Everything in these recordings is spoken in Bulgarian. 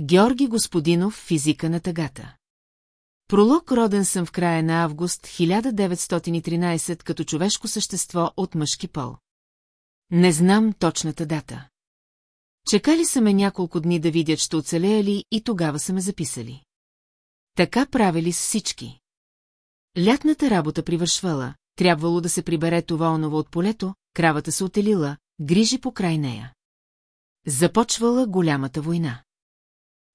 Георги Господинов Физика на тъгата. Пролог роден съм в края на август 1913 като човешко същество от мъжки пол. Не знам точната дата. Чекали са ме няколко дни да видят, ще оцелея ли и тогава са ме записали. Така правили с всички. Лятната работа привършвала, трябвало да се прибере това оново от полето, кравата се отелила, грижи по край нея. Започвала голямата война.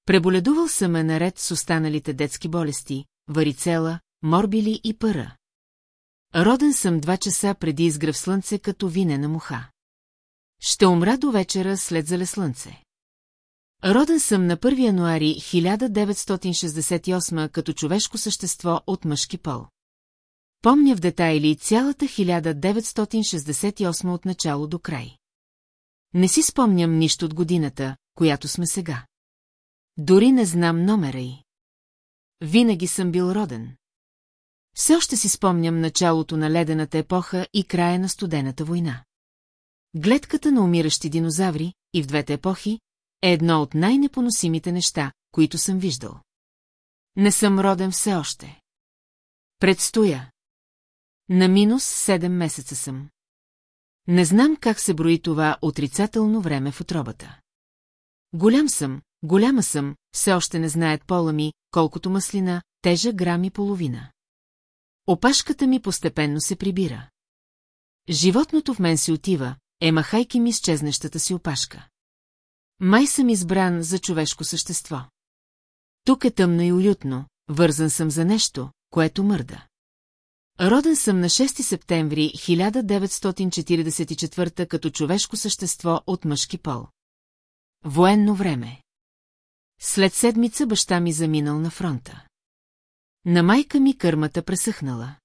Преболедувал съм ме наред с останалите детски болести, варицела, морбили и пъра. Роден съм два часа преди изгръв слънце като винена муха. Ще умра до вечера след зале слънце. Роден съм на 1 януари 1968 като човешко същество от мъжки пол. Помня в детайли цялата 1968 от начало до край. Не си спомням нищо от годината, която сме сега. Дори не знам номера й. Винаги съм бил роден. Все още си спомням началото на ледената епоха и края на студената война. Гледката на умиращи динозаври, и в двете епохи, е едно от най-непоносимите неща, които съм виждал. Не съм роден все още. Предстоя. На минус 7 месеца съм. Не знам как се брои това отрицателно време в отробата. Голям съм, голяма съм, все още не знаят пола ми, колкото маслина, тежа грам и половина. Опашката ми постепенно се прибира. Животното в мен си отива, е махайки ми с чезнещата си опашка. Май съм избран за човешко същество. Тук е тъмно и уютно, вързан съм за нещо, което мърда. Роден съм на 6 септември 1944 като човешко същество от мъжки пол. Военно време. След седмица баща ми заминал на фронта. На майка ми кърмата пресъхнала.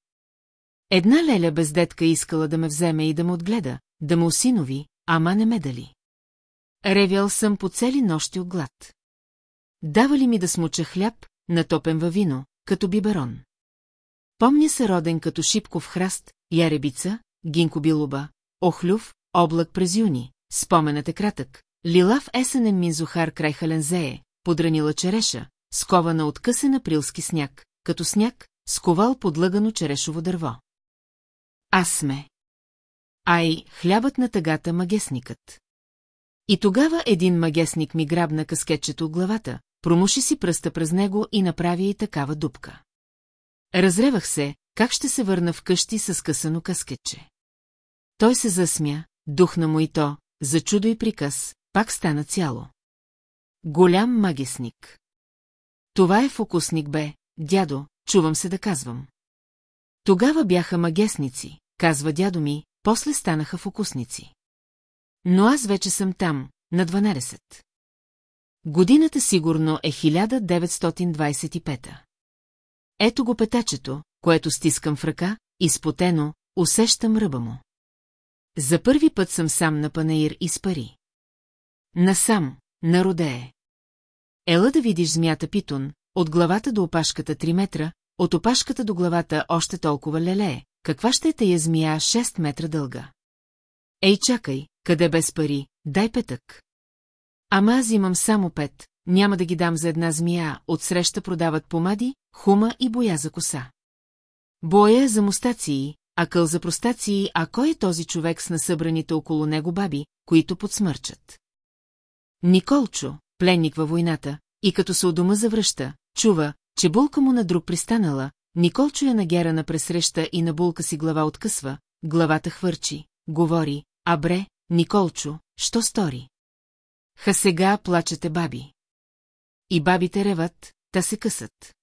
Една леля без детка искала да ме вземе и да ме отгледа, да ме осинови, ама не ме дали. Ревял съм по цели нощи от глад. Давали ми да смуча хляб, натопен във вино, като биберон. Помня се роден като шипков храст, яребица, гинко билуба, охлюв, облак през юни, споменът е кратък, лилав есенен минзухар край халензее, подранила череша, скована от късен априлски сняг, като сняг, сковал подлъгано черешово дърво. Аз сме. Ай, хлябът на тъгата магесникът. И тогава един магесник ми грабна каскетчето от главата, промуши си пръста през него и направи и такава дупка. Разревах се, как ще се върна вкъщи с късано каскетче. Той се засмя, духна му и то, за чудо и приказ, пак стана цяло. Голям магесник. Това е фокусник бе, дядо, чувам се да казвам. Тогава бяха магесници, казва дядо ми, после станаха фокусници. Но аз вече съм там, на 12. Годината сигурно е 1925. Ето го петачето, което стискам в ръка, изпотено, усещам ръба му. За първи път съм сам на панаир и с пари. Насам, на родее. Ела да видиш змията Питон, от главата до опашката 3 метра, от опашката до главата още толкова лелее, каква ще е тая змия 6 метра дълга? Ей, чакай, къде без пари, дай петък. Ама аз имам само пет, няма да ги дам за една змия, отсреща продават помади, хума и боя за коса. Боя за мустации, акъл за простации, а кой е този човек с насъбраните около него баби, които подсмърчат? Николчо, пленник във войната, и като се у дома завръща, чува, че булка му на друг пристанала, Николчо я нагерана пресреща и на булка си глава откъсва, главата хвърчи, говори, а бре, Николчо, що стори? Ха сега плачете баби. И бабите реват, та се късат.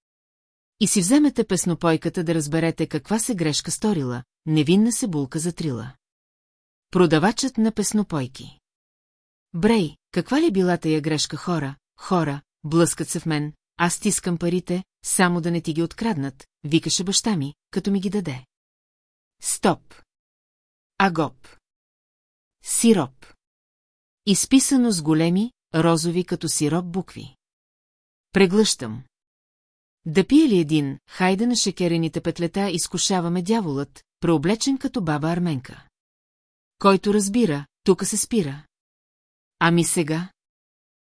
И си вземете песнопойката да разберете каква се грешка сторила, невинна се булка затрила. Продавачът на песнопойки. Брей, каква ли била тая грешка хора, хора, блъскат се в мен, аз стискам парите, само да не ти ги откраднат, викаше баща ми, като ми ги даде. Стоп. Агоп. Сироп. Изписано с големи, розови като сироп букви. Преглъщам. Да пие ли един, хайде на шекерените петлета изкушаваме дяволът, преоблечен като баба Арменка. Който разбира, тука се спира. Ами сега?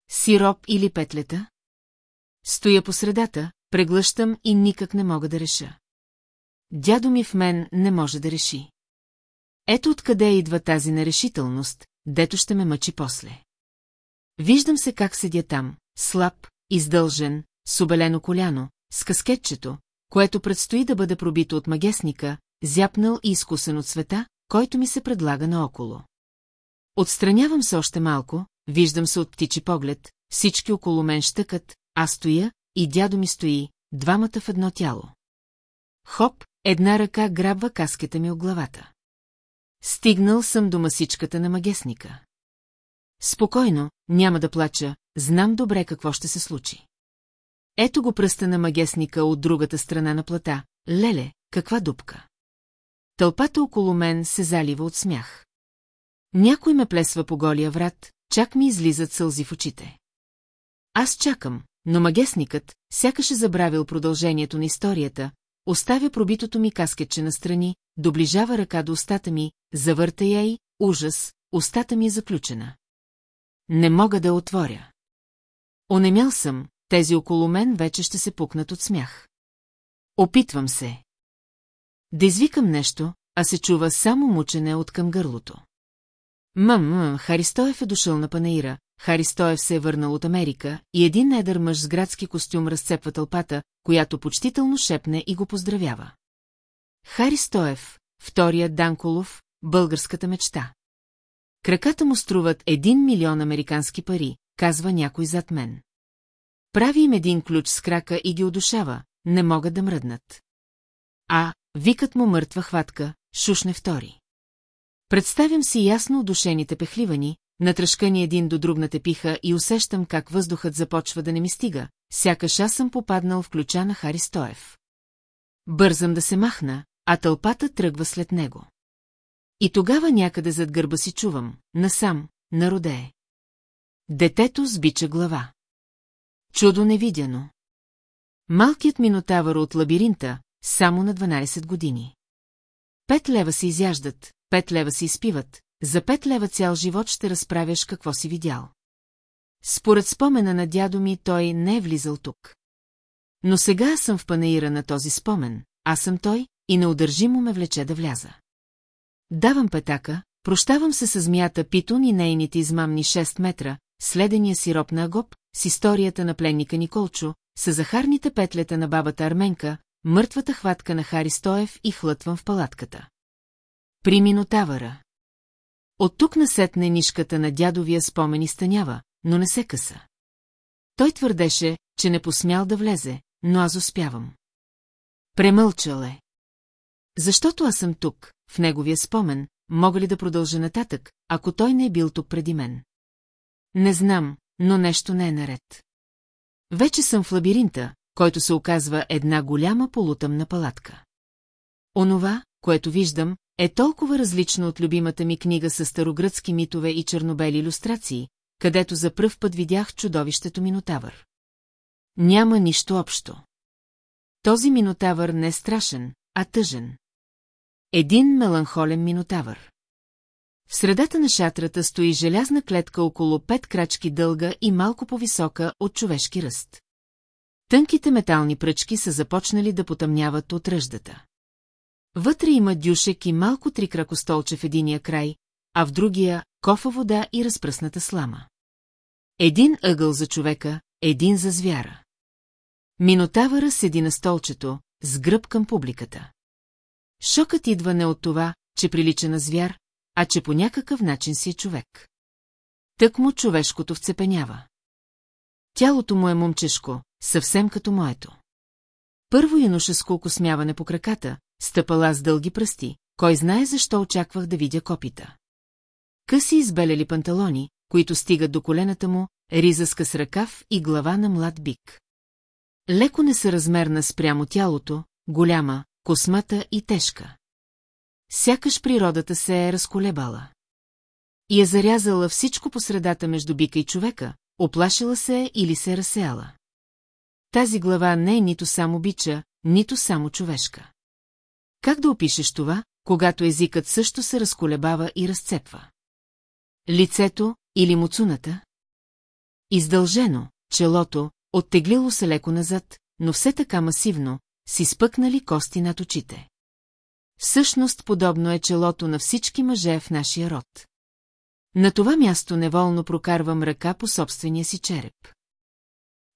Сироп или петлета? Стоя по средата, преглъщам и никак не мога да реша. Дядо ми в мен не може да реши. Ето откъде идва тази нерешителност, дето ще ме мъчи после. Виждам се как седя там, слаб, издължен, с обелено коляно, с каскетчето, което предстои да бъде пробито от магесника, зяпнал и изкусен от света, който ми се предлага наоколо. Отстранявам се още малко, виждам се от птичи поглед, всички около мен щъкат, аз стоя и дядо ми стои, двамата в едно тяло. Хоп, една ръка грабва каскета ми от главата. Стигнал съм до масичката на магесника. Спокойно, няма да плача, знам добре какво ще се случи. Ето го пръста на магесника от другата страна на плата. Леле, каква дупка! Тълпата около мен се залива от смях. Някой ме плесва по голия врат, чак ми излизат сълзи в очите. Аз чакам, но магесникът, сякаш е забравил продължението на историята, оставя пробитото ми каскетче настрани, доближава ръка до устата ми, завърта я и, ужас, устата ми е заключена. Не мога да отворя. Онемял съм, тези около мен вече ще се пукнат от смях. Опитвам се. Да извикам нещо, а се чува само мучене от към гърлото. Мъм, Харистоев е дошъл на панаира, Харистоев се е върнал от Америка и един недър мъж с градски костюм разцепва тълпата, която почтително шепне и го поздравява. Харистоев, вторият Данколов, българската мечта. Краката му струват един милион американски пари, казва някой зад мен. Прави им един ключ с крака и ги удушава, не могат да мръднат. А, викат му мъртва хватка, шушне втори. Представям си ясно удушените пехливани, натръшкани един до друг на тепиха и усещам как въздухът започва да не ми стига, сякаш аз съм попаднал в ключа на Хари Стоев. Бързам да се махна, а тълпата тръгва след него. И тогава някъде зад гърба си чувам, насам, народее. Детето сбича глава. Чудо невидяно. Малкият минотавър от лабиринта, само на 12 години. Пет лева се изяждат, пет лева се изпиват, за пет лева цял живот ще разправяш какво си видял. Според спомена на дядо ми той не е влизал тук. Но сега съм в панаира на този спомен, аз съм той и неудържимо ме влече да вляза. Давам петака, прощавам се с змията Питон и нейните измамни 6 метра, следения сироп на Агоп, с историята на пленника Николчо, с захарните петлета на бабата Арменка, мъртвата хватка на Хари Стоев и хлътвам в палатката. При Минотавъра. От тук насетне нишката на дядовия спомени станява, но не се къса. Той твърдеше, че не посмял да влезе, но аз успявам. Премълчал е. Защото аз съм тук, в неговия спомен, мога ли да продължа нататък, ако той не е бил тук преди мен? Не знам, но нещо не е наред. Вече съм в лабиринта, който се оказва една голяма полутъмна палатка. Онова, което виждам, е толкова различно от любимата ми книга с старогръцки митове и чернобели иллюстрации, където за пръв път видях чудовището Минотавър. Няма нищо общо. Този Минотавър не е страшен, а тъжен. Един меланхолен Минотавър. В средата на шатрата стои желязна клетка около пет крачки дълга и малко по-висока от човешки ръст. Тънките метални пръчки са започнали да потъмняват от ръждата. Вътре има дюшек и малко трикракостолче в единия край, а в другия – кофа вода и разпръсната слама. Един ъгъл за човека, един за звяра. Минотавъра седи на столчето, с гръб към публиката. Шокът идва не от това, че прилича на звяр, а че по някакъв начин си е човек. Тък му човешкото вцепенява. Тялото му е момчешко, съвсем като моето. Първо янушеско окосмяване по краката, стъпала с дълги пръсти, кой знае защо очаквах да видя копита. Къси избелели панталони, които стигат до колената му, риза с къс ръкав и глава на млад бик. Леко несъразмерна спрямо тялото, голяма, космата и тежка. Сякаш природата се е разколебала. И е зарязала всичко по средата между бика и човека, оплашила се е или се е разсеяла. Тази глава не е нито само бича, нито само човешка. Как да опишеш това, когато езикът също се разколебава и разцепва? Лицето или муцуната? Издължено, челото, оттеглило се леко назад, но все така масивно, си спъкнали кости над очите. Всъщност подобно е челото на всички мъже в нашия род. На това място неволно прокарвам ръка по собствения си череп.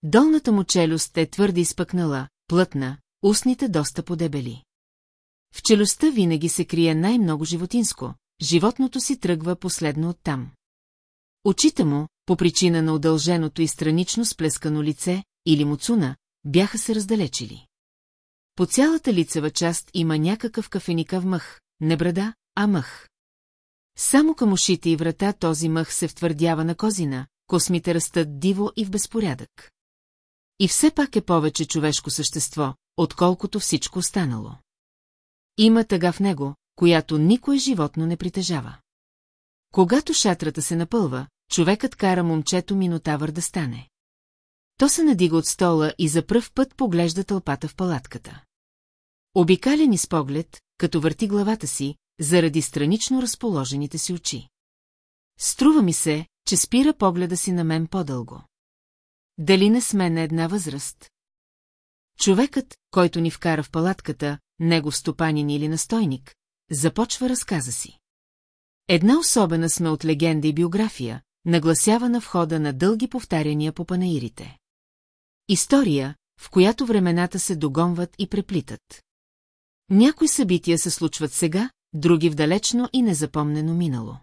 Долната му челюст е твърде изпъкнала, плътна, устните доста подебели. В челюстта винаги се крие най-много животинско, животното си тръгва последно оттам. Очите му, по причина на удълженото и странично сплескано лице, или муцуна, бяха се раздалечили. По цялата лицева част има някакъв кафеникав мъх, не брада, а мъх. Само към ушите и врата този мъх се втвърдява на козина, космите растат диво и в безпорядък. И все пак е повече човешко същество, отколкото всичко останало. Има тъга в него, която никое животно не притежава. Когато шатрата се напълва, човекът кара момчето Минотавър да стане. То се надига от стола и за пръв път поглежда тълпата в палатката. Обикаля ни с поглед, като върти главата си, заради странично разположените си очи. Струва ми се, че спира погледа си на мен по-дълго. Дали не сме на една възраст? Човекът, който ни вкара в палатката, негов стопанин или настойник, започва разказа си. Една особена сме от легенда и биография, нагласява на входа на дълги повтаряния по панаирите. История, в която времената се догонват и преплитат. Някои събития се случват сега, други в далечно и незапомнено минало.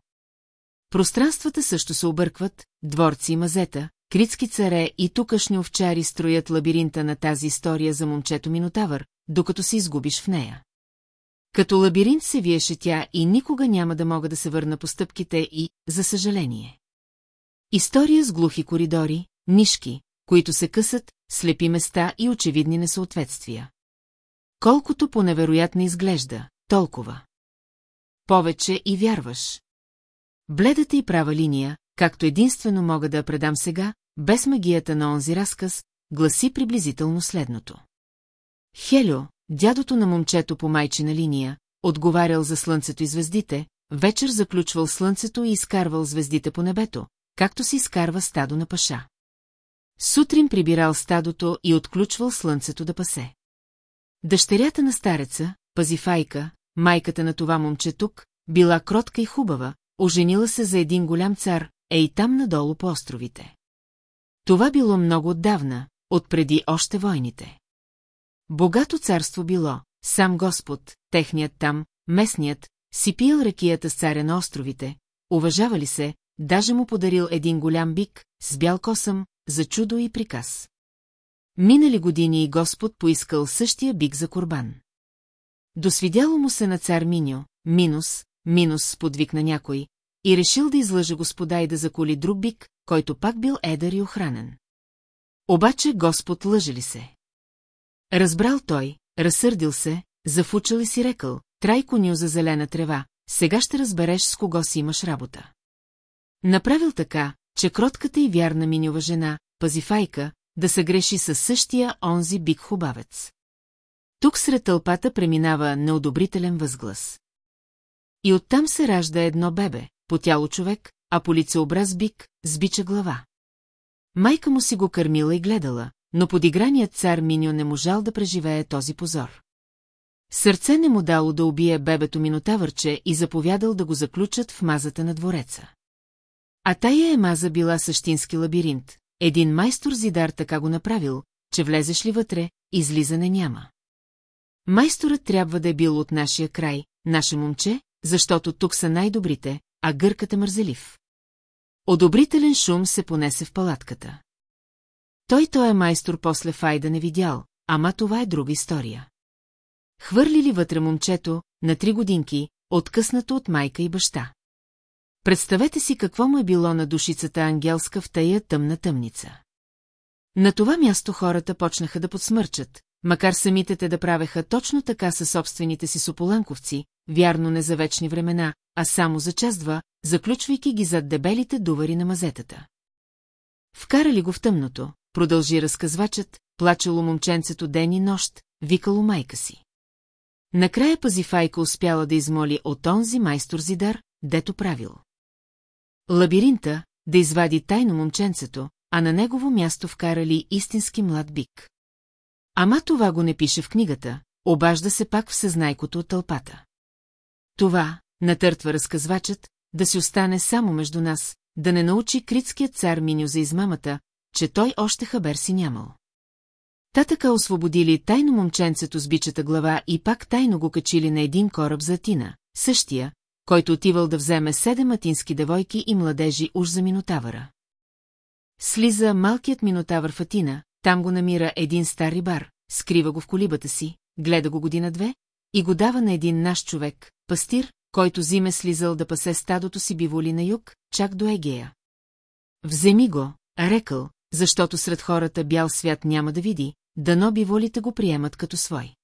Пространствата също се объркват, дворци и мазета, критски царе и тукашни овчари строят лабиринта на тази история за момчето Минотавър, докато се изгубиш в нея. Като лабиринт се виеше тя и никога няма да мога да се върна по стъпките и, за съжаление. История с глухи коридори, нишки, които се късат, слепи места и очевидни несъответствия. Колкото по-невероятно изглежда, толкова. Повече и вярваш. Бледата и права линия, както единствено мога да я предам сега, без магията на онзи разказ, гласи приблизително следното. Хелио, дядото на момчето по майчина линия, отговарял за слънцето и звездите, вечер заключвал слънцето и изкарвал звездите по небето, както си изкарва стадо на паша. Сутрин прибирал стадото и отключвал слънцето да пасе. Дъщерята на стареца, пазифайка, майката на това момче тук, била кротка и хубава, оженила се за един голям цар, е и там надолу по островите. Това било много отдавна, отпреди още войните. Богато царство било, сам Господ, техният там, местният, си пил ракията с царя на островите, уважавали се, даже му подарил един голям бик, с бял косъм, за чудо и приказ. Минали години и Господ поискал същия бик за корбан. Досвидяло му се на цар Миньо, минус, минус, подвикна някой, и решил да излъже господа и да заколи друг бик, който пак бил едър и охранен. Обаче Господ лъже ли се? Разбрал той, разсърдил се, зафучал и си рекал, трай коню за зелена трева, сега ще разбереш с кого си имаш работа. Направил така, че кротката и вярна миньова жена, пазифайка, да се греши със същия онзи бик хубавец. Тук сред тълпата преминава неодобрителен възглас. И оттам се ражда едно бебе, по тяло човек, а по лицеобраз бик, с бича глава. Майка му си го кърмила и гледала, но подиграният цар Миньо не можал да преживее този позор. Сърце не му дало да убие бебето Минотавърче и заповядал да го заключат в мазата на двореца. А тая е маза била същински лабиринт. Един майстор Зидар така го направил, че влезеш ли вътре, излизане няма. Майсторът трябва да е бил от нашия край, наше момче, защото тук са най-добрите, а гъркът е мързелив. Одобрителен шум се понесе в палатката. Той той е майстор после Файда не видял, ама това е друга история. Хвърли ли вътре момчето, на три годинки, откъснато от майка и баща. Представете си какво му е било на душицата ангелска в тая тъмна тъмница. На това място хората почнаха да подсмърчат, макар самите те да правеха точно така със собствените си сополанковци, вярно не за вечни времена, а само за час-два, заключвайки ги зад дебелите дувари на мазетата. Вкарали го в тъмното, продължи разказвачът, плачело момченцето ден и нощ, викало майка си. Накрая пазифайка успяла да измоли от онзи майстор Зидар, дето правил. Лабиринта, да извади тайно момченцето, а на негово място вкарали истински млад бик. Ама това го не пише в книгата, обажда се пак в съзнайкото от тълпата. Това, натъртва разказвачът, да си остане само между нас, да не научи критският цар Миню за измамата, че той още хабер си нямал. Та така освободили тайно момченцето с бичата глава и пак тайно го качили на един кораб за Атина, същия, който отивал да вземе седем атински девойки и младежи уж за Минотавъра. Слиза малкият Минотавър в Атина, там го намира един стар рибар, скрива го в колибата си, гледа го година-две и го дава на един наш човек, пастир, който зиме слизал да пасе стадото си биволи на юг, чак до Егея. Вземи го, рекал, защото сред хората бял свят няма да види, дано биволите го приемат като свой.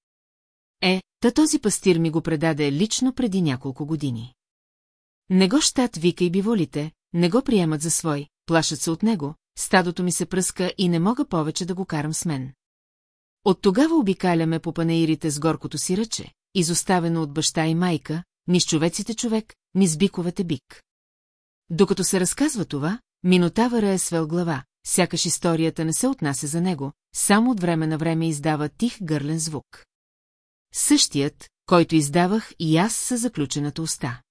Е, та този пастир ми го предаде лично преди няколко години. Не го щат вика и биволите, не го приемат за свой, плашат се от него, стадото ми се пръска и не мога повече да го карам с мен. От тогава обикаляме по панеирите с горкото си ръче, изоставено от баща и майка, ни с човеците човек, ни с биковете бик. Докато се разказва това, Минотавъра е свел глава, сякаш историята не се отнася за него, само от време на време издава тих гърлен звук. Същият, който издавах и аз със заключената уста.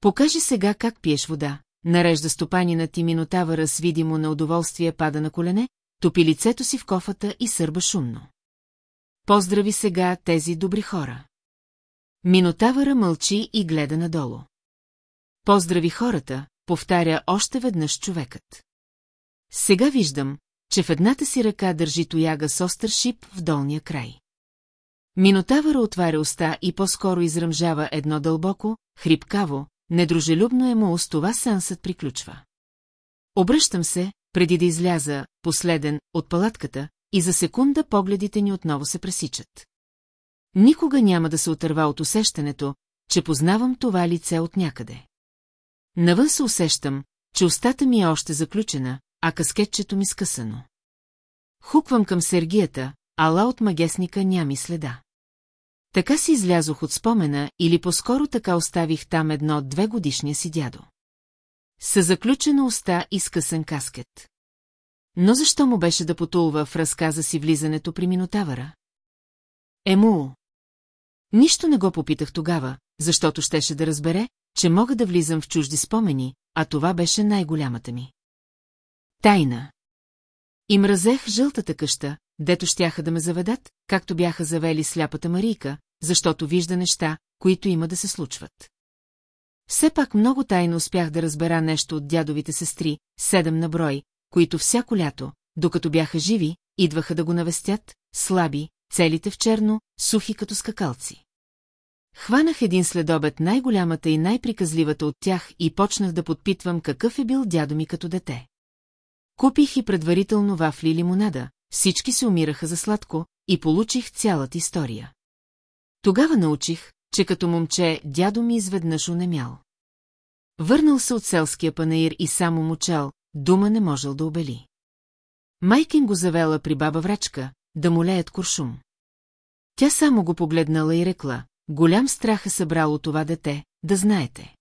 Покажи сега как пиеш вода, нарежда стопанина ти Минотавъра с видимо на удоволствие пада на колене, топи лицето си в кофата и сърба шумно. Поздрави сега тези добри хора. Минотавъра мълчи и гледа надолу. Поздрави хората, повтаря още веднъж човекът. Сега виждам, че в едната си ръка държи тояга с остър шип в долния край. Минотавъра отваря уста и по-скоро изръмжава едно дълбоко, хрипкаво, недружелюбно е му с това сеансът приключва. Обръщам се, преди да изляза, последен, от палатката, и за секунда погледите ни отново се пресичат. Никога няма да се отърва от усещането, че познавам това лице от някъде. Навън се усещам, че устата ми е още заключена, а каскетчето ми скъсано. Хуквам към Сергията, ала от магесника няма следа. Така си излязох от спомена или по-скоро така оставих там едно две годишния си дядо. С заключена уста и скъсен каскет. Но защо му беше да потулва в разказа си влизането при Минотавъра? Ему. Нищо не го попитах тогава, защото щеше да разбере, че мога да влизам в чужди спомени, а това беше най-голямата ми. Тайна. И мразех жълтата къща, дето щяха да ме заведат, както бяха завели сляпата Марийка, защото вижда неща, които има да се случват. Все пак много тайно успях да разбера нещо от дядовите сестри, седем на брой, които всяко лято, докато бяха живи, идваха да го навестят, слаби, целите в черно, сухи като скакалци. Хванах един следобед най-голямата и най-приказливата от тях и почнах да подпитвам какъв е бил дядо ми като дете. Купих и предварително вафли и лимонада, всички се умираха за сладко и получих цялата история. Тогава научих, че като момче дядо ми изведнъж унемял. Върнал се от селския панаир и само мучал, дума не можел да обели. Майкин го завела при баба врачка, да му леят куршум. Тя само го погледнала и рекла, голям страх е събрало това дете, да знаете.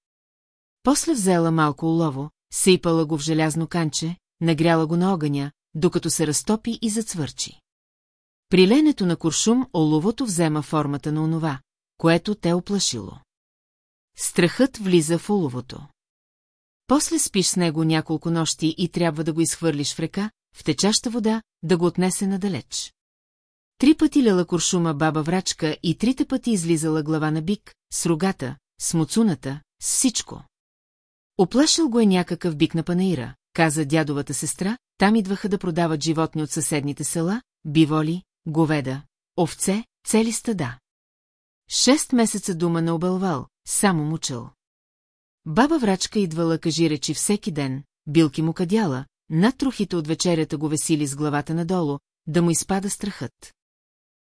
После взела малко улово, сипала го в желязно канче, нагряла го на огъня, докато се разтопи и зацвърчи. При ленето на куршум оловото взема формата на онова, което те оплашило. Страхът влиза в оловото. После спиш с него няколко нощи и трябва да го изхвърлиш в река, в течаща вода, да го отнесе надалеч. Три пъти лела куршума баба врачка и трите пъти излизала глава на бик, с рогата, с муцуната, с всичко. Оплашил го е някакъв бик на панаира, каза дядовата сестра, там идваха да продават животни от съседните села, биволи, говеда, овце, цели стада. Шест месеца дума на обълвал, само мучил. Баба врачка идвала кажи речи всеки ден, билки му кадяла, над трохите от вечерята го весили с главата надолу, да му изпада страхът.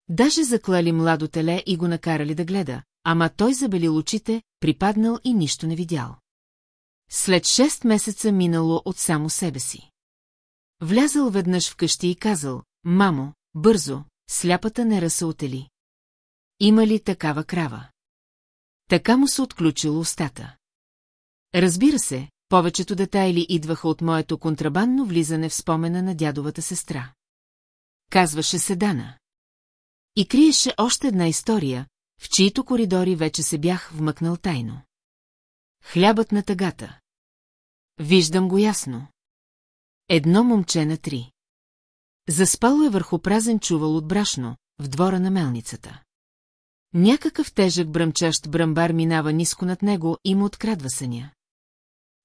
Даже заклали младо теле и го накарали да гледа, ама той забелил очите, припаднал и нищо не видял. След шест месеца минало от само себе си. Влязал веднъж в къщи и казал, мамо, бързо, сляпата не ръса отели. Има ли такава крава? Така му се отключила устата. Разбира се, повечето детайли идваха от моето контрабандно влизане в спомена на дядовата сестра. Казваше се Дана. И криеше още една история, в чието коридори вече се бях вмъкнал тайно. Хлябът на тъгата. Виждам го ясно. Едно момче на три. Заспало е върху празен чувал от брашно, в двора на мелницата. Някакъв тежък бръмчащ бръмбар минава ниско над него и му открадва съня.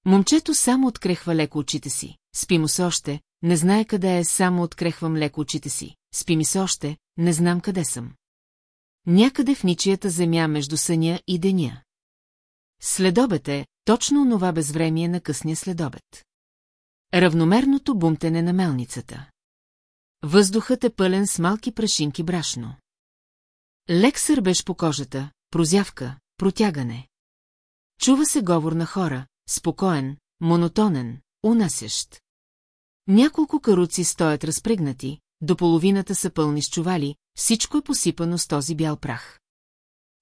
Момчето само открехва леко очите си, спи му се още, не знае къде е, само открехвам леко очите си, спи ми се още, не знам къде съм. Някъде в ничията земя между съня и деня. Следобед е, точно онова безвремие на късния следобед. Равномерното бумтене на мелницата. Въздухът е пълен с малки прашинки брашно. Лек сърбеж по кожата, прозявка, протягане. Чува се говор на хора, спокоен, монотонен, унасящ. Няколко каруци стоят разпрегнати, до половината са пълни с чували, всичко е посипано с този бял прах.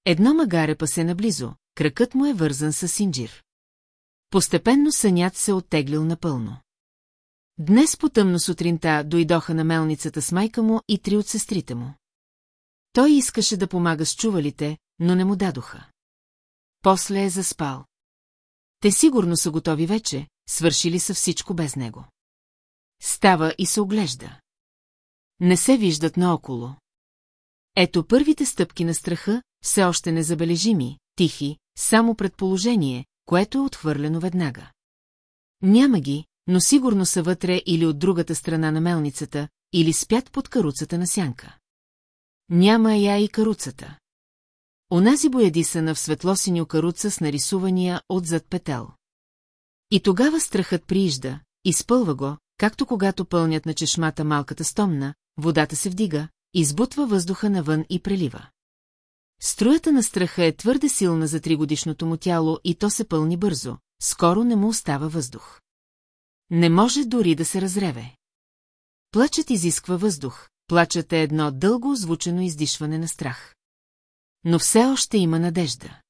Едно магаре пасе наблизо, кракът му е вързан с синджир. Постепенно сънят се оттеглил напълно. Днес по тъмно сутринта дойдоха на мелницата с майка му и три от сестрите му. Той искаше да помага с чувалите, но не му дадоха. После е заспал. Те сигурно са готови вече, свършили са всичко без него. Става и се оглежда. Не се виждат наоколо. Ето първите стъпки на страха, все още незабележими, тихи, само предположение, което е отхвърлено веднага. Няма ги, но сигурно са вътре или от другата страна на мелницата, или спят под каруцата на сянка. Няма я и каруцата. Онази боядисана в светлосиньо каруца с нарисувания отзад петел. И тогава страхът приижда, изпълва го, както когато пълнят на чешмата малката стомна, водата се вдига, избутва въздуха навън и прелива. Струята на страха е твърде силна за тригодишното му тяло и то се пълни бързо, скоро не му остава въздух. Не може дори да се разреве. Плачът изисква въздух, плачът е едно дълго озвучено издишване на страх. Но все още има надежда.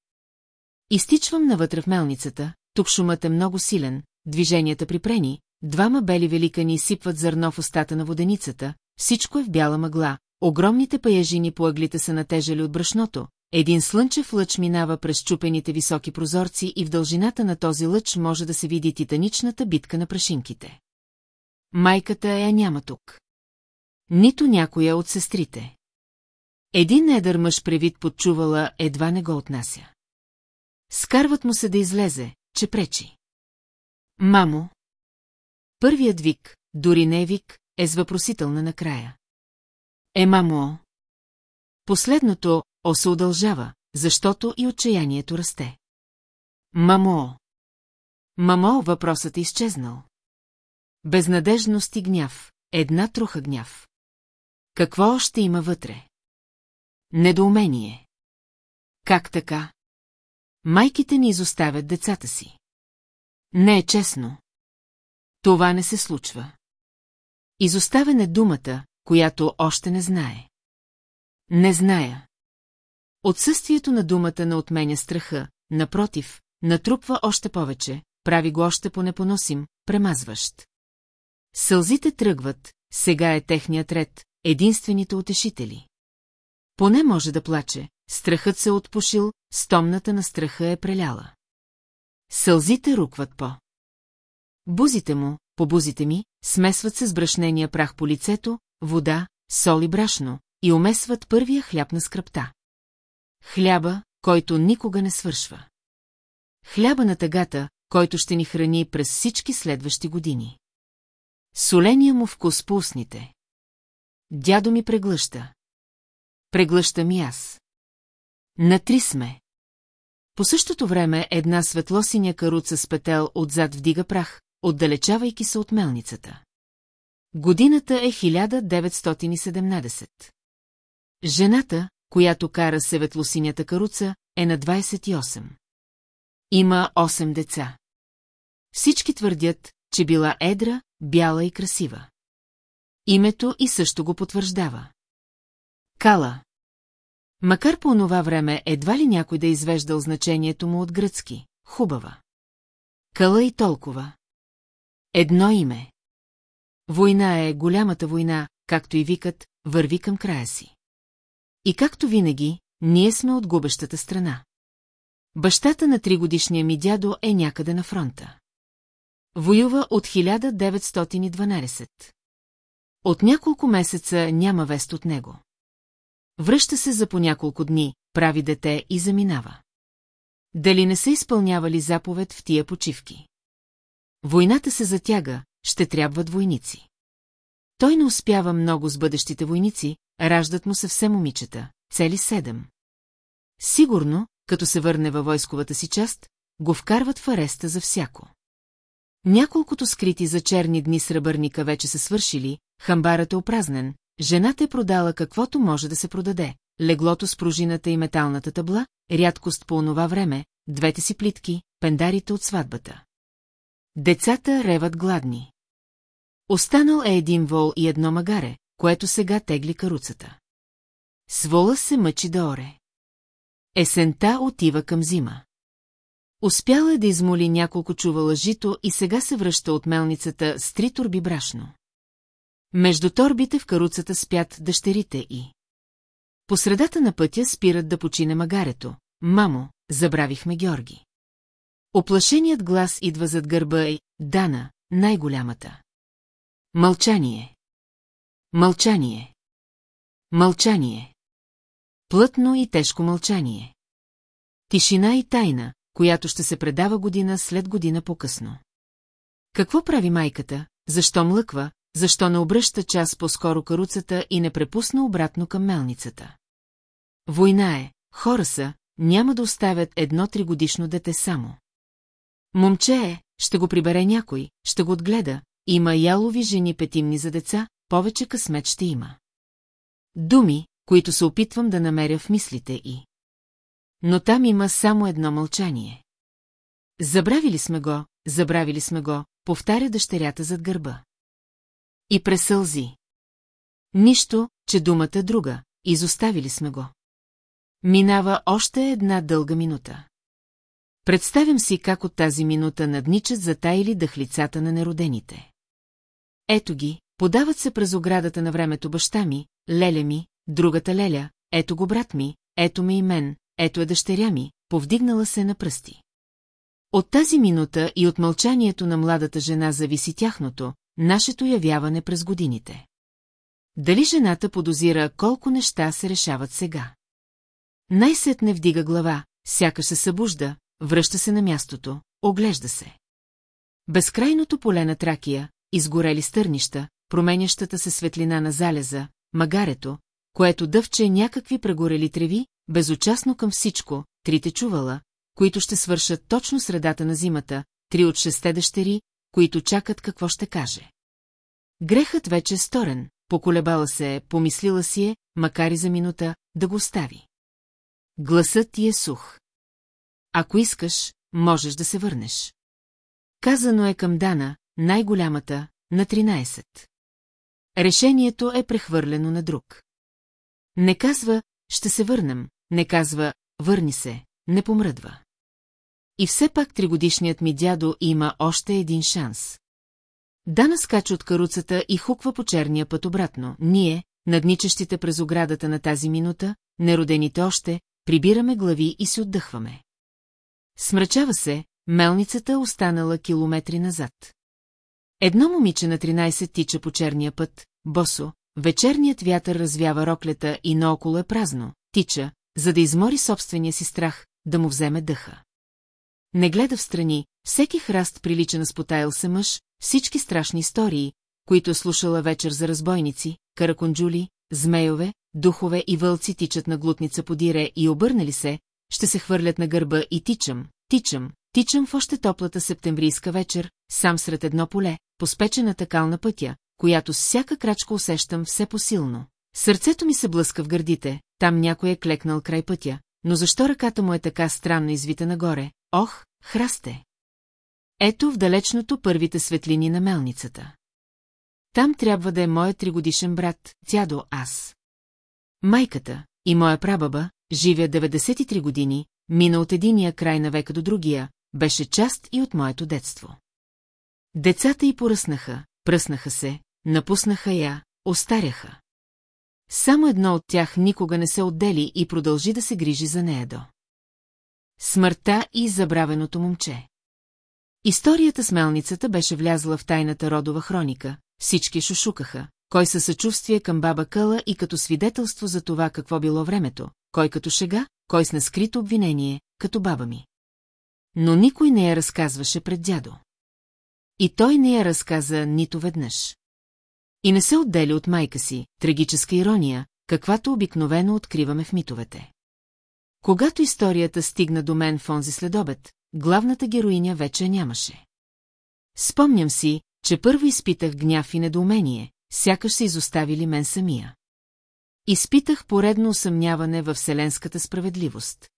Изтичвам навътре в мелницата, тук шумът е много силен, движенията припрени, двама бели великани изсипват зърно в устата на воденицата, всичко е в бяла мъгла, огромните паяжини по ъглите са натежали от брашното, един слънчев лъч минава през чупените високи прозорци и в дължината на този лъч може да се види титаничната битка на прашинките. Майката я няма тук. Нито някоя от сестрите. Един недър мъж превид под чувала едва не го отнася. Скарват му се да излезе, че пречи. Мамо! Първият вик, дори не вик, е с въпросителна накрая. Е, мамо! Последното О се удължава, защото и отчаянието расте. Мамо! Мамо, въпросът е изчезнал. Безнадежност и гняв, една труха гняв. Какво още има вътре? Недоумение. Как така? Майките ни изоставят децата си. Не е честно. Това не се случва. Изоставен е думата, която още не знае. Не зная. Отсъствието на думата не отменя страха, напротив, натрупва още повече, прави го още по-непоносим, премазващ. Сълзите тръгват, сега е техният ред, единствените утешители. Поне може да плаче, страхът се е отпушил, стомната на страха е преляла. Сълзите рукват по. Бузите му, по бузите ми, смесват се с брашнения прах по лицето, вода, сол и брашно, и умесват първия хляб на скръпта. Хляба, който никога не свършва. Хляба на тъгата, който ще ни храни през всички следващи години. Соления му вкус по устните. Дядо ми преглъща. Преглъщам и аз. На три сме. По същото време една светлосиня каруца с петел отзад вдига прах, отдалечавайки се от мелницата. Годината е 1917. Жената, която кара севетлосинята каруца, е на 28. Има 8 деца. Всички твърдят, че била едра, бяла и красива. Името и също го потвърждава. Кала. Макар по онова време едва ли някой да е извеждал значението му от гръцки, хубава. Кала и толкова. Едно име. Война е голямата война, както и викат, върви към края си. И както винаги, ние сме от губещата страна. Бащата на тригодишния ми дядо е някъде на фронта. Воюва от 1912. От няколко месеца няма вест от него. Връща се за по няколко дни, прави дете и заминава. Дали не са изпълнявали заповед в тия почивки? Войната се затяга, ще трябват войници. Той не успява много с бъдещите войници, раждат му се все момичета, цели седем. Сигурно, като се върне във войсковата си част, го вкарват в ареста за всяко. Няколкото скрити за черни дни сребърника вече са свършили, хамбарът е опразнен, жената е продала каквото може да се продаде, леглото с пружината и металната табла, рядкост по онова време, двете си плитки, пендарите от сватбата. Децата реват гладни. Останал е един вол и едно магаре, което сега тегли каруцата. Свола се мъчи да оре. Есента отива към зима. Успяла е да измоли няколко чувала жито и сега се връща от мелницата с три турби брашно. Между торбите в каруцата спят дъщерите и. По средата на пътя спират да почине магарето. Мамо, забравихме Георги. Оплашеният глас идва зад гърба и Дана, най-голямата. Мълчание. Мълчание. Мълчание. Плътно и тежко мълчание. Тишина и тайна, която ще се предава година след година по-късно. Какво прави майката, защо млъква, защо не обръща час по-скоро каруцата и не препусна обратно към мелницата? Война е, хора са, няма да оставят едно тригодишно дете само. Момче е, ще го прибере някой, ще го отгледа, има ялови жени петимни за деца, повече късмет ще има. Думи, които се опитвам да намеря в мислите и. Но там има само едно мълчание. Забравили сме го, забравили сме го, повтаря дъщерята зад гърба. И пресълзи. Нищо, че думата е друга, изоставили сме го. Минава още една дълга минута. Представям си как от тази минута надничат затайли дъхлицата на неродените. Ето ги, подават се през оградата на времето баща ми, леля ми, другата леля, ето го брат ми, ето ме и мен, ето е дъщеря ми, повдигнала се на пръсти. От тази минута и от мълчанието на младата жена зависи тяхното, нашето явяване през годините. Дали жената подозира колко неща се решават сега? Най-сетне вдига глава, сякаш се събужда, връща се на мястото, оглежда се. Безкрайното поле на Тракия, изгорели стърнища, променящата се светлина на залеза, магарето, което дъвче някакви прегорели треви, безучастно към всичко, трите чувала, които ще свършат точно средата на зимата, три от шесте дъщери, които чакат какво ще каже. Грехът вече е сторен, поколебала се е, помислила си е, макар и за минута, да го остави. Гласът ти е сух. Ако искаш, можеш да се върнеш. Казано е към Дана, най-голямата, на 13. Решението е прехвърлено на друг. Не казва, ще се върнем, не казва, върни се, не помръдва. И все пак тригодишният ми дядо има още един шанс. Дана скача от каруцата и хуква по черния път обратно. Ние, надничащите през оградата на тази минута, неродените още, прибираме глави и се отдъхваме. Смрачава се, мелницата останала километри назад. Едно момиче на 13 тича по черния път, босо, вечерният вятър развява роклята и наоколо е празно, тича, за да измори собствения си страх, да му вземе дъха. Не гледа в страни, всеки храст прилича на спотаял се мъж, всички страшни истории, които е слушала вечер за разбойници, караконджули, змейове, духове и вълци тичат на глутница подире и обърнали се, ще се хвърлят на гърба и тичам, тичам, тичам в още топлата септемврийска вечер, сам сред едно поле, поспечената кална пътя, която с всяка крачка усещам все посилно. Сърцето ми се блъска в гърдите, там някой е клекнал край пътя, но защо ръката му е така странно извита нагоре? Ох, храсте! Ето в далечното първите светлини на мелницата. Там трябва да е моят тригодишен брат, дядо аз. Майката и моя прабаба, живя 93 години, мина от единия край на века до другия, беше част и от моето детство. Децата й поръснаха, пръснаха се, напуснаха я, остаряха. Само едно от тях никога не се отдели и продължи да се грижи за нея до. Смъртта и забравеното момче. Историята с мелницата беше влязла в тайната родова хроника, всички шушукаха, кой със съчувствие към баба Къла и като свидетелство за това какво било времето, кой като шега, кой с наскрито обвинение, като баба ми. Но никой не я разказваше пред дядо. И той не я разказа нито веднъж. И не се отделя от майка си, трагическа ирония, каквато обикновено откриваме в митовете. Когато историята стигна до мен в онзи следобед, главната героиня вече нямаше. Спомням си, че първо изпитах гняв и недоумение, сякаш се изоставили мен самия. Изпитах поредно усъмняване във вселенската справедливост.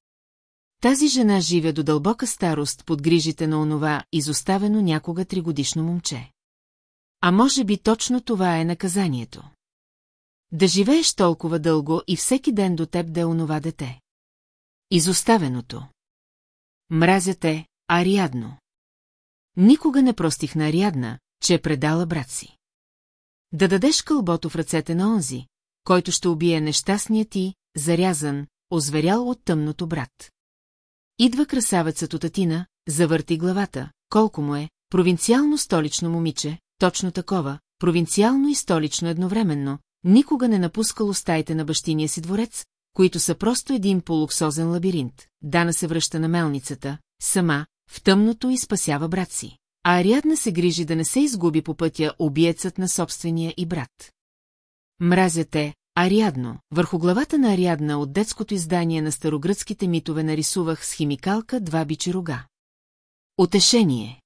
Тази жена живе до дълбока старост под грижите на онова изоставено някога тригодишно момче. А може би точно това е наказанието. Да живееш толкова дълго и всеки ден до теб да е онова дете. Изоставеното. Мразя те, Ариадно. Никога не простих на Ариадна, че е предала брат си. Да дадеш кълбото в ръцете на онзи, който ще убие нещастния ти, зарязан, озверял от тъмното брат. Идва красавецът от Атина, завърти главата, колко му е, провинциално столично момиче, точно такова, провинциално и столично едновременно, никога не напускало стаите на бащиния си дворец, които са просто един полуксозен лабиринт. Дана се връща на мелницата, сама, в тъмното и спасява брат си. А Ариадна се грижи да не се изгуби по пътя обиецът на собствения и брат. Мразя те, Ариадно, върху главата на Ариадна от детското издание на старогръцките митове нарисувах с химикалка два бичи рога. Утешение.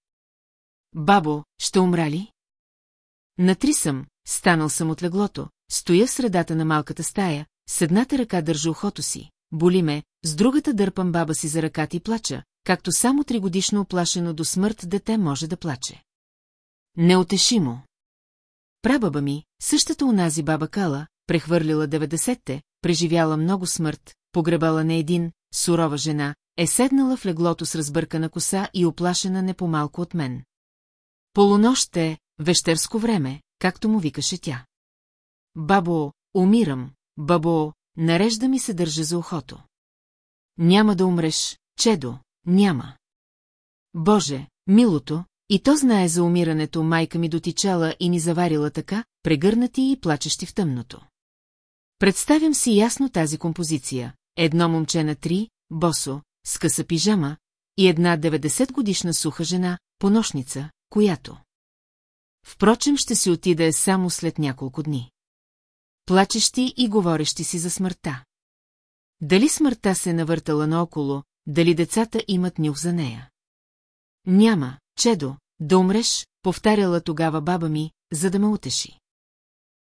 Бабо, ще умра ли? Натри съм, станал съм от леглото, стоя в средата на малката стая, с едната ръка държа ухото си, боли ме, с другата дърпам баба си за ръката и плача, както само тригодишно оплашено до смърт дете може да плаче. Неотешимо. Прабаба ми, същата унази баба Кала, прехвърлила 90-те, преживяла много смърт, погребала не един, сурова жена, е седнала в леглото с разбъркана коса и оплашена не по-малко от мен. Полунощ е, вещерско време, както му викаше тя. Бабо, умирам, бабо, нарежда ми се държа за ухото. Няма да умреш, чедо, няма. Боже, милото, и то знае за умирането майка ми дотичала и ни заварила така, прегърнати и плачещи в тъмното. Представям си ясно тази композиция. Едно момче на три, босо, с къса пижама, и една 90 годишна суха жена, поношница, която. Впрочем ще си отиде само след няколко дни. Плачещи и говорещи си за смъртта. Дали смъртта се е навъртала наоколо, дали децата имат нюх за нея. Няма, чедо, да умреш, повтаряла тогава баба ми, за да ме утеши.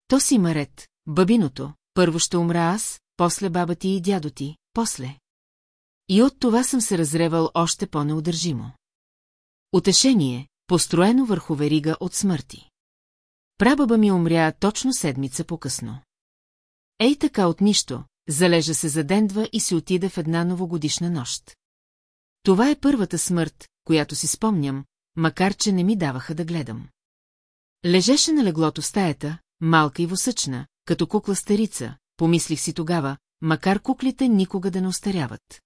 То си марет, бабиното, първо ще умра аз, после баба ти и дядо ти, после. И от това съм се разревал още по-неудържимо. Утешение, построено върху верига от смърти. Прабаба ми умря точно седмица по-късно. Ей така от нищо, залежа се задендва и си отида в една новогодишна нощ. Това е първата смърт, която си спомням, макар че не ми даваха да гледам. Лежеше на леглото в стаята, малка и восъчна, като кукла старица, помислих си тогава, макар куклите никога да не остаряват.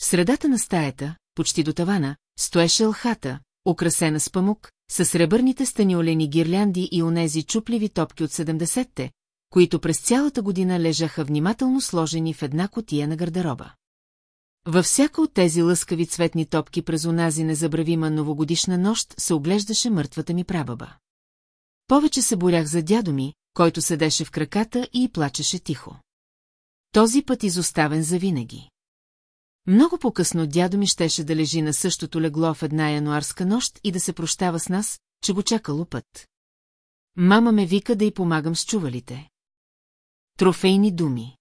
В средата на стаята, почти до тавана, стоеше лхата, украсена с памук, с сребърните станиолени гирлянди и онези чупливи топки от 70-те, които през цялата година лежаха внимателно сложени в една котия на гардероба. Във всяка от тези лъскави цветни топки през онази незабравима новогодишна нощ се оглеждаше мъртвата ми прабаба. Повече се борях за дядо ми, който седеше в краката и плачеше тихо. Този път изоставен завинаги. Много по-късно дядо ми щеше да лежи на същото легло в една януарска нощ и да се прощава с нас, че го чакало път. Мама ме вика да й помагам с чувалите. Трофейни думи.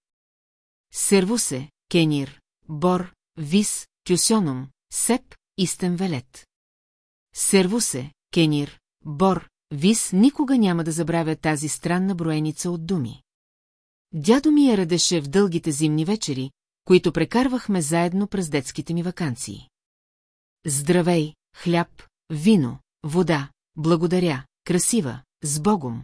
Сервусе, Кенир, Бор, Вис, Кюсьоном, Сеп, Истен Велет. Сервусе, Кенир, Бор, Вис никога няма да забравя тази странна броеница от думи. Дядо ми я радеше в дългите зимни вечери, които прекарвахме заедно през детските ми вакансии. здравей, хляб, вино, вода, благодаря, красива, с Богом.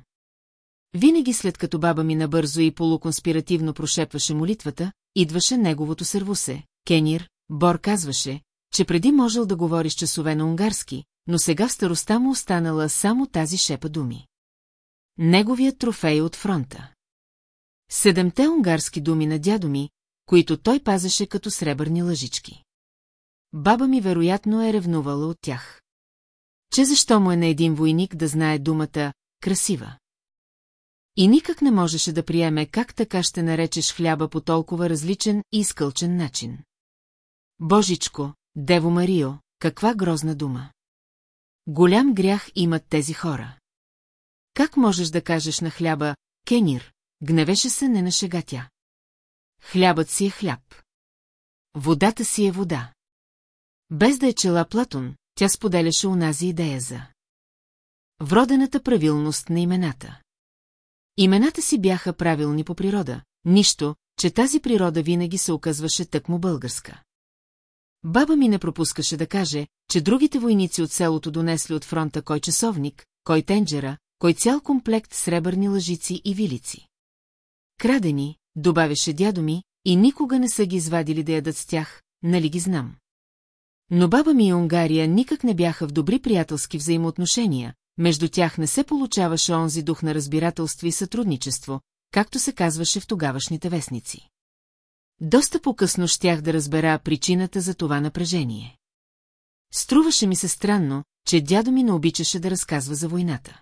Винаги след като баба ми набързо и полуконспиративно прошепваше молитвата, идваше неговото сървусе. Кенир, Бор казваше, че преди можел да говори с часове на унгарски, но сега в староста му останала само тази шепа думи. Неговият трофей от фронта. Седемте унгарски думи на дядо ми, които той пазеше като сребърни лъжички. Баба ми вероятно е ревнувала от тях. Че защо му е на един войник да знае думата «красива»? И никак не можеше да приеме как така ще наречеш хляба по толкова различен и изкълчен начин. Божичко, Дево Марио, каква грозна дума. Голям грях имат тези хора. Как можеш да кажеш на хляба, Кенир, гневеше се не на шега тя. Хлябът си е хляб. Водата си е вода. Без да е чела Платон, тя споделяше унази идея за вродената правилност на имената. Имената си бяха правилни по природа, нищо, че тази природа винаги се оказваше тъкмо българска. Баба ми не пропускаше да каже, че другите войници от селото донесли от фронта кой часовник, кой тенджера, кой цял комплект сребърни лъжици и вилици. Крадени, добавяше дядо ми, и никога не са ги извадили да ядат с тях, нали ги знам. Но баба ми и Унгария никак не бяха в добри приятелски взаимоотношения, между тях не се получаваше онзи дух на разбирателство и сътрудничество, както се казваше в тогавашните вестници. Доста по-късно щях да разбера причината за това напрежение. Струваше ми се странно, че дядо ми не обичаше да разказва за войната.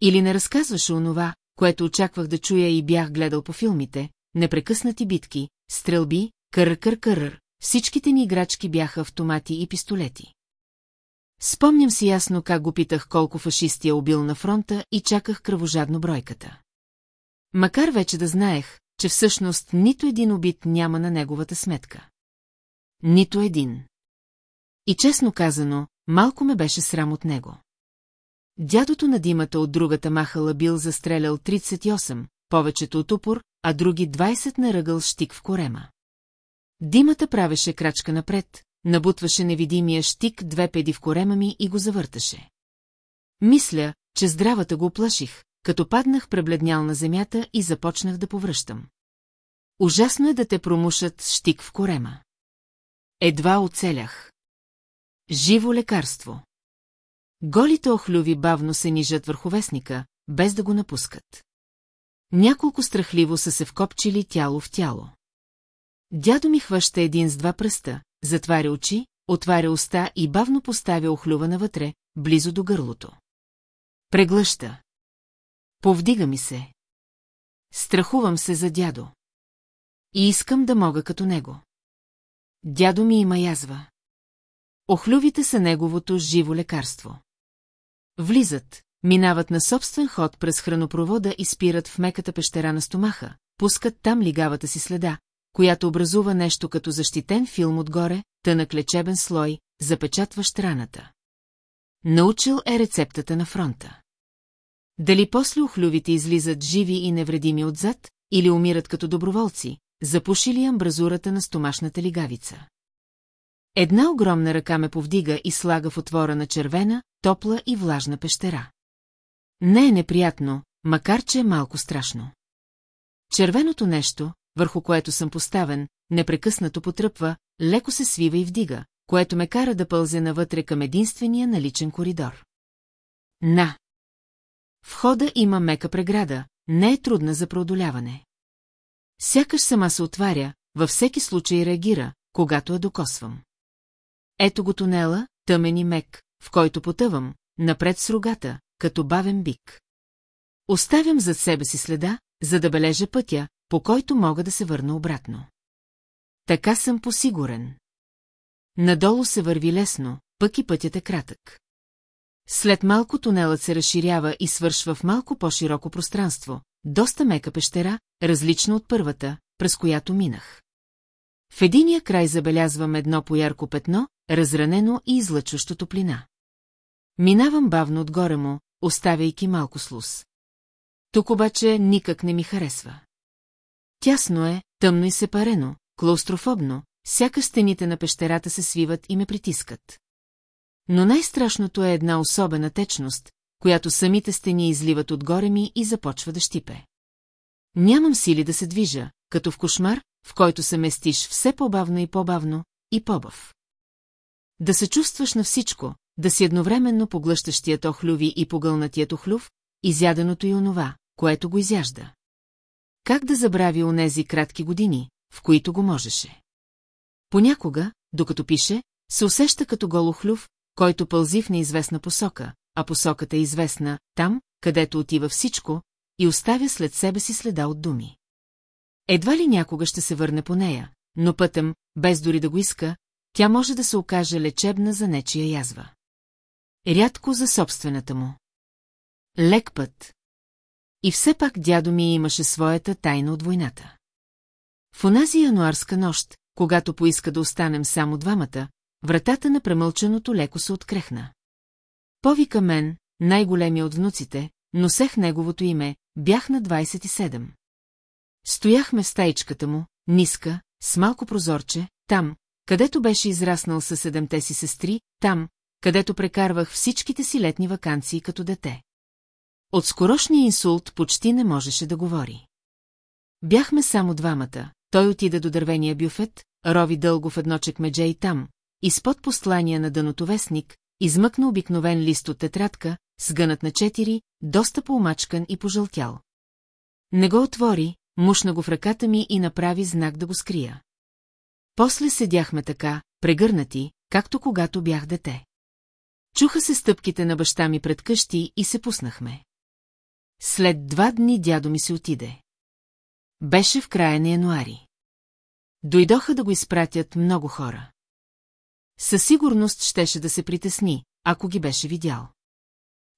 Или не разказваше онова, което очаквах да чуя и бях гледал по филмите, непрекъснати битки, стрелби, кър-кър-кър, всичките ни играчки бяха автомати и пистолети. Спомням си ясно как го питах колко фашисти е убил на фронта и чаках кръвожадно бройката. Макар вече да знаех, че всъщност нито един убит няма на неговата сметка. Нито един. И честно казано, малко ме беше срам от него. Дядото на димата от другата махала бил застрелял 38, повечето от упор, а други 20 наръгъл щик в корема. Димата правеше крачка напред, набутваше невидимия щик две педи в корема ми и го завърташе. Мисля, че здравата го оплаших, като паднах пребледнял на земята и започнах да повръщам. Ужасно е да те промушат с щик в корема. Едва оцелях. Живо лекарство. Голите охлюви бавно се нижат върху вестника, без да го напускат. Няколко страхливо са се вкопчили тяло в тяло. Дядо ми хваща един с два пръста, затваря очи, отваря уста и бавно поставя охлюва навътре, близо до гърлото. Преглъща. Повдига ми се. Страхувам се за дядо. И искам да мога като него. Дядо ми има язва. Охлювите са неговото живо лекарство. Влизат, минават на собствен ход през хранопровода и спират в меката пещера на стомаха, пускат там лигавата си следа, която образува нещо като защитен филм отгоре, тънък лечебен слой, запечатващ раната. Научил е рецептата на фронта. Дали после охлювите излизат живи и невредими отзад, или умират като доброволци, запушили амбразурата на стомашната лигавица. Една огромна ръка ме повдига и слага в отвора на червена, топла и влажна пещера. Не е неприятно, макар че е малко страшно. Червеното нещо, върху което съм поставен, непрекъснато потръпва, леко се свива и вдига, което ме кара да пълзе навътре към единствения наличен коридор. На! Входа има мека преграда, не е трудна за преодоляване. Сякаш сама се отваря, във всеки случай реагира, когато я докосвам. Ето го тунела, тъмен и мек, в който потъвам, напред с рогата, като бавен бик. Оставям зад себе си следа, за да бележа пътя, по който мога да се върна обратно. Така съм посигурен. Надолу се върви лесно, пък и пътят е кратък. След малко тунелът се разширява и свършва в малко по-широко пространство, доста мека пещера, различна от първата, през която минах. В единия край забелязвам едно поярко петно, разранено и излъчващо топлина. Минавам бавно отгоре му, оставяйки малко слус. Тук обаче никак не ми харесва. Тясно е, тъмно и сепарено, клаустрофобно, сяка стените на пещерата се свиват и ме притискат. Но най-страшното е една особена течност, която самите стени изливат отгоре ми и започва да щипе. Нямам сили да се движа, като в кошмар, в който се местиш все по-бавно и по-бавно, и по-бав. Да се чувстваш на всичко, да си едновременно поглъщащият охлюви и погълнатият охлюв, изяденото и онова, което го изяжда. Как да забрави онези кратки години, в които го можеше? Понякога, докато пише, се усеща като голохлюв, който пълзи в неизвестна посока, а посоката е известна, там, където отива всичко, и оставя след себе си следа от думи. Едва ли някога ще се върне по нея, но пътем, без дори да го иска, тя може да се окаже лечебна за нечия язва. Рядко за собствената му. Лек път. И все пак дядо ми имаше своята тайна от войната. В онази януарска нощ, когато поиска да останем само двамата, вратата на премълченото леко се открехна. Повика мен, най-големия от внуците, носех неговото име, бях на 27. Стояхме в стаичката му, ниска, с малко прозорче, там, където беше израснал със седемте си сестри, там, където прекарвах всичките си летни вакансии като дете. От скорошния инсулт почти не можеше да говори. Бяхме само двамата, той отида до дървения бюфет, рови дълго в едно чекмедже и там, изпод послания на дъното вестник, измъкна обикновен лист от тетрадка, сгънат на четири, доста поумачкан и пожълтял. Не го отвори, мушна го в ръката ми и направи знак да го скрия. После седяхме така, прегърнати, както когато бях дете. Чуха се стъпките на баща ми пред къщи и се пуснахме. След два дни дядо ми се отиде. Беше в края на януари. Дойдоха да го изпратят много хора. Със сигурност щеше да се притесни, ако ги беше видял.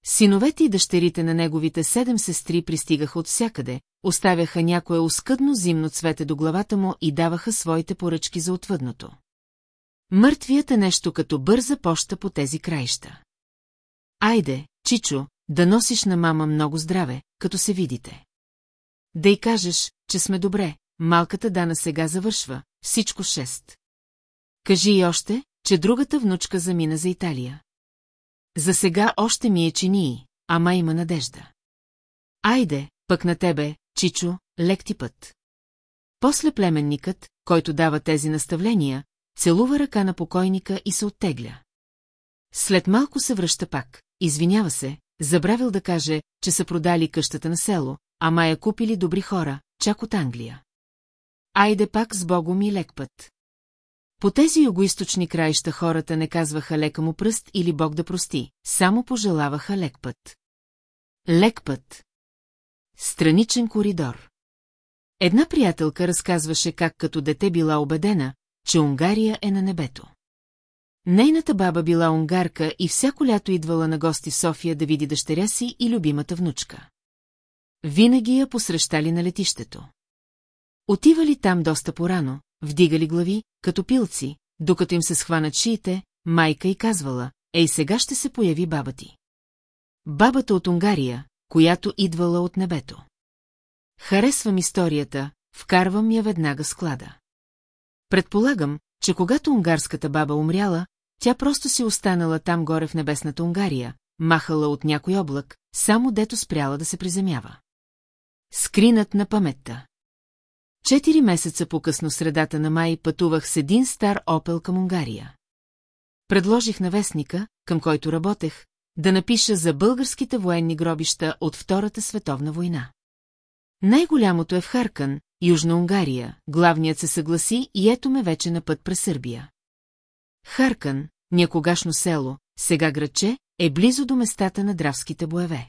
Синовете и дъщерите на неговите седем сестри пристигаха от всякъде, оставяха някое оскъдно зимно цвете до главата му и даваха своите поръчки за отвъдното. Мъртвият е нещо като бърза поща по тези краища. Айде, Чичо, да носиш на мама много здраве, като се видите. Да й кажеш, че сме добре, малката Дана сега завършва, всичко шест. Кажи и още, че другата внучка замина за Италия. За сега още ми е чинии, ама има надежда. Айде, пък на тебе, Чичо, лек ти път. После племенникът, който дава тези наставления, целува ръка на покойника и се оттегля. След малко се връща пак, извинява се, забравил да каже, че са продали къщата на село, ама я купили добри хора, чак от Англия. Айде пак с Богом и лек път. По тези югоисточни краища хората не казваха лека му пръст или Бог да прости, само пожелаваха лек път. Лек път. Страничен коридор. Една приятелка разказваше как като дете била убедена, че Унгария е на небето. Нейната баба била унгарка и всяко лято идвала на гости София да види дъщеря си и любимата внучка. Винаги я посрещали на летището. Отивали там доста порано, вдигали глави, като пилци, докато им се схванат шиите, майка и казвала, ей сега ще се появи баба ти. Бабата от Унгария, която идвала от небето. Харесвам историята, вкарвам я веднага склада. Предполагам, че когато унгарската баба умряла, тя просто си останала там горе в небесната Унгария, махала от някой облак, само дето спряла да се приземява. Скринат на паметта. Четири месеца по-късно средата на май пътувах с един стар опел към Унгария. Предложих на вестника, към който работех, да напиша за българските военни гробища от Втората световна война. Най-голямото е в Харкан, Южна Унгария, главният се съгласи и ето ме вече на път през Сърбия. Харкан, някогашно село, сега градче, е близо до местата на дравските боеве.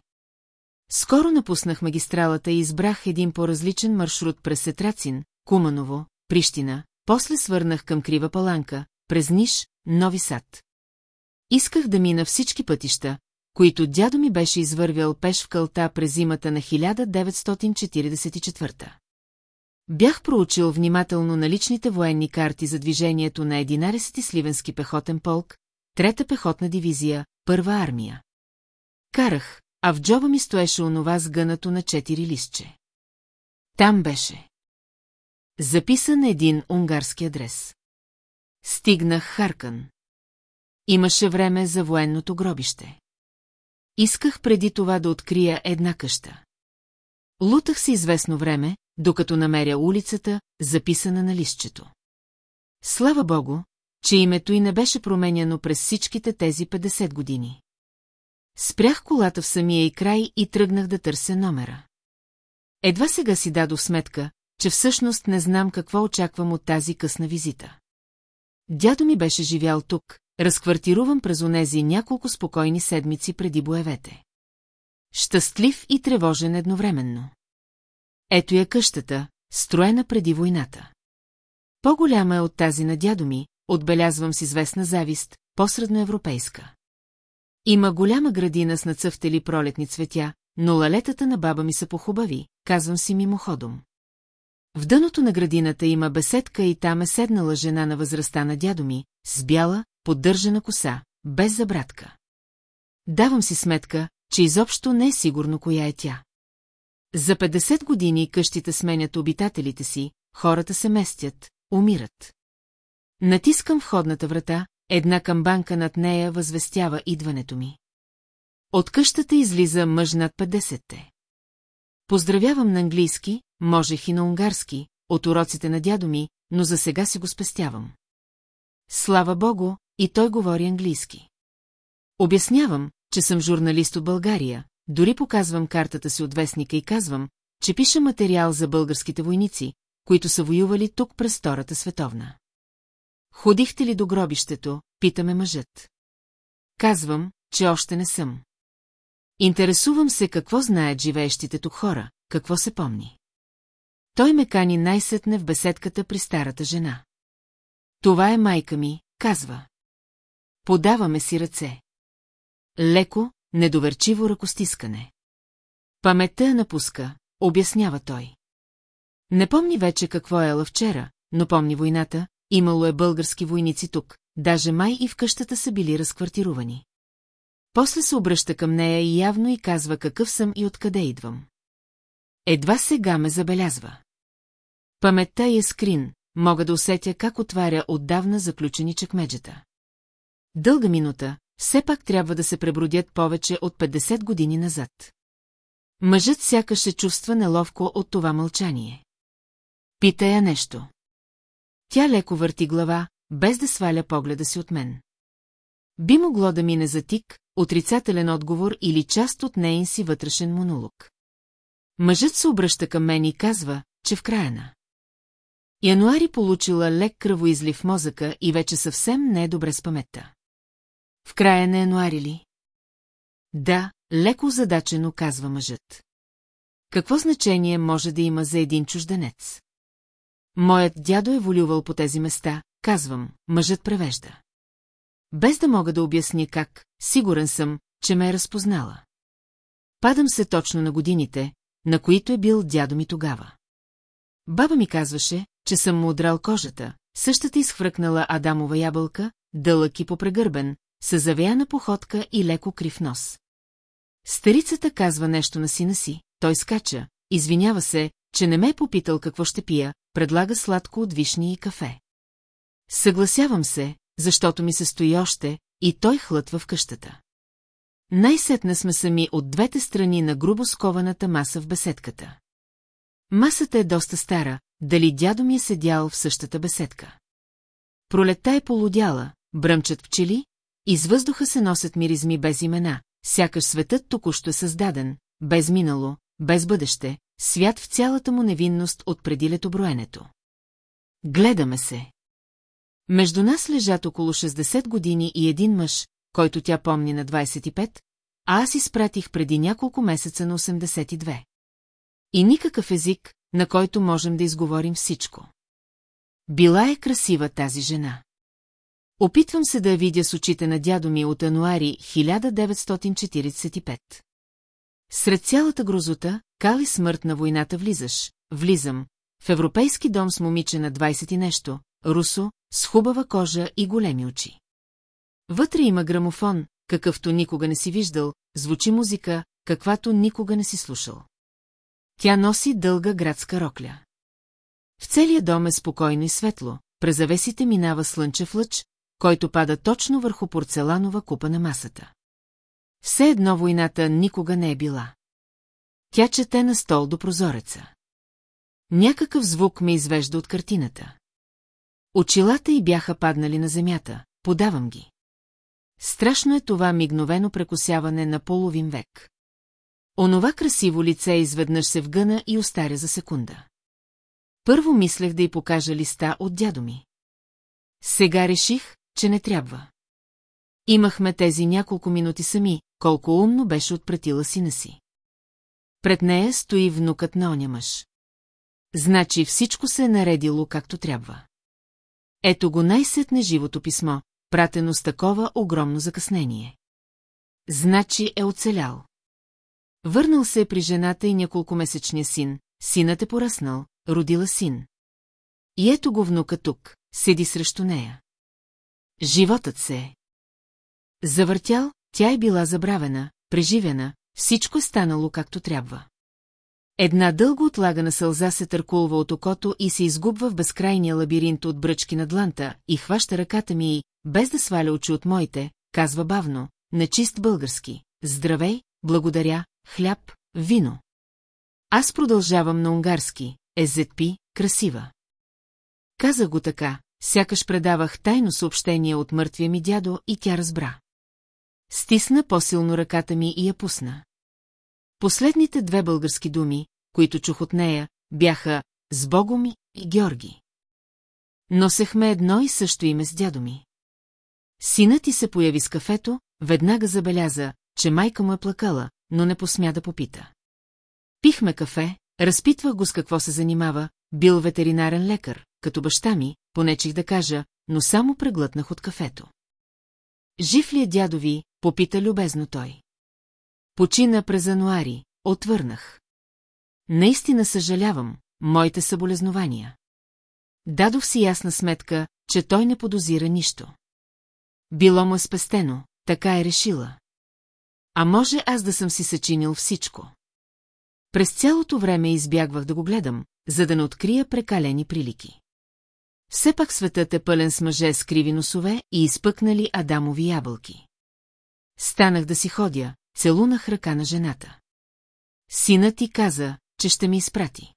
Скоро напуснах магистралата и избрах един по-различен маршрут през Сетрацин, Куманово, Прищина, после свърнах към Крива Паланка, през Ниш, Нови Сад. Исках да мина всички пътища, които дядо ми беше извървял пеш в кълта през зимата на 1944. Бях проучил внимателно наличните военни карти за движението на 11-ти Сливенски пехотен полк, Трета пехотна дивизия, Първа армия. Карах, а в джоба ми стоеше онова сгънато на четири листче. Там беше. Записан един унгарски адрес. Стигнах Харкън. Имаше време за военното гробище. Исках преди това да открия една къща. Лутах се известно време, докато намеря улицата, записана на листчето. Слава богу, че името й не беше променяно през всичките тези 50 години. Спрях колата в самия и край и тръгнах да търся номера. Едва сега си дадох сметка, че всъщност не знам какво очаквам от тази късна визита. Дядо ми беше живял тук, разквартируван през онези няколко спокойни седмици преди боевете. Щастлив и тревожен едновременно. Ето я къщата, строена преди войната. По-голяма е от тази на дядо ми, отбелязвам с известна завист, по-средноевропейска. Има голяма градина с нацъфтели пролетни цветя, но лалетата на баба ми са похубави, казвам си мимоходом. В дъното на градината има беседка и там е седнала жена на възрастта на дядо ми, с бяла, поддържана коса, без забратка. Давам си сметка, че изобщо не е сигурно коя е тя. За 50 години къщите сменят обитателите си, хората се местят, умират. Натискам входната врата, една камбанка над нея възвестява идването ми. От къщата излиза мъж над 50-те. Поздравявам на английски, можех и на унгарски, от уроците на дядо ми, но за сега си го спестявам. Слава богу, и той говори английски. Обяснявам, че съм журналист от България, дори показвам картата си от вестника и казвам, че пиша материал за българските войници, които са воювали тук през Втората световна. Ходихте ли до гробището, питаме мъжът. Казвам, че още не съм. Интересувам се какво знаят живеещите тук хора, какво се помни. Той ме кани най-сетне в беседката при старата жена. Това е майка ми, казва. Подаваме си ръце. Леко, недоверчиво ръкостискане. Паметта напуска, обяснява той. Не помни вече какво е ела вчера, но помни войната, имало е български войници тук, даже май и в къщата са били разквартирувани. После се обръща към нея и явно и казва какъв съм и откъде идвам. Едва сега ме забелязва. Паметта е скрин, мога да усетя как отваря отдавна заключени чекмеджета. Дълга минута, все пак трябва да се пребродят повече от 50 години назад. Мъжът сякаш се чувства неловко от това мълчание. Пита я нещо. Тя леко върти глава, без да сваля погледа си от мен. Би могло да мине за тик, отрицателен отговор или част от нейн си вътрешен монолог. Мъжът се обръща към мен и казва, че в края на. Януари получила лек кръвоизлив мозъка и вече съвсем не е добре с паметта. В края на януари ли? Да, леко задачено казва мъжът. Какво значение може да има за един чужденец? Моят дядо е волювал по тези места, казвам, мъжът превежда. Без да мога да обясня как, сигурен съм, че ме е разпознала. Падам се точно на годините, на които е бил дядо ми тогава. Баба ми казваше, че съм му удрал кожата, същата изхвъркнала Адамова ябълка, дълъг и попрегърбен, с завеяна походка и леко крив нос. Старицата казва нещо на сина си, той скача, извинява се, че не ме е попитал какво ще пия, предлага сладко от вишни и кафе. Съгласявам се, защото ми се стои още, и той хлътва в къщата. Най-сетне сме сами от двете страни на грубо скованата маса в беседката. Масата е доста стара, дали дядо ми е седял в същата беседка. Пролетта е полудяла, бръмчат пчели, из въздуха се носят миризми без имена, сякаш светът току-що е създаден, без минало, без бъдеще, свят в цялата му невинност от преди летоброенето. Гледаме се. Между нас лежат около 60 години и един мъж, който тя помни на 25, а аз изпратих преди няколко месеца на 82. И никакъв език, на който можем да изговорим всичко. Била е красива тази жена. Опитвам се да я видя с очите на дядо ми от януари 1945. Сред цялата грозота, кали смърт на войната влизаш, влизам, в европейски дом с момиче на 20 и нещо, русо, с хубава кожа и големи очи. Вътре има грамофон, какъвто никога не си виждал, звучи музика, каквато никога не си слушал. Тя носи дълга градска рокля. В целия дом е спокойно и светло, през завесите минава слънчев лъч, който пада точно върху порцеланова купа на масата. Все едно войната никога не е била. Тя чете на стол до прозореца. Някакъв звук ме извежда от картината. Очилата й бяха паднали на земята, подавам ги. Страшно е това мигновено прекосяване на половин век. Онова красиво лице изведнъж се вгъна и остаря за секунда. Първо мислех да й покажа листа от дядо ми. Сега реших, че не трябва. Имахме тези няколко минути сами, колко умно беше отпратила сина си. Пред нея стои внукът на оня мъж. Значи всичко се е наредило както трябва. Ето го най-сетне живото писмо, пратено с такова огромно закъснение. Значи е оцелял. Върнал се е при жената и няколкомесечния син, синът е поръснал, родила син. И ето го внука тук, седи срещу нея. Животът се е. Завъртял, тя е била забравена, преживена, всичко е станало както трябва. Една дълго отлагана сълза се търкулва от окото и се изгубва в безкрайния лабиринт от бръчки на дланта и хваща ръката ми и, без да сваля очи от моите, казва бавно, на чист български. Здравей, благодаря, хляб, вино. Аз продължавам на унгарски, езетпи, красива. Казах го така, сякаш предавах тайно съобщение от мъртвия ми дядо и тя разбра. Стисна по-силно ръката ми и я пусна. Последните две български думи, които чух от нея, бяха «С Богом и Георги». Носехме едно и също име с дядо ми. Синът ти се появи с кафето, веднага забеляза, че майка му е плакала, но не посмя да попита. Пихме кафе, разпитвах го с какво се занимава, бил ветеринарен лекар, като баща ми, понечих да кажа, но само преглътнах от кафето. Жив ли е дядо ви, попита любезно той. Почина през януари, отвърнах. Наистина съжалявам, моите съболезнования. Дадох си ясна сметка, че той не подозира нищо. Било му е спестено, така е решила. А може аз да съм си съчинил всичко. През цялото време избягвах да го гледам, за да не открия прекалени прилики. Все пак светът е пълен с мъже с криви носове и изпъкнали адамови ябълки. Станах да си ходя, целунах ръка на жената. Синът ти каза, че ще ми изпрати.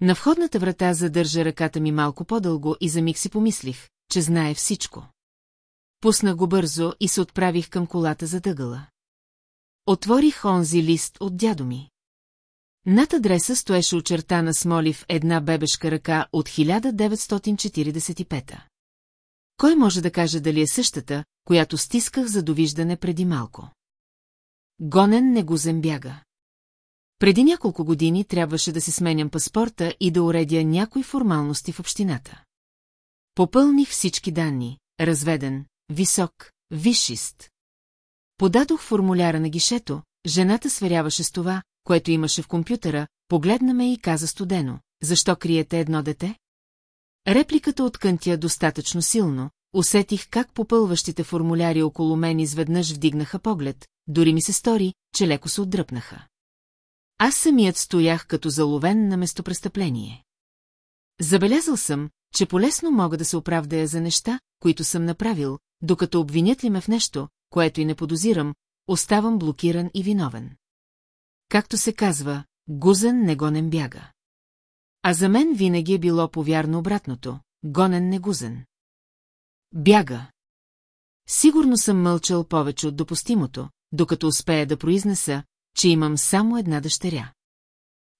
На входната врата задържа ръката ми малко по-дълго и за миг си помислих, че знае всичко. Пуснах го бързо и се отправих към колата за дъгъла. Отворих онзи лист от дядо ми. Над адреса стоеше очертана с молив една бебешка ръка от 1945 Кой може да каже дали е същата, която стисках за довиждане преди малко? Гонен не го зембяга. Преди няколко години трябваше да си сменям паспорта и да уредя някои формалности в общината. Попълних всички данни, разведен, висок, висшист. Подадох формуляра на гишето, жената сверяваше с това, което имаше в компютъра, погледна ме и каза студено. Защо криете едно дете? Репликата откънтя достатъчно силно, усетих как попълващите формуляри около мен изведнъж вдигнаха поглед, дори ми се стори, че леко се отдръпнаха. Аз самият стоях като заловен на местопрестъпление. Забелязал съм, че полесно мога да се оправдая за неща, които съм направил, докато обвинят ли ме в нещо, което и не подозирам, оставам блокиран и виновен. Както се казва, гузен не гонен бяга. А за мен винаги е било повярно обратното, гонен не гузен. Бяга. Сигурно съм мълчал повече от допустимото, докато успея да произнеса, че имам само една дъщеря.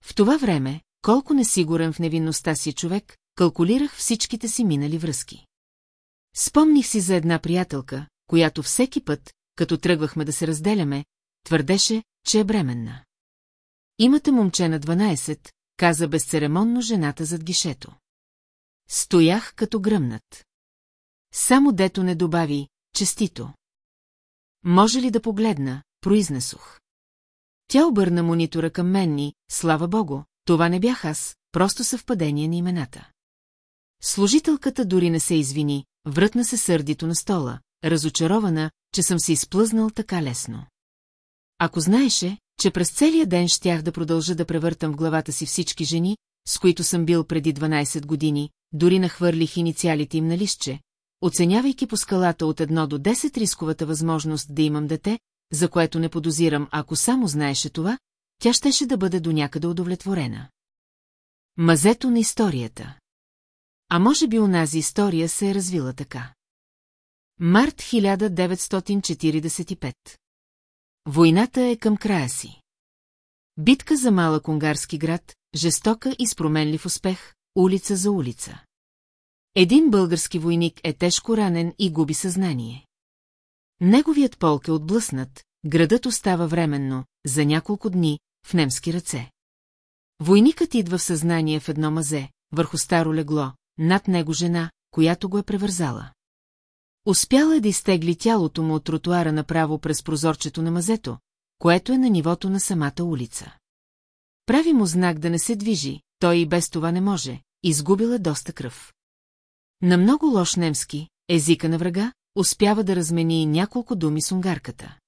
В това време, колко несигурен в невинността си човек, калкулирах всичките си минали връзки. Спомних си за една приятелка, която всеки път, като тръгвахме да се разделяме, твърдеше, че е бременна. Имате момче на 12, каза безцеремонно жената зад гишето. Стоях като гръмнат. Само дето не добави, честито. Може ли да погледна, произнесох. Тя обърна монитора към мен и, слава богу, това не бях аз, просто съвпадение на имената. Служителката дори не се извини, врътна се сърдито на стола, разочарована, че съм се изплъзнал така лесно. Ако знаеше, че през целия ден щях да продължа да превъртам в главата си всички жени, с които съм бил преди 12 години, дори нахвърлих инициалите им на листче, оценявайки по скалата от 1 до 10 рисковата възможност да имам дете, за което не подозирам, ако само знаеше това, тя щеше да бъде до някъде удовлетворена. Мазето на историята А може би унази история се е развила така. Март 1945 Войната е към края си. Битка за малък унгарски град, жестока и с променлив успех, улица за улица. Един български войник е тежко ранен и губи съзнание. Неговият полк е отблъснат, градът остава временно, за няколко дни, в немски ръце. Войникът идва в съзнание в едно мазе, върху старо легло, над него жена, която го е превързала. Успяла е да изтегли тялото му от тротуара направо през прозорчето на мазето, което е на нивото на самата улица. Прави му знак да не се движи, той и без това не може, изгубила доста кръв. На много лош немски, езика на врага, успява да размени няколко думи с унгарката.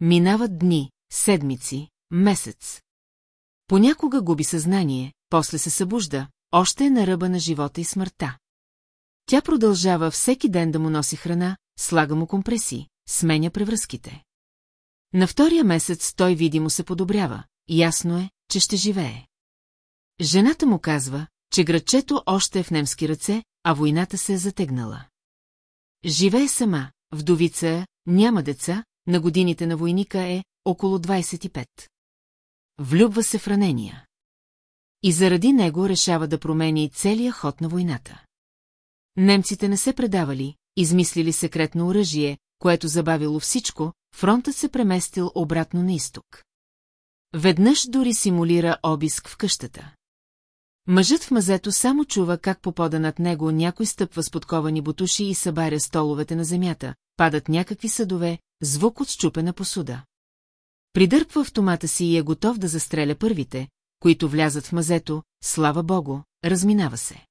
Минават дни, седмици, месец. Понякога губи съзнание, после се събужда, още е на ръба на живота и смъртта. Тя продължава всеки ден да му носи храна, слага му компреси, сменя превръзките. На втория месец той видимо се подобрява, ясно е, че ще живее. Жената му казва, че градчето още е в немски ръце, а войната се е затегнала. Живее сама, вдовица, няма деца, на годините на войника е около 25. Влюбва се в ранения. И заради него решава да промени целия ход на войната. Немците не се предавали, измислили секретно оръжие, което забавило всичко, фронтът се преместил обратно на изток. Веднъж дори симулира обиск в къщата. Мъжът в мазето само чува как по пода над него някой стъпва с подковани бутуши и събаря столовете на земята, падат някакви съдове, звук от щупена посуда. Придърпва автомата си и е готов да застреля първите, които влязат в мазето, слава богу, разминава се.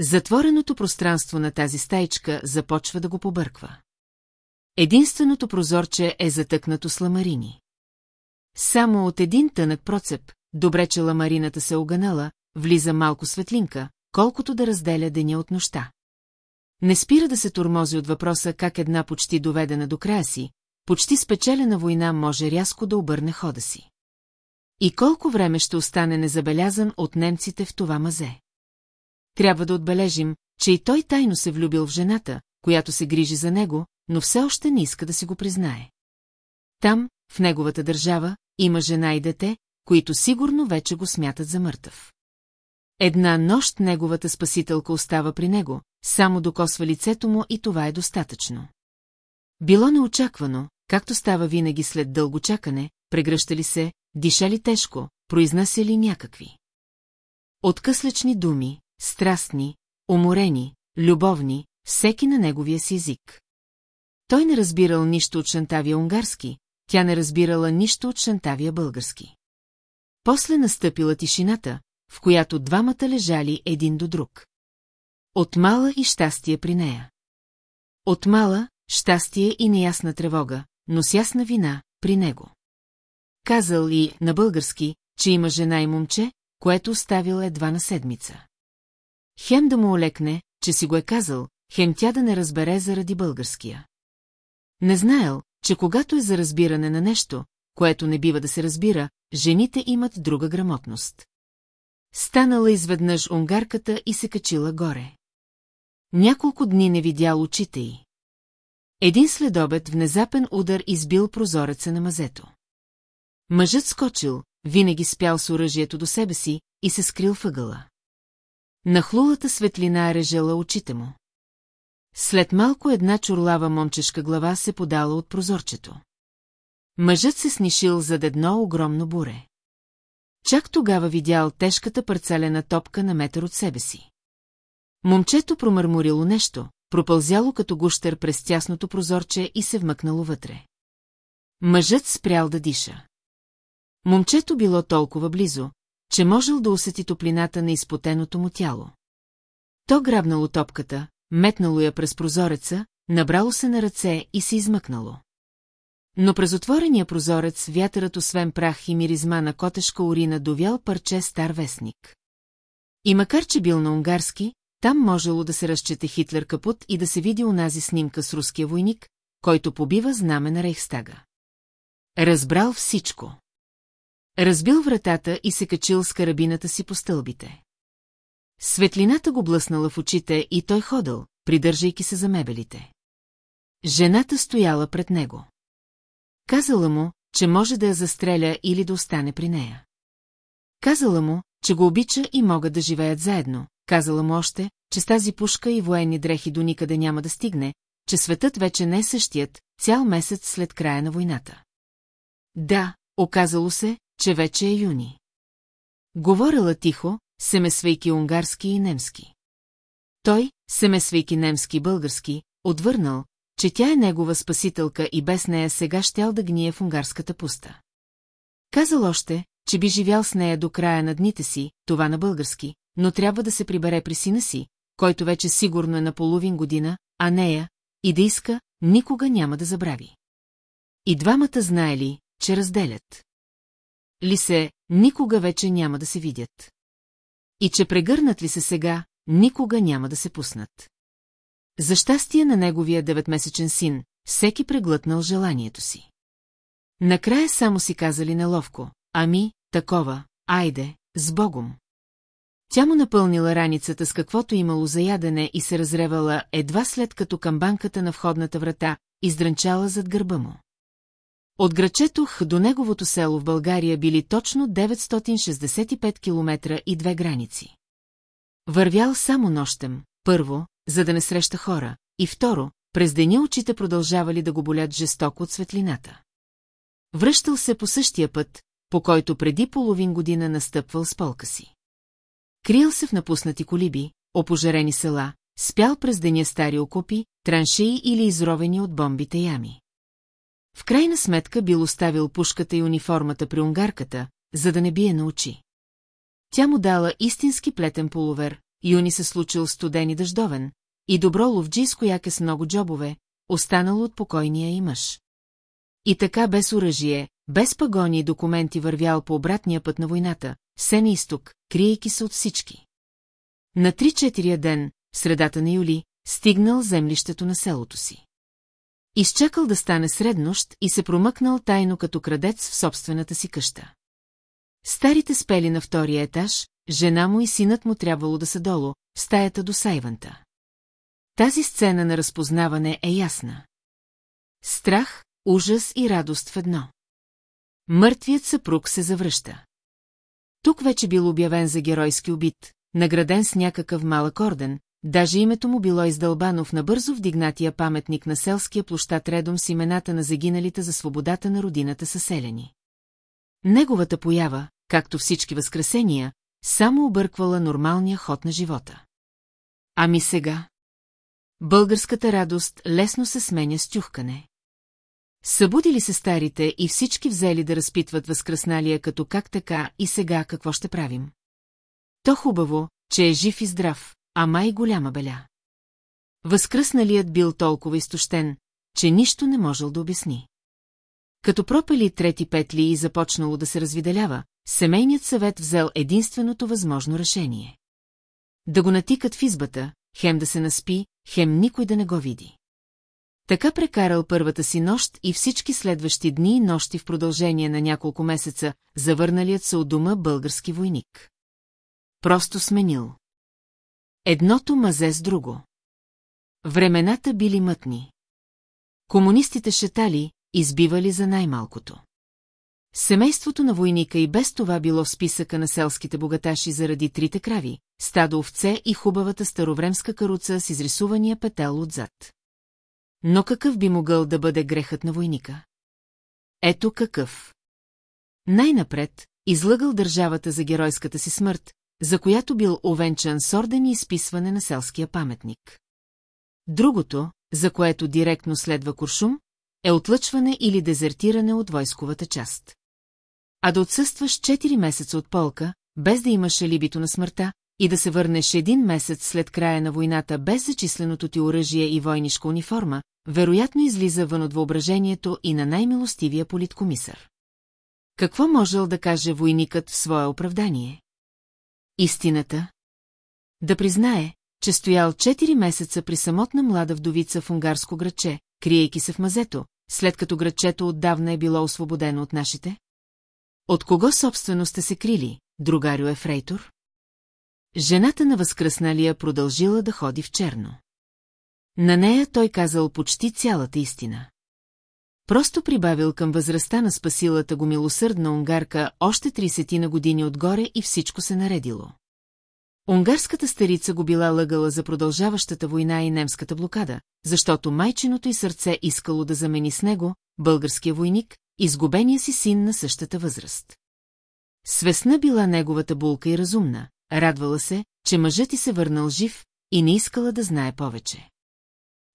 Затвореното пространство на тази стаичка започва да го побърква. Единственото прозорче е затъкнато с ламарини. Само от един тънък процеп, добре че ламарината се оганала, влиза малко светлинка, колкото да разделя деня от нощта. Не спира да се турмози от въпроса как една почти доведена до края си, почти спечелена война може рязко да обърне хода си. И колко време ще остане незабелязан от немците в това мазе. Трябва да отбележим, че и той тайно се влюбил в жената, която се грижи за него, но все още не иска да си го признае. Там, в неговата държава, има жена и дете, които сигурно вече го смятат за мъртъв. Една нощ неговата спасителка остава при него, само докосва лицето му и това е достатъчно. Било неочаквано, както става винаги след дълго чакане, прегръщали се, дишали тежко, произнасяли някакви. Откъслечни думи, страстни, уморени, любовни, всеки на неговия си език. Той не разбирал нищо от шантавия унгарски, тя не разбирала нищо от шантавия български. После настъпила тишината, в която двамата лежали един до друг. Отмала и щастие при нея. Отмала, щастие и неясна тревога, но с ясна вина при него. Казал и на български, че има жена и момче, което оставил едва на седмица. Хем да му олекне, че си го е казал, хем тя да не разбере заради българския. Не знаел, че когато е за разбиране на нещо, което не бива да се разбира, жените имат друга грамотност. Станала изведнъж унгарката и се качила горе. Няколко дни не видял очите й. Един следобед внезапен удар избил прозореца на мазето. Мъжът скочил, винаги спял с оръжието до себе си и се скрил въгъла. Нахлулата светлина режела очите му. След малко една чурлава момчешка глава се подала от прозорчето. Мъжът се снишил зад едно огромно буре. Чак тогава видял тежката парцелена топка на метър от себе си. Момчето промърморило нещо, пропълзяло като гущер през тясното прозорче и се вмъкнало вътре. Мъжът спрял да диша. Момчето било толкова близо, че можел да усети топлината на изпотеното му тяло. То грабнало топката, метнало я през прозореца, набрало се на ръце и се измъкнало. Но през отворения прозорец вятърът освен прах и миризма на котешка урина довял парче стар вестник. И макар, че бил на унгарски, там можело да се разчете Хитлер капут и да се види унази снимка с руския войник, който побива знаме на Рейхстага. Разбрал всичко. Разбил вратата и се качил с карабината си по стълбите. Светлината го блъснала в очите и той ходил, придържайки се за мебелите. Жената стояла пред него. Казала му, че може да я застреля или да остане при нея. Казала му, че го обича и могат да живеят заедно. Казала му още, че с тази пушка и военни дрехи до никъде няма да стигне, че светът вече не е същият, цял месец след края на войната. Да, оказало се, че вече е юни. Говорила тихо, семесвайки унгарски и немски. Той, семесвайки немски и български, отвърнал, че тя е негова спасителка и без нея сега щял да гние в унгарската пуста. Казал още, че би живял с нея до края на дните си, това на български, но трябва да се прибере при сина си, който вече сигурно е на половин година, а нея, и да иска, никога няма да забрави. И двамата знаели, че разделят. Ли се, никога вече няма да се видят. И че прегърнат ли се сега, никога няма да се пуснат. За щастие на неговия деветмесечен син, всеки преглътнал желанието си. Накрая само си казали неловко, ами, такова, айде, с Богом. Тя му напълнила раницата с каквото имало за ядене и се разревала едва след като камбанката на входната врата издрънчала зад гърба му. От Грачетох до неговото село в България били точно 965 км и две граници. Вървял само нощем, първо, за да не среща хора, и второ, през деня очите продължавали да го болят жестоко от светлината. Връщал се по същия път, по който преди половин година настъпвал с полка си. Крил се в напуснати колиби, опожарени села, спял през деня стари окопи, траншеи или изровени от бомбите ями. В крайна сметка бил оставил пушката и униформата при унгарката, за да не бие на очи. Тя му дала истински плетен полувер, юни се случил студен и дъждовен, и добро ловджийско яке с много джобове, останало от покойния и мъж. И така без оръжие, без пагони и документи вървял по обратния път на войната, все на изток, криейки се от всички. На три-четирия ден, средата на юли, стигнал землището на селото си. Изчакал да стане среднощ и се промъкнал тайно като крадец в собствената си къща. Старите спели на втория етаж, жена му и синът му трябвало да са долу, в стаята до Сайванта. Тази сцена на разпознаване е ясна. Страх, ужас и радост в едно. Мъртвият съпруг се завръща. Тук вече бил обявен за геройски убит, награден с някакъв малък орден, даже името му било издълбано в набързо вдигнатия паметник на селския площад редом с имената на загиналите за свободата на родината съселени. Неговата поява, както всички възкресения, само обърквала нормалния ход на живота. Ами сега? Българската радост лесно се сменя с тюхкане. Събудили се старите и всички взели да разпитват възкръсналия като как така и сега какво ще правим. То хубаво, че е жив и здрав, ама и голяма беля. Възкръсналият бил толкова изтощен, че нищо не можел да обясни. Като пропели трети петли и започнало да се развиделява, семейният съвет взел единственото възможно решение. Да го натикат в избата, хем да се наспи, хем никой да не го види. Така прекарал първата си нощ и всички следващи дни и нощи в продължение на няколко месеца, завърналият се от дома български войник. Просто сменил. Едното мазе с друго. Времената били мътни. Комунистите шетали, избивали за най-малкото. Семейството на войника и без това било в списъка на селските богаташи заради трите крави, стадо овце и хубавата старовремска каруца с изрисувания петел отзад. Но какъв би могъл да бъде грехът на войника? Ето какъв. Най-напред, излъгал държавата за геройската си смърт, за която бил овенчан с орден и изписване на селския паметник. Другото, за което директно следва куршум, е отлъчване или дезертиране от войсковата част. А да отсъстваш 4 месеца от полка, без да имаш либито на смъртта, и да се върнеш един месец след края на войната без зачисленото ти оръжие и войнишка униформа, вероятно излиза вън от въображението и на най-милостивия политкомисър. Какво можел да каже войникът в свое оправдание? Истината? Да признае, че стоял 4 месеца при самотна млада вдовица в унгарско градче, криейки се в мазето, след като градчето отдавна е било освободено от нашите? От кого собствено сте се крили, другарю Ефрейтор? Жената на възкръсналия продължила да ходи в черно. На нея той казал почти цялата истина. Просто прибавил към възрастта на спасилата го милосърдна унгарка още 30 на години отгоре и всичко се наредило. Унгарската старица го била лъгала за продължаващата война и немската блокада, защото майчиното й сърце искало да замени с него, българския войник, изгубения си син на същата възраст. Свесна била неговата булка и разумна, радвала се, че мъжът ти се върнал жив и не искала да знае повече.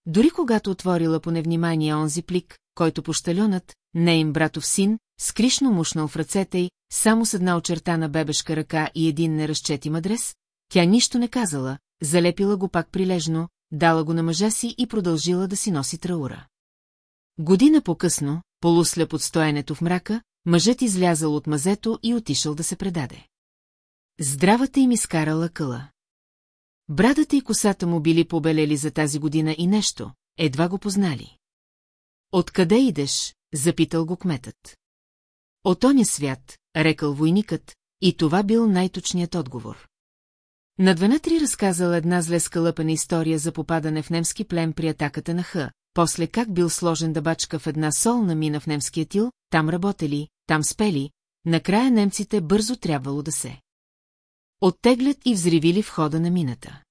Дори когато отворила по невнимание онзи плик, който пощалионът, нейн братов син, скришно мушнал в ръцете й, само с една очертана бебешка ръка и един неразчетим адрес, тя нищо не казала, залепила го пак прилежно, дала го на мъжа си и продължила да си носи траура. Година по-късно, полусляп от стоенето в мрака, мъжът излязал от мазето и отишъл да се предаде. Здравата им изкарала къла. Брадата и косата му били побелели за тази година и нещо, едва го познали. Откъде идеш? запитал го кметът. От оня свят, рекал войникът, и това бил най-точният отговор. На дванатри разказал една зле скълъпена история за попадане в немски плен при атаката на Х, после как бил сложен да бачка в една солна мина в немския тил, там работели, там спели, накрая немците бързо трябвало да се. Оттеглят и взривили входа на мината.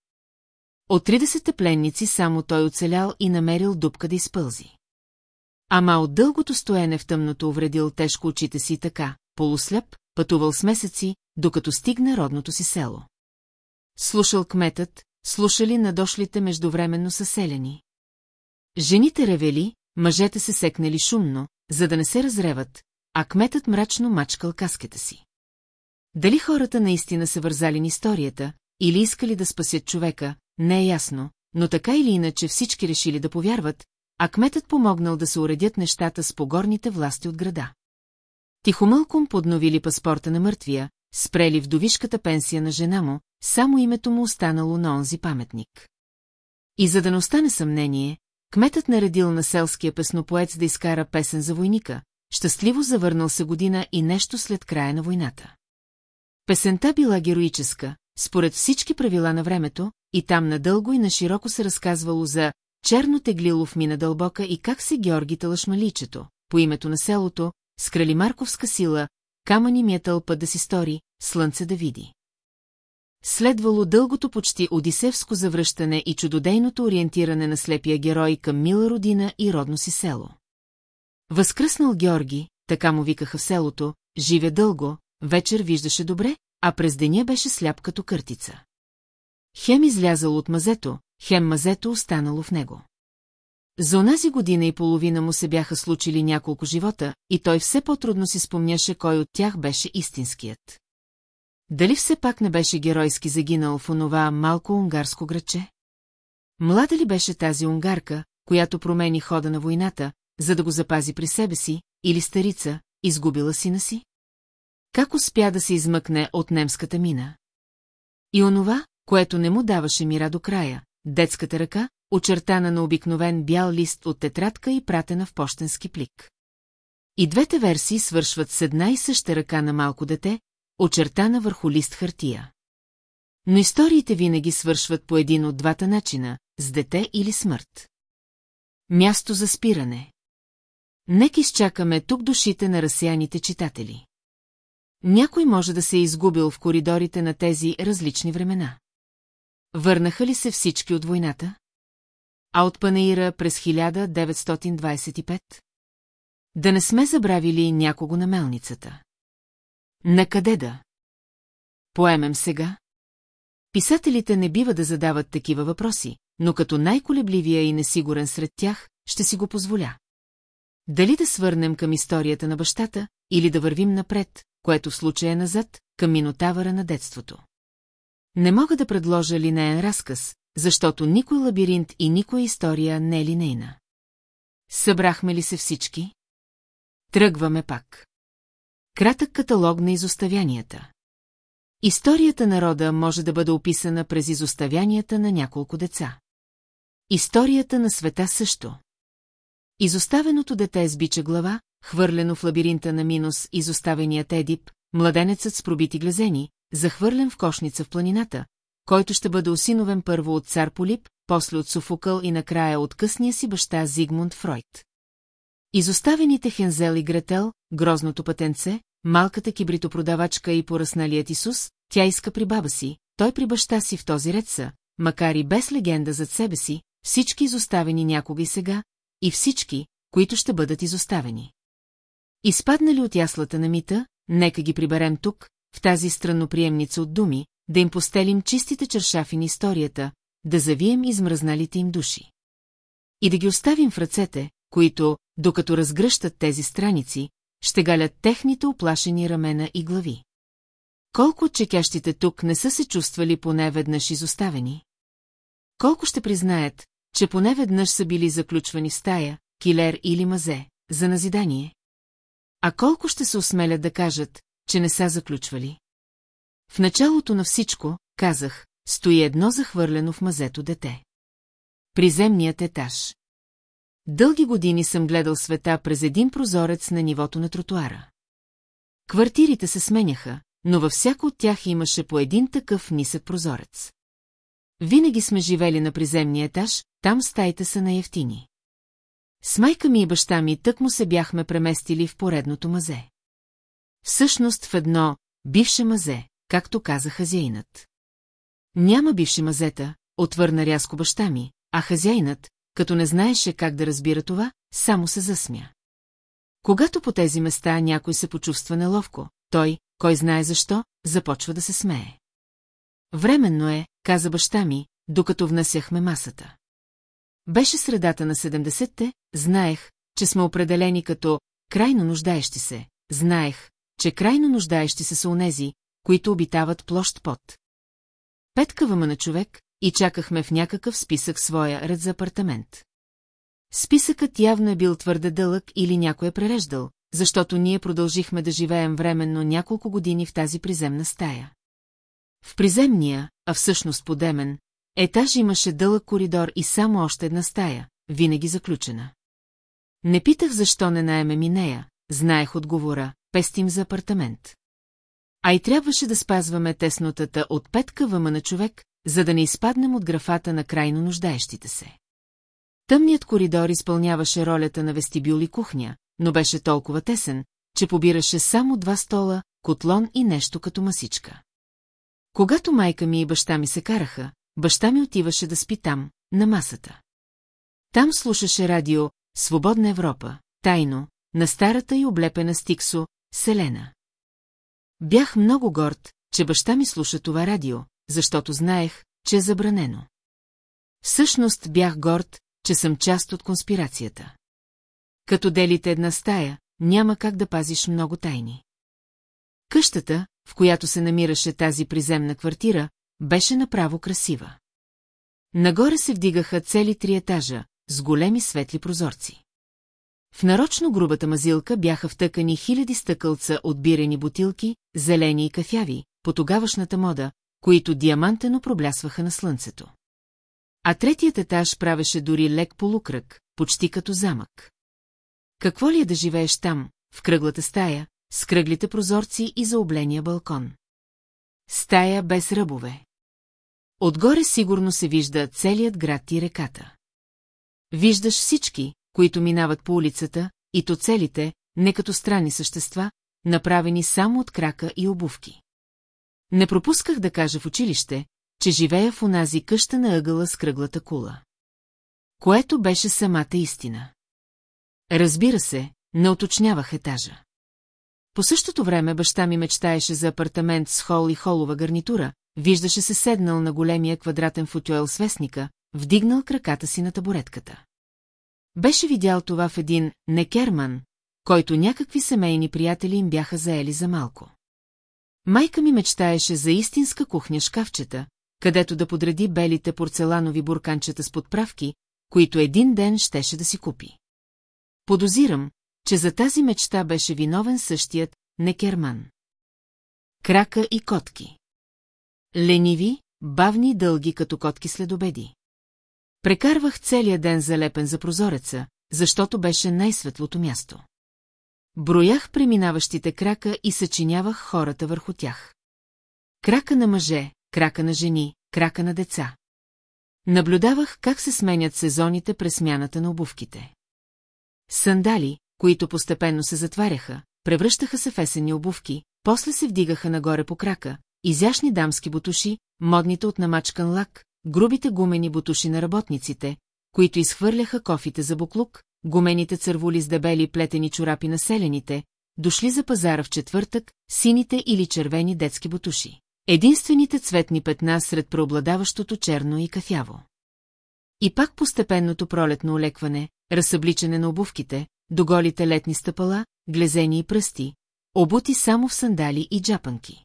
От 30 пленници само той оцелял и намерил дупка да изпълзи. Ама от дългото стоене в тъмното увредил тежко очите си така, полусляп, пътувал с месеци, докато стигне родното си село. Слушал кметът, слушали надошлите междувременно съселени. Жените ревели, мъжете се секнали шумно, за да не се разреват, а кметът мрачно мачкал каската си. Дали хората наистина са вързали на историята, или искали да спасят човека, не е ясно, но така или иначе всички решили да повярват, а кметът помогнал да се уредят нещата с погорните власти от града. Тихомълком подновили паспорта на мъртвия, спрели вдовишката пенсия на жена му, само името му останало на онзи паметник. И за да не остане съмнение, кметът наредил на селския песнопоец да изкара песен за войника, щастливо завърнал се година и нещо след края на войната. Песента била героическа, според всички правила на времето, и там надълго и на широко се разказвало за черно теглило в мина дълбока и как се Георги талашмаличето, по името на селото, с кралимарковска сила, камъни ми е тълпа да си стори, слънце да види. Следвало дългото почти одисевско завръщане и чудодейното ориентиране на слепия герой към мила родина и родно си село. Възкръснал Георги, така му викаха в селото, живе дълго, вечер виждаше добре, а през деня беше сляп като къртица. Хем излязал от мазето, хем мазето останало в него. За онази година и половина му се бяха случили няколко живота, и той все по-трудно си спомняше кой от тях беше истинският. Дали все пак не беше геройски загинал в онова малко унгарско градче? Млада ли беше тази унгарка, която промени хода на войната, за да го запази при себе си, или старица, изгубила сина си? Как успя да се измъкне от немската мина? И онова, което не му даваше мира до края, детската ръка, очертана на обикновен бял лист от тетрадка и пратена в почтенски плик. И двете версии свършват с една и съща ръка на малко дете, очертана върху лист хартия. Но историите винаги свършват по един от двата начина – с дете или смърт. Място за спиране Нека изчакаме тук душите на разсеяните читатели. Някой може да се е изгубил в коридорите на тези различни времена. Върнаха ли се всички от войната? А от Панаира през 1925? Да не сме забравили някого на мелницата. Накъде да? Поемем сега? Писателите не бива да задават такива въпроси, но като най-колебливия и несигурен сред тях, ще си го позволя. Дали да свърнем към историята на бащата, или да вървим напред, което в случая е назад, към минотавъра на детството. Не мога да предложа линеен разказ, защото никой лабиринт и никоя история не е линейна. Събрахме ли се всички? Тръгваме пак. Кратък каталог на изоставянията. Историята на рода може да бъде описана през изоставянията на няколко деца. Историята на света също. Изоставеното дете с бича глава, хвърлено в лабиринта на минус изоставеният Едип, младенецът с пробити глезени, захвърлен в кошница в планината, който ще бъде осиновен първо от цар Полип, после от Софокъл и накрая от късния си баща Зигмунд Фройд. Изоставените Хензел и Гретел, грозното пътенце, малката кибритопродавачка и поръсналият Исус, тя иска при баба си, той при баща си в този ред са, макар и без легенда зад себе си, всички изоставени някога и сега, и всички, които ще бъдат изоставени. Изпаднали от яслата на мита, нека ги приберем тук, в тази странноприемница от думи, да им постелим чистите чершафи на историята, да завием измръзналите им души. И да ги оставим в ръцете, които, докато разгръщат тези страници, ще галят техните оплашени рамена и глави. Колко от чекящите тук не са се чувствали поне веднъж изоставени? Колко ще признаят, че поне веднъж са били заключвани стая, килер или мазе, за назидание? А колко ще се осмелят да кажат, че не са заключвали? В началото на всичко, казах, стои едно захвърлено в мазето дете. Приземният етаж. Дълги години съм гледал света през един прозорец на нивото на тротуара. Квартирите се сменяха, но във всяко от тях имаше по един такъв нисък прозорец. Винаги сме живели на приземния етаж, там стаите са на ефтини. С майка ми и баща ми тък му се бяхме преместили в поредното мазе. Всъщност в едно бивше мазе, както каза хазяинът. Няма бивши мазета, отвърна рязко баща ми, а хазяинът, като не знаеше как да разбира това, само се засмя. Когато по тези места някой се почувства неловко, той, кой знае защо, започва да се смее. Временно е, каза баща ми, докато внасяхме масата. Беше средата на 70-те, знаех, че сме определени като крайно нуждаещи се, знаех, че крайно нуждаещи се са онези, които обитават площ под. Петкавама на човек и чакахме в някакъв списък своя ред за апартамент. Списъкът явно е бил твърде дълъг или някой е пререждал, защото ние продължихме да живеем временно няколко години в тази приземна стая. В приземния, а всъщност подемен, етаж имаше дълъг коридор и само още една стая, винаги заключена. Не питах защо не наеме ми нея, знаех отговора, пестим за апартамент. А и трябваше да спазваме теснотата от петка въма на човек, за да не изпаднем от графата на крайно нуждаещите се. Тъмният коридор изпълняваше ролята на вестибюл и кухня, но беше толкова тесен, че побираше само два стола, котлон и нещо като масичка. Когато майка ми и баща ми се караха, баща ми отиваше да спи там, на масата. Там слушаше радио «Свободна Европа», тайно, на старата и облепена стиксо, Селена. Бях много горд, че баща ми слуша това радио, защото знаех, че е забранено. Всъщност бях горд, че съм част от конспирацията. Като делите една стая, няма как да пазиш много тайни. Къщата, в която се намираше тази приземна квартира, беше направо красива. Нагоре се вдигаха цели три етажа, с големи светли прозорци. В нарочно грубата мазилка бяха втъкани хиляди стъкълца от бирени бутилки, зелени и кафяви, по тогавашната мода, които диамантено проблясваха на слънцето. А третият етаж правеше дори лек полукръг, почти като замък. Какво ли е да живееш там, в кръглата стая, с кръглите прозорци и заобления балкон? Стая без ръбове. Отгоре сигурно се вижда целият град и реката. Виждаш всички, които минават по улицата, и то целите, не като странни същества, направени само от крака и обувки. Не пропусках да кажа в училище, че живея в онази къща на ъгъла с кръглата кула. Което беше самата истина. Разбира се, не уточнявах етажа. По същото време баща ми мечтаеше за апартамент с хол и холова гарнитура, виждаше се седнал на големия квадратен футюел с вестника, вдигнал краката си на табуретката. Беше видял това в един некерман, който някакви семейни приятели им бяха заели за малко. Майка ми мечтаеше за истинска кухня шкафчета, където да подреди белите порцеланови бурканчета с подправки, които един ден щеше да си купи. Подозирам, че за тази мечта беше виновен същият Некерман. Крака и котки. Лениви, бавни и дълги като котки следобеди. Прекарвах целия ден залепен за прозореца, защото беше най-светлото място. Броях преминаващите крака и съчинявах хората върху тях. Крака на мъже, крака на жени, крака на деца. Наблюдавах как се сменят сезоните през смяната на обувките. Сандали, които постепенно се затваряха, превръщаха се в есенни обувки, после се вдигаха нагоре по крака, изящни дамски бутуши, модните от намачкан лак, грубите гумени бутуши на работниците, които изхвърляха кофите за буклук, гумените цървули с дебели плетени чорапи на селените, дошли за пазара в четвъртък, сините или червени детски бутуши. Единствените цветни петна сред преобладаващото черно и кафяво. И пак постепенното пролетно олекване, разсъбличане на обувките, до голите летни стъпала, глезени и пръсти, обути само в сандали и джапанки.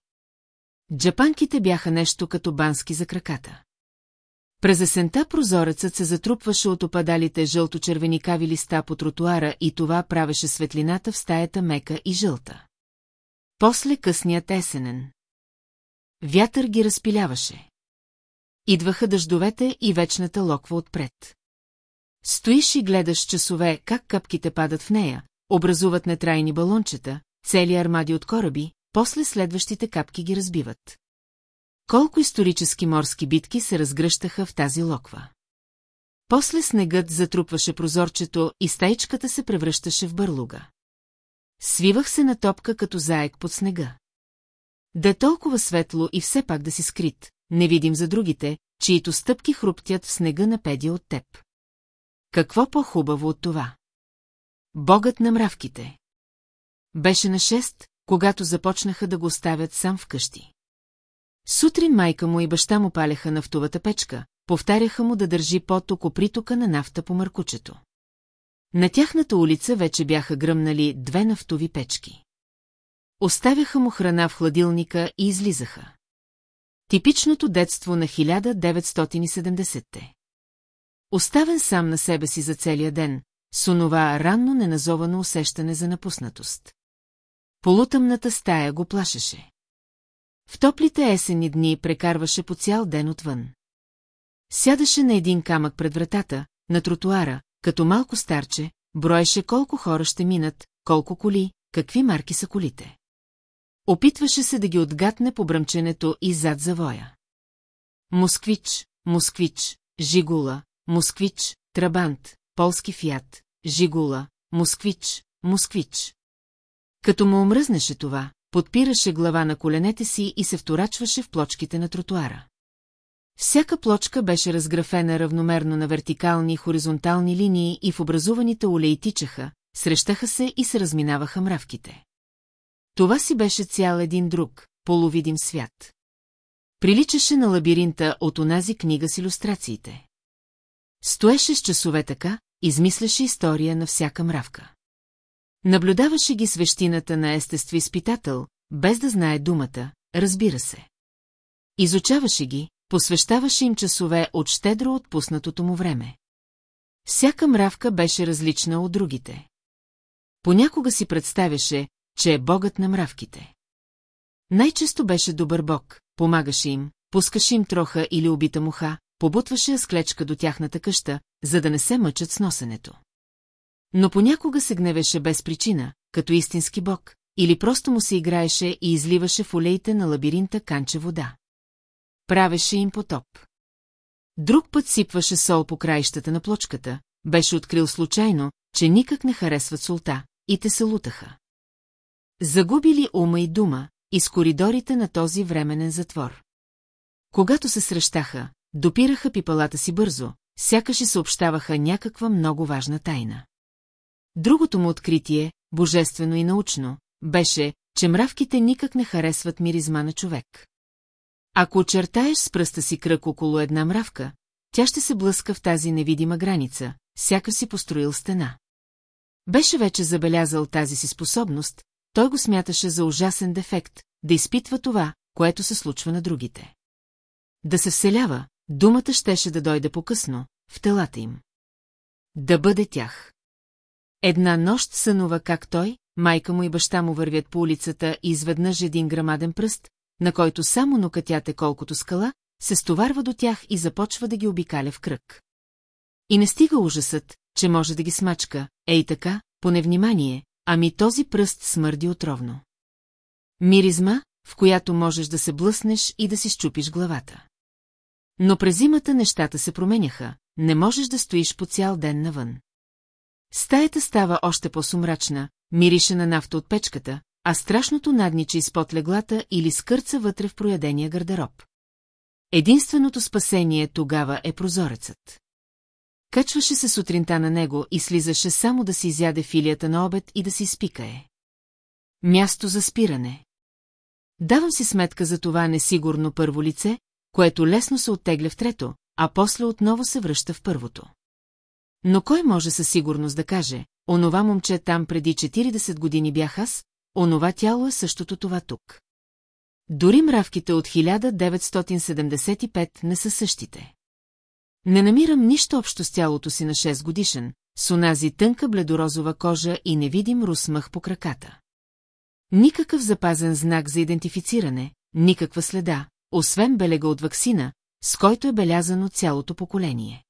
Джапанките бяха нещо като бански за краката. През есента прозорецът се затрупваше от опадалите жълто-червеникави листа по тротуара и това правеше светлината в стаята мека и жълта. После късният есенен. Вятър ги разпиляваше. Идваха дъждовете и вечната локва отпред. Стоиш и гледаш часове как капките падат в нея, образуват нетрайни балончета, цели армади от кораби, после следващите капки ги разбиват. Колко исторически морски битки се разгръщаха в тази локва. После снегът затрупваше прозорчето и стайчката се превръщаше в бърлуга. Свивах се на топка като заек под снега. Да е толкова светло и все пак да си скрит, невидим за другите, чието стъпки хруптят в снега на педи от теб. Какво по-хубаво от това? Богът на мравките. Беше на шест, когато започнаха да го оставят сам вкъщи. Сутрин майка му и баща му паляха нафтовата печка, повтаряха му да държи поток притока на нафта по мъркучето. На тяхната улица вече бяха гръмнали две нафтови печки. Оставяха му храна в хладилника и излизаха. Типичното детство на 1970-те. Оставен сам на себе си за целия ден, с онова ранно неназовано усещане за напуснатост. Полутъмната стая го плашеше. В топлите есенни дни прекарваше по цял ден отвън. Сядаше на един камък пред вратата, на тротуара, като малко старче, броеше колко хора ще минат, колко коли, какви марки са колите. Опитваше се да ги отгатне по бръмченето и зад завоя. Москвич, москвич, жигула, москвич, трабант, полски фиат, жигула, москвич, москвич. Като му омръзнеше това, подпираше глава на коленете си и се вторачваше в плочките на тротуара. Всяка плочка беше разграфена равномерно на вертикални и хоризонтални линии и в образуваните улеи тичаха, срещаха се и се разминаваха мравките. Това си беше цял един друг, полувидим свят. Приличаше на лабиринта от онази книга с иллюстрациите. Стоеше с часове така, измисляше история на всяка мравка. Наблюдаваше ги свещината на естествоизпитател, без да знае думата, разбира се. Изучаваше ги, посвещаваше им часове от щедро отпуснатото му време. Всяка мравка беше различна от другите. Понякога си представяше, че е богът на мравките. Най-често беше добър бог, помагаше им, пускаше им троха или убита муха, побутваше я с клечка до тяхната къща, за да не се мъчат с носенето. Но понякога се гневеше без причина, като истински бог, или просто му се играеше и изливаше в олеите на лабиринта канче вода. Правеше им потоп. Друг път сипваше сол по краищата на плочката, беше открил случайно, че никак не харесват солта, и те се лутаха. Загубили ума и дума, из коридорите на този временен затвор. Когато се срещаха, допираха пипалата си бързо, сякаш и съобщаваха някаква много важна тайна. Другото му откритие, божествено и научно, беше, че мравките никак не харесват миризма на човек. Ако очертаеш с пръста си кръг около една мравка, тя ще се блъска в тази невидима граница, сякаш си построил стена. Беше вече забелязал тази си способност, той го смяташе за ужасен дефект, да изпитва това, което се случва на другите. Да се вселява, думата щеше да дойде по-късно, в телата им. Да бъде тях. Една нощ сънува как той, майка му и баща му вървят по улицата и изведнъж един грамаден пръст, на който само нокатят е колкото скала, се стоварва до тях и започва да ги обикаля в кръг. И не стига ужасът, че може да ги смачка, ей така, по невнимание, ами този пръст смърди отровно. Миризма, в която можеш да се блъснеш и да си щупиш главата. Но през зимата нещата се променяха, не можеш да стоиш по цял ден навън. Стаята става още по-сумрачна, мирише на нафта от печката, а страшното надниче изпод леглата или скърца вътре в проядения гардероб. Единственото спасение тогава е прозорецът. Качваше се сутринта на него и слизаше само да си изяде филията на обед и да си спикае. Място за спиране. Давам си сметка за това несигурно първо лице, което лесно се оттегля в трето, а после отново се връща в първото. Но кой може със сигурност да каже, онова момче там преди 40 години бях аз, онова тяло е същото това тук. Дори мравките от 1975 не са същите. Не намирам нищо общо с тялото си на 6 годишен, с онази тънка бледорозова кожа и невидим русмъх по краката. Никакъв запазен знак за идентифициране, никаква следа, освен белега от ваксина, с който е белязано цялото поколение.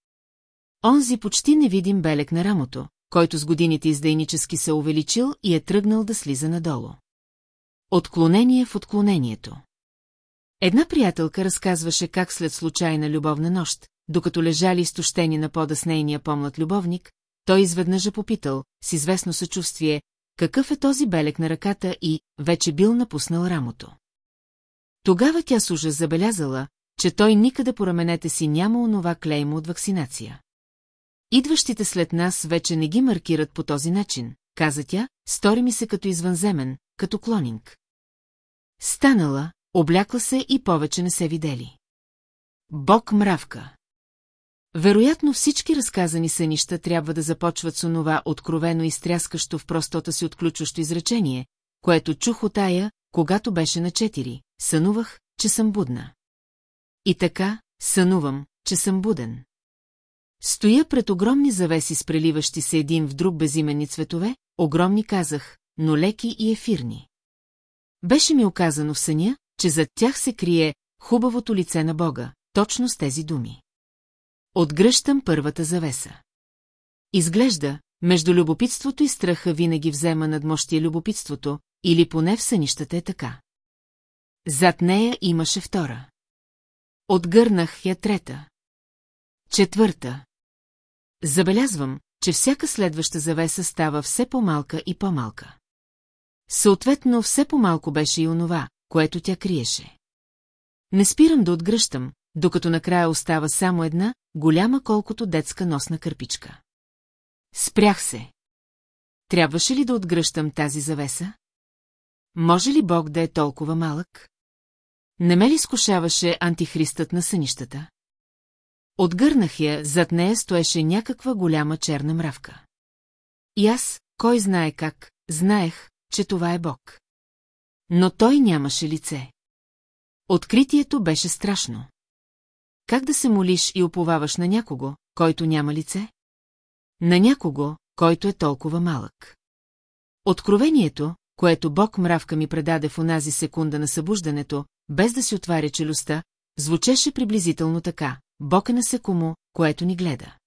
Онзи почти невидим белег на рамото, който с годините издейнически се увеличил и е тръгнал да слиза надолу. Отклонение в отклонението. Една приятелка разказваше как след случайна любовна нощ, докато лежали изтощени на пода с нейния помлад любовник, той изведнъж е попитал, с известно съчувствие, какъв е този белек на ръката и вече бил напуснал рамото. Тогава тя с ужас забелязала, че той никъде по раменете си няма онова клеймо от вакцинация. Идващите след нас вече не ги маркират по този начин, каза тя, стори ми се като извънземен, като клонинг. Станала, облякла се и повече не се видели. Бог мравка. Вероятно всички разказани сънища трябва да започват с онова откровено и стряскащо в простота си отключващо изречение, което чух от Ая, когато беше на четири. Сънувах, че съм будна. И така, сънувам, че съм буден. Стоя пред огромни завеси с преливащи се един в друг безименни цветове, огромни казах, но леки и ефирни. Беше ми оказано в съня, че зад тях се крие хубавото лице на Бога, точно с тези думи. Отгръщам първата завеса. Изглежда, между любопитството и страха винаги взема надмощие любопитството, или поне в сънищата е така. Зад нея имаше втора. Отгърнах я трета. Четвърта. Забелязвам, че всяка следваща завеса става все по-малка и по-малка. Съответно, все по-малко беше и онова, което тя криеше. Не спирам да отгръщам, докато накрая остава само една, голяма колкото детска носна кърпичка. Спрях се. Трябваше ли да отгръщам тази завеса? Може ли Бог да е толкова малък? Не ме ли скушаваше антихристът на сънищата? Отгърнах я, зад нея стоеше някаква голяма черна мравка. И аз, кой знае как, знаех, че това е Бог. Но той нямаше лице. Откритието беше страшно. Как да се молиш и оповаваш на някого, който няма лице? На някого, който е толкова малък. Откровението, което Бог мравка ми предаде в онази секунда на събуждането, без да си отваря челюстта, звучеше приблизително така. Бог е насекомо, което ни гледа.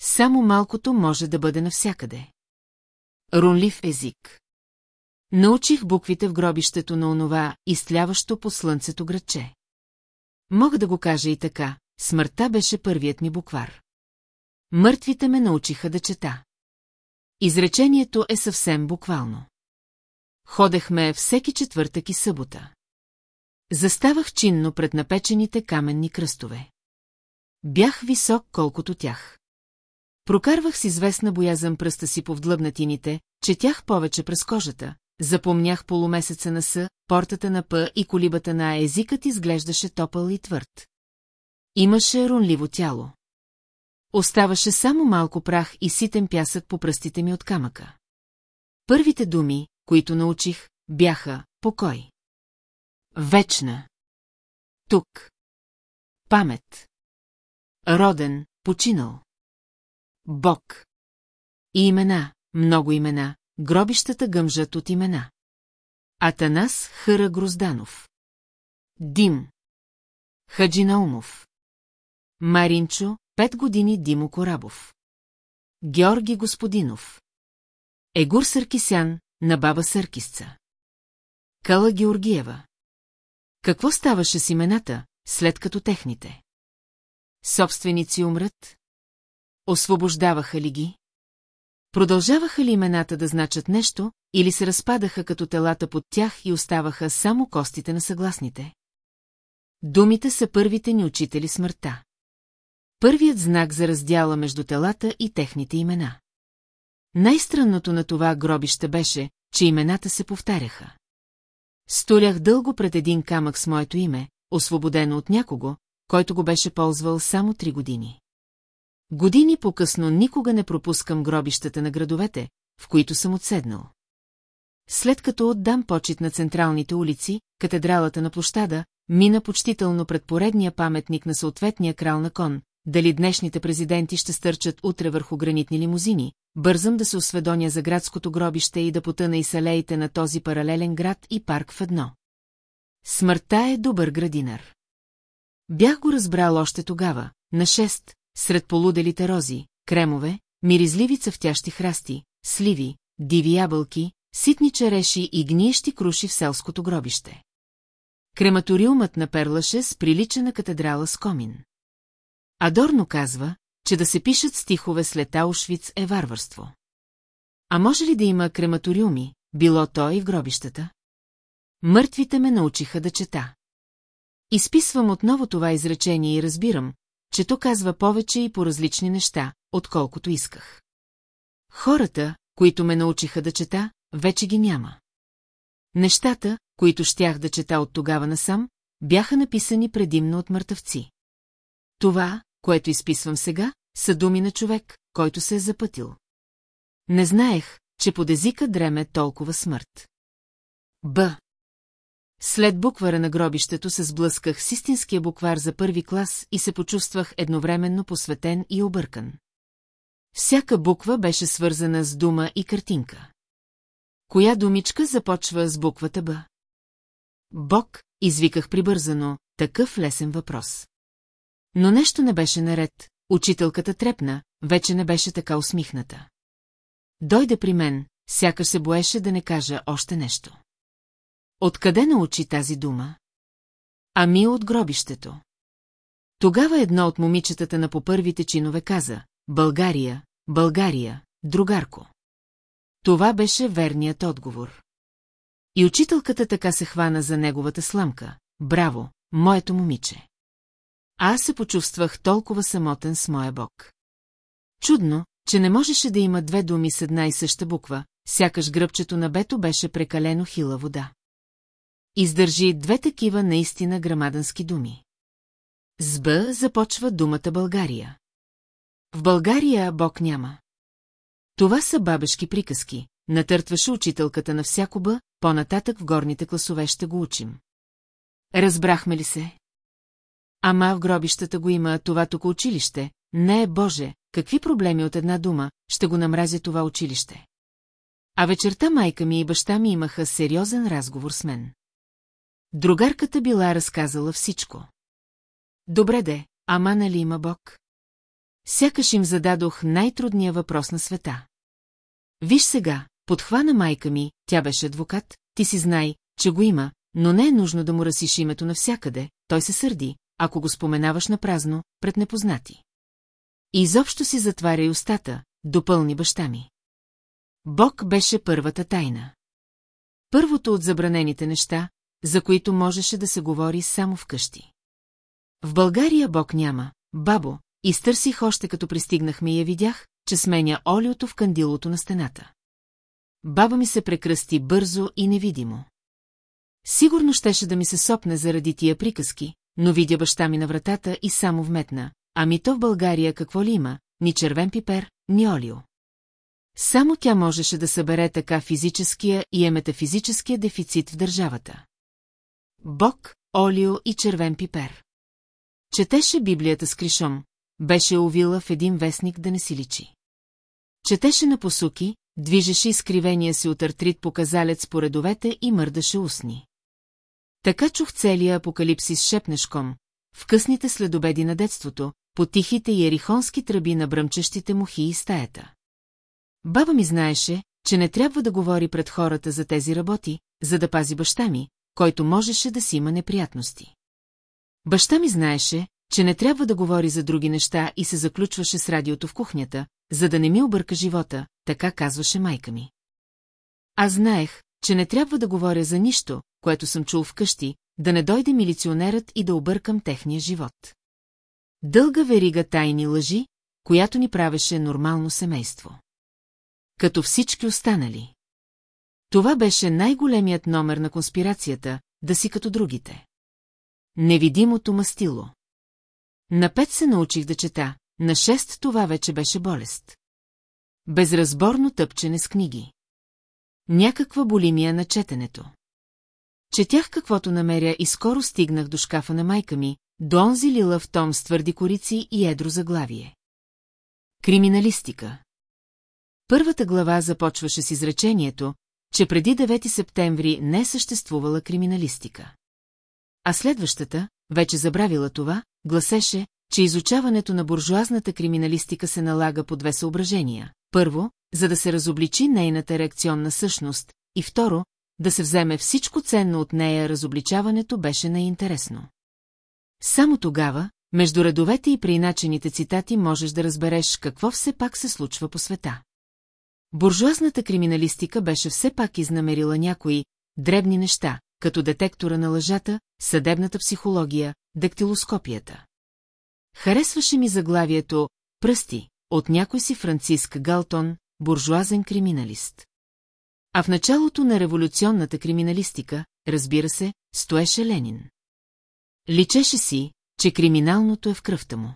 Само малкото може да бъде навсякъде. Рунлив език. Научих буквите в гробището на онова, изтляващо по слънцето градче. Мога да го кажа и така, смъртта беше първият ми буквар. Мъртвите ме научиха да чета. Изречението е съвсем буквално. Ходехме всеки четвъртък и събота. Заставах чинно пред напечените каменни кръстове. Бях висок колкото тях. Прокарвах с известна боязън пръста си по вдлъбнатините, четях повече през кожата, запомнях полумесеца на С, портата на П и колибата на. Езикът изглеждаше топъл и твърд. Имаше ронливо тяло. Оставаше само малко прах и ситен пясък по пръстите ми от камъка. Първите думи, които научих, бяха «покой». Вечна. Тук. Памет. Роден, починал. Бог. И имена, много имена, гробищата гъмжат от имена. Атанас Хъра Грозданов. Дим. Хаджи Наумов. Маринчо, пет години Димо Корабов. Георги Господинов. Егор Съркисян, на баба Съркисца. Кала Георгиева. Какво ставаше с имената, след като техните? Собственици умрат? Освобождаваха ли ги? Продължаваха ли имената да значат нещо, или се разпадаха като телата под тях и оставаха само костите на съгласните? Думите са първите ни учители смъртта. Първият знак за раздяла между телата и техните имена. Най-странното на това гробище беше, че имената се повтаряха. Столях дълго пред един камък с моето име, освободено от някого, който го беше ползвал само три години. Години по-късно никога не пропускам гробищата на градовете, в които съм отседнал. След като отдам почет на централните улици, катедралата на площада, мина почтително пред поредния паметник на съответния крал на кон, дали днешните президенти ще стърчат утре върху гранитни лимузини, бързам да се осведоня за градското гробище и да потъна и салеите на този паралелен град и парк в едно. Смъртта е добър градинар. Бях го разбрал още тогава, на шест, сред полуделите рози, кремове, миризливи цъфтящи храсти, сливи, диви ябълки, ситни череши и гниещи круши в селското гробище. Крематориумът на Перлаше с прилича на катедрала с комин. Адорно казва, че да се пишат стихове след Аушвиц е варварство. А може ли да има крематориуми, било то и в гробищата? Мъртвите ме научиха да чета. Изписвам отново това изречение и разбирам, че то казва повече и по различни неща, отколкото исках. Хората, които ме научиха да чета, вече ги няма. Нещата, които щях да чета от тогава насам, бяха написани предимно от мъртъвци. Това, което изписвам сега, са думи на човек, който се е запътил. Не знаех, че под езика дреме толкова смърт. Б. След буквара на гробището се сблъсках с истинския буквар за първи клас и се почувствах едновременно посветен и объркан. Всяка буква беше свързана с дума и картинка. Коя думичка започва с буквата Б? Бог, извиках прибързано, такъв лесен въпрос. Но нещо не беше наред, учителката трепна, вече не беше така усмихната. Дойде при мен, сякаш се боеше да не кажа още нещо. Откъде научи тази дума? Ами от гробището. Тогава едно от момичетата на по първите чинове каза «България, България, другарко». Това беше верният отговор. И учителката така се хвана за неговата сламка. Браво, моето момиче. А аз се почувствах толкова самотен с моя бог. Чудно, че не можеше да има две думи с една и съща буква, сякаш гръбчето на бето беше прекалено хила вода. Издържи две такива наистина грамадански думи. С Б започва думата България. В България Бог няма. Това са бабешки приказки, натъртваше учителката на всяко Б, по-нататък в горните класове ще го учим. Разбрахме ли се? Ама в гробищата го има това тук училище. Не е, Боже, какви проблеми от една дума, ще го намразя това училище. А вечерта майка ми и баща ми имаха сериозен разговор с мен. Другарката била разказала всичко. Добре де, ама нали има Бог? Сякаш им зададох най-трудния въпрос на света. Виж сега, подхвана майка ми, тя беше адвокат, ти си знай, че го има, но не е нужно да му разсиш името навсякъде, той се сърди, ако го споменаваш на празно, пред непознати. Изобщо си затваряй устата, допълни баща ми. Бог беше първата тайна. Първото от забранените неща, за които можеше да се говори само вкъщи. В България Бог няма, бабо, изтърсих още като пристигнахме и я видях, че сменя олиото в кандилото на стената. Баба ми се прекръсти бързо и невидимо. Сигурно щеше да ми се сопне заради тия приказки, но видя баща ми на вратата и само вметна. Ами то в България какво ли има? Ни червен пипер, ни олио. Само тя можеше да събере така физическия и е метафизическия дефицит в държавата. Бог, олио и червен пипер. Четеше Библията с кришом, беше увила в един вестник да не си личи. Четеше на посуки, движеше изкривения си от артрит показалец по редовете и мърдаше устни. Така чух целия апокалипсис шепнешком, в късните следобеди на детството, по тихите и ерихонски тръби на бръмчещите мухи и стаята. Баба ми знаеше, че не трябва да говори пред хората за тези работи, за да пази баща ми, който можеше да си има неприятности. Баща ми знаеше, че не трябва да говори за други неща и се заключваше с радиото в кухнята, за да не ми обърка живота, така казваше майка ми. Аз знаех, че не трябва да говоря за нищо, което съм чул вкъщи, да не дойде милиционерът и да объркам техния живот. Дълга верига тайни лъжи, която ни правеше нормално семейство. Като всички останали. Това беше най-големият номер на конспирацията, да си като другите. Невидимото мастило. На пет се научих да чета, на шест това вече беше болест. Безразборно тъпчене с книги. Някаква болимия на четенето. Четях каквото намеря и скоро стигнах до шкафа на майка ми, до онзи лилав том с твърди корици и едро заглавие. Криминалистика Първата глава започваше с изречението, че преди 9 септември не съществувала криминалистика. А следващата, вече забравила това, гласеше, че изучаването на буржуазната криминалистика се налага по две съображения. Първо, за да се разобличи нейната реакционна същност, и второ, да се вземе всичко ценно от нея, разобличаването беше неинтересно. Само тогава, между редовете и приначените цитати можеш да разбереш какво все пак се случва по света. Буржуазната криминалистика беше все пак изнамерила някои дребни неща, като детектора на лъжата, съдебната психология, дактилоскопията. Харесваше ми заглавието «Пръсти» от някой си Франциск Галтон, буржуазен криминалист. А в началото на революционната криминалистика, разбира се, стоеше Ленин. Личеше си, че криминалното е в кръвта му.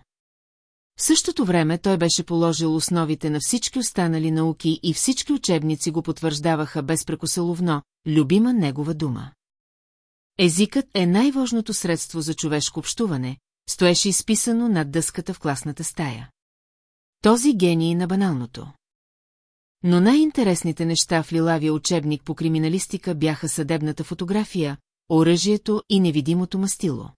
В същото време той беше положил основите на всички останали науки и всички учебници го потвърждаваха безпрекоселовно, любима негова дума. Езикът е най-важното средство за човешко общуване, стоеше изписано над дъската в класната стая. Този гений на баналното. Но най-интересните неща в лилавия учебник по криминалистика бяха съдебната фотография, оръжието и невидимото мастило.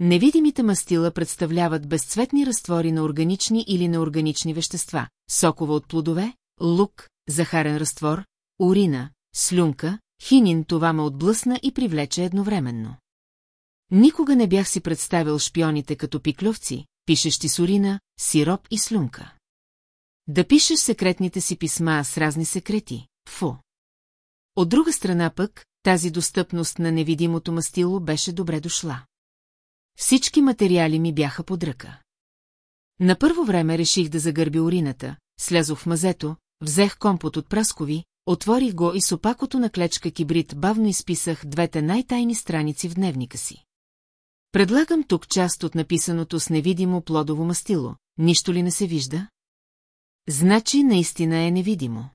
Невидимите мастила представляват безцветни разтвори на органични или неорганични вещества, сокове от плодове, лук, захарен разтвор, урина, слюнка, хинин това ме отблъсна и привлече едновременно. Никога не бях си представил шпионите като пикловци, пишещи с урина, сироп и слюнка. Да пишеш секретните си писма с разни секрети, фу. От друга страна пък, тази достъпност на невидимото мастило беше добре дошла. Всички материали ми бяха под ръка. На първо време реших да загърбя урината, слязох в мазето, взех компот от праскови, отворих го и с опакото на клечка кибрид бавно изписах двете най-тайни страници в дневника си. Предлагам тук част от написаното с невидимо плодово мастило. Нищо ли не се вижда? Значи наистина е невидимо.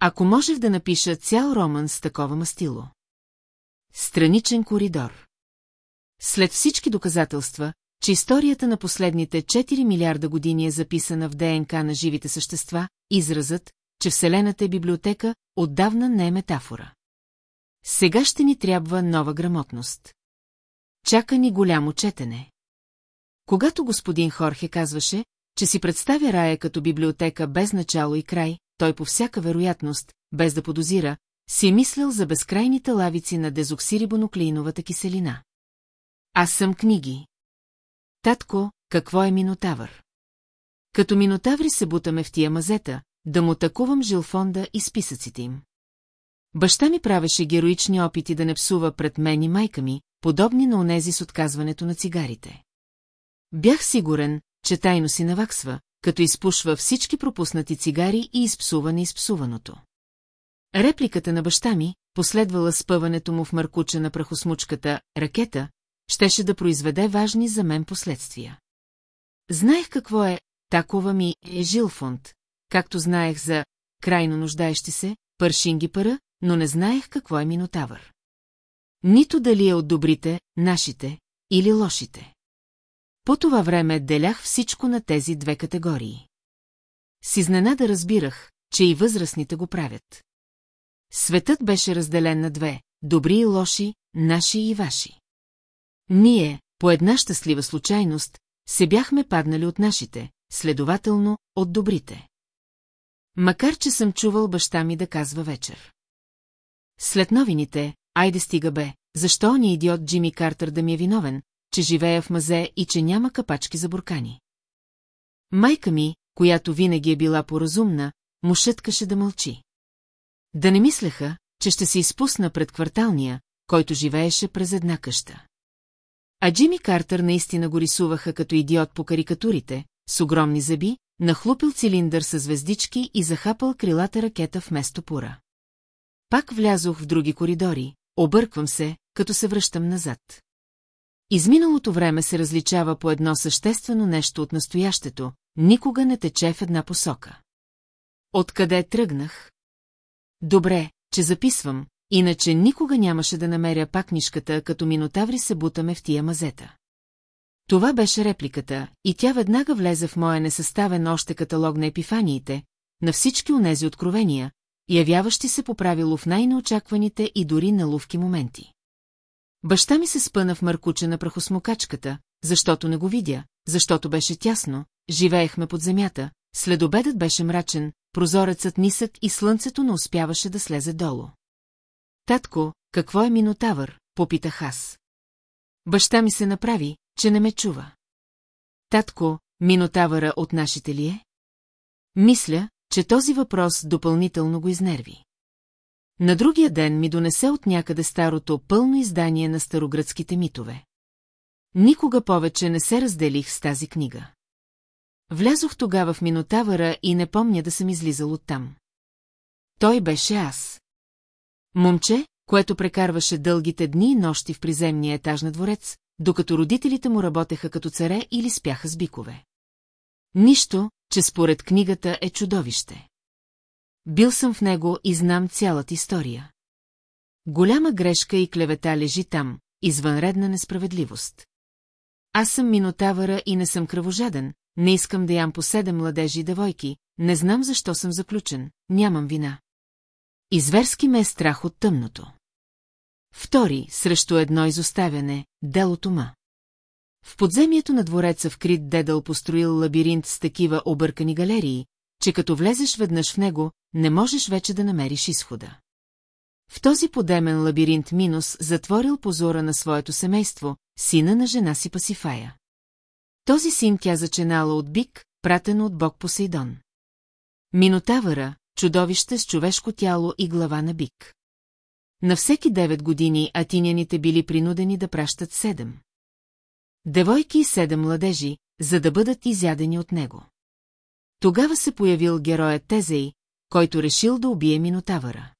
Ако можех да напиша цял роман с такова мастило. Страничен коридор. След всички доказателства, че историята на последните 4 милиарда години е записана в ДНК на живите същества, изразът, че Вселената е библиотека, отдавна не е метафора. Сега ще ни трябва нова грамотност. Чака ни голямо четене. Когато господин Хорхе казваше, че си представя рая като библиотека без начало и край, той по всяка вероятност, без да подозира, си е мислял за безкрайните лавици на дезоксирибоноклеиновата киселина. Аз съм книги. Татко, какво е минотавър? Като минотаври се бутаме в тия мазета, да му такувам жилфонда и списъците им. Баща ми правеше героични опити да не псува пред мен и майка ми, подобни на онези с отказването на цигарите. Бях сигурен, че тайно си наваксва, като изпушва всички пропуснати цигари и изпсува неизпсуваното. Репликата на баща ми, последвала спъването му в мъркуча на прахосмучката ракета, щеше да произведе важни за мен последствия. Знаех какво е такова ми е жилфонд, както знаех за крайно нуждаещи се, пършинги пара, но не знаех какво е минотавър. Нито дали е от добрите, нашите или лошите. По това време делях всичко на тези две категории. С изненада разбирах, че и възрастните го правят. Светът беше разделен на две добри и лоши, наши и ваши. Ние, по една щастлива случайност, се бяхме паднали от нашите, следователно, от добрите. Макар, че съм чувал баща ми да казва вечер. След новините, айде стига бе, защо ни идиот Джими Картер да ми е виновен, че живея в мазе и че няма капачки за буркани. Майка ми, която винаги е била поразумна, му шъткаше да мълчи. Да не мислеха, че ще се изпусна пред кварталния, който живееше през една къща. А Джими Картер наистина го рисуваха като идиот по карикатурите, с огромни зъби, нахлупил цилиндър с звездички и захапал крилата ракета вместо пура. Пак влязох в други коридори, обърквам се, като се връщам назад. Изминалото време се различава по едно съществено нещо от настоящето, никога не тече в една посока. Откъде тръгнах? Добре, че записвам, иначе никога нямаше да намеря пак книжката, като минотаври се бутаме в тия мазета. Това беше репликата, и тя веднага влезе в моя несъставен още каталог на епифаниите, на всички онези откровения, явяващи се по правило в най-неочакваните и дори наловки моменти. Баща ми се спъна в мъркуче на прахосмокачката, защото не го видя, защото беше тясно, живеехме под земята, следобедът беше мрачен, прозорецът нисък и слънцето не успяваше да слезе долу. Татко, какво е минотавър, попитах аз. Баща ми се направи, че не ме чува. Татко, минотавъра от нашите ли е? Мисля, че този въпрос допълнително го изнерви. На другия ден ми донесе от някъде старото пълно издание на старогръцките митове. Никога повече не се разделих с тази книга. Влязох тогава в Минотавъра и не помня да съм излизал оттам. Той беше аз. Момче, което прекарваше дългите дни и нощи в приземния етаж на дворец, докато родителите му работеха като царе или спяха с бикове. Нищо, че според книгата е чудовище. Бил съм в него и знам цялата история. Голяма грешка и клевета лежи там, извънредна несправедливост. Аз съм минотавъра и не съм кръвожаден, не искам да ям по седем младежи и девойки, не знам защо съм заключен, нямам вина. Изверски ме е страх от тъмното. Втори, срещу едно изоставяне, делото ма. В подземието на двореца в Крит Дедъл построил лабиринт с такива объркани галерии, че като влезеш веднъж в него, не можеш вече да намериш изхода. В този подемен лабиринт Минус затворил позора на своето семейство, сина на жена си Пасифая. Този син тя заченала от бик, пратено от бог Посейдон. Минотавъра, чудовище с човешко тяло и глава на бик. На всеки девет години атиняните били принудени да пращат седем. Девойки и седем младежи, за да бъдат изядени от него. Тогава се появил героят Тезей, който решил да убие Минотавъра.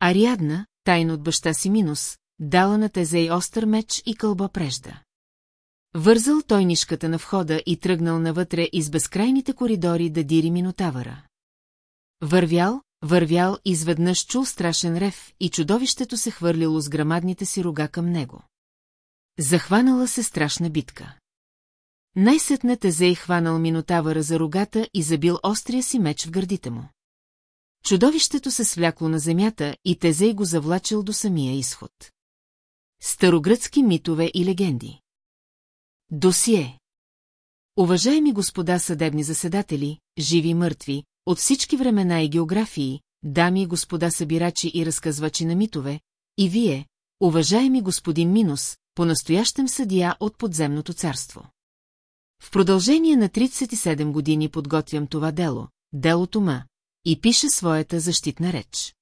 Ариадна, тайно от баща си Минус, дала на Тезей остър меч и кълба прежда. Вързал той нишката на входа и тръгнал навътре из безкрайните коридори да дири Минотавъра. Вървял, вървял, изведнъж чул страшен рев и чудовището се хвърлило с грамадните си рога към него. Захванала се страшна битка. Най-сетне Тезей хванал Минотавъра за рогата и забил острия си меч в гърдите му. Чудовището се свлякло на земята и Тезей го завлачил до самия изход. Старогръцки митове и легенди Досие Уважаеми господа съдебни заседатели, живи и мъртви, от всички времена и географии, дами и господа събирачи и разказвачи на митове, и вие, уважаеми господин Минус, по-настоящем съдия от подземното царство. В продължение на 37 години подготвям това дело, делото ма, и пиша своята защитна реч.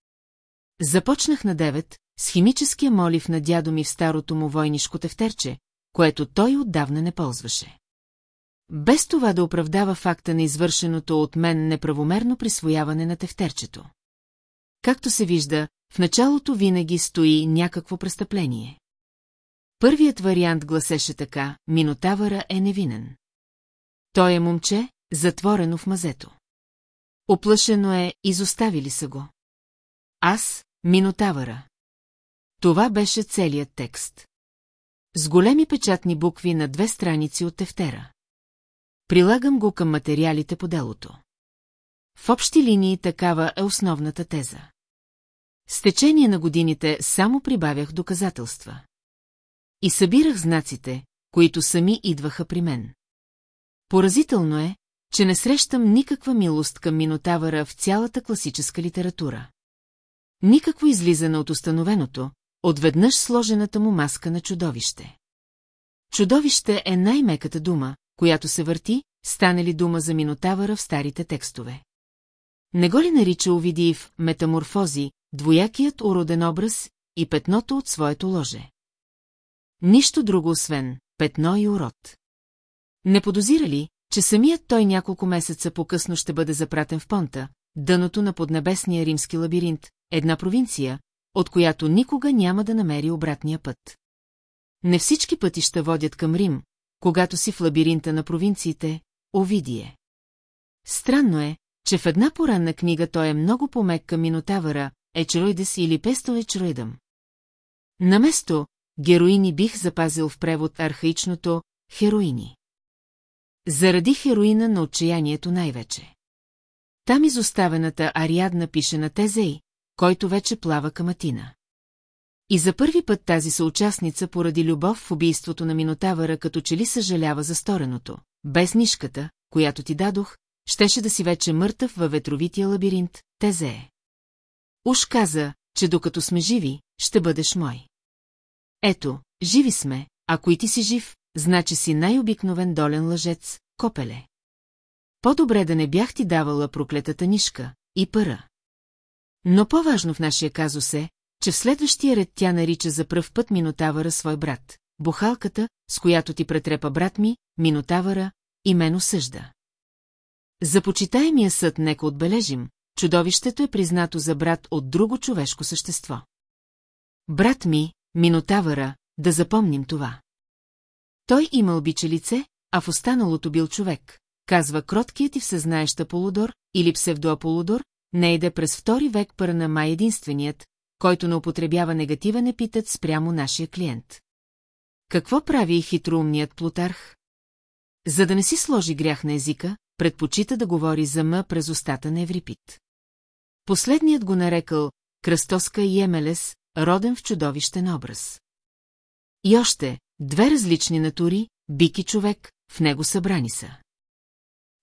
Започнах на 9, с химическия молив на дядо ми в старото му войнишко тефтерче, което той отдавна не ползваше. Без това да оправдава факта на извършеното от мен неправомерно присвояване на тефтерчето. Както се вижда, в началото винаги стои някакво престъпление. Първият вариант гласеше така, Минотавъра е невинен. Той е момче, затворено в мазето. Оплашено е, изоставили са го. Аз, Минотавъра. Това беше целият текст. С големи печатни букви на две страници от тефтера. Прилагам го към материалите по делото. В общи линии такава е основната теза. С течение на годините само прибавях доказателства. И събирах знаците, които сами идваха при мен. Поразително е, че не срещам никаква милост към Минотавъра в цялата класическа литература. Никакво излизане от установеното, отведнъж сложената му маска на чудовище. Чудовище е най-меката дума, която се върти, стане ли дума за Минотавъра в старите текстове. Не го ли нарича Овидиев метаморфози, двоякият уроден образ и петното от своето ложе? Нищо друго освен петно и урод. Не подозира ли, че самият той няколко месеца по-късно ще бъде запратен в понта, дъното на поднебесния римски лабиринт, една провинция, от която никога няма да намери обратния път. Не всички пътища водят към Рим, когато си в лабиринта на провинциите, Овидие. Странно е, че в една поранна книга той е много помек към Минотавъра, Ечроидес или Пестол Ечроидъм. Наместо героини бих запазил в превод архаичното «хероини». Заради хероина на отчаянието най-вече. Там изоставената Ариадна пише на Тезей, който вече плава към Атина. И за първи път тази съучастница поради любов в убийството на Минотавъра като че ли съжалява за стореното. Без нишката, която ти дадох, щеше да си вече мъртъв във ветровития лабиринт, Тезее. Уж каза, че докато сме живи, ще бъдеш мой. Ето, живи сме, ако и ти си жив, значи си най-обикновен долен лъжец, копеле. По-добре да не бях ти давала проклетата нишка и пъра. Но по-важно в нашия казус е, че в следващия ред тя нарича за пръв път Минотавъра свой брат. Бухалката, с която ти претрепа брат ми, Минотавъра, и мен осъжда. За почитаемия съд нека отбележим, чудовището е признато за брат от друго човешко същество. Брат ми, Минотавъра, да запомним това. Той имал биче лице, а в останалото бил човек, казва кроткият и всезнаеща Полудор или псевдоаполудор, не иде през втори век пърна май единственият, който не употребява негативен епитет спрямо нашия клиент. Какво прави хитроумният Плутарх? За да не си сложи грях на езика, предпочита да говори за м през устата на Еврипит. Последният го нарекал Кръстоска и Емелес, роден в чудовищен образ. И още, две различни натури, бик и човек, в него събрани са.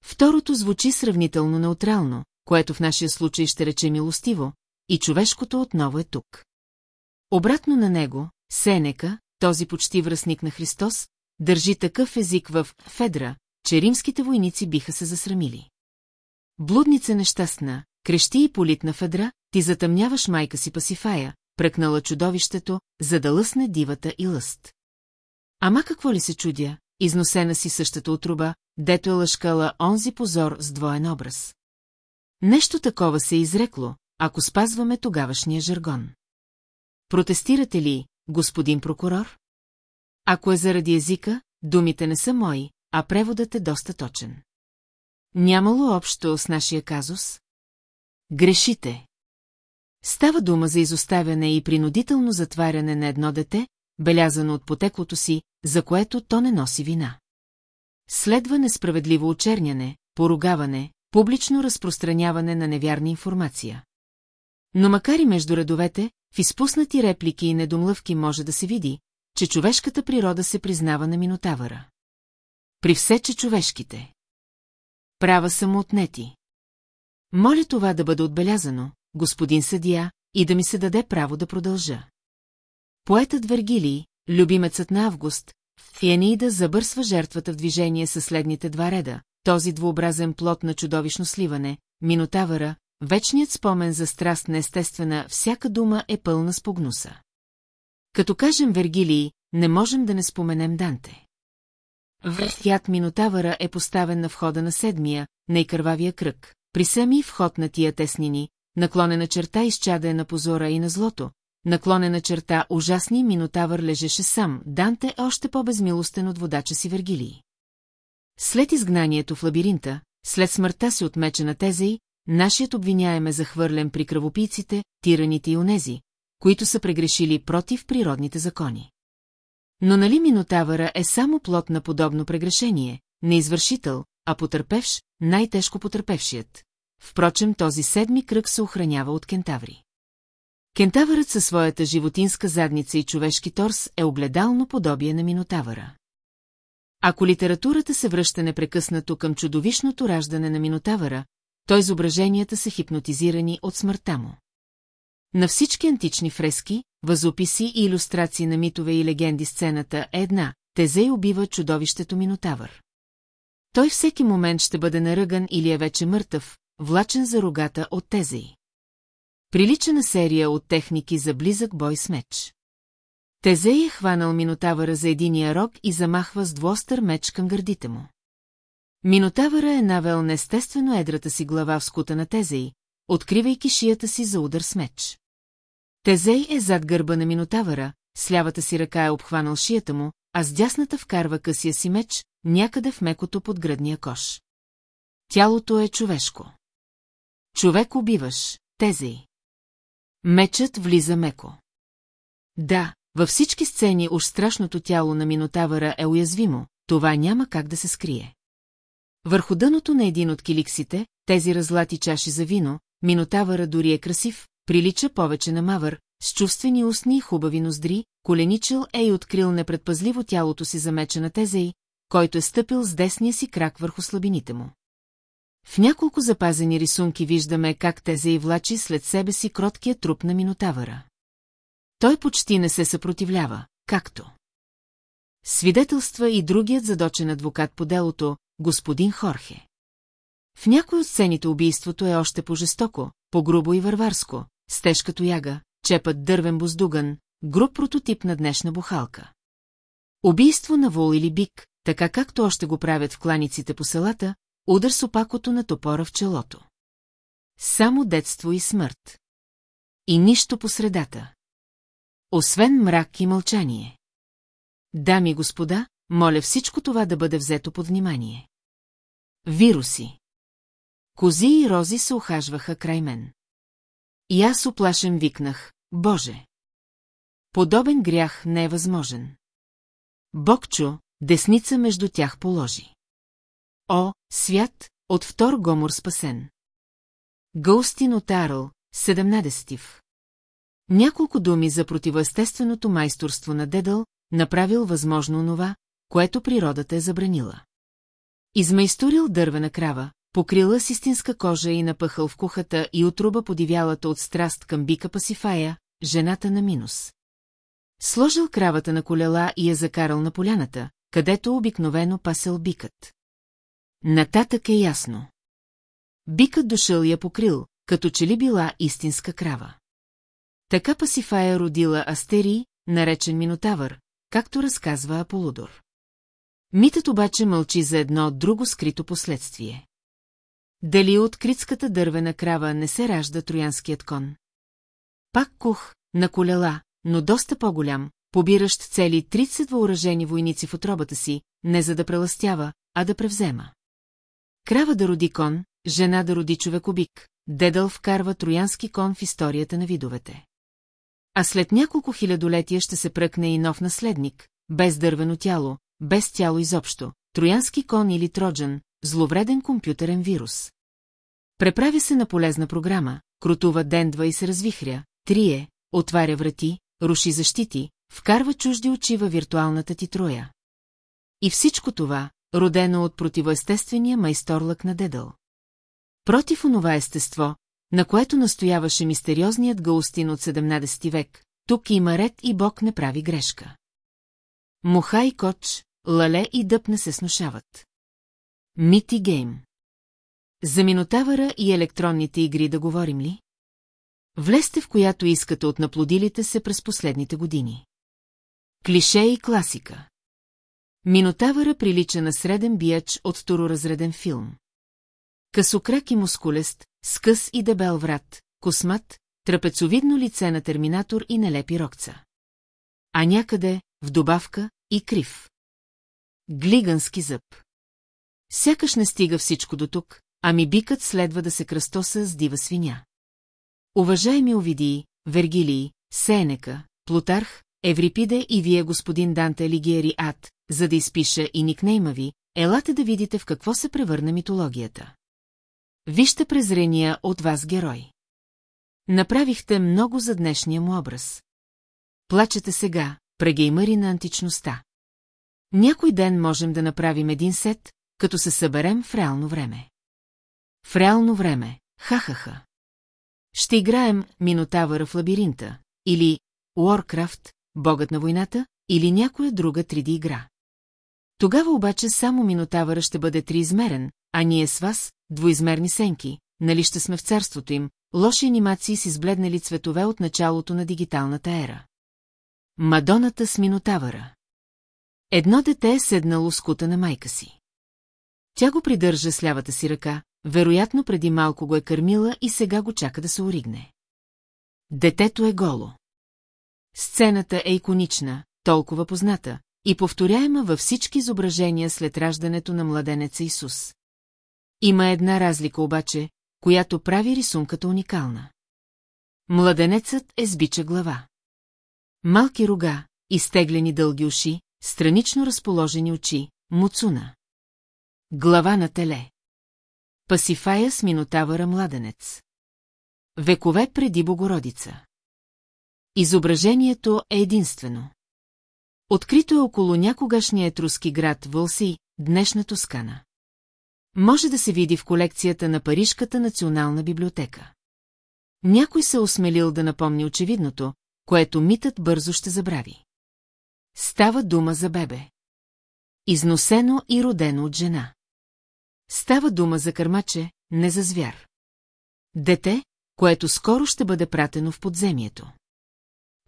Второто звучи сравнително неутрално, което в нашия случай ще рече милостиво, и човешкото отново е тук. Обратно на него, Сенека, този почти връзник на Христос, държи такъв език в Федра, че римските войници биха се засрамили. Блудница нещастна, крещи и политна Федра, ти затъмняваш майка си Пасифая, пръкнала чудовището, за да лъсне дивата и лъст. Ама какво ли се чудя, износена си същата отруба, дето е лъжкала онзи позор с двоен образ. Нещо такова се е изрекло, ако спазваме тогавашния жаргон. Протестирате ли, господин прокурор? Ако е заради езика, думите не са мои, а преводът е доста точен. Нямало общо с нашия казус? Грешите. Става дума за изоставяне и принудително затваряне на едно дете, белязано от потеклото си, за което то не носи вина. Следва несправедливо очерняне, поругаване, публично разпространяване на невярна информация. Но макар и между редовете, в изпуснати реплики и недомлъвки може да се види, че човешката природа се признава на Минотавъра. При все, че човешките. Права са му отнети. Моля това да бъде отбелязано, господин съдия, и да ми се даде право да продължа. Поетът Вергилий, любимецът на Август, в Фиенида забърсва жертвата в движение със следните два реда, този двуобразен плод на чудовищно сливане, Минотавъра, вечният спомен за страст неестествена, всяка дума е пълна с погнуса. Като кажем Вергилий, не можем да не споменем Данте. Върхият Минотавъра е поставен на входа на седмия, най-кървавия кръг, при сами вход на тия теснини, наклонена черта изчадая на позора и на злото, наклонена черта ужасни Минотавър лежеше сам, Данте е още по-безмилостен от водача си Вергилий. След изгнанието в лабиринта, след смъртта си от меча на Тезей, нашият обвиняем е захвърлен при кръвопийците, тираните и онези, които са прегрешили против природните закони. Но нали Минотавъра е само плод на подобно прегрешение, не извършител, а потърпевш, най-тежко потърпевшият. Впрочем, този седми кръг се охранява от кентаври. Кентавърът със своята животинска задница и човешки торс е огледално подобие на Минотавъра. Ако литературата се връща непрекъснато към чудовищното раждане на Минотавъра, то изображенията са хипнотизирани от смъртта му. На всички антични фрески, възописи и иллюстрации на митове и легенди сцената е една – Тезей убива чудовището Минотавър. Той всеки момент ще бъде наръган или е вече мъртъв, влачен за рогата от Тезей. Прилича на серия от техники за близък бой с меч. Тезей е хванал Минотавъра за единия рог и замахва с двостър меч към гърдите му. Минотавъра е навел неестествено едрата си глава в скута на Тезей, откривайки шията си за удар с меч. Тезей е зад гърба на Минотавъра, с лявата си ръка е обхванал шията му, а с дясната вкарва късия си меч, някъде в мекото под гръдния кош. Тялото е човешко. Човек убиваш, Тезей. Мечът влиза меко. Да, във всички сцени уж страшното тяло на Минотавъра е уязвимо, това няма как да се скрие. Върху дъното на един от киликсите, тези разлати чаши за вино, Минотавъра дори е красив, прилича повече на мавър, с чувствени устни и хубави ноздри, коленичил е и открил непредпазливо тялото си за меча на Тезей, който е стъпил с десния си крак върху слабините му. В няколко запазени рисунки виждаме как Тезей влачи след себе си кроткия труп на Минотавъра. Той почти не се съпротивлява, както. Свидетелства и другият задочен адвокат по делото, господин Хорхе. В някои от сцените убийството е още по-жестоко, по-грубо и варварско, с тежка тояга, чепът дървен буздуган, груб прототип на днешна бухалка. Убийство на вол или бик, така както още го правят в кланиците по селата, удар с опакото на топора в челото. Само детство и смърт. И нищо по средата. Освен мрак и мълчание. Дами и господа, моля всичко това да бъде взето под внимание. Вируси. Кози и рози се охажваха край мен. И аз оплашен викнах, Боже! Подобен грях не е възможен. Бокчо, десница между тях положи. О, свят, от втор гомор спасен. Гълстин от Арл, 17 Няколко думи за противоестественото майсторство на Дедъл, направил възможно онова, което природата е забранила. Измайсторил дървена крава, покрила с истинска кожа и напъхал в кухата и отруба подивялата от страст към бика Пасифая, жената на Минус. Сложил кравата на колела и я закарал на поляната, където обикновено пасел бикът. Нататък е ясно. Бикът дошъл я покрил, като че ли била истинска крава. Така Пасифая родила Астерий, наречен Минотавър, както разказва Аполудор. Митът обаче мълчи за едно друго скрито последствие. Дали от критската дървена крава не се ражда троянският кон? Пак кух, на колела, но доста по-голям, побиращ цели 30 въоръжени войници в отробата си, не за да преластява, а да превзема. Крава да роди кон, жена да роди човекобик, дедъл вкарва троянски кон в историята на видовете. А след няколко хилядолетия ще се пръкне и нов наследник, без дървено тяло, без тяло изобщо, троянски кон или троджан, зловреден компютърен вирус. Преправя се на полезна програма, крутува ден-два и се развихря, трие, отваря врати, руши защити, вкарва чужди очи във виртуалната ти троя. И всичко това, родено от противоестествения майсторлък на Дедъл. Против онова естество, на което настояваше мистериозният Гаустин от 17 век, тук има ред и Бог не прави грешка. Муха и коч, лале и дъб се снушават. Мити гейм. За Минотавъра и електронните игри да говорим ли? Влезте в която искате от наплодилите се през последните години. Клише и класика. Минотавъра прилича на среден биач от второразреден филм. Късокрак и мускулест, скъс и дебел врат, космат, трапецовидно лице на терминатор и нелепи рокца. А някъде, в добавка, и крив. Глигански зъб. Сякаш не стига всичко до тук, ами бикът следва да се кръстоса с дива свиня. Уважаеми Овидии, Вергилии, Сенека, Плутарх, Еврипиде и вие, господин Данте Алигиери Ад, за да изпиша и никнейма ви, елате да видите в какво се превърна митологията. Вижте презрения от вас герой. Направихте много за днешния му образ. Плачете сега, прегеймъри на античността. Някой ден можем да направим един сет, като се съберем в реално време. В реално време, ха-ха-ха. Ще играем Минотавъра в лабиринта, или Уоркрафт, богът на войната, или някоя друга 3D игра. Тогава обаче само Минотавъра ще бъде триизмерен, а ние с вас, двоизмерни сенки, нали ще сме в царството им, лоши анимации с избледнали цветове от началото на дигиталната ера. Мадоната с Минотавъра Едно дете е седнало с кута на майка си. Тя го придържа с лявата си ръка, вероятно преди малко го е кърмила и сега го чака да се оригне. Детето е голо. Сцената е иконична, толкова позната, и повторяема във всички изображения след раждането на младенеца Исус. Има една разлика обаче, която прави рисунката уникална. Младенецът е сбича глава. Малки рога, изтеглени дълги уши, странично разположени очи, муцуна. Глава на теле. Пасифая с минотавъра младенец. Векове преди Богородица. Изображението е единствено. Открито е около някогашния етруски град Вълси, днешна Тоскана. Може да се види в колекцията на Парижката национална библиотека. Някой се осмелил да напомни очевидното, което митът бързо ще забрави. Става дума за бебе. Износено и родено от жена. Става дума за кърмаче, не за звяр. Дете, което скоро ще бъде пратено в подземието.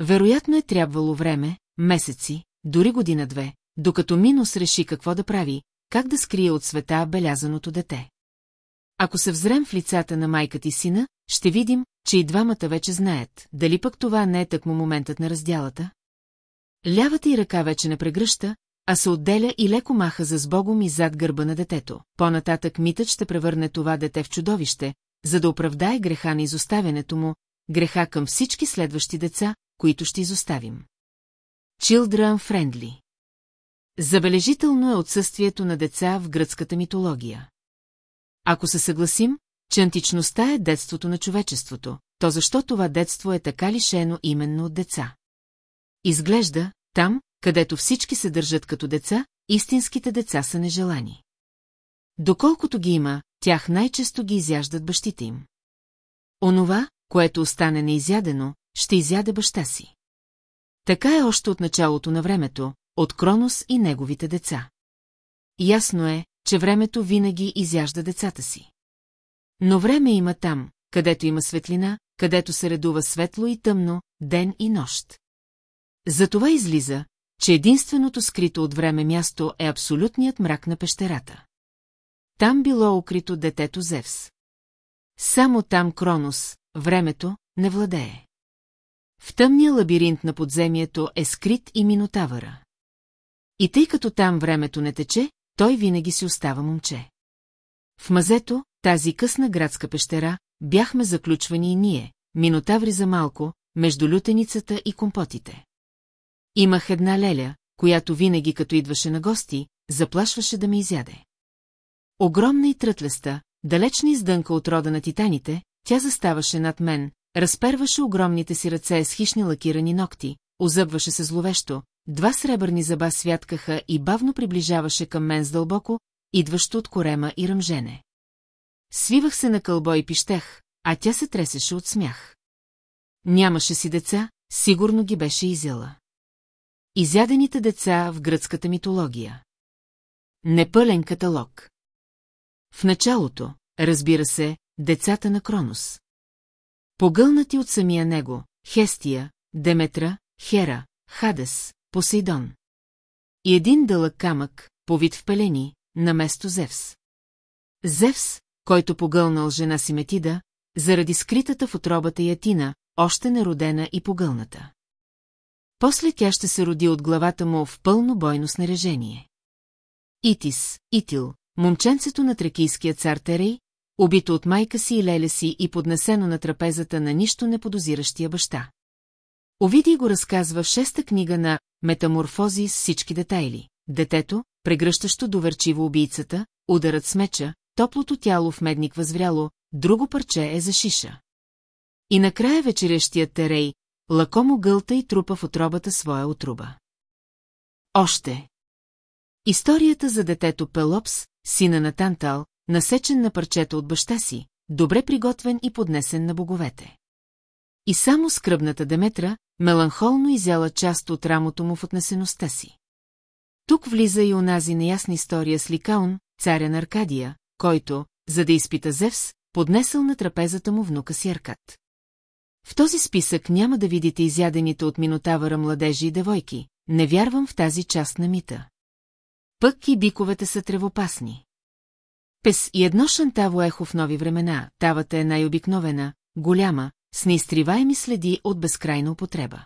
Вероятно е трябвало време, месеци, дори година-две, докато Минус реши какво да прави, как да скрие от света белязаното дете. Ако се взрем в лицата на майката и сина, ще видим, че и двамата вече знаят, дали пък това не е тъкмо моментът на разделата. Лявата й ръка вече не прегръща, а се отделя и леко маха за сбогом и зад гърба на детето. По-нататък митът ще превърне това дете в чудовище, за да оправдае греха на изоставянето му, греха към всички следващи деца, които ще изоставим. Children friendly Забележително е отсъствието на деца в гръцката митология. Ако се съгласим, че античността е детството на човечеството, то защо това детство е така лишено именно от деца? Изглежда, там, където всички се държат като деца, истинските деца са нежелани. Доколкото ги има, тях най-често ги изяждат бащите им. Онова, което остане неизядено, ще изяде баща си. Така е още от началото на времето, от Кронос и неговите деца. Ясно е, че времето винаги изяжда децата си. Но време има там, където има светлина, където се редува светло и тъмно, ден и нощ. Затова излиза, че единственото скрито от време място е абсолютният мрак на пещерата. Там било укрито детето Зевс. Само там Кронос, времето, не владее. В тъмния лабиринт на подземието е скрит и Минотавъра. И тъй като там времето не тече, той винаги си остава момче. В мазето, тази късна градска пещера, бяхме заключвани и ние, минотаври за малко, между лютеницата и компотите. Имах една леля, която винаги като идваше на гости, заплашваше да ме изяде. Огромна и трътлеста, далечна издънка от рода на титаните, тя заставаше над мен, разперваше огромните си ръце с хищни лакирани ногти, озъбваше се зловещо, два сребърни зъба святкаха и бавно приближаваше към мен с дълбоко, идващо от корема и ръмжене. Свивах се на кълбо и пищех, а тя се тресеше от смях. Нямаше си деца, сигурно ги беше изяла. Изядените деца в гръцката митология. Непълен каталог. В началото, разбира се, децата на Кронос. Погълнати от самия него, Хестия, Деметра, Хера, Хадес, Посейдон. И един дълъг камък, повид в пелени, на место Зевс. Зевс, който погълнал жена си Метида, заради скритата в отробата ятина, още неродена и погълната. После тя ще се роди от главата му в пълно бойно снаряжение. Итис, Итил, момченцето на тракийския цар Терей, убито от майка си и леля си и поднесено на трапезата на нищо неподозиращия баща. Овидий го разказва в шеста книга на «Метаморфози с всички детайли». Детето, прегръщащо доверчиво убийцата, ударът с меча, топлото тяло в медник възвряло, друго парче е за шиша. И накрая вечерящият Терей, лакомо гълта и трупа в отробата своя отруба. Още. Историята за детето Пелопс, сина на Тантал, насечен на парчета от баща си, добре приготвен и поднесен на боговете. И само скръбната Деметра, меланхолно изяла част от рамото му в отнесеността си. Тук влиза и онази неясна история с Ликаун, царя на Аркадия, който, за да изпита Зевс, поднесъл на трапезата му внука си Аркад. В този списък няма да видите изядените от Минотавъра младежи и девойки, не вярвам в тази част на мита. Пък и биковете са тревопасни. Пес и едно шантаво ехо в нови времена, тавата е най-обикновена, голяма, с неизтриваеми следи от безкрайна употреба.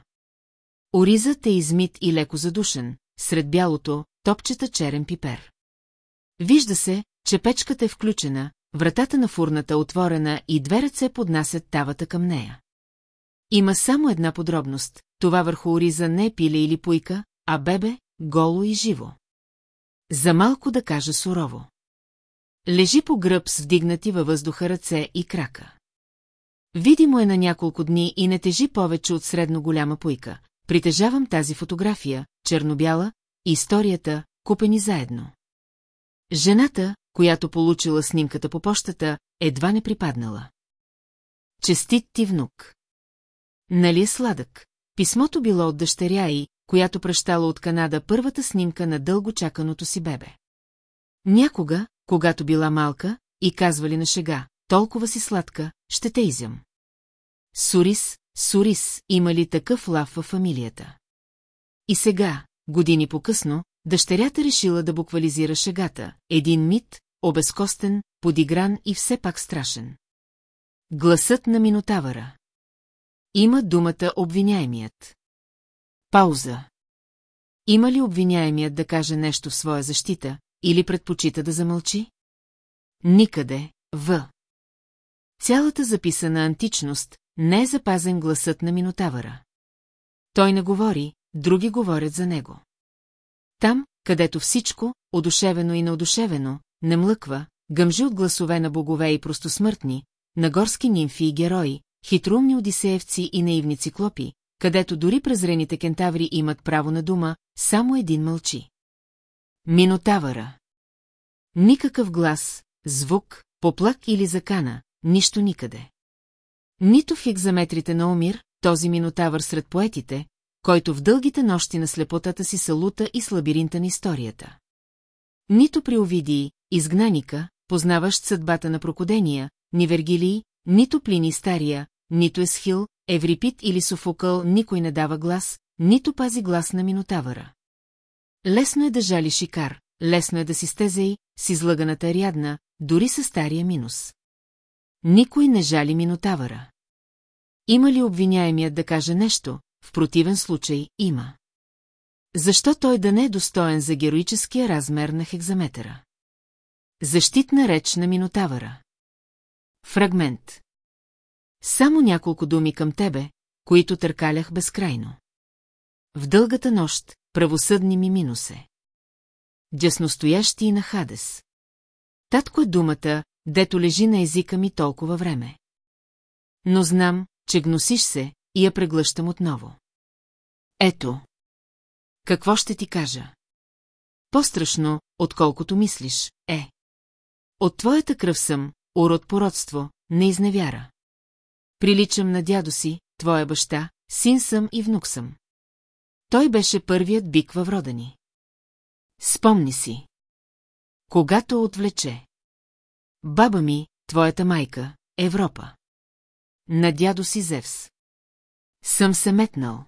Оризът е измит и леко задушен, сред бялото, топчета черен пипер. Вижда се, че печката е включена, вратата на фурната отворена и две ръце поднасят тавата към нея. Има само една подробност, това върху ориза не е пиле или пуйка, а бебе, голо и живо. За малко да кажа сурово. Лежи по гръб с вдигнати във въздуха ръце и крака. Видимо е на няколко дни и не тежи повече от средно голяма пуйка. Притежавам тази фотография, чернобяла, историята, купени заедно. Жената, която получила снимката по почтата, едва не припаднала. Честит ти внук. Нали е сладък? Писмото било от дъщеря и, която пращала от Канада първата снимка на дълго чаканото си бебе. Някога, когато била малка, и казвали на шега, толкова си сладка, ще те изям. Сурис, Сурис, има ли такъв лав във фамилията? И сега, години по-късно, дъщерята решила да буквализира шегата. Един мит, обезкостен, подигран и все пак страшен. Гласът на Минотавъра. Има думата обвиняемият. Пауза. Има ли обвиняемият да каже нещо в своя защита, или предпочита да замълчи? Никъде, в. Цялата записана античност не е запазен гласът на Минотавъра. Той не говори, други говорят за него. Там, където всичко, одушевено и неодушевено, не млъква, гъмжи от гласове на богове и простосмъртни, на горски нимфи и герои, хитрумни одисеевци и наивни циклопи, където дори презрените кентаври имат право на дума, само един мълчи. Минотавъра. Никакъв глас, звук, поплак или закана, нищо никъде. Нито в екзаметрите на Омир, този минотавър сред поетите, който в дългите нощи на слепотата си салута и с лабиринта на историята. Нито при Овидии, изгнаника, познаващ съдбата на Прокодения, ни Вергилий, нито Плини Стария, нито Есхил, Еврипит или Софокъл никой не дава глас, нито пази глас на Минотавъра. Лесно е да жали шикар, лесно е да си стезей, с излъганата рядна, дори със стария минус. Никой не жали Минотавъра. Има ли обвиняемият да каже нещо, в противен случай има. Защо той да не е достоен за героическия размер на хекзаметъра? Защитна реч на Минотавъра. Фрагмент. Само няколко думи към тебе, които търкалях безкрайно. В дългата нощ, правосъдни ми минусе. Дясностоящи и на Хадес. Татко е думата, дето лежи на езика ми толкова време. Но знам, че гносиш се и я преглъщам отново. Ето. Какво ще ти кажа? По-страшно, отколкото мислиш, е. От твоята кръв съм, урод по родство, не изневяра. Приличам на дядо си, твоя баща, син съм и внук съм. Той беше първият бик във рода ни. Спомни си. Когато отвлече. Баба ми, твоята майка, Европа. На дядо си Зевс. Съм се метнал.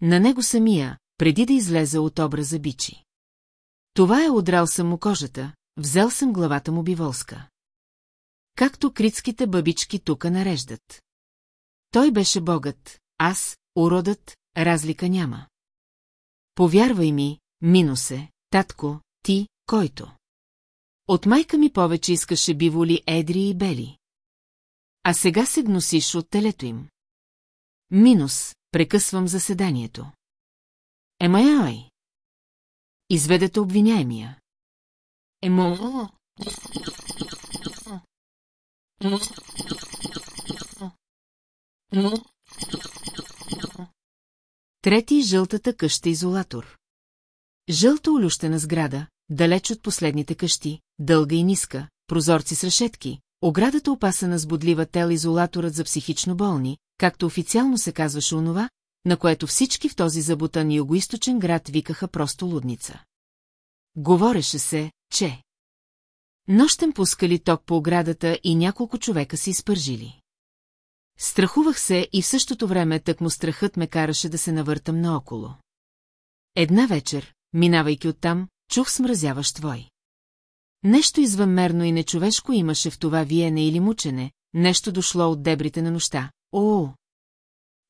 На него самия, преди да излезе от образа бичи. Това е удрал съм му кожата, взел съм главата му биволска. Както критските бабички тука нареждат. Той беше богът, аз, уродът, разлика няма. Повярвай ми, минусе, татко, ти, който. От майка ми повече искаше биволи едри и бели. А сега се гносиш от телето им. Минус, прекъсвам заседанието. Емаяй. Изведете обвиняемия. Емо... Трети жълтата къща изолатор. Жълто олющена сграда, далеч от последните къщи, дълга и ниска, прозорци с решетки, оградата опасана с бодлива тел изолаторът за психично болни, както официално се казваше онова, на което всички в този забутан югоисточен град викаха просто лудница. Говореше се, че... Нощем пускали ток по оградата и няколко човека се изпържили. Страхувах се и в същото време тъкмо страхът ме караше да се навъртам наоколо. Една вечер, минавайки оттам, чух смразяващ вой. Нещо извънмерно и нечовешко имаше в това виене или мучене, нещо дошло от дебрите на нощта. О!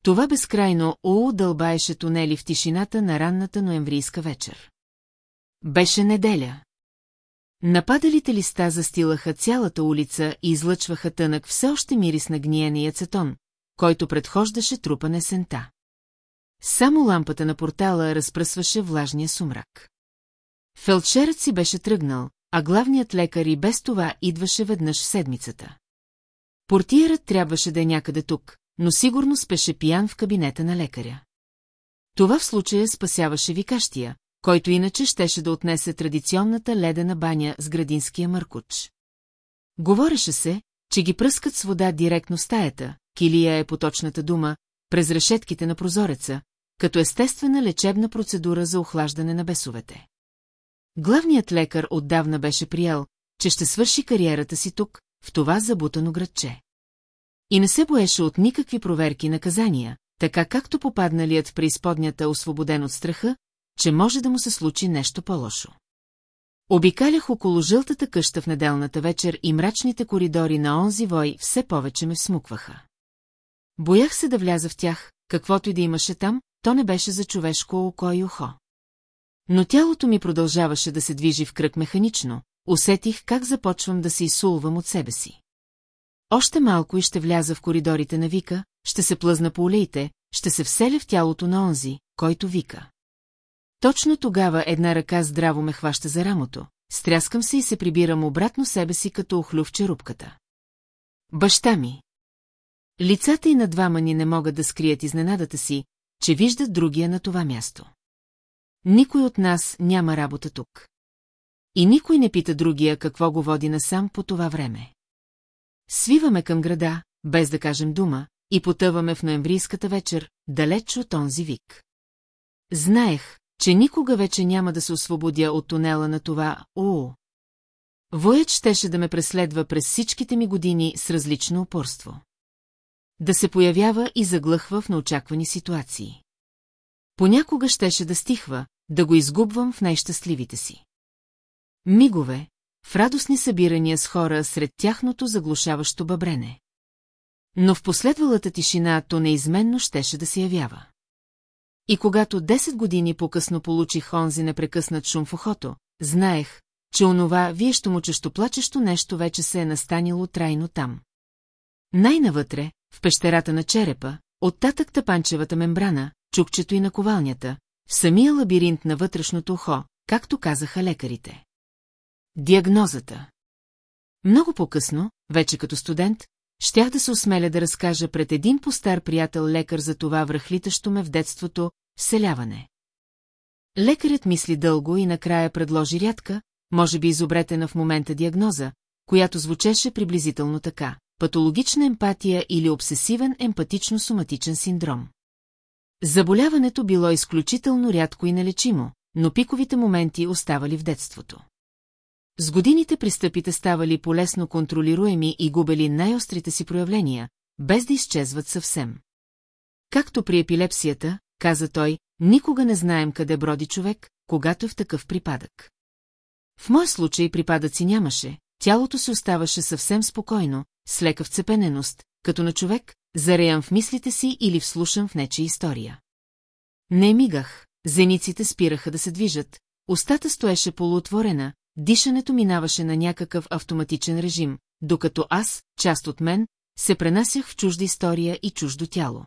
Това безкрайно О дълбаеше тунели в тишината на ранната ноемврийска вечер. Беше неделя. Нападалите листа застилаха цялата улица и излъчваха тънък все още мирис на гниене и ацетон, който предхождаше трупа на сента. Само лампата на портала разпръсваше влажния сумрак. Фелдшерът си беше тръгнал, а главният лекар и без това идваше веднъж в седмицата. Портиерът трябваше да е някъде тук, но сигурно спеше пиян в кабинета на лекаря. Това в случая спасяваше викащия, който иначе щеше да отнесе традиционната ледена баня с градинския мъркуч. Говореше се, че ги пръскат с вода директно стаята, килия е поточната дума, през решетките на прозореца, като естествена лечебна процедура за охлаждане на бесовете. Главният лекар отдавна беше приел, че ще свърши кариерата си тук, в това забутано градче. И не се боеше от никакви проверки наказания, така както попадналият в преизподнята освободен от страха, че може да му се случи нещо по-лошо. Обикалях около жълтата къща в неделната вечер и мрачните коридори на онзи вой все повече ме всмукваха. Боях се да вляза в тях, каквото и да имаше там, то не беше за човешко око и ухо. Но тялото ми продължаваше да се движи в кръг механично, усетих как започвам да се изсулвам от себе си. Още малко и ще вляза в коридорите на Вика, ще се плъзна по улеите, ще се вселя в тялото на онзи, който вика. Точно тогава една ръка здраво ме хваща за рамото, стряскам се и се прибирам обратно себе си като охлюв черупката. Баща ми. Лицата и на двама ни не могат да скрият изненадата си, че виждат другия на това място. Никой от нас няма работа тук. И никой не пита другия какво го води насам по това време. Свиваме към града, без да кажем дума, и потъваме в ноемврийската вечер, далеч от онзи вик. Знаех, че никога вече няма да се освободя от тунела на това О. Воят щеше да ме преследва през всичките ми години с различно упорство. Да се появява и заглъхва в неочаквани ситуации. Понякога щеше да стихва, да го изгубвам в най-щастливите си. Мигове, в радостни събирания с хора сред тяхното заглушаващо бъбрене. Но в последвалата тишина то неизменно щеше да се явява. И когато 10 години по-късно получих онзи непрекъснат шум в ухото, знаех, че онова виещо мучещо плачещо нещо вече се е настанило трайно там. Най-навътре, в пещерата на черепа, оттатък тъпанчевата мембрана, чукчето и наковалнята, в самия лабиринт на вътрешното ухо, както казаха лекарите. Диагнозата Много по-късно, вече като студент, щях да се осмеля да разкажа пред един постар приятел лекар за това връхлитащо ме в детството вселяване. Лекарят мисли дълго и накрая предложи рядка, може би изобретена в момента диагноза, която звучеше приблизително така – патологична емпатия или обсесивен емпатично-соматичен синдром. Заболяването било изключително рядко и нелечимо, но пиковите моменти оставали в детството. С годините пристъпите ставали полесно контролируеми и губели най-острите си проявления, без да изчезват съвсем. Както при епилепсията, каза той, никога не знаем къде броди човек, когато е в такъв припадък. В мой случай припадъци нямаше, тялото се оставаше съвсем спокойно, с лека вцепененост, като на човек, зареян в мислите си или вслушан в нечи история. Не мигах, зениците спираха да се движат, устата стоеше полуотворена, дишането минаваше на някакъв автоматичен режим, докато аз, част от мен, се пренасях в чужда история и чуждо тяло.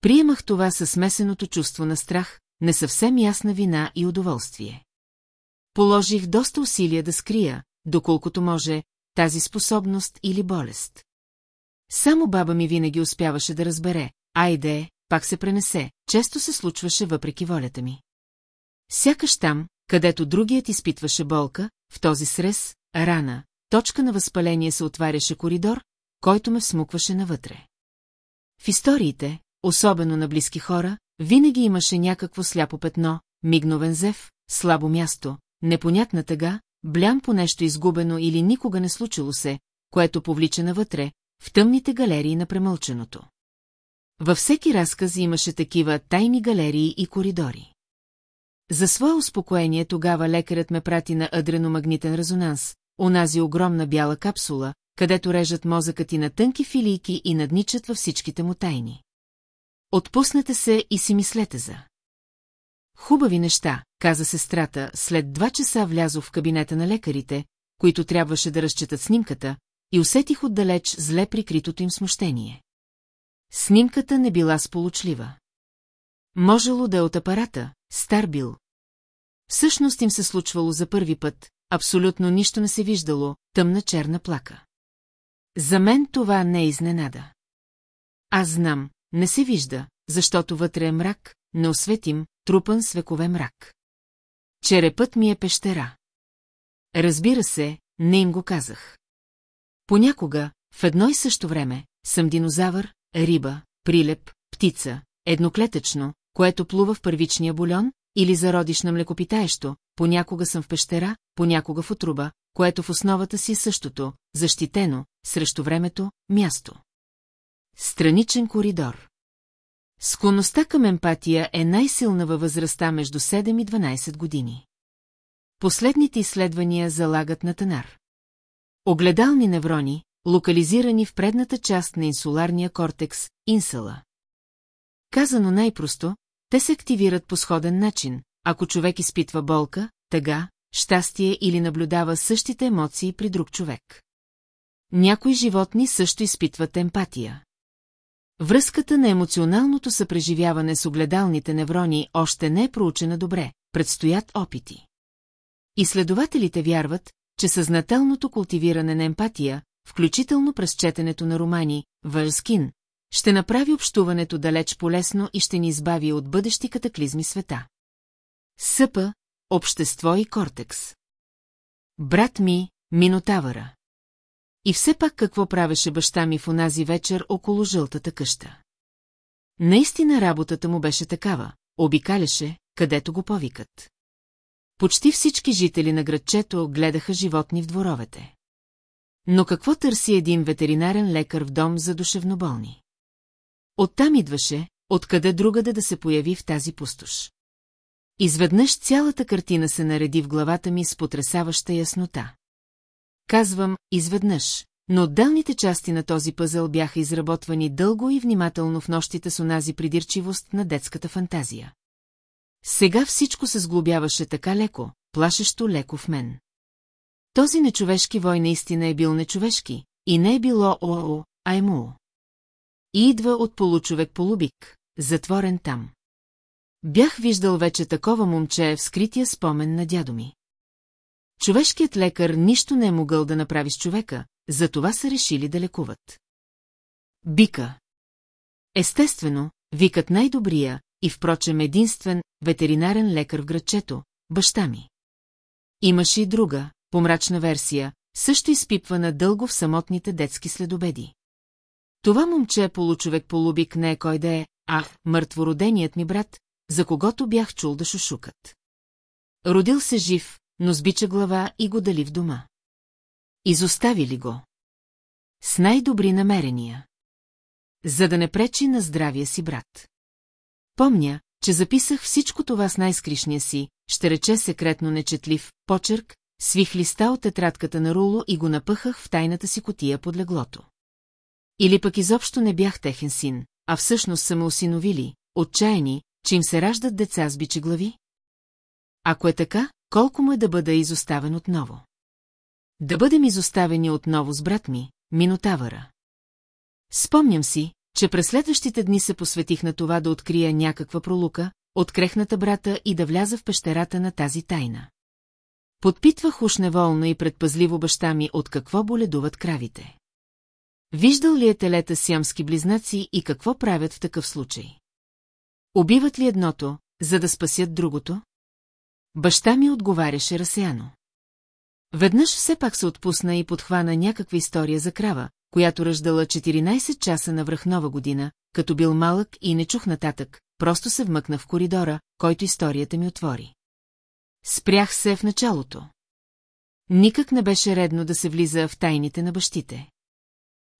Приемах това със смесеното чувство на страх, не съвсем ясна вина и удоволствие. Положих доста усилия да скрия, доколкото може, тази способност или болест. Само баба ми винаги успяваше да разбере, айде, пак се пренесе, често се случваше въпреки волята ми. Сякаш там, където другият изпитваше болка, в този срез, рана, точка на възпаление се отваряше коридор, който ме всмукваше навътре. В историите, особено на близки хора, винаги имаше някакво сляпо петно, мигновен зев, слабо място, непонятна тъга, блям по нещо изгубено или никога не случило се, което повлича навътре, в тъмните галерии на премълченото. Във всеки разказ имаше такива тайни галерии и коридори. За свое успокоение тогава лекарят ме прати на адреномагнитен резонанс, онази огромна бяла капсула, където режат мозъкът и на тънки филийки и надничат във всичките му тайни. Отпуснете се и си мислете за. Хубави неща, каза сестрата, след два часа влязох в кабинета на лекарите, които трябваше да разчетат снимката, и усетих отдалеч зле прикритото им смущение. Снимката не била сполучлива. Можело да е от апарата, стар бил. Всъщност им се случвало за първи път, абсолютно нищо не се виждало, тъмна черна плака. За мен това не е изненада. Аз знам, не се вижда, защото вътре е мрак, неосветим, трупан с векове мрак. Черепът ми е пещера. Разбира се, не им го казах. Понякога, в едно и също време, съм динозавър, риба, прилеп, птица, едноклетъчно, което плува в първичния бульон, или зародиш на млекопитаещо, понякога съм в пещера, понякога в отруба, което в основата си е същото, защитено, срещу времето, място. Страничен коридор. Склонността към емпатия е най-силна във възрастта между 7 и 12 години. Последните изследвания залагат на Танар. Огледални неврони, локализирани в предната част на инсуларния кортекс, инсала. Казано най-просто, те се активират по сходен начин, ако човек изпитва болка, тъга, щастие или наблюдава същите емоции при друг човек. Някои животни също изпитват емпатия. Връзката на емоционалното съпреживяване с огледалните неврони още не е проучена добре, предстоят опити. Изследователите вярват, че съзнателното култивиране на емпатия, включително през четенето на романи, Върскин, ще направи общуването далеч полезно и ще ни избави от бъдещи катаклизми света. Съпа, общество и кортекс. Брат ми, Минотавъра. И все пак какво правеше баща ми в онази вечер около жълтата къща? Наистина работата му беше такава, обикаляше, където го повикат. Почти всички жители на градчето гледаха животни в дворовете. Но какво търси един ветеринарен лекар в дом за душевноболни? Оттам идваше, откъде другаде да се появи в тази пустош. Изведнъж цялата картина се нареди в главата ми с потрясаваща яснота. Казвам изведнъж, но отделните части на този пъзъл бяха изработвани дълго и внимателно в нощите с онази придирчивост на детската фантазия. Сега всичко се сглобяваше така леко, плашещо леко в мен. Този нечовешки вой наистина е бил нечовешки, и не е било ОО, а е му. И идва от получовек полубик, затворен там. Бях виждал вече такова момче в скрития спомен на дядо ми. Човешкият лекар нищо не е могъл да направи с човека, затова са решили да лекуват. Бика. Естествено, викат най-добрия и впрочем единствен ветеринарен лекар в градчето, баща ми. Имаше и друга, помрачна версия, също изпипвана дълго в самотните детски следобеди. Това момче получовек полубик не е кой да е, а мъртвороденият ми брат, за когото бях чул да шушукат. Родил се жив, но с бича глава и го дали в дома. Изостави ли го? С най-добри намерения. За да не пречи на здравия си брат. Помня, че записах всичко това с най-скришния си, ще рече секретно нечетлив, почерк, свих листа от тетрадката на Руло и го напъхах в тайната си котия под леглото. Или пък изобщо не бях техен син, а всъщност са ме осиновили, отчаяни, че им се раждат деца с бичи глави? Ако е така, колко му е да бъда изоставен отново? Да бъдем изоставени отново с брат ми, Минотавъра. Спомням си, че през следващите дни се посветих на това да открия някаква пролука, открехната брата и да вляза в пещерата на тази тайна. Подпитвах уж неволно и предпазливо баща ми от какво боледуват кравите. Виждал ли е телета сиамски близнаци и какво правят в такъв случай? Убиват ли едното, за да спасят другото? Баща ми отговаряше разсеяно. Веднъж все пак се отпусна и подхвана някаква история за крава, която ръждала 14 часа на връх нова година, като бил малък и не чух нататък, просто се вмъкна в коридора, който историята ми отвори. Спрях се в началото. Никак не беше редно да се влиза в тайните на бащите.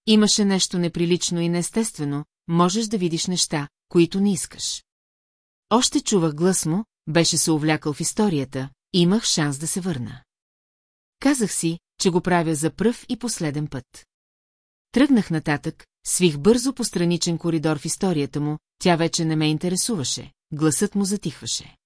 Имаше нещо неприлично и неестествено, можеш да видиш неща, които не искаш. Още чувах глас му, беше се увлякал в историята, имах шанс да се върна. Казах си, че го правя за пръв и последен път. Тръгнах нататък, свих бързо по страничен коридор в историята му, тя вече не ме интересуваше, гласът му затихваше.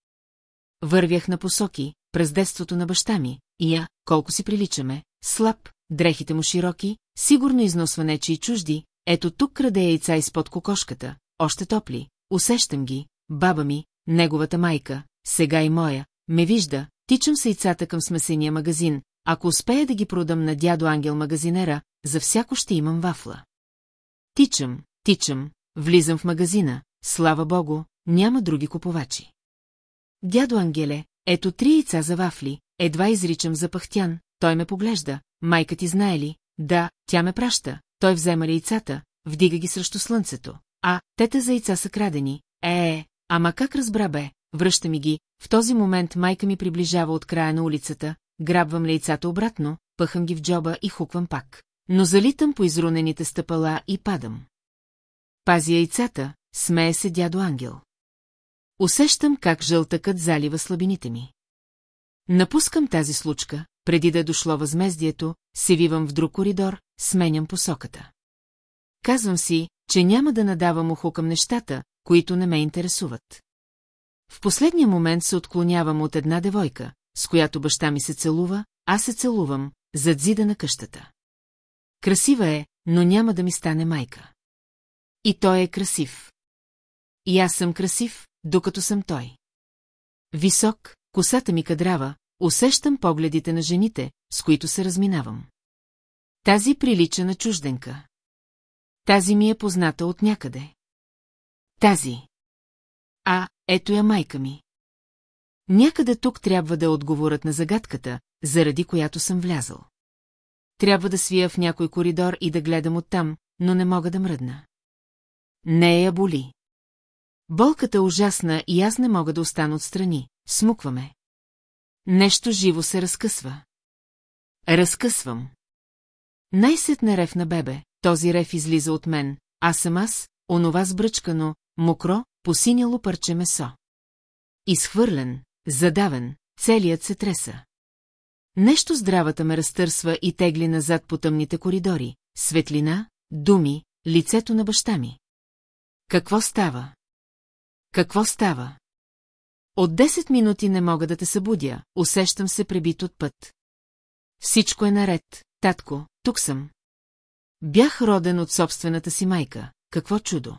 Вървях на посоки, през детството на баща ми, и я, колко си приличаме, слаб, дрехите му широки, сигурно износва нечи и чужди, ето тук краде яйца изпод кокошката, още топли, усещам ги, баба ми, неговата майка, сега и моя, ме вижда, тичам с яйцата към смесения магазин, ако успея да ги продам на дядо Ангел магазинера, за всяко ще имам вафла. Тичам, тичам, влизам в магазина, слава богу, няма други купувачи. Дядо Ангеле, ето три яйца за вафли, едва изричам запахтян, той ме поглежда, майка ти знае ли? Да, тя ме праща, той взема яйцата, вдига ги срещу слънцето. А, тете за яйца са крадени. Е, е, ама как разбра бе, връща ми ги, в този момент майка ми приближава от края на улицата, грабвам яйцата обратно, пъхам ги в джоба и хуквам пак. Но залитам по изрунените стъпала и падам. Пази яйцата, смее се дядо Ангел. Усещам как жълтъкът залива слабините ми. Напускам тази случка, преди да е дошло възмездието, се вивам в друг коридор, сменям посоката. Казвам си, че няма да надавам ухо към нещата, които не ме интересуват. В последния момент се отклонявам от една девойка, с която баща ми се целува, аз се целувам, зад зида на къщата. Красива е, но няма да ми стане майка. И той е красив. И аз съм красив, докато съм той. Висок, косата ми кадрава, усещам погледите на жените, с които се разминавам. Тази прилича на чужденка. Тази ми е позната от някъде. Тази. А, ето я майка ми. Някъде тук трябва да е отговорът на загадката, заради която съм влязъл. Трябва да свия в някой коридор и да гледам оттам, но не мога да мръдна. Не я боли. Болката е ужасна и аз не мога да остана отстрани. Смукваме. Нещо живо се разкъсва. Разкъсвам. Най-сетне рев на бебе, този рев излиза от мен, аз съм аз, онова сбръчкано, мокро, посиняло парче месо. Изхвърлен, задавен, целият се треса. Нещо здравата ме разтърсва и тегли назад по тъмните коридори, светлина, думи, лицето на баща ми. Какво става? Какво става? От 10 минути не мога да те събудя, усещам се пребит от път. Всичко е наред, татко, тук съм. Бях роден от собствената си майка, какво чудо.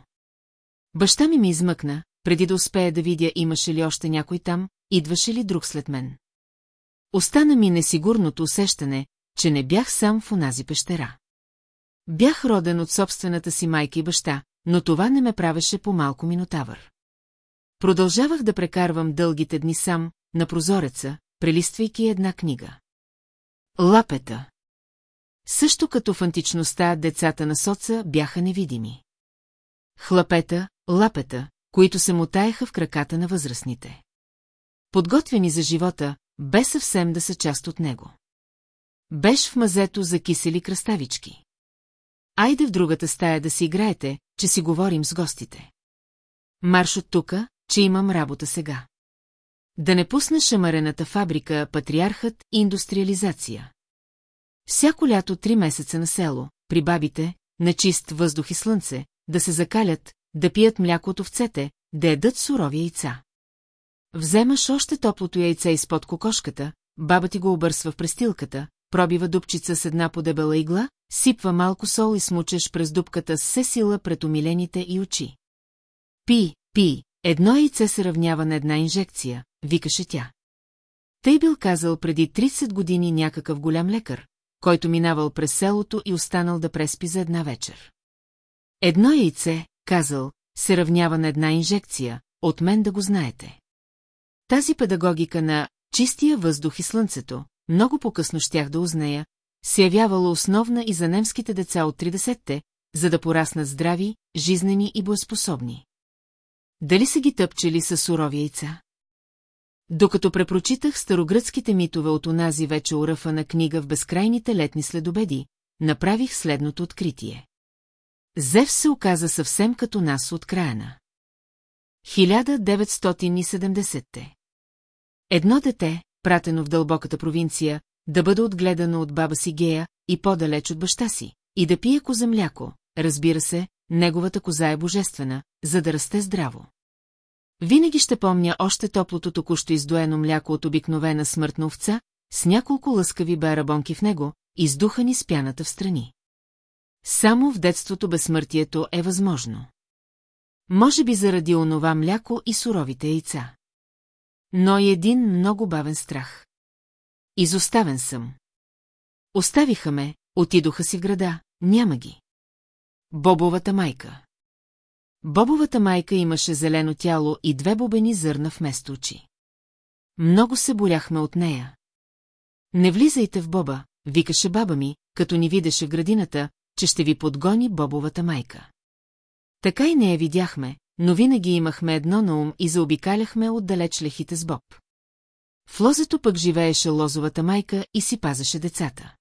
Баща ми ми измъкна, преди да успея да видя имаше ли още някой там, идваше ли друг след мен. Остана ми несигурното усещане, че не бях сам в онази пещера. Бях роден от собствената си майка и баща, но това не ме правеше по-малко минотавър. Продължавах да прекарвам дългите дни сам, на прозореца, прелиствайки една книга. Лапета. Също като в античността децата на соца бяха невидими. Хлапета, лапета, които се мутаеха в краката на възрастните. Подготвени за живота, без съвсем да са част от него. Беше в мазето за кисели кръставички. Айде в другата стая да си играете, че си говорим с гостите. Марш от тука, че имам работа сега. Да не пусна шамарената фабрика, патриархът и индустриализация. Всяко лято три месеца на село, при бабите, на чист въздух и слънце, да се закалят, да пият мляко от овцете, да ядат сурови яйца. Вземаш още топлото яйце изпод кокошката, баба ти го обърсва в престилката, пробива дупчица с една подебела игла, сипва малко сол и смучеш през дупката с все сила пред умилените и очи. Пи, пи, едно яйце се равнява на една инжекция, викаше тя. Тъй бил казал преди 30 години някакъв голям лекар, който минавал през селото и останал да преспи за една вечер. Едно яйце, казал, се равнява на една инжекция, от мен да го знаете. Тази педагогика на чистия въздух и слънцето, много по-късно щях да узная, се явявала основна и за немските деца от 30-те, за да пораснат здрави, жизнени и боеспособни. Дали са ги тъпчели с сурови яйца? Докато препрочитах старогръцките митове от онази вече уръфана книга в безкрайните летни следобеди, направих следното откритие. Зев се оказа съвсем като нас от края на. 1970-те. Едно дете, пратено в дълбоката провинция, да бъде отгледано от баба си Гея и по-далеч от баща си, и да пие коза мляко, разбира се, неговата коза е божествена, за да расте здраво. Винаги ще помня още топлото току-що издоено мляко от обикновена смъртна овца, с няколко лъскави барабонки в него, издухани с пяната в страни. Само в детството безсмъртието е възможно. Може би заради онова мляко и суровите яйца. Но и един много бавен страх. Изоставен съм. Оставиха ме, отидоха си в града, няма ги. Бобовата майка. Бобовата майка имаше зелено тяло и две бобени зърна вместо очи. Много се боляхме от нея. Не влизайте в Боба, викаше баба ми, като ни видеше градината, че ще ви подгони Бобовата майка. Така и не я видяхме, но винаги имахме едно на ум и заобикаляхме отдалеч лехите с Боб. В лозето пък живееше лозовата майка и си пазеше децата.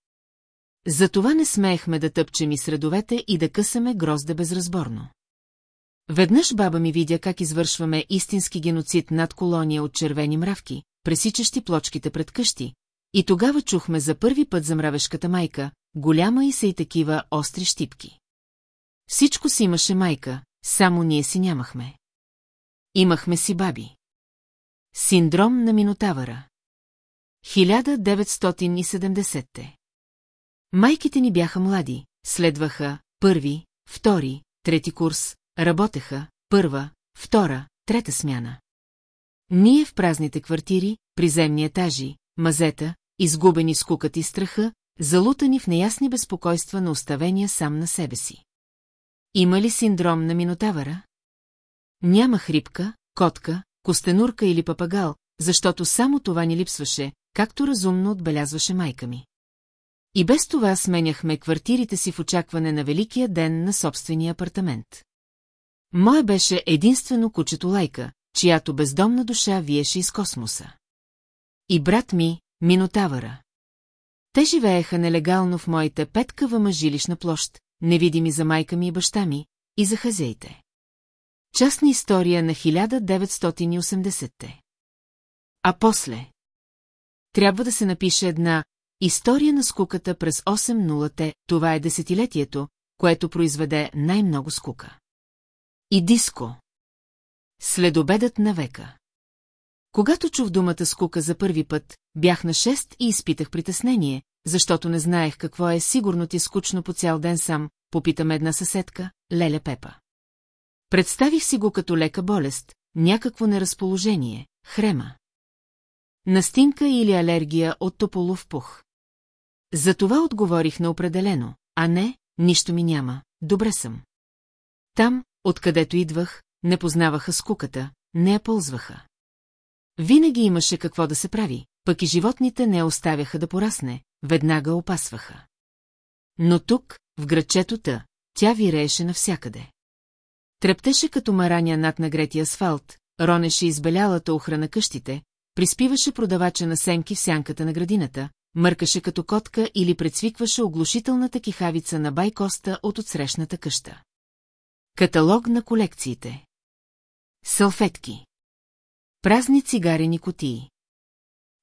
Затова не смеехме да тъпчем и средовете и да късаме грозде безразборно. Веднъж баба ми видя как извършваме истински геноцид над колония от червени мравки, пресичащи плочките пред къщи, и тогава чухме за първи път за мравешката майка, голяма и са и такива остри щипки. Всичко си имаше майка, само ние си нямахме. Имахме си баби. Синдром на Минотавъра 1970-те Майките ни бяха млади, следваха първи, втори, трети курс, работеха първа, втора, трета смяна. Ние в празните квартири, приземни етажи, мазета, изгубени с кукът и страха, залутани в неясни безпокойства на оставения сам на себе си. Има ли синдром на Минотавъра? Няма хрипка, котка, костенурка или папагал, защото само това ни липсваше, както разумно отбелязваше майка ми. И без това сменяхме квартирите си в очакване на великия ден на собствения апартамент. Мое беше единствено кучето Лайка, чиято бездомна душа виеше из космоса. И брат ми, Минотавъра. Те живееха нелегално в моите петкава жилищна площ, невидими за майка ми и баща ми, и за хазеите. Частна история на 1980-те. А после? Трябва да се напише една История на скуката през 8-0-те, това е десетилетието, което произведе най-много скука. И диско. Следобедът на века. Когато чух думата скука за първи път, бях на 6 и изпитах притеснение, защото не знаех какво е сигурно ти скучно по цял ден сам, попитаме една съседка, Леля Пепа. Представих си го като лека болест, някакво неразположение, хрема. Настинка или алергия от тополов пух. За това отговорих на определено, а не, нищо ми няма, добре съм. Там, откъдето идвах, не познаваха скуката, не я ползваха. Винаги имаше какво да се прави, пък и животните не оставяха да порасне, веднага опасваха. Но тук, в градчетота, тя вирееше навсякъде. Трептеше като мараня над нагрети асфалт, ронеше избелялата охрана къщите, приспиваше продавача на сенки в сянката на градината, мъркаше като котка или предсвикваше оглушителната кихавица на байкоста от отсрещната къща. Каталог на колекциите Салфетки Празни цигарени кутии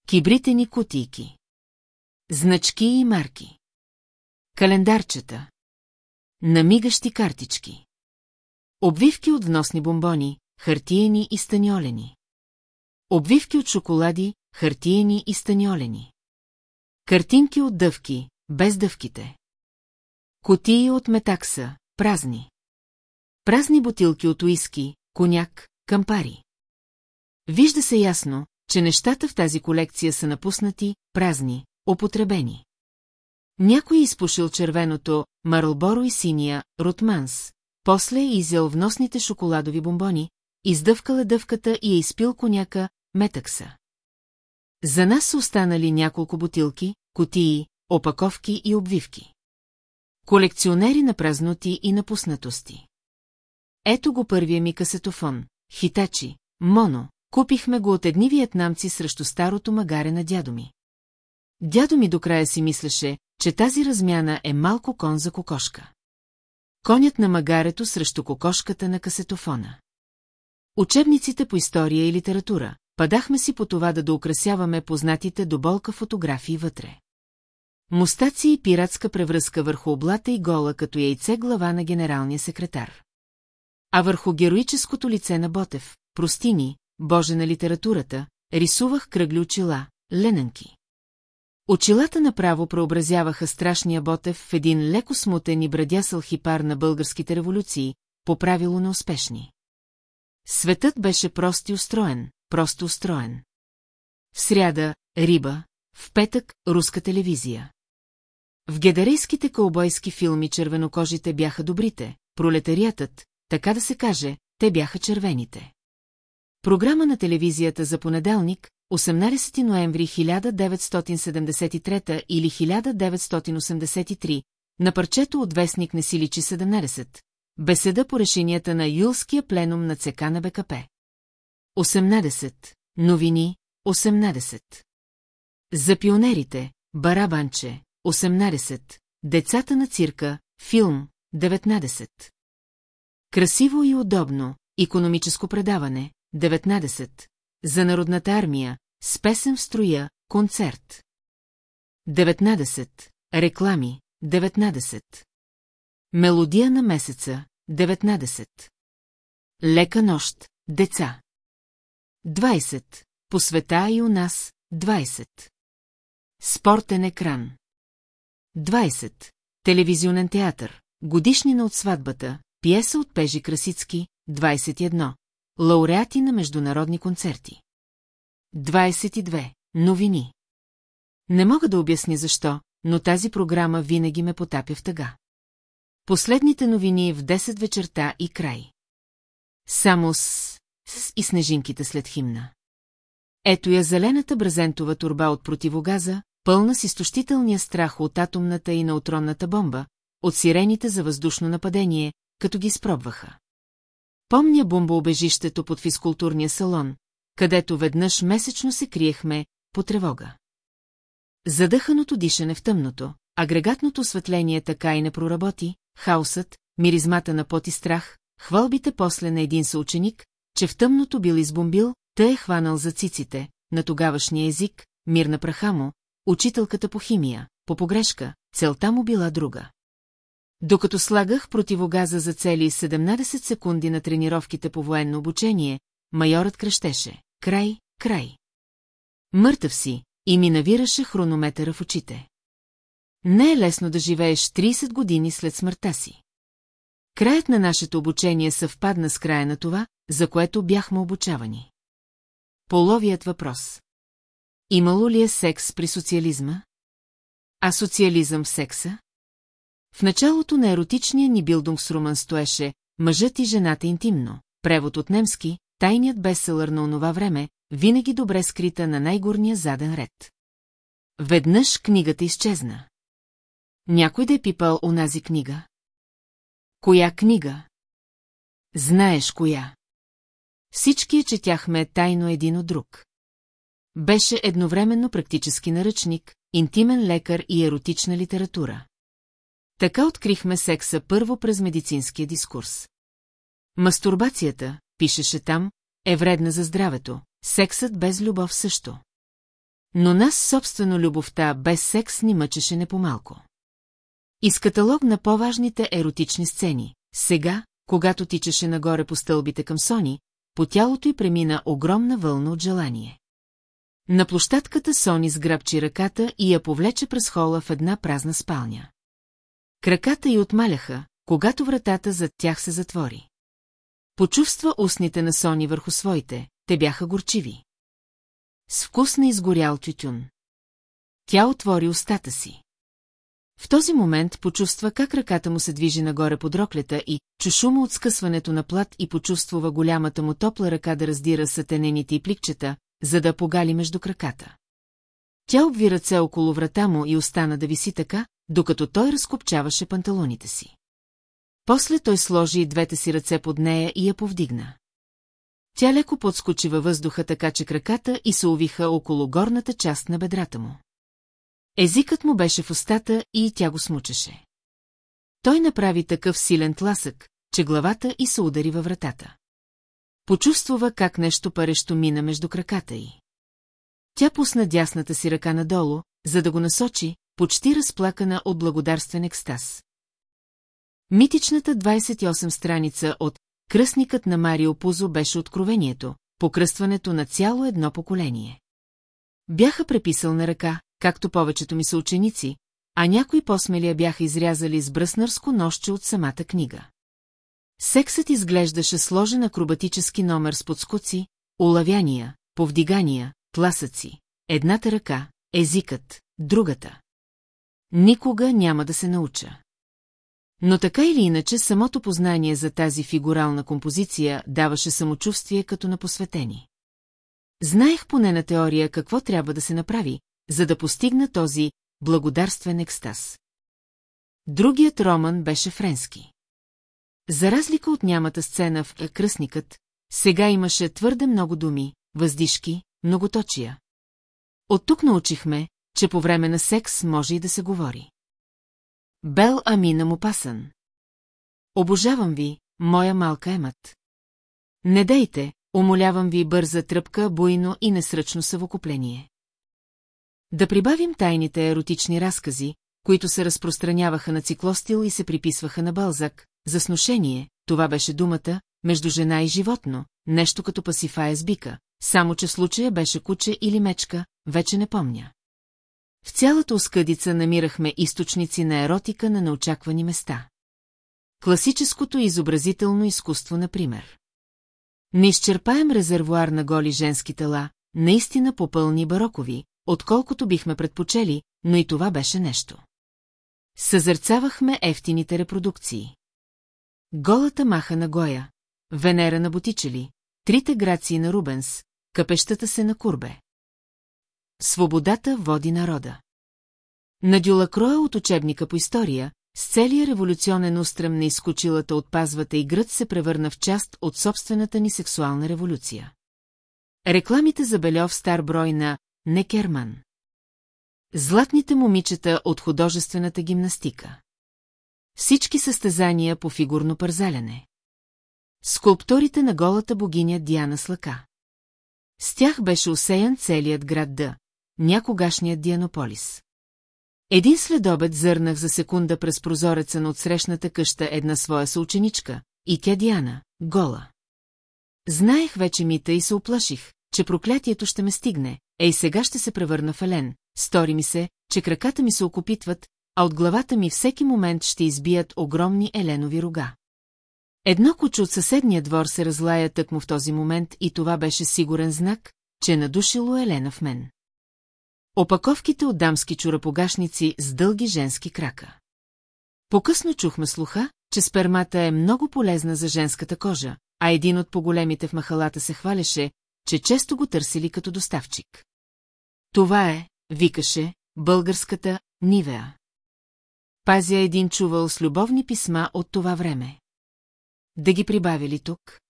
Кибритени кутийки Значки и марки Календарчета Намигащи картички Обвивки от вносни бомбони, хартиени и станиолени. Обвивки от шоколади, хартиени и станиолени. Картинки от дъвки, без дъвките. Котии от метакса, празни. Празни бутилки от уиски, коняк, кампари. Вижда се ясно, че нещата в тази колекция са напуснати, празни, употребени. Някой е изпушил червеното, Марлборо и синия, Ротманс, после е изял вносните шоколадови бомбони, издъвкал е дъвката и е изпил коняка, метакса. За нас са останали няколко бутилки, котии, опаковки и обвивки. Колекционери на празноти и напуснатости. Ето го първия ми касетофон, хитачи, моно, купихме го от едни виетнамци срещу старото магаре на дядо ми. Дядо ми до края си мислеше, че тази размяна е малко кон за кокошка. Конят на магарето срещу кокошката на касетофона. Учебниците по история и литература, падахме си по това да доукрасяваме познатите до болка фотографии вътре. Мустаци и пиратска превръзка върху облата и гола като яйце глава на генералния секретар. А върху героическото лице на Ботев, простини, боже на литературата, рисувах кръгли очила, ленанки. Очилата направо преобразяваха страшния Ботев в един леко смутен и брадясъл хипар на българските революции, по правило неуспешни. Светът беше прост и устроен, просто устроен. В сряда – риба, в петък – руска телевизия. В гедарейските кълбойски филми червенокожите бяха добрите, пролетариатът, така да се каже, те бяха червените. Програма на телевизията за понеделник, 18 ноември 1973 или 1983, на парчето от вестник не си личи 17, беседа по решенията на Юлския пленум на ЦК на БКП. 18. Новини, 18. За пионерите, Барабанче, 18. Децата на цирка, филм, 19. Красиво и удобно, економическо предаване, 19. За народната армия, с песен в строя, концерт. 19. Реклами, 19. Мелодия на месеца, 19. Лека нощ, деца. 20. По света и у нас, 20. Спортен екран. 20. Телевизионен театър. Годишнина от сватбата. Пиеса от Пежи Красицки. 21. Лауреати на международни концерти. 22. Новини. Не мога да обясня защо, но тази програма винаги ме потапя в тъга. Последните новини в 10 вечерта и край. Само с... с и снежинките след химна. Ето я зелената брезентова турба от противогаза, пълна с изтощителния страх от атомната и неутронната бомба, от сирените за въздушно нападение, като ги изпробваха. Помня бомбоубежището под физкултурния салон, където веднъж месечно се криехме по тревога. Задъханото дишане в тъмното, агрегатното осветление така и не проработи, хаосът, миризмата на пот и страх, хвалбите после на един съученик, че в тъмното бил избомбил, тъй е хванал за циците, на тогавашния език, мир на праха му, учителката по химия, по погрешка, целта му била друга. Докато слагах противогаза за цели 17 секунди на тренировките по военно обучение, майорът кръщеше. Край, край. Мъртъв си и ми навираше хронометъра в очите. Не е лесно да живееш 30 години след смъртта си. Краят на нашето обучение съвпадна с края на това, за което бяхме обучавани. Половият въпрос. Имало ли е секс при социализма? А социализъм в секса? В началото на еротичния ни билдунгсруман стоеше «Мъжът и жената интимно», превод от немски, тайният бестселър на онова време, винаги добре скрита на най-горния заден ред. Веднъж книгата изчезна. Някой да е пипал онази книга? Коя книга? Знаеш коя. Всички я четяхме тайно един от друг. Беше едновременно практически наръчник, интимен лекар и еротична литература. Така открихме секса първо през медицинския дискурс. Мастурбацията, пишеше там, е вредна за здравето, сексът без любов също. Но нас собствено любовта без секс ни мъчеше непомалко. Из каталог на по-важните еротични сцени, сега, когато тичаше нагоре по стълбите към Сони, по тялото й премина огромна вълна от желание. На площадката Сони сграбчи ръката и я повлече през хола в една празна спалня. Краката й отмаляха, когато вратата зад тях се затвори. Почувства устните на Сони върху своите, те бяха горчиви. С вкус на изгорял тютюн. Тя отвори устата си. В този момент почувства как ръката му се движи нагоре под роклята и чу шума от скъсването на плат и почувствува голямата му топла ръка да раздира сатенените и пликчета, за да погали между краката. Тя обви ръце около врата му и остана да виси така, докато той разкопчаваше панталоните си. После той сложи двете си ръце под нея и я повдигна. Тя леко подскочи във въздуха, така че краката и се увиха около горната част на бедрата му. Езикът му беше в устата и тя го смучеше. Той направи такъв силен тласък, че главата и се удари във вратата. Почувствува как нещо парещо мина между краката й. Тя пусна дясната си ръка надолу, за да го насочи, почти разплакана от благодарствен екстаз. Митичната 28 страница от Кръстникът на Марио Пузо беше откровението, покръстването на цяло едно поколение. Бяха преписал на ръка, както повечето ми са ученици, а някои по-смелия бяха изрязали с бръснарско нощче от самата книга. Сексът изглеждаше сложен акробатически номер с подскоци, улавяния, повдигания, тласъци, едната ръка, езикът, другата. Никога няма да се науча. Но така или иначе самото познание за тази фигурална композиция даваше самочувствие като на посветени. Знаех поне на теория какво трябва да се направи, за да постигна този благодарствен екстаз. Другият роман беше френски. За разлика от нямата сцена в Кръсникът, сега имаше твърде много думи, въздишки, многоточия. От тук научихме, че по време на секс може и да се говори. Бел Амина му пасън. Обожавам ви, моя малка емът. Не дейте, умолявам ви бърза тръпка, буйно и несръчно съвокупление. Да прибавим тайните еротични разкази, които се разпространяваха на циклостил и се приписваха на Балзак, за сношение, това беше думата, между жена и животно, нещо като пасифая с бика, само че случая беше куче или мечка, вече не помня. В цялата оскъдица намирахме източници на еротика на неочаквани места. Класическото изобразително изкуство, например. Не изчерпаем резервуар на голи женски тела, наистина попълни барокови, отколкото бихме предпочели, но и това беше нещо. Съзърцавахме ефтините репродукции. Голата маха на Гоя, Венера на Ботичели, трите грации на Рубенс, къпещата се на Курбе. Свободата води народа. Надюла Кроя от учебника по история, с целия революционен устрем на изкочилата от пазвата и гръд се превърна в част от собствената ни сексуална революция. Рекламите за Бельов стар брой на Некерман. Златните момичета от художествената гимнастика. Всички състезания по фигурно пързаляне. Скулпторите на голата богиня Диана Слака. С тях беше усеян целият град Д, някогашният Дианополис. Един следобед зърнах за секунда през прозореца на отсрещната къща една своя съученичка, и тя Диана, гола. Знаех вече мита и се оплаших, че проклятието ще ме стигне, ей сега ще се превърна в Елен, стори ми се, че краката ми се окупитват, а от главата ми всеки момент ще избият огромни еленови рога. Едно куче от съседния двор се разлая тъкмо в този момент и това беше сигурен знак, че е надушило Елена в мен. Опаковките от дамски чурапогашници с дълги женски крака. Покъсно чухме слуха, че спермата е много полезна за женската кожа, а един от по-големите в махалата се хвалеше, че често го търсили като доставчик. Това е, викаше, българската Нивеа. Пазя един чувал с любовни писма от това време. Да ги прибавили тук?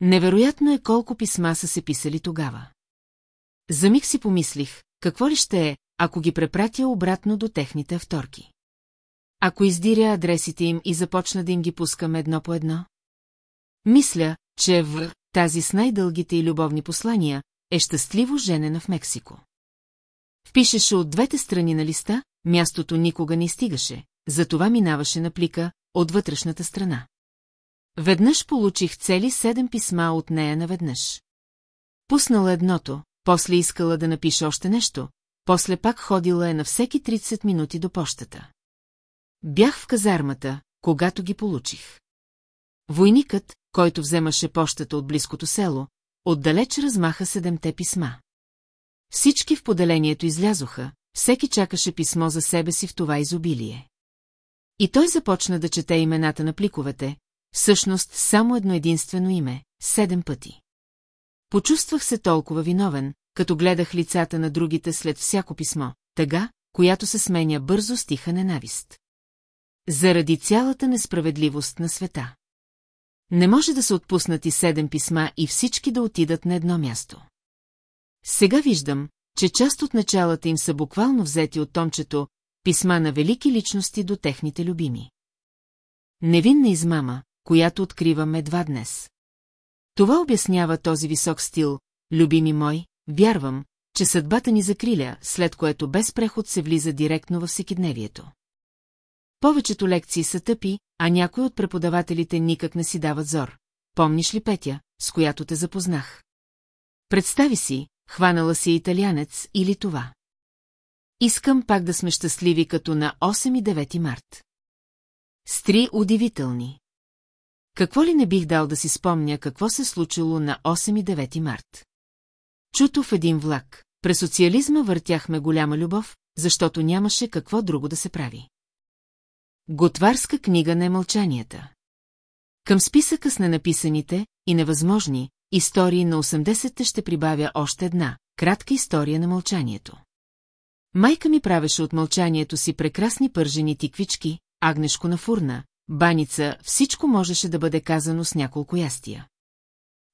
Невероятно е колко писма са се писали тогава. За миг си помислих, какво ли ще е, ако ги препратя обратно до техните авторки? Ако издиря адресите им и започна да им ги пускам едно по едно? Мисля, че в тази с най-дългите и любовни послания е щастливо женена в Мексико. Впишеше от двете страни на листа, мястото никога не стигаше, затова минаваше на плика от вътрешната страна. Веднъж получих цели седем писма от нея наведнъж. Пуснала едното, после искала да напише още нещо, после пак ходила е на всеки 30 минути до пощата. Бях в казармата, когато ги получих. Войникът, който вземаше пощата от близкото село, отдалеч размаха седемте писма. Всички в поделението излязоха, всеки чакаше писмо за себе си в това изобилие. И той започна да чете имената на пликовете, всъщност само едно единствено име, седем пъти. Почувствах се толкова виновен, като гледах лицата на другите след всяко писмо, тъга, която се сменя бързо с тиха ненавист. Заради цялата несправедливост на света. Не може да се отпуснат и седем писма и всички да отидат на едно място. Сега виждам, че част от началата им са буквално взети от томчето писма на велики личности до техните любими. Невинна измама, която откривам едва днес. Това обяснява този висок стил, любими мой, вярвам, че съдбата ни закриля, след което без преход се влиза директно във всекидневието. Повечето лекции са тъпи, а някои от преподавателите никак не си дават зор. Помниш ли Петя, с която те запознах? Представи си, хванала си италянец или това. Искам пак да сме щастливи като на 8 и 9 март. Стри удивителни. Какво ли не бих дал да си спомня какво се случило на 8 и 9 март? Чуто в един влак, през социализма въртяхме голяма любов, защото нямаше какво друго да се прави. Готварска книга на мълчанията. Към списъка с ненаписаните и невъзможни истории на 80-те ще прибавя още една кратка история на мълчанието. Майка ми правеше от мълчанието си прекрасни пържени тиквички, агнешко на фурна, баница, всичко можеше да бъде казано с няколко ястия.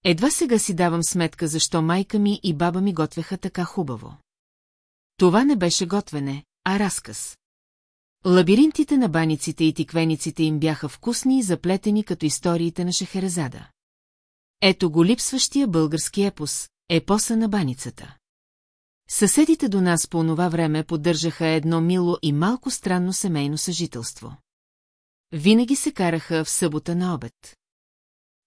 Едва сега си давам сметка, защо майка ми и баба ми готвеха така хубаво. Това не беше готвене, а разказ. Лабиринтите на баниците и тиквениците им бяха вкусни и заплетени като историите на Шехерезада. Ето го липсващия български епос, епоса на баницата. Съседите до нас по онова време поддържаха едно мило и малко странно семейно съжителство. Винаги се караха в събота на обед.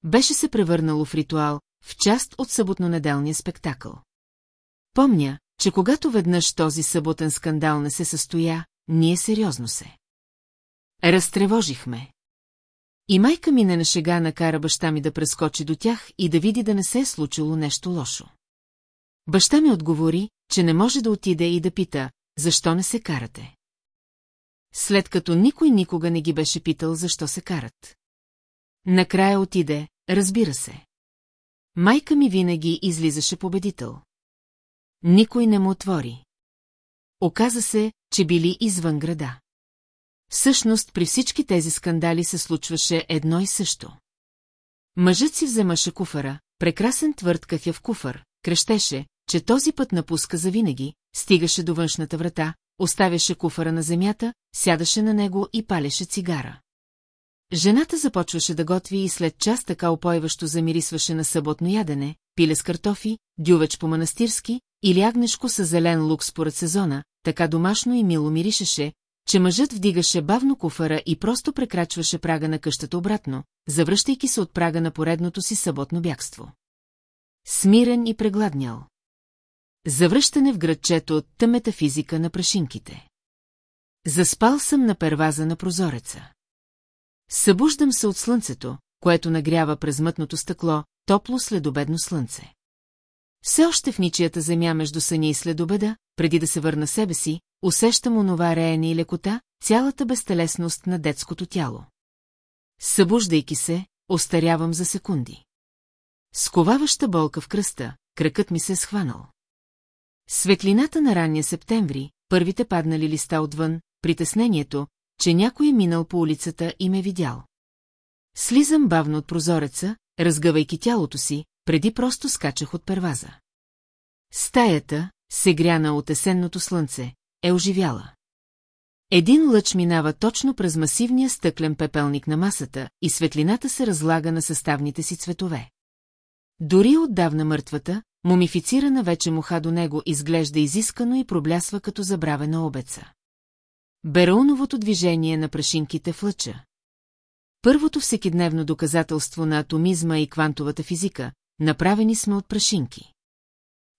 Беше се превърнало в ритуал, в част от съботно-неделния спектакъл. Помня, че когато веднъж този съботен скандал не се състоя, ние сериозно се. Разтревожихме. И майка ми не на шега накара баща ми да прескочи до тях и да види да не се е случило нещо лошо. Баща ми отговори, че не може да отиде и да пита, защо не се карате. След като никой никога не ги беше питал, защо се карат. Накрая отиде, разбира се. Майка ми винаги излизаше победител. Никой не му отвори. Оказа се, че били извън града. Всъщност при всички тези скандали се случваше едно и също. Мъжът си вземаше куфара, прекрасен твърд кафяв куфар, крещеше, че този път напуска завинаги, стигаше до външната врата, оставяше куфара на земята, сядаше на него и палеше цигара. Жената започваше да готви и след час така опойващо замирисваше на съботно ядене, пиле с картофи, дювеч по-манастирски или агнешко с зелен лук според сезона, така домашно и мило миришеше, че мъжът вдигаше бавно куфара и просто прекрачваше прага на къщата обратно, завръщайки се от прага на поредното си съботно бягство. Смирен и прегладнял. Завръщане в градчето от тъмета физика на прашинките. Заспал съм на перваза на прозореца. Събуждам се от слънцето, което нагрява през мътното стъкло, топло следобедно слънце. Все още в ничията земя между съня и следобеда, преди да се върна себе си, усещам онова реене и лекота, цялата безтелесност на детското тяло. Събуждайки се, остарявам за секунди. Сковаваща болка в кръста, кръкът ми се е схванал. Светлината на ранния септември, първите паднали листа отвън, притеснението, че някой е минал по улицата и ме видял. Слизам бавно от прозореца, разгъвайки тялото си, преди просто скачах от перваза. Стаята, сегряна от есенното слънце, е оживяла. Един лъч минава точно през масивния стъклен пепелник на масата и светлината се разлага на съставните си цветове. Дори отдавна мъртвата, мумифицирана вече муха до него изглежда изискано и проблясва като забравена обеца. Бероуновото движение на прашинките в лъча. Първото всекидневно доказателство на атомизма и квантовата физика, направени сме от прашинки.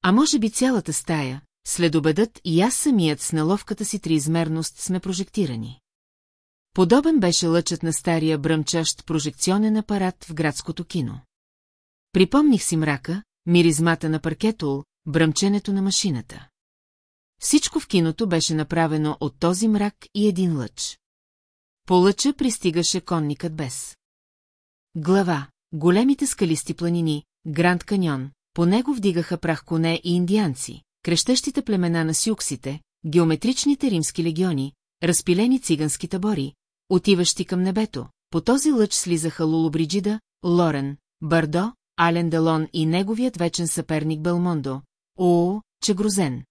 А може би цялата стая, следобедът и аз самият с наловката си триизмерност сме прожектирани. Подобен беше лъчът на стария бръмчащ прожекционен апарат в градското кино. Припомних си мрака, миризмата на паркетол, бръмченето на машината. Всичко в киното беше направено от този мрак и един лъч. По лъча пристигаше конникът без. Глава, големите скалисти планини, Гранд каньон, по него вдигаха прах коне и индианци, крещещите племена на сюксите, геометричните римски легиони, разпилени цигански табори, отиващи към небето. По този лъч слизаха Лулубриджида, Лорен, Бардо, Ален Делон и неговият вечен съперник Белмондо. О, че грозен!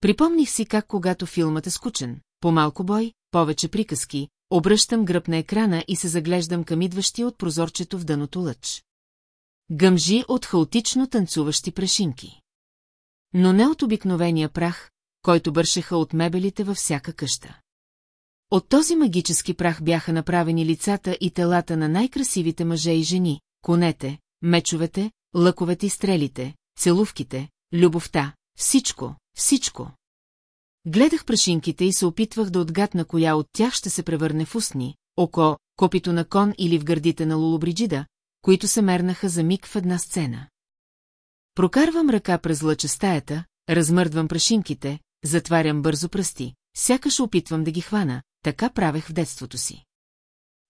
Припомних си как когато филмът е скучен, по-малко бой, повече приказки, обръщам гръб на екрана и се заглеждам към идващия от прозорчето в дъното лъч. Гъмжи от хаотично танцуващи прешинки. Но не от обикновения прах, който бършеха от мебелите във всяка къща. От този магически прах бяха направени лицата и телата на най-красивите мъже и жени, конете, мечовете, лъковете и стрелите, целувките, любовта, всичко, всичко. Гледах прашинките и се опитвах да отгадна коя от тях ще се превърне в устни, око, копито на кон или в гърдите на Лулубриджида, които се мернаха за миг в една сцена. Прокарвам ръка през лъча стаята, размърдвам прашинките, затварям бързо пръсти, сякаш опитвам да ги хвана, така правех в детството си.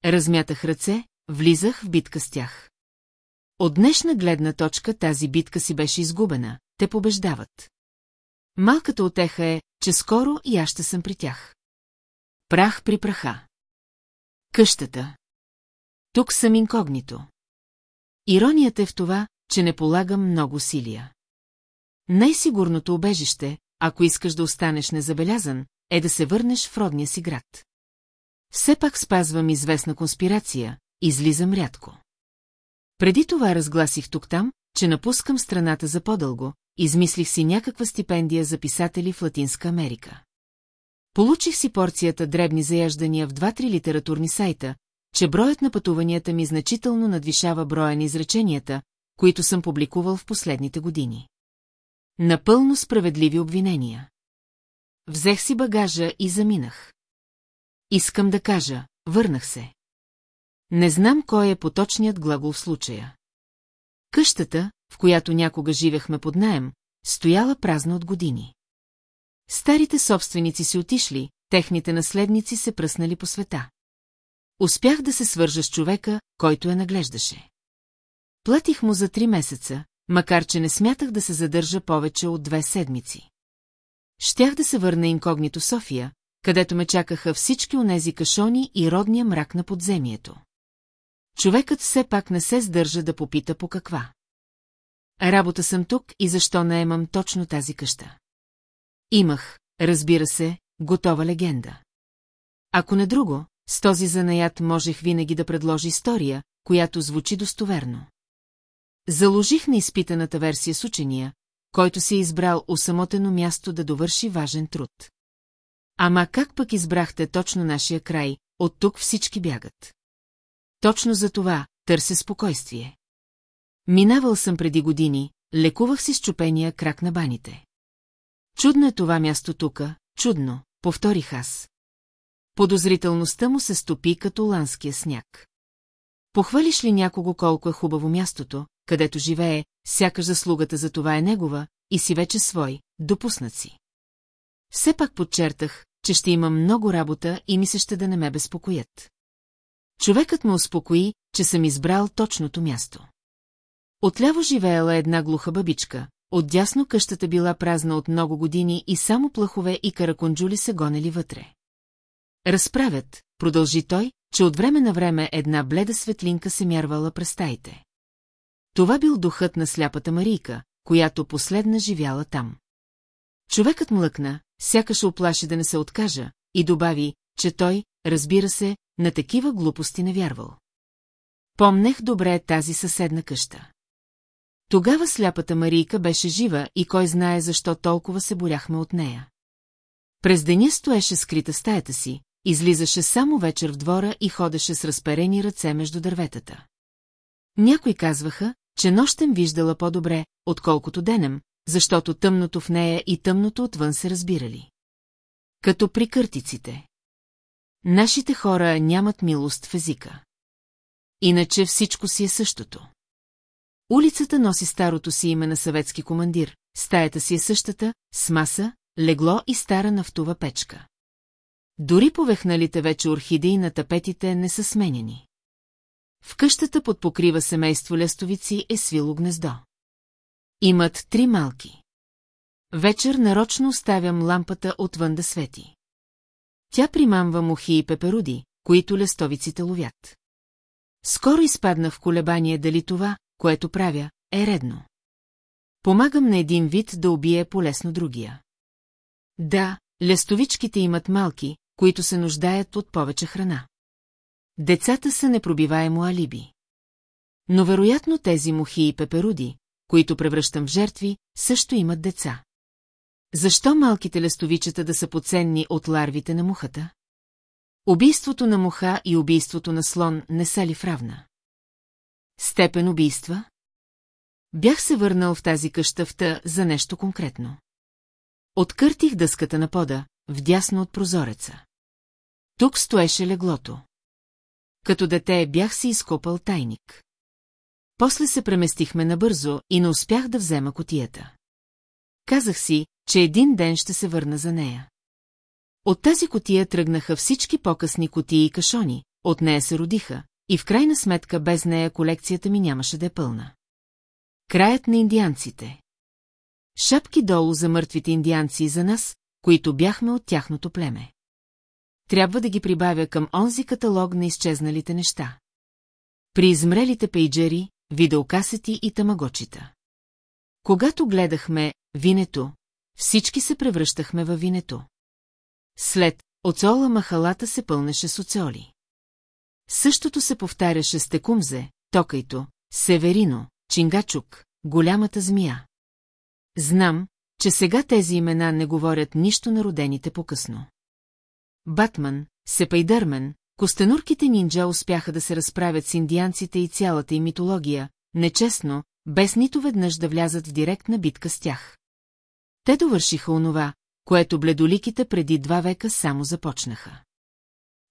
Размятах ръце, влизах в битка с тях. От днешна гледна точка тази битка си беше изгубена, те побеждават. Малката отеха е, че скоро и аз ще съм при тях. Прах при праха. Къщата. Тук съм инкогнито. Иронията е в това, че не полагам много силия. Най-сигурното убежище, ако искаш да останеш незабелязан, е да се върнеш в родния си град. Все пак спазвам известна конспирация, излизам рядко. Преди това разгласих тук-там, че напускам страната за по-дълго, измислих си някаква стипендия за писатели в Латинска Америка. Получих си порцията дребни заяждания в два-три литературни сайта, че броят на пътуванията ми значително надвишава броя на изреченията, които съм публикувал в последните години. Напълно справедливи обвинения. Взех си багажа и заминах. Искам да кажа, върнах се. Не знам кой е поточният глагол в случая. Къщата, в която някога живехме под наем, стояла празна от години. Старите собственици си отишли, техните наследници се пръснали по света. Успях да се свържа с човека, който я наглеждаше. Платих му за три месеца, макар че не смятах да се задържа повече от две седмици. Щях да се върна инкогнито София, където ме чакаха всички онези кашони и родния мрак на подземието. Човекът все пак не се сдържа да попита по каква. Работа съм тук и защо наемам точно тази къща. Имах, разбира се, готова легенда. Ако не друго, с този занаят можех винаги да предложи история, която звучи достоверно. Заложих на изпитаната версия с учения, който си е избрал усамотено място да довърши важен труд. Ама как пък избрахте точно нашия край, от тук всички бягат? Точно за това търся спокойствие. Минавал съм преди години, лекувах си с чупения крак на баните. Чудно е това място тука, чудно, повторих аз. Подозрителността му се стопи като ланския сняг. Похвалиш ли някого колко е хубаво мястото, където живее, сякаш заслугата за това е негова, и си вече свой, допуснат си. Все пак подчертах, че ще имам много работа и ми ще да не ме безпокоят. Човекът ме успокои, че съм избрал точното място. Отляво живеела една глуха бабичка, отдясно къщата била празна от много години и само плахове и караконджули се гонели вътре. Разправят, продължи той, че от време на време една бледа светлинка се мярвала през стаите. Това бил духът на сляпата Марийка, която последна живяла там. Човекът млъкна, сякаш оплаши да не се откажа, и добави, че той, разбира се, на такива глупости не вярвал. Помнех добре тази съседна къща. Тогава сляпата Марийка беше жива и кой знае защо толкова се боряхме от нея. През деня стоеше скрита стаята си, излизаше само вечер в двора и ходеше с разперени ръце между дърветата. Някои казваха, че нощем виждала по-добре, отколкото денем, защото тъмното в нея и тъмното отвън се разбирали. Като при къртиците. Нашите хора нямат милост в езика. Иначе всичко си е същото. Улицата носи старото си име на съветски командир, стаята си е същата, с маса, легло и стара нафтова печка. Дори повехналите вече орхидеи на тапетите не са сменени. В къщата под покрива семейство лестовици е свило гнездо. Имат три малки. Вечер нарочно оставям лампата отвън да свети. Тя примамва мухи и пеперуди, които лестовиците ловят. Скоро изпадна в колебание дали това, което правя, е редно. Помагам на един вид да убие полесно другия. Да, лестовичките имат малки, които се нуждаят от повече храна. Децата са непробиваемо алиби. Но вероятно тези мухи и пеперуди, които превръщам в жертви, също имат деца. Защо малките лестовичета да са поценни от ларвите на мухата? Убийството на муха и убийството на слон не са ли в равна? Степен убийства? Бях се върнал в тази къща в та за нещо конкретно. Откъртих дъската на пода, вдясно от прозореца. Тук стоеше леглото. Като дете бях си изкопал тайник. После се преместихме набързо и не успях да взема котията. Казах си, че един ден ще се върна за нея. От тази котия тръгнаха всички по-късни котии и кашони, от нея се родиха, и в крайна сметка без нея колекцията ми нямаше да е пълна. Краят на индианците. Шапки долу за мъртвите индианци и за нас, които бяхме от тяхното племе. Трябва да ги прибавя към онзи каталог на изчезналите неща. При измрелите пейджери, видеокасети и тамагочита. Когато гледахме «Винето», всички се превръщахме във винето. След оцола махалата се пълнеше с оцоли. Същото се повтаряше с Текумзе, Токайто, Северино, Чингачук, голямата змия. Знам, че сега тези имена не говорят нищо на родените по-късно. Батман, Сепайдърмен, костенурките нинджа успяха да се разправят с индианците и цялата им митология, нечестно, без нито веднъж да влязат в директна битка с тях. Те довършиха онова, което бледоликите преди два века само започнаха.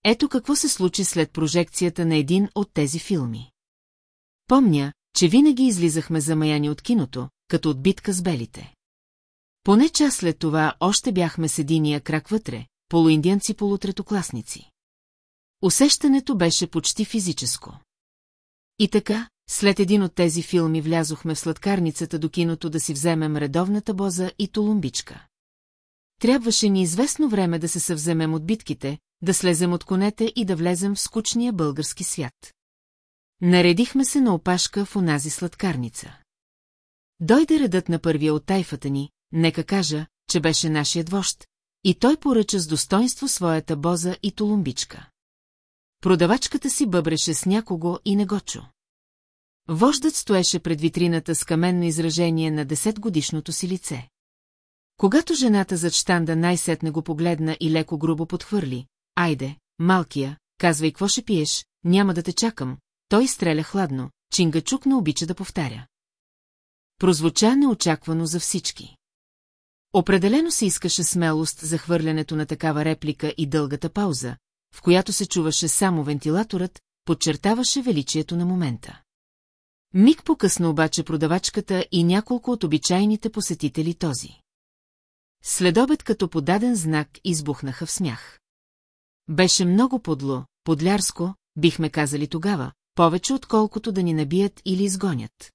Ето какво се случи след прожекцията на един от тези филми. Помня, че винаги излизахме замаяни от киното, като от битка с белите. Поне час след това още бяхме с единия крак вътре, полуиндианци полутретокласници. Усещането беше почти физическо. И така, след един от тези филми влязохме в сладкарницата до киното да си вземем редовната боза и тулумбичка. Трябваше ни известно време да се съвземем от битките, да слезем от конете и да влезем в скучния български свят. Наредихме се на опашка в онази сладкарница. Дойде редът на първия от тайфата ни, нека кажа, че беше нашият вожд, и той поръча с достоинство своята боза и тулумбичка. Продавачката си бъбреше с някого и не го чу. Вождът стоеше пред витрината с каменно изражение на десетгодишното си лице. Когато жената зад штанда най-сетне го погледна и леко грубо подхвърли, айде, малкия, казвай какво ще пиеш, няма да те чакам, той стреля хладно, Чингачук не обича да повтаря. Прозвуча неочаквано за всички. Определено се искаше смелост за хвърлянето на такава реплика и дългата пауза, в която се чуваше само вентилаторът, подчертаваше величието на момента. Миг по-късно обаче продавачката и няколко от обичайните посетители този. Следобед като подаден знак избухнаха в смях. Беше много подло, подлярско, бихме казали тогава, повече отколкото да ни набият или изгонят.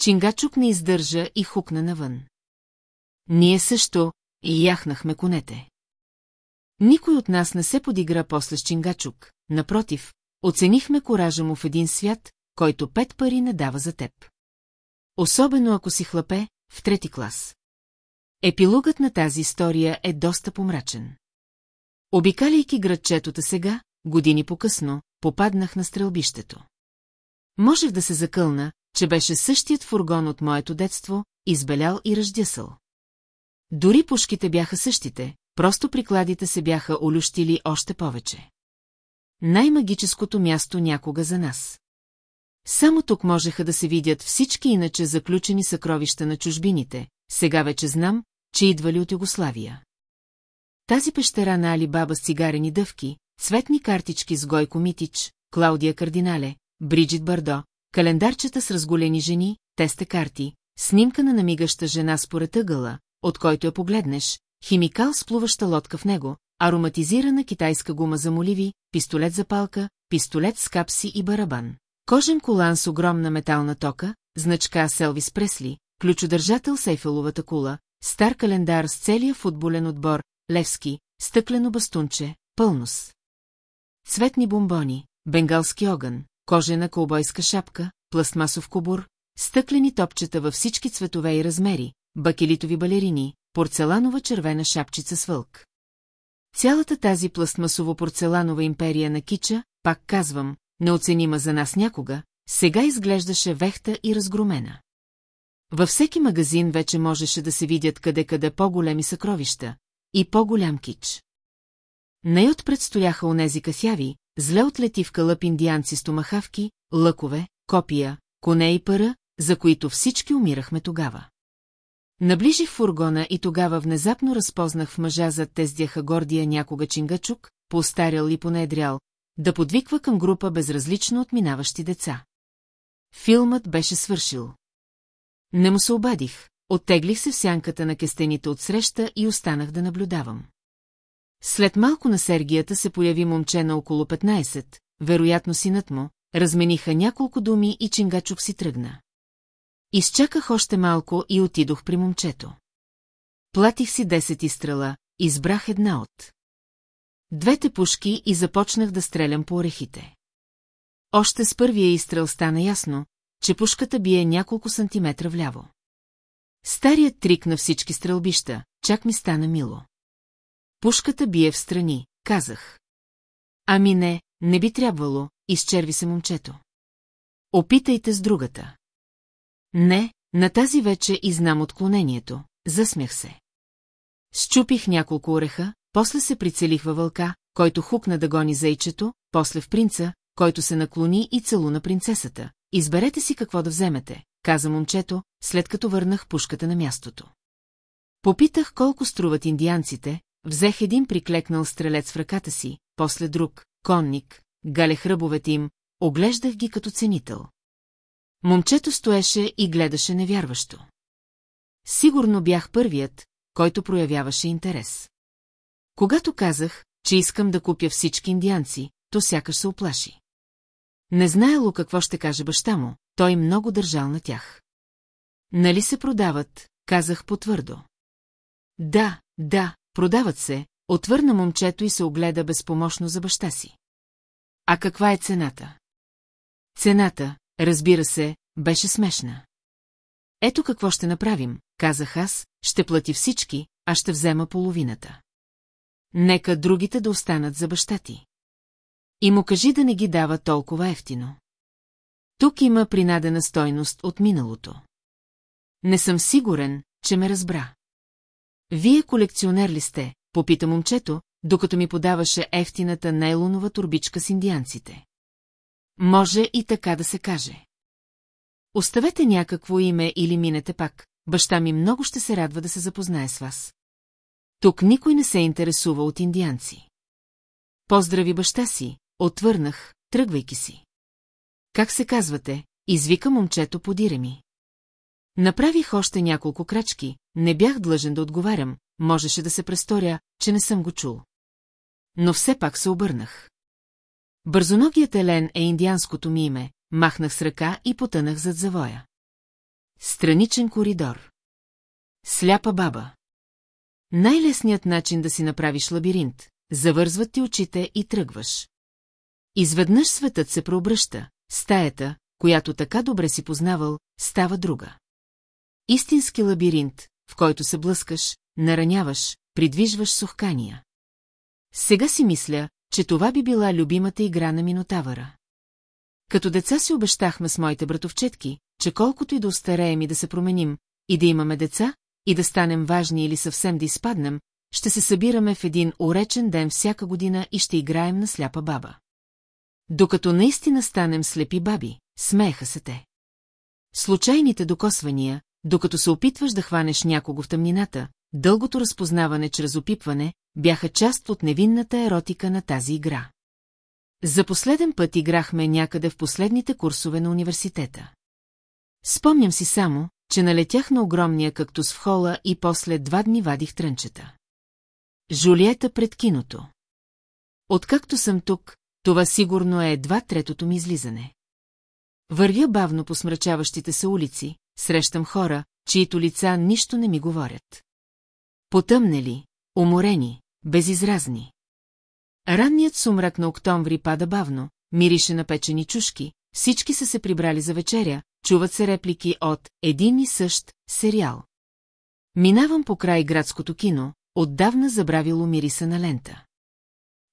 Чингачук не издържа и хукна навън. Ние също и яхнахме конете. Никой от нас не се подигра после с Чингачук, напротив, оценихме коража му в един свят, който пет пари не дава за теб. Особено ако си хлапе в трети клас. Епилогът на тази история е доста помрачен. Обикаляйки градчетота сега, години по-късно, попаднах на стрелбището. Можех да се закълна, че беше същият фургон от моето детство, избелял и ръждясъл. Дори пушките бяха същите, просто прикладите се бяха олющили още повече. Най-магическото място някога за нас. Само тук можеха да се видят всички иначе заключени съкровища на чужбините, сега вече знам, че идвали от Югославия. Тази пещера на Али Баба с цигарени дъвки, цветни картички с Гойко Митич, Клаудия Кардинале, Бриджит Бардо, календарчета с разголени жени, тесте карти, снимка на намигаща жена според ъгъла, от който я погледнеш, химикал с плуваща лодка в него, ароматизирана китайска гума за моливи, пистолет за палка, пистолет с капси и барабан. Кожен колан с огромна метална тока, значка Селвис Пресли, ключодържател с Ейфеловата кула, стар календар с целия футболен отбор, Левски, стъклено бастунче, пълнос. Цветни бомбони, бенгалски огън, кожена колбойска шапка, пластмасов кубур, стъклени топчета във всички цветове и размери, бакелитови балерини, порцеланова червена шапчица с вълк. Цялата тази пластмасово-порцеланова империя на кича, пак казвам, неоценима за нас някога, сега изглеждаше вехта и разгромена. Във всеки магазин вече можеше да се видят къде-къде по-големи съкровища и по-голям кич. Най-отпред стояха онези касяви, зле отлети в кълъп индианци с томахавки, лъкове, копия, коне и пара, за които всички умирахме тогава. Наближих фургона и тогава внезапно разпознах в мъжа зад тездяха гордия някога чингачук, поостарял и понедрял, да подвиква към група безразлично от минаващи деца. Филмът беше свършил. Не му се обадих, оттеглих се в сянката на кестените от среща и останах да наблюдавам. След малко на Сергията се появи момче на около 15, вероятно синът му, размениха няколко думи и Чингачук си тръгна. Изчаках още малко и отидох при момчето. Платих си 10 изстрела, избрах една от. Двете пушки и започнах да стрелям по орехите. Още с първия изстрел стана ясно, че пушката бие няколко сантиметра вляво. Старият трик на всички стрелбища, чак ми стана мило. Пушката бие в страни, казах. Ами не, не би трябвало, изчерви се момчето. Опитайте с другата. Не, на тази вече и знам отклонението, засмях се. Щупих няколко ореха, после се прицелих във вълка, който хукна да гони зайчето, после в принца, който се наклони и целуна принцесата. Изберете си какво да вземете, каза момчето, след като върнах пушката на мястото. Попитах колко струват индианците, взех един приклекнал стрелец в ръката си, после друг, конник, галех ръбовете им, оглеждах ги като ценител. Момчето стоеше и гледаше невярващо. Сигурно бях първият, който проявяваше интерес. Когато казах, че искам да купя всички индианци, то сякаш се оплаши. Не знаело какво ще каже баща му, той много държал на тях. Нали се продават, казах потвърдо. Да, да, продават се, отвърна момчето и се огледа безпомощно за баща си. А каква е цената? Цената, разбира се, беше смешна. Ето какво ще направим, казах аз, ще плати всички, а ще взема половината. Нека другите да останат за баща ти. И му кажи да не ги дава толкова ефтино. Тук има принадена стойност от миналото. Не съм сигурен, че ме разбра. Вие колекционер ли сте, попита момчето, докато ми подаваше ефтината нейлонова турбичка с индианците. Може и така да се каже. Оставете някакво име или минете пак, баща ми много ще се радва да се запознае с вас. Тук никой не се интересува от индианци. Поздрави баща си, отвърнах, тръгвайки си. Как се казвате, извика момчето подире ми. Направих още няколко крачки, не бях длъжен да отговарям, можеше да се престоря, че не съм го чул. Но все пак се обърнах. Бързоногият Елен е индианското ми име, махнах с ръка и потънах зад завоя. Страничен коридор. Сляпа баба. Най-лесният начин да си направиш лабиринт, завързват ти очите и тръгваш. Изведнъж светът се преобръща, стаята, която така добре си познавал, става друга. Истински лабиринт, в който се блъскаш, нараняваш, придвижваш сухкания. Сега си мисля, че това би била любимата игра на Минотавъра. Като деца си обещахме с моите братовчетки, че колкото и да остареем и да се променим, и да имаме деца, и да станем важни или съвсем да изпаднем, ще се събираме в един уречен ден всяка година и ще играем на сляпа баба. Докато наистина станем слепи баби, смееха се те. Случайните докосвания, докато се опитваш да хванеш някого в тъмнината, дългото разпознаване чрез опипване, бяха част от невинната еротика на тази игра. За последен път играхме някъде в последните курсове на университета. Спомням си само, че налетях на огромния кактус в хола и после два дни вадих трънчета. Жулиета пред киното. Откакто съм тук, това сигурно е едва третото ми излизане. Вървя бавно по смрачаващите се улици, срещам хора, чието лица нищо не ми говорят. Потъмнели, уморени, безизразни. Ранният сумрак на октомври пада бавно, мирише на печени чушки, всички са се прибрали за вечеря, чуват се реплики от един и същ сериал. Минавам по край градското кино, отдавна забравило мириса на лента.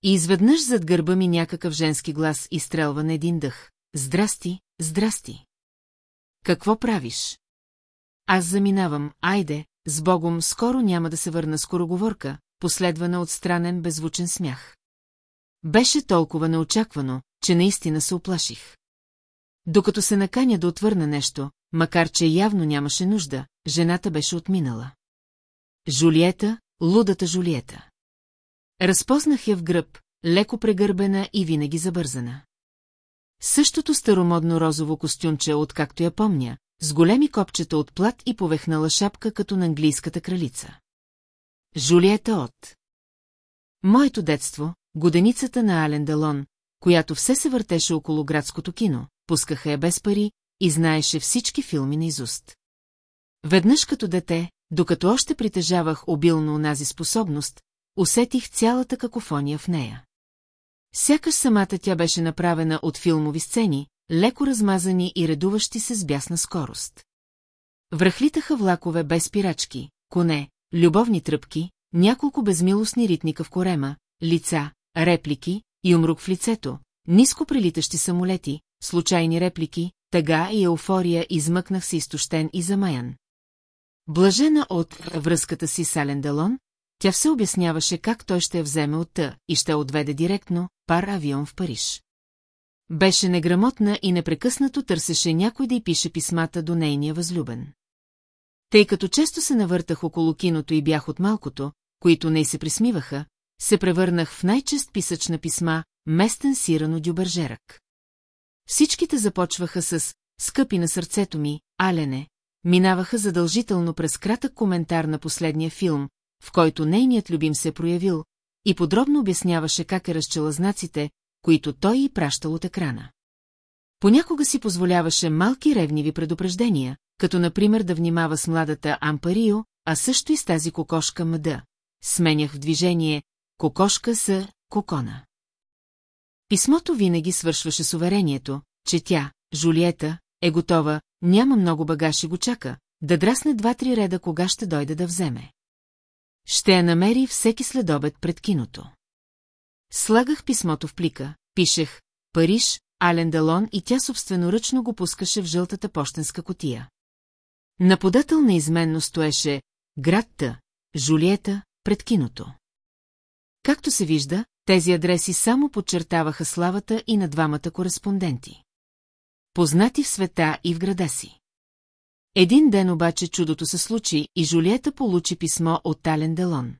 И изведнъж зад гърба ми някакъв женски глас изстрелва на един дъх. Здрасти, здрасти. Какво правиш? Аз заминавам, айде, с Богом скоро няма да се върна скороговорка, последвана от странен беззвучен смях. Беше толкова неочаквано, че наистина се оплаших. Докато се наканя да отвърна нещо, макар че явно нямаше нужда, жената беше отминала. Жулиета, лудата Жулиета. Разпознах я в гръб, леко прегърбена и винаги забързана. Същото старомодно розово костюмче, откакто я помня, с големи копчета от плат и повехнала шапка като на английската кралица. Жулиета от Моето детство, годеницата на Ален Далон, която все се въртеше около градското кино, пускаха я без пари и знаеше всички филми на изуст. Веднъж като дете, докато още притежавах обилно онази способност, усетих цялата какофония в нея. Сякаш самата тя беше направена от филмови сцени, леко размазани и редуващи се с бясна скорост. Връхлитаха влакове без спирачки, коне, любовни тръпки, няколко безмилостни ритника в корема, лица, реплики, и умрук в лицето, ниско прилитащи самолети, случайни реплики, тъга и еуфория измъкнах се изтощен и замаян. Блажена от връзката си с Ален тя все обясняваше как той ще я вземе от Та и ще отведе директно пар авион в Париж. Беше неграмотна и непрекъснато търсеше някой да й пише писмата до нейния възлюбен. Тъй като често се навъртах около киното и бях от малкото, които не се присмиваха, се превърнах в най-чест писач на писма, местен сирано дюбържерък. Всичките започваха с «Скъпи на сърцето ми, Алене», минаваха задължително през кратък коментар на последния филм, в който нейният любим се проявил, и подробно обясняваше как е разчела знаците, които той й пращал от екрана. Понякога си позволяваше малки ревниви предупреждения, като например да внимава с младата Ампарио, а също и с тази кокошка Мъда. Сменях в движение кокошка с кокона. Писмото винаги свършваше с уверението, че тя, Жулиета, е готова, няма много багаж и го чака, да драсне два-три реда кога ще дойде да вземе. Ще я намери всеки следобед пред киното. Слагах писмото в плика, пишех Париж, Ален Далон и тя собственоръчно го пускаше в жълтата почтенска котия. На подател неизменно стоеше град Т, Жулиета, пред киното. Както се вижда, тези адреси само подчертаваха славата и на двамата кореспонденти. Познати в света и в града си. Един ден обаче чудото се случи и Жулиета получи писмо от Тален Делон.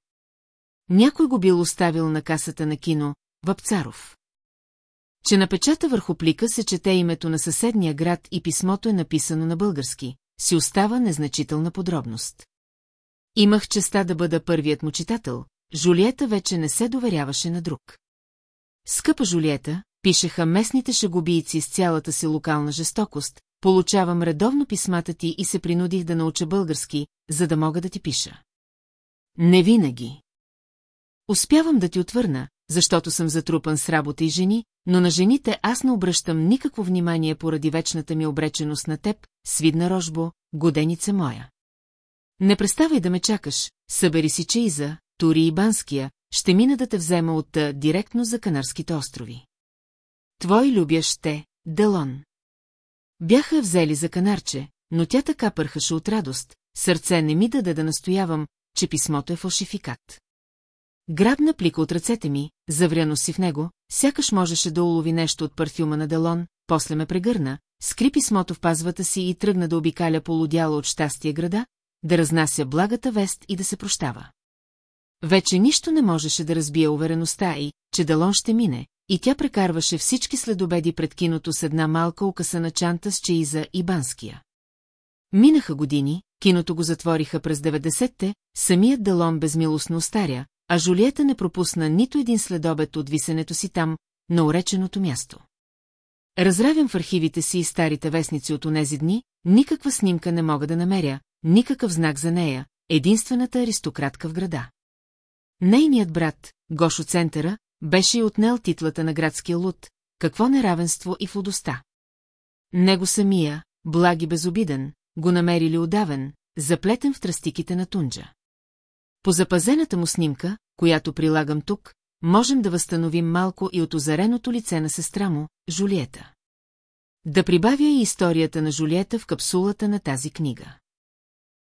Някой го бил оставил на касата на кино, Вапцаров. Че напечата върху плика се чете името на съседния град и писмото е написано на български, си остава незначителна подробност. Имах честа да бъда първият му читател, Жулиета вече не се доверяваше на друг. Скъпа Жулиета, пишеха местните шагубийци с цялата си локална жестокост, получавам редовно писмата ти и се принудих да науча български, за да мога да ти пиша. Не винаги. Успявам да ти отвърна, защото съм затрупан с работа и жени, но на жените аз не обръщам никакво внимание поради вечната ми обреченост на теб, свидна рожбо, годеница моя. Не преставай да ме чакаш, събери си чеиза, Тури и Банския, ще мина да те взема от директно за Канарските острови. Твой любящ те, Делон. Бяха взели за канарче, но тя така пърхаше от радост, сърце не ми даде да настоявам, че писмото е фалшификат. Грабна плика от ръцете ми, завряно си в него, сякаш можеше да улови нещо от парфюма на Делон, после ме прегърна, скри писмото в пазвата си и тръгна да обикаля полудяло от щастие града, да разнася благата вест и да се прощава. Вече нищо не можеше да разбие увереността и, че Далон ще мине, и тя прекарваше всички следобеди пред киното с една малка укъсана чанта с чеиза и банския. Минаха години, киното го затвориха през 90-те, самият Далон безмилостно остаря, а Жулиета не пропусна нито един следобед от висенето си там, на уреченото място. Разравям в архивите си и старите вестници от онези дни, никаква снимка не мога да намеря, никакъв знак за нея, единствената аристократка в града. Нейният брат, Гошо Центъра, беше и отнел титлата на градския луд, какво неравенство и флудостта. Него самия, благи безобиден, го намерили удавен, заплетен в тръстиките на тунджа. По запазената му снимка, която прилагам тук, можем да възстановим малко и от озареното лице на сестра му, Жулиета. Да прибавя и историята на Жулиета в капсулата на тази книга.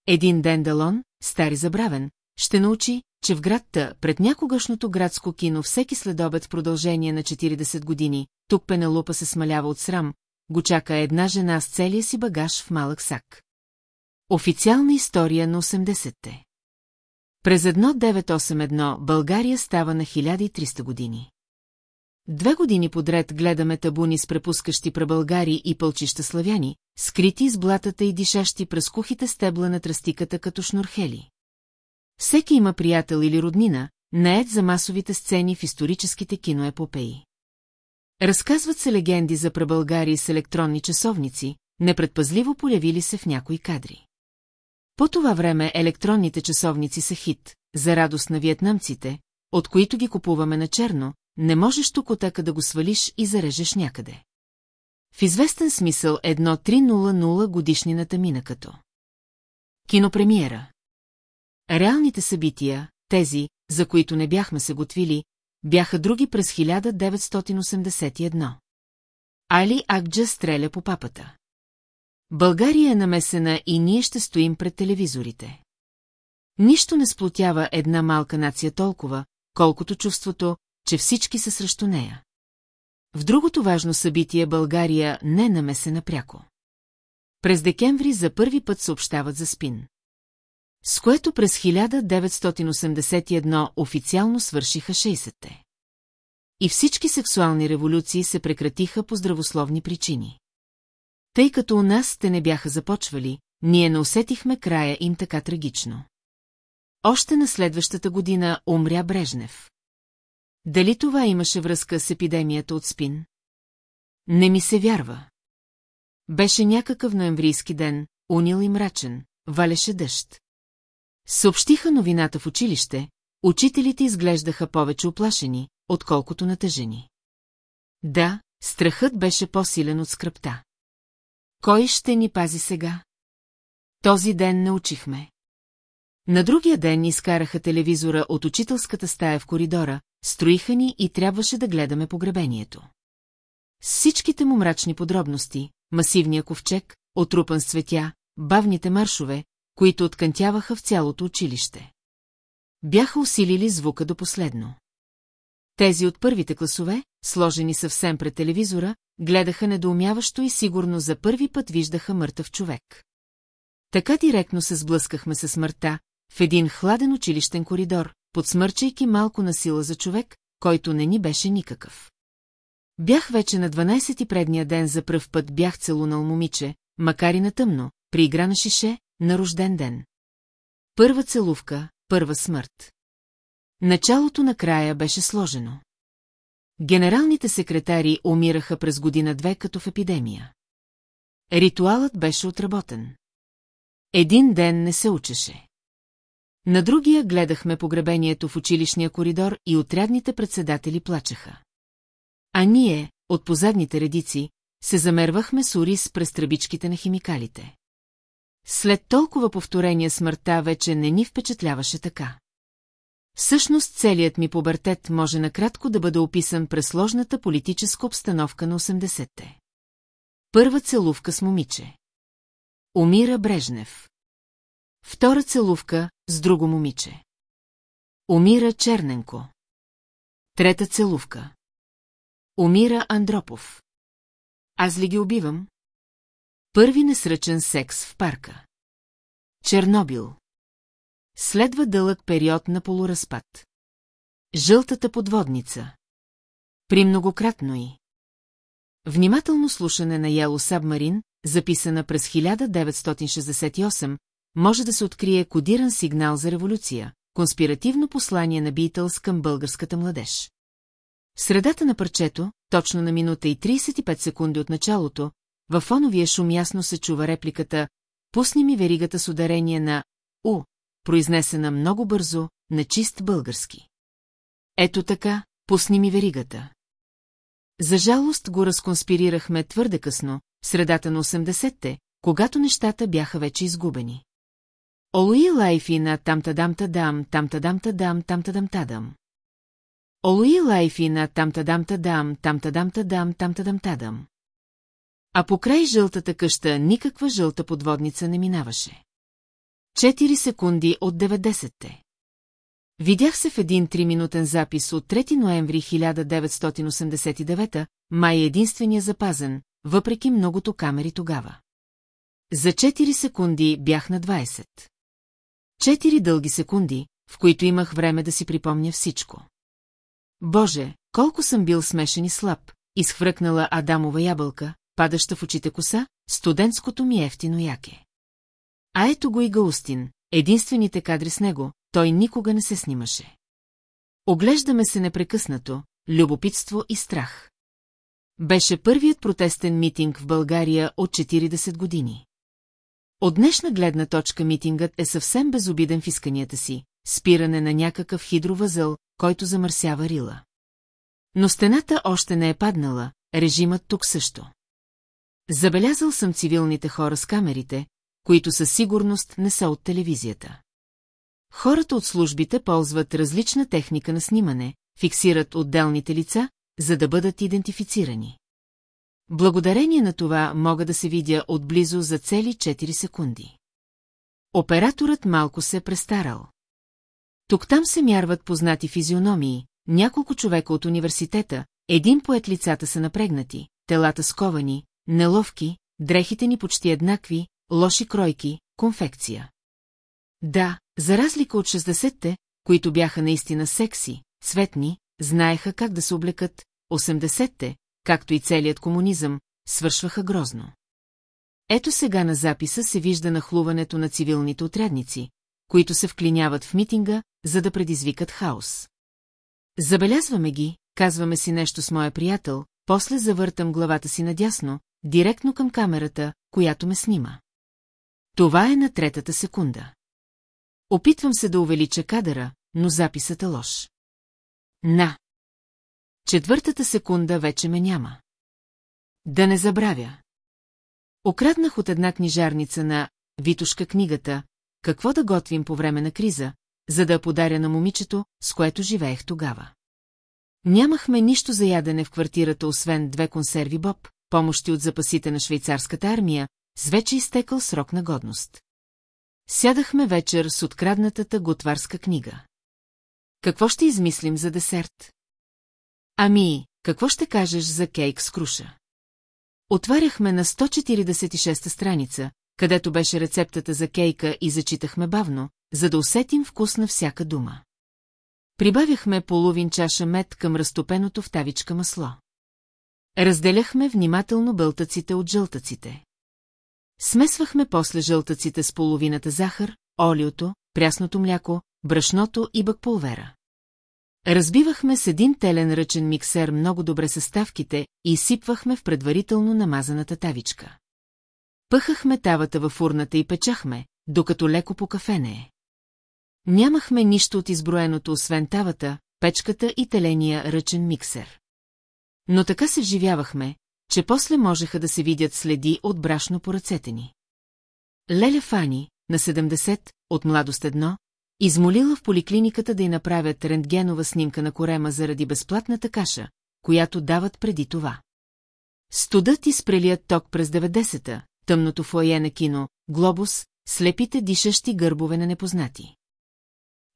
Един ден Далон, стари забравен, ще научи, че в градта, пред някогашното градско кино всеки следобед в продължение на 40 години, тук Пенелупа се смалява от срам, го чака една жена с целия си багаж в малък сак. Официална история на 80-те. През 1981 България става на 1300 години. Две години подред гледаме табуни с препускащи пребългари и пълчища славяни, скрити из блатата и дишащи през кухите стебла на тръстиката като шнурхели. Всеки има приятел или роднина, наед за масовите сцени в историческите киноепопеи. Разказват се легенди за пребългари с електронни часовници, непредпазливо полявили се в някои кадри. По това време електронните часовници са хит, за радост на виетнамците, от които ги купуваме на черно, не можеш тук отака да го свалиш и зарежеш някъде. В известен смисъл едно 300 годишнината мина като. Кинопремиера Реалните събития, тези, за които не бяхме се готвили, бяха други през 1981. Али Акджа стреля по папата. България е намесена и ние ще стоим пред телевизорите. Нищо не сплотява една малка нация толкова, колкото чувството, че всички са срещу нея. В другото важно събитие България не намесена пряко. През декември за първи път съобщават за спин. С което през 1981 официално свършиха 60-те. И всички сексуални революции се прекратиха по здравословни причини. Тъй като у нас те не бяха започвали, ние не усетихме края им така трагично. Още на следващата година умря Брежнев. Дали това имаше връзка с епидемията от спин? Не ми се вярва. Беше някакъв ноемврийски ден, унил и мрачен, валеше дъжд. Съобщиха новината в училище, учителите изглеждаха повече оплашени, отколкото натъжени. Да, страхът беше по-силен от скръпта. Кой ще ни пази сега? Този ден научихме. На другия ден изкараха телевизора от учителската стая в коридора, строиха ни и трябваше да гледаме погребението. С всичките му мрачни подробности, масивния ковчег, отрупан с цветя, бавните маршове, които откънтяваха в цялото училище. Бяха усилили звука до последно. Тези от първите класове, сложени съвсем пред телевизора, гледаха недоумяващо и сигурно за първи път виждаха мъртъв човек. Така директно се сблъскахме с смъртта, в един хладен училищен коридор, подсмърчайки малко на сила за човек, който не ни беше никакъв. Бях вече на 12 предния ден за пръв път бях целунал момиче, макар и на тъмно, при игра на шише, на рожден ден. Първа целувка, първа смърт. Началото на края беше сложено. Генералните секретари умираха през година-две като в епидемия. Ритуалът беше отработен. Един ден не се учеше. На другия гледахме погребението в училищния коридор и отрядните председатели плачеха. А ние, от позадните редици, се замервахме с ориз през тръбичките на химикалите. След толкова повторения смъртта вече не ни впечатляваше така. Всъщност целият ми пубертет може накратко да бъде описан през сложната политическа обстановка на 80-те. Първа целувка с момиче. Умира Брежнев. Втора целувка с друго момиче. Умира Черненко. Трета целувка. Умира Андропов. Аз ли ги убивам? Първи несръчен секс в парка. Чернобил. Следва дълъг период на полуразпад. Жълтата подводница. При многократно и. Внимателно слушане на Яло Сабмарин, записана през 1968, може да се открие кодиран сигнал за революция, конспиративно послание на Битълс към българската младеж. В средата на парчето, точно на минута и 35 секунди от началото, във фоновия шум ясно се чува репликата «Пусни ми веригата с ударение на «У», произнесена много бързо, на чист български. Ето така, пусни ми веригата. За жалост го разконспирирахме твърде късно, средата на 80-те, когато нещата бяха вече изгубени. Олуи лайфи на тамтадам-тадам, тамтадам-тадам, тамтадам-тадам. Олуи лайфи на тамтадам-тадам, тамтадам-тадам, тамтадам-тадам. А покрай жълтата къща никаква жълта подводница не минаваше. Четири секунди от 90-те. Видях се в един триминутен запис от 3 ноември 1989, май е единствения запазен, въпреки многото камери тогава. За 4 секунди бях на 20. Четири дълги секунди, в които имах време да си припомня всичко. Боже, колко съм бил смешен и слаб, изхвръкнала Адамова ябълка, падаща в очите коса, студентското ми ефтино яке. А ето го и Гаустин, единствените кадри с него, той никога не се снимаше. Оглеждаме се непрекъснато, любопитство и страх. Беше първият протестен митинг в България от 40 години. От днешна гледна точка митингът е съвсем безобиден в исканията си, спиране на някакъв хидровъзъл, който замърсява Рила. Но стената още не е паднала, режимът тук също. Забелязал съм цивилните хора с камерите, които със сигурност не са от телевизията. Хората от службите ползват различна техника на снимане, фиксират отделните лица, за да бъдат идентифицирани. Благодарение на това мога да се видя отблизо за цели 4 секунди. Операторът малко се е престарал. Тук-там се мярват познати физиономии, няколко човека от университета, един поет лицата са напрегнати, телата сковани, неловки, дрехите ни почти еднакви, лоши кройки, конфекция. Да, за разлика от 60-те, които бяха наистина секси, цветни, знаеха как да се облекат, 80-те, както и целият комунизъм, свършваха грозно. Ето сега на записа се вижда нахлуването на цивилните отрядници, които се вклиняват в митинга, за да предизвикат хаос. Забелязваме ги, казваме си нещо с моя приятел, после завъртам главата си надясно, директно към камерата, която ме снима. Това е на третата секунда. Опитвам се да увелича кадъра, но записът е лош. На. Четвъртата секунда вече ме няма. Да не забравя. Окраднах от една книжарница на Витушка книгата «Какво да готвим по време на криза», за да подаря на момичето, с което живеех тогава. Нямахме нищо за ядене в квартирата, освен две консерви Боб, помощи от запасите на швейцарската армия, с вече изтекал срок на годност. Сядахме вечер с откраднатата готварска книга. Какво ще измислим за десерт? Ами, какво ще кажеш за кейк с круша? Отваряхме на 146-та страница, където беше рецептата за кейка и зачитахме бавно, за да усетим вкус на всяка дума. Прибавяхме половин чаша мед към разтопеното в тавичка масло. Разделяхме внимателно бълтъците от жълтъците. Смесвахме после жълтъците с половината захар, олиото, прясното мляко, брашното и бакполвера. Разбивахме с един телен ръчен миксер много добре съставките и сипвахме в предварително намазаната тавичка. Пъхахме тавата във фурната и печахме, докато леко по кафене. Нямахме нищо от изброеното, освен тавата, печката и теления ръчен миксер. Но така се вживявахме, че после можеха да се видят следи от брашно по ръцете ни. Леля Фани, на 70, от младост едно, измолила в поликлиниката да й направят рентгенова снимка на корема заради безплатната каша, която дават преди това. Студът и спрелият ток през 90-та, тъмното фойе на кино, глобус, слепите дишащи гърбове на непознати.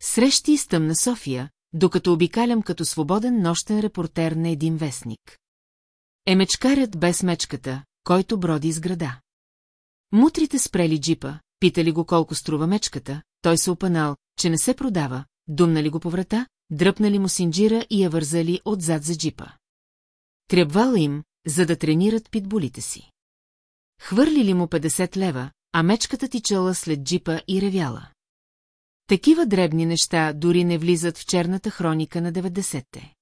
Срещи с тъмна София, докато обикалям като свободен нощен репортер на един вестник. Е мечкарят без мечката, който броди из града. Мутрите спрели джипа, питали го колко струва мечката, той се опанал, че не се продава, думнали го по врата, дръпнали му синджира и я вързали отзад за джипа. Трябвала им, за да тренират питболите си. Хвърлили му 50 лева, а мечката тичала след джипа и ревяла. Такива дребни неща дори не влизат в черната хроника на 90-те.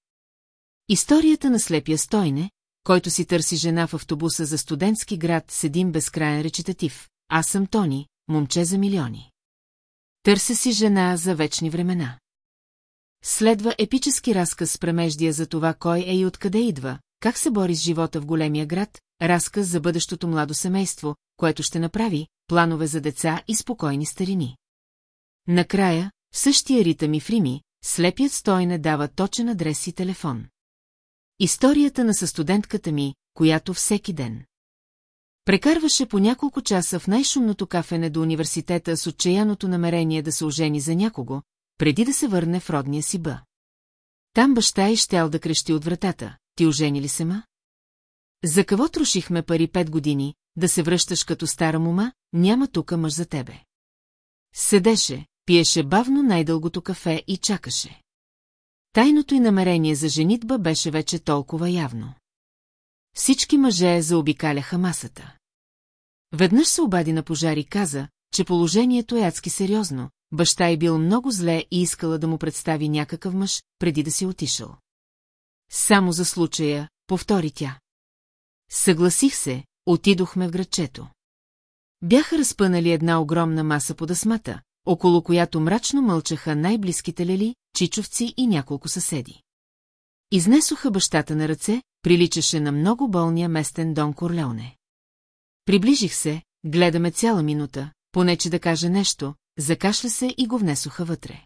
Историята на слепия стойне, който си търси жена в автобуса за студентски град с един безкрайен речитатив. Аз съм Тони, момче за милиони. Търся си жена за вечни времена. Следва епически разказ с премеждия за това кой е и откъде идва, как се бори с живота в големия град, разказ за бъдещото младо семейство, което ще направи, планове за деца и спокойни старини. Накрая, в същия ритъм и в Рими, слепият стой не дава точен адрес и телефон. Историята на състудентката ми, която всеки ден. Прекарваше по няколко часа в най-шумното кафене до университета с отчаяното намерение да се ожени за някого, преди да се върне в родния си бъ. Там баща и щял да крещи от вратата. Ти ожени ли се ма? За какво трошихме пари пет години, да се връщаш като стара мума, няма тука мъж за тебе. Седеше, пиеше бавно най-дългото кафе и чакаше. Тайното й намерение за женитба беше вече толкова явно. Всички мъже заобикаляха масата. Веднъж се обади на пожар и каза, че положението е адски сериозно, баща й бил много зле и искала да му представи някакъв мъж, преди да си отишъл. Само за случая, повтори тя. Съгласих се, отидохме в градчето. Бяха разпънали една огромна маса по дъсмата, около която мрачно мълчаха най-близките лели, чичовци и няколко съседи. Изнесоха бащата на ръце, приличаше на много болния местен Дон Корлеоне. Приближих се, гледаме цяла минута, поне че да каже нещо, закашля се и го внесоха вътре.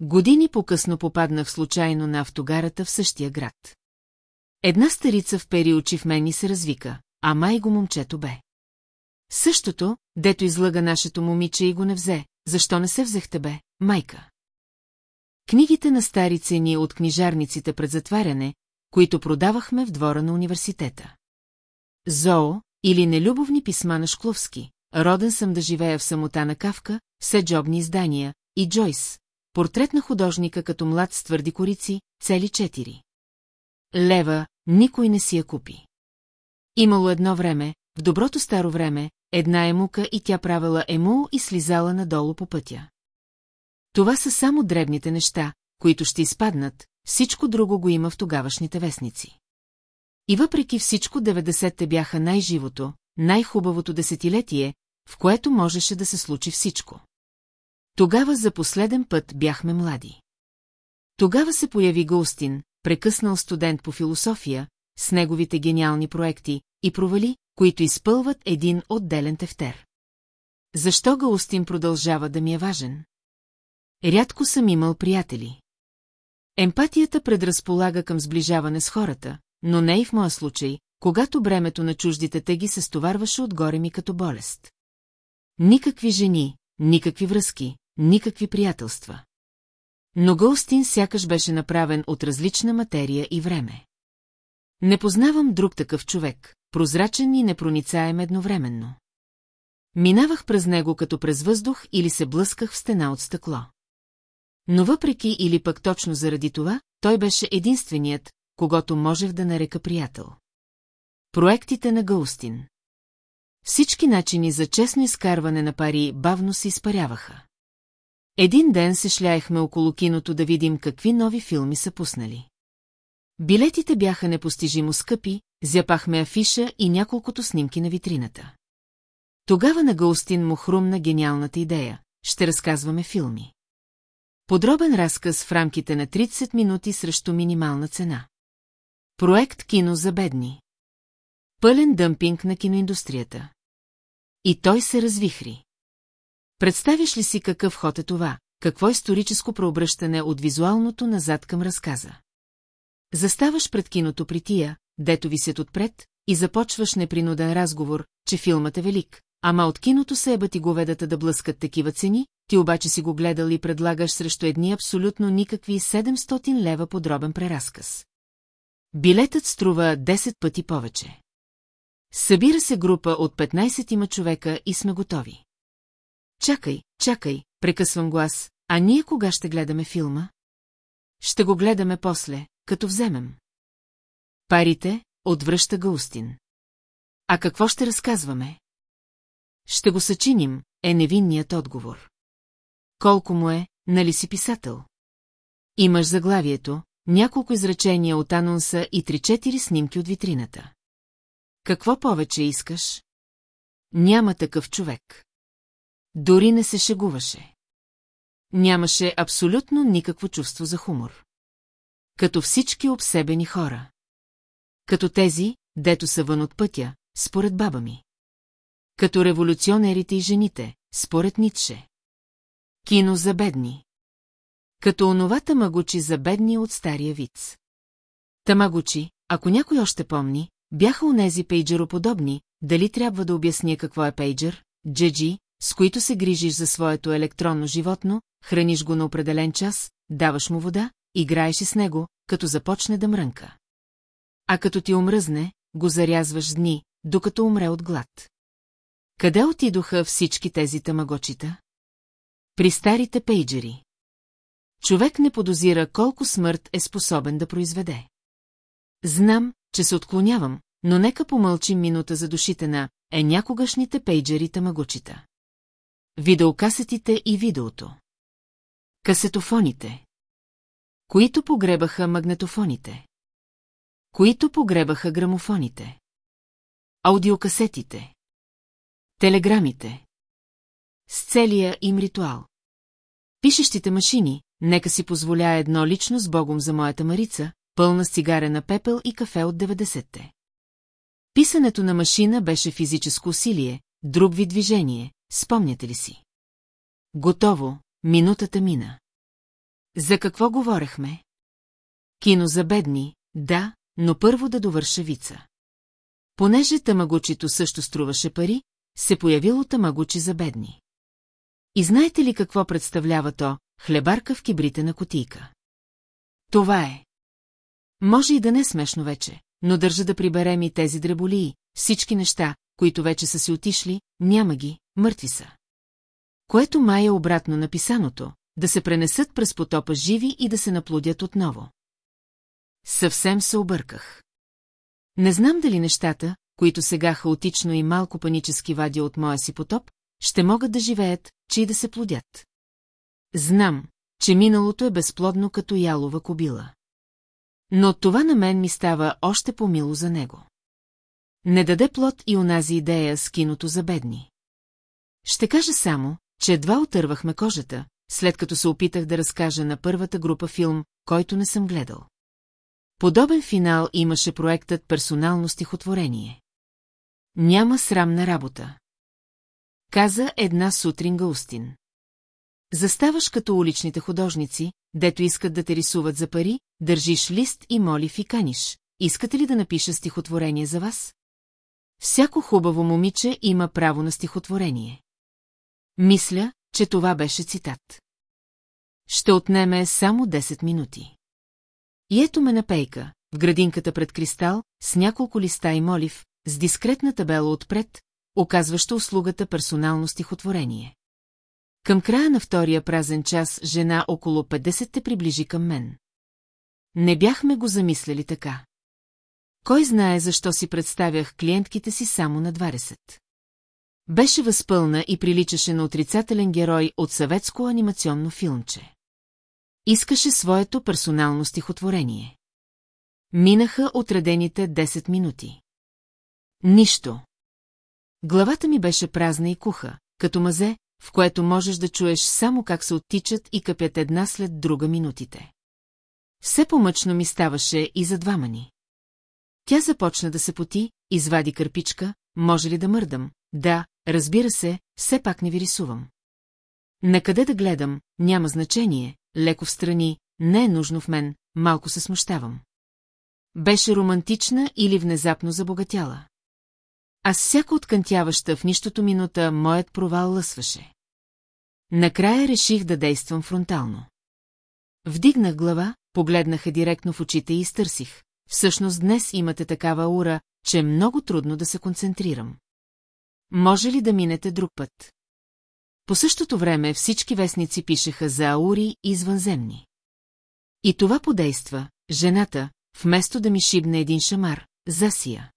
Години по-късно попаднах случайно на автогарата в същия град. Една старица в пери очи в мен и се развика, а май го момчето бе. Същото, дето излъга нашето момиче и го не взе, защо не се взехте бе, майка? Книгите на стари цени от книжарниците пред затваряне, които продавахме в двора на университета. Зоо или нелюбовни писма на Шкловски, роден съм да живея в самота на Кавка, все джобни издания, и Джойс, портрет на художника като млад с твърди корици, цели четири. Лева, никой не си я купи. Имало едно време, в доброто старо време, една емука и тя правила ему и слизала надолу по пътя. Това са само дребните неща, които ще изпаднат, всичко друго го има в тогавашните вестници. И въпреки всичко 90-те бяха най-живото, най-хубавото десетилетие, в което можеше да се случи всичко. Тогава за последен път бяхме млади. Тогава се появи Гостин, прекъснал студент по философия, с неговите гениални проекти и провали, които изпълват един отделен тефтер. Защо Гаустин продължава да ми е важен? Рядко съм имал приятели. Емпатията предразполага към сближаване с хората, но не и в моя случай, когато бремето на чуждите тъги се стоварваше отгоре ми като болест. Никакви жени, никакви връзки, никакви приятелства. Но Гълстин сякаш беше направен от различна материя и време. Не познавам друг такъв човек, прозрачен и непроницаем едновременно. Минавах през него като през въздух или се блъсках в стена от стъкло. Но въпреки или пък точно заради това, той беше единственият, когато можех да нарека приятел. Проектите на Гаустин Всички начини за честно изкарване на пари бавно се изпаряваха. Един ден се шляехме около киното да видим какви нови филми са пуснали. Билетите бяха непостижимо скъпи, зяпахме афиша и няколкото снимки на витрината. Тогава на Гаустин му хрумна гениалната идея. Ще разказваме филми. Подробен разказ в рамките на 30 минути срещу минимална цена. Проект кино за бедни. Пълен дъмпинг на киноиндустрията. И той се развихри. Представиш ли си какъв ход е това, какво историческо преобръщане от визуалното назад към разказа? Заставаш пред киното при тия, дето висят отпред, и започваш непринуден разговор, че филмът е велик, ама от киното се ебати говедата да блъскат такива цени, ти обаче си го гледал и предлагаш срещу едни абсолютно никакви 700 лева подробен преразказ. Билетът струва 10 пъти повече. Събира се група от 15 има човека и сме готови. Чакай, чакай, прекъсвам глас, а ние кога ще гледаме филма? Ще го гледаме после, като вземем. Парите, отвръща Гаустин. А какво ще разказваме? Ще го съчиним, е невинният отговор. Колко му е, нали си писател? Имаш заглавието, няколко изречения от анонса и три-четири снимки от витрината. Какво повече искаш? Няма такъв човек. Дори не се шегуваше. Нямаше абсолютно никакво чувство за хумор. Като всички обсебени хора. Като тези, дето са вън от пътя, според баба ми. Като революционерите и жените, според Ницше. Кино за бедни. Като онова тамагучи за бедни от стария виц. Тамагучи, ако някой още помни, бяха онези пейджероподобни, дали трябва да обясня какво е пейджер, джеджи, с които се грижиш за своето електронно животно, храниш го на определен час, даваш му вода, играеш с него, като започне да мрънка. А като ти омръзне, го зарязваш дни, докато умре от глад. Къде отидоха всички тези тамагочита? При старите пейджери. Човек не подозира колко смърт е способен да произведе. Знам, че се отклонявам, но нека помълчим минута за душите на е някогашните пейджери тамагочита. Видеокасетите и видеото. Касетофоните. Които погребаха магнетофоните. Които погребаха грамофоните. Аудиокасетите. Телеграмите. С целия им ритуал. Пишещите машини, нека си позволя едно лично с Богом за моята Марица, пълна с цигарена пепел и кафе от 90-те. Писането на машина беше физическо усилие, друг вид движение, спомняте ли си? Готово, минутата мина. За какво говорехме? Кино за бедни, да, но първо да довърша вица. Понеже тамагучито също струваше пари, се появило тамагучи за бедни. И знаете ли какво представлява то, хлебарка в кибрите на котийка? Това е. Може и да не е смешно вече, но държа да приберем и тези дреболии, всички неща, които вече са си отишли, няма ги, мъртви са. Което май е обратно написаното, да се пренесат през потопа живи и да се наплодят отново. Съвсем се обърках. Не знам дали нещата, които сега хаотично и малко панически вадя от моя си потоп, ще могат да живеят, че и да се плодят. Знам, че миналото е безплодно като ялова кобила. Но това на мен ми става още по-мило за него. Не даде плод и онази идея с киното за бедни. Ще кажа само, че едва отървахме кожата, след като се опитах да разкажа на първата група филм, който не съм гледал. Подобен финал имаше проектът персонално стихотворение. Няма срамна работа. Каза една сутрин Гаустин. Заставаш като уличните художници, дето искат да те рисуват за пари, държиш лист и молив и каниш. Искате ли да напиша стихотворение за вас? Всяко хубаво момиче има право на стихотворение. Мисля, че това беше цитат. Ще отнеме само 10 минути. И ето ме на пейка, в градинката пред кристал, с няколко листа и молив, с дискретна табела отпред, оказваща услугата персонално стихотворение. Към края на втория празен час жена около 50 те приближи към мен. Не бяхме го замисляли така. Кой знае защо си представях клиентките си само на 20. Беше възпълна и приличаше на отрицателен герой от съветско анимационно филмче. Искаше своето персонално стихотворение. Минаха отредените 10 минути. Нищо. Главата ми беше празна и куха, като мазе, в което можеш да чуеш само как се оттичат и къпят една след друга минутите. Все помъчно ми ставаше и за двама ни. Тя започна да се поти, извади кърпичка, може ли да мърдам? Да, разбира се, все пак не ви рисувам. Накъде да гледам, няма значение, леко в страни, не е нужно в мен, малко се смущавам. Беше романтична или внезапно забогатяла. Аз всяка откънтяваща в нищото минута моят провал лъсваше. Накрая реших да действам фронтално. Вдигнах глава, погледнаха директно в очите и изтърсих. Всъщност днес имате такава ура, че е много трудно да се концентрирам. Може ли да минете друг път? По същото време всички вестници пишеха за аури извънземни. И това подейства, жената, вместо да ми шибне един шамар, засия.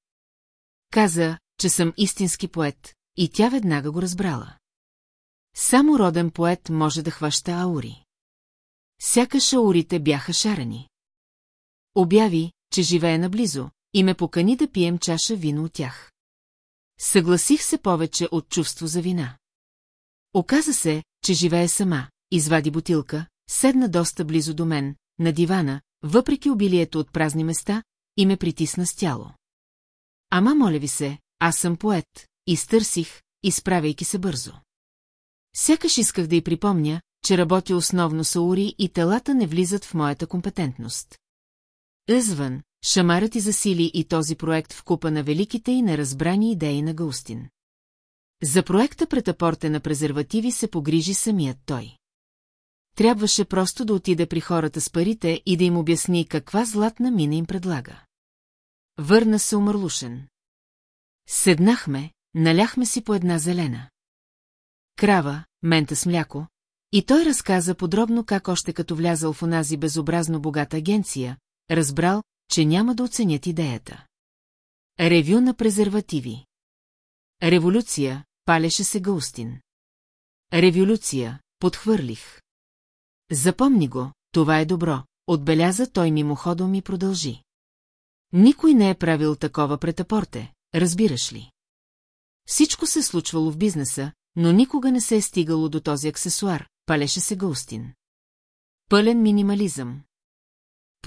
Каза, че съм истински поет, и тя веднага го разбрала. Само роден поет може да хваща аури. Сякаш аурите бяха шарани. Обяви, че живее наблизо, и ме покани да пием чаша вино от тях. Съгласих се повече от чувство за вина. Оказа се, че живее сама, извади бутилка, седна доста близо до мен, на дивана, въпреки обилието от празни места, и ме притисна с тяло. Ама, моля ви се, аз съм поет, изтърсих, изправяйки се бързо. Сякаш исках да й припомня, че работя основно с аури и телата не влизат в моята компетентност. Извън, шамарът и засили и този проект в купа на великите и неразбрани идеи на Гаустин. За проекта претапорте на презервативи се погрижи самият той. Трябваше просто да отиде при хората с парите и да им обясни каква златна мина им предлага. Върна се умърлушен. Седнахме, наляхме си по една зелена. Крава, мента с мляко, и той разказа подробно как още като влязал в онази безобразно богата агенция, разбрал, че няма да оценят идеята. Ревю на презервативи. Революция, палеше се Гаустин. Революция, подхвърлих. Запомни го, това е добро, отбеляза той мимоходом и продължи. Никой не е правил такова претапорте, разбираш ли? Всичко се случвало в бизнеса, но никога не се е стигало до този аксесуар, палеше се Гаустин. Пълен минимализъм.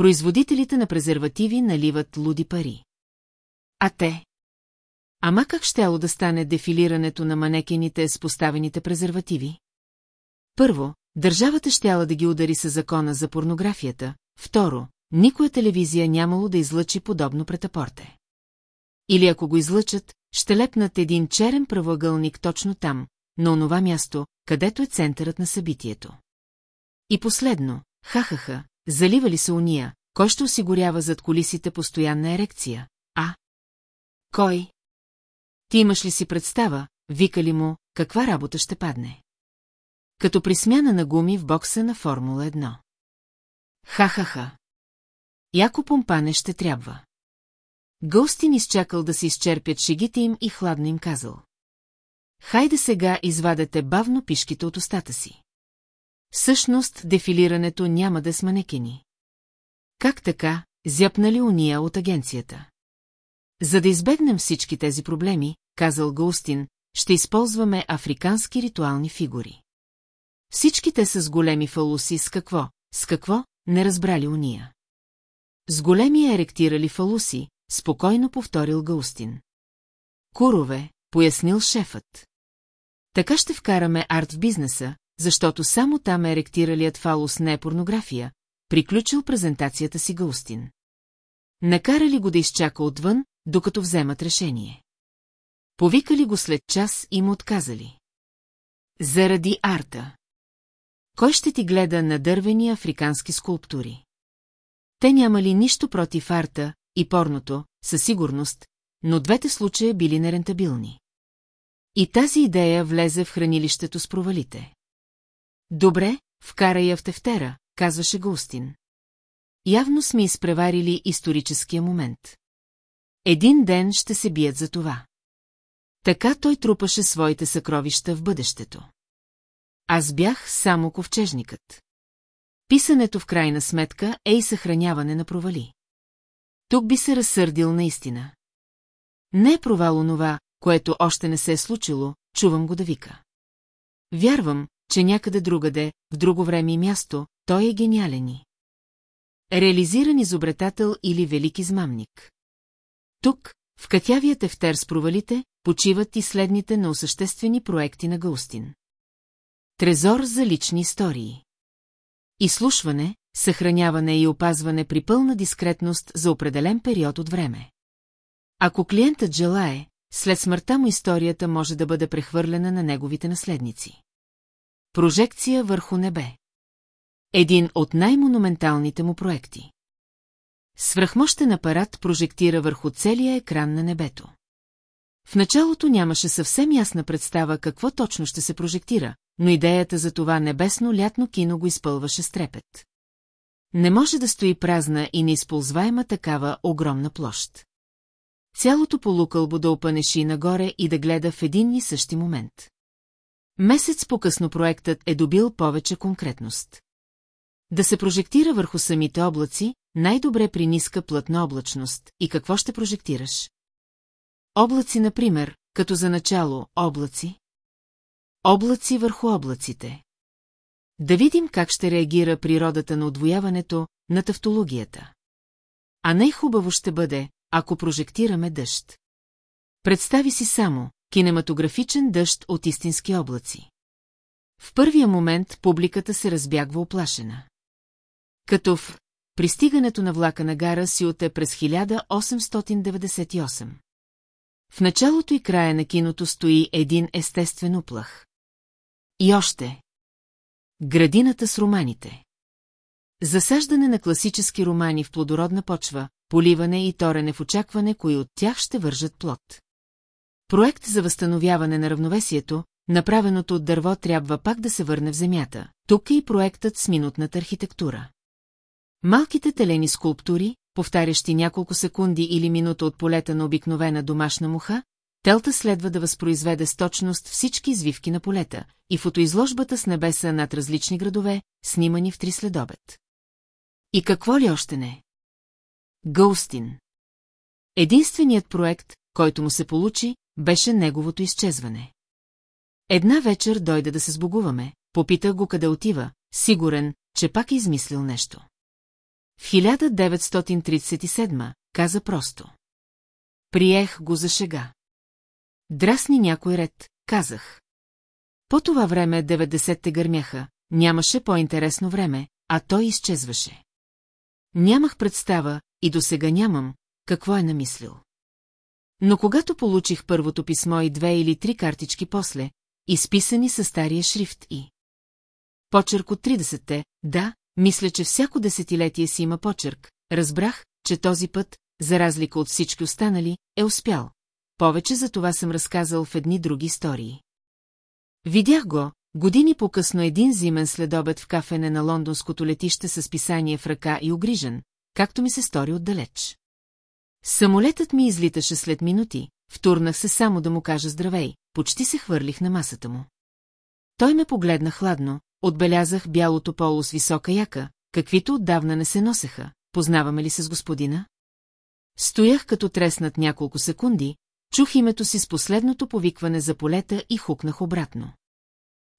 Производителите на презервативи наливат луди пари. А те? Ама как щяло да стане дефилирането на манекените с поставените презервативи? Първо, държавата щяла да ги удари с закона за порнографията, второ, никоя телевизия нямало да излъчи подобно претапорте. Или ако го излъчат, ще лепнат един черен правоъгълник точно там, на онова място, където е центърът на събитието. И последно, хахаха, заливали се уния, кой ще осигурява зад колисите постоянна ерекция, а? Кой? Ти имаш ли си представа, вика ли му, каква работа ще падне? Като при смяна на гуми в бокса на Формула 1. Ха-ха-ха. Яко помпане ще трябва. Гълстин изчакал да се изчерпят шегите им и хладно им казал. Хайде сега извадете бавно пишките от устата си. Всъщност, дефилирането няма да с манекени. Как така, зяпнали уния от агенцията? За да избегнем всички тези проблеми, казал Гаустин, ще използваме африкански ритуални фигури. Всички те са с големи фалуси с какво, с какво, не разбрали уния. С големи еректирали фалуси, спокойно повторил Гаустин. Курове, пояснил шефът. Така ще вкараме арт в бизнеса, защото само там е еректиралият фалус не е порнография, приключил презентацията си Гаустин. Накарали го да изчака отвън, докато вземат решение. Повикали го след час и му отказали. Заради арта. Кой ще ти гледа на дървени африкански скулптури? Те нямали нищо против арта и порното, със сигурност, но двете случая били нерентабилни. И тази идея влезе в хранилището с провалите. Добре, вкарай я в тефтера, казваше Густин. Явно сме изпреварили историческия момент. Един ден ще се бият за това. Така той трупаше своите съкровища в бъдещето. Аз бях само ковчежникът. Писането в крайна сметка е и съхраняване на провали. Тук би се разсърдил наистина. Не е провал онова, което още не се е случило, чувам го да вика. Вярвам, че някъде другаде, в друго време и място, той е гениален и. Реализиран изобретател или велик измамник. Тук, в катявия тефтер с провалите, почиват и следните на осъществени проекти на Гаустин. Трезор за лични истории. Изслушване, съхраняване и опазване при пълна дискретност за определен период от време. Ако клиентът желае, след смъртта му историята може да бъде прехвърлена на неговите наследници. Прожекция върху небе. Един от най-монументалните му проекти. Свръхмощен апарат прожектира върху целия екран на небето. В началото нямаше съвсем ясна представа какво точно ще се прожектира, но идеята за това небесно лятно кино го изпълваше с трепет. Не може да стои празна и неизползваема такава огромна площ. Цялото полукълбо да опанеши нагоре и да гледа в един и същи момент. Месец по-късно проектът е добил повече конкретност. Да се прожектира върху самите облаци, най-добре при ниска плътна облачност. И какво ще прожектираш? Облаци, например, като за начало облаци. Облаци върху облаците. Да видим как ще реагира природата на отвояването, на тавтологията. А най-хубаво ще бъде, ако прожектираме дъжд. Представи си само кинематографичен дъжд от истински облаци. В първия момент публиката се разбягва оплашена. Като в пристигането на влака на гара Сиоте през 1898. В началото и края на киното стои един естествен уплах. И още. Градината с романите. Засаждане на класически романи в плодородна почва, поливане и торене в очакване, кои от тях ще вържат плод. Проект за възстановяване на равновесието, направеното от дърво трябва пак да се върне в земята. Тук е и проектът с минутната архитектура. Малките телени скулптури, повтарящи няколко секунди или минута от полета на обикновена домашна муха, Телта следва да възпроизведе с точност всички извивки на полета и фотоизложбата с небеса над различни градове, снимани в три следобед. И какво ли още не? Гоустин. Единственият проект, който му се получи, беше неговото изчезване. Една вечер дойде да се сбогуваме, попитах го къде отива, сигурен, че пак е измислил нещо. В 1937 каза просто. Приех го за шега. Драсни някой ред, казах. По това време 90-те гърмяха, нямаше по-интересно време, а той изчезваше. Нямах представа, и до сега нямам, какво е намислил. Но когато получих първото писмо и две или три картички после, изписани със стария шрифт и... Почерк от 30-те, да, мисля, че всяко десетилетие си има почерк, разбрах, че този път, за разлика от всички останали, е успял. Повече за това съм разказал в едни други истории. Видях го, години по-късно един зимен следобед в кафене на лондонското летище с писание в ръка и огрижен, както ми се стори отдалеч. Самолетът ми излиташе след минути, втурнах се само да му кажа здравей, почти се хвърлих на масата му. Той ме погледна хладно, отбелязах бялото поло с висока яка, каквито отдавна не се носеха. Познаваме ли се с господина? Стоях като треснат няколко секунди, чух името си с последното повикване за полета и хукнах обратно.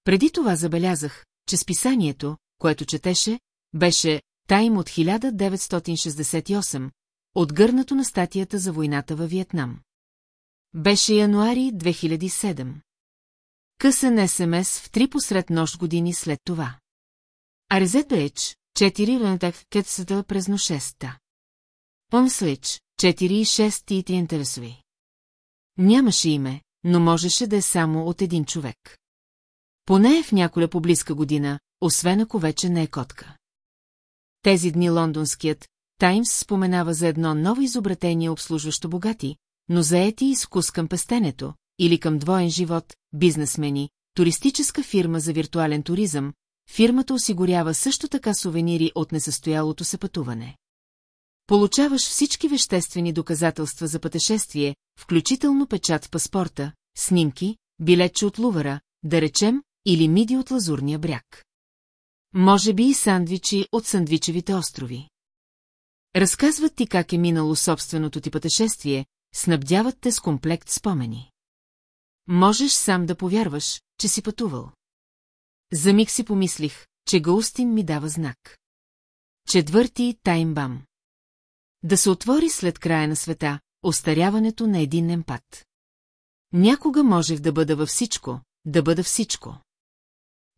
Преди това забелязах, че списанието, което четеше, беше Тайм от 1968, отгърнато на статията за войната във Виетнам. Беше януари 2007. Късен СМС в три посред нощ години след това. Арезето Еч, 4 лентак кетсата през нощеста. Помслич, 4 и 6 и ти интересови. Нямаше име, но можеше да е само от един човек. Поне е в няколя поблизка година, освен ако вече не е котка. Тези дни лондонският Таймс споменава за едно ново изобретение обслужващо богати, но заети и скус към пестенето, или към двоен живот, бизнесмени, туристическа фирма за виртуален туризъм, фирмата осигурява също така сувенири от несъстоялото се пътуване. Получаваш всички веществени доказателства за пътешествие, включително печат в паспорта, снимки, билетче от Лувара, да речем, или миди от Лазурния бряг. Може би и сандвичи от Сандвичевите острови. Разказват ти как е минало собственото ти пътешествие, снабдяват те с комплект спомени. Можеш сам да повярваш, че си пътувал. За миг си помислих, че Гаустин ми дава знак. Четвърти таймбам. Да се отвори след края на света, остаряването на един емпат. Някога можех да бъда във всичко, да бъда всичко.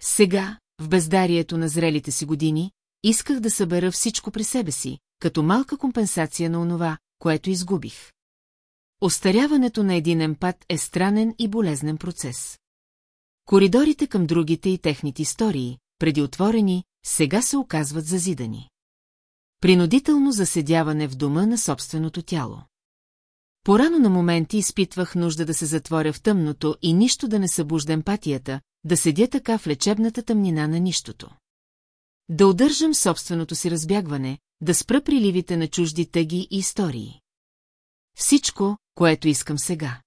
Сега, в бездарието на зрелите си години, исках да събера всичко при себе си, като малка компенсация на онова, което изгубих. Остаряването на един емпат е странен и болезнен процес. Коридорите към другите и техните истории, преди отворени, сега се оказват зазидани. Принудително заседяване в дома на собственото тяло. Порано на моменти изпитвах нужда да се затворя в тъмното и нищо да не събужда емпатията, да седя така в лечебната тъмнина на нищото. Да удържам собственото си разбягване, да спра приливите на чужди тъги и истории. Всичко, което искам сега.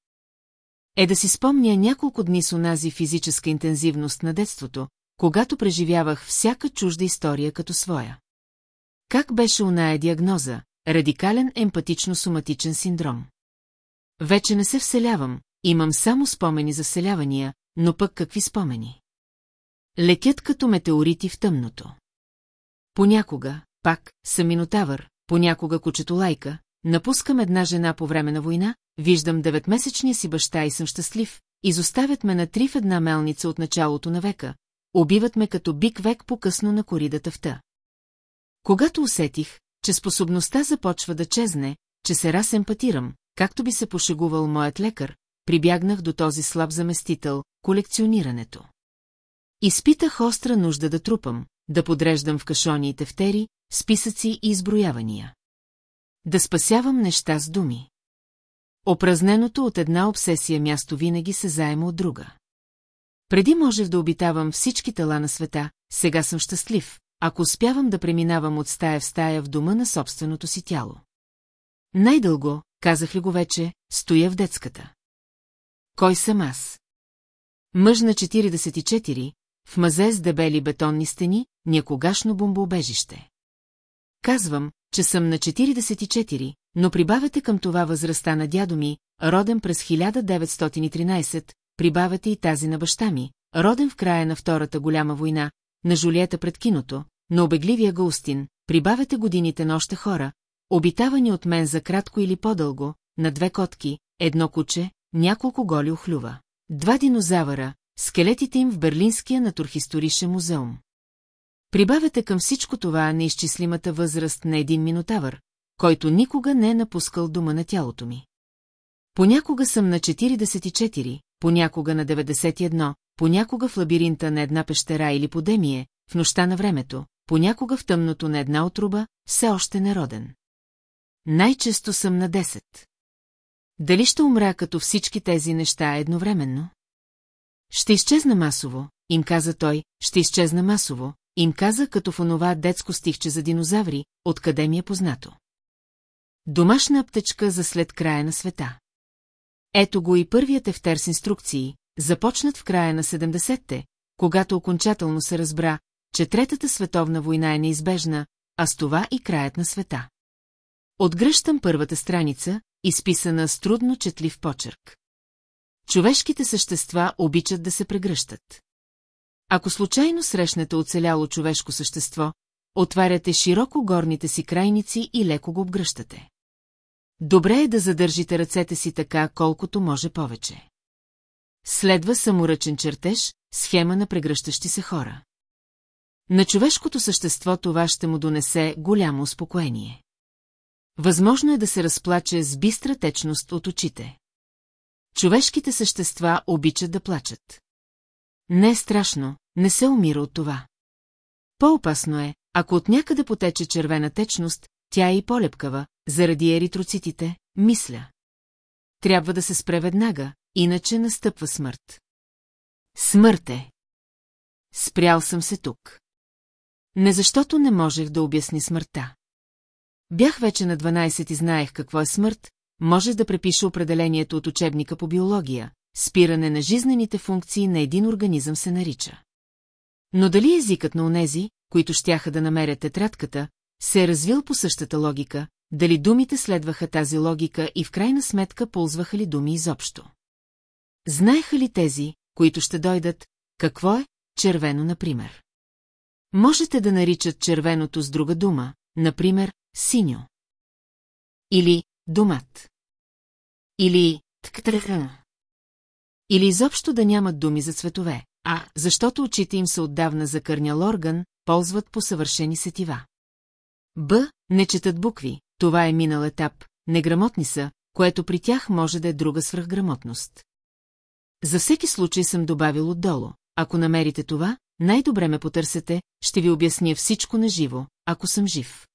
е да си спомня няколко дни с онази физическа интензивност на детството, когато преживявах всяка чужда история като своя. Как беше оная диагноза? Радикален емпатично-соматичен синдром. Вече не се вселявам, имам само спомени за вселявания, но пък какви спомени? Лекят като метеорити в тъмното. Понякога, пак, съм минотавър, понякога кучето лайка, напускам една жена по време на война, виждам деветмесечния си баща и съм щастлив, изоставят ме на три в една мелница от началото на века, убиват ме като бик век по-късно на коридата в та. Когато усетих, че способността започва да чезне, че се раз емпатирам, както би се пошегувал моят лекар, прибягнах до този слаб заместител – колекционирането. Изпитах остра нужда да трупам, да подреждам в кашони и тефтери, списъци и изброявания. Да спасявам неща с думи. Опразненото от една обсесия място винаги се заема от друга. Преди можех да обитавам всички тела на света, сега съм щастлив, ако успявам да преминавам от стая в стая в дома на собственото си тяло. Най-дълго, казах ли го вече, стоя в детската. Кой съм аз? Мъж на 44, в мазе с дебели бетонни стени, някогашно бомбоубежище. Казвам, че съм на 44, но прибавете към това възрастта на дядо ми, роден през 1913, прибавете и тази на баща ми, роден в края на Втората голяма война, на Жулиета пред киното, на обегливия Гаустин, прибавете годините на още хора, обитавани от мен за кратко или по-дълго, на две котки, едно куче, няколко голи охлюва. Два динозавъра, скелетите им в Берлинския натурхисторишен музеум. Прибавете към всичко това неизчислимата възраст на един минотавър, който никога не е напускал дома на тялото ми. Понякога съм на 44, понякога на 91, понякога в лабиринта на една пещера или подемие, в нощта на времето, понякога в тъмното на една отруба, все още народен. Най-често съм на 10. Дали ще умря като всички тези неща едновременно? Ще изчезна масово, им каза той, ще изчезна масово, им каза като в онова детско стихче за динозаври, откъде ми е познато. Домашна аптечка за след края на света. Ето го и първият ефтер с инструкции, започнат в края на 70-те, когато окончателно се разбра, че Третата световна война е неизбежна, а с това и краят на света. Отгръщам първата страница, изписана с трудно четлив почерк. Човешките същества обичат да се прегръщат. Ако случайно срещнете оцеляло човешко същество, отваряте широко горните си крайници и леко го обгръщате. Добре е да задържите ръцете си така, колкото може повече. Следва саморъчен чертеж, схема на прегръщащи се хора. На човешкото същество това ще му донесе голямо успокоение. Възможно е да се разплаче с бистра течност от очите. Човешките същества обичат да плачат. Не е страшно, не се умира от това. По-опасно е, ако от някъде потече червена течност, тя е и по-лепкава, заради еритроцитите, мисля. Трябва да се спре веднага, иначе настъпва смърт. Смърт е. Спрял съм се тук. Не защото не можех да обясни смъртта. Бях вече на 12 и знаех какво е смърт, може да препиша определението от учебника по биология. Спиране на жизнените функции на един организъм се нарича. Но дали езикът на онези, които щяха да намерят тетрадката, се е развил по същата логика, дали думите следваха тази логика и в крайна сметка ползваха ли думи изобщо. Знаеха ли тези, които ще дойдат, какво е червено, например? Можете да наричат червеното с друга дума, например, синьо. Или домат. Или тктръхна. Или изобщо да нямат думи за цветове, а, защото очите им са отдавна закърнял орган, ползват по съвършени сетива. Б. Не четат букви, това е минал етап, неграмотни са, което при тях може да е друга свръхграмотност. За всеки случай съм добавил отдолу. Ако намерите това, най-добре ме потърсете, ще ви обясня всичко на живо, ако съм жив.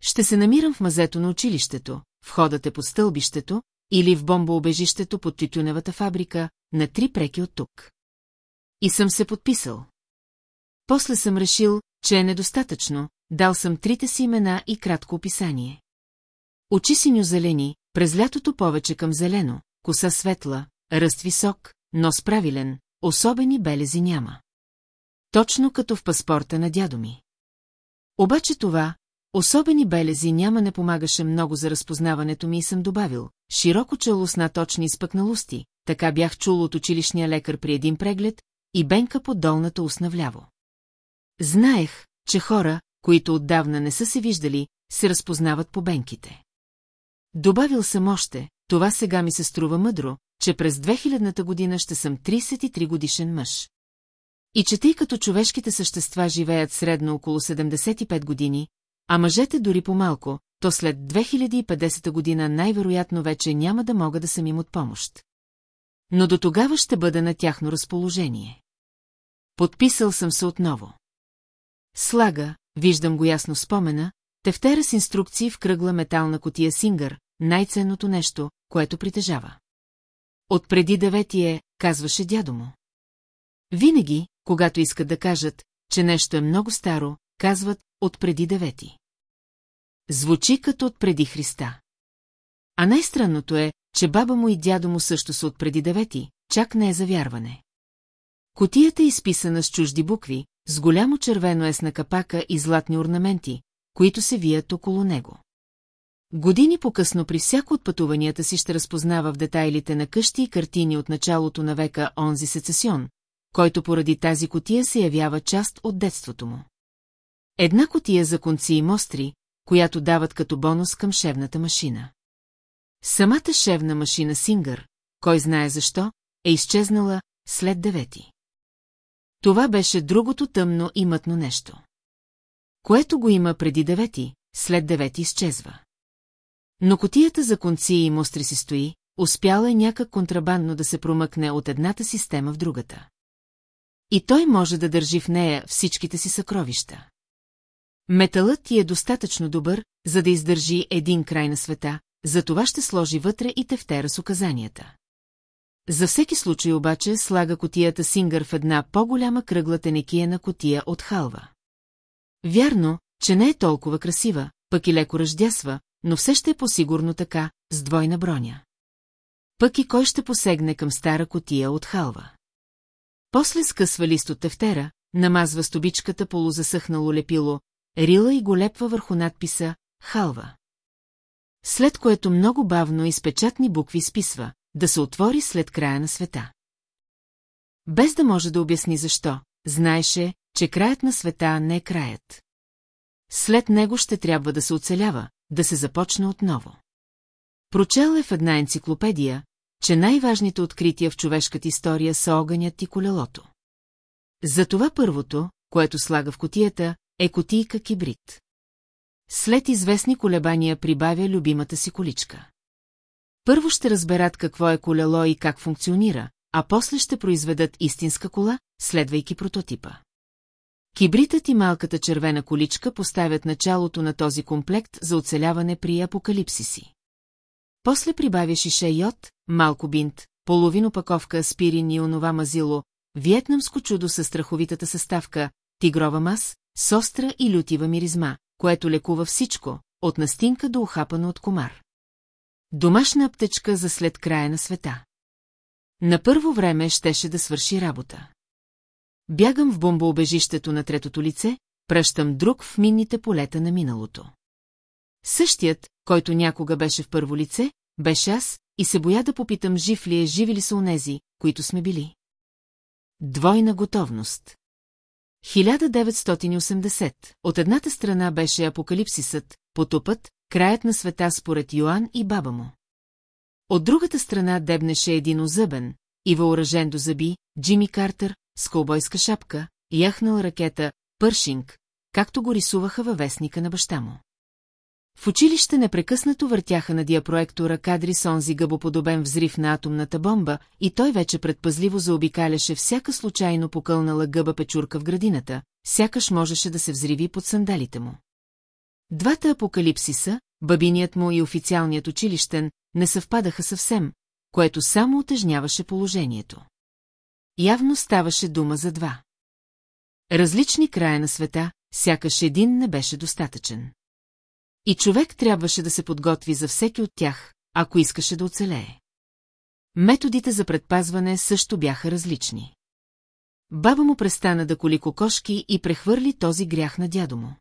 Ще се намирам в мазето на училището, входът е по стълбището или в бомбоубежището под тютюневата фабрика, на три преки от тук. И съм се подписал. После съм решил, че е недостатъчно, дал съм трите си имена и кратко описание. Очи синьо-зелени, през лятото повече към зелено, коса светла, ръст висок, нос правилен, особени белези няма. Точно като в паспорта на дядо ми. Обаче това, особени белези няма не помагаше много за разпознаването ми и съм добавил, широко чело с наточни изпъкналости, така бях чул от училищния лекар при един преглед, и бенка под долната устна вляво. Знаех, че хора, които отдавна не са се виждали, се разпознават по бенките. Добавил съм още, това сега ми се струва мъдро, че през 2000-та година ще съм 33 годишен мъж. И че тъй като човешките същества живеят средно около 75 години, а мъжете дори по-малко, то след 2050 година най-вероятно вече няма да мога да съм им от помощ. Но до тогава ще бъда на тяхно разположение. Подписал съм се отново. Слага, виждам го ясно спомена, тефтера с инструкции в кръгла метална котия Сингър, най-ценното нещо, което притежава. От преди девети е, казваше дядо му. Винаги, когато искат да кажат, че нещо е много старо, казват от преди девети. Звучи като от преди Христа. А най-странното е, че баба му и дядо му също са от преди девети, чак не е за вярване. Котията е изписана с чужди букви, с голямо червено ес на капака и златни орнаменти, които се вият около него. Години по-късно при всяко от пътуванията си ще разпознава в детайлите на къщи и картини от началото на века онзи сецесион, който поради тази котия се явява част от детството му. Една котия за конци и мостри, която дават като бонус към шевната машина. Самата шевна машина Сингър, кой знае защо, е изчезнала след девети. Това беше другото тъмно и мътно нещо. Което го има преди девети, след девети изчезва. Но котията за конци и мостри си стои, успяла е някак контрабандно да се промъкне от едната система в другата. И той може да държи в нея всичките си съкровища. Металът ти е достатъчно добър, за да издържи един край на света, за това ще сложи вътре и тефтера с указанията. За всеки случай обаче слага котията Сингър в една по-голяма кръгла тенекия котия от халва. Вярно, че не е толкова красива, пък и леко ръждясва, но все ще е по-сигурно така, с двойна броня. Пък и кой ще посегне към стара котия от халва. После скъсва лист от тефтера, намазва стобичката полузасъхнало лепило, рила и го лепва върху надписа «Халва». След което много бавно и с печатни букви списва, да се отвори след края на света. Без да може да обясни защо, знаеше, че краят на света не е краят. След него ще трябва да се оцелява, да се започне отново. Прочел е в една енциклопедия, че най-важните открития в човешката история са огънят и колелото. Затова първото, което слага в котията, е котийка кибрид. След известни колебания прибавя любимата си количка. Първо ще разберат какво е колело и как функционира, а после ще произведат истинска кола, следвайки прототипа. Кибритът и малката червена количка поставят началото на този комплект за оцеляване при апокалипсиси. После прибавя шише йод, малко бинт, половин опаковка аспирин и онова мазило, виетнамско чудо със страховитата съставка, тигрова мас, с остра и лютива миризма, което лекува всичко, от настинка до ухапана от комар. Домашна аптечка за след края на света. На първо време щеше да свърши работа. Бягам в бомбоубежището на третото лице, пръщам друг в минните полета на миналото. Същият, който някога беше в първо лице, беше аз и се боя да попитам жив ли е, живи ли са онези, които сме били. Двойна готовност 1980. От едната страна беше апокалипсисът, потопът, краят на света според Йоан и баба му. От другата страна дебнеше един озъбен и въоръжен до зъби, Джими Картер, с колбойска шапка, яхнал ракета, Пършинг, както го рисуваха във вестника на баща му. В училище непрекъснато въртяха на диапроектора кадри с онзи гъбоподобен взрив на атомната бомба и той вече предпазливо заобикаляше всяка случайно покълнала гъба печурка в градината, сякаш можеше да се взриви под сандалите му. Двата апокалипсиса, бабиният му и официалният училищен, не съвпадаха съвсем, което само отежняваше положението. Явно ставаше дума за два. Различни края на света, сякаш един не беше достатъчен. И човек трябваше да се подготви за всеки от тях, ако искаше да оцелее. Методите за предпазване също бяха различни. Баба му престана да коли кокошки и прехвърли този грях на дядо му.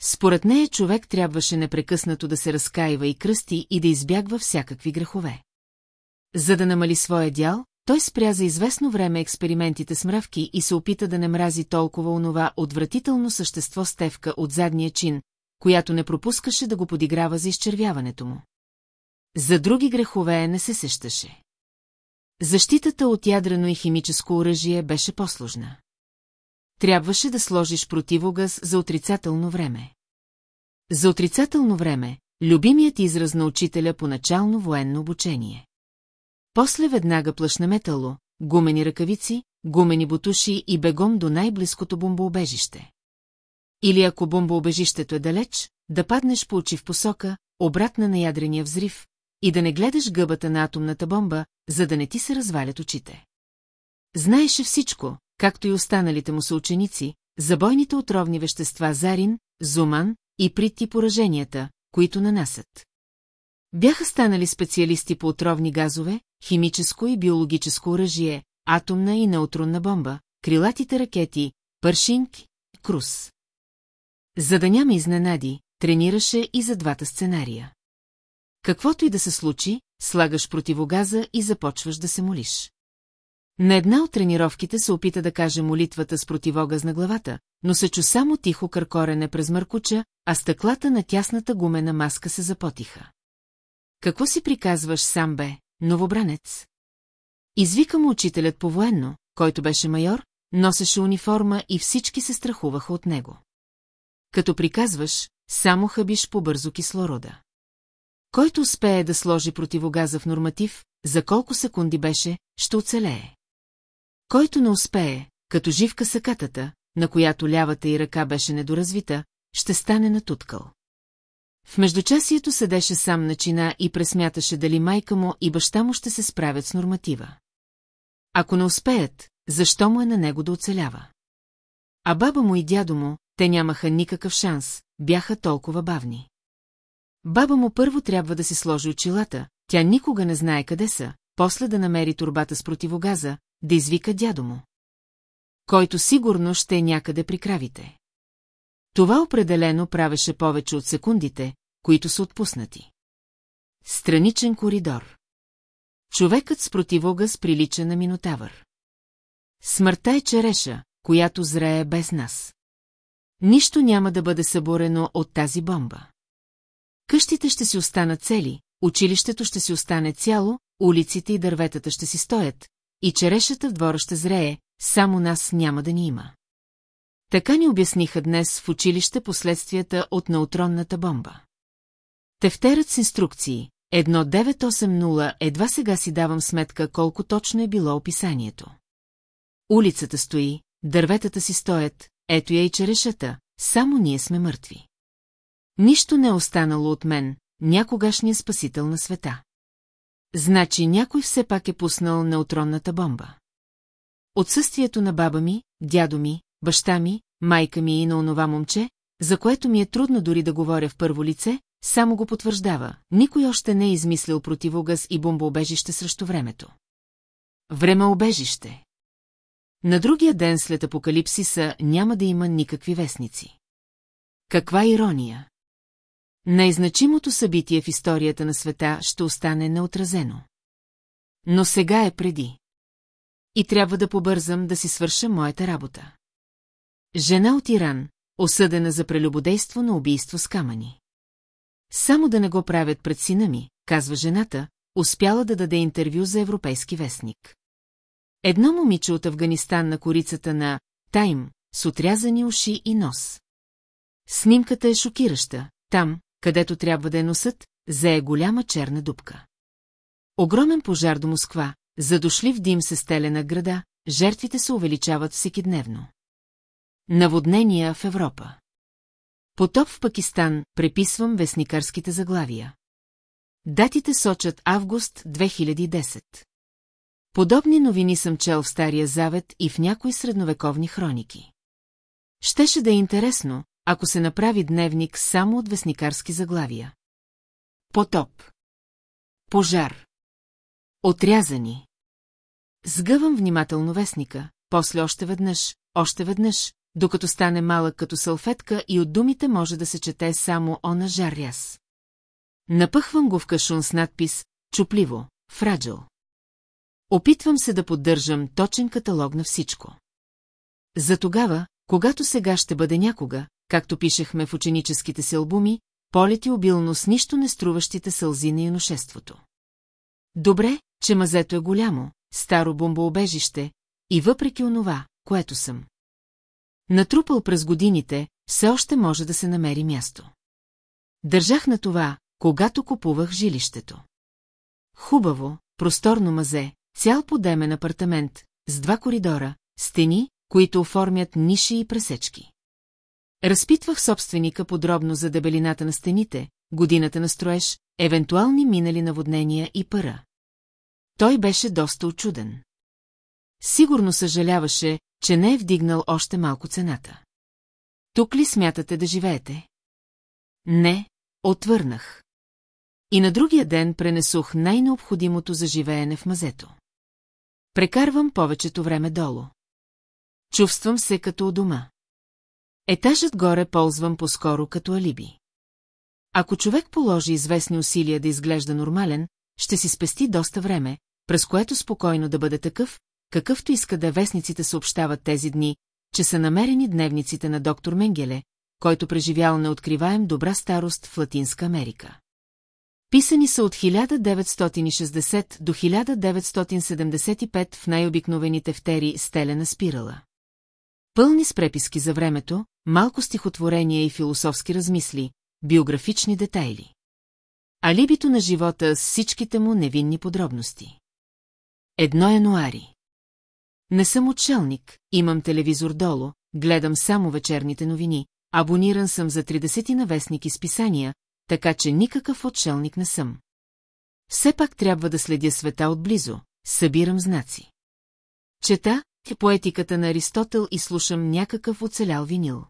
Според нея човек трябваше непрекъснато да се разкаива и кръсти и да избягва всякакви грехове. За да намали своя дял, той спря за известно време експериментите с мравки и се опита да не мрази толкова онова отвратително същество Стевка от задния чин, която не пропускаше да го подиграва за изчервяването му. За други грехове не се сещаше. Защитата от ядрено и химическо оръжие беше по-сложна. Трябваше да сложиш противогаз за отрицателно време. За отрицателно време, любимият израз на учителя по начално военно обучение. После веднага плъшна метало, гумени ръкавици, гумени бутуши и бегом до най-близкото бомбоубежище. Или ако бомбоубежището е далеч, да паднеш по очи в посока, обратна на ядрения взрив, и да не гледаш гъбата на атомната бомба, за да не ти се развалят очите. Знаеше всичко, както и останалите му съученици, за бойните отровни вещества Зарин, Зуман и Прити пораженията, които нанасят. Бяха станали специалисти по отровни газове, химическо и биологическо оръжие, атомна и неутронна бомба, крилатите ракети, Пършинг, Крус. За да няма изненади, тренираше и за двата сценария. Каквото и да се случи, слагаш противогаза и започваш да се молиш. На една от тренировките се опита да каже молитвата с противогаз на главата, но се чу само тихо къркорене през мъркуча, а стъклата на тясната гумена маска се запотиха. Какво си приказваш сам бе, новобранец? Извика му учителят по военно, който беше майор, носеше униформа и всички се страхуваха от него. Като приказваш, само хъбиш по-бързо кислорода. Който успее да сложи противогаза в норматив, за колко секунди беше, ще оцелее. Който не успее, като живка сакатата, на която лявата й ръка беше недоразвита, ще стане натуткал. В междучасието седеше сам на чина и пресмяташе дали майка му и баща му ще се справят с норматива. Ако не успеят, защо му е на него да оцелява? А баба му и дядо му, те нямаха никакъв шанс, бяха толкова бавни. Баба му първо трябва да си сложи очилата, тя никога не знае къде са, после да намери турбата с противогаза, да извика дядо му. Който сигурно ще е някъде при кравите. Това определено правеше повече от секундите, които са отпуснати. Страничен коридор. Човекът с противогаз прилича на минотавър. Смъртта е череша, която зрее без нас. Нищо няма да бъде съборено от тази бомба. Къщите ще си останат цели, училището ще си остане цяло, улиците и дърветата ще си стоят, и черешата в двора ще зрее, само нас няма да ни има. Така ни обясниха днес в училище последствията от неутронната бомба. Тефтерът с инструкции, 1980, едва сега си давам сметка колко точно е било описанието. Улицата стои, дърветата си стоят, ето я и черешата, само ние сме мъртви. Нищо не е останало от мен, някогашния спасител на света. Значи някой все пак е пуснал неутронната бомба. Отсъствието на баба ми, дядо ми, баща ми, майка ми и на онова момче, за което ми е трудно дори да говоря в първо лице, само го потвърждава, никой още не е измислил противогаз и бомбоубежище срещу времето. Времеобежище. На другия ден след апокалипсиса няма да има никакви вестници. Каква ирония! Най-значимото събитие в историята на света ще остане неотразено. Но сега е преди. И трябва да побързам да си свърша моята работа. Жена от Иран, осъдена за прелюбодейство на убийство с камъни. Само да не го правят пред сина ми, казва жената, успяла да даде интервю за европейски вестник. Едно момиче от Афганистан на корицата на Тайм, с отрязани уши и нос. Снимката е шокираща. Там, където трябва да е носът, зае голяма черна дупка. Огромен пожар до Москва, задошлив дим се стеля на града, жертвите се увеличават всекидневно. Наводнения в Европа. Потоп в Пакистан, преписвам вестникарските заглавия. Датите сочат август 2010. Подобни новини съм чел в Стария Завет и в някои средновековни хроники. Щеше да е интересно, ако се направи дневник само от вестникарски заглавия. Потоп. Пожар. Отрязани. Сгъвам внимателно вестника, после още веднъж, още веднъж, докато стане малък като салфетка и от думите може да се чете само она жаряс. Напъхвам го в кашун с надпис «Чупливо», «Фраджил». Опитвам се да поддържам точен каталог на всичко. За тогава, когато сега ще бъде някога, както пишехме в ученическите си албуми, полети обилно с нищо не струващите сълзи на юношеството. Добре, че мазето е голямо, старо бомбоубежище, и въпреки онова, което съм. Натрупал през годините, все още може да се намери място. Държах на това, когато купувах жилището. Хубаво, просторно мазе, цял подемен апартамент, с два коридора, стени, които оформят ниши и пресечки. Разпитвах собственика подробно за дебелината на стените, годината на строеж, евентуални минали наводнения и пара. Той беше доста очуден. Сигурно съжаляваше, че не е вдигнал още малко цената. Тук ли смятате да живеете? Не, отвърнах. И на другия ден пренесох най-необходимото за живеене в мазето. Прекарвам повечето време долу. Чувствам се като у дома. Етажът горе ползвам по-скоро като алиби. Ако човек положи известни усилия да изглежда нормален, ще си спести доста време, през което спокойно да бъде такъв, какъвто иска да вестниците съобщават тези дни, че са намерени дневниците на доктор Менгеле, който преживял неоткриваем добра старост в Латинска Америка. Писани са от 1960 до 1975 в най-обикновените втери стелена спирала. Пълни с преписки за времето, малко стихотворения и философски размисли, биографични детайли. Алибито на живота с всичките му невинни подробности. Едно януари. Не съм отшелник, имам телевизор долу, гледам само вечерните новини, абониран съм за 30 на вестники с писания, така че никакъв отшелник не съм. Все пак трябва да следя света отблизо, събирам знаци. Чета поетиката на Аристотел и слушам някакъв оцелял винил.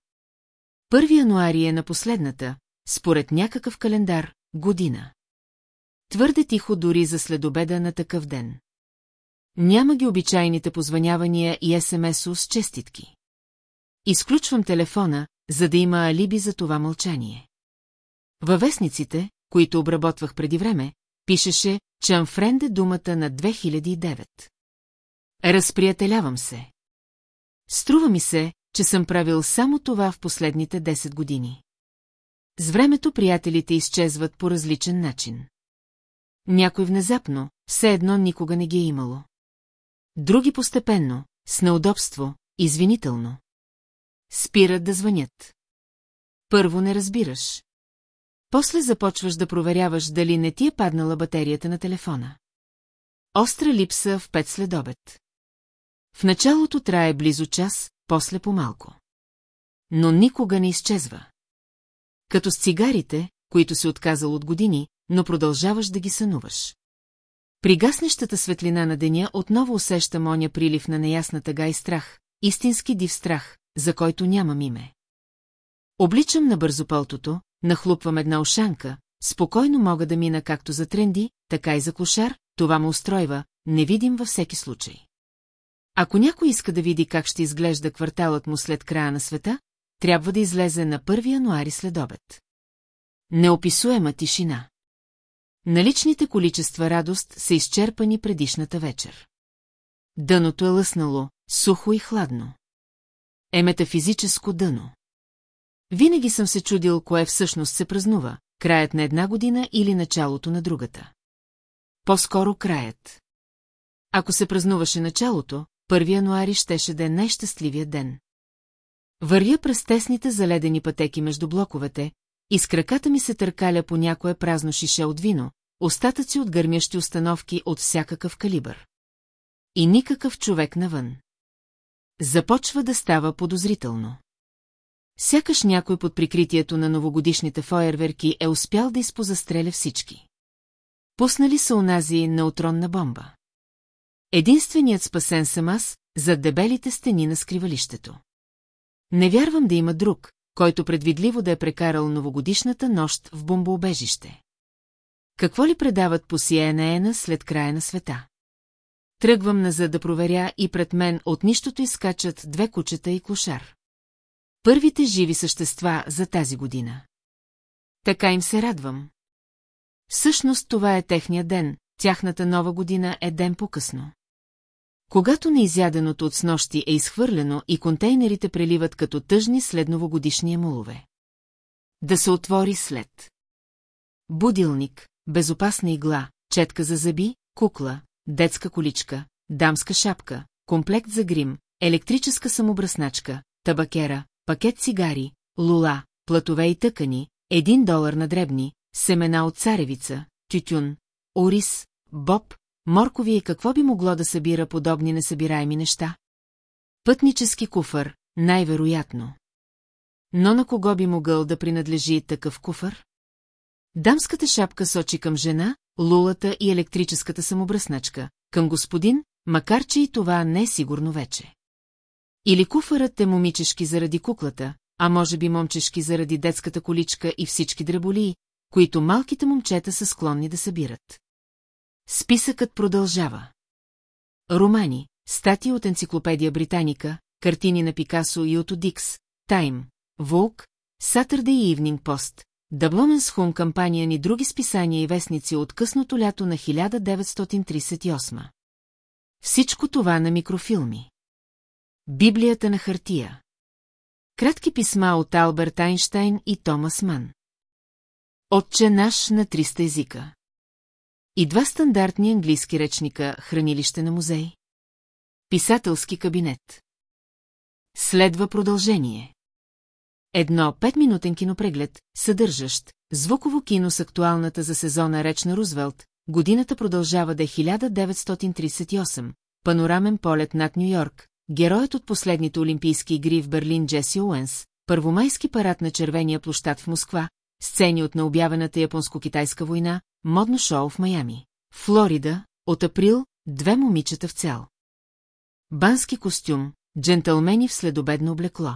Първи януари е на последната, според някакъв календар, година. Твърде тихо дори за следобеда на такъв ден. Няма ги обичайните позванявания и СМС с честитки. Изключвам телефона, за да има алиби за това мълчание. Във вестниците, които обработвах преди време, пишеше, че Амфренд е думата на 2009. Разприятелявам се. Струва ми се, че съм правил само това в последните 10 години. С времето приятелите изчезват по различен начин. Някой внезапно, все едно никога не ги е имало. Други постепенно, с неудобство, извинително. Спират да звънят. Първо не разбираш. После започваш да проверяваш дали не ти е паднала батерията на телефона. Остра липса в пет следобед. В началото трае близо час, после по-малко. Но никога не изчезва. Като с цигарите, които си отказал от години, но продължаваш да ги сънуваш. При гаснещата светлина на деня отново усещам оня прилив на неясна тъга и страх, истински див страх, за който нямам име. Обличам на бързо пълтото, нахлупвам една ушанка, спокойно мога да мина както за тренди, така и за клошар, това му устройва, не видим във всеки случай. Ако някой иска да види как ще изглежда кварталът му след края на света, трябва да излезе на 1 януари след обед. Неописуема тишина. Наличните количества радост са изчерпани предишната вечер. Дъното е лъснало, сухо и хладно. Е метафизическо дъно. Винаги съм се чудил, кое всъщност се празнува, краят на една година или началото на другата. По-скоро краят. Ако се празнуваше началото, 1 януари щеше да е най-щастливия ден. Вървя през тесните заледени пътеки между блоковете, и с краката ми се търкаля по някое празно шише от вино, остатъци от гърмящи установки от всякакъв калибър. И никакъв човек навън. Започва да става подозрително. Сякаш някой под прикритието на новогодишните фойерверки е успял да изпозастреля всички. Пуснали са унази неутронна бомба. Единственият спасен съм аз, зад дебелите стени на скривалището. Не вярвам да има друг, който предвидливо да е прекарал новогодишната нощ в бомбоубежище. какво ли предават по CNN след края на света? Тръгвам назад да проверя и пред мен от нищото изкачат две кучета и клошар. Първите живи същества за тази година. Така им се радвам. Всъщност това е техния ден, тяхната нова година е ден по-късно. Когато неизяденото от снощи е изхвърлено и контейнерите преливат като тъжни след новогодишни емулове. Да се отвори след. Будилник, безопасна игла, четка за зъби, кукла, детска количка, дамска шапка, комплект за грим, електрическа самобръсначка, табакера, пакет цигари, лула, платове и тъкани, един долар на дребни, семена от царевица, тютюн, ориз, боб, моркови и какво би могло да събира подобни несъбираеми неща? Пътнически куфър, най-вероятно. Но на кого би могъл да принадлежи такъв куфър? Дамската шапка сочи към жена, лулата и електрическата самобръсначка, към господин, макар че и това не е сигурно вече. Или куфарът е момичешки заради куклата, а може би момчешки заради детската количка и всички дреболии, които малките момчета са склонни да събират. Списъкът продължава. Романи, статии от енциклопедия Британика, картини на Пикасо и Ото Дикс, Тайм, Волк, Saturday Evening Post, Дабломенс Хум кампания ни други списания и вестници от късното лято на 1938. Всичко това на микрофилми. Библията на хартия. Кратки писма от Алберт Айнштайн и Томас Ман. Отче наш на 300 езика. И два стандартни английски речника «Хранилище на музей». Писателски кабинет. Следва продължение. Едно петминутен кинопреглед, съдържащ звуково кино с актуалната за сезона реч на Рузвелт, годината продължава да е 1938, панорамен полет над Нью-Йорк, героят от последните Олимпийски игри в Берлин Джеси Уенс, първомайски парад на червения площад в Москва, сцени от наобявената японско-китайска война, модно шоу в Майами. Флорида, от април, две момичета в цял. Бански костюм, джентълмени в следобедно облекло.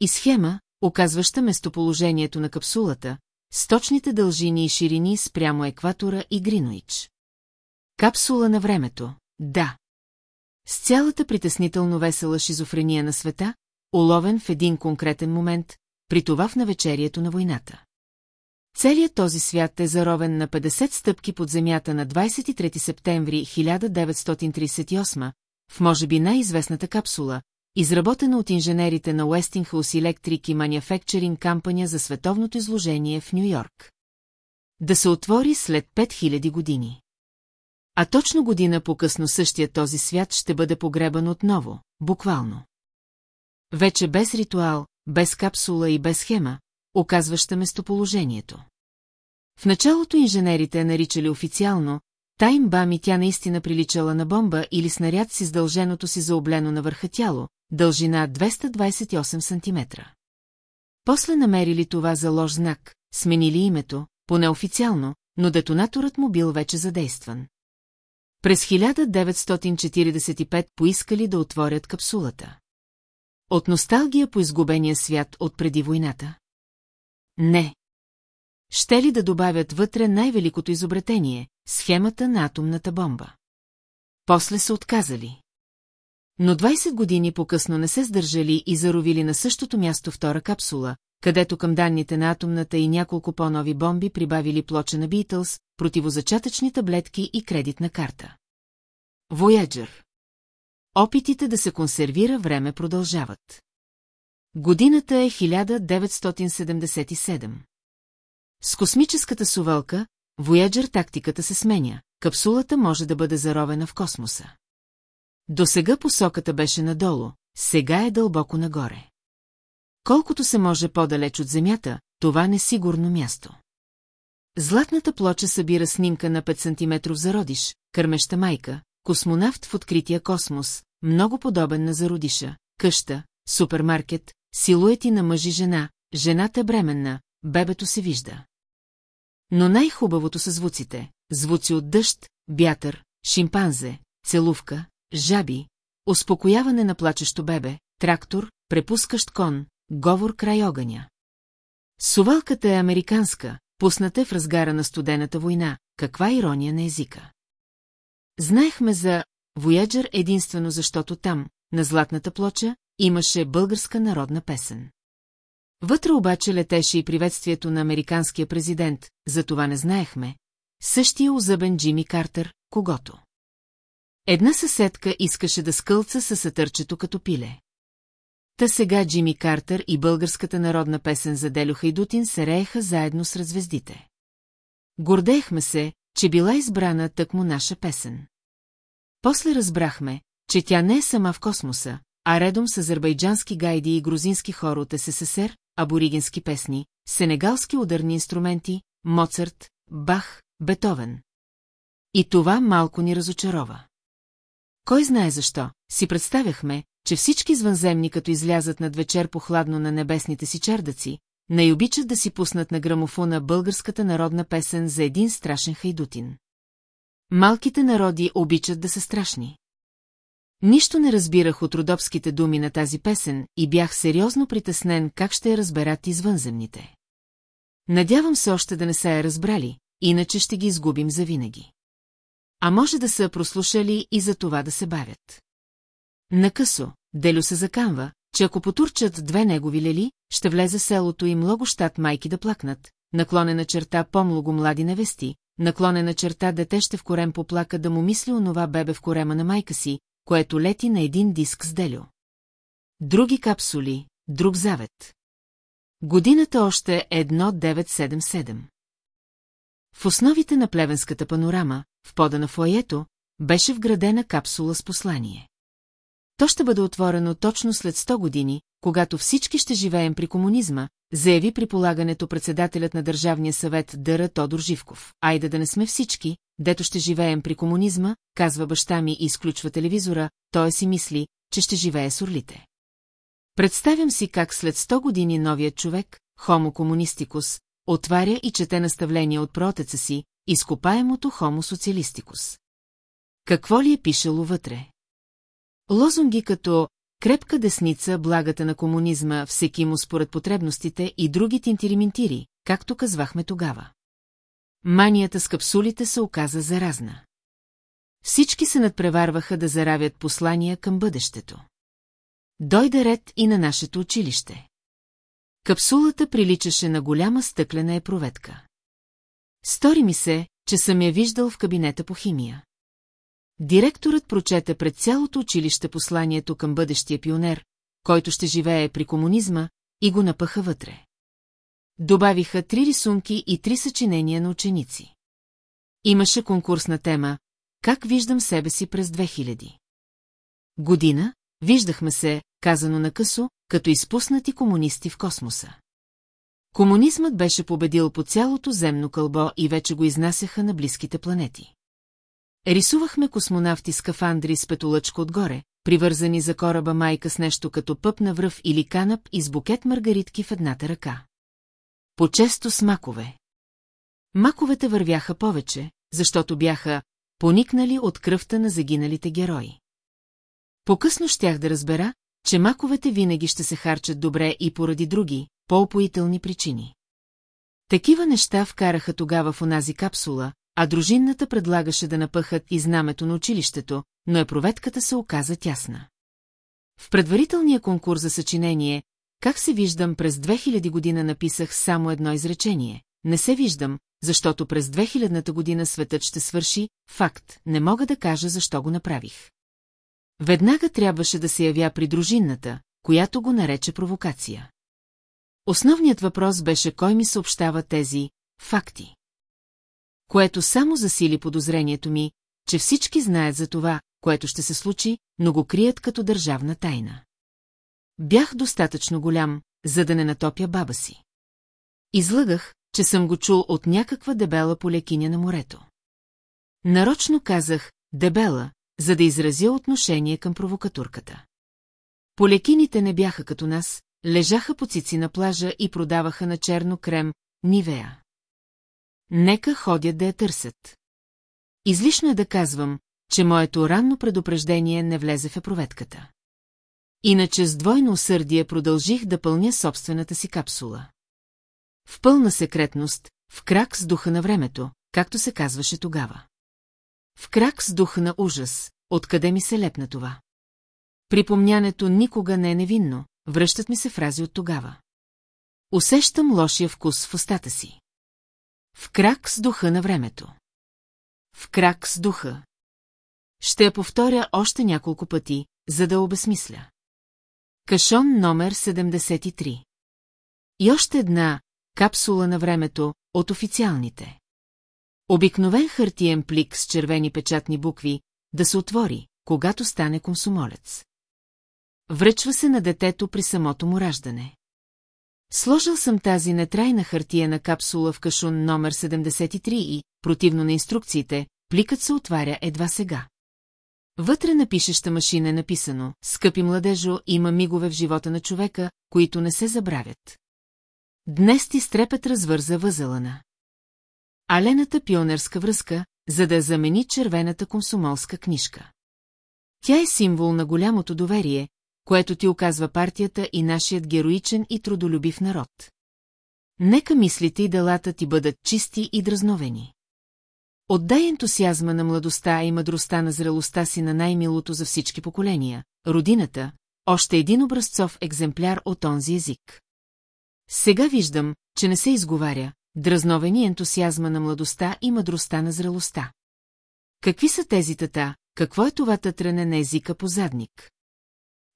И схема, оказваща местоположението на капсулата, с точните дължини и ширини спрямо екватора и Гриноич. Капсула на времето, да. С цялата притеснително весела шизофрения на света, уловен в един конкретен момент, при това в навечерието на войната. Целият този свят е заровен на 50 стъпки под земята на 23 септември 1938, в може би най-известната капсула, изработена от инженерите на Westinghouse Electric и Manufacturing Company за световното изложение в Нью-Йорк. Да се отвори след 5000 години. А точно година по-късно същия този свят ще бъде погребан отново, буквално. Вече без ритуал, без капсула и без схема, оказваща местоположението. В началото инженерите наричали официално Тайм бам и тя наистина приличала на бомба или снаряд с издълженото си заоблено на върха тяло, дължина 228 см. После намерили това за лош знак, сменили името, поне официално, но детонаторът му бил вече задействан. През 1945 поискали да отворят капсулата. От носталгия по изгубения свят от преди войната? Не. Ще ли да добавят вътре най-великото изобретение – схемата на атомната бомба? После са отказали. Но 20 години по-късно не се сдържали и заровили на същото място втора капсула, където към данните на атомната и няколко по-нови бомби прибавили плоча на Битълс, противозачатъчни таблетки и кредитна карта. Voyager Опитите да се консервира време продължават. Годината е 1977. С космическата сувалка, Voyager тактиката се сменя, капсулата може да бъде заровена в космоса. До сега посоката беше надолу, сега е дълбоко нагоре. Колкото се може по-далеч от Земята, това несигурно място. Златната плоча събира снимка на 5 см зародиш, кърмеща майка, космонавт в открития космос, много подобен на зародиша, къща, супермаркет, силуети на мъж и жена, жената бременна, бебето се вижда. Но най-хубавото са звуците, звуци от дъжд, бятър, шимпанзе, целувка, жаби, успокояване на плачещо бебе, трактор, препускащ кон, говор край огъня. Сувалката е американска, пусната в разгара на студената война, каква ирония на езика. Знаехме за Voyager единствено защото там, на Златната плоча, имаше българска народна песен. Вътре обаче летеше и приветствието на американския президент, за това не знаехме, същия озъбен Джими Картер, когото. Една съседка искаше да скълца със сътърчето като пиле. Та сега Джими Картер и българската народна песен за Делю Хайдутин се рееха заедно с развездите. Гордеехме се, че била избрана тъкмо наша песен. После разбрахме, че тя не е сама в космоса, а редом с азербайджански гайди и грузински хор от СССР, аборигенски песни, сенегалски ударни инструменти, Моцарт, Бах, Бетовен. И това малко ни разочарова. Кой знае защо, си представяхме, че всички извънземни, като излязат над вечер похладно на небесните си чердаци, най-обичат да си пуснат на грамофона българската народна песен за един страшен хайдутин. Малките народи обичат да са страшни. Нищо не разбирах от родопските думи на тази песен и бях сериозно притеснен как ще я разберат извънземните. Надявам се още да не са я разбрали, иначе ще ги изгубим завинаги. А може да са прослушали и за това да се бавят. Накъсо, Делю се закамва, че ако потурчат две негови лели, ще влезе селото и много щат майки да плакнат, наклонена черта по-много млади невести, наклонена черта дете ще в корем поплака да му мисли онова бебе в корема на майка си, което лети на един диск с Делю. Други капсули, друг завет. Годината още е 1977. В основите на плевенската панорама, в пода на фоето, беше вградена капсула с послание. То ще бъде отворено точно след 100 години, когато всички ще живеем при комунизма, заяви при полагането председателят на Държавния съвет Дъра Тодор Живков. Айде да не сме всички, дето ще живеем при комунизма, казва баща ми и изключва телевизора, той си мисли, че ще живее с орлите. Представям си как след 100 години новият човек, хомо комунистикус, отваря и чете наставления от протеца си, изкопаемото хомо социалистикус. Какво ли е пишело вътре? Лозунги като крепка десница, благата на комунизма, всеки му според потребностите и други тинтириминтири, както казвахме тогава. Манията с капсулите се оказа заразна. Всички се надпреварваха да заравят послания към бъдещето. Дойде ред и на нашето училище. Капсулата приличаше на голяма стъклена епроветка. Стори ми се, че съм я виждал в кабинета по химия. Директорът прочете пред цялото училище посланието към бъдещия пионер, който ще живее при комунизма, и го напъха вътре. Добавиха три рисунки и три съчинения на ученици. Имаше конкурсна тема «Как виждам себе си през 2000?» Година, виждахме се, казано на късо, като изпуснати комунисти в космоса. Комунизмът беше победил по цялото земно кълбо и вече го изнасяха на близките планети. Рисувахме космонавти с кафандри с петолъчка отгоре, привързани за кораба майка с нещо като пъп на връв или канап и с букет маргаритки в едната ръка. По-често с макове. Маковете вървяха повече, защото бяха поникнали от кръвта на загиналите герои. По-късно щях да разбера, че маковете винаги ще се харчат добре и поради други, по-опоителни причини. Такива неща вкараха тогава в онази капсула, а дружинната предлагаше да напъхат и знамето на училището, но епроветката се оказа тясна. В предварителния конкурс за съчинение «Как се виждам през 2000 година» написах само едно изречение. Не се виждам, защото през 2000-та година светът ще свърши, факт, не мога да кажа защо го направих. Веднага трябваше да се явя при дружинната, която го нарече провокация. Основният въпрос беше кой ми съобщава тези факти което само засили подозрението ми, че всички знаят за това, което ще се случи, но го крият като държавна тайна. Бях достатъчно голям, за да не натопя баба си. Излъгах, че съм го чул от някаква дебела полекиня на морето. Нарочно казах «дебела», за да изразя отношение към провокатурката. Полекините не бяха като нас, лежаха по цици на плажа и продаваха на черно крем Нивея. Нека ходят да я търсят. Излишно е да казвам, че моето ранно предупреждение не влезе в епроветката. Иначе с двойно усърдие продължих да пълня собствената си капсула. В пълна секретност, в крак с духа на времето, както се казваше тогава. В крак с духа на ужас, откъде ми се лепна това. Припомнянето никога не е невинно, връщат ми се фрази от тогава. Усещам лошия вкус в устата си. В крак с духа на времето. В крак с духа. Ще я повторя още няколко пъти, за да обесмисля. Кашон номер 73. И още една капсула на времето от официалните. Обикновен хартиен плик с червени печатни букви да се отвори, когато стане комсомолец. Връчва се на детето при самото му раждане. Сложил съм тази нетрайна хартиена капсула в кашун номер 73 и, противно на инструкциите, пликът се отваря едва сега. Вътре на пишеща машина е написано «Скъпи младежо, има мигове в живота на човека, които не се забравят». Днес ти стрепет развърза възелана. Алената пионерска връзка, за да замени червената комсомолска книжка. Тя е символ на голямото доверие, което ти оказва партията и нашият героичен и трудолюбив народ. Нека мислите и делата ти бъдат чисти и дразновени. Отдай ентусиазма на младостта и мъдростта на зрелостта си на най-милото за всички поколения, родината, още един образцов екземпляр от онзи език. Сега виждам, че не се изговаря, дразновени ентусиазма на младостта и мъдростта на зрелостта. Какви са тези тата, какво е това тътрене на езика по задник?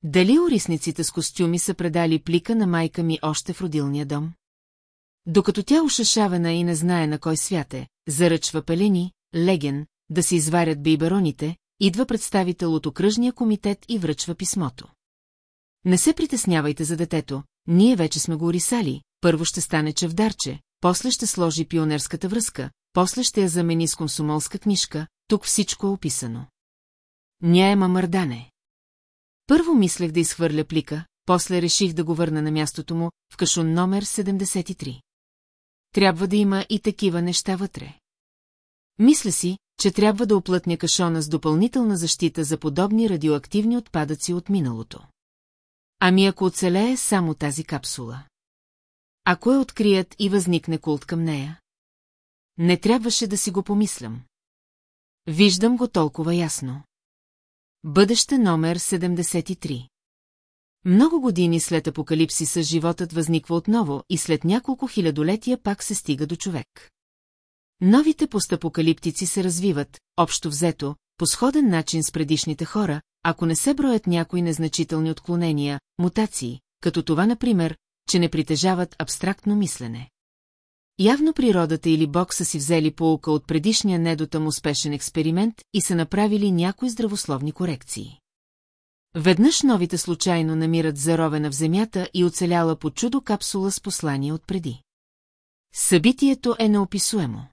Дали орисниците с костюми са предали плика на майка ми още в родилния дом? Докато тя ушашавена и не знае на кой свят е, заръчва пелени, леген, да се изварят бейбароните, идва представител от окръжния комитет и връчва писмото. Не се притеснявайте за детето, ние вече сме го орисали, първо ще стане чевдарче, после ще сложи пионерската връзка, после ще я замени с консумолска книжка, тук всичко е описано. Няма мърдане. Първо мислех да изхвърля плика, после реших да го върна на мястото му, в кашун номер 73. Трябва да има и такива неща вътре. Мисля си, че трябва да оплътня кашона с допълнителна защита за подобни радиоактивни отпадъци от миналото. Ами ако оцелее само тази капсула? Ако я открият и възникне култ към нея? Не трябваше да си го помислям. Виждам го толкова ясно. Бъдеще номер 73 Много години след апокалипсиса животът възниква отново и след няколко хилядолетия пак се стига до човек. Новите постапокалиптици се развиват, общо взето, по сходен начин с предишните хора, ако не се броят някои незначителни отклонения, мутации, като това, например, че не притежават абстрактно мислене. Явно природата или Бог са си взели поука от предишния недотъм успешен експеримент и са направили някои здравословни корекции. Веднъж новите случайно намират заровена в земята и оцеляла по чудо капсула с послание отпреди. Събитието е неописуемо.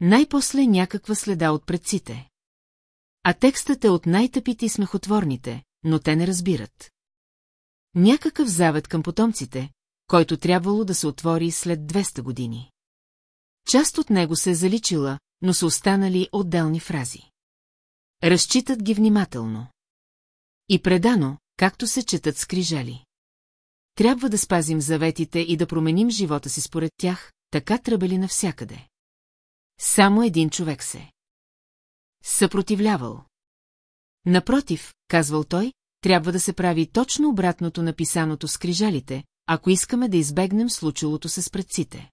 Най-после някаква следа от предците. А текстът е от най-тъпите и смехотворните, но те не разбират. Някакъв завет към потомците, който трябвало да се отвори след 200 години. Част от него се е заличила, но са останали отделни фрази. Разчитат ги внимателно. И предано, както се четат скрижали. Трябва да спазим заветите и да променим живота си според тях, така тръбели навсякъде. Само един човек се. Съпротивлявал. Напротив, казвал той, трябва да се прави точно обратното на писаното с крижалите, ако искаме да избегнем случилото се с предците.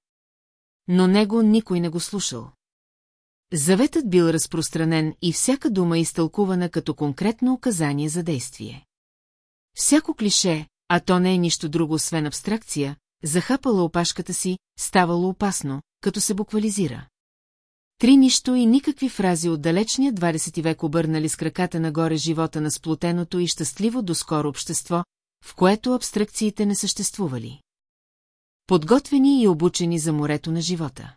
Но него никой не го слушал. Заветът бил разпространен и всяка дума изтълкувана като конкретно указание за действие. Всяко клише, а то не е нищо друго освен абстракция, захапала опашката си, ставало опасно, като се буквализира. Три нищо и никакви фрази от далечния 20 век обърнали с краката нагоре живота на сплотеното и щастливо доскоро общество, в което абстракциите не съществували. Подготвени и обучени за морето на живота.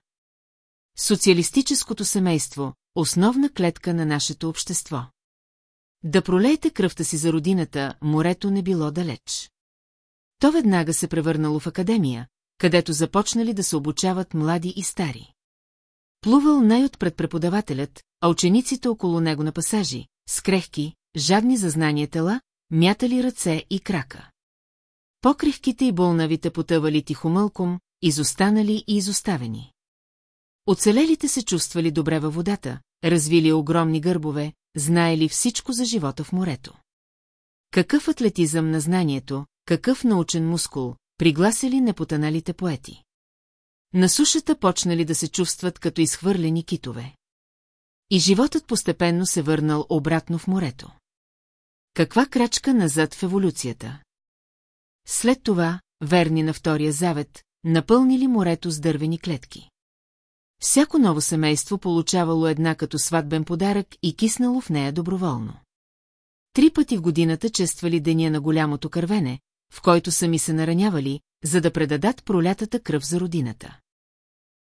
Социалистическото семейство – основна клетка на нашето общество. Да пролейте кръвта си за родината, морето не било далеч. То веднага се превърнало в академия, където започнали да се обучават млади и стари. Плувал най-отпред преподавателят, а учениците около него на пасажи, скрехки, жадни за знание тела, мятали ръце и крака. Покривките и болнавите потъвали тихомълком, изостанали и изоставени. Оцелелите се чувствали добре във водата, развили огромни гърбове, знаели всичко за живота в морето. Какъв атлетизъм на знанието, какъв научен мускул, пригласили непотаналите поети. На сушата почнали да се чувстват като изхвърлени китове. И животът постепенно се върнал обратно в морето. Каква крачка назад в еволюцията? След това, верни на втория завет, напълнили морето с дървени клетки. Всяко ново семейство получавало една като сватбен подарък и киснало в нея доброволно. Три пъти в годината чествали деня на голямото кървене, в който сами се наранявали, за да предадат пролятата кръв за родината.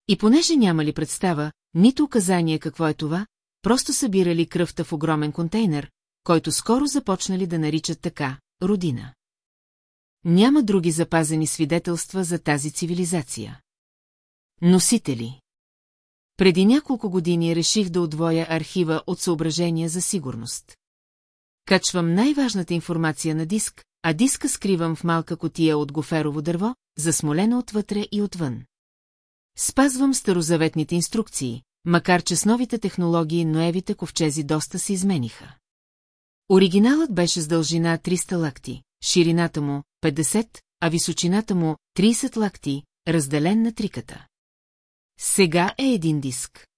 И понеже нямали представа, нито указание какво е това, просто събирали кръвта в огромен контейнер, който скоро започнали да наричат така – родина. Няма други запазени свидетелства за тази цивилизация. Носители Преди няколко години реших да отвоя архива от съображения за сигурност. Качвам най-важната информация на диск, а диска скривам в малка котия от гоферово дърво, засмолена отвътре и отвън. Спазвам старозаветните инструкции, макар че с новите технологии ноевите ковчези доста се измениха. Оригиналът беше с дължина 300 лакти, ширината му 50, а височината му 30 лакти, разделен на триката. Сега е един диск.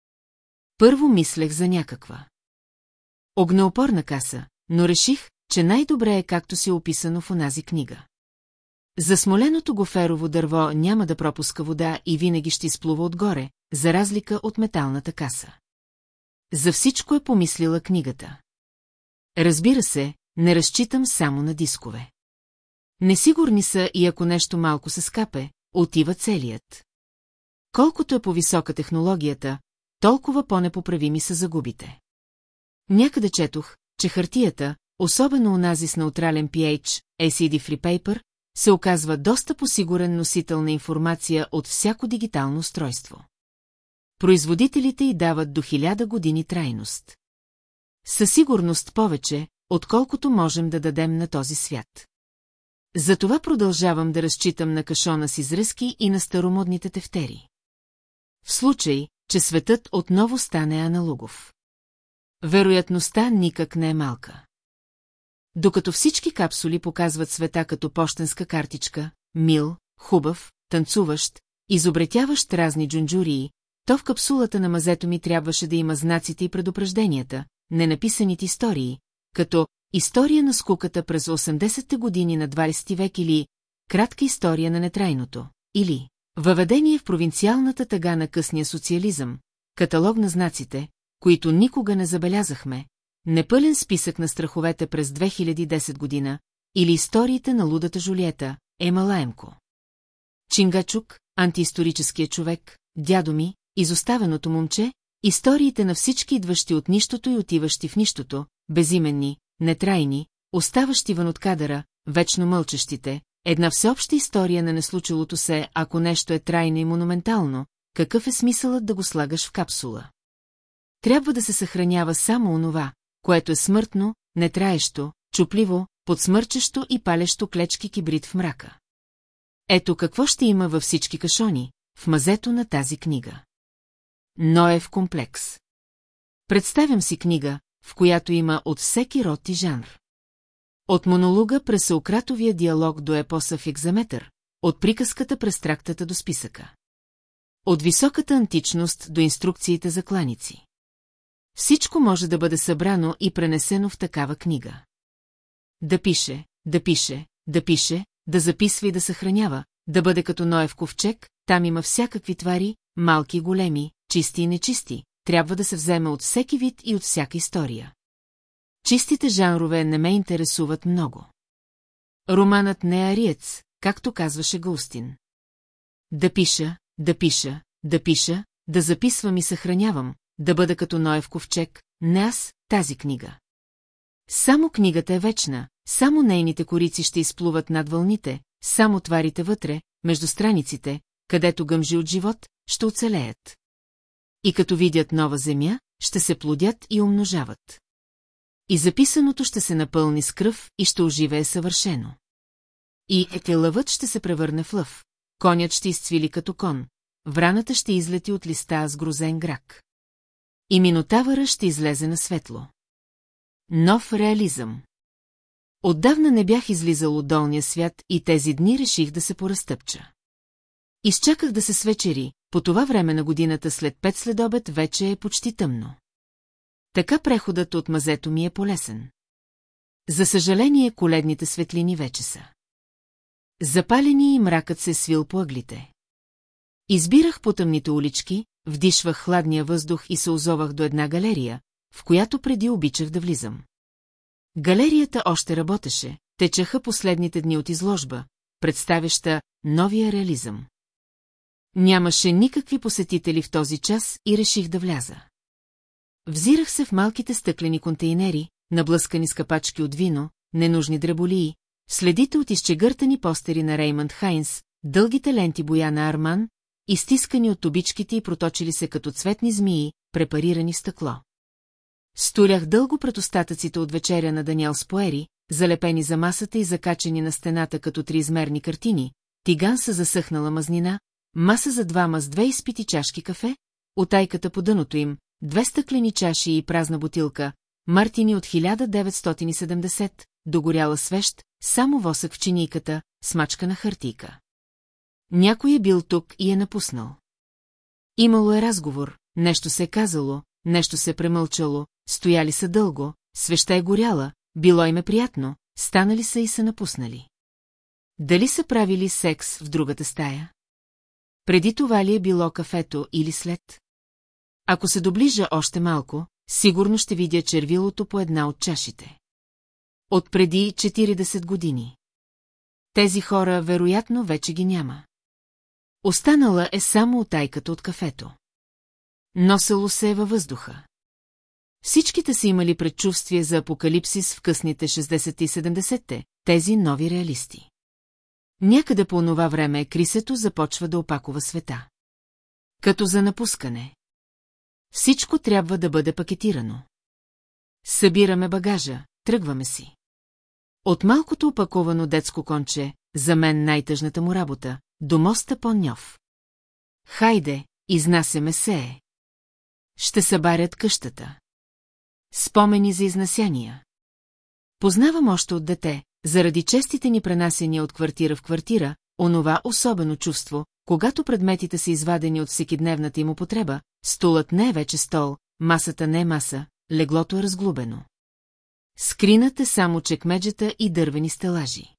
Първо мислех за някаква. Огнеопорна каса, но реших, че най-добре е както си описано в онази книга. Засмоленото гоферово дърво няма да пропуска вода и винаги ще изплува отгоре, за разлика от металната каса. За всичко е помислила книгата. Разбира се, не разчитам само на дискове. Несигурни са и ако нещо малко се скапе, отива целият. Колкото е по-висока технологията, толкова по-непоправими са загубите. Някъде четох, че хартията, особено унази с неутрален pH, ACD Free Paper, се оказва доста посигурен носител на информация от всяко дигитално устройство. Производителите й дават до хиляда години трайност. Със сигурност повече, отколкото можем да дадем на този свят. Затова продължавам да разчитам на кашона с изръзки и на старомодните тефтери. В случай, че светът отново стане аналогов. Вероятността никак не е малка. Докато всички капсули показват света като почтенска картичка, мил, хубав, танцуващ, изобретяващ разни джунджурии, то в капсулата на мазето ми трябваше да има знаците и предупрежденията, ненаписаните истории, като «История на скуката през 80-те години на 20 век» или «Кратка история на нетрайното» или «Въведение в провинциалната тъга на късния социализъм», каталог на знаците, които никога не забелязахме, непълен списък на страховете през 2010 година или историите на лудата Жулиета, Ема Лаемко. Чингачук, антиисторическия човек, дядо ми, изоставеното момче, историите на всички идващи от нищото и отиващи в нищото, безименни, нетрайни, оставащи вън от кадъра, вечно мълчащите, една всеобща история на неслучилото се, ако нещо е трайно и монументално, какъв е смисълът да го слагаш в капсула? Трябва да се съхранява само онова, което е смъртно, нетраещо, чупливо, подсмърчещо и палещо клечки кибрид в мрака. Ето какво ще има във всички кашони, в мазето на тази книга. Ноев комплекс. Представям си книга, в която има от всеки род и жанр. От монолога през Сократовия диалог до епоса в екзаметър, от приказката през трактата до списъка. От високата античност до инструкциите за кланици. Всичко може да бъде събрано и пренесено в такава книга. Да пише, да пише, да пише, да записва и да съхранява, да бъде като Ноев ковчег, там има всякакви твари, малки и големи, чисти и нечисти, трябва да се вземе от всеки вид и от всяка история. Чистите жанрове не ме интересуват много. Романът не е ариец, както казваше Густин. Да пиша, да пиша, да пиша, да записвам и съхранявам, да бъда като Ноев ковчег, не аз, тази книга. Само книгата е вечна, само нейните корици ще изплуват над вълните, само тварите вътре, между страниците, където гъмжи от живот, ще оцелеят. И като видят нова земя, ще се плодят и умножават. И записаното ще се напълни с кръв и ще оживее съвършено. И екелъвът ще се превърне в лъв, конят ще изцвили като кон, враната ще излети от листа с грозен грак. И минотавъра ще излезе на светло. Нов реализъм. Отдавна не бях излизал от долния свят и тези дни реших да се поразтъпча. Изчаках да се свечери, по това време на годината след пет следобед вече е почти тъмно. Така преходът от мазето ми е полесен. За съжаление, коледните светлини вече са. Запалени и мракът се свил по ъглите. Избирах по тъмните улички, вдишвах хладния въздух и се озовах до една галерия, в която преди обичах да влизам. Галерията още работеше, течаха последните дни от изложба, представяща новия реализъм. Нямаше никакви посетители в този час и реших да вляза. Взирах се в малките стъклени контейнери, наблъскани с капачки от вино, ненужни дреболии, следите от изчегъртани постери на Реймонд Хайнс, дългите ленти боя на Арман, изтискани от обичките и проточили се като цветни змии, препарирани в стъкло. Столях дълго пред остатъците от вечеря на Даниел Споери, залепени за масата и закачени на стената като триизмерни картини, тиган са засъхнала мазнина, маса за двама с две изпити чашки кафе, отайката по дъното им, две стъклени чаши и празна бутилка, Мартини от 1970, догоряла свещ, само восък в чинийката, смачка на хартийка. Някой е бил тук и е напуснал. Имало е разговор, нещо се е казало, нещо се е премълчало, стояли са дълго, свеща е горяла, било им е приятно, станали са и са напуснали. Дали са правили секс в другата стая? Преди това ли е било кафето или след? Ако се доближа още малко, сигурно ще видя червилото по една от чашите. От преди 40 години. Тези хора вероятно вече ги няма. Останала е само отайката от кафето. Носело се е във въздуха. Всичките са имали предчувствие за апокалипсис в късните 60 и 70-те, тези нови реалисти. Някъде по онова време крисето започва да опакова света. Като за напускане. Всичко трябва да бъде пакетирано. Събираме багажа, тръгваме си. От малкото опаковано детско конче, за мен най-тъжната му работа, до моста по-ньов. Хайде, изнасяме се. Ще събарят къщата. Спомени за изнасяния. Познавам още от дете, заради честите ни пренасения от квартира в квартира, онова особено чувство, когато предметите са извадени от всекидневната им употреба, столът не е вече стол, масата не е маса, леглото е разглубено. Скринът е само чекмеджета и дървени стелажи.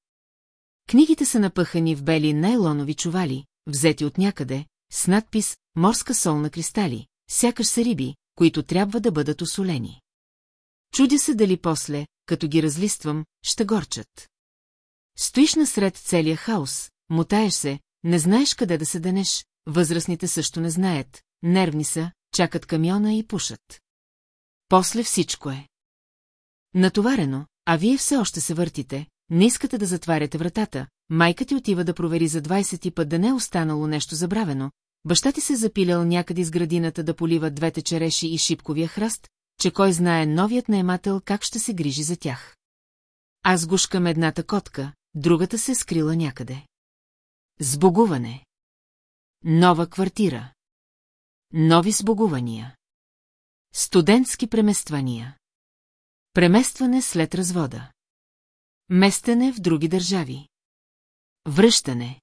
Книгите са напъхани в бели нейлонови чували, взети от някъде, с надпис «Морска сол на кристали», сякаш са риби, които трябва да бъдат осолени. Чудя се дали после, като ги разлиствам, ще горчат. Стоиш насред целия хаос, мутаеш се, не знаеш къде да се денеш, възрастните също не знаят, нервни са, чакат камиона и пушат. После всичко е. Натоварено, а вие все още се въртите, не искате да затваряте вратата, майка ти отива да провери за 20 път да не е останало нещо забравено, баща ти се запилял някъде из градината да полива двете череши и шипковия храст, че кой знае новият наемател как ще се грижи за тях. Аз гушкам едната котка, другата се скрила някъде. Сбогуване. Нова квартира. Нови сбогувания. Студентски премествания. Преместване след развода. Местене в други държави. Връщане.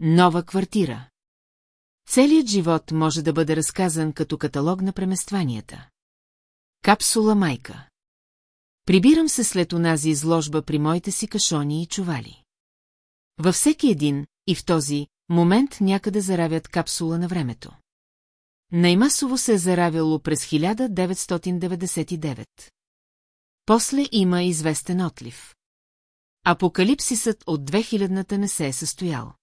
Нова квартира. Целият живот може да бъде разказан като каталог на преместванията. Капсула майка. Прибирам се след онази изложба при моите си кашони и чували. Във всеки един, и в този, момент някъде заравят капсула на времето. Наймасово се е заравяло през 1999. После има известен отлив. Апокалипсисът от 2000-та не се е състоял.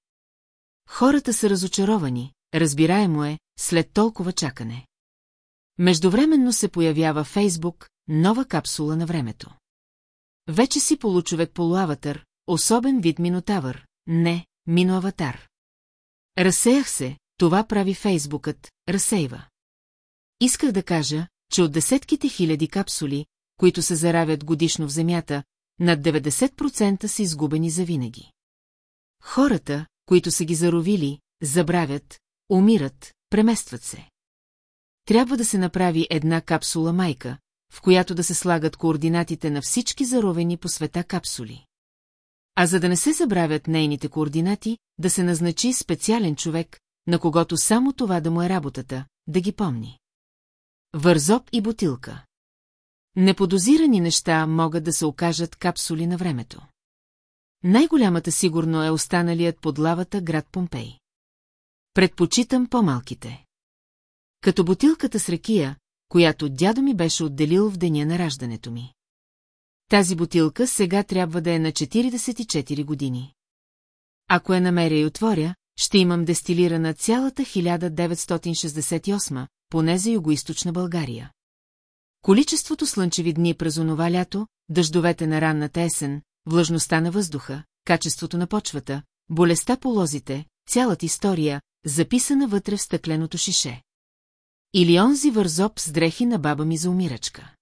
Хората са разочаровани, разбираемо е, след толкова чакане. Междувременно се появява Фейсбук, нова капсула на времето. Вече си получовек полуаватар, особен вид минотавър, не, миноаватар. Разсеях се, това прави Фейсбукът, разсейва. Исках да кажа, че от десетките хиляди капсули, които се заравят годишно в Земята, над 90% са изгубени завинаги. Хората, които са ги заровили, забравят, умират, преместват се. Трябва да се направи една капсула майка, в която да се слагат координатите на всички заровени по света капсули. А за да не се забравят нейните координати, да се назначи специален човек, на когото само това да му е работата, да ги помни. Вързоп и бутилка. Неподозирани неща могат да се окажат капсули на времето. Най-голямата сигурно е останалият под лавата град Помпей. Предпочитам по-малките. Като бутилката с ракия, която дядо ми беше отделил в деня на раждането ми. Тази бутилка сега трябва да е на 44 години. Ако я намеря и отворя, ще имам дестилирана цялата 1968, поне за югоисточна България. Количеството слънчеви дни през онова лято, дъждовете на ранната есен, влажността на въздуха, качеството на почвата, болестта по лозите, цялата история, записана вътре в стъкленото шише. Или онзи вързоп с дрехи на баба ми за умирачка.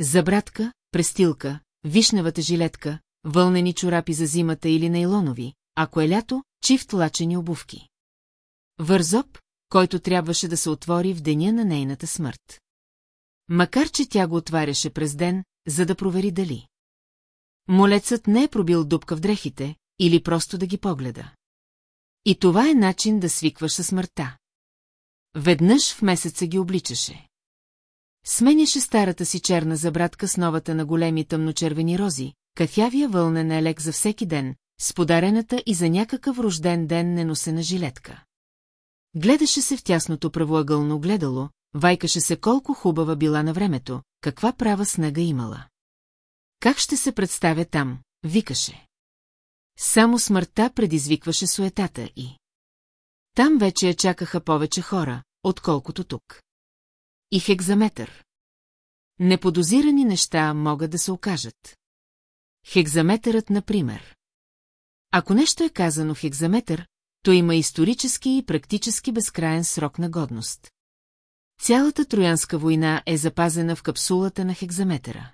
Забратка, престилка, вишневата жилетка, вълнени чорапи за зимата или нейлонови, ако е лято, чифт лачени обувки. Вързоп, който трябваше да се отвори в деня на нейната смърт. Макар, че тя го отваряше през ден, за да провери дали. Молецът не е пробил дупка в дрехите, или просто да ги погледа. И това е начин да свикваш със смъртта. Веднъж в месеца ги обличаше. Сменяше старата си черна забратка с новата на големи тъмночервени рози, кафявия вълнен елек за всеки ден, с подарената и за някакъв рожден ден неносена жилетка. Гледаше се в тясното правоъгълно гледало, вайкаше се колко хубава била на времето, каква права снега имала. Как ще се представя там, викаше. Само смъртта предизвикваше суетата и... Там вече я чакаха повече хора, отколкото тук. И хекзаметър. Неподозирани неща могат да се окажат. Хекзаметърът, например. Ако нещо е казано хекзаметър, то има исторически и практически безкраен срок на годност. Цялата Троянска война е запазена в капсулата на хекзаметъра.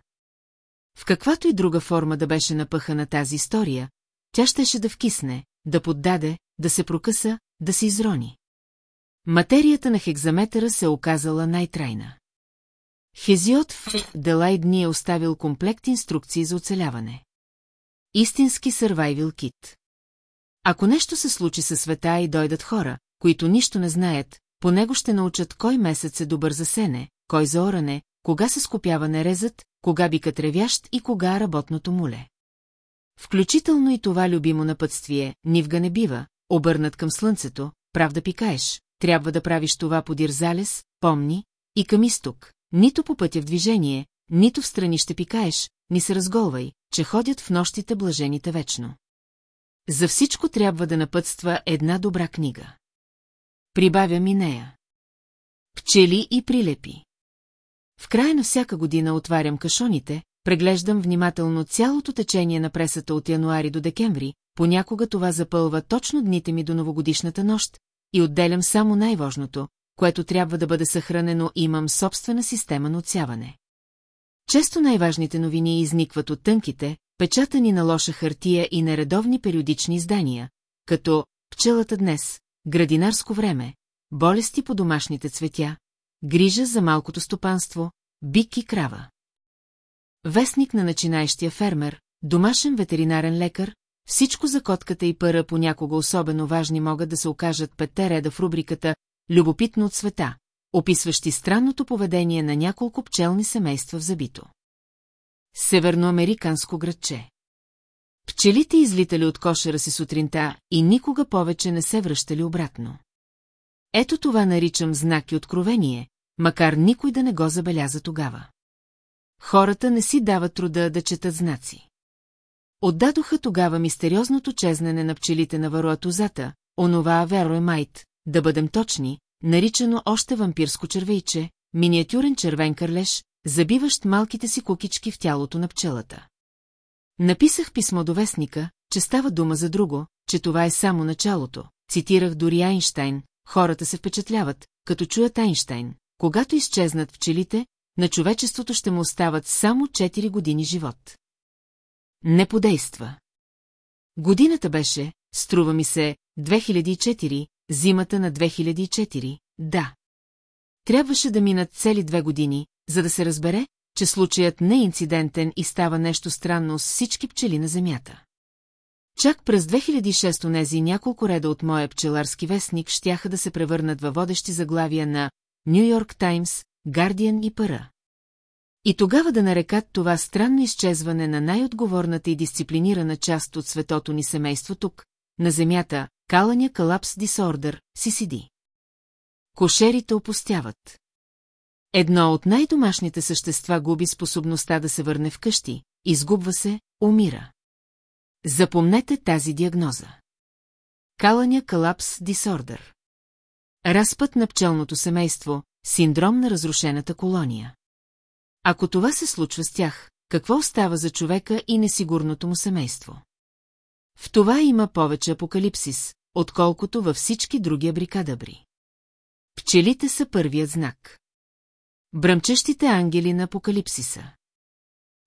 В каквато и друга форма да беше напъхана тази история, тя щеше да вкисне, да поддаде, да се прокъса, да се изрони. Материята на хекзаметъра се оказала най-трайна. Хезиот в Делай дни е оставил комплект инструкции за оцеляване. Истински сървайвил кит. Ако нещо се случи със света и дойдат хора, които нищо не знаят, по него ще научат кой месец е добър за сене, кой за оране, кога се скопява нерезът, кога бика тревящ и кога работното муле. Включително и това любимо напътствие, нивга не бива, обърнат към слънцето, прав да пикаеш, трябва да правиш това подир залез, помни, и към изток, нито по пътя в движение, нито в страни ще пикаеш, ни се разголвай, че ходят в нощите блажените вечно. За всичко трябва да напътства една добра книга. Прибавя ми нея. Пчели и прилепи. В края на всяка година отварям кашоните, преглеждам внимателно цялото течение на пресата от януари до декември, понякога това запълва точно дните ми до новогодишната нощ, и отделям само най-важното, което трябва да бъде съхранено и имам собствена система на отсяване. Често най-важните новини изникват от тънките, печатани на лоша хартия и нередовни периодични издания, като «Пчелата днес», «Градинарско време», «Болести по домашните цветя», «Грижа за малкото стопанство», «Бик и крава». Вестник на начинаещия фермер, домашен ветеринарен лекар, всичко за котката и пъра понякога особено важни могат да се окажат петте реда в рубриката «Любопитно от света», описващи странното поведение на няколко пчелни семейства в забито. Северноамериканско градче. Пчелите излитали от кошера си сутринта и никога повече не се връщали обратно. Ето това наричам знак и откровение, макар никой да не го забеляза тогава. Хората не си дават труда да четат знаци. Отдадоха тогава мистериозното чезнене на пчелите на варуатозата, онова вероемайт, да бъдем точни, наричано още вампирско червейче, миниатюрен червен кърлеж, забиващ малките си кукички в тялото на пчелата. Написах писмо до вестника, че става дума за друго, че това е само началото. Цитирах дори Айнштайн, хората се впечатляват, като чуят Айнштайн. Когато изчезнат пчелите, на човечеството ще му остават само 4 години живот. Не подейства. Годината беше, струва ми се, 2004, зимата на 2004, да. Трябваше да минат цели две години, за да се разбере, че случаят не е инцидентен и става нещо странно с всички пчели на Земята. Чак през 2006 нези няколко реда от моя пчеларски вестник щяха да се превърнат във водещи заглавия на Нью Йорк Таймс, Гардиан и Пара. И тогава да нарекат това странно изчезване на най-отговорната и дисциплинирана част от светото ни семейство тук, на земята, Каланя Калапс Дисордър, CCD. Кошерите опустяват. Едно от най-домашните същества губи способността да се върне вкъщи, изгубва се, умира. Запомнете тази диагноза. Каланя Калапс Дисордър. Разпът на пчелното семейство, синдром на разрушената колония. Ако това се случва с тях, какво остава за човека и несигурното му семейство? В това има повече апокалипсис, отколкото във всички други абрикадабри. Пчелите са първият знак. Бръмчещите ангели на апокалипсиса.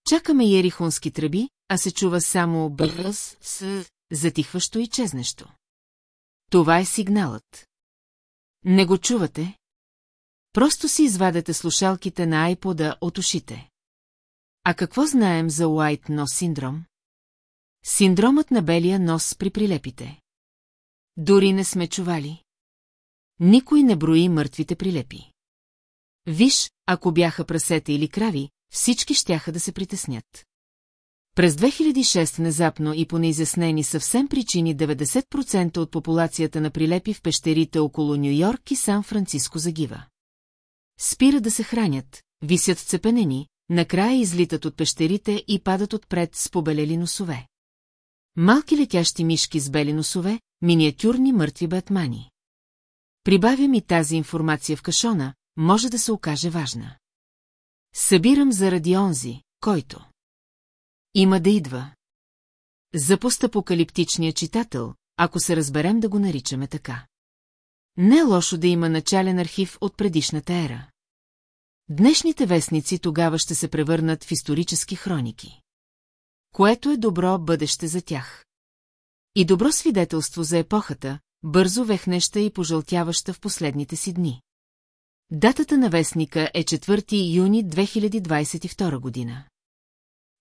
Чакаме ерихонски тръби, а се чува само бърз с затихващо и чезнещо. Това е сигналът. Не го чувате? Просто си извадете слушалките на айпода от ушите. А какво знаем за Уайт нос синдром? Синдромът на белия нос при прилепите. Дори не сме чували. Никой не брои мъртвите прилепи. Виж, ако бяха прасета или крави, всички щяха да се притеснят. През 2006 внезапно и по неизяснени съвсем причини 90% от популацията на прилепи в пещерите около Нью-Йорк и Сан-Франциско загива. Спира да се хранят, висят вцепенени, накрая излитат от пещерите и падат отпред с побелели носове. Малки летящи мишки с бели носове, миниатюрни мъртви бетмани. Прибавя ми тази информация в кашона, може да се окаже важна. Събирам заради онзи, който. Има да идва. За постапокалиптичния читател, ако се разберем да го наричаме така. Не е лошо да има начален архив от предишната ера. Днешните вестници тогава ще се превърнат в исторически хроники. Което е добро бъдеще за тях. И добро свидетелство за епохата, бързо вехнеща и пожълтяваща в последните си дни. Датата на вестника е 4 юни 2022 година.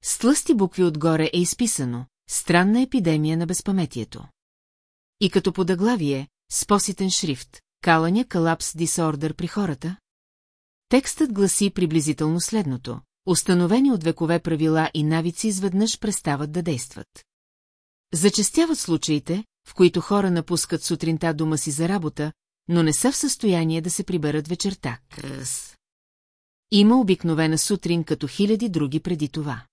С тлъсти букви отгоре е изписано «Странна епидемия на безпаметието». И като подаглавие, с поситен шрифт, Каланя Калапс Дисордър при хората? Текстът гласи приблизително следното. Установени от векове правила и навици изведнъж престават да действат. Зачестяват случаите, в които хора напускат сутринта дома си за работа, но не са в състояние да се приберат вечерта. Кръс. Има обикновена сутрин като хиляди други преди това.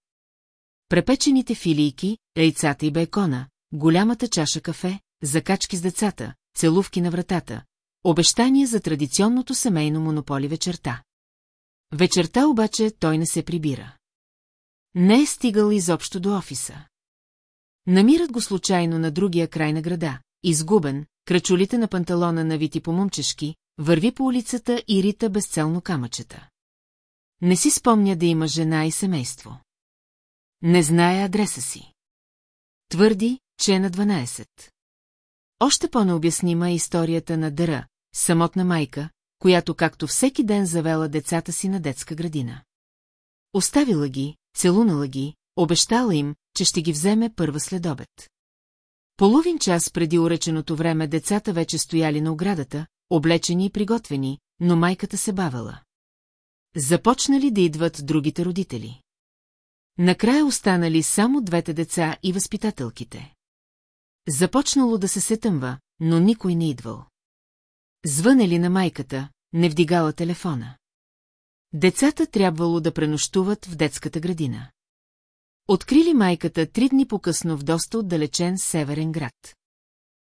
Препечените филийки, яйцата и бекона, голямата чаша кафе, закачки с децата, целувки на вратата, обещания за традиционното семейно монополи вечерта. Вечерта обаче той не се прибира. Не е стигал изобщо до офиса. Намират го случайно на другия край на града, изгубен, крачулите на панталона навити по момчешки, върви по улицата и рита безцелно камъчета. Не си спомня да има жена и семейство. Не знае адреса си. Твърди, че е на 12. Още по-необяснима е историята на Дъра, самотна майка, която както всеки ден завела децата си на детска градина. Оставила ги, целунала ги, обещала им, че ще ги вземе първа следобед. Половин час преди уреченото време децата вече стояли на оградата, облечени и приготвени, но майката се бавела. Започнали да идват другите родители. Накрая останали само двете деца и възпитателките. Започнало да се сетъмва, но никой не идвал. Звънели на майката, не вдигала телефона. Децата трябвало да пренощуват в детската градина. Открили майката три дни по-късно в доста отдалечен северен град.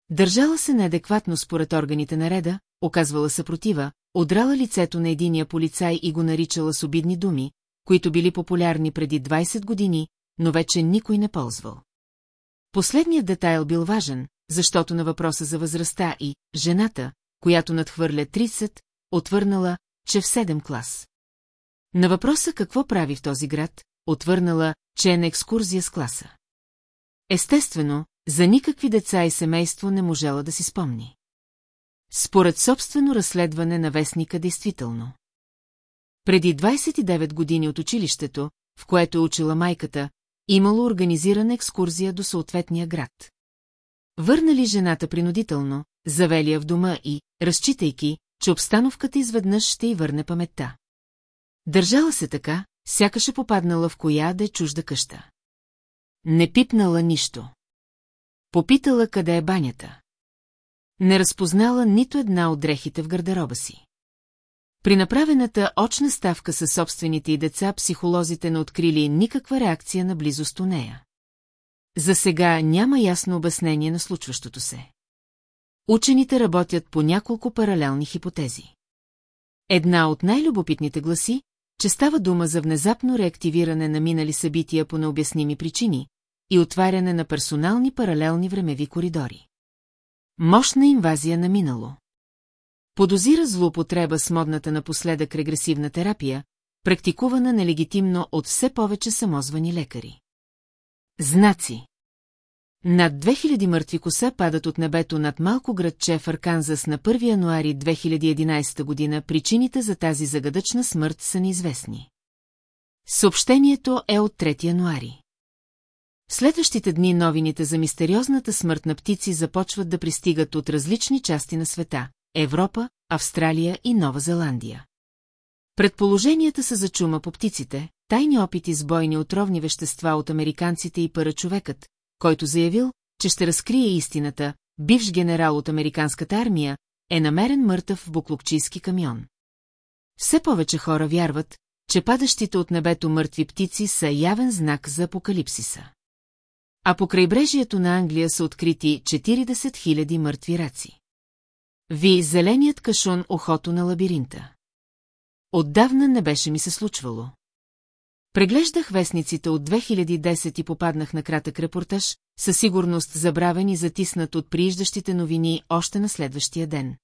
Държала се неадекватно според органите на реда, оказвала съпротива, одрала лицето на единия полицай и го наричала с обидни думи, които били популярни преди 20 години, но вече никой не ползвал. Последният детайл бил важен, защото на въпроса за възрастта и жената, която надхвърля 30, отвърнала, че в 7 клас. На въпроса какво прави в този град, отвърнала, че е на екскурзия с класа. Естествено, за никакви деца и семейство не можела да си спомни. Според собствено разследване на вестника действително. Преди 29 години от училището, в което е учила майката, имало организирана екскурзия до съответния град. Върнали жената принудително, завели я в дома и, разчитайки, че обстановката изведнъж ще й върне паметта. Държала се така, сякаш е попаднала в коя да е чужда къща. Не пипнала нищо. Попитала къде е банята. Не разпознала нито една от дрехите в гардероба си. При направената очна ставка със собствените и деца психолозите не открили никаква реакция на близост у нея. За сега няма ясно обяснение на случващото се. Учените работят по няколко паралелни хипотези. Една от най-любопитните гласи, че става дума за внезапно реактивиране на минали събития по необясними причини и отваряне на персонални паралелни времеви коридори. Мощна инвазия на минало. Подозира злоупотреба с модната напоследък регресивна терапия, практикувана нелегитимно от все повече самозвани лекари. Знаци Над 2000 мъртви коса падат от небето над малко градче в Арканзас на 1 януари 2011 година. Причините за тази загадъчна смърт са неизвестни. Съобщението е от 3 януари. В следващите дни новините за мистериозната смърт на птици започват да пристигат от различни части на света – Европа, Австралия и Нова Зеландия. Предположенията са за чума по птиците, тайни опити с бойни отровни вещества от американците и парачовекът, който заявил, че ще разкрие истината, бивш генерал от американската армия, е намерен мъртъв в буклукчийски камион. Все повече хора вярват, че падащите от небето мъртви птици са явен знак за апокалипсиса. А по крайбрежието на Англия са открити 40 000 мъртви раци. Ви зеленият кашон охото на лабиринта. Отдавна не беше ми се случвало. Преглеждах вестниците от 2010 и попаднах на кратък репортаж, със сигурност забравен и затиснат от прииждащите новини още на следващия ден.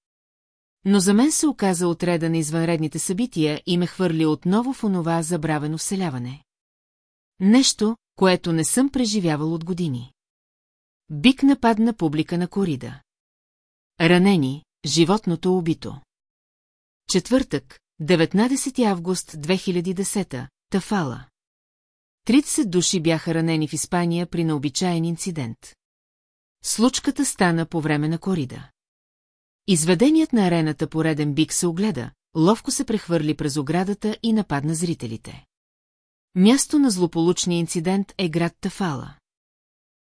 Но за мен се оказа отреда на извънредните събития и ме хвърли отново в онова забравено вселяване. Нещо, което не съм преживявал от години. Бик нападна публика на корида. Ранени, животното убито. Четвъртък, 19 август 2010, Тафала. 30 души бяха ранени в Испания при необичаен инцидент. Случката стана по време на корида. Изведеният на арената пореден бик се огледа, ловко се прехвърли през оградата и нападна зрителите. Място на злополучния инцидент е град Тафала.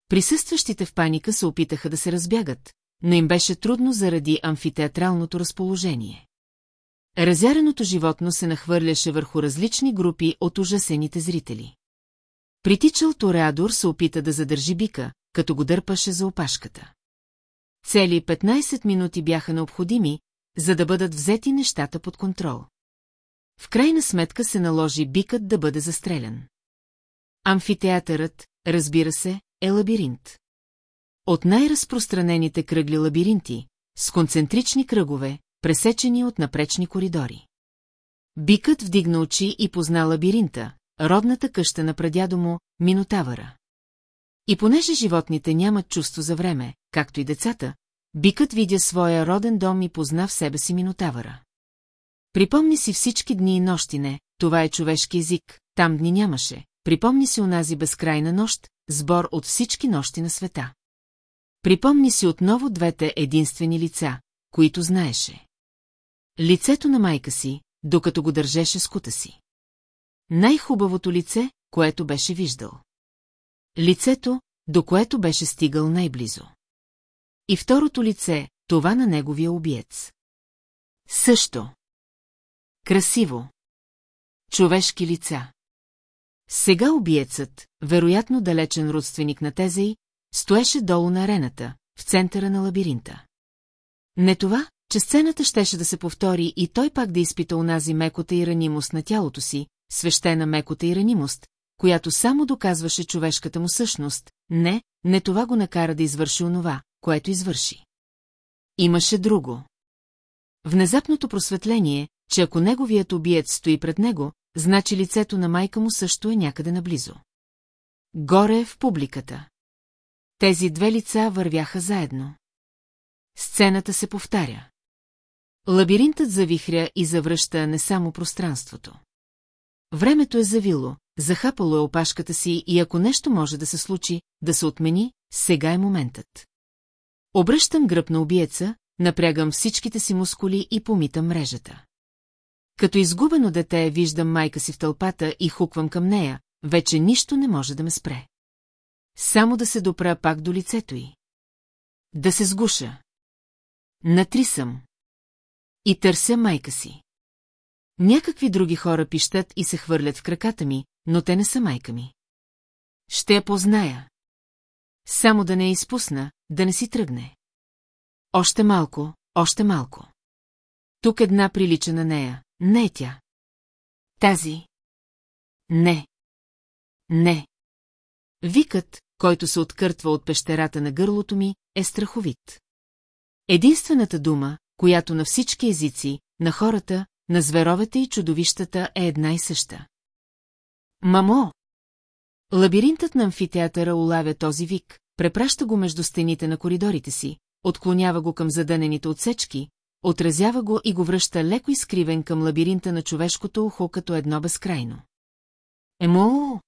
Присъстващите в паника се опитаха да се разбягат, но им беше трудно заради амфитеатралното разположение. Разяреното животно се нахвърляше върху различни групи от ужасените зрители. Притичал Тореадор се опита да задържи бика, като го дърпаше за опашката. Цели 15 минути бяха необходими, за да бъдат взети нещата под контрол. В крайна сметка се наложи бикът да бъде застрелян. Амфитеатърът, разбира се, е лабиринт. От най-разпространените кръгли лабиринти, с концентрични кръгове, пресечени от напречни коридори. Бикът вдигна очи и позна лабиринта, родната къща на прадядо му, Минотавъра. И понеже животните нямат чувство за време, както и децата, бикът видя своя роден дом и позна в себе си Минотавъра. Припомни си всички дни и нощи не, това е човешки език, там дни нямаше. Припомни си онази безкрайна нощ, сбор от всички нощи на света. Припомни си отново двете единствени лица, които знаеше. Лицето на майка си, докато го държеше с кута си. Най-хубавото лице, което беше виждал. Лицето, до което беше стигал най-близо. И второто лице, това на неговия убиец. Също. Красиво. Човешки лица. Сега убиецът, вероятно далечен родственик на Тезей, стоеше долу на арената, в центъра на лабиринта. Не това, че сцената щеше да се повтори и той пак да изпита онази мекота и ранимост на тялото си, свещена мекота и ранимост, която само доказваше човешката му същност, не, не това го накара да извърши онова, което извърши. Имаше друго. Внезапното просветление, че ако неговият убиец стои пред него, значи лицето на майка му също е някъде наблизо. Горе в публиката. Тези две лица вървяха заедно. Сцената се повтаря. Лабиринтът завихря и завръща не само пространството. Времето е завило, захапало е опашката си и ако нещо може да се случи, да се отмени, сега е моментът. Обръщам гръб на убиеца, напрягам всичките си мускули и помитам мрежата. Като изгубено дете виждам майка си в тълпата и хуквам към нея, вече нищо не може да ме спре. Само да се допра пак до лицето й. Да се сгуша. Натри съм. И търся майка си. Някакви други хора пищат и се хвърлят в краката ми, но те не са майка ми. Ще я позная. Само да не я изпусна, да не си тръгне. Още малко, още малко. Тук една прилича на нея, не е тя. Тази. Не. Не. Викът, който се откъртва от пещерата на гърлото ми, е страховит. Единствената дума, която на всички езици, на хората, на зверовете и чудовищата е една и съща. Мамо! Лабиринтът на амфитеатъра улавя този вик, препраща го между стените на коридорите си, отклонява го към задънените отсечки, отразява го и го връща леко изкривен към лабиринта на човешкото ухо като едно безкрайно. Емо!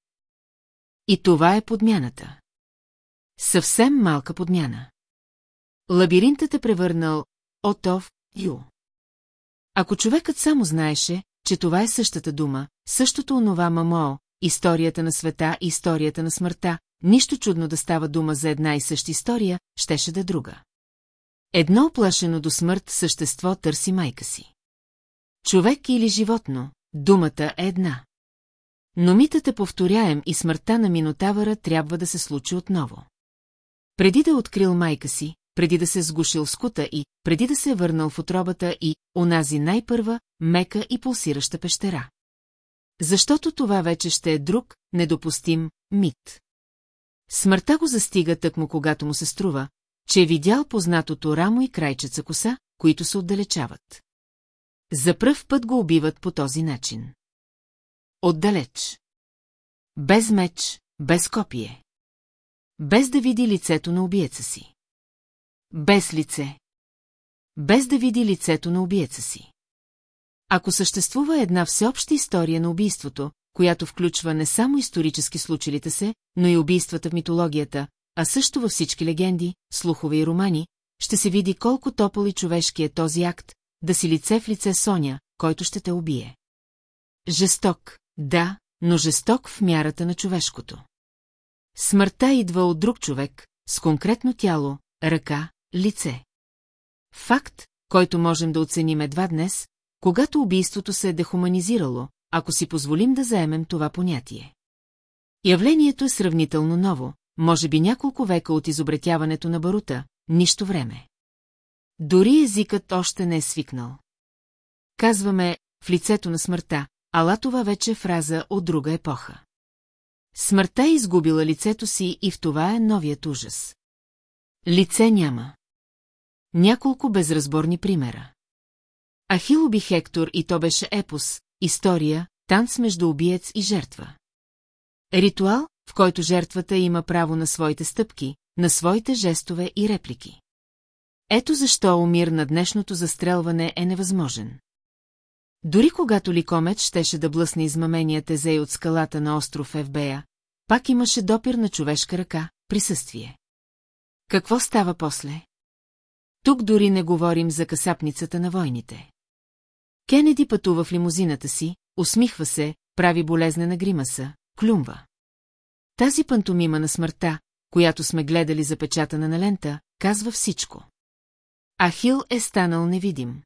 И това е подмяната. Съвсем малка подмяна. Лабиринтът е превърнал Отов Ю. Ако човекът само знаеше, че това е същата дума, същото онова мамо, историята на света и историята на смъртта, нищо чудно да става дума за една и съща история, щеше да е друга. Едно оплашено до смърт същество търси майка си. Човек или животно, думата е една. Но митът е повторяем и смъртта на Минотавъра трябва да се случи отново. Преди да е открил майка си, преди да се сгушил скута и, преди да се е върнал в отробата и, онази най-първа, мека и пулсираща пещера. Защото това вече ще е друг, недопустим, мит. Смъртта го застига тъкмо когато му се струва, че е видял познатото рамо и крайчеца коса, които се отдалечават. За пръв път го убиват по този начин. Отдалеч. Без меч, без копие. Без да види лицето на убиеца си. Без лице. Без да види лицето на убиеца си. Ако съществува една всеобща история на убийството, която включва не само исторически случилите се, но и убийствата в митологията, а също във всички легенди, слухове и романи, ще се види колко топъл и човешки е този акт, да си лице в лице Соня, който ще те убие. Жесток, да, но жесток в мярата на човешкото. Смъртта идва от друг човек, с конкретно тяло, ръка, лице. Факт, който можем да оценим едва днес, когато убийството се е дехуманизирало, ако си позволим да заемем това понятие. Явлението е сравнително ново, може би няколко века от изобретяването на барута, нищо време. Дори езикът още не е свикнал. Казваме в лицето на смъртта, ала това вече е фраза от друга епоха. Смъртта е изгубила лицето си и в това е новият ужас. Лице няма. Няколко безразборни примера. Ахил уби Хектор и то беше епос, история, танц между убиец и жертва. Ритуал, в който жертвата има право на своите стъпки, на своите жестове и реплики. Ето защо умир на днешното застрелване е невъзможен. Дори когато Ликомет щеше да блъсне измамения Тезей от скалата на остров Евбея, пак имаше допир на човешка ръка, присъствие. Какво става после? Тук дори не говорим за касапницата на войните. Кенеди пътува в лимузината си, усмихва се, прави болезнена гримаса, клюмва. Тази пантомима на смъртта, която сме гледали запечатана на лента, казва всичко. Ахил е станал невидим.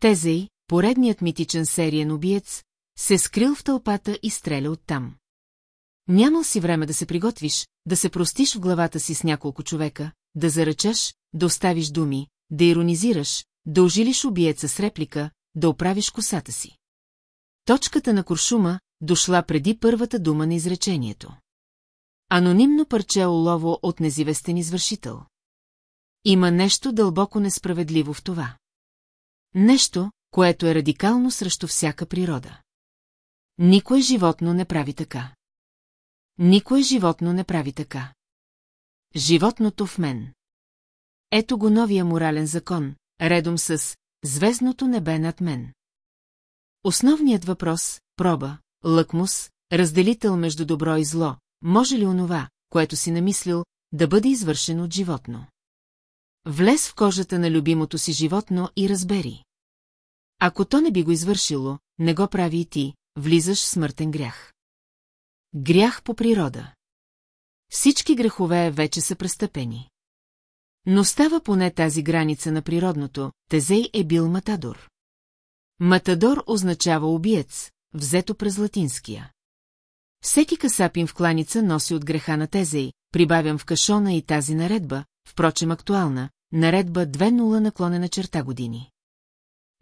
Тезей, поредният митичен сериен убиец, се скрил в тълпата и стреля оттам. Нямал си време да се приготвиш, да се простиш в главата си с няколко човека, да заръчаш, да оставиш думи, да иронизираш, да ожилиш убиеца с реплика, да оправиш косата си. Точката на куршума дошла преди първата дума на изречението. Анонимно парче олово от незивестен извършител. Има нещо дълбоко несправедливо в това. Нещо, което е радикално срещу всяка природа. Никое животно не прави така. Никое животно не прави така. Животното в мен. Ето го новия морален закон, редом с звездното небе над мен. Основният въпрос, проба, лъкмус, разделител между добро и зло, може ли онова, което си намислил, да бъде извършено от животно? Влез в кожата на любимото си животно и разбери. Ако то не би го извършило, не го прави и ти, влизаш в смъртен грях. Грях по природа. Всички грехове вече са престъпени. Но става поне тази граница на природното, Тезей е бил Матадор. Матадор означава убиец, взето през латинския. Всеки касапин в кланица носи от греха на Тезей, прибавям в кашона и тази наредба, впрочем актуална, наредба 2.0 наклонена черта години.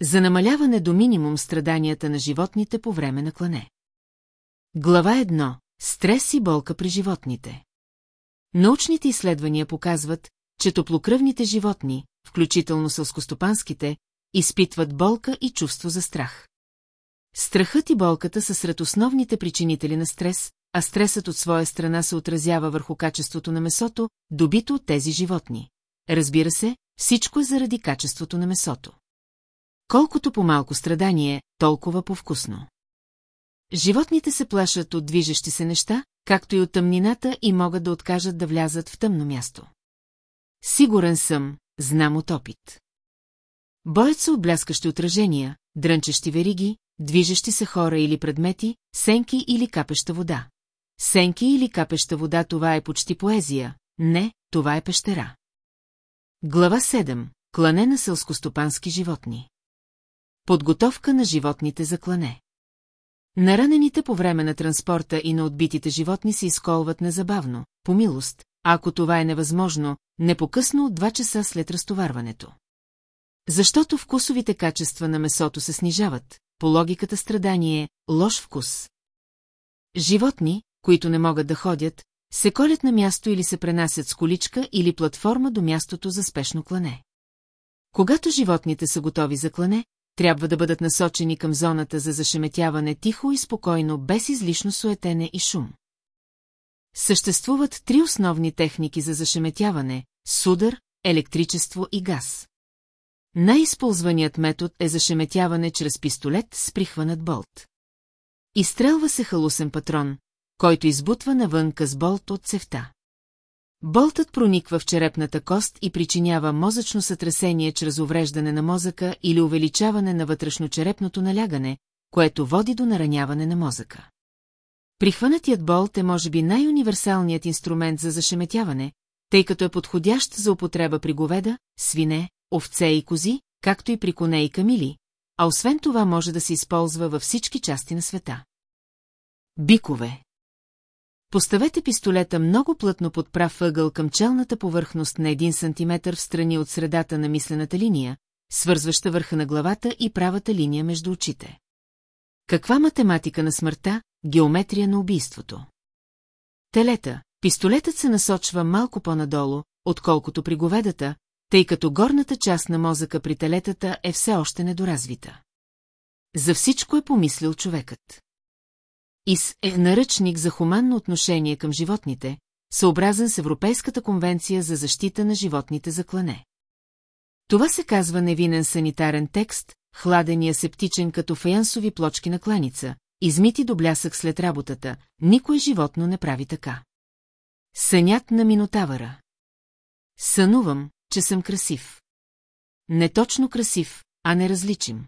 За намаляване до минимум страданията на животните по време на клане. Глава 1. Стрес и болка при животните. Научните изследвания показват, че топлокръвните животни, включително сълскостопанските, изпитват болка и чувство за страх. Страхът и болката са сред основните причинители на стрес, а стресът от своя страна се отразява върху качеството на месото, добито от тези животни. Разбира се, всичко е заради качеството на месото. Колкото по-малко страдание, толкова по-вкусно. Животните се плашат от движещи се неща, както и от тъмнината и могат да откажат да влязат в тъмно място. Сигурен съм, знам от опит. Боят се от бляскащи отражения, дрънчещи вериги, движещи се хора или предмети, сенки или капеща вода. Сенки или капеща вода това е почти поезия, не, това е пещера. Глава 7. Клане на селскостопански животни. Подготовка на животните за клане. Наранените по време на транспорта и на отбитите животни се изколват незабавно, по милост, а ако това е невъзможно, не по-късно от 2 часа след разтоварването. Защото вкусовите качества на месото се снижават, по логиката страдание – лош вкус. Животни, които не могат да ходят, се колят на място или се пренасят с количка или платформа до мястото за спешно клане. Когато животните са готови за клане, трябва да бъдат насочени към зоната за зашеметяване тихо и спокойно, без излишно суетене и шум. Съществуват три основни техники за зашеметяване – судар, електричество и газ. Най-използваният метод е зашеметяване чрез пистолет с прихванат болт. Изстрелва се халусен патрон, който избутва навън къс болт от цевта. Болтът прониква в черепната кост и причинява мозъчно сътресение чрез увреждане на мозъка или увеличаване на вътрешночерепното налягане, което води до нараняване на мозъка. Прихванатият болт е може би най-универсалният инструмент за зашеметяване, тъй като е подходящ за употреба при говеда, свине, овце и кози, както и при коне и камили, а освен това може да се използва във всички части на света. Бикове Поставете пистолета много плътно под прав ъгъл към челната повърхност на един сантиметър в страни от средата на мислената линия, свързваща върха на главата и правата линия между очите. Каква математика на смъртта, геометрия на убийството? Телета, пистолетът се насочва малко по-надолу, отколкото при говедата, тъй като горната част на мозъка при телетата е все още недоразвита. За всичко е помислил човекът. ИС е наръчник за хуманно отношение към животните, съобразен с Европейската конвенция за защита на животните за клане. Това се казва невинен санитарен текст, хладен и асептичен като фаянсови плочки на кланица, измити до блясък след работата, никой животно не прави така. Сънят на Минотавъра Сънувам, че съм красив. Не точно красив, а неразличим.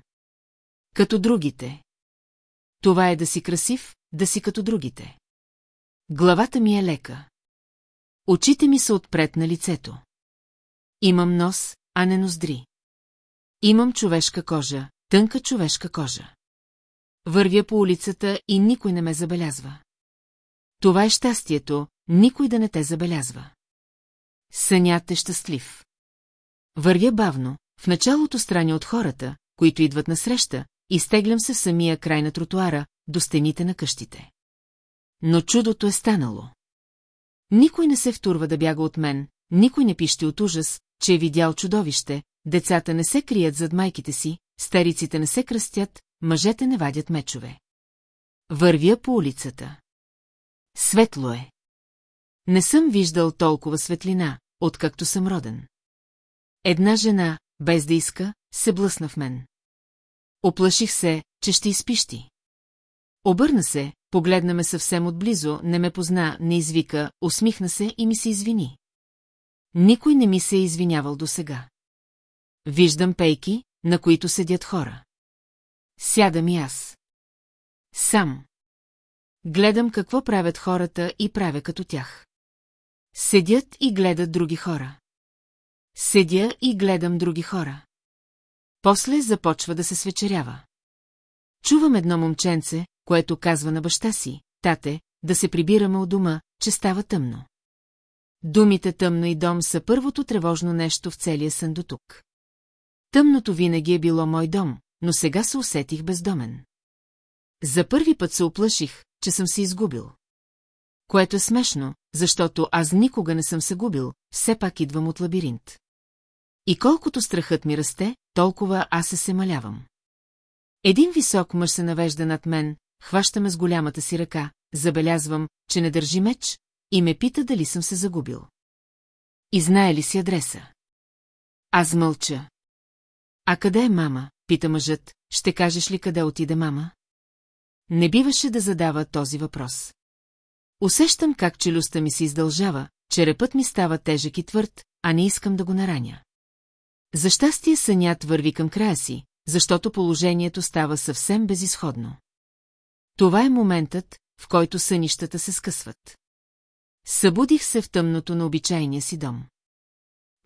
Като другите. Това е да си красив, да си като другите. Главата ми е лека. Очите ми са отпред на лицето. Имам нос, а не ноздри. Имам човешка кожа, тънка човешка кожа. Вървя по улицата и никой не ме забелязва. Това е щастието, никой да не те забелязва. Сънят е щастлив. Вървя бавно, в началото страня от хората, които идват насреща, изтеглям се в самия край на тротуара, до стените на къщите. Но чудото е станало. Никой не се втурва да бяга от мен, никой не пищи от ужас, че е видял чудовище, децата не се крият зад майките си, стариците не се кръстят, мъжете не вадят мечове. Вървя по улицата. Светло е. Не съм виждал толкова светлина, откакто съм роден. Една жена, без да иска, се блъсна в мен. Оплаших се, че ще изпищи. Обърна се, погледна ме съвсем отблизо, не ме позна, не извика, усмихна се и ми се извини. Никой не ми се е извинявал досега. Виждам пейки, на които седят хора. Сядам и аз. Сам. Гледам какво правят хората и правя като тях. Седят и гледат други хора. Седя и гледам други хора. После започва да се свечерява. Чувам едно момченце, което казва на баща си, тате, да се прибираме от дома, че става тъмно. Думите тъмно и дом са първото тревожно нещо в целия сън до тук. Тъмното винаги е било мой дом, но сега се усетих бездомен. За първи път се оплаших, че съм се изгубил. Което е смешно, защото аз никога не съм се губил, все пак идвам от лабиринт. И колкото страхът ми расте, толкова аз се малявам. Един висок мъж се навежда над мен, хваща ме с голямата си ръка, забелязвам, че не държи меч, и ме пита дали съм се загубил. И знае ли си адреса? Аз мълча. А къде е мама? Пита мъжът. Ще кажеш ли къде отиде мама? Не биваше да задава този въпрос. Усещам как челюстта ми се издължава, черепът ми става тежък и твърд, а не искам да го нараня. За щастие сънят върви към края си, защото положението става съвсем безисходно. Това е моментът, в който сънищата се скъсват. Събудих се в тъмното на обичайния си дом.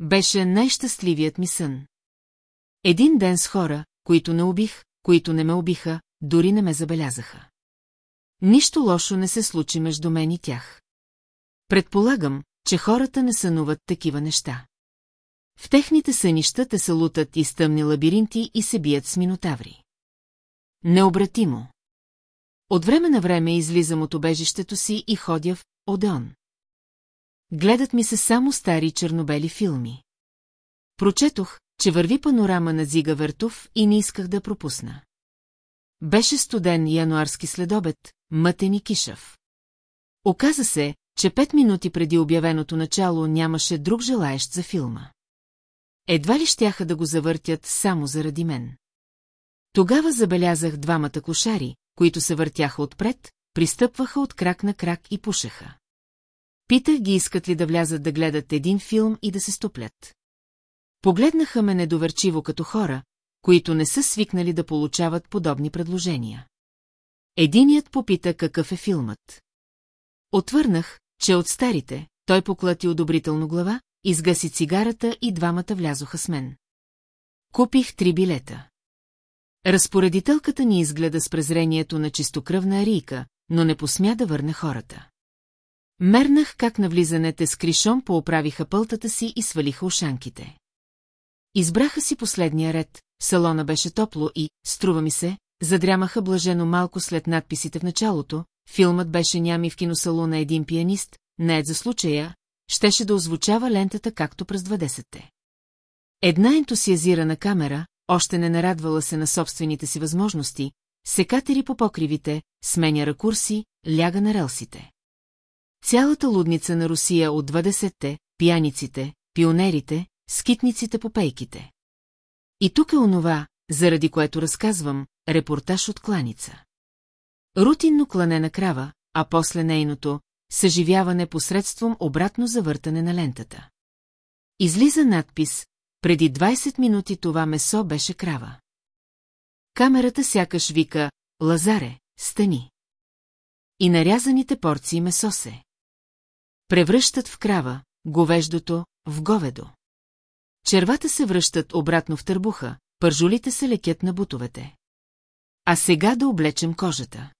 Беше най-щастливият ми сън. Един ден с хора, които не убих, които не ме убиха, дори не ме забелязаха. Нищо лошо не се случи между мен и тях. Предполагам, че хората не сънуват такива неща. В техните сънища те се лутат из тъмни лабиринти и се бият с минотаври. Необратимо. От време на време излизам от обежището си и ходя в Одеон. Гледат ми се само стари чернобели филми. Прочетох, че върви панорама на Зига Вертов и не исках да пропусна. Беше студен януарски следобед, мътен и кишав. Оказа се, че пет минути преди обявеното начало нямаше друг желаещ за филма. Едва ли щяха да го завъртят само заради мен. Тогава забелязах двамата клошари, които се въртяха отпред, пристъпваха от крак на крак и пушеха. Питах ги искат ли да влязат да гледат един филм и да се стоплят. Погледнаха ме недоверчиво като хора, които не са свикнали да получават подобни предложения. Единият попита какъв е филмът. Отвърнах, че от старите, той поклати одобрително глава, изгаси цигарата и двамата влязоха с мен. Купих три билета. Разпоредителката ни изгледа с презрението на чистокръвна арийка, но не посмя да върне хората. Мернах как на влизането с кришон пооправиха пълтата си и свалиха ушанките. Избраха си последния ред, салона беше топло и, струва ми се, задрямаха блажено малко след надписите в началото, филмът беше нями в киносалона един пианист, е за случая, щеше да озвучава лентата както през 20-те. Една ентусиазирана камера, още не нарадвала се на собствените си възможности, се катери по покривите, сменя ракурси, ляга на релсите. Цялата лудница на Русия от 20-те, пияниците, пионерите, скитниците по пейките. И тук е онова, заради което разказвам, репортаж от кланица. Рутинно клане крава, а после нейното съживяване посредством обратно завъртане на лентата. Излиза надпис «Преди 20 минути това месо беше крава». Камерата сякаш вика «Лазаре, стани». И нарязаните порции месо се. Превръщат в крава, говеждото, в говедо. Червата се връщат обратно в търбуха, пържолите се лекят на бутовете. А сега да облечем кожата.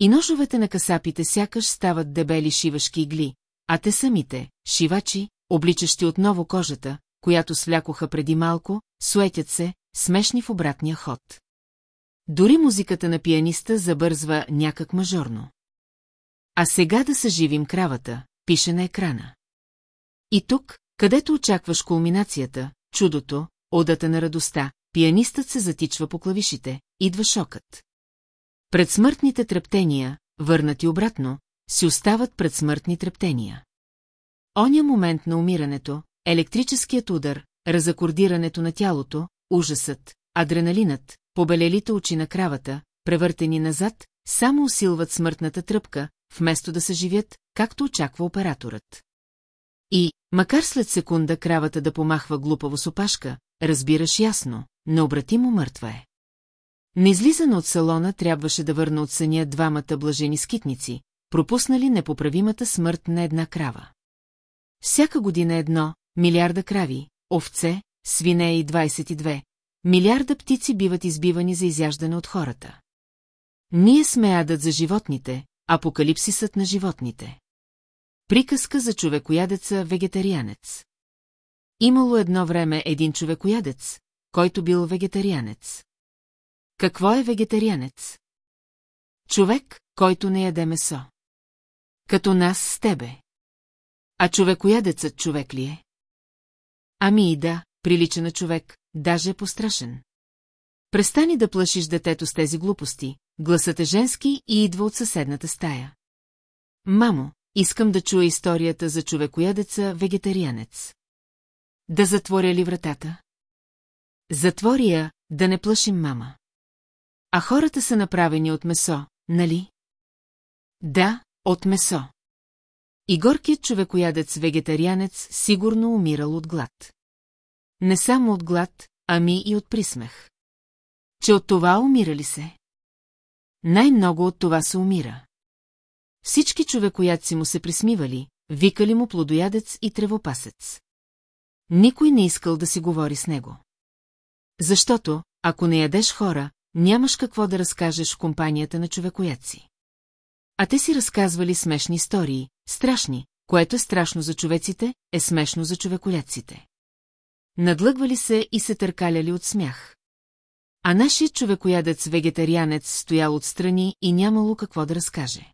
И ножовете на касапите сякаш стават дебели шивашки игли, а те самите, шивачи, обличащи отново кожата, която свлякоха преди малко, суетят се, смешни в обратния ход. Дори музиката на пианиста забързва някак мажорно. А сега да съживим кравата, пише на екрана. И тук, където очакваш кулминацията, чудото, одата на радостта, пианистът се затичва по клавишите, идва шокът. Предсмъртните трептения, върнати обратно, си остават предсмъртни трептения. Оня момент на умирането, електрическият удар, разакордирането на тялото, ужасът, адреналинът, побелелите очи на кравата, превъртени назад, само усилват смъртната тръпка, вместо да се живят, както очаква операторът. И, макар след секунда кравата да помахва глупаво с опашка, разбираш ясно, необратимо мъртва е. Неизлизана от салона трябваше да върна от съня двамата блажени скитници, пропуснали непоправимата смърт на една крава. Всяка година едно, милиарда крави, овце, свине и 22, милиарда птици биват избивани за изяждане от хората. Ние сме адът за животните, апокалипсисът на животните. Приказка за човекоядеца вегетарианец. Имало едно време един човекоядец, който бил вегетарианец. Какво е вегетарианец? Човек, който не яде месо. Като нас с тебе. А човекоядецът човек ли е? Ами и да, прилича на човек, даже е пострашен. Престани да плашиш детето с тези глупости, гласът е женски и идва от съседната стая. Мамо, искам да чуя историята за човекоядеца вегетарианец. Да затворя ли вратата? Затвори я, да не плашим мама. А хората са направени от месо, нали? Да, от месо. И горкият човекоядец-вегетарианец сигурно умирал от глад. Не само от глад, ами и от присмех. Че от това умира ли се? Най-много от това се умира. Всички човекоядци му се присмивали, викали му плодоядец и тревопасец. Никой не искал да си говори с него. Защото, ако не ядеш хора, нямаш какво да разкажеш в компанията на човекоядци. А те си разказвали смешни истории, страшни, което е страшно за човеците, е смешно за човеколяците. Надлъгвали се и се търкаляли от смях. А нашият човекоядец-вегетарианец стоял отстрани и нямало какво да разкаже.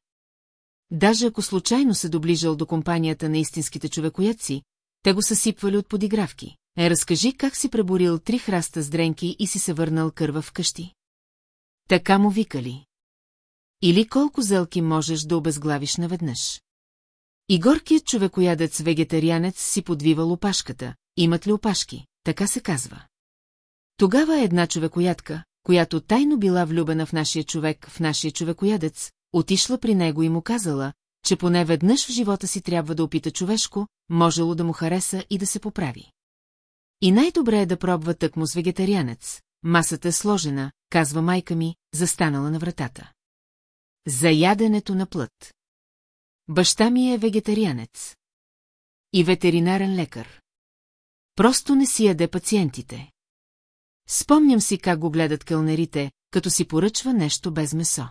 Даже ако случайно се доближал до компанията на истинските човекоядци, те го съсипвали от подигравки. Е, разкажи как си преборил три храста с дренки и си се върнал кърва в къщи. Така му викали. Или колко зелки можеш да обезглавиш наведнъж. И горкият човекоядец-вегетарианец си подвивал опашката. Имат ли опашки? Така се казва. Тогава една човекоядка, която тайно била влюбена в нашия човек, в нашия човекоядец, отишла при него и му казала, че поне веднъж в живота си трябва да опита човешко, можело да му хареса и да се поправи. И най-добре е да пробва тъкмо с вегетарианец. Масата е сложена, казва майка ми, застанала на вратата. За яденето на плът. Баща ми е вегетарианец. И ветеринарен лекар. Просто не си яде пациентите. Спомням си как го гледат кълнерите, като си поръчва нещо без месо.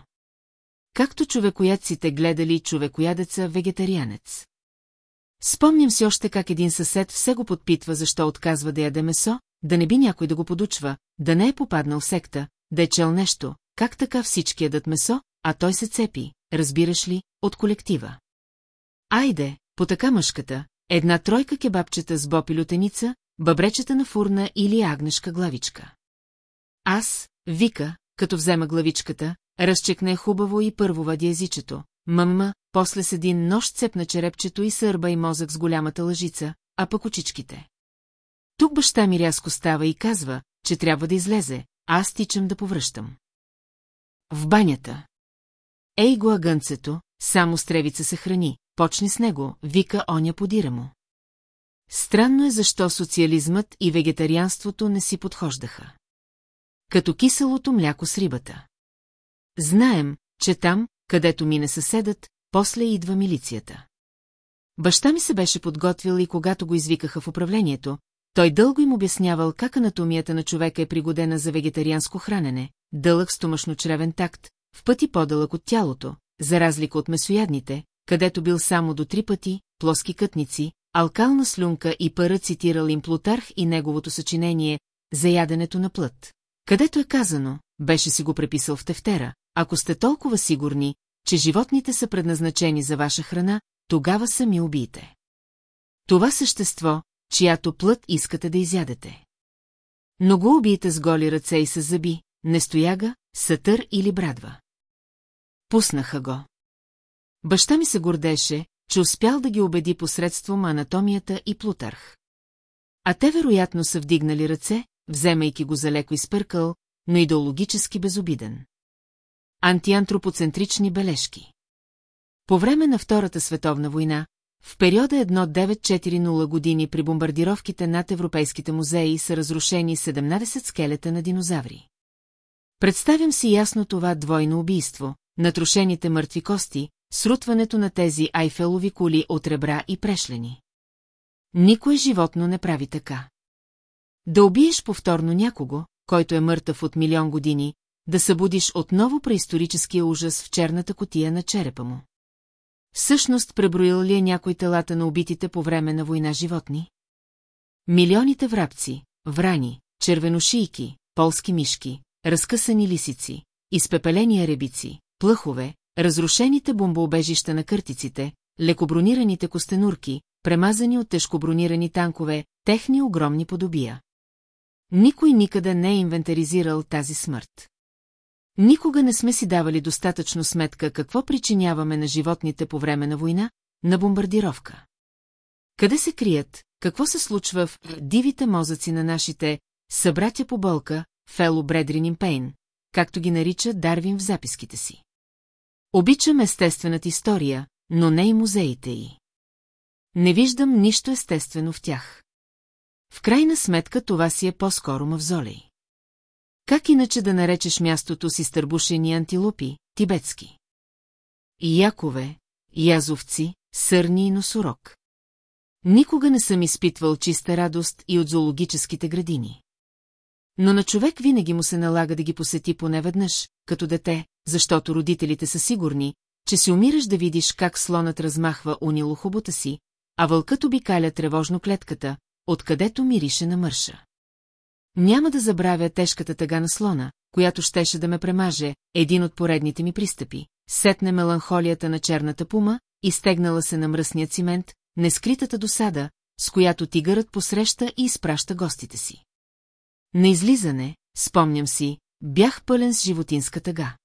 Както човекоядците гледали човекоядеца вегетарианец. Спомням си още как един съсед все го подпитва защо отказва да яде месо, да не би някой да го подучва, да не е попаднал секта, да е чел нещо, как така всички ядат месо, а той се цепи, разбираш ли, от колектива. Айде, по така мъжката, една тройка кебабчета с боб и лютеница, бъбречета на фурна или агнешка главичка. Аз, вика, като взема главичката, разчекне хубаво и първо вади езичето. Мъмма, после с един нож цепна черепчето и сърба и мозък с голямата лъжица, а пък очичките. Тук баща ми рязко става и казва, че трябва да излезе, аз тичам да повръщам. В банята. Ей го агънцето, само стревица се храни, почни с него, вика оня подира му. Странно е защо социализмът и вегетарианството не си подхождаха. Като киселото мляко с рибата. Знаем, че там, където мине съседът, после идва милицията. Баща ми се беше подготвил и когато го извикаха в управлението, той дълго им обяснявал как анатомията на човека е пригодена за вегетарианско хранене, дълъг стомашно-чревен такт, в пъти по-дълъг от тялото, за разлика от месоядните, където бил само до три пъти, плоски кътници, алкална слюнка и пара цитирал им Плутарх и неговото съчинение за яденето на плът. Където е казано, беше си го преписал в тефтера, ако сте толкова сигурни, че животните са предназначени за ваша храна, тогава сами убийте. Това същество, чиято плът искате да изядете. Но го убийте с голи ръце и с зъби, не стояга, сатър или брадва. Пуснаха го. Баща ми се гордеше, че успял да ги убеди посредством анатомията и Плутарх. А те вероятно са вдигнали ръце, вземайки го за леко изпъркал, но идеологически безобиден. Антиантропоцентрични бележки По време на Втората световна война, в периода 1940 години при бомбардировките над европейските музеи са разрушени 17 скелета на динозаври. Представям си ясно това двойно убийство, натрушените мъртви кости, срутването на тези айфелови кули от ребра и прешлени. Никое животно не прави така. Да убиеш повторно някого, който е мъртъв от милион години, да събудиш отново преисторическия ужас в черната котия на черепа му. Всъщност преброил ли е някой телата на убитите по време на война животни? Милионите врабци, врани, червеношийки, полски мишки, разкъсани лисици, изпепелени ребици, плъхове, разрушените бомбоубежища на къртиците, лекобронираните костенурки, премазани от тежкобронирани танкове, техни огромни подобия. Никой никъде не е инвентаризирал тази смърт. Никога не сме си давали достатъчно сметка какво причиняваме на животните по време на война, на бомбардировка. Къде се крият, какво се случва в дивите мозъци на нашите събратя по болка, Фело Бредрин Пейн, както ги нарича Дарвин в записките си. Обичам естествената история, но не и музеите й. Не виждам нищо естествено в тях. В крайна сметка това си е по-скоро мавзолей. Как иначе да наречеш мястото си стърбушени антилопи, тибетски? И якове, язовци, сърни и носорог. Никога не съм изпитвал чиста радост и от зоологическите градини. Но на човек винаги му се налага да ги посети поне веднъж, като дете, защото родителите са сигурни, че си умираш да видиш как слонът размахва унило хубота си, а вълкът обикаля тревожно клетката, откъдето мирише на мърша. Няма да забравя тежката тъга на слона, която щеше да ме премаже, един от поредните ми пристъпи, сетне меланхолията на черната пума, изтегнала се на мръсния цимент, нескритата досада, с която тигърът посреща и изпраща гостите си. На излизане, спомням си, бях пълен с животинска тъга.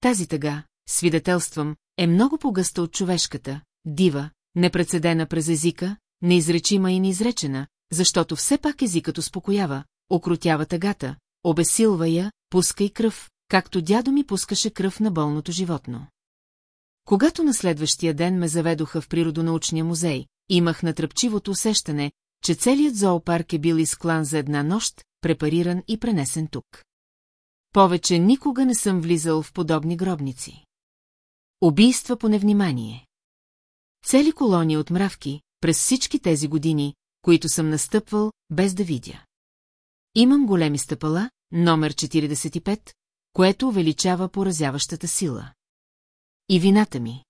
Тази тъга, свидетелствам, е много по-гъста от човешката, дива, непрецедена през езика, неизречима и неизречена, защото все пак езикът успокоява, окрутява тъгата, обесилва я, пуска и кръв, както дядо ми пускаше кръв на болното животно. Когато на следващия ден ме заведоха в природонаучния музей, имах натръпчивото усещане, че целият зоопарк е бил изклан за една нощ, препариран и пренесен тук. Повече никога не съм влизал в подобни гробници. Убийства по невнимание. Цели колони от мравки, през всички тези години, които съм настъпвал, без да видя. Имам големи стъпала, номер 45, което увеличава поразяващата сила. И вината ми.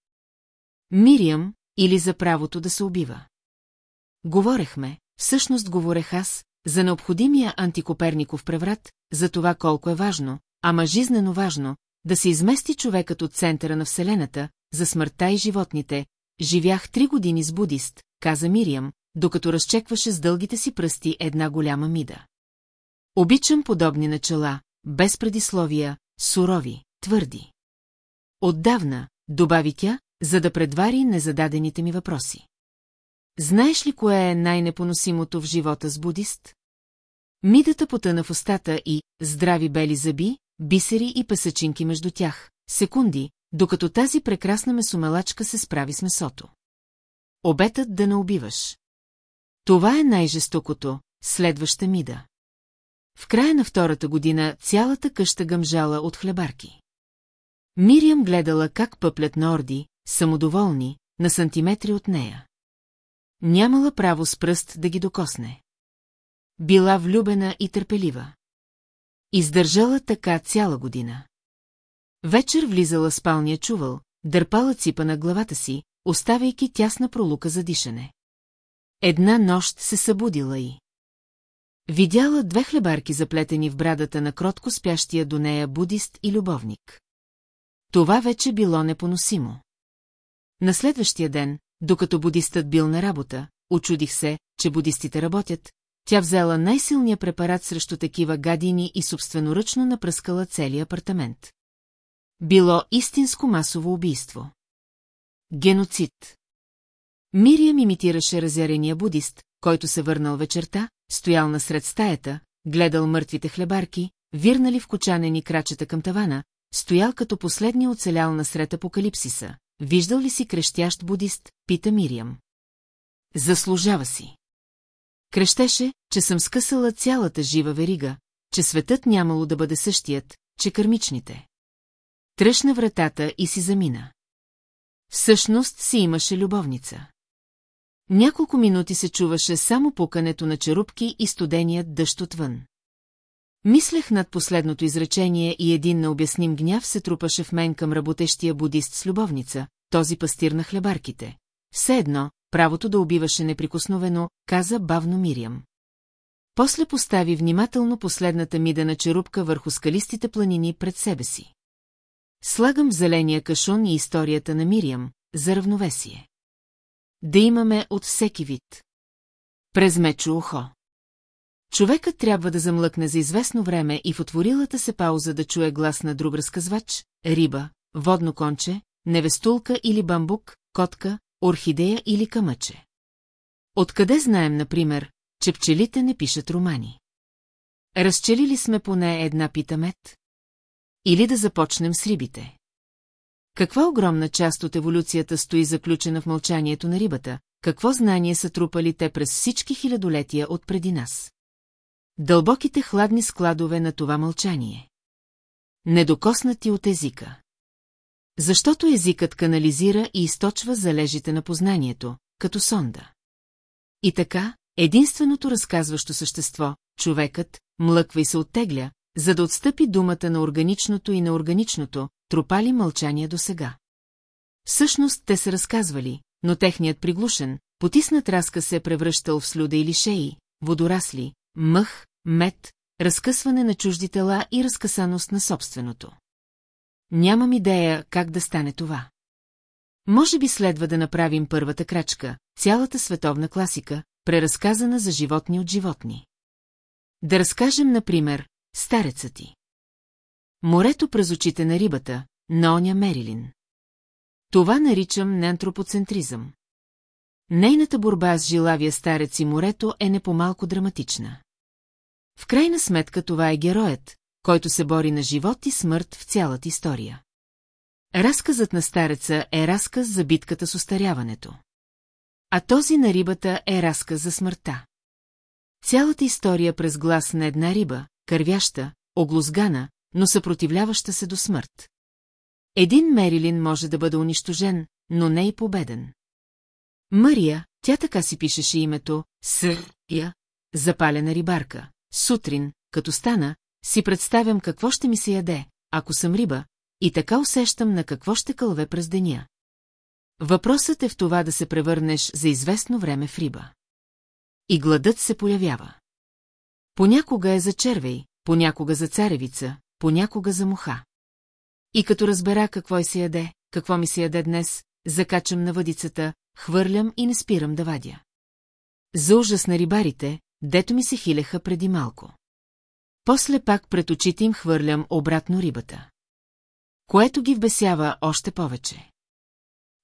Мириам или за правото да се убива. Говорехме, всъщност говорех аз, за необходимия антикоперников преврат, за това колко е важно, ама жизнено важно, да се измести човекът от центъра на Вселената, за смъртта и животните. Живях три години с будист, каза Мириам, докато разчекваше с дългите си пръсти една голяма мида. Обичам подобни начала, без предисловия, сурови, твърди. Отдавна, добави тя, за да предвари незададените ми въпроси. Знаеш ли кое е най-непоносимото в живота с будист? Мидата потъна в устата и, здрави бели зъби, бисери и песачинки между тях, секунди, докато тази прекрасна месомелачка се справи с месото. Обетът да не убиваш. Това е най-жестокото, следваща мида. В края на втората година цялата къща гъмжала от хлебарки. Мириам гледала как пъплят на орди, самодоволни, на сантиметри от нея. Нямала право с пръст да ги докосне. Била влюбена и търпелива. Издържала така цяла година. Вечер влизала спалния чувал, дърпала ципа на главата си, оставяйки тясна пролука за дишане. Една нощ се събудила и... Видяла две хлебарки заплетени в брадата на кротко спящия до нея будист и любовник. Това вече било непоносимо. На следващия ден, докато будистът бил на работа, очудих се, че будистите работят, тя взела най-силния препарат срещу такива гадини и собственоръчно напръскала целия апартамент. Било истинско масово убийство. Геноцид. Мириям имитираше разярения будист, който се върнал вечерта, стоял насред стаята, гледал мъртвите хлебарки, вирнали в кочанени крачета към тавана, стоял като последния оцелял насред апокалипсиса. Виждал ли си крещящ будист, пита Мириам. Заслужава си. Крещеше, че съм скъсала цялата жива верига, че светът нямало да бъде същият, че кърмичните. Тръщна вратата и си замина. Всъщност си имаше любовница. Няколко минути се чуваше само пукането на черупки и студеният дъжд отвън. Мислех над последното изречение и един необясним гняв се трупаше в мен към работещия будист с любовница, този пастир на хлебарките. Все едно, правото да убиваше неприкосновено, каза бавно Мириам. После постави внимателно последната мидена черупка върху скалистите планини пред себе си. Слагам в зеления кашон и историята на Мириам, за равновесие. Да имаме от всеки вид. През мечо ухо. Човекът трябва да замлъкне за известно време и в отворилата се пауза да чуе глас на друг разказвач, риба, водно конче, невестулка или бамбук, котка, орхидея или камъче. Откъде знаем, например, че пчелите не пишат романи? Разчелили сме поне една питамет? Или да започнем с рибите? Каква огромна част от еволюцията стои заключена в мълчанието на рибата, какво знание са трупали те през всички хилядолетия от преди нас? Дълбоките хладни складове на това мълчание. Недокоснати от езика. Защото езикът канализира и източва залежите на познанието, като сонда. И така, единственото разказващо същество, човекът, млъква и се оттегля, за да отстъпи думата на органичното и неорганичното, тропали мълчание до сега. Всъщност те се разказвали, но техният приглушен, потиснат разказ се е превръщал в слюда или шеи, водорасли, мъх, мед, разкъсване на чужди тела и разкъсаност на собственото. Нямам идея как да стане това. Може би следва да направим първата крачка, цялата световна класика, преразказана за животни от животни. Да разкажем, например, стареца ти. Морето през очите на рибата, на оня Мерилин. Това наричам неантропоцентризъм. Нейната борба с жилавия старец и морето е не по-малко драматична. В крайна сметка това е героят, който се бори на живот и смърт в цялата история. Разказът на стареца е разказ за битката с остаряването. А този на рибата е разказ за смъртта. Цялата история през глас на една риба, кървяща, оглузгана, но съпротивляваща се до смърт. Един Мерилин може да бъде унищожен, но не и победен. Мария, тя така си пишеше името, С, я, запалена рибарка. Сутрин, като стана, си представям какво ще ми се яде, ако съм риба, и така усещам на какво ще кълве през деня. Въпросът е в това да се превърнеш за известно време в риба. И гладът се появява. Понякога е за червей, понякога за царевица, понякога за муха. И като разбера какво се яде, какво ми се яде днес, закачам на въдицата, хвърлям и не спирам да вадя. За ужас на рибарите, дето ми се хилеха преди малко. После пак пред очите им хвърлям обратно рибата. Което ги вбесява още повече.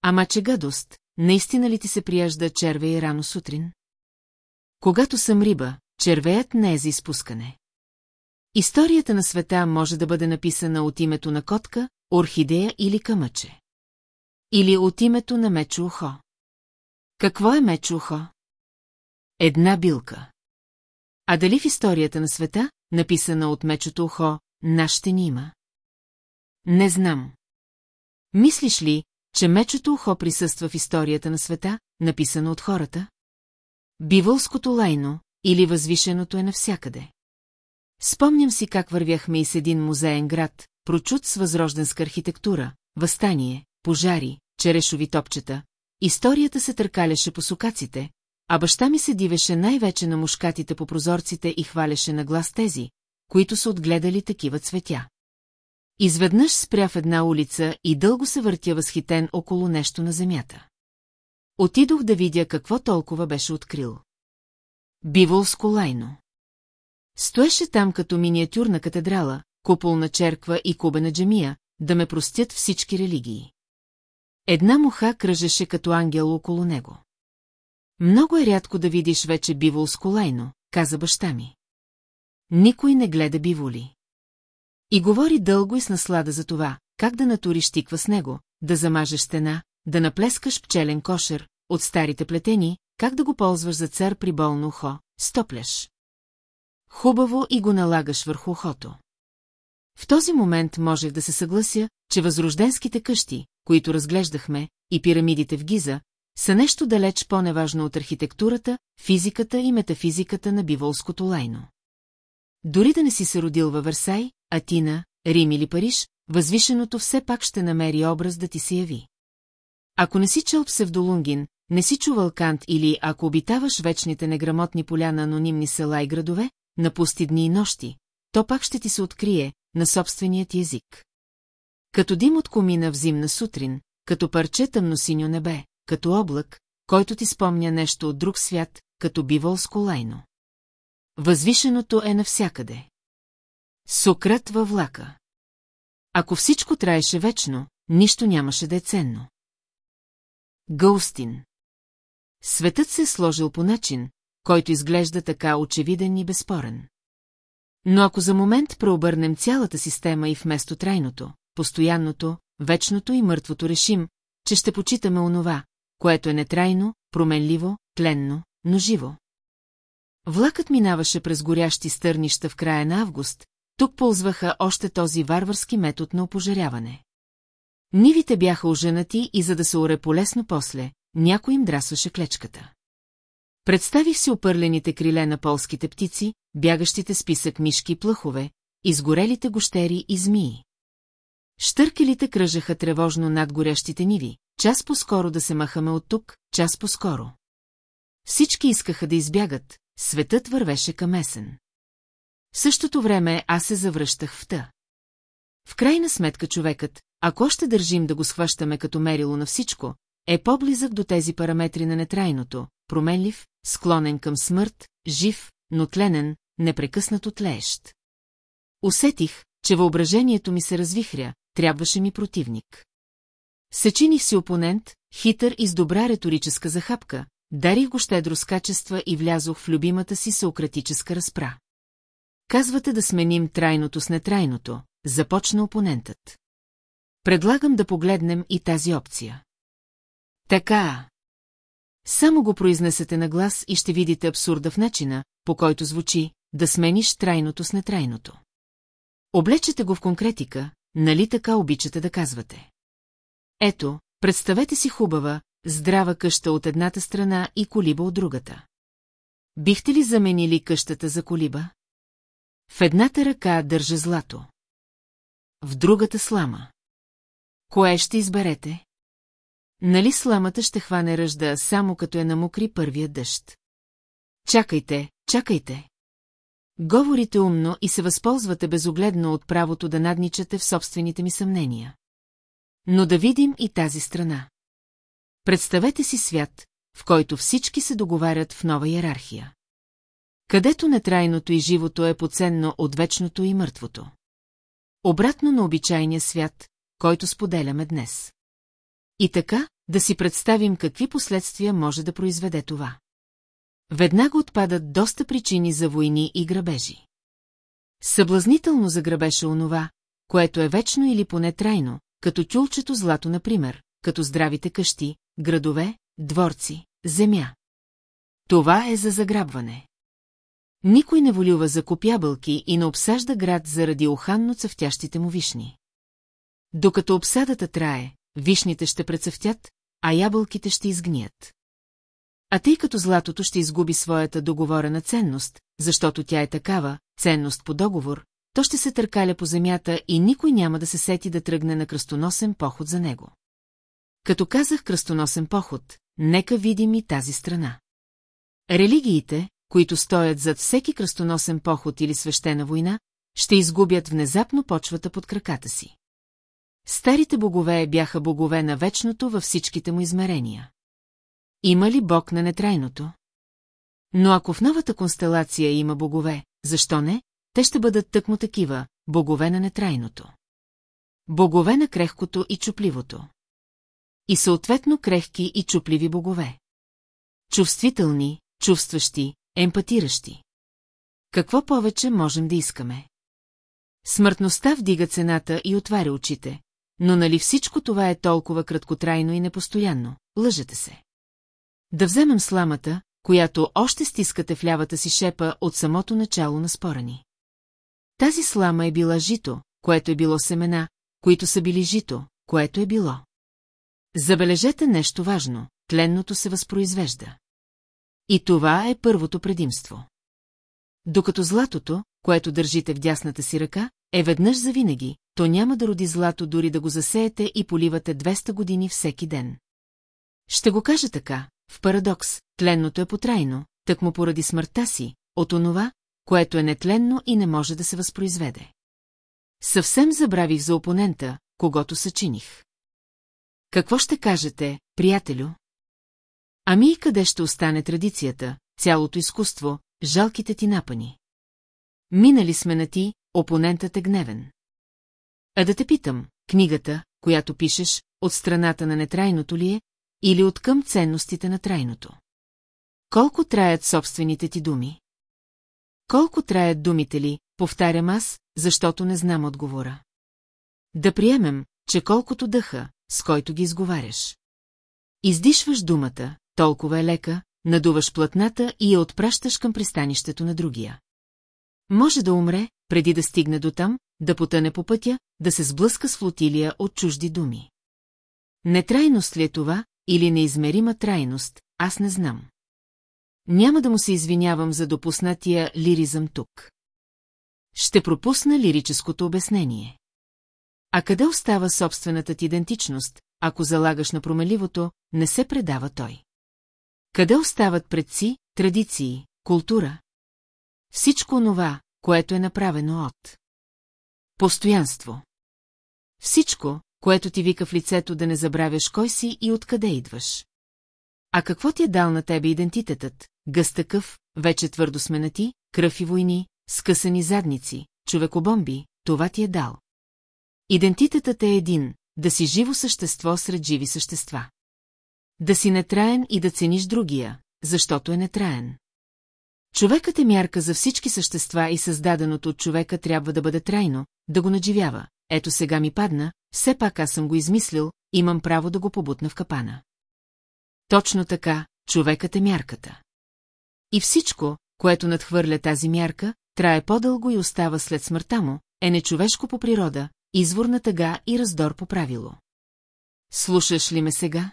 Ама че гадост, наистина ли ти се прияжда червей рано сутрин? Когато съм риба, червеят не е за изпускане. Историята на света може да бъде написана от името на котка, орхидея или камъче. Или от името на мечо ухо. Какво е мечо ухо? Една билка. А дали в историята на света, написана от мечото ухо, наш ще ни има? Не знам. Мислиш ли, че мечето ухо присъства в историята на света, написана от хората? Бивълското лайно или възвишеното е навсякъде. Спомням си как вървяхме и с един музеен град, прочут с възрожденска архитектура, възстание, пожари, черешови топчета. Историята се търкаляше по сукаците, а баща ми се дивеше най-вече на мушкатите по прозорците и хваляше на глас тези, които са отгледали такива цветя. Изведнъж спря в една улица и дълго се въртя възхитен около нещо на земята. Отидох да видя какво толкова беше открил. Биволско лайно. Стоеше там като миниатюрна катедрала, куполна черква и кубена джамия, да ме простят всички религии. Една муха кръжеше като ангел около него. Много е рядко да видиш вече биволско лайно, каза баща ми. никой не гледа биволи. И говори дълго и с наслада за това, как да натуриш тиква с него, да замажеш стена, да наплескаш пчелен кошер, от старите плетени, как да го ползваш за цар при болно ухо, стопляш. Хубаво и го налагаш върху ухото. В този момент можех да се съглася, че възрожденските къщи, които разглеждахме, и пирамидите в Гиза, са нещо далеч по-неважно от архитектурата, физиката и метафизиката на биволското лайно. Дори да не си се родил във Версай, Атина, Рим или Париж, възвишеното все пак ще намери образ да ти се яви. Ако не си чел псевдолунгин, не си чувал Кант или ако обитаваш вечните неграмотни поля на анонимни села и градове, на пусти дни и нощи, то пак ще ти се открие на собственият език. Като дим от комина в зимна сутрин, като парче тъмносиньо небе, като облак, който ти спомня нещо от друг свят, като биволско лайно. Възвишеното е навсякъде. Сократ във влака. Ако всичко траеше вечно, нищо нямаше да е ценно. Гълстин. Светът се е сложил по начин, който изглежда така очевиден и безспорен. Но ако за момент преобърнем цялата система и вместо трайното, постоянното, вечното и мъртвото решим, че ще почитаме онова, което е нетрайно, променливо, тленно, но живо. Влакът минаваше през горящи стърнища в края на август, тук ползваха още този варварски метод на опожаряване. Нивите бяха оженати и за да се оре полесно после, някой им драсваше клечката. Представих си опърлените криле на полските птици, бягащите списък мишки и плъхове, изгорелите гощери и змии. Штъркелите кръжаха тревожно над горящите ниви, час по-скоро да се махаме от тук, час по-скоро. Всички искаха да избягат, светът вървеше към есен. В същото време аз се завръщах в та. В крайна сметка човекът, ако още държим да го схващаме като мерило на всичко, е по-близък до тези параметри на нетрайното, променлив, склонен към смърт, жив, но тленен, непрекъснато тлеещ. Усетих, че въображението ми се развихря, трябваше ми противник. Съчиних си опонент, хитър и с добра риторическа захапка, дарих го щедро с качества и влязох в любимата си сеократическа разпра. Казвате да сменим трайното с нетрайното, започна опонентът. Предлагам да погледнем и тази опция. Така. Само го произнесете на глас и ще видите абсурда в начина, по който звучи, да смениш трайното с нетрайното. Облечете го в конкретика, нали така обичате да казвате. Ето, представете си хубава, здрава къща от едната страна и колиба от другата. Бихте ли заменили къщата за колиба? В едната ръка държа злато. В другата слама. Кое ще изберете? Нали сламата ще хване ръжда само като е намокри първия дъжд? Чакайте, чакайте. Говорите умно и се възползвате безогледно от правото да надничате в собствените ми съмнения. Но да видим и тази страна. Представете си свят, в който всички се договарят в нова иерархия. Където нетрайното и живото е поценно от вечното и мъртвото. Обратно на обичайния свят, който споделяме днес. И така, да си представим какви последствия може да произведе това. Веднага отпадат доста причини за войни и грабежи. Съблазнително за грабеше онова, което е вечно или поне трайно, като тюлчето злато, например, като здравите къщи, градове, дворци, земя. Това е за заграбване. Никой не волюва за копябълки и не обсажда град заради оханно цъфтящите му вишни. Докато обсадата трае, вишните ще прецъфтят, а ябълките ще изгният. А тъй като златото ще изгуби своята договорена ценност, защото тя е такава, ценност по договор, то ще се търкаля по земята и никой няма да се сети да тръгне на кръстоносен поход за него. Като казах кръстоносен поход, нека видим и тази страна. Религиите, които стоят зад всеки кръстоносен поход или свещена война, ще изгубят внезапно почвата под краката си. Старите богове бяха богове на вечното във всичките му измерения. Има ли бог на нетрайното? Но ако в новата констелация има богове, защо не, те ще бъдат тъкмо такива, богове на нетрайното. Богове на крехкото и чупливото. И съответно крехки и чупливи богове. Чувствителни, чувстващи, емпатиращи. Какво повече можем да искаме? Смъртността вдига цената и отваря очите, но нали всичко това е толкова краткотрайно и непостоянно, лъжете се. Да вземем сламата, която още стискате в лявата си шепа от самото начало на спора ни. Тази слама е била жито, което е било семена, които са били жито, което е било. Забележете нещо важно, тленното се възпроизвежда. И това е първото предимство. Докато златото, което държите в дясната си ръка, е веднъж завинаги, то няма да роди злато дори да го засеете и поливате 200 години всеки ден. Ще го кажа така, в парадокс, тленното е потрайно, так му поради смъртта си, от онова, което е нетленно и не може да се възпроизведе. Съвсем забравих за опонента, когато съчиних. Какво ще кажете, приятелю? Ами и къде ще остане традицията, цялото изкуство, жалките ти напани? Минали сме на ти, опонентът е гневен. А да те питам, книгата, която пишеш, от страната на нетрайното ли е, или от към ценностите на трайното? Колко траят собствените ти думи? Колко траят думите ли, повтарям аз, защото не знам отговора. Да приемем, че колкото дъха, с който ги изговаряш. Издишваш думата, толкова е лека, надуваш платната и я отпращаш към пристанището на другия. Може да умре, преди да стигне до там, да потъне по пътя, да се сблъска с флотилия от чужди думи. Нетрайност ли е това, или неизмерима трайност, аз не знам. Няма да му се извинявам за допуснатия лиризъм тук. Ще пропусна лирическото обяснение. А къде остава собствената ти идентичност, ако залагаш на промеливото, не се предава той? Къде остават предци, традиции, култура? Всичко онова, което е направено от Постоянство. Всичко, което ти вика в лицето да не забравяш кой си и откъде идваш. А какво ти е дал на тебе идентитетът? Гъс такъв, вече твърдо сменати, кръв войни, скъсани задници, човекобомби, това ти е дал. Идентитетът е един, да си живо същество сред живи същества. Да си нетраен и да цениш другия, защото е нетраен. Човекът е мярка за всички същества и създаденото от човека трябва да бъде трайно, да го надживява. Ето сега ми падна, все пак аз съм го измислил, имам право да го побутна в капана. Точно така, човекът е мярката. И всичко, което надхвърля тази мярка, трае по-дълго и остава след смъртта му, е нечовешко по природа, извор на тъга и раздор по правило. Слушаш ли ме сега?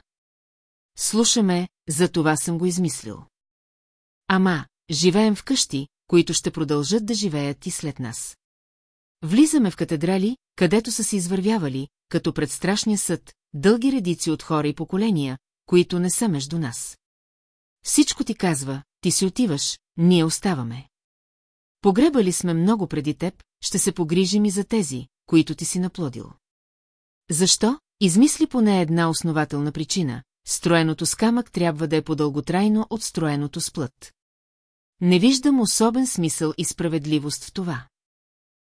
Слушаме, за това съм го измислил. Ама, живеем в къщи, които ще продължат да живеят и след нас. Влизаме в катедрали, където са се извървявали, като пред страшния съд, дълги редици от хора и поколения, които не са между нас. Всичко ти казва, ти си отиваш, ние оставаме. Погребали сме много преди теб, ще се погрижим и за тези, които ти си наплодил. Защо? Измисли поне една основателна причина. Строеното с камък трябва да е по-дълготрайно от строеното с плът. Не виждам особен смисъл и справедливост в това.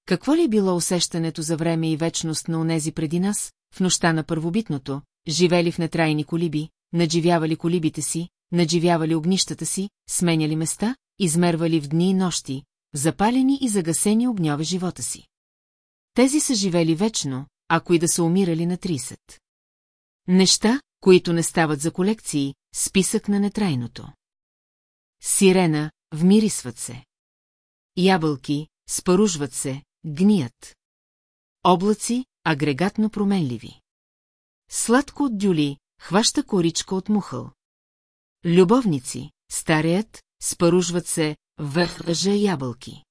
Какво ли е било усещането за време и вечност на онези преди нас, в нощта на първобитното, живели в нетрайни колиби, надживявали колибите си, надживявали огнищата си, сменяли места, измервали в дни и нощи, запалени и загасени огньове живота си. Тези са живели вечно, ако и да са умирали на 30. Неща, които не стават за колекции, списък на нетрайното. Сирена, вмирисват се. Ябълки, спаружват се, гният. Облаци, агрегатно променливи. Сладко от дюли, хваща коричка от мухъл. Любовници, стареят, спаружват се, въжа ябълки.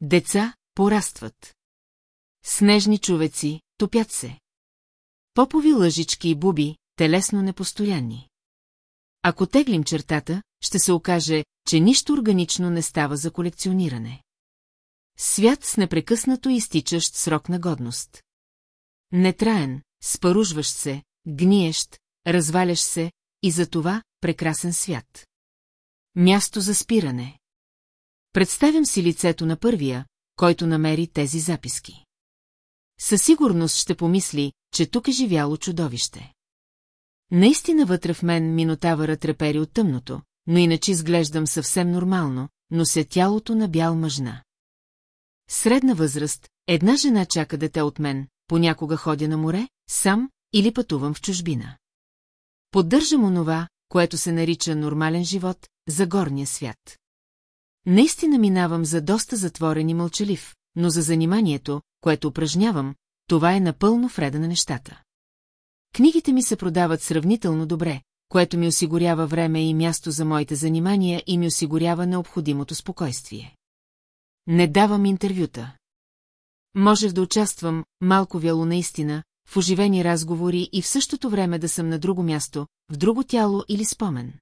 Деца, порастват. Снежни човеци, топят се. Попови лъжички и буби, телесно непостоянни. Ако теглим чертата, ще се окаже, че нищо органично не става за колекциониране. Свят с непрекъснато изтичащ срок на годност. Нетраен, спаружващ се, гниещ, разваляш се и за това прекрасен свят. Място за спиране. Представям си лицето на първия, който намери тези записки. Със сигурност ще помисли, че тук е живяло чудовище. Наистина вътре в мен минотавъра трепери от тъмното, но иначе изглеждам съвсем нормално, нося тялото на бял мъжна. Средна възраст, една жена чака дете от мен, понякога ходя на море, сам или пътувам в чужбина. Поддържам онова, което се нарича нормален живот, за горния свят. Наистина минавам за доста затворен и мълчалив, но за заниманието, което упражнявам, това е напълно вреда на нещата. Книгите ми се продават сравнително добре, което ми осигурява време и място за моите занимания и ми осигурява необходимото спокойствие. Не давам интервюта. Можех да участвам, малко вяло наистина, в оживени разговори и в същото време да съм на друго място, в друго тяло или спомен.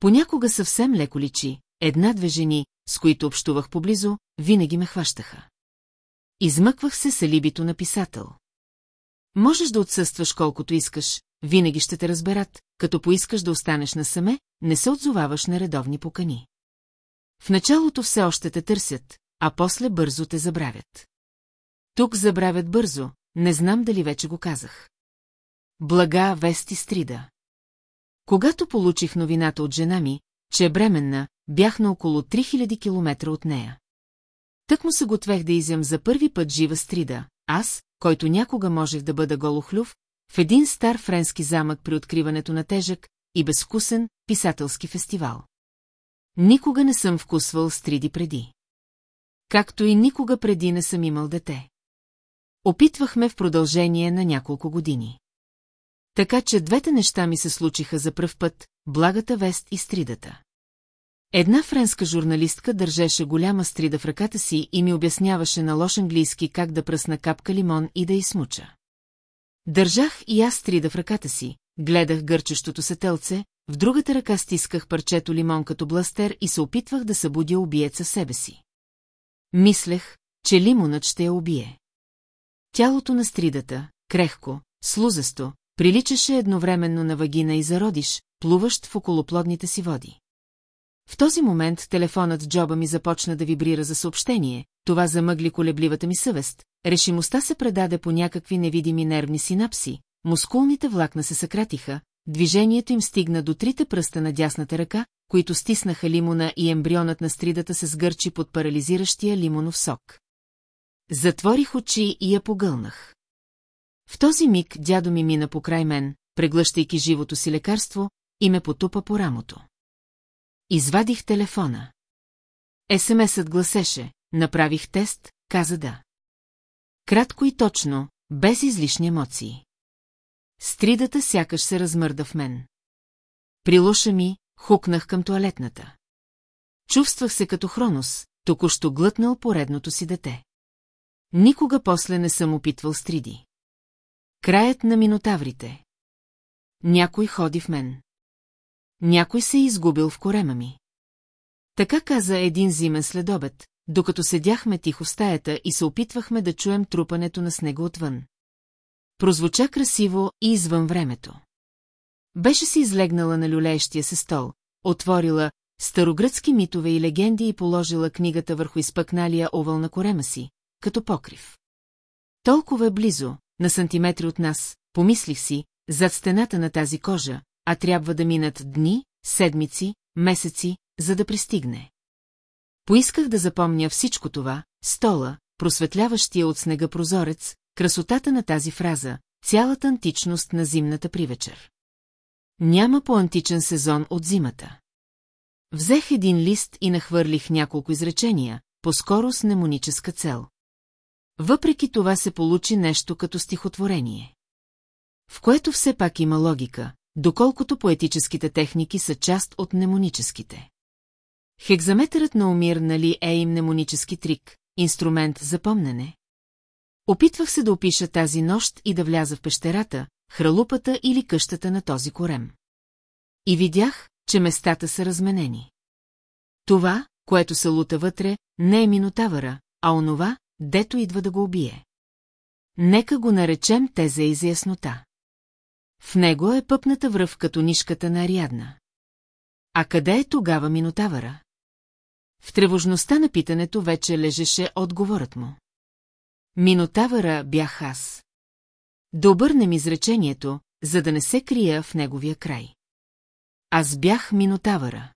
Понякога съвсем леко личи, една-две жени, с които общувах поблизо, винаги ме хващаха. Измъквах се с алибито на писател. Можеш да отсъстваш колкото искаш, винаги ще те разберат, като поискаш да останеш насаме, не се отзоваваш на редовни покани. В началото все още те търсят, а после бързо те забравят. Тук забравят бързо, не знам дали вече го казах. Блага вести стрида. Когато получих новината от жена ми, че е бременна, бях на около 3000 км от нея. Тък му се готвех да изям за първи път жива стрида, аз, който някога можех да бъда голохлюв, в един стар френски замък при откриването на тежък и безвкусен писателски фестивал. Никога не съм вкусвал стриди преди. Както и никога преди не съм имал дете. Опитвахме в продължение на няколко години. Така че двете неща ми се случиха за пръв път, благата вест и стридата. Една френска журналистка държеше голяма стрида в ръката си и ми обясняваше на лош английски как да пръсна капка лимон и да измуча. Държах и аз стрида в ръката си, гледах гърчещото се телце, в другата ръка стисках парчето лимон като бластер и се опитвах да събудя убиеца себе си. Мислех, че лимонът ще я убие. Тялото на стридата, крехко, слузесто, приличаше едновременно на вагина и зародиш, плуващ в околоплодните си води. В този момент телефонът джоба ми започна да вибрира за съобщение, това замъгли колебливата ми съвест, решимостта се предаде по някакви невидими нервни синапси, мускулните влакна се съкратиха, движението им стигна до трите пръста на дясната ръка, които стиснаха лимона и ембрионът на стридата се сгърчи под парализиращия лимонов сок. Затворих очи и я погълнах. В този миг дядо ми мина покрай мен, преглъщайки живото си лекарство, и ме потупа по рамото. Извадих телефона. СМС-ът гласеше, направих тест, каза да. Кратко и точно, без излишни емоции. Стридата сякаш се размърда в мен. Прилуша ми, хукнах към туалетната. Чувствах се като Хронос, току-що глътнал поредното си дете. Никога после не съм опитвал стриди. Краят на минотаврите. Някой ходи в мен. Някой се е изгубил в корема ми. Така каза един зимен следобед, докато седяхме тихо в стаята и се опитвахме да чуем трупането на снега отвън. Прозвуча красиво и извън времето. Беше си излегнала на люлеещия се стол, отворила старогръцки митове и легенди и положила книгата върху изпъкналия овал на корема си, като покрив. Толкова близо, на сантиметри от нас, помислих си, зад стената на тази кожа, а трябва да минат дни, седмици, месеци, за да пристигне. Поисках да запомня всичко това, стола, просветляващия от снега прозорец, красотата на тази фраза, цялата античност на зимната привечер. Няма по-античен сезон от зимата. Взех един лист и нахвърлих няколко изречения, по-скоро с немоническа цел. Въпреки това се получи нещо като стихотворение. В което все пак има логика, доколкото поетическите техники са част от мнемоническите. Хекзаметърът на Омир нали е им мнемонически трик, инструмент за помнене. Опитвах се да опиша тази нощ и да вляза в пещерата, хралупата или къщата на този корем. И видях, че местата са разменени. Това, което се лута вътре, не е минотавъра, а онова, дето идва да го убие. Нека го наречем теза и за яснота. В него е пъпната връв като нишката на Ариадна. А къде е тогава Минотавъра? В тревожността на питането вече лежеше отговорът му. Минотавъра бях аз. Да обърнем изречението, за да не се крия в неговия край. Аз бях Минотавъра.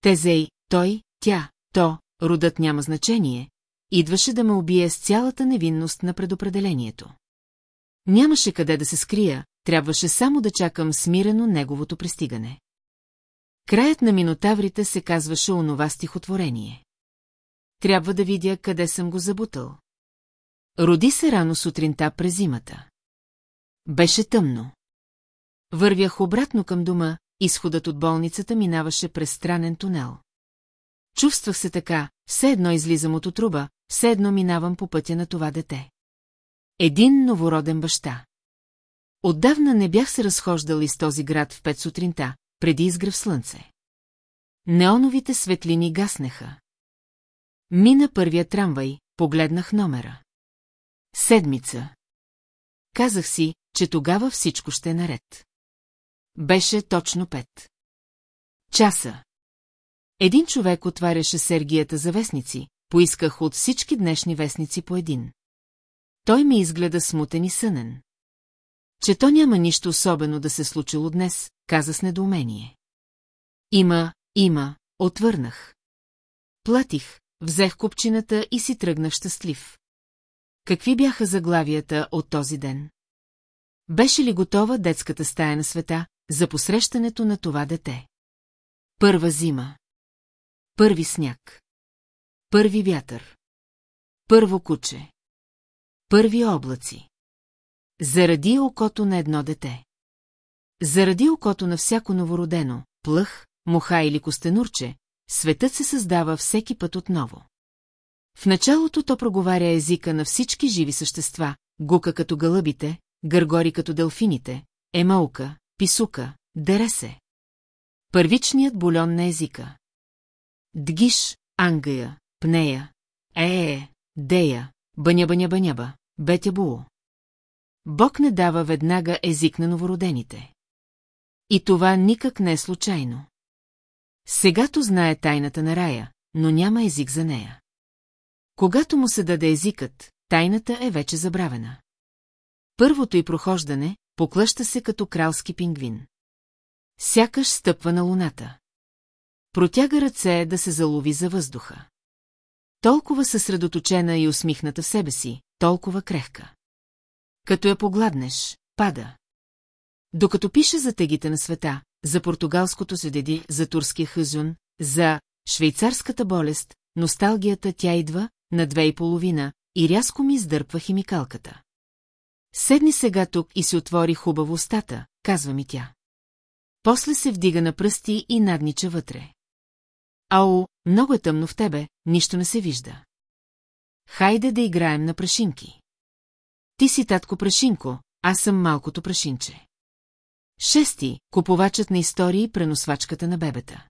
Тезей, той, тя, то, родът няма значение, идваше да ме убие с цялата невинност на предопределението. Нямаше къде да се скрия, трябваше само да чакам смирено неговото пристигане. Краят на минотаврите се казваше онова стихотворение. Трябва да видя къде съм го забутал. Роди се рано сутринта през зимата. Беше тъмно. Вървях обратно към дома, изходът от болницата минаваше през странен тунел. Чувствах се така, все едно излизам от отруба, все едно минавам по пътя на това дете. Един новороден баща. Отдавна не бях се разхождал из този град в пет сутринта, преди изгрев слънце. Неоновите светлини гаснеха. Мина първия трамвай, погледнах номера. Седмица. Казах си, че тогава всичко ще е наред. Беше точно пет. Часа. Един човек отваряше сергията за вестници, поисках от всички днешни вестници по един. Той ми изгледа смутен и сънен. Че то няма нищо особено да се случило днес, каза с недоумение. Има, има, отвърнах. Платих, взех купчината и си тръгнах щастлив. Какви бяха заглавията от този ден? Беше ли готова детската стая на света за посрещането на това дете? Първа зима. Първи сняг. Първи вятър. Първо куче. Първи облаци. Заради окото на едно дете. Заради окото на всяко новородено, плъх, муха или костенурче, светът се създава всеки път отново. В началото то проговаря езика на всички живи същества, гука като гълъбите, гъргори като делфините, емаука, писука, дересе. Първичният бульон на езика. Дгиш, ангая, пнея, е-е, дея, бъня-бъня-бъняба, бетя-буу. Бог не дава веднага език на новородените. И това никак не е случайно. Сегато знае тайната на рая, но няма език за нея. Когато му се даде езикът, тайната е вече забравена. Първото й прохождане поклъща се като кралски пингвин. Сякаш стъпва на луната. Протяга ръце да се залови за въздуха. Толкова съсредоточена и усмихната в себе си, толкова крехка. Като я погладнеш, пада. Докато пише за тегите на света, за португалското седеди, за турския хъзун, за швейцарската болест, носталгията тя идва на две и половина и рязко ми издърпва химикалката. Седни сега тук и си отвори хубаво устата, казва ми тя. После се вдига на пръсти и наднича вътре. Ау, много е тъмно в тебе, нищо не се вижда. Хайде да играем на прашинки. Ти си татко прашинко, аз съм малкото прашинче. Шести, купувачът на истории преносвачката на бебета.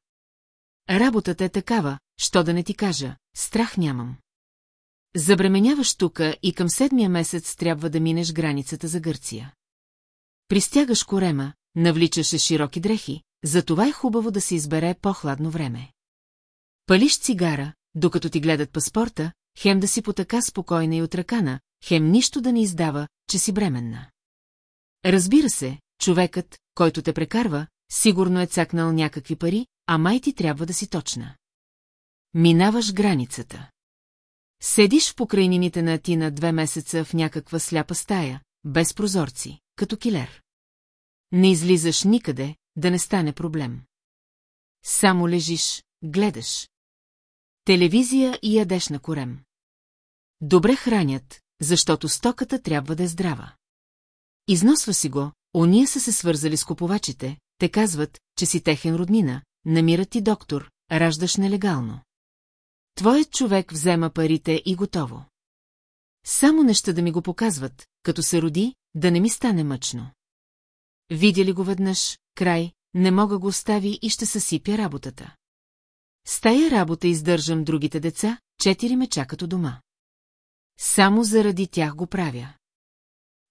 Работата е такава, що да не ти кажа, страх нямам. Забременяваш тука и към седмия месец трябва да минеш границата за Гърция. Пристягаш корема, навличаше широки дрехи, затова е хубаво да се избере по-хладно време. Палиш цигара, докато ти гледат паспорта, хем да си потака спокойна и отракана, хем нищо да не издава, че си бременна. Разбира се, човекът, който те прекарва, сигурно е цакнал някакви пари, а май ти трябва да си точна. Минаваш границата. Седиш в покрайнините на Атина две месеца в някаква сляпа стая, без прозорци, като килер. Не излизаш никъде, да не стане проблем. Само лежиш, гледаш. Телевизия и ядеш на корем. Добре хранят, защото стоката трябва да е здрава. Износва си го, ония са се свързали с купувачите, те казват, че си техен роднина, намират ти доктор, раждаш нелегално. Твоят човек взема парите и готово. Само неща да ми го показват, като се роди, да не ми стане мъчно. Видя ли го веднъж, край, не мога го остави и ще съсипя работата. С тая работа издържам другите деца, четири ме чакат у дома. Само заради тях го правя.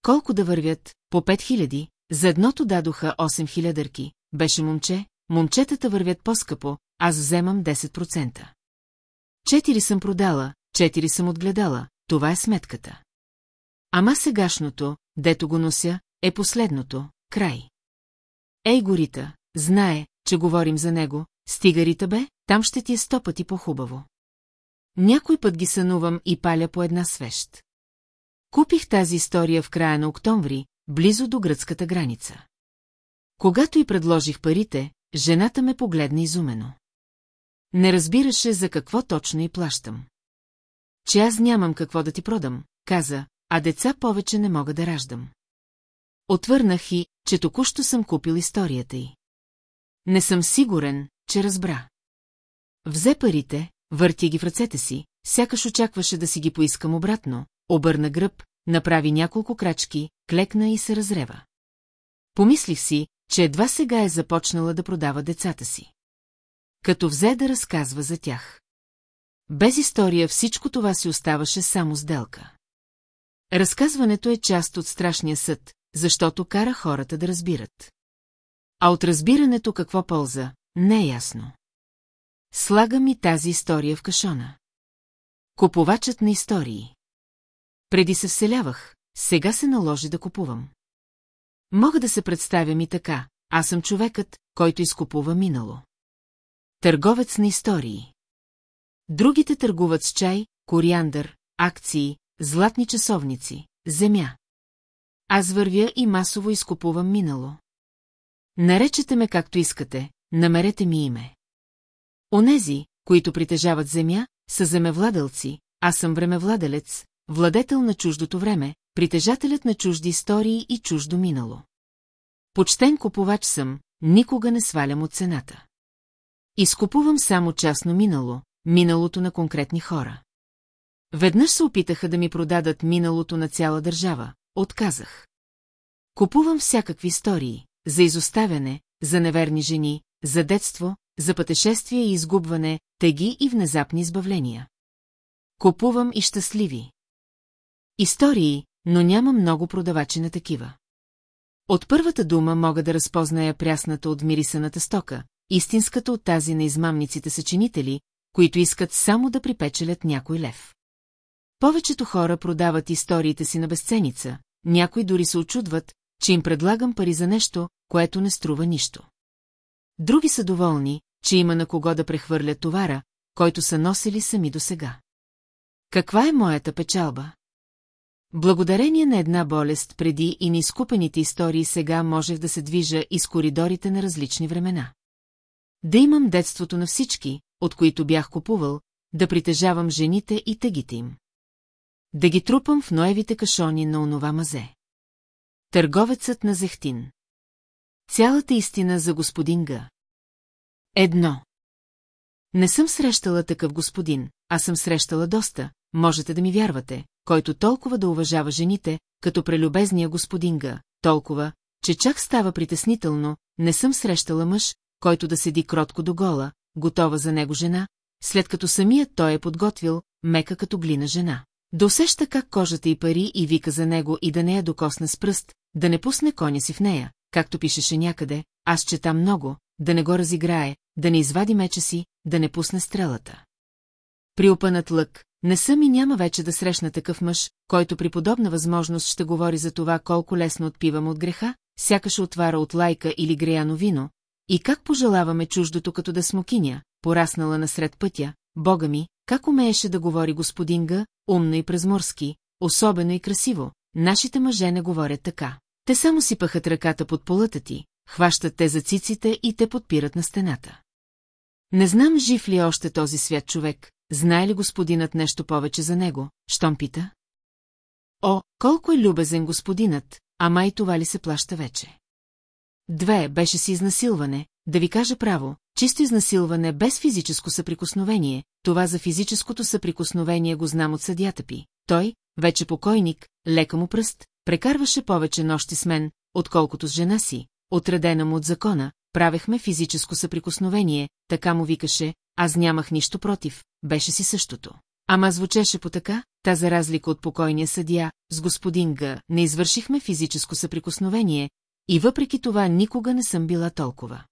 Колко да вървят, по пет хиляди, за едното дадоха 8 хилядърки, беше момче, момчетата вървят по-скъпо, аз вземам 10%. Четири съм продала, четири съм отгледала, това е сметката. Ама сегашното, дето го нося, е последното, край. Ей, горита, знае, че говорим за него, стига Рита бе, там ще ти е сто пъти по-хубаво. Някой път ги сънувам и паля по една свещ. Купих тази история в края на октомври, близо до гръцката граница. Когато й предложих парите, жената ме погледна изумено. Не разбираше за какво точно й плащам. Че аз нямам какво да ти продам, каза, а деца повече не мога да раждам. Отвърнах и, че току-що съм купил историята й. Не съм сигурен, че разбра. Взе парите, върти ги в ръцете си, сякаш очакваше да си ги поискам обратно, обърна гръб, направи няколко крачки, клекна и се разрева. Помислих си, че едва сега е започнала да продава децата си. Като взе да разказва за тях. Без история всичко това си оставаше само сделка. Разказването е част от страшния съд, защото кара хората да разбират. А от разбирането какво полза, не е ясно. Слага ми тази история в кашона. Купувачът на истории. Преди се вселявах, сега се наложи да купувам. Мога да се представям и така, аз съм човекът, който изкупува минало. Търговец на истории. Другите търгуват с чай, кориандър, акции, златни часовници, земя. Аз вървя и масово изкупувам минало. Наречете ме както искате, намерете ми име. Онези, които притежават земя, са земевладелци, аз съм времевладелец, владетел на чуждото време, притежателят на чужди истории и чуждо минало. Почтен купувач съм, никога не свалям от цената. Изкупувам само частно минало, миналото на конкретни хора. Веднъж се опитаха да ми продадат миналото на цяла държава, отказах. Купувам всякакви истории, за изоставяне, за неверни жени, за детство, за пътешествие и изгубване, теги и внезапни избавления. Купувам и щастливи. Истории, но няма много продавачи на такива. От първата дума мога да разпозная прясната от мирисаната стока, истинската от тази на измамниците съчинители, които искат само да припечелят някой лев. Повечето хора продават историите си на безценица, някои дори се очудват, че им предлагам пари за нещо, което не струва нищо. Други са доволни, че има на кого да прехвърлят товара, който са носили сами до сега. Каква е моята печалба? Благодарение на една болест преди и неизкупените истории сега можех да се движа из коридорите на различни времена. Да имам детството на всички, от които бях купувал, да притежавам жените и тъгите им. Да ги трупам в ноевите кашони на онова мазе. Търговецът на зехтин. Цялата истина за господин Г. Едно. Не съм срещала такъв господин, а съм срещала доста, можете да ми вярвате, който толкова да уважава жените, като прелюбезния господин Г, толкова, че чак става притеснително, не съм срещала мъж, който да седи кротко до гола, готова за него жена, след като самият той е подготвил, мека като глина жена. Да усеща как кожата и пари и вика за него и да не я докосне с пръст, да не пусне коня си в нея, както пишеше някъде, аз чета много, да не го разиграе, да не извади меча си, да не пусне стрелата. Приопънат лък, не съм и няма вече да срещна такъв мъж, който при подобна възможност ще говори за това колко лесно отпивам от греха, сякаш отвара от лайка или греяно вино, и как пожелаваме чуждото като да смокиня, пораснала насред пътя, бога ми, как умееше да говори господин Га, умно и презморски, особено и красиво, нашите мъже не говорят така. Те само си пъхат ръката под полата ти, хващат те за циците и те подпират на стената. Не знам жив ли е още този свят човек, знае ли господинът нещо повече за него, щом пита? О, колко е любезен господинът, ама и това ли се плаща вече? Две, беше си изнасилване, да ви кажа право, чисто изнасилване без физическо съприкосновение, това за физическото съприкосновение го знам от съдята пи. Той, вече покойник, лека му пръст, прекарваше повече нощи с мен, отколкото с жена си, отредена му от закона, правехме физическо съприкосновение, така му викаше, аз нямах нищо против, беше си същото. Ама звучеше по така, та за разлика от покойния съдия, с господин Г, не извършихме физическо съприкосновение, и въпреки това никога не съм била толкова.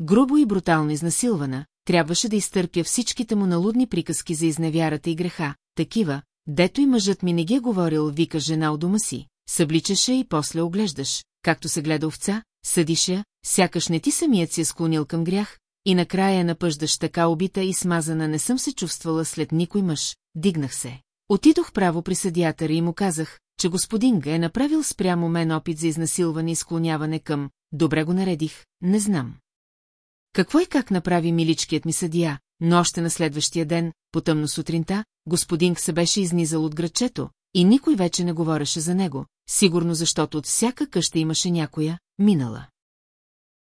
Грубо и брутално изнасилвана, трябваше да изтърпя всичките му налудни приказки за изневярата и греха, такива, дето и мъжът ми не ги е говорил, вика жена у дома си, събличаше и после оглеждаш, както се гледа овца, съдише, сякаш не ти самият си е склонил към грях, и накрая напъждаш така убита и смазана не съм се чувствала след никой мъж, дигнах се. Отидох право при съдиятъра и му казах, че господин Г е направил спрямо мен опит за изнасилване и склоняване към «Добре го наредих, не знам». Какво и как направи миличкият ми съдия, но още на следващия ден, по тъмно сутринта, господин се беше изнизал от градчето, и никой вече не говореше за него, сигурно защото от всяка къща имаше някоя, минала.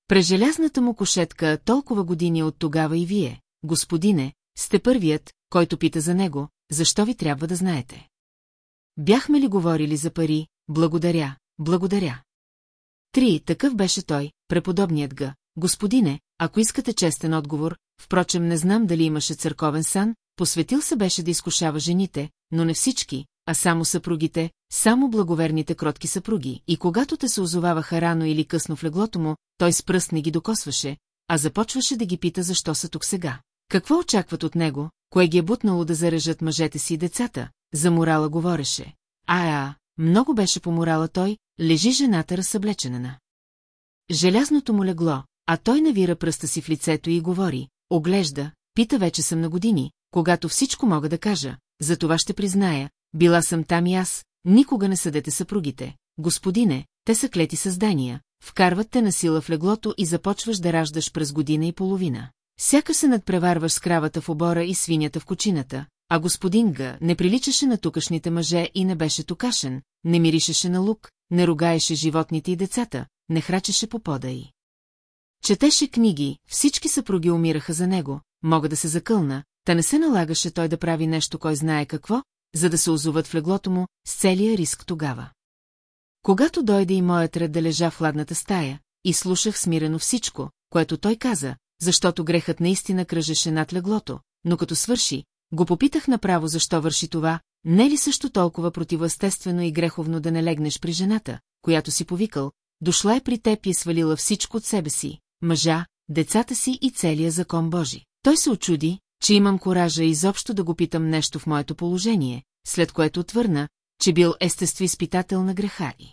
През желязната му кошетка толкова години от тогава и вие, господине, сте първият, който пита за него, защо ви трябва да знаете. Бяхме ли говорили за пари, благодаря, благодаря. Три, такъв беше той, преподобният га. Господине, ако искате честен отговор, впрочем не знам дали имаше църковен сан, посветил се беше да изкушава жените, но не всички, а само съпругите, само благоверните кротки съпруги, и когато те се озоваваха рано или късно в леглото му, той с пръст не ги докосваше, а започваше да ги пита защо са тук сега. Какво очакват от него, кое ги е бутнало да зарежат мъжете си и децата? За морала говореше. А, много беше по морала той, лежи жената разсъблечена на. Желязното му легло, а той навира пръста си в лицето и говори, оглежда, пита вече съм на години, когато всичко мога да кажа, за това ще призная, била съм там и аз, никога не съдете съпругите. Господине, те са клети създания, вкарват те на сила в леглото и започваш да раждаш през година и половина. Сяка се надпреварваш с кравата в обора и свинята в кучината, а господин Г не приличаше на тукашните мъже и не беше токашен, не миришеше на лук, не ругаеше животните и децата, не храчеше по пода й. Четеше книги, всички съпруги умираха за него, мога да се закълна, та не се налагаше той да прави нещо кой знае какво, за да се озоват в леглото му, с целия риск тогава. Когато дойде и моят ред да лежа в хладната стая, и слушах смирено всичко, което той каза, защото грехът наистина кръжеше над леглото, но като свърши, го попитах направо защо върши това, не ли също толкова противоестествено и греховно да не легнеш при жената, която си повикал, дошла е при теб и е свалила всичко от себе си, мъжа, децата си и целия закон Божи. Той се очуди, че имам коража изобщо да го питам нещо в моето положение, след което отвърна, че бил естество изпитател на греха и.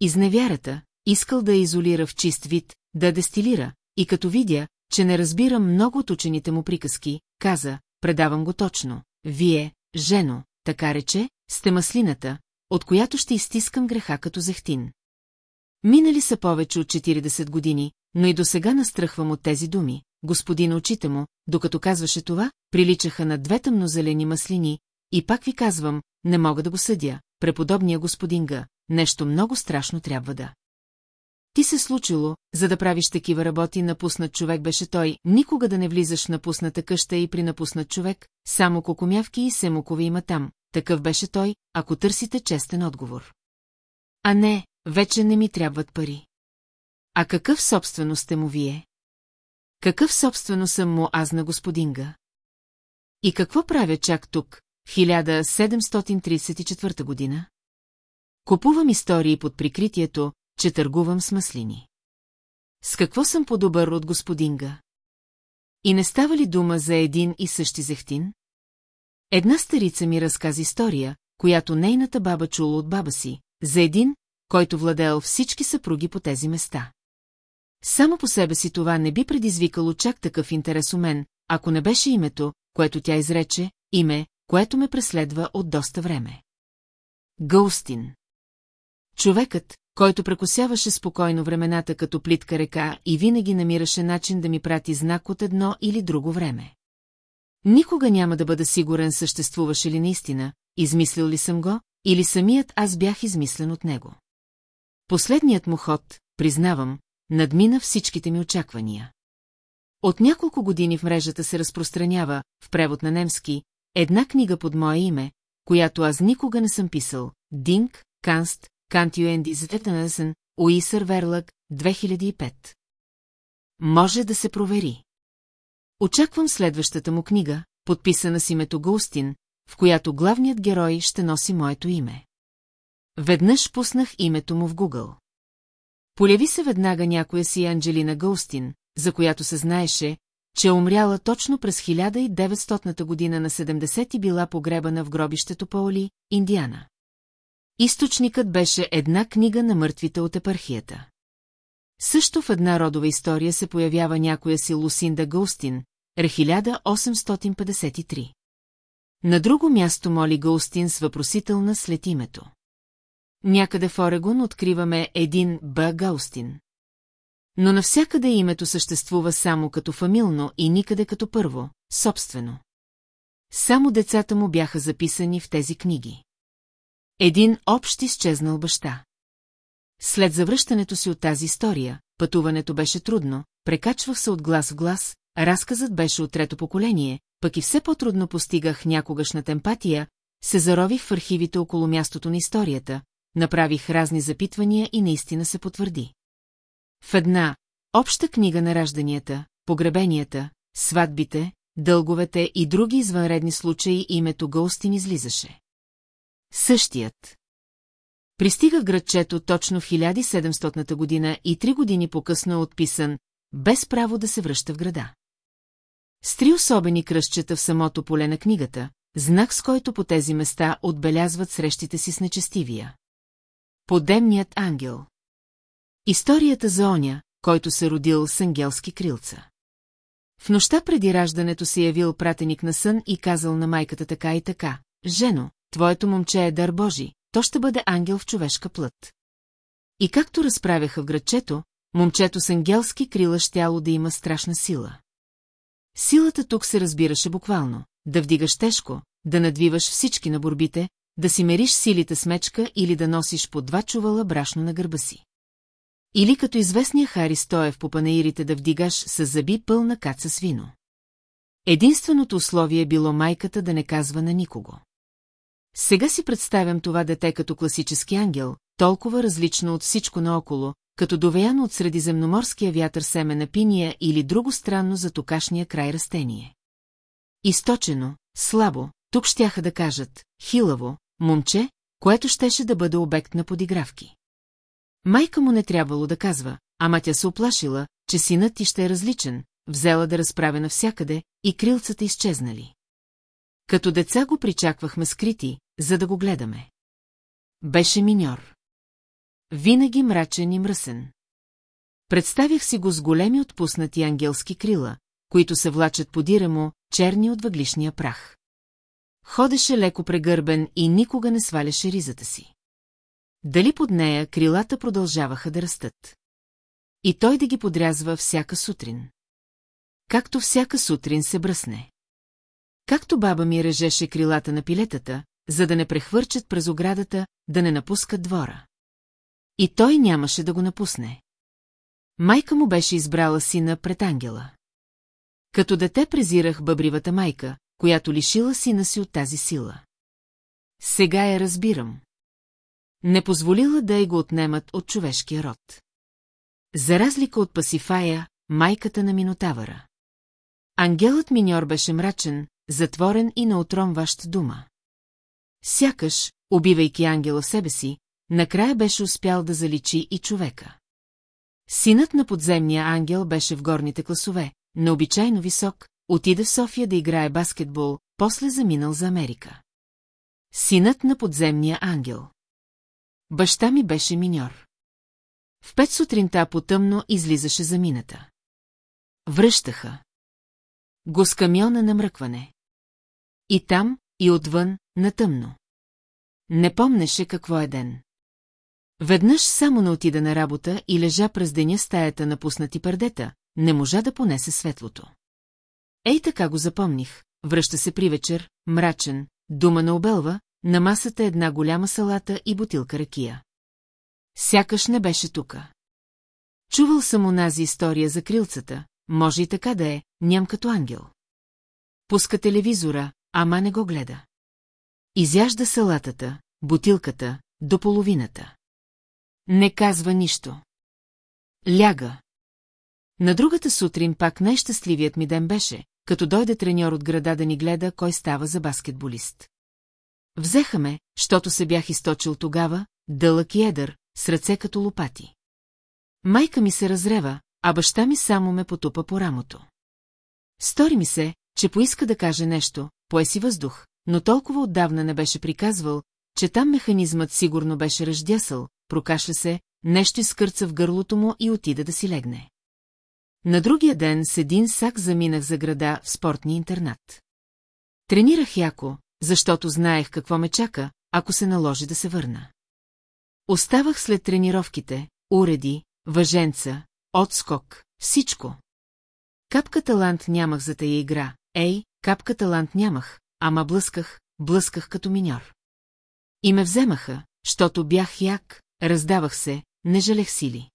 Изневярата, искал да я изолира в чист вид, да дестилира, и като видя, че не разбирам много от учените му приказки, каза, предавам го точно, вие, жено, така рече, сте маслината, от която ще изтискам греха като зехтин. Минали са повече от 40 години, но и до сега настръхвам от тези думи. Господин очите му, докато казваше това, приличаха на две тъмнозелени маслини, и пак ви казвам, не мога да го съдя, преподобния господин Га, нещо много страшно трябва да. Ти се случило, за да правиш такива работи, напуснат човек беше той, никога да не влизаш в напусната къща и при напуснат човек, само кокомявки и семокови има там, такъв беше той, ако търсите честен отговор. А не, вече не ми трябват пари. А какъв собствено сте му вие? Какъв собствено съм му аз на господинга? И какво правя чак тук, в 1734 година? Купувам истории под прикритието, че търгувам с маслини. С какво съм по-добър от господинга? И не става ли дума за един и същи зехтин? Една старица ми разказа история, която нейната баба чула от баба си, за един, който владеел всички съпруги по тези места. Само по себе си това не би предизвикало чак такъв интерес у мен, ако не беше името, което тя изрече, име, което ме преследва от доста време. Гълстин. Човекът, който прекосяваше спокойно времената като плитка река и винаги намираше начин да ми прати знак от едно или друго време. Никога няма да бъда сигурен съществуваше ли наистина, измислил ли съм го, или самият аз бях измислен от него. Последният му ход, признавам, надмина всичките ми очаквания. От няколко години в мрежата се разпространява, в превод на немски, една книга под мое име, която аз никога не съм писал, Динг, Канст, Кантюенди Зетенесен, Уисър Верлък, 2005. Може да се провери. Очаквам следващата му книга, подписана с името Густин, в която главният герой ще носи моето име. Веднъж пуснах името му в Гугъл. Поляви се веднага някоя си Анджелина Гълстин, за която се знаеше, че е умряла точно през 1900 година на 70 и била погребана в гробището Паули, Индиана. Източникът беше една книга на мъртвите от епархията. Също в една родова история се появява някоя си Лусинда Гълстин, р 1853. На друго място моли Гълстин с въпросителна след името. Някъде в Орегон откриваме един Б. Гаустин. Но навсякъде името съществува само като фамилно и никъде като първо, собствено. Само децата му бяха записани в тези книги. Един общ изчезнал баща. След завръщането си от тази история, пътуването беше трудно, прекачвах се от глас в глас, разказът беше от трето поколение, пък и все по-трудно постигах някогашната емпатия, се зарових в архивите около мястото на историята, направих разни запитвания и наистина се потвърди. В една обща книга на ражданията, погребенията, сватбите, дълговете и други извънредни случаи името Гълстин излизаше. Същият. Пристига градчето точно в 1700 година и три години по-късно е отписан, без право да се връща в града. С три особени кръстчета в самото поле на книгата, знак с който по тези места отбелязват срещите си с нечестивия. Подемният ангел Историята за оня, който се родил с ангелски крилца. В нощта преди раждането се явил пратеник на сън и казал на майката така и така, «Жено, твоето момче е дар Божи, то ще бъде ангел в човешка плът». И както разправяха в градчето, момчето с ангелски крила щяло да има страшна сила. Силата тук се разбираше буквално, да вдигаш тежко, да надвиваш всички на борбите, да си мериш силите с мечка или да носиш по два чувала брашно на гърба си. Или като известния Хари Стоев по панаирите да вдигаш с зъби пълна каца с вино. Единственото условие било майката да не казва на никого. Сега си представям това дете като класически ангел, толкова различно от всичко наоколо, като довеяно от средиземноморския вятър семе на пиния или друго странно за токашния край растение. Източено, слабо, тук щяха да кажат, хилаво, момче, което щеше да бъде обект на подигравки. Майка му не трябвало да казва, ама тя се оплашила, че синът ти ще е различен, взела да разправя навсякъде и крилцата изчезнали. Като деца го причаквахме скрити, за да го гледаме. Беше миньор. Винаги мрачен и мръсен. Представих си го с големи отпуснати ангелски крила, които се влачат подира му, черни от въглишния прах. Ходеше леко прегърбен и никога не сваляше ризата си. Дали под нея крилата продължаваха да растат. И той да ги подрязва всяка сутрин. Както всяка сутрин се бръсне. Както баба ми режеше крилата на пилетата, за да не прехвърчат през оградата, да не напускат двора. И той нямаше да го напусне. Майка му беше избрала сина пред ангела. Като дете презирах бъбривата майка, която лишила сина си от тази сила. Сега я разбирам. Не позволила да й го отнемат от човешкия род. За разлика от Пасифая, майката на Минотавъра. Ангелът миньор беше мрачен, затворен и наутромващ дума. Сякаш, убивайки ангела в себе си, накрая беше успял да заличи и човека. Синът на подземния ангел беше в горните класове, необичайно висок, отиде в София да играе баскетбол, после заминал за Америка. Синът на подземния ангел. Баща ми беше миньор. В пет сутринта потъмно излизаше за мината. Връщаха. Го с камиона на мръкване. И там, и отвън, натъмно. Не помнеше какво е ден. Веднъж само не отида на работа и лежа през деня стаята на пуснати пърдета, не можа да понесе светлото. Ей така го запомних, връща се при вечер, мрачен, дума на обелва, на масата една голяма салата и бутилка ракия. Сякаш не беше тука. Чувал съм онази история за крилцата, може и така да е, ням като ангел. Пуска телевизора, ама не го гледа. Изяжда салатата, бутилката, до половината. Не казва нищо. Ляга. На другата сутрин пак най-щастливият ми ден беше, като дойде треньор от града да ни гледа, кой става за баскетболист. Взеха ме, щото се бях източил тогава, дълъг и едър, с ръце като лопати. Майка ми се разрева, а баща ми само ме потупа по рамото. Стори ми се, че поиска да каже нещо, пое си въздух, но толкова отдавна не беше приказвал, че там механизмът сигурно беше ръждясъл, прокашля се, нещо изкърца в гърлото му и отида да си легне. На другия ден с един сак заминах за града в спортния интернат. Тренирах яко, защото знаех какво ме чака, ако се наложи да се върна. Оставах след тренировките, уреди, въженца, отскок, всичко. Капка талант нямах за тая игра, ей, капка талант нямах, ама блъсках, блъсках като миньор. И ме вземаха, защото бях як, раздавах се, не жалех сили.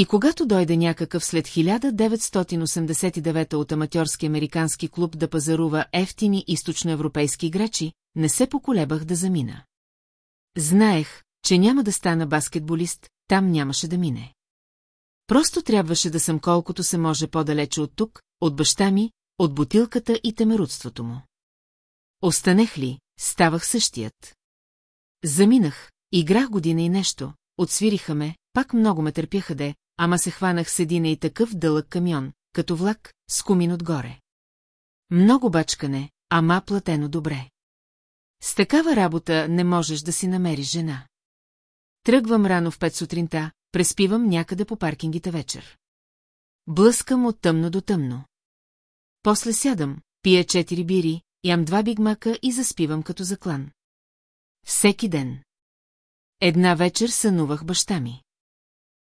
И когато дойде някакъв след 1989 от аматьорски американски клуб да пазарува ефтини източноевропейски играчи, не се поколебах да замина. Знаех, че няма да стана баскетболист, там нямаше да мине. Просто трябваше да съм колкото се може по-далече от тук, от баща ми, от бутилката и темерудството му. Останех ли, ставах същият. Заминах, играх година и нещо, отсвириха ме, пак много ме търпяха де, ама се хванах с един и такъв дълъг камион, като влак, с кумин отгоре. Много бачкане, ама платено добре. С такава работа не можеш да си намериш жена. Тръгвам рано в пет сутринта, преспивам някъде по паркингите вечер. Блъскам от тъмно до тъмно. После сядам, пия четири бири, ям два бигмака и заспивам като заклан. Всеки ден. Една вечер сънувах баща ми.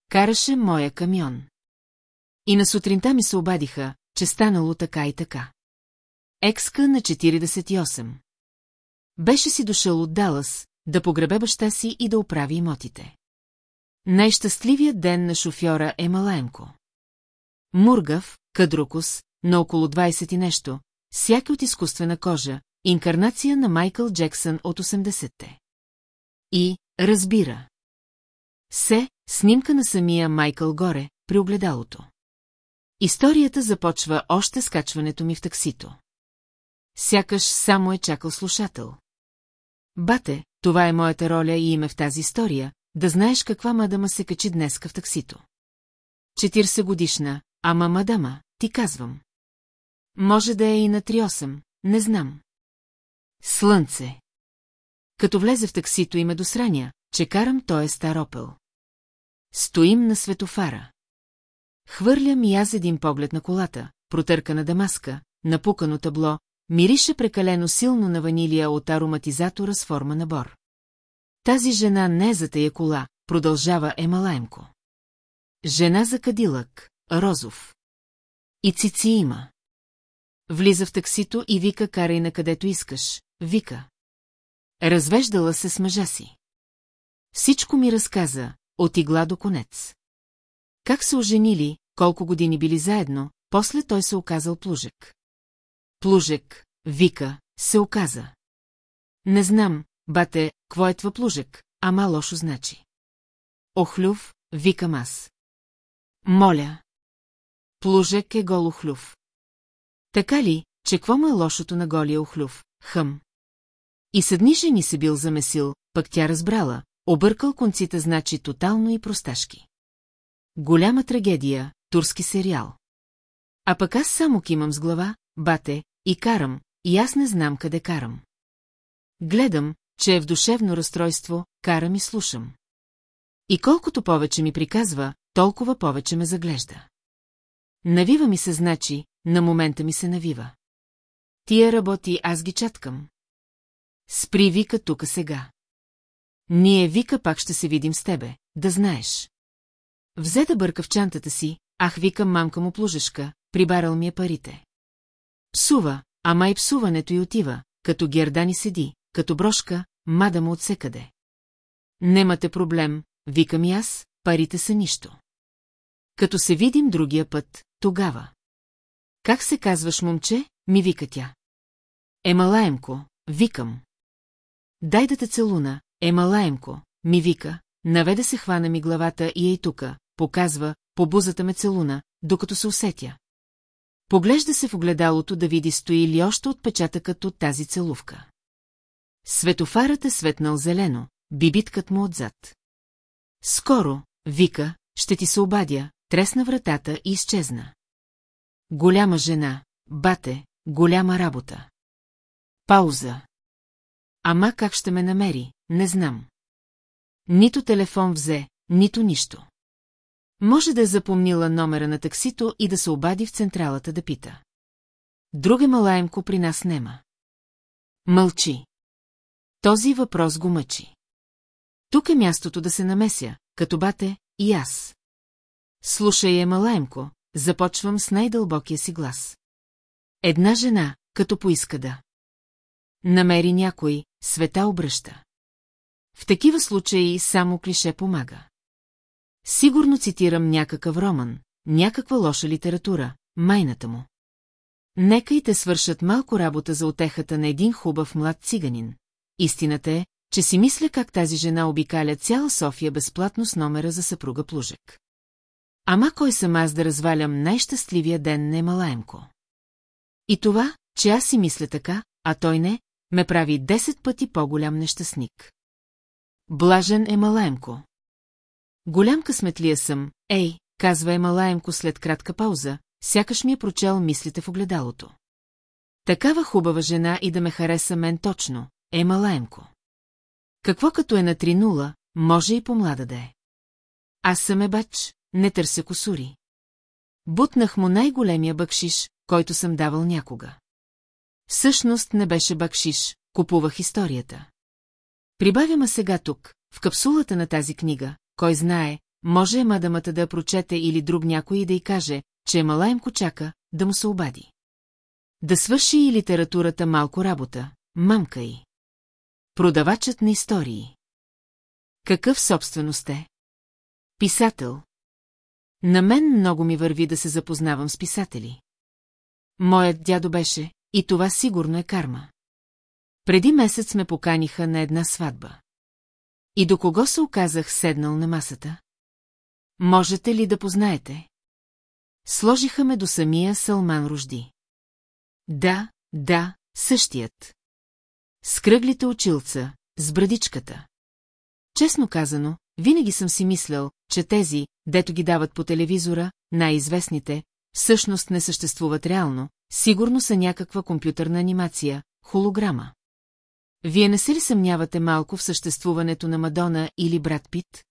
Караше моя камион. И на сутринта ми се обадиха, че станало така и така. Екска на 48. Беше си дошъл от Далас, да погребе баща си и да оправи имотите. Най-щастливият ден на шофьора е Малаемко. Мургав, кадрукус, на около 20 и нещо, всяки от изкуствена кожа, инкарнация на Майкъл Джексън от 80-те. И, разбира. Се, снимка на самия Майкъл горе, при огледалото. Историята започва още с качването ми в таксито. Сякаш само е чакал слушател. Бате, това е моята роля и име в тази история, да знаеш каква мадама се качи днеска в таксито. 40 годишна, ама мадама, ти казвам. Може да е и на 3-8, не знам. Слънце. Като влезе в таксито и ме досраня, че карам той е стар опел. Стоим на светофара. Хвърлям и аз един поглед на колата, протъркана дамаска, напукано табло, мирише прекалено силно на ванилия от ароматизатора с форма на бор. Тази жена не е за тая кола, продължава Емалаемко. Жена за кадилък, Розов. И цици има. Влиза в таксито и вика карай на където искаш, вика. Развеждала се с мъжа си. Всичко ми разказа, от игла до конец. Как се оженили, колко години били заедно, после той се оказал плужек. Плужек, вика, се оказа. Не знам, бате, кво е тва плужек, ама лошо значи. Охлюв, викам аз. Моля. Плужек е голохлюв. Така ли, че какво му е лошото на голия охлюв, хъм? И съдни жени се бил замесил, пък тя разбрала, объркал конците значи тотално и просташки. Голяма трагедия, турски сериал. А пък аз само кимам с глава, бате, и карам, и аз не знам къде карам. Гледам, че е в душевно разстройство, карам и слушам. И колкото повече ми приказва, толкова повече ме заглежда. Навива ми се значи, на момента ми се навива. Тия работи, аз ги чаткам. Спри вика тука сега. Ние вика пак ще се видим с тебе, да знаеш. Взе да бърка в чантата си, ах викам мамка му плужешка, прибарал ми е парите. Псува, ама и псуването й отива, като гердани седи, като брошка, мада му отсекъде. Немате проблем, викам и аз, парите са нищо. Като се видим другия път, тогава. Как се казваш, момче? Ми вика тя. Емалаемко, викам. Дай да те целуна, Емалаемко, ми вика, наведе се хвана ми главата и ей тука, показва, по бузата ме целуна, докато се усетя. Поглежда се в огледалото да види стои ли още отпечатъкът от тази целувка. Светофарът е светнал зелено, бибиткът му отзад. Скоро, вика, ще ти се обадя, тресна вратата и изчезна. Голяма жена, бате, голяма работа. Пауза. Ама как ще ме намери, не знам. нито телефон взе, нито нищо. Може да е запомнила номера на таксито и да се обади в централата да пита. Друге малаемко при нас нема. Мълчи. Този въпрос го мъчи. Тук е мястото да се намеся, като бате и аз. Слушай е малаемко, започвам с най-дълбокия си глас. Една жена, като поиска да. Намери някой, света обръща. В такива случаи само клише помага. Сигурно цитирам някакъв роман, някаква лоша литература, майната му. Нека и те свършат малко работа за отехата на един хубав млад циганин. Истината е, че си мисля как тази жена обикаля цяла София безплатно с номера за съпруга Плужек. Ама кой съм аз да развалям най-щастливия ден на Емалаемко? И това, че аз си мисля така, а той не, ме прави 10 пъти по-голям нещастник. Блажен е Малаемко. Голям късметлия съм, ей, казва Емалаемко след кратка пауза, сякаш ми е прочел мислите в огледалото. Такава хубава жена и да ме хареса мен точно, Емалаемко. Какво като е на три нула, може и по-млада да е. Аз съм е бач, не търся косури. Бутнах му най-големия бъкшиш, който съм давал някога. Всъщност не беше бакшиш, купувах историята. Прибавяма сега тук, в капсулата на тази книга, кой знае, може мадамата да я прочете или друг някой да й каже, че е малаемко чака, да му се обади. Да свърши и литературата малко работа, мамка й. Продавачът на истории. Какъв собственост е? Писател. На мен много ми върви да се запознавам с писатели. Моят дядо беше, и това сигурно е карма. Преди месец ме поканиха на една сватба. И до кого се оказах седнал на масата? Можете ли да познаете? Сложиха ме до самия Салман Рожди. Да, да, същият. С кръглите очилца, с брадичката. Честно казано, винаги съм си мислял, че тези, дето ги дават по телевизора, най-известните, всъщност не съществуват реално, сигурно са някаква компютърна анимация, холограма. Вие не се ли съмнявате малко в съществуването на Мадона или брат Пит?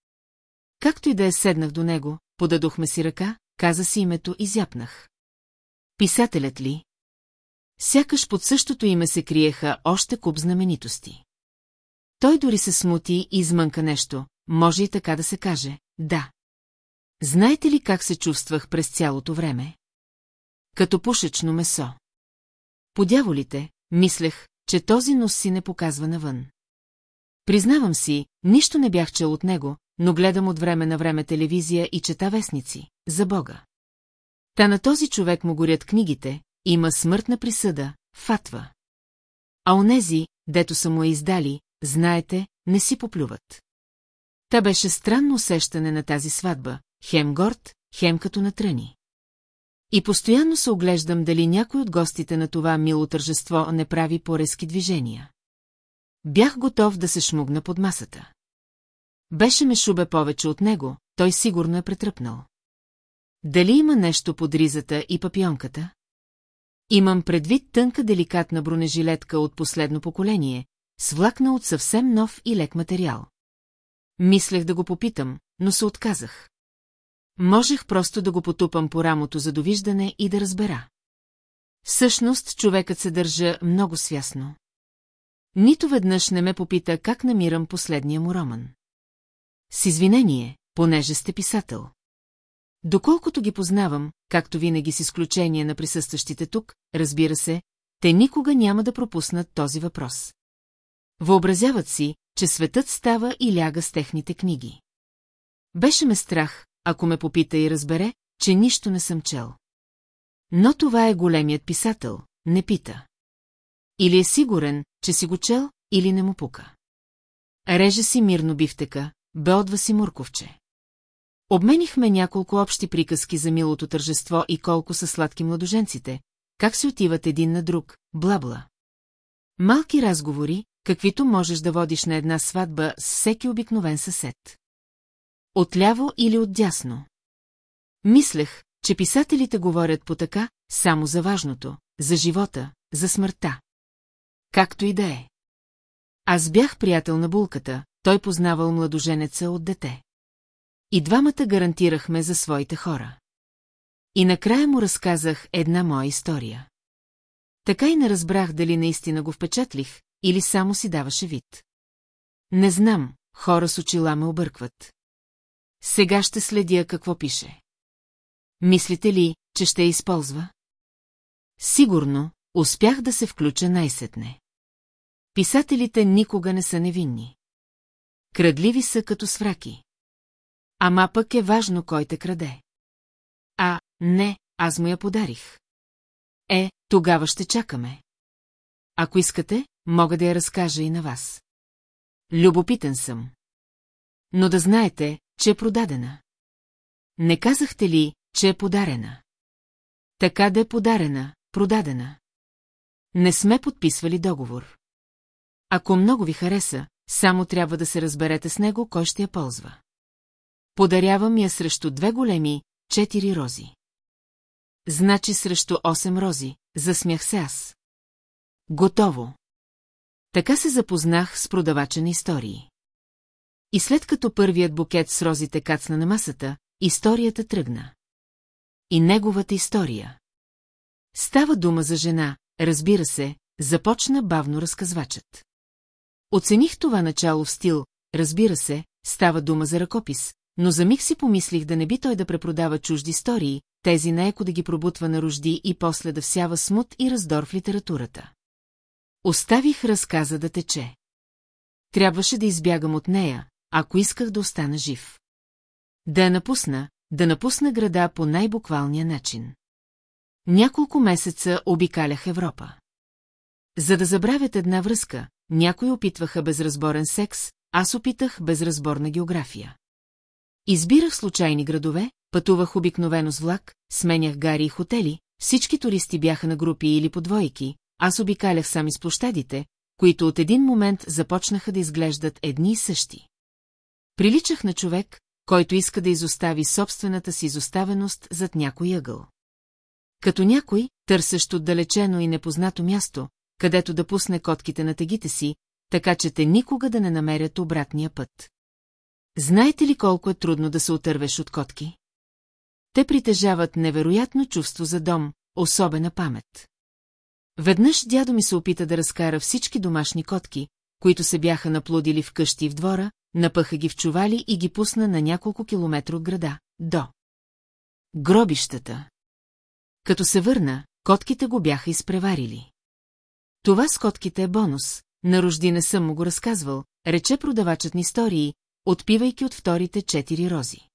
Както и да е седнах до него, подадохме си ръка, каза си името и зяпнах. Писателят ли? Сякаш под същото име се криеха още куп знаменитости. Той дори се смути и измънка нещо, може и така да се каже, да. Знаете ли как се чувствах през цялото време? Като пушечно месо. Подяволите, мислех, че този нос си не показва навън. Признавам си, нищо не бях чел от него, но гледам от време на време телевизия и чета вестници, за Бога. Та на този човек му горят книгите, има смъртна присъда, фатва. А онези, дето са му е издали, знаете, не си поплюват. Та беше странно усещане на тази сватба, хем горд, хем като натръни. И постоянно се оглеждам дали някой от гостите на това мило тържество не прави по-резки движения. Бях готов да се шмугна под масата. Беше ме шубе повече от него, той сигурно е претръпнал. Дали има нещо под ризата и папионката? Имам предвид тънка деликатна бронежилетка от последно поколение, с влакна от съвсем нов и лек материал. Мислех да го попитам, но се отказах. Можех просто да го потупам по рамото за довиждане и да разбера. Всъщност човекът се държа много свясно. Нито веднъж не ме попита как намирам последния му роман. С извинение, понеже сте писател. Доколкото ги познавам, както винаги с изключение на присъстващите тук, разбира се, те никога няма да пропуснат този въпрос. Въобразяват си, че светът става и ляга с техните книги. Беше ме страх, ако ме попита и разбере, че нищо не съм чел. Но това е големият писател, не пита. Или е сигурен, че си го чел, или не му пука. Реже си мирно бифтека, беодва си мурковче. Обменихме няколко общи приказки за милото тържество и колко са сладки младоженците, как се отиват един на друг, бла-бла. Малки разговори, каквито можеш да водиш на една сватба с всеки обикновен съсед. Отляво или отдясно. Мислех, че писателите говорят по така, само за важното, за живота, за смъртта. Както и да е. Аз бях приятел на булката, той познавал младоженеца от дете. И двамата гарантирахме за своите хора. И накрая му разказах една моя история. Така и не разбрах дали наистина го впечатлих, или само си даваше вид. Не знам, хора с очила ме объркват. Сега ще следя какво пише. Мислите ли, че ще я използва? Сигурно, успях да се включа най-сетне. Писателите никога не са невинни. Крадливи са като свраки. Ама пък е важно кой те краде. А, не, аз му я подарих. Е, тогава ще чакаме. Ако искате, мога да я разкажа и на вас. Любопитен съм. Но да знаете, че е продадена. Не казахте ли, че е подарена? Така да е подарена, продадена. Не сме подписвали договор. Ако много ви хареса, само трябва да се разберете с него, кой ще я ползва. Подарявам я срещу две големи, четири рози. Значи срещу 8 рози, засмях се аз. Готово. Така се запознах с продавача на истории. И след като първият букет с розите кацна на масата, историята тръгна. И неговата история. Става дума за жена, разбира се, започна бавно разказвачът. Оцених това начало в стил, разбира се, става дума за ръкопис, но за миг си помислих да не би той да препродава чужди истории, тези на еко да ги пробутва на рожди и после да всява смут и раздор в литературата. Оставих разказа да тече. Трябваше да избягам от нея, ако исках да остана жив. Да я напусна, да напусна града по най-буквалния начин. Няколко месеца обикалях Европа. За да забравят една връзка, някои опитваха безразборен секс, аз опитах безразборна география. Избирах случайни градове, пътувах обикновено с влак, сменях гари и хотели, всички туристи бяха на групи или по двойки, аз обикалях сами с площадите, които от един момент започнаха да изглеждат едни и същи. Приличах на човек, който иска да изостави собствената си изоставеност зад някой ъгъл. Като някой, търсещ отдалечено и непознато място, където да пусне котките на тегите си, така че те никога да не намерят обратния път. Знаете ли колко е трудно да се отървеш от котки? Те притежават невероятно чувство за дом, особена памет. Веднъж дядо ми се опита да разкара всички домашни котки, които се бяха наплодили в къщи и в двора, напъха ги в чували и ги пусна на няколко километра от града, до гробищата. Като се върна, котките го бяха изпреварили. Това с котките е бонус, на рожди не съм му го разказвал, рече продавачът на истории, отпивайки от вторите четири рози.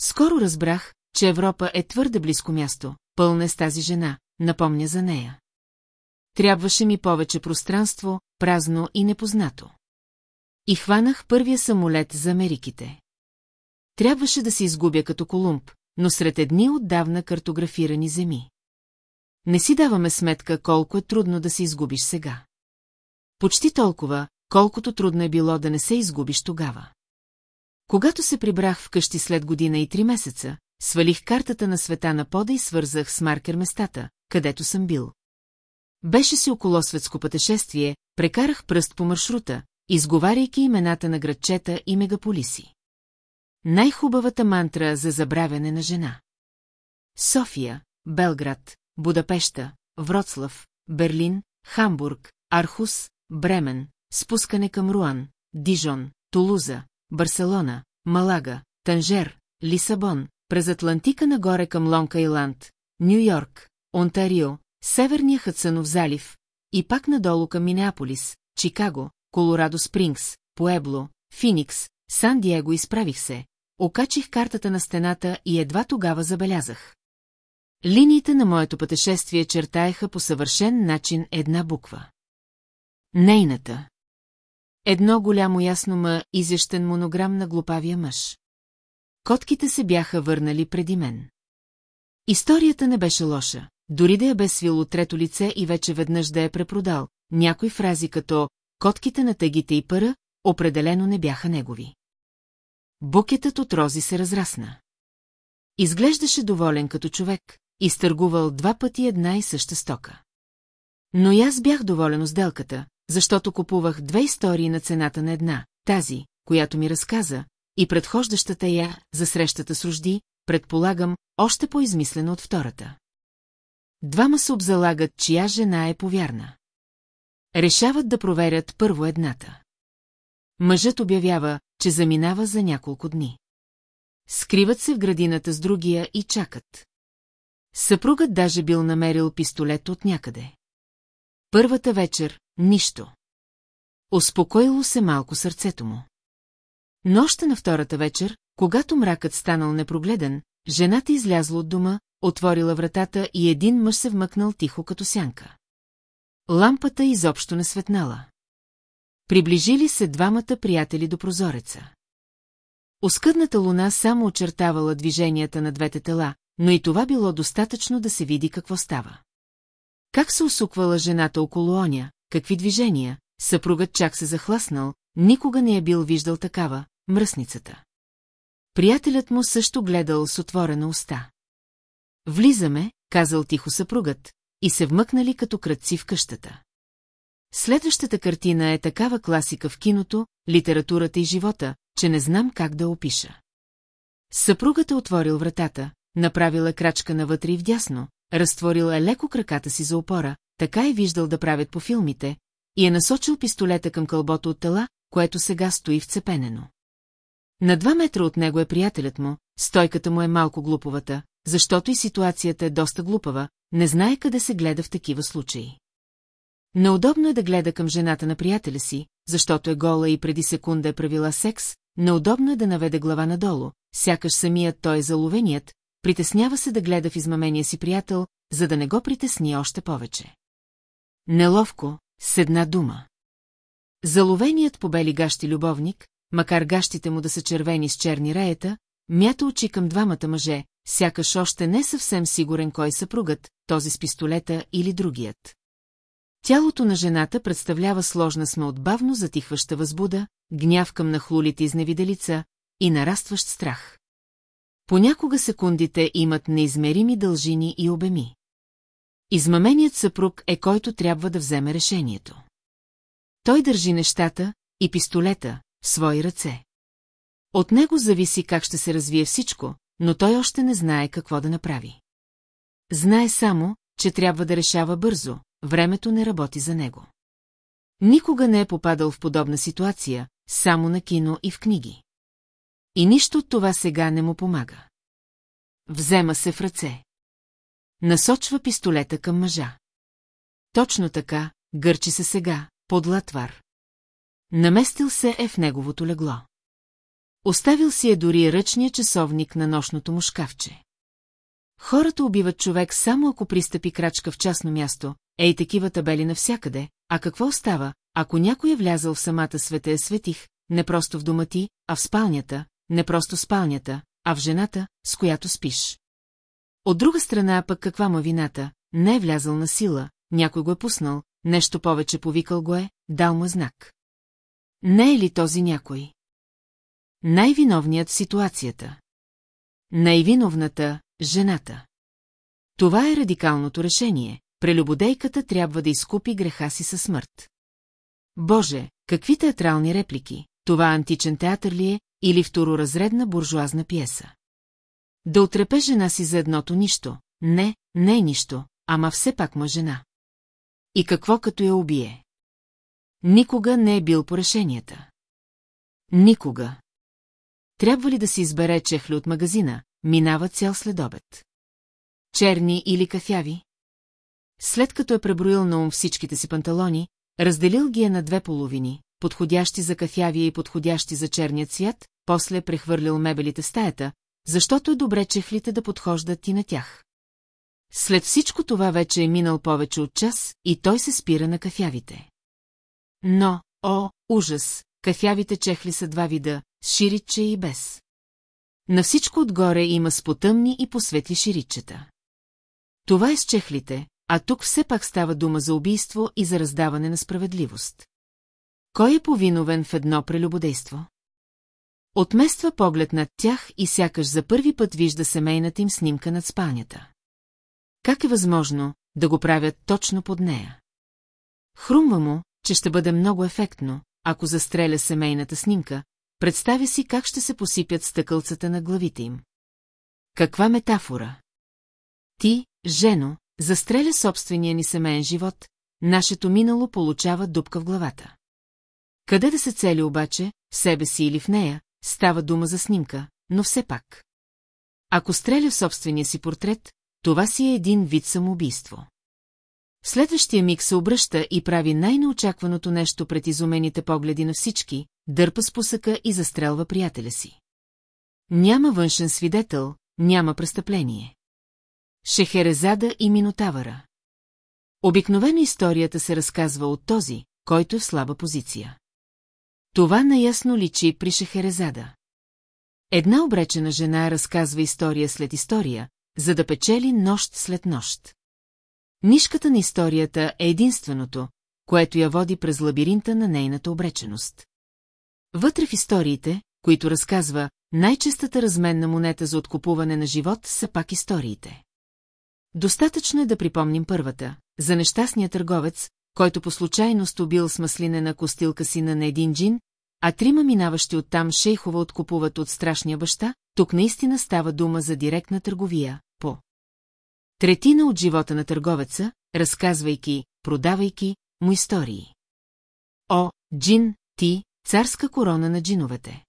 Скоро разбрах, че Европа е твърде близко място, пълна е с тази жена, напомня за нея. Трябваше ми повече пространство, празно и непознато. И хванах първия самолет за Америките. Трябваше да се изгубя като Колумб, но сред едни отдавна картографирани земи. Не си даваме сметка колко е трудно да се изгубиш сега. Почти толкова, колкото трудно е било да не се изгубиш тогава. Когато се прибрах вкъщи след година и три месеца, свалих картата на света на пода и свързах с маркер местата, където съм бил. Беше си около светско пътешествие, прекарах пръст по маршрута, изговаряйки имената на градчета и мегаполиси. Най-хубавата мантра за забравяне на жена. София, Белград, Будапеща, Вроцлав, Берлин, Хамбург, Архус, Бремен, спускане към Руан, Дижон, Тулуза, Барселона, Малага, Танжер, Лисабон, през Атлантика нагоре към Лонг Айланд, Нью Йорк, Онтарио, Северния Хътсънов залив и пак надолу към Минеаполис, Чикаго, Колорадо Спрингс, Пуебло, Финикс, Сан Диего изправих се, окачих картата на стената и едва тогава забелязах. Линиите на моето пътешествие чертаеха по съвършен начин една буква. Нейната. Едно голямо ясно ма, изящен монограм на глупавия мъж. Котките се бяха върнали преди мен. Историята не беше лоша, дори да я бе свил от трето лице и вече веднъж да я препродал, някои фрази като «котките на тъгите и пъра» определено не бяха негови. Букетът от рози се разрасна. Изглеждаше доволен като човек, изтъргувал два пъти една и съща стока. Но и аз бях доволен от сделката, защото купувах две истории на цената на една, тази, която ми разказа, и предхождащата я за срещата с рожди, предполагам, още по-измислена от втората. Двама се обзалагат, чия жена е повярна. Решават да проверят първо едната. Мъжът обявява, че заминава за няколко дни. Скриват се в градината с другия и чакат. Съпругът даже бил намерил пистолет от някъде. Първата вечер – нищо. Успокоило се малко сърцето му. Но още на втората вечер, когато мракът станал непрогледен, жената излязла от дома, отворила вратата и един мъж се вмъкнал тихо като сянка. Лампата изобщо не светнала. Приближили се двамата приятели до прозореца. Оскъдната луна само очертавала движенията на двете тела, но и това било достатъчно да се види какво става. Как се усуквала жената около оня, какви движения, съпругът чак се захласнал, никога не е бил виждал такава, мръсницата. Приятелят му също гледал с отворена уста. Влизаме, казал тихо съпругът, и се вмъкнали като кръци в къщата. Следващата картина е такава класика в киното, литературата и живота, че не знам как да опиша. Съпругът е отворил вратата, направил е крачка навътре и вдясно, разтворил е леко краката си за опора, така е виждал да правят по филмите, и е насочил пистолета към кълбото от тела, което сега стои вцепенено. На два метра от него е приятелят му, стойката му е малко глуповата, защото и ситуацията е доста глупава, не знае къде се гледа в такива случаи. Неудобно е да гледа към жената на приятеля си, защото е гола и преди секунда е правила секс, неудобно е да наведе глава надолу, сякаш самият той е заловеният, притеснява се да гледа в измамения си приятел, за да не го притесни още повече. Неловко, с една дума. Заловеният по бели гащи любовник, макар гащите му да са червени с черни раета, мята очи към двамата мъже, сякаш още не съвсем сигурен кой съпругът, този с пистолета или другият. Тялото на жената представлява сложна сме от бавно затихваща възбуда, гняв към нахлулите изневиделица и нарастващ страх. Понякога секундите имат неизмерими дължини и обеми. Измаменият съпруг е който трябва да вземе решението. Той държи нещата и пистолета в свои ръце. От него зависи как ще се развие всичко, но той още не знае какво да направи. Знае само, че трябва да решава бързо, времето не работи за него. Никога не е попадал в подобна ситуация, само на кино и в книги. И нищо от това сега не му помага. Взема се в ръце. Насочва пистолета към мъжа. Точно така, гърчи се сега, подла твар. Наместил се е в неговото легло. Оставил си е дори ръчния часовник на нощното му шкафче. Хората убиват човек само ако пристъпи крачка в частно място, ей такива табели навсякъде, а какво остава, ако някой е влязъл в самата света е светих, не просто в дома ти, а в спалнята, не просто спалнята, а в жената, с която спиш. От друга страна пък каква му вината, не е влязъл на сила, някой го е пуснал, нещо повече повикал го е, дал му знак. Не е ли този някой? Най-виновният в ситуацията. Най-виновната – жената. Това е радикалното решение. Прелюбодейката трябва да изкупи греха си със смърт. Боже, какви театрални реплики, това античен театър ли е или второразредна буржуазна пиеса? Да отрепе жена си за едното нищо, не, не е нищо, ама все пак ма жена. И какво като я убие? Никога не е бил по решенията. Никога. Трябва ли да си избере чехли от магазина, минава цял следобед. Черни или кафяви? След като е преброил на ум всичките си панталони, разделил ги е на две половини, подходящи за кафявия и подходящи за черния цвят, после е прехвърлил мебелите в стаята, защото е добре чехлите да подхождат и на тях. След всичко това вече е минал повече от час и той се спира на кафявите. Но, о, ужас, кафявите чехли са два вида, шириче и без. На всичко отгоре има спотъмни и посветли ширичета. Това е с чехлите, а тук все пак става дума за убийство и за раздаване на справедливост. Кой е повиновен в едно прелюбодейство? Отмества поглед над тях и сякаш за първи път вижда семейната им снимка над спалнята. Как е възможно да го правят точно под нея? Хрумва му, че ще бъде много ефектно, ако застреля семейната снимка, представя си как ще се посипят стъкълцата на главите им. Каква метафора? Ти, жено, застреля собствения ни семейен живот, нашето минало получава дупка в главата. Къде да се цели обаче, в себе си или в нея, става дума за снимка, но все пак. Ако стреля в собствения си портрет, това си е един вид самоубийство. Следващия миг се обръща и прави най-неочакваното нещо пред изумените погледи на всички, дърпа с посъка и застрелва приятеля си. Няма външен свидетел, няма престъпление. Шехерезада и Минотавъра Обикновено историята се разказва от този, който е в слаба позиция. Това наясно личи при Шехерезада. Една обречена жена разказва история след история, за да печели нощ след нощ. Нишката на историята е единственото, което я води през лабиринта на нейната обреченост. Вътре в историите, които разказва, най-честата разменна монета за откупуване на живот са пак историите. Достатъчно е да припомним първата, за нещастния търговец, който по случайност убил с маслинена костилка сина на един джин, а трима минаващи оттам шейхова откупуват от страшния баща, тук наистина става дума за директна търговия, по. Третина от живота на търговеца, разказвайки, продавайки му истории. О, джин, ти, царска корона на джиновете.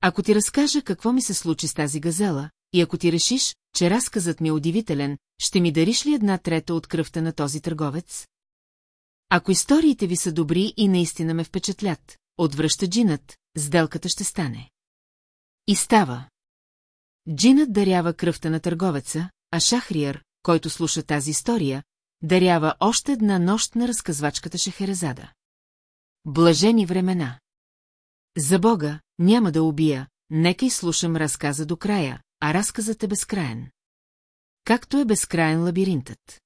Ако ти разкажа какво ми се случи с тази газела, и ако ти решиш, че разказът ми е удивителен, ще ми дариш ли една трета от кръвта на този търговец? Ако историите ви са добри и наистина ме впечатлят, отвръща джинът, сделката ще стане. И става. Джинът дарява кръвта на търговеца, а Шахриер, който слуша тази история, дарява още една нощ на разказвачката Шехерезада. Блажени времена. За Бога, няма да убия, нека и разказа до края, а разказът е безкраен. Както е безкраен лабиринтът.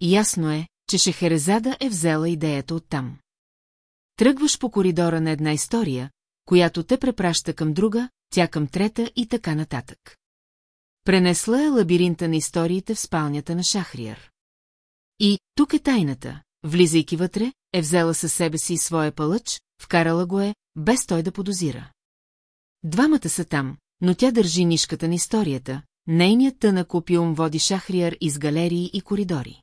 Ясно е, че Шехерезада е взела идеята оттам. Тръгваш по коридора на една история, която те препраща към друга, тя към трета и така нататък. Пренесла е лабиринта на историите в спалнята на Шахриер. И тук е тайната. Влизайки вътре, е взела със себе си своя палъч, вкарала го е, без той да подозира. Двамата са там, но тя държи нишката на историята, нейният тънък опиум води Шахриер из галерии и коридори.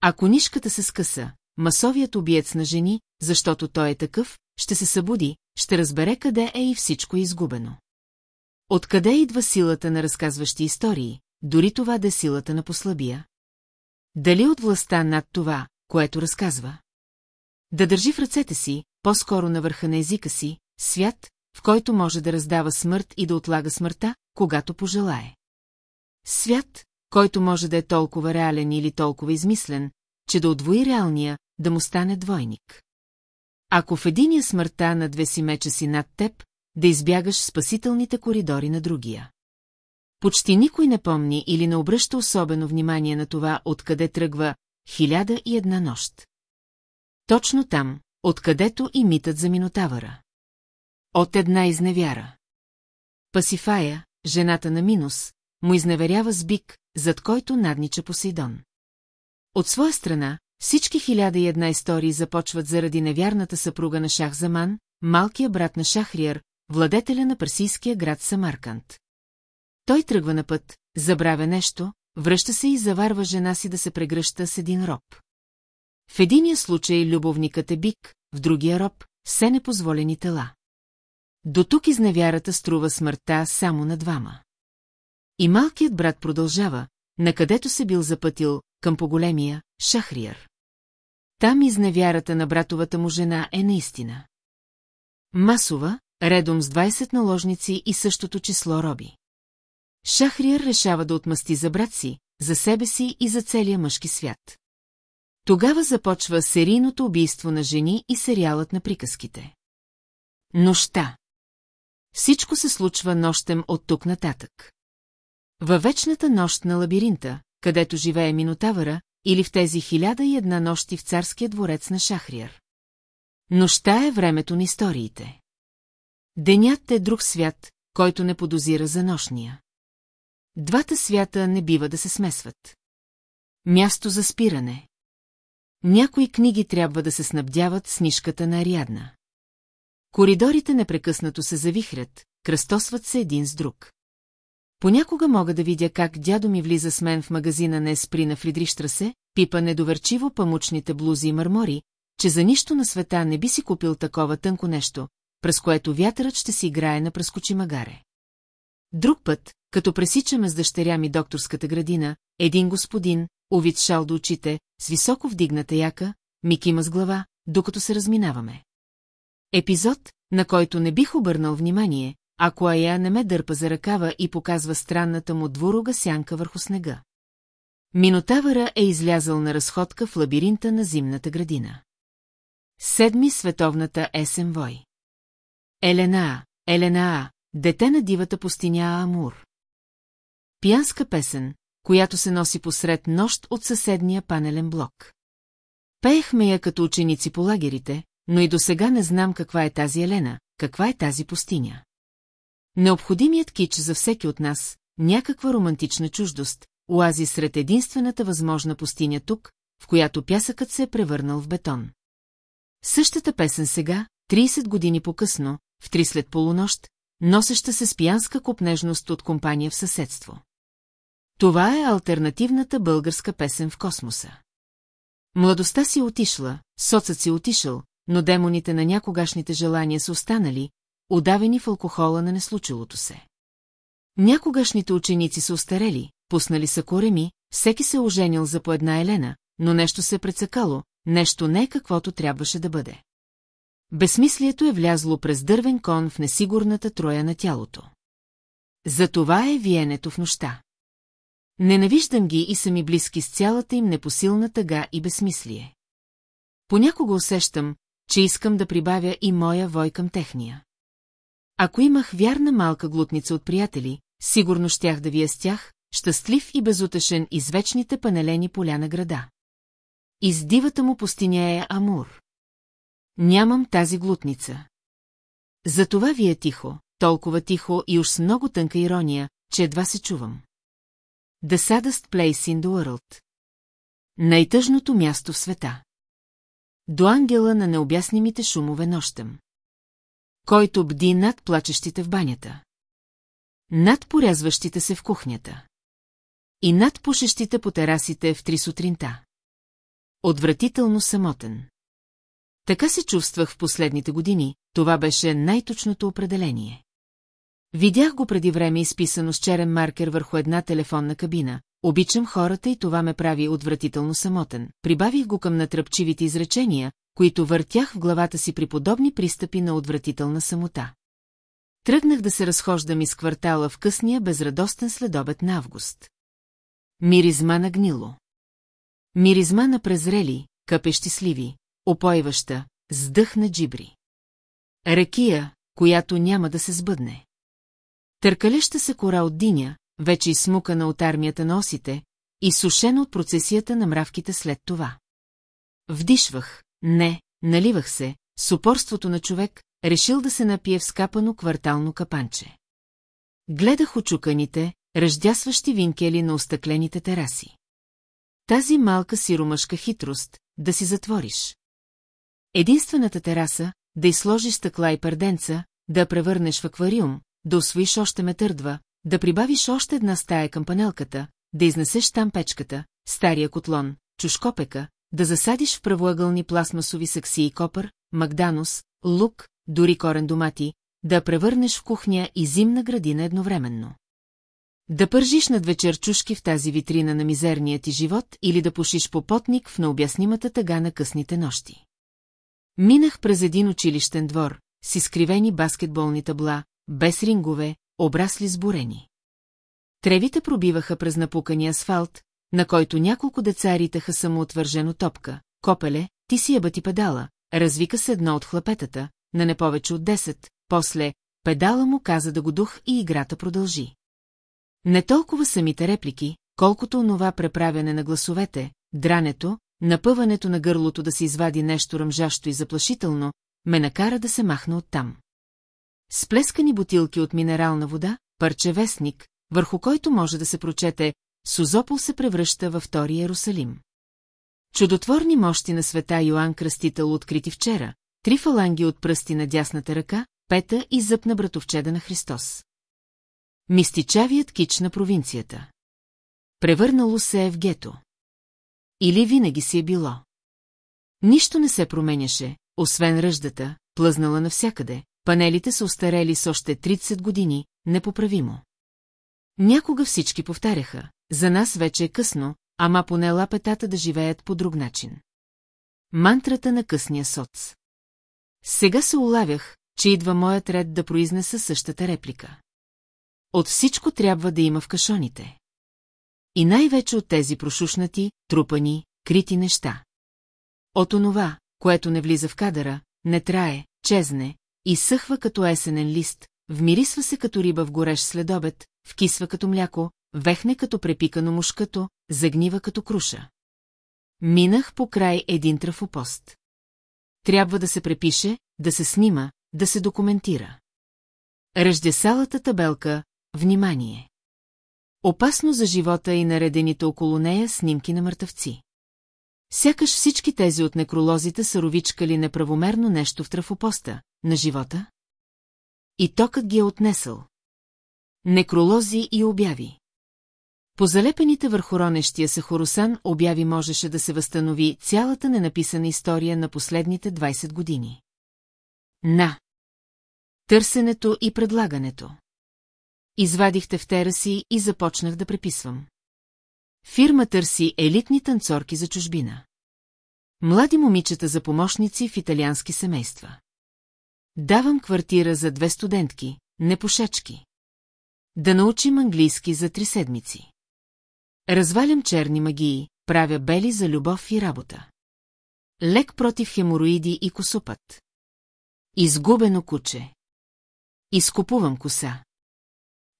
Ако нишката се скъса, масовият убиец на жени, защото той е такъв, ще се събуди, ще разбере къде е и всичко е изгубено. Откъде идва силата на разказващи истории, дори това да е силата на послабия? Дали от властта над това, което разказва? Да държи в ръцете си, по-скоро на върха на езика си, свят, в който може да раздава смърт и да отлага смъртта, когато пожелае. Свят, който може да е толкова реален или толкова измислен, че да отвои реалния, да му стане двойник. Ако в единия смъртта на две си меча си над теб, да избягаш спасителните коридори на другия. Почти никой не помни или не обръща особено внимание на това, откъде тръгва хиляда и една нощ. Точно там, откъдето и митът за Минотавъра. От една изневяра. Пасифая, жената на Минус, му изневерява с бик, зад който наднича Посейдон. От своя страна, всички хиляда и една истории започват заради невярната съпруга на Шахзаман, малкия брат на Шахриер, владетеля на персийския град Самарканд. Той тръгва на път, забравя нещо, връща се и заварва жена си да се прегръща с един роб. В единия случай любовникът е бик, в другия роб – все непозволени тела. До тук изневярата струва смъртта само на двама. И малкият брат продължава, накъдето се бил запътил, към поголемия, Шахриер. Там изневярата на братовата му жена е наистина. Масова, редом с 20 наложници и същото число роби. Шахриер решава да отмъсти за брат си, за себе си и за целия мъжки свят. Тогава започва серийното убийство на жени и сериалът на приказките. Нощта. Всичко се случва нощем от тук нататък. Във вечната нощ на лабиринта, където живее Минотавъра, или в тези хиляда и една нощи в царския дворец на Шахриер. Нощта е времето на историите. Денят е друг свят, който не подозира за нощния. Двата свята не бива да се смесват. Място за спиране. Някои книги трябва да се снабдяват с нишката на Ариадна. Коридорите непрекъснато се завихрят, кръстосват се един с друг. Понякога мога да видя как дядо ми влиза с мен в магазина на Еспри на Фридрихштрасе, пипа недоверчиво памучните блузи и мърмори, че за нищо на света не би си купил такова тънко нещо, през което вятърът ще си играе на прескочи магаре. Друг път, като пресичаме с дъщеря ми докторската градина, един господин, увид шал до очите, с високо вдигната яка, ми кима с глава, докато се разминаваме. Епизод, на който не бих обърнал внимание, ако Ая не ме дърпа за ръкава и показва странната му дворога сянка върху снега. Минотавъра е излязъл на разходка в лабиринта на зимната градина. Седми световната есен вой. Елена, Елена, дете на дивата пустиня Амур. Пиянска песен, която се носи посред нощ от съседния панелен блок. Пеехме я като ученици по лагерите, но и до сега не знам каква е тази Елена, каква е тази пустиня. Необходимият кич за всеки от нас, някаква романтична чуждост, оази сред единствената възможна пустиня тук, в която пясъкът се е превърнал в бетон. Същата песен сега, 30 години по-късно, в три след полунощ, носеща се с пиянска купнежност от компания в съседство. Това е альтернативната българска песен в космоса. Младостта си отишла, соцът си отишъл, но демоните на някогашните желания са останали, удавени в алкохола на неслучилото се. Някогашните ученици са остарели, пуснали са кореми, всеки се е оженил за по една Елена, но нещо се е прецакало, нещо не е каквото трябваше да бъде. Безсмислието е влязло през дървен кон в несигурната троя на тялото. Затова е виенето в нощта. Ненавиждам ги и са ми близки с цялата им непосилна тъга и безсмислие. Понякога усещам, че искам да прибавя и моя вой към техния. Ако имах вярна малка глутница от приятели, сигурно щях да вия с тях, щастлив и безутешен из вечните панелени поля на града. Из дивата му пустиня е Амур. Нямам тази глутница. Затова ви е тихо, толкова тихо и уж с много тънка ирония, че едва се чувам. The saddest place in the world. Най-тъжното място в света. До ангела на необяснимите шумове нощем. Който бди над плачещите в банята. Над порязващите се в кухнята. И над пушещите по терасите в три сутринта. Отвратително самотен. Така се чувствах в последните години, това беше най-точното определение. Видях го преди време изписано с черен маркер върху една телефонна кабина. Обичам хората и това ме прави отвратително самотен. Прибавих го към натръпчивите изречения, които въртях в главата си при подобни пристъпи на отвратителна самота. Тръгнах да се разхождам из квартала в късния безрадостен следобед на август. Миризма на гнило. Миризма на презрели, къпещи сливи, опойваща, с дъх на джибри. Ракия, която няма да се сбъдне. Търкалеща се кора от диня, вече изсмукана от армията на осите, и сушена от процесията на мравките след това. Вдишвах, не, наливах се, с упорството на човек, решил да се напие в скапано квартално капанче. Гледах очуканите, ръждясващи винкели на остъклените тераси. Тази малка сиромашка хитрост, да си затвориш. Единствената тераса, да изложиш стъкла и пърденца, да превърнеш в аквариум, да освоиш още метърдва, да прибавиш още една стая към панелката, да изнесеш там печката, стария котлон, чушкопека, да засадиш в правоъгълни пластмасови сакси и копър, магданус, лук, дори корен домати, да превърнеш в кухня и зимна градина едновременно. Да пържиш над вечер чушки в тази витрина на мизерния ти живот или да пушиш попотник в необяснимата тъга на късните нощи. Минах през един училищен двор, с изкривени баскетболни табла, без рингове, обрасли с бурени. Тревите пробиваха през напукания асфалт, на който няколко деца ритаха самоотвържено топка. Копеле, ти си ебати педала, развика се едно от хлапетата, на не повече от 10, после педала му каза да го дух и играта продължи. Не толкова самите реплики, колкото онова преправяне на гласовете, дрането, напъването на гърлото да се извади нещо ръмжащо и заплашително, ме накара да се махна оттам. Сплескани бутилки от минерална вода, парче вестник, върху който може да се прочете «Сузопол се превръща във втори Иерусалим». Чудотворни мощи на света Йоанн Кръстител открити вчера, три фаланги от пръсти на дясната ръка, пета и зъб на братовчеда на Христос. Мистичавият кич на провинцията. Превърнало се е в гето. Или винаги си е било. Нищо не се променяше, освен ръждата, плъзнала навсякъде, панелите са устарели с още 30 години, непоправимо. Някога всички повтаряха, за нас вече е късно, ама поне лапетата да живеят по друг начин. Мантрата на късния соц. Сега се улавях, че идва моят ред да произнеса същата реплика. От всичко трябва да има в кашоните. И най-вече от тези прошушнати, трупани, крити неща. От онова, което не влиза в кадъра, не трае, чезне, изсъхва като есенен лист, вмирисва се като риба в горещ следобед, вкисва като мляко, вехне като препикано мушкато, загнива като круша. Минах по край един трафопост. Трябва да се препише, да се снима, да се документира. салата табелка «Внимание». Опасно за живота и наредените около нея снимки на мъртъвци. Сякаш всички тези от некролозите са ровичкали неправомерно нещо в трафопоста, на живота. И токът ги е отнесъл. Некролози и обяви. По залепените върху ронещия се Хорусан обяви можеше да се възстанови цялата ненаписана история на последните 20 години. На. Търсенето и предлагането. Извадих тефтера си и започнах да преписвам. Фирма търси елитни танцорки за чужбина. Млади момичета за помощници в италиански семейства. Давам квартира за две студентки, не пушачки. Да научим английски за три седмици. Развалям черни магии, правя бели за любов и работа. Лек против хемороиди и косупът. Изгубено куче. Изкупувам коса.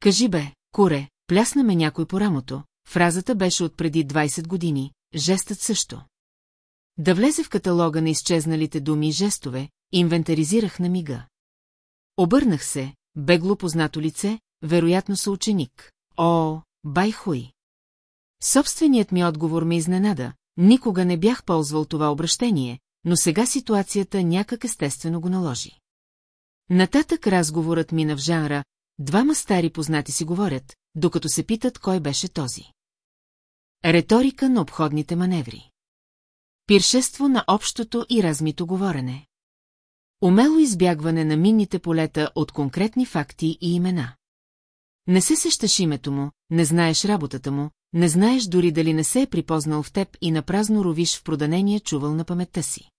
Кажи бе, куре, плясна ме някой по рамото, фразата беше от преди 20 години, жестът също. Да влезе в каталога на изчезналите думи и жестове, инвентаризирах на мига. Обърнах се, бегло познато лице, вероятно са ученик. О, бай хуй! Собственият ми отговор ме изненада, никога не бях ползвал това обращение, но сега ситуацията някак естествено го наложи. Нататък разговорът мина в жанра, двама стари познати си говорят, докато се питат кой беше този. Реторика на обходните маневри. Пиршество на общото и размито говорене. Умело избягване на минните полета от конкретни факти и имена. Не се сещаш името му, не знаеш работата му, не знаеш дори дали не се е припознал в теб и напразно ровиш в проданения чувал на паметта си.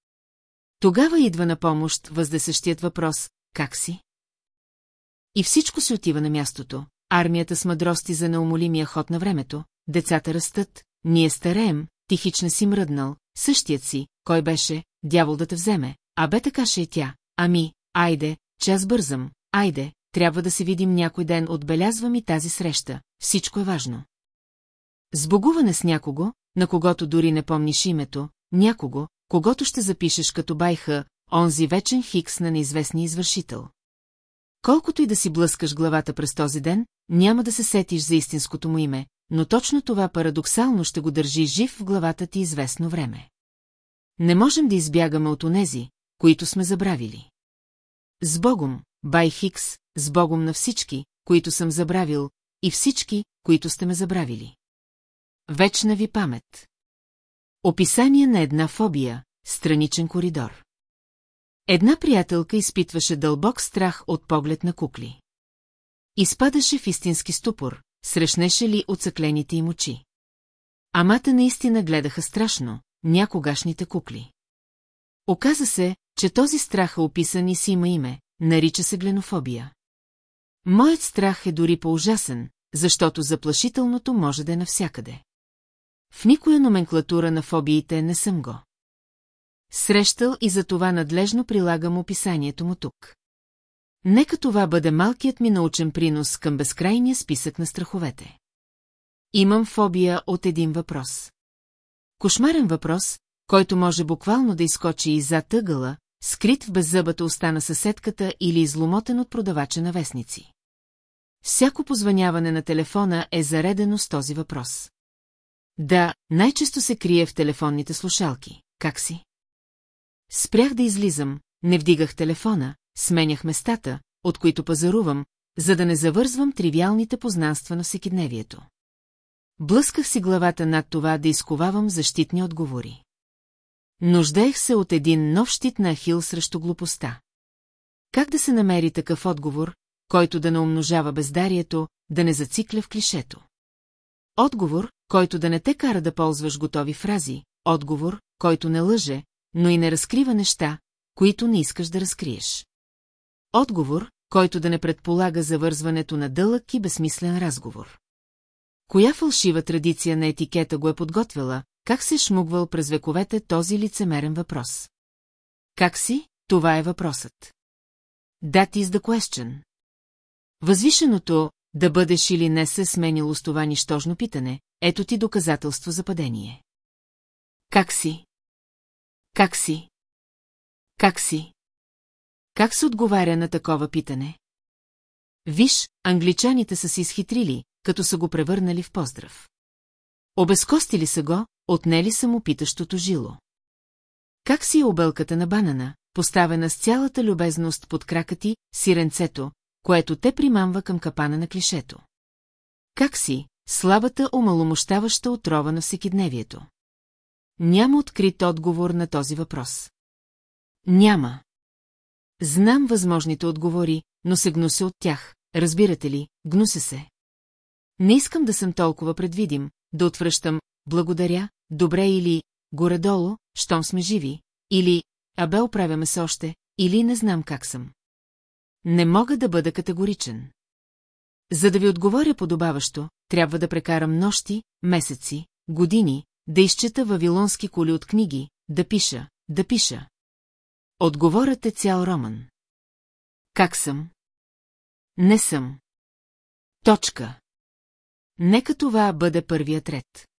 Тогава идва на помощ въздесъщият въпрос «Как си?» И всичко се отива на мястото. Армията с мъдрости за неумолимия ход на времето, децата растат, ние стареем, тихична си мръднал, същият си, кой беше, дявол да те вземе, а бе така ще е тя. Ами, айде, че аз бързам, айде, трябва да се видим някой ден, отбелязвам и тази среща, всичко е важно. Сбогуване с някого, на когото дори не помниш името, някого, когато ще запишеш като байха, онзи вечен хикс на неизвестния извършител. Колкото и да си блъскаш главата през този ден, няма да се сетиш за истинското му име, но точно това парадоксално ще го държи жив в главата ти известно време. Не можем да избягаме от онези, които сме забравили. С Богом, Бай Хикс, с Богом на всички, които съм забравил, и всички, които сте ме забравили. Вечна ви памет. Описание на една фобия, страничен коридор. Една приятелка изпитваше дълбок страх от поглед на кукли. Изпадаше в истински ступор, срещнеше ли оцъклените им очи. Амата наистина гледаха страшно, някогашните кукли. Оказа се, че този страх е описан и си има име, нарича се гленофобия. Моят страх е дори по-ужасен, защото заплашителното може да е навсякъде. В никоя номенклатура на фобиите не съм го. Срещал и за това надлежно прилагам описанието му тук. Нека това бъде малкият ми научен принос към безкрайния списък на страховете. Имам фобия от един въпрос. Кошмарен въпрос, който може буквално да изкочи и зад тъгъла, скрит в беззъбата уста на съседката или изломотен от продавача на вестници. Всяко позваняване на телефона е заредено с този въпрос. Да, най-често се крие в телефонните слушалки. Как си? Спрях да излизам, не вдигах телефона, сменях местата, от които пазарувам, за да не завързвам тривиалните познанства на всекидневието. Блъсках си главата над това да изковавам защитни отговори. Нуждаех се от един нов щит на Ахил срещу глупостта. Как да се намери такъв отговор, който да не умножава бездарието, да не зацикля в клишето? Отговор, който да не те кара да ползваш готови фрази, отговор, който не лъже, но и не разкрива неща, които не искаш да разкриеш. Отговор, който да не предполага завързването на дълъг и безсмислен разговор. Коя фалшива традиция на етикета го е подготвила, как се шмугвал през вековете този лицемерен въпрос? Как си? Това е въпросът. That is the question. Възвишеното да бъдеш или не се сменило с това нищожно питане, ето ти доказателство за падение. Как си? Как си? Как си? Как се отговаря на такова питане? Виж, англичаните са си изхитрили, като са го превърнали в поздрав. Обезкостили са го, отнели са му питащото жило. Как си е обелката на банана, поставена с цялата любезност под крака ти, сиренцето, което те примамва към капана на клишето? Как си, слабата омаломощаваща отрова на всекидневието? Няма открит отговор на този въпрос. Няма. Знам възможните отговори, но се гнуся от тях, разбирате ли, гнуся се. Не искам да съм толкова предвидим, да отвръщам «благодаря», «добре» или «горе-долу», «щом сме живи», или «абе оправяме се още», или «не знам как съм». Не мога да бъда категоричен. За да ви отговоря подобаващо, трябва да прекарам нощи, месеци, години, да изчета вавилонски коли от книги, да пиша, да пиша. Отговорът е цял роман. Как съм? Не съм. Точка. Нека това бъде първият ред.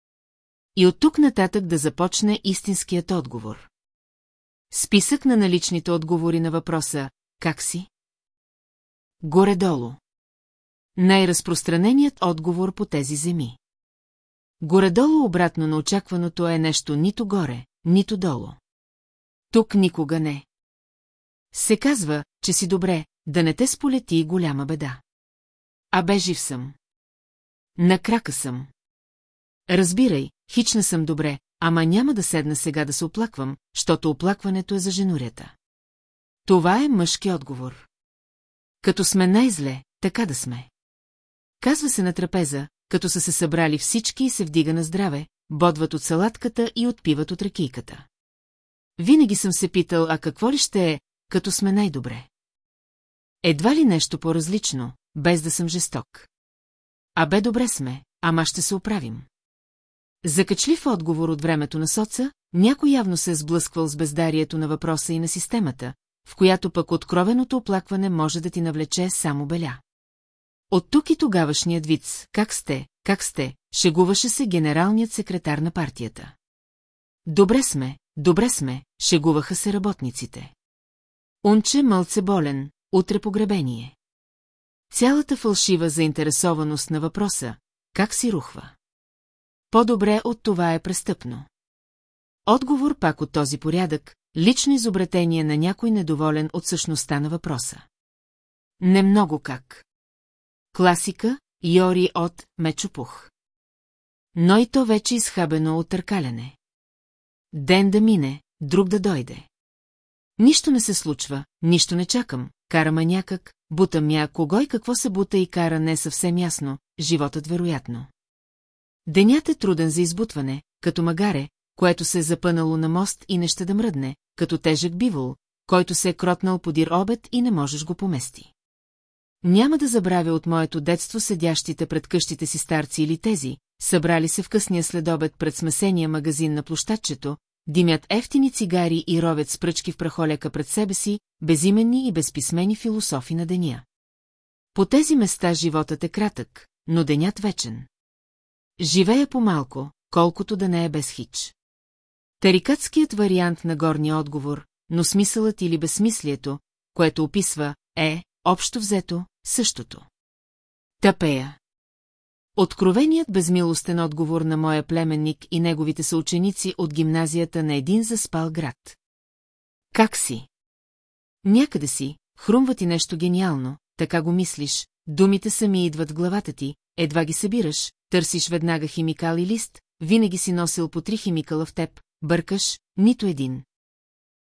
И от тук нататък да започне истинският отговор. Списък на наличните отговори на въпроса «Как си?» Горе-долу. Най-разпространеният отговор по тези земи. Горе-долу обратно на очакваното е нещо нито горе, нито долу. Тук никога не. Се казва, че си добре, да не те сполети голяма беда. А бе жив съм. На крака съм. Разбирай, хична съм добре, ама няма да седна сега да се оплаквам, защото оплакването е за женурята. Това е мъжки отговор. Като сме най-зле, така да сме. Казва се на трапеза, като са се събрали всички и се вдига на здраве, бодват от салатката и отпиват от ракийката. Винаги съм се питал, а какво ли ще е, като сме най-добре? Едва ли нещо по-различно, без да съм жесток. А бе добре сме, ама ще се оправим. Закачлив отговор от времето на соца, някой явно се е сблъсквал с бездарието на въпроса и на системата, в която пък откровеното оплакване може да ти навлече само беля. От тук и тогавашният виц, как сте, как сте, шегуваше се генералният секретар на партията. Добре сме, добре сме, шегуваха се работниците. Унче мълце болен, утре погребение. Цялата фалшива заинтересованост на въпроса, как си рухва. По-добре от това е престъпно. Отговор пак от този порядък, лично изобретение на някой недоволен от същността на въпроса. Не много как. Класика, Йори от Мечопух. Но и то вече изхабено от търкаляне. Ден да мине, друг да дойде. Нищо не се случва, нищо не чакам, карама някак, бута мя кого и какво се бута и кара не съвсем ясно, животът вероятно. Денят е труден за избутване, като магаре, което се е запънало на мост и не ще да мръдне, като тежък бивол, който се е кротнал подир обед и не можеш го помести. Няма да забравя от моето детство седящите пред къщите си старци или тези, събрали се в късния следобед пред смесения магазин на площадчето, димят ефтини цигари и ровят с пръчки в прахоляка пред себе си, безименни и безписмени философи на деня. По тези места животът е кратък, но денят вечен. Живея по-малко, колкото да не е без хич. Тарикатският вариант на горния отговор, но смисълът или безсмислието, което описва, е, общо взето, същото. Тапея. Откровеният безмилостен отговор на моя племенник и неговите съученици от гимназията на един заспал град. Как си? Някъде си, хрумва ти нещо гениално, така го мислиш, думите сами идват в главата ти, едва ги събираш, търсиш веднага химикал и лист, винаги си носил по три химикала в теб, бъркаш, нито един.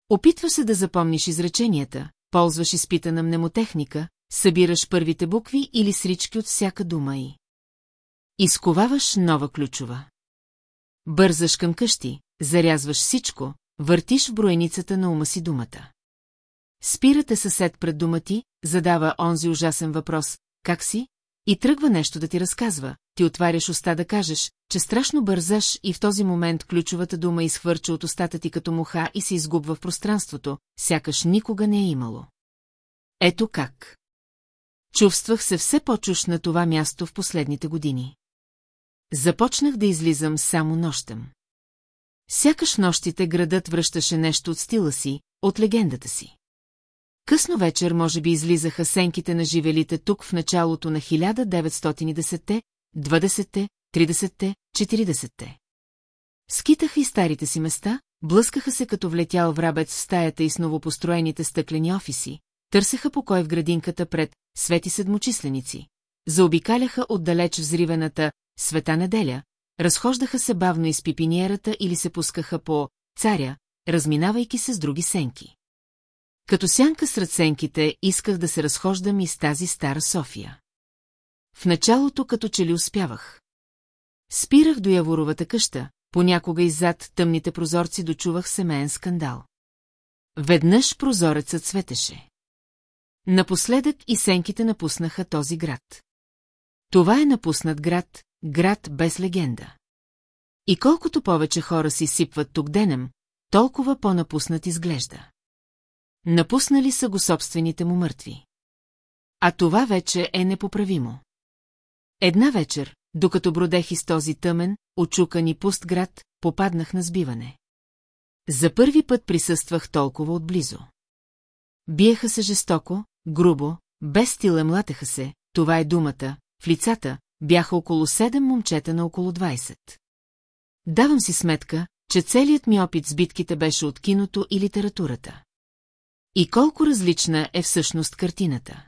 Опитваш се да запомниш изреченията, ползваш изпитана мнемотехника, събираш първите букви или срички от всяка дума и... Изковаваш нова ключова. Бързаш към къщи, зарязваш всичко, въртиш в броеницата на ума си думата. Спирате съсед пред дома ти, задава онзи ужасен въпрос, как си? И тръгва нещо да ти разказва, ти отваряш уста да кажеш, че страшно бързаш и в този момент ключовата дума изхвърча от устата ти като муха и се изгубва в пространството, сякаш никога не е имало. Ето как. Чувствах се все по-чуш на това място в последните години. Започнах да излизам само нощем. Сякаш нощите градът връщаше нещо от стила си, от легендата си. Късно вечер може би излизаха сенките на живелите тук в началото на 1910-те, 20-те, 30-те, 40-те. Скитаха и старите си места, блъскаха се като влетял врабец в стаята и с новопостроените стъклени офиси, търсеха покой в градинката пред свети седмочисленици, заобикаляха отдалеч взривената света неделя, разхождаха се бавно из пипиниерата или се пускаха по царя, разминавайки се с други сенки. Като сянка сред сенките исках да се разхождам из тази стара София. В началото като че ли успявах. Спирах до Яворовата къща, понякога иззад тъмните прозорци дочувах семейен скандал. Веднъж прозорецът светеше. Напоследък и сенките напуснаха този град. Това е напуснат град, град без легенда. И колкото повече хора си сипват тук денем, толкова по-напуснат изглежда. Напуснали са го собствените му мъртви. А това вече е непоправимо. Една вечер, докато бродех из този тъмен, очукан и пуст град, попаднах на сбиване. За първи път присъствах толкова отблизо. Биеха се жестоко, грубо, без стила млатеха се, това е думата, в лицата бяха около седем момчета на около 20. Давам си сметка, че целият ми опит с битките беше от киното и литературата. И колко различна е всъщност картината.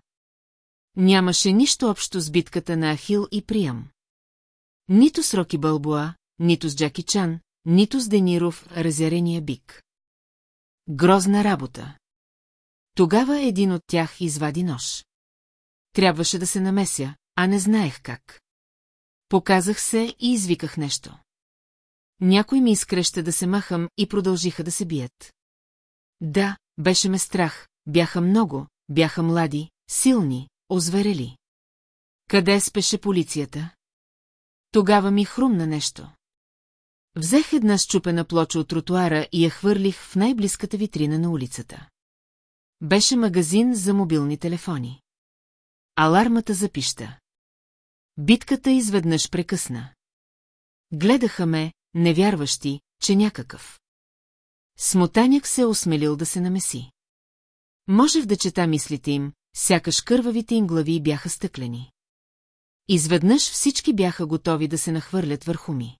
Нямаше нищо общо с битката на Ахил и Приям. Нито с Роки Бълбоа, нито с Джаки Чан, нито с Дениров разярения бик. Грозна работа. Тогава един от тях извади нож. Трябваше да се намеся, а не знаех как. Показах се и извиках нещо. Някой ми изкреща да се махам и продължиха да се бият. Да, беше ме страх, бяха много, бяха млади, силни, озверели. Къде спеше полицията? Тогава ми хрумна нещо. Взех една щупена плоча от тротуара и я хвърлих в най-близката витрина на улицата. Беше магазин за мобилни телефони. Алармата запища. Битката изведнъж прекъсна. Гледаха ме, невярващи, че някакъв. Смотаняк се е осмелил да се намеси. Можех да чета мислите им, сякаш кървавите им глави бяха стъклени. Изведнъж всички бяха готови да се нахвърлят върху ми.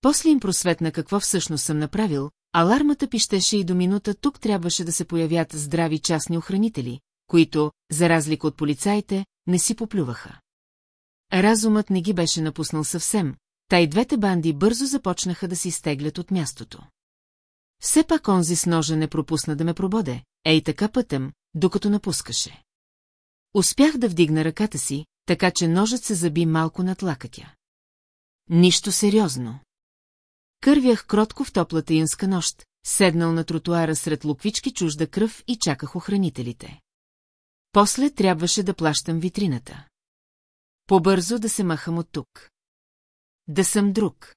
После им просветна какво всъщност съм направил, алармата пищеше и до минута тук трябваше да се появят здрави частни охранители, които, за разлика от полицаите, не си поплюваха. Разумът не ги беше напуснал съвсем, та и двете банди бързо започнаха да си стеглят от мястото. Все пак онзи с ножа не пропусна да ме прободе, ей така пътем, докато напускаше. Успях да вдигна ръката си, така че ножът се заби малко над лакътя. Нищо сериозно. Кървях кротко в топлата инска нощ, седнал на тротуара сред луквички чужда кръв и чаках охранителите. После трябваше да плащам витрината. Побързо да се махам от тук. Да съм друг.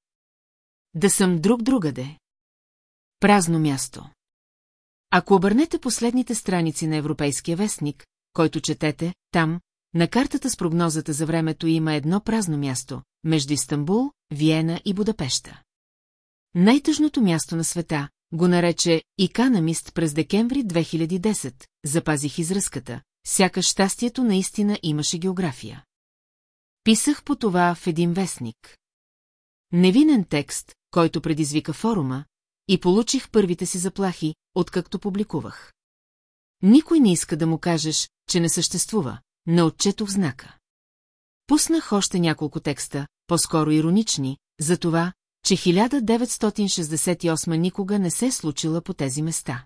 Да съм друг другаде. Празно място. Ако обърнете последните страници на Европейския вестник, който четете, там, на картата с прогнозата за времето има едно празно място, между Истанбул, Виена и Будапеща. Най-тъжното място на света, го нарече Иканамист през декември 2010, запазих изръзката, сякаш щастието наистина имаше география. Писах по това в един вестник. Невинен текст, който предизвика форума, и получих първите си заплахи, откакто публикувах. Никой не иска да му кажеш, че не съществува, не отчетох знака. Пуснах още няколко текста, по-скоро иронични, за това, че 1968 никога не се е случила по тези места.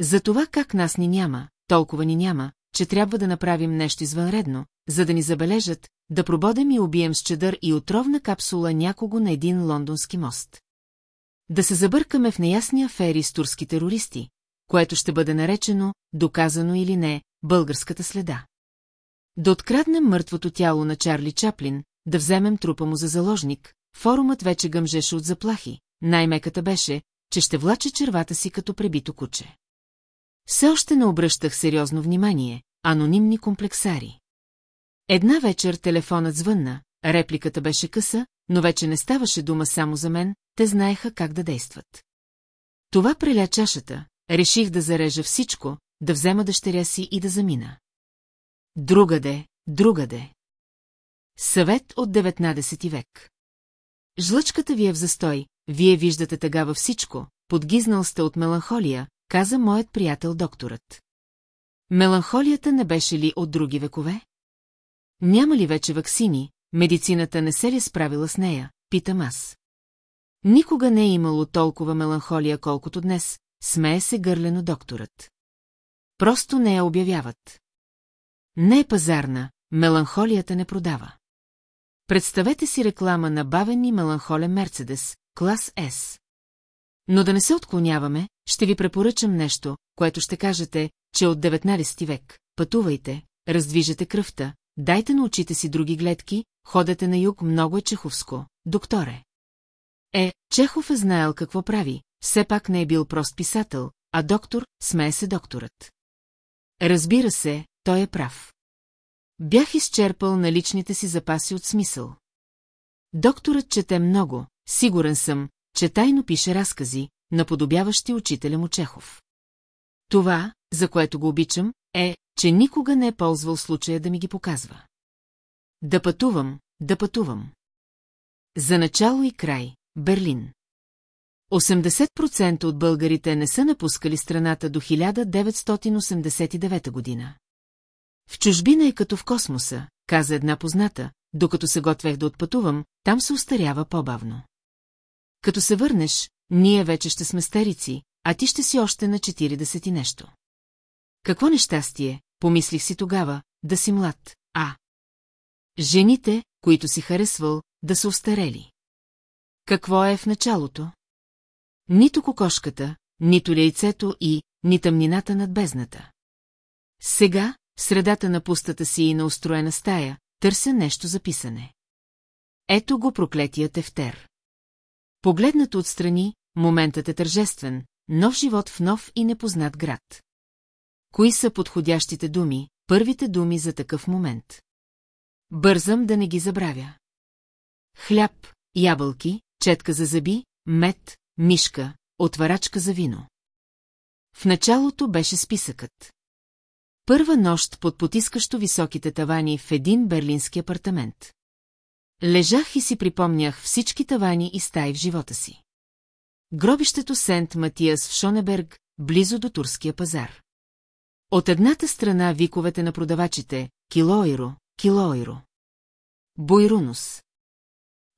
За това как нас ни няма, толкова ни няма, че трябва да направим нещо извънредно, за да ни забележат, да прободем и убием с чедър и отровна капсула някого на един лондонски мост. Да се забъркаме в неясни афери с турски терористи, което ще бъде наречено, доказано или не, българската следа. Да откраднем мъртвото тяло на Чарли Чаплин, да вземем трупа му за заложник, форумът вече гъмжеше от заплахи, най-меката беше, че ще влаче червата си като пребито куче. Все още не обръщах сериозно внимание, анонимни комплексари. Една вечер телефонът звънна, репликата беше къса, но вече не ставаше дума само за мен, те знаеха как да действат. Това преля чашата, реших да зарежа всичко, да взема дъщеря си и да замина. Другаде, другаде. Съвет от 19 век. Жлъчката ви е в застой, вие виждате тъга всичко, подгизнал сте от меланхолия, каза моят приятел докторът. Меланхолията не беше ли от други векове? Няма ли вече ваксини, медицината не се ли е справила с нея, питам аз. Никога не е имало толкова меланхолия, колкото днес, смее се гърлено докторът. Просто не я обявяват. Не е пазарна, меланхолията не продава. Представете си реклама на бавен и меланхолен Мерцедес, клас С. Но да не се отклоняваме, ще ви препоръчам нещо, което ще кажете, че от 19 век. Пътувайте, раздвижете кръвта, дайте на очите си други гледки, ходете на юг, много е чеховско, докторе. Е, Чехов е знаел какво прави, все пак не е бил прост писател, а доктор, смее се докторът. Разбира се, той е прав. Бях изчерпал наличните си запаси от смисъл. Докторът чете много, сигурен съм, че тайно пише разкази, наподобяващи учителя му Чехов. Това, за което го обичам, е, че никога не е ползвал случая да ми ги показва. Да пътувам, да пътувам. За начало и край, Берлин. 80% от българите не са напускали страната до 1989 година. В чужбина е като в космоса, каза една позната, докато се готвех да отпътувам, там се устарява по-бавно. Като се върнеш, ние вече ще сме старици, а ти ще си още на 40 и нещо. Какво нещастие, помислих си тогава, да си млад, а... Жените, които си харесвал, да са устарели. Какво е в началото? Нито кокошката, нито яйцето и, ни тъмнината над бездната. Сега, в средата на пустата си и на устроена стая, търся нещо за писане. Ето го проклетият ефтер. Погледнато отстрани, моментът е тържествен, нов живот в нов и непознат град. Кои са подходящите думи, първите думи за такъв момент? Бързам да не ги забравя. Хляб, ябълки, четка за зъби, мед, мишка, отварачка за вино. В началото беше списъкът. Първа нощ под потискащо високите тавани в един берлински апартамент. Лежах и си припомнях всички тавани и стаи в живота си. Гробището Сент Матиас в Шонеберг, близо до турския пазар. От едната страна виковете на продавачите «Килоиро, килоиро». Бойрунус.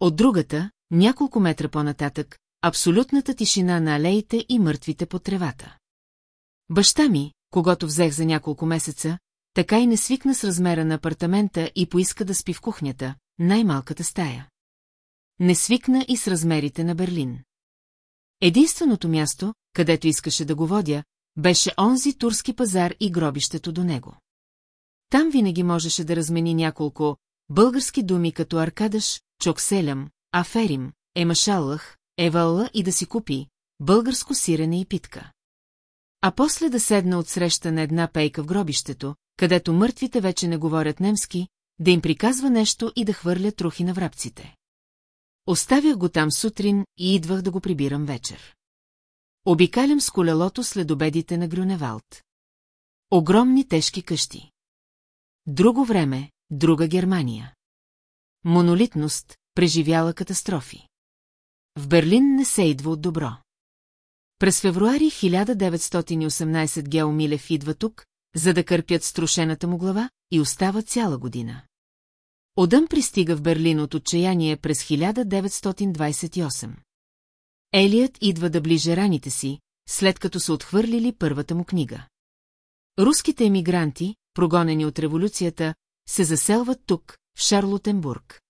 От другата, няколко метра по-нататък, абсолютната тишина на алеите и мъртвите по тревата. Баща ми, когато взех за няколко месеца, така и не свикна с размера на апартамента и поиска да спи в кухнята, най-малката стая. Не свикна и с размерите на Берлин. Единственото място, където искаше да го водя, беше онзи турски пазар и гробището до него. Там винаги можеше да размени няколко български думи като Аркадаш, Чокселям, Аферим, Емашаллах, Евалла и да си купи българско сирене и питка. А после да седна от среща на една пейка в гробището, където мъртвите вече не говорят немски, да им приказва нещо и да хвърля трухи на врабците. Оставях го там сутрин и идвах да го прибирам вечер. Обикалям с колелото след обедите на Грюневалд. Огромни тежки къщи. Друго време, друга Германия. монолитност, преживяла катастрофи. В Берлин не се идва от добро. През февруари 1918 Гео Милев идва тук, за да кърпят струшената му глава и остава цяла година. Одън пристига в Берлин от отчаяние през 1928. Елият идва да ближе раните си, след като са отхвърлили първата му книга. Руските емигранти, прогонени от революцията, се заселват тук, в Шарлотенбург.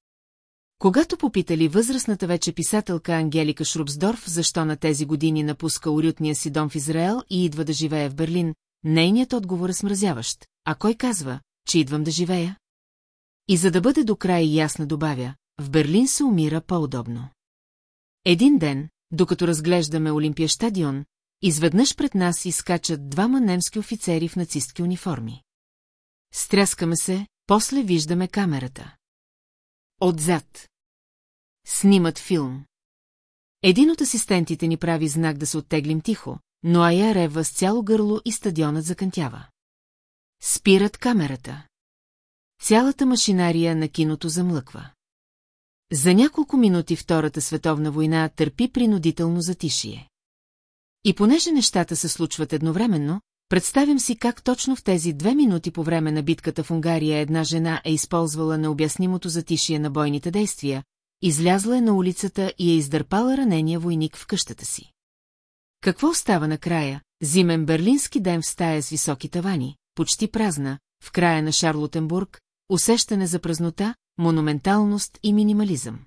Когато попитали възрастната вече писателка Ангелика Шрубсдорф, защо на тези години напуска урютния си дом в Израел и идва да живее в Берлин, нейният отговор е смразяващ. А кой казва, че идвам да живея? И за да бъде до края ясна добавя, в Берлин се умира по-удобно. Един ден, докато разглеждаме Олимпия стадион, изведнъж пред нас изкачат двама немски офицери в нацистки униформи. Стряскаме се, после виждаме камерата. Отзад. Снимат филм. Един от асистентите ни прави знак да се оттеглим тихо, но Ая рева с цяло гърло и стадионът закантява. Спират камерата. Цялата машинария на киното замлъква. За няколко минути Втората световна война търпи принудително затишие. И понеже нещата се случват едновременно, представям си как точно в тези две минути по време на битката в Унгария една жена е използвала необяснимото затишие на бойните действия, излязла е на улицата и е издърпала ранения войник в къщата си. Какво остава накрая? Зимен берлински ден в стая с високи тавани, почти празна, в края на Шарлотенбург, усещане за празнота, монументалност и минимализъм.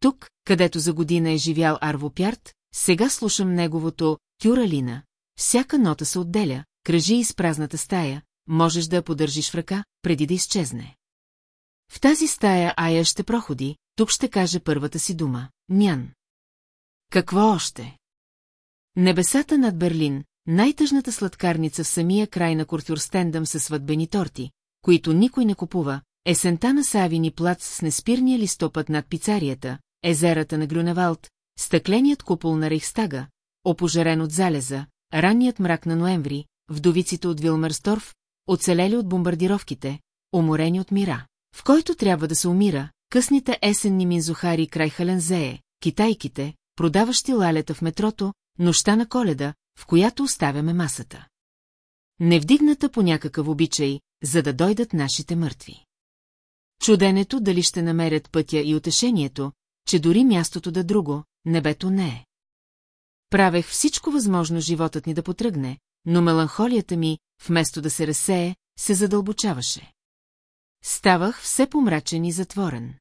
Тук, където за година е живял Арво Пярт, сега слушам неговото «Тюралина». Всяка нота се отделя, кръжи из празната стая, можеш да я поддържиш в ръка, преди да изчезне. В тази стая Ая ще проходи, тук ще каже първата си дума – Нян. Какво още? Небесата над Берлин, най-тъжната сладкарница в самия край на Куртюрстендъм със сватбени торти, които никой не купува, есента на Савини плац с неспирния листопът над пицарията, езерата на Грюневалд, стъкленият купол на Рейхстага, опожарен от залеза, ранният мрак на ноември, вдовиците от Вилмерсторф, оцелели от бомбардировките, уморени от мира, в който трябва да се умира, късните есенни минзухари край Халензее, китайките, продаващи лалета в метрото, нощта на коледа, в която оставяме масата. Невдигната по някакъв обичай, за да дойдат нашите мъртви. Чуденето дали ще намерят пътя и утешението, че дори мястото да друго, небето не е. Правех всичко възможно животът ни да потръгне, но меланхолията ми, вместо да се разсее, се задълбочаваше. Ставах все помрачен и затворен.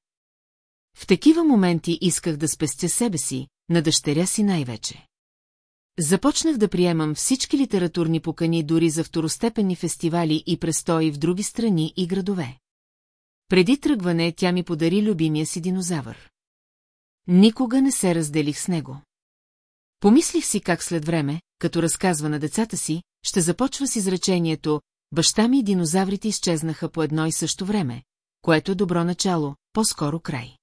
В такива моменти исках да спестя себе си, на дъщеря си най-вече. Започнах да приемам всички литературни покани дори за второстепенни фестивали и престои в други страни и градове. Преди тръгване тя ми подари любимия си динозавър. Никога не се разделих с него. Помислих си как след време, като разказва на децата си, ще започва с изречението «Баща ми и динозаврите изчезнаха по едно и също време», което е добро начало, по-скоро край.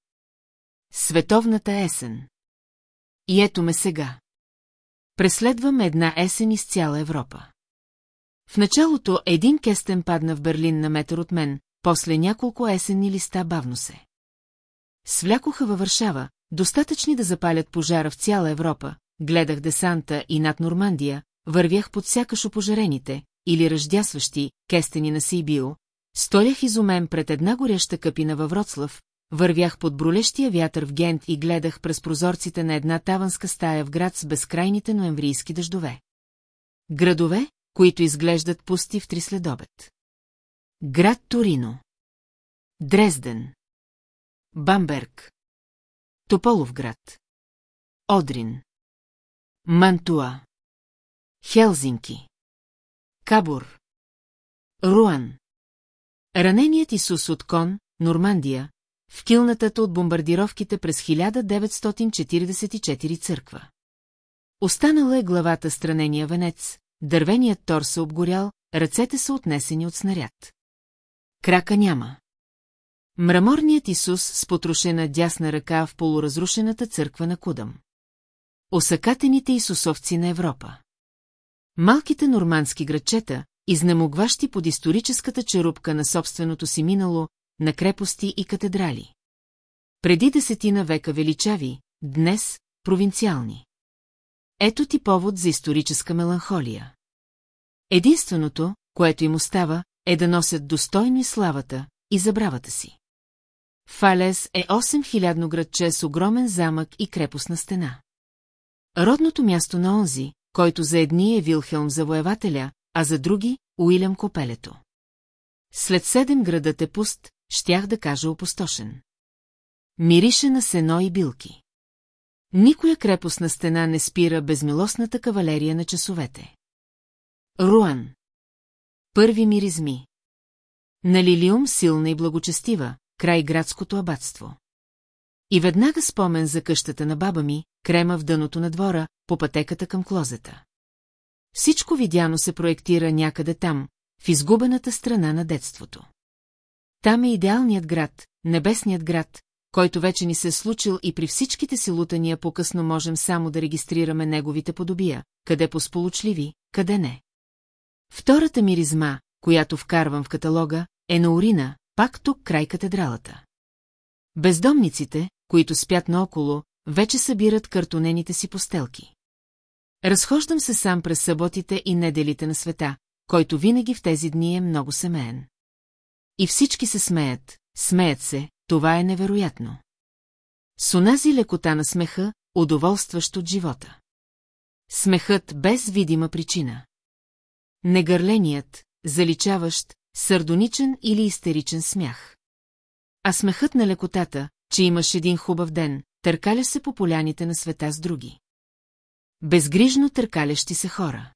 Световната есен. И ето ме сега. Преследвам една есен из цяла Европа. В началото един кестен падна в Берлин на метър от мен, после няколко есенни листа бавно се. Свлякоха във Варшава, достатъчни да запалят пожара в цяла Европа, гледах десанта и над Нормандия, вървях под сякаш опожарените, или ръждясващи, кестени на Сейбио, столях изумен пред една горяща къпина във Вроцлав, вървях под брулещия вятър в Гент и гледах през прозорците на една таванска стая в град с безкрайните ноемврийски дъждове. Градове, които изглеждат пусти в три. Град Торино. Дрезден. Бамберг. Тополовград. Одрин. Мантуа. Хелзинки. Кабур. Руан. Раненият Исус от Кон, Нормандия, в килнатата от бомбардировките през 1944 църква. Останала е главата странения венец, дървеният тор се обгорял, ръцете са отнесени от снаряд. Крака няма. Мраморният Исус с потрошена дясна ръка в полуразрушената църква на Кудъм. Осъкатените Исусовци на Европа. Малките нормандски градчета, изнемогващи под историческата черупка на собственото си минало, на крепости и катедрали. Преди десетина века величави, днес – провинциални. Ето ти повод за историческа меланхолия. Единственото, което им остава, е да носят достойно и славата и забравата си. Фалес е 8000 градче с огромен замък и крепостна стена. Родното място на онзи, който за едни е Вилхелм завоевателя, а за други – Уилям Копелето. След седем градът е пуст, щях да кажа опустошен. Мирише на сено и билки. Никоя крепостна стена не спира безмилостната кавалерия на часовете. Руан. Първи миризми. На Лилиум силна и благочестива, край градското абатство. И веднага спомен за къщата на баба ми, крема в дъното на двора, по пътеката към клозета. Всичко видяно се проектира някъде там, в изгубената страна на детството. Там е идеалният град, небесният град, който вече ни се е случил и при всичките си лутания по-късно можем само да регистрираме неговите подобия, къде посполучливи, къде не. Втората миризма, която вкарвам в каталога, е на урина, пак тук край катедралата. Бездомниците, които спят наоколо, вече събират картонените си постелки. Разхождам се сам през съботите и неделите на света, който винаги в тези дни е много семеен. И всички се смеят, смеят се, това е невероятно. С онази лекота на смеха, удоволстващ от живота. Смехът без видима причина. Негърленият, заличаващ, сардоничен или истеричен смях. А смехът на лекотата, че имаш един хубав ден, търкаля се по поляните на света с други. Безгрижно търкалящи се хора.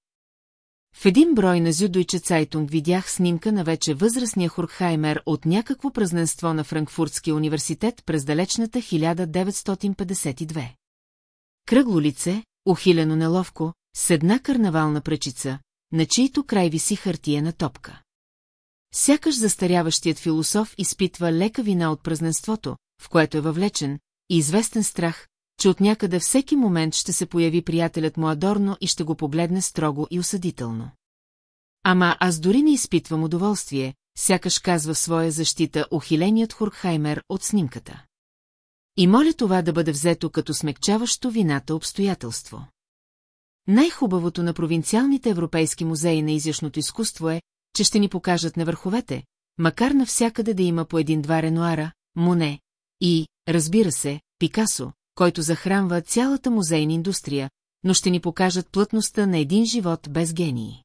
В един брой на Зюдойче Цайтунг видях снимка на вече възрастния Хуркхаймер от някакво празненство на Франкфуртския университет през далечната 1952. Кръгло лице, ухилено неловко, с една карнавална пречица, на чието край виси хартия топка. Сякаш застаряващият философ изпитва лека вина от празненството, в което е въвлечен, и известен страх, че от някъде всеки момент ще се появи приятелят му Адорно и ще го погледне строго и осъдително. Ама аз дори не изпитвам удоволствие, сякаш казва в своя защита ухиленият Хуркхаймер от снимката. И моля това да бъде взето като смекчаващо вината обстоятелство. Най-хубавото на провинциалните европейски музеи на изящното изкуство е, че ще ни покажат на върховете, макар навсякъде да има по един-два Ренуара, Моне и, разбира се, Пикасо, който захранва цялата музейна индустрия, но ще ни покажат плътността на един живот без гении.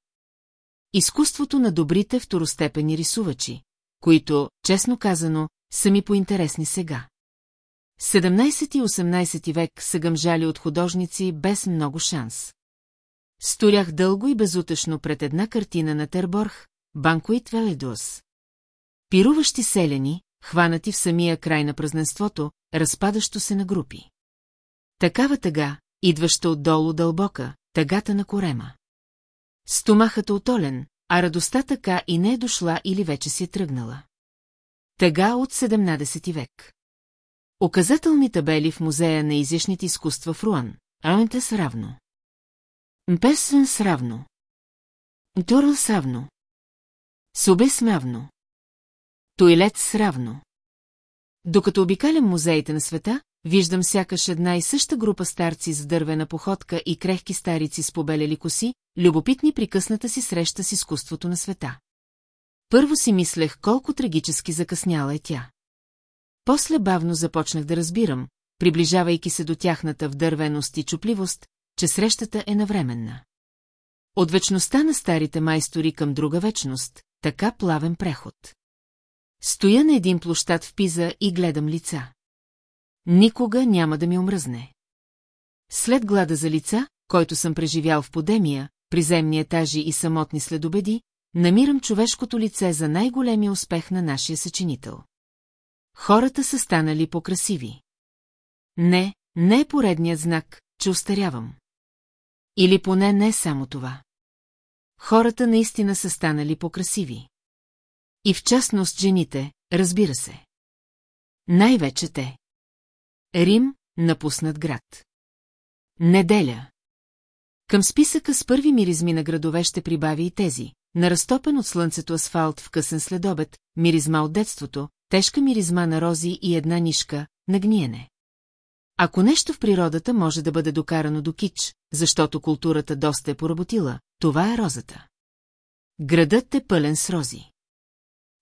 Изкуството на добрите второстепени рисувачи, които, честно казано, са ми поинтересни сега. 17 и 18 век са гъмжали от художници без много шанс. Сторях дълго и безутешно пред една картина на Терборх, Банкуит Веледус. Пируващи селени, хванати в самия край на празненството, разпадащо се на групи. Такава тъга, идваща отдолу дълбока, тъгата на корема. Стомахът е отолен, а радостта така и не е дошла или вече си е тръгнала. Тъга от 17 век. Оказателни табели в Музея на изящните изкуства в Руан. с равно. Мпесвен сравно. Турл сравно. Субе смравно. Тоилет сравно. Докато обикалям музеите на света, виждам сякаш една и съща група старци с дървена походка и крехки старици с побелели коси, любопитни прикъсната си среща с изкуството на света. Първо си мислех колко трагически закъсняла е тя. После бавно започнах да разбирам, приближавайки се до тяхната вдървеност и чупливост, че срещата е навременна. От вечността на старите майстори към друга вечност, така плавен преход. Стоя на един площад в Пиза и гледам лица. Никога няма да ми омръзне. След глада за лица, който съм преживял в подемия, приземни етажи и самотни следобеди, намирам човешкото лице за най-големия успех на нашия съчинител. Хората са станали покрасиви. Не, не е поредният знак, че устарявам. Или поне не само това. Хората наистина са станали покрасиви. И в частност жените, разбира се. Най-вече те. Рим, напуснат град. Неделя. Към списъка с първи миризми на градове ще прибави и тези. На разтопен от слънцето асфалт в късен следобед, миризма от детството, тежка миризма на рози и една нишка, на гниене. Ако нещо в природата може да бъде докарано до кич, защото културата доста е поработила, това е розата. Градът е пълен с рози.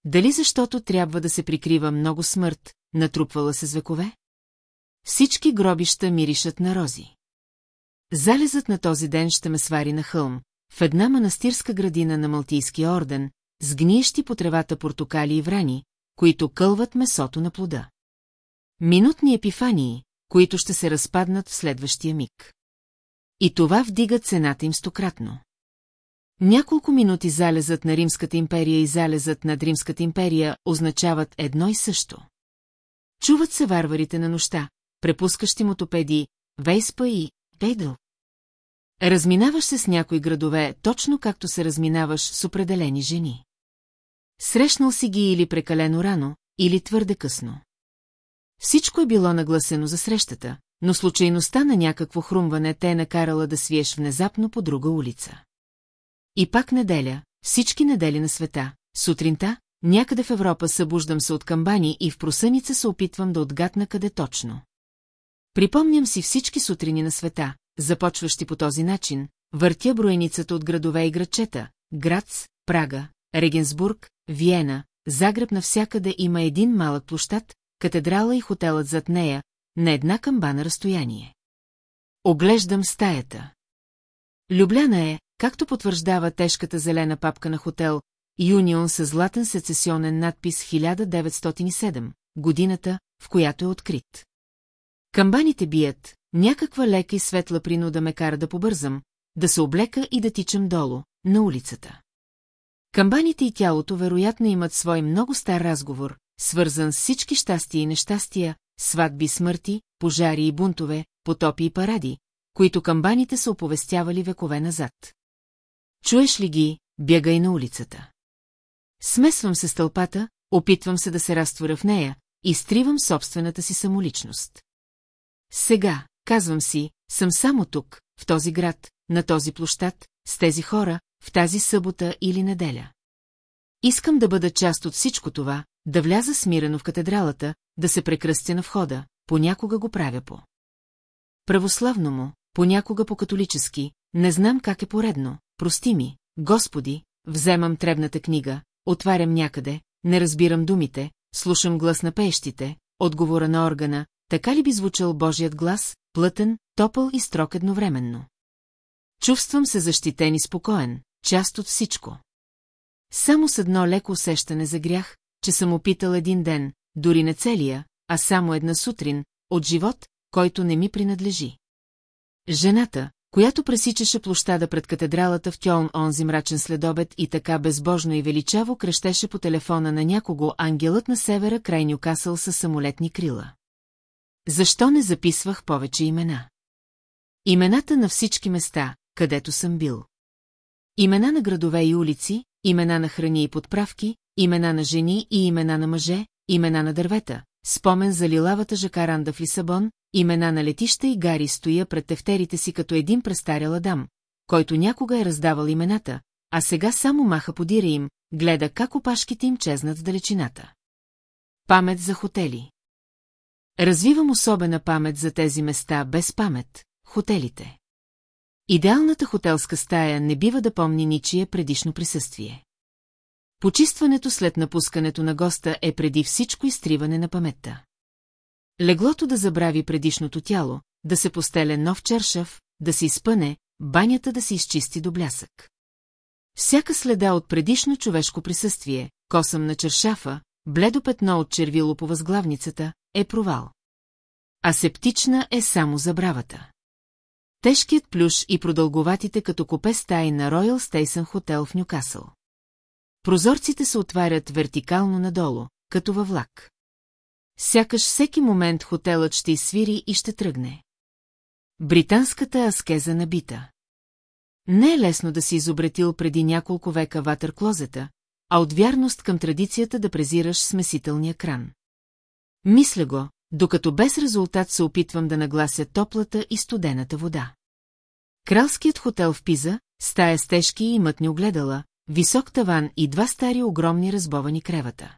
Дали защото трябва да се прикрива много смърт, натрупвала се с векове? Всички гробища миришат на рози. Залезът на този ден ще ме свари на хълм, в една манастирска градина на Малтийския орден, с гниещи по тревата портокали и врани, които кълват месото на плода. Минутни епифании, които ще се разпаднат в следващия миг. И това вдига цената им стократно. Няколко минути залезът на Римската империя и залезът над Римската империя означават едно и също. Чуват се варварите на нощта, препускащи мотопеди, Вейспа и Пейдъл. Разминаваш се с някои градове, точно както се разминаваш с определени жени. Срещнал си ги или прекалено рано, или твърде късно. Всичко е било нагласено за срещата, но случайността на някакво хрумване те е накарала да свиеш внезапно по друга улица. И пак неделя, всички недели на света, сутринта, някъде в Европа събуждам се от камбани и в просъница се опитвам да отгадна къде точно. Припомням си всички сутрини на света, започващи по този начин, въртя броеницата от градове и градчета, Грац, Прага, Регенсбург, Виена, Загреб навсякъде има един малък площад, катедрала и хотелът зад нея, на една камбана разстояние. Оглеждам стаята. Любляна е, както потвърждава тежката зелена папка на хотел, Юнион с златен сецесионен надпис 1907, годината, в която е открит. Камбаните бият, някаква лека и светла принуда ме кара да побързам, да се облека и да тичам долу, на улицата. Камбаните и тялото вероятно имат свой много стар разговор, свързан с всички щастия и нещастия, сватби, смърти, пожари и бунтове, потопи и паради, които камбаните са оповестявали векове назад. Чуеш ли ги, бягай на улицата. Смесвам се с тълпата, опитвам се да се разтворя в нея, и стривам собствената си самоличност. Сега, казвам си, съм само тук, в този град, на този площад, с тези хора, в тази събота или неделя. Искам да бъда част от всичко това, да вляза смирено в катедралата, да се прекръстя на входа, понякога го правя по. Православно му, понякога по-католически, не знам как е поредно, прости ми, Господи, вземам требната книга, отварям някъде, не разбирам думите, слушам глас на пеещите, отговора на органа, така ли би звучал Божият глас, плътен, топъл и строг едновременно? Чувствам се защитен и спокоен, част от всичко. Само с едно леко усещане за грях, че съм опитал един ден, дори не целия, а само една сутрин, от живот, който не ми принадлежи. Жената, която пресичаше площада пред катедралата в Тьолн онзи мрачен следобед и така безбожно и величаво крещеше по телефона на някого ангелът на севера край Нюкасъл със самолетни крила. Защо не записвах повече имена? Имената на всички места, където съм бил. Имена на градове и улици, имена на храни и подправки, имена на жени и имена на мъже, имена на дървета, спомен за лилавата жакаранда в Лисабон, имена на летища и гари стоя пред тефтерите си като един престарял адам, който някога е раздавал имената, а сега само маха подира им, гледа как опашките им чезнат в далечината. Памет за хотели Развивам особена памет за тези места без памет, хотелите. Идеалната хотелска стая не бива да помни ничие предишно присъствие. Почистването след напускането на госта е преди всичко изтриване на паметта. Леглото да забрави предишното тяло, да се постеле нов чершав, да се изпъне, банята да се изчисти до блясък. Всяка следа от предишно човешко присъствие, косъм на чершафа, бледо петно от червило по възглавницата, е провал. Асептична е само забравата. Тежкият плюш и продълговатите като копе стаи на Royal Station Hotel в Нюкасъл. Прозорците се отварят вертикално надолу, като във влак. Сякаш всеки момент хотелът ще изсвири и ще тръгне. Британската аскеза набита. Не е лесно да си изобретил преди няколко века ватърклозета, а от вярност към традицията да презираш смесителния кран. Мисля го, докато без резултат се опитвам да наглася топлата и студената вода. Кралският хотел в Пиза, стая с тежки и мътни огледала, висок таван и два стари огромни разбовани кревата.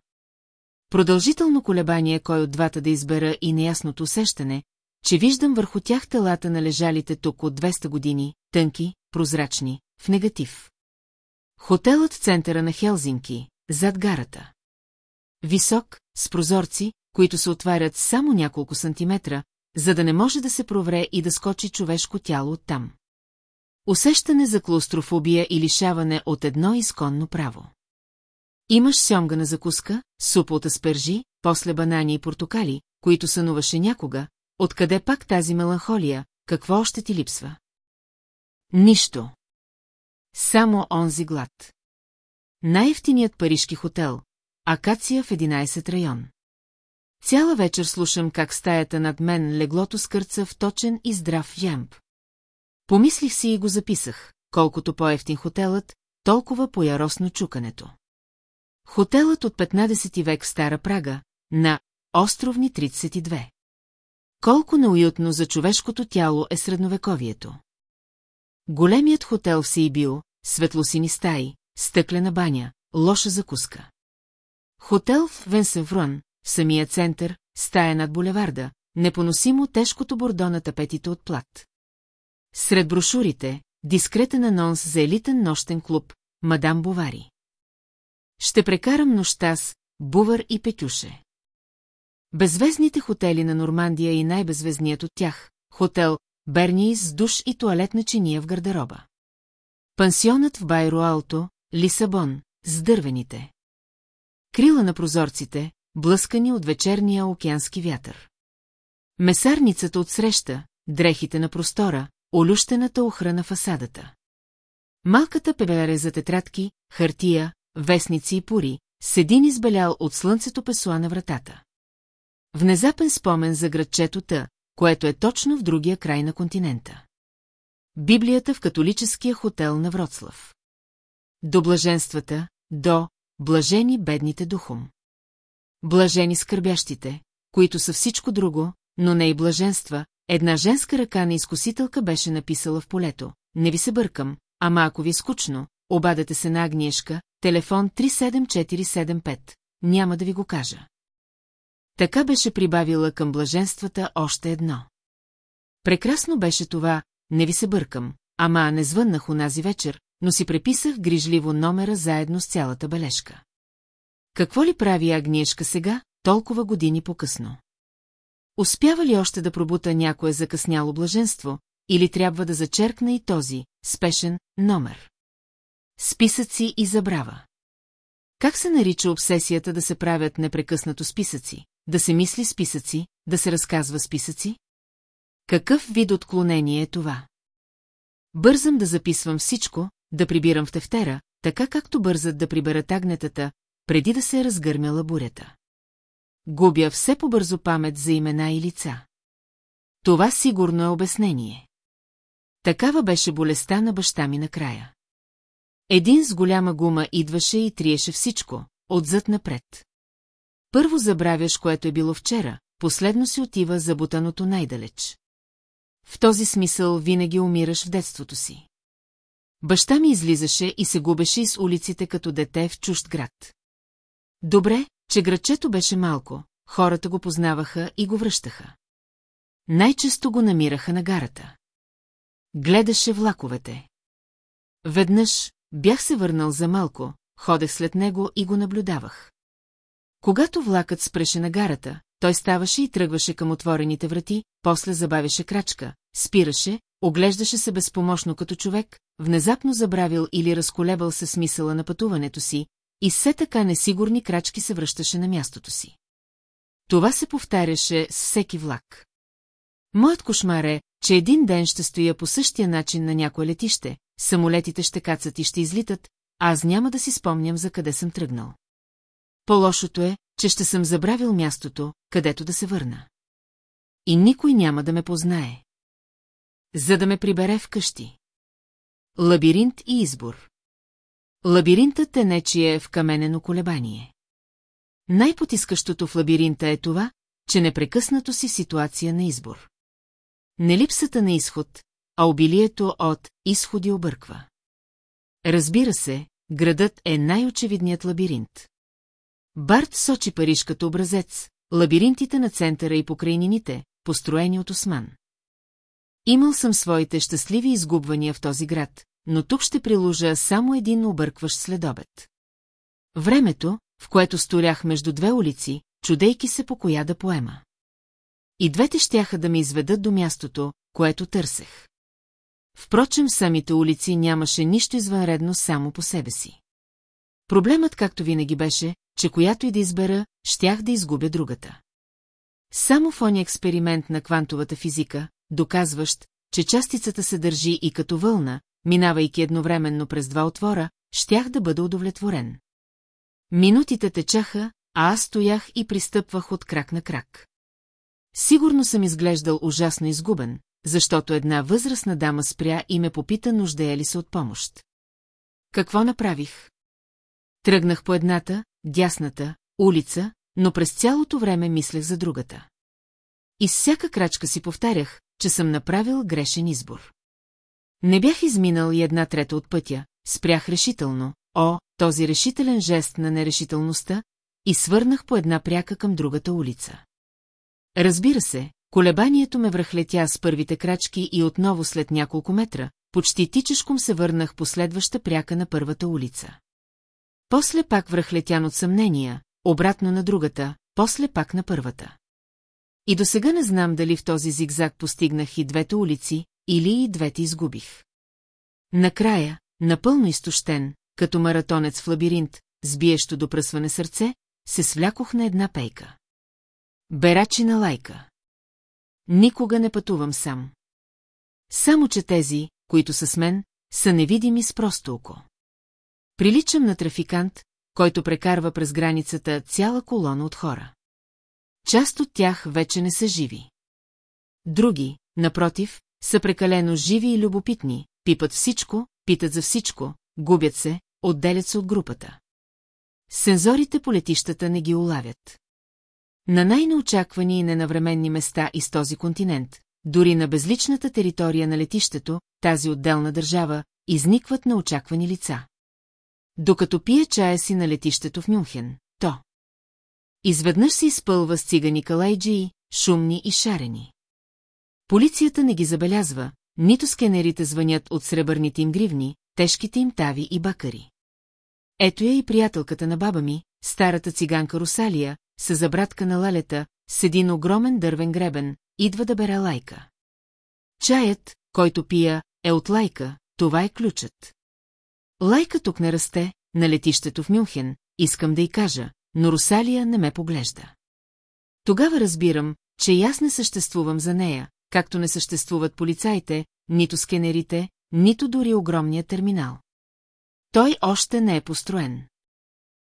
Продължително колебание кой от двата да избера и неясното усещане, че виждам върху тях телата на лежалите тук от 200 години, тънки, прозрачни, в негатив. Хотелът в центъра на Хелзинки, зад гарата. Висок, с прозорци, които се отварят само няколко сантиметра, за да не може да се провре и да скочи човешко тяло оттам. Усещане за клаустрофобия и лишаване от едно изконно право. Имаш сьомгана закуска, супа от аспержи, после банани и портокали, които сънуваше някога, откъде пак тази меланхолия, какво още ти липсва? Нищо. Само онзи глад. Най-ефтиният парижки хотел, Акация в 11 район. Цяла вечер слушам как стаята над мен леглото скърца в точен и здрав ямб. Помислих си и го записах, колкото по-ефтин хотелът, толкова по-яросно чукането. Хотелът от 15 век Стара Прага, на Островни 32. Колко неуютно за човешкото тяло е средновековието. Големият хотел в Сейбио, светлосини стаи, стъклена баня, лоша закуска. Хотел в Венсеврон, самия център, стая над булеварда, непоносимо тежкото бордо на тапетите от плат. Сред брошурите, дискретен анонс за елитен нощен клуб, мадам Бовари. Ще прекарам нощта с Бувар и Петюше. Безвезните хотели на Нормандия и най-безвезният от тях, хотел Берни с душ и туалетна чиния в гардероба. Пансионът в Байро Алто, Лисабон, с дървените. Крила на прозорците, блъскани от вечерния океански вятър. Месарницата от среща, дрехите на простора, олющената охрана на фасадата. Малката пебере за тетрадки, хартия, вестници и пури, седин избелял от слънцето песуа на вратата. Внезапен спомен за градчето Та, което е точно в другия край на континента. Библията в католическия хотел на Вроцлав. До блаженствата, до блажени бедните духом. Блажени скърбящите, които са всичко друго, но не и блаженства, една женска ръка на изкусителка беше написала в полето. Не ви се бъркам, ама ако ви е скучно, обадете се на Агниешка, телефон 37475. Няма да ви го кажа. Така беше прибавила към блаженствата още едно. Прекрасно беше това, не ви се бъркам, ама не звъннах унази вечер, но си преписах грижливо номера заедно с цялата бележка. Какво ли прави Агниешка сега, толкова години по-късно? Успява ли още да пробута някое закъсняло блаженство, или трябва да зачеркне и този, спешен, номер? Списъци и забрава. Как се нарича обсесията да се правят непрекъснато списъци, да се мисли списъци, да се разказва списъци? Какъв вид отклонение е това? Бързам да записвам всичко, да прибирам в тефтера, така както бързат да приберат агнетата, преди да се е разгърмяла бурята. Губя все по-бързо памет за имена и лица. Това сигурно е обяснение. Такава беше болестта на баща ми накрая. Един с голяма гума идваше и триеше всичко, отзад напред. Първо забравяш, което е било вчера, последно си отива за бутаното най-далеч. В този смисъл винаги умираш в детството си. Баща ми излизаше и се губеше из улиците като дете в чужд град. Добре, че градчето беше малко, хората го познаваха и го връщаха. Най-често го намираха на гарата. Гледаше влаковете. Веднъж бях се върнал за малко, ходех след него и го наблюдавах. Когато влакът спреше на гарата, той ставаше и тръгваше към отворените врати, после забавяше крачка, спираше, оглеждаше се безпомощно като човек, внезапно забравил или разколебал се смисъла на пътуването си, и все така несигурни крачки се връщаше на мястото си. Това се повтаряше с всеки влак. Моят кошмар е, че един ден ще стоя по същия начин на някое летище, самолетите ще кацат и ще излитат, а аз няма да си спомням за къде съм тръгнал. По-лошото е, че ще съм забравил мястото, където да се върна. И никой няма да ме познае. За да ме прибере вкъщи. Лабиринт и избор. Лабиринтът е нечие в каменено колебание. Най-потискащото в лабиринта е това, че непрекъснато си ситуация на избор. Не липсата на изход, а обилието от изходи обърква. Разбира се, градът е най-очевидният лабиринт. Барт сочи Париж като образец, лабиринтите на центъра и покрайнините, построени от Осман. Имал съм своите щастливи изгубвания в този град, но тук ще приложа само един объркващ следобед. Времето, в което сторях между две улици, чудейки се по коя да поема. И двете щяха да ме изведат до мястото, което търсех. Впрочем, самите улици нямаше нищо извънредно само по себе си. Проблемът, както винаги беше, че която и да избера, щях да изгубя другата. Само в оня експеримент на квантовата физика, доказващ, че частицата се държи и като вълна, минавайки едновременно през два отвора, щях да бъда удовлетворен. Минутите течаха, а аз стоях и пристъпвах от крак на крак. Сигурно съм изглеждал ужасно изгубен, защото една възрастна дама спря и ме попита нуждая ли се от помощ. Какво направих? Тръгнах по едната, дясната, улица, но през цялото време мислех за другата. И с всяка крачка си повтарях, че съм направил грешен избор. Не бях изминал и една трета от пътя, спрях решително, о, този решителен жест на нерешителността, и свърнах по една пряка към другата улица. Разбира се, колебанието ме връхлетя с първите крачки и отново след няколко метра, почти тичешком се върнах по следваща пряка на първата улица. После пак връхлетян от съмнения, обратно на другата, после пак на първата. И до сега не знам дали в този зигзаг постигнах и двете улици, или и двете изгубих. Накрая, напълно изтощен, като маратонец в лабиринт, с биещо до пръсване сърце, се свлякох на една пейка. Берачи на лайка. Никога не пътувам сам. Само, че тези, които са с мен, са невидими с просто око. Приличам на трафикант, който прекарва през границата цяла колона от хора. Част от тях вече не са живи. Други, напротив, са прекалено живи и любопитни, пипат всичко, питат за всичко, губят се, отделят се от групата. Сензорите по летищата не ги улавят. На най-неочаквани и ненавременни места из този континент, дори на безличната територия на летището, тази отделна държава, изникват неочаквани лица. Докато пие чая си на летището в Мюнхен, то. Изведнъж се изпълва с цигани калайджии, шумни и шарени. Полицията не ги забелязва, нито скенерите звънят от сребърните им гривни, тежките им тави и бакари. Ето я и приятелката на баба ми, старата циганка Русалия, с забратка на лалета, с един огромен дървен гребен, идва да бере лайка. Чаят, който пия, е от лайка, това е ключът. Лайка тук не расте, на летището в Мюнхен, искам да й кажа, но Русалия не ме поглежда. Тогава разбирам, че и аз не съществувам за нея, както не съществуват полицаите, нито скенерите, нито дори огромния терминал. Той още не е построен.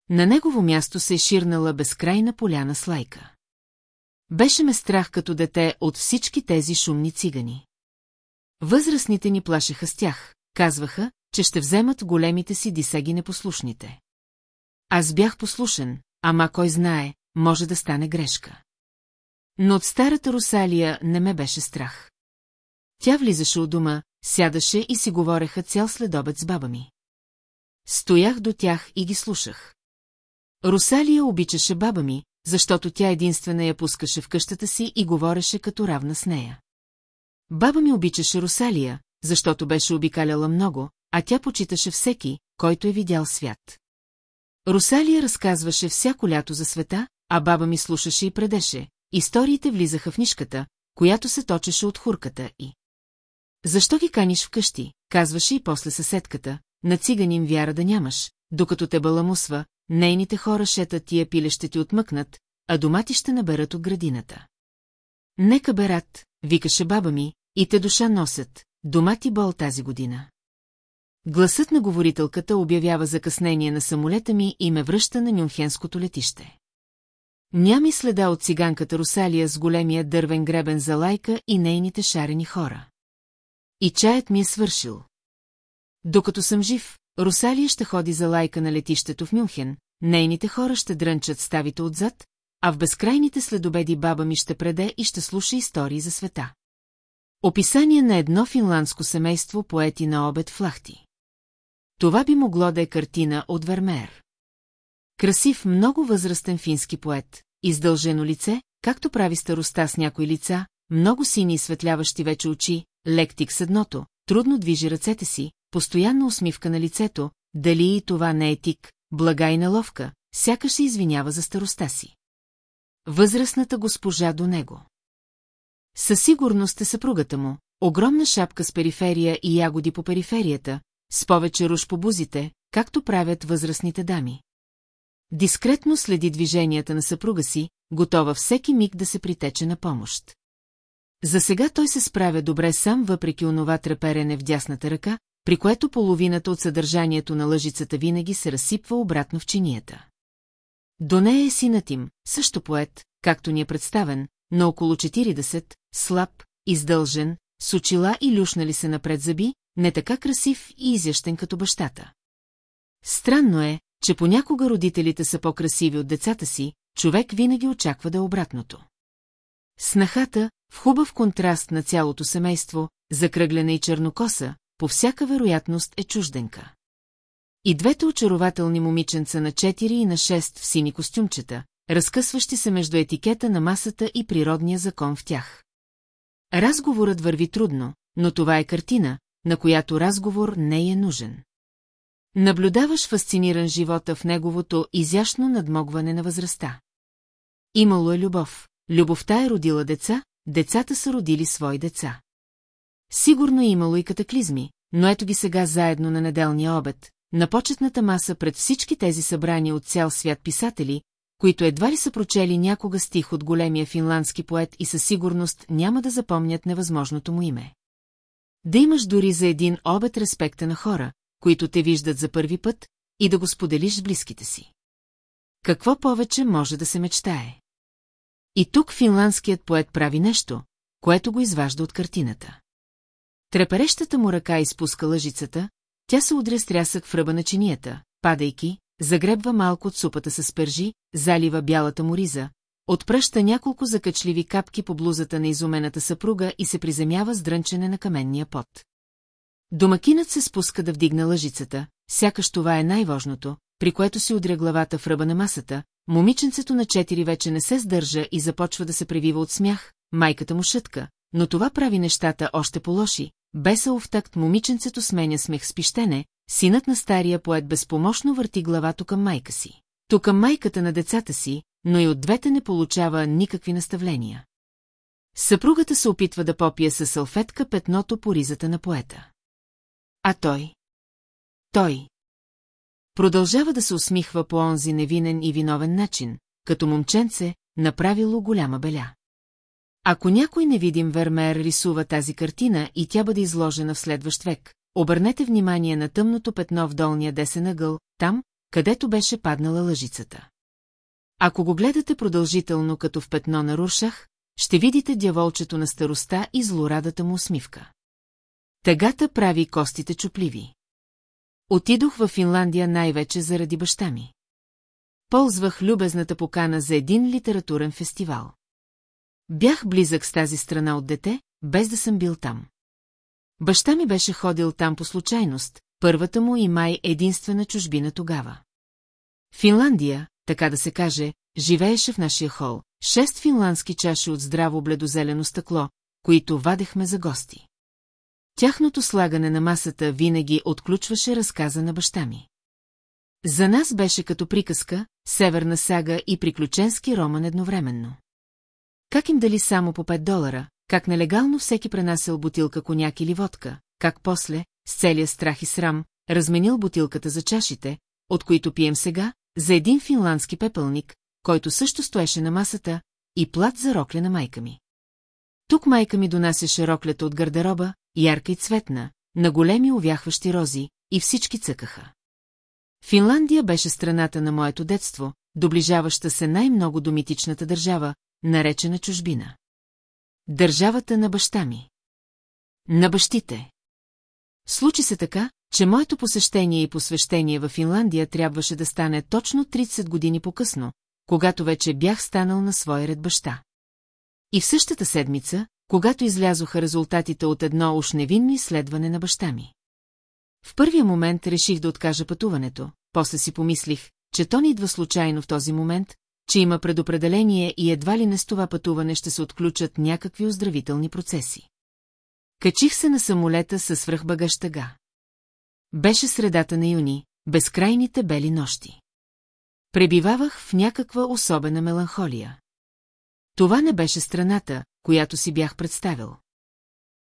На негово място се е ширнала безкрайна поляна с лайка. Беше ме страх като дете от всички тези шумни цигани. Възрастните ни плашеха с тях, казваха, че ще вземат големите си дисеги непослушните. Аз бях послушен, ама кой знае, може да стане грешка. Но от старата Русалия не ме беше страх. Тя влизаше от дома, сядаше и си говореха цял следобед с баба ми. Стоях до тях и ги слушах. Русалия обичаше баба ми, защото тя единствена я пускаше в къщата си и говореше като равна с нея. Баба ми обичаше Русалия, защото беше обикаляла много, а тя почиташе всеки, който е видял свят. Русалия разказваше всяко лято за света, а баба ми слушаше и предеше. Историите влизаха в нишката, която се точеше от хурката и... Защо ги каниш вкъщи, казваше и после съседката, на циганин вяра да нямаш, докато те баламусва, нейните хора шетат тия пиле ще ти отмъкнат, а домати ще наберат от градината. Нека берат, викаше баба ми, и те душа носят, домати бол тази година. Гласът на говорителката обявява закъснение на самолета ми и ме връща на Нюнхенското летище. Няма следа от циганката Русалия с големия дървен гребен за лайка и нейните шарени хора. И чаят ми е свършил. Докато съм жив, Русалия ще ходи за лайка на летището в Мюнхен, нейните хора ще дрънчат ставите отзад, а в безкрайните следобеди баба ми ще преде и ще слуша истории за света. Описание на едно финландско семейство поети на обед в Лахти. Това би могло да е картина от Вермеер. Красив, много възрастен фински поет, издължено лице, както прави староста с някои лица, много сини и светляващи вече очи, лектик с едното, трудно движи ръцете си, постоянна усмивка на лицето, дали и това не е тик, блага и наловка, сякаш се извинява за староста си. Възрастната госпожа до него. Със сигурност е съпругата му, огромна шапка с периферия и ягоди по периферията, с повече руш по бузите, както правят възрастните дами. Дискретно следи движенията на съпруга си, готова всеки миг да се притече на помощ. За сега той се справя добре сам, въпреки онова треперене в дясната ръка, при което половината от съдържанието на лъжицата винаги се разсипва обратно в чинията. До нея е синът им, също поет, както ни е представен, на около 40, слаб, издължен, с очила и люшнали се напред зъби, не така красив и изящен като бащата. Странно е, че понякога родителите са по-красиви от децата си, човек винаги очаква да е обратното. Снахата, в хубав контраст на цялото семейство, закръглена и чернокоса, по всяка вероятност е чужденка. И двете очарователни момиченца на 4 и на 6 в сини костюмчета, разкъсващи се между етикета на масата и природния закон в тях. Разговорът върви трудно, но това е картина, на която разговор не е нужен. Наблюдаваш фасциниран живота в неговото изящно надмогване на възрастта. Имало е любов. Любовта е родила деца, децата са родили свои деца. Сигурно е имало и катаклизми, но ето ги сега заедно на неделния обед, на почетната маса пред всички тези събрания от цял свят писатели, които едва ли са прочели някога стих от големия финландски поет и със сигурност няма да запомнят невъзможното му име. Да имаш дори за един обед респекта на хора, които те виждат за първи път, и да го споделиш с близките си. Какво повече може да се мечтае? И тук финландският поет прави нещо, което го изважда от картината. Треперещата му ръка изпуска лъжицата, тя се удря с трясък в ръба на чинията, падайки, загребва малко от супата с пържи, залива бялата му риза, отпръща няколко закачливи капки по блузата на изумената съпруга и се приземява с дрънчене на каменния пот. Домакинът се спуска да вдигна лъжицата, сякаш това е най-важното, при което си удря главата в ръба на масата, момиченцето на четири вече не се сдържа и започва да се превива от смях, майката му шътка, но това прави нещата още по-лоши, без в такт момиченцето сменя смех с пищене, синът на стария поет безпомощно върти главато към майка си. Тук към майката на децата си, но и от двете не получава никакви наставления. Съпругата се опитва да попие със салфетка петното по ризата на поета. А той? Той. Продължава да се усмихва по онзи невинен и виновен начин, като момченце, направило голяма беля. Ако някой невидим Вермеер рисува тази картина и тя бъде изложена в следващ век, обърнете внимание на тъмното петно в долния десен ъгъл, там, където беше паднала лъжицата. Ако го гледате продължително като в петно на Руршах, ще видите дяволчето на староста и злорадата му усмивка. Тъгата прави костите чупливи. Отидох в Финландия най-вече заради баща ми. Ползвах любезната покана за един литературен фестивал. Бях близък с тази страна от дете, без да съм бил там. Баща ми беше ходил там по случайност, първата му и май единствена чужбина тогава. Финландия, така да се каже, живееше в нашия хол, шест финландски чаши от здраво бледозелено стъкло, които вадехме за гости. Тяхното слагане на масата винаги отключваше разказа на баща ми. За нас беше като приказка, северна сага и приключенски роман едновременно. Как им дали само по 5 долара, как нелегално всеки пренасел бутилка коняк или водка, как после, с целия страх и срам, разменил бутилката за чашите, от които пием сега, за един финландски пепелник, който също стоеше на масата, и плат за рокля на майка ми. Тук майка ми донасяше роклята от гардероба, ярка и цветна, на големи увяхващи рози, и всички цъкаха. Финландия беше страната на моето детство, доближаваща се най-много до митичната държава, наречена чужбина. Държавата на баща ми. На бащите. Случи се така, че моето посещение и посвещение в Финландия трябваше да стане точно 30 години по-късно, когато вече бях станал на своя ред баща. И в същата седмица, когато излязоха резултатите от едно уж невинно изследване на баща ми. В първия момент реших да откажа пътуването, после си помислих, че то не идва случайно в този момент, че има предопределение и едва ли не с това пътуване ще се отключат някакви оздравителни процеси. Качих се на самолета със свръхбагаж тъга. Беше средата на юни, безкрайните бели нощи. Пребивавах в някаква особена меланхолия. Това не беше страната, която си бях представил.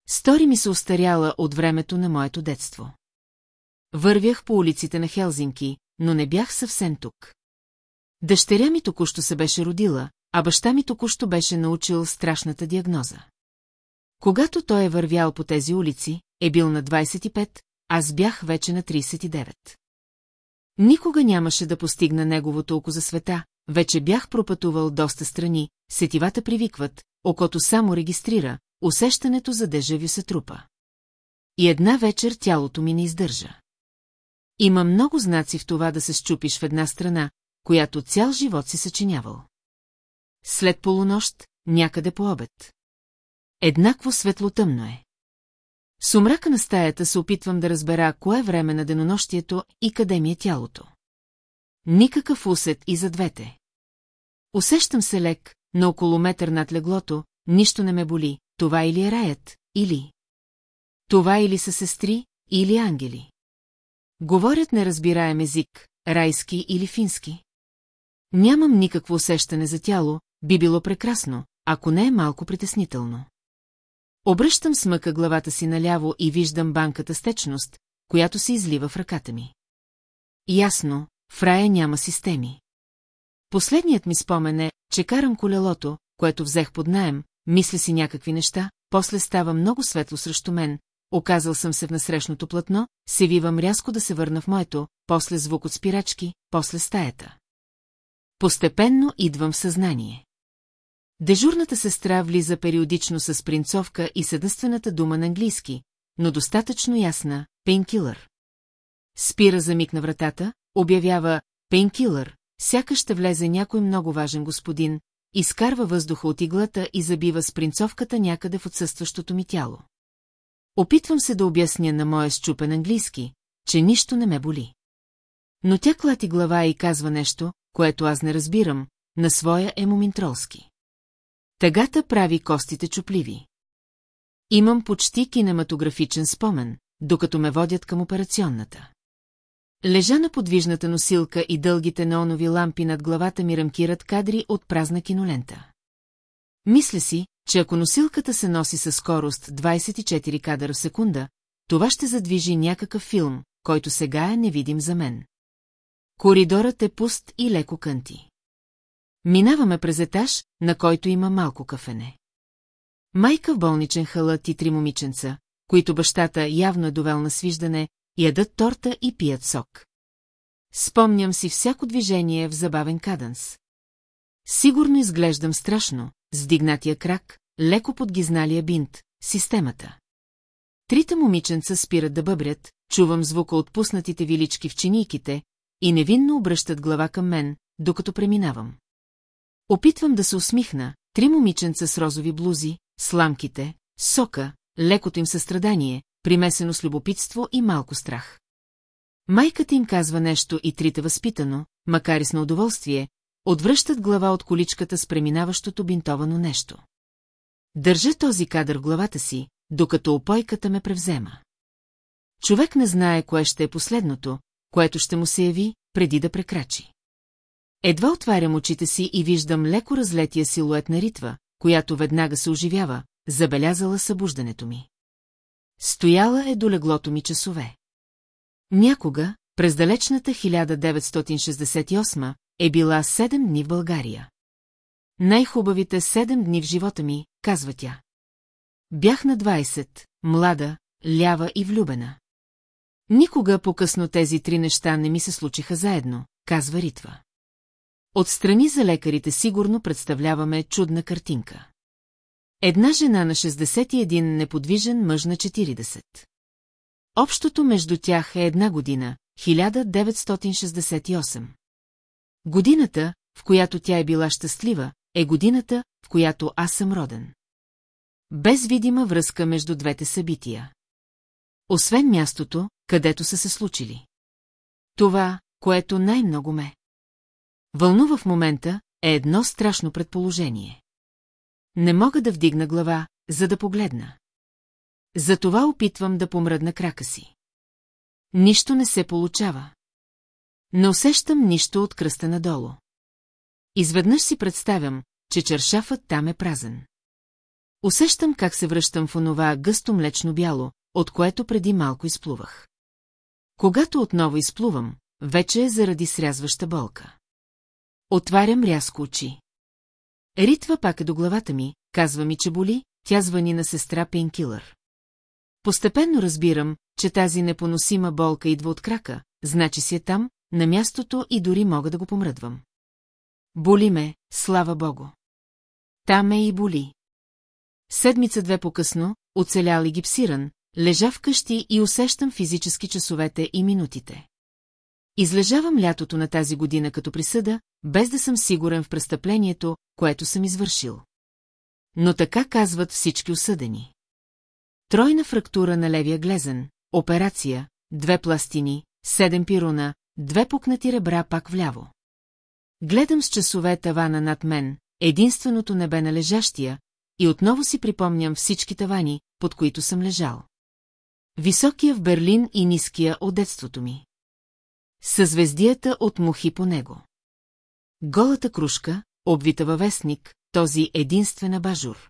Стори ми се устаряла от времето на моето детство. Вървях по улиците на Хелзинки, но не бях съвсем тук. Дъщеря ми току-що се беше родила, а баща ми току-що беше научил страшната диагноза. Когато той е вървял по тези улици, е бил на 25, аз бях вече на 39. Никога нямаше да постигна неговото око за света, вече бях пропътувал доста страни, сетивата привикват, окото само регистрира, усещането за дежавю се трупа. И една вечер тялото ми не издържа. Има много знаци в това да се щупиш в една страна, която цял живот си съчинявал. След полунощ, някъде по обед. Еднакво светло-тъмно е. Сумрака на стаята се опитвам да разбера кое време на денонощието и къде ми е тялото. Никакъв усет и за двете. Усещам се лек, на около метър над леглото, нищо не ме боли, това или е раят, или... Това или са сестри, или ангели. Говорят неразбираем език, райски или фински. Нямам никакво усещане за тяло, би било прекрасно, ако не е малко притеснително. Обръщам смъка главата си наляво и виждам банката с течност, която се излива в ръката ми. Ясно, в рая няма системи. Последният ми спомен е, че карам колелото, което взех под наем, мисля си някакви неща, после става много светло срещу мен, оказал съм се в насрещното платно, се вивам рязко да се върна в моето, после звук от спирачки, после стаята. Постепенно идвам в съзнание. Дежурната сестра влиза периодично с принцовка и съдъствената дума на английски, но достатъчно ясна – пейнкилър. Спира за миг на вратата, обявява пейнкилър, сякаш ще влезе някой много важен господин, изкарва въздуха от иглата и забива с принцовката някъде в отсъстващото ми тяло. Опитвам се да обясня на моя щупен английски, че нищо не ме боли. Но тя клати глава и казва нещо, което аз не разбирам, на своя емоминтролски. Тъгата прави костите чупливи. Имам почти кинематографичен спомен, докато ме водят към операционната. Лежа на подвижната носилка и дългите неонови лампи над главата ми рамкират кадри от празна кинолента. Мисля си, че ако носилката се носи със скорост 24 кадъра в секунда, това ще задвижи някакъв филм, който сега е невидим за мен. Коридорът е пуст и леко кънти. Минаваме през етаж, на който има малко кафене. Майка в болничен халът и три момиченца, които бащата явно е довел на свиждане, ядат торта и пият сок. Спомням си всяко движение в забавен каданс. Сигурно изглеждам страшно, с дигнатия крак, леко подгизналия бинт, системата. Трите момиченца спират да бъбрят, чувам звука от пуснатите вилички в чинийките и невинно обръщат глава към мен, докато преминавам. Опитвам да се усмихна, три момиченца с розови блузи, сламките, сока, лекото им състрадание, примесено с любопитство и малко страх. Майката им казва нещо и трите възпитано, макар и с на удоволствие, отвръщат глава от количката с преминаващото бинтовано нещо. Държа този кадър в главата си, докато опойката ме превзема. Човек не знае кое ще е последното, което ще му се яви, преди да прекрачи. Едва отварям очите си и виждам леко разлетия силует на ритва, която веднага се оживява, забелязала събуждането ми. Стояла е до леглото ми часове. Някога, през далечната 1968, е била седем дни в България. Най-хубавите седем дни в живота ми, казва тя. Бях на 20, млада, лява и влюбена. Никога по-късно тези три неща не ми се случиха заедно, казва Ритва. Отстрани за лекарите сигурно представляваме чудна картинка. Една жена на 61 неподвижен мъж на 40. Общото между тях е една година, 1968. Годината, в която тя е била щастлива, е годината, в която аз съм роден. Без видима връзка между двете събития. Освен мястото, където са се случили. Това, което най-много ме. Вълнува в момента, е едно страшно предположение. Не мога да вдигна глава, за да погледна. Затова опитвам да помръдна крака си. Нищо не се получава. Не усещам нищо от кръста надолу. Изведнъж си представям, че чершафът там е празен. Усещам как се връщам в онова гъсто млечно бяло, от което преди малко изплувах. Когато отново изплувам, вече е заради срязваща болка. Отварям рязко очи. Ритва пак е до главата ми, казва ми, че боли, тя звъни на сестра Пейнкилър. Постепенно разбирам, че тази непоносима болка идва от крака, значи си е там, на мястото и дори мога да го помръдвам. Боли ме, слава богу. Там е и боли. Седмица-две по-късно, оцелял и гипсиран, лежа вкъщи и усещам физически часовете и минутите. Излежавам лятото на тази година като присъда, без да съм сигурен в престъплението, което съм извършил. Но така казват всички осъдени. Тройна фрактура на левия глезен, операция, две пластини, седем пируна, две пукнати ребра пак вляво. Гледам с часове тавана над мен, единственото небе на лежащия, и отново си припомням всички тавани, под които съм лежал. Високия в Берлин и ниския от детството ми. Съзвездията от мухи по него. Голата кружка, обвита във вестник, този единствена бажур.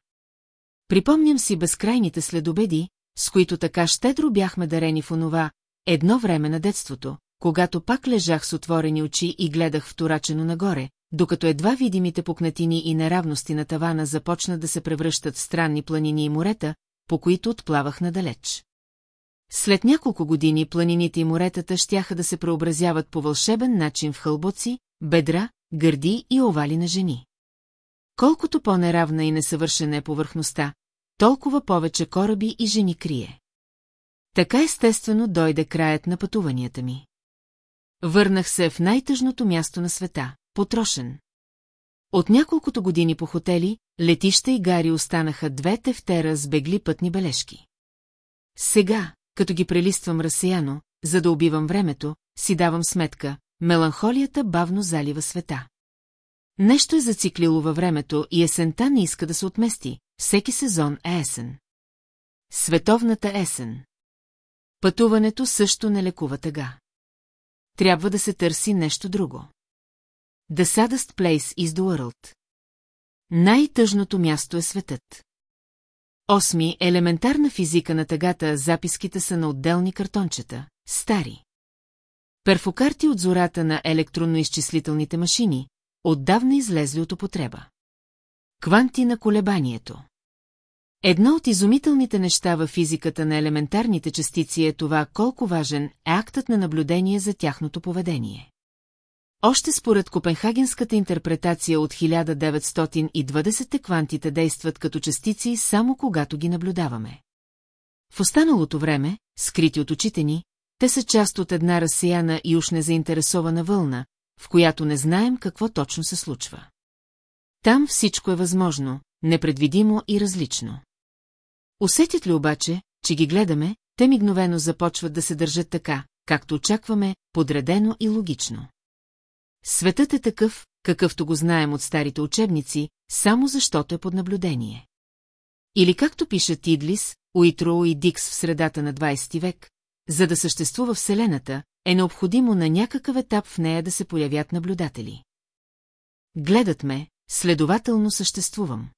Припомням си безкрайните следобеди, с които така щедро бяхме дарени в онова, едно време на детството, когато пак лежах с отворени очи и гледах вторачено нагоре, докато едва видимите пукнатини и неравности на тавана започнат да се превръщат в странни планини и морета, по които отплавах надалеч. След няколко години планините и моретата щяха да се преобразяват по вълшебен начин в хълбоци, бедра, гърди и овали на жени. Колкото по-неравна и несъвършена е повърхността, толкова повече кораби и жени крие. Така естествено дойде краят на пътуванията ми. Върнах се в най-тъжното място на света – потрошен. От няколкото години по хотели, летища и гари останаха две тефтера с бегли пътни бележки. Сега, като ги прелиствам разсеяно, за да убивам времето, си давам сметка, меланхолията бавно залива света. Нещо е зациклило във времето и есента не иска да се отмести, всеки сезон е есен. Световната есен. Пътуването също не лекува тъга. Трябва да се търси нещо друго. The saddest place is the world. Най-тъжното място е светът. Осми, елементарна физика на тъгата, записките са на отделни картончета, стари. Перфокарти от зората на електронно-изчислителните машини, отдавна излезли от употреба. Кванти на колебанието. Едно от изумителните неща във физиката на елементарните частици е това колко важен е актът на наблюдение за тяхното поведение. Още според Копенхагенската интерпретация от 1920-те квантите действат като частици само когато ги наблюдаваме. В останалото време, скрити от очите ни, те са част от една разсеяна и уж незаинтересована вълна, в която не знаем какво точно се случва. Там всичко е възможно, непредвидимо и различно. Усетят ли обаче, че ги гледаме, те мигновено започват да се държат така, както очакваме, подредено и логично. Светът е такъв, какъвто го знаем от старите учебници, само защото е под наблюдение. Или както пишат Идлис, Уитро и Дикс в средата на 20 век, за да съществува Вселената, е необходимо на някакъв етап в нея да се появят наблюдатели. Гледат ме, следователно съществувам.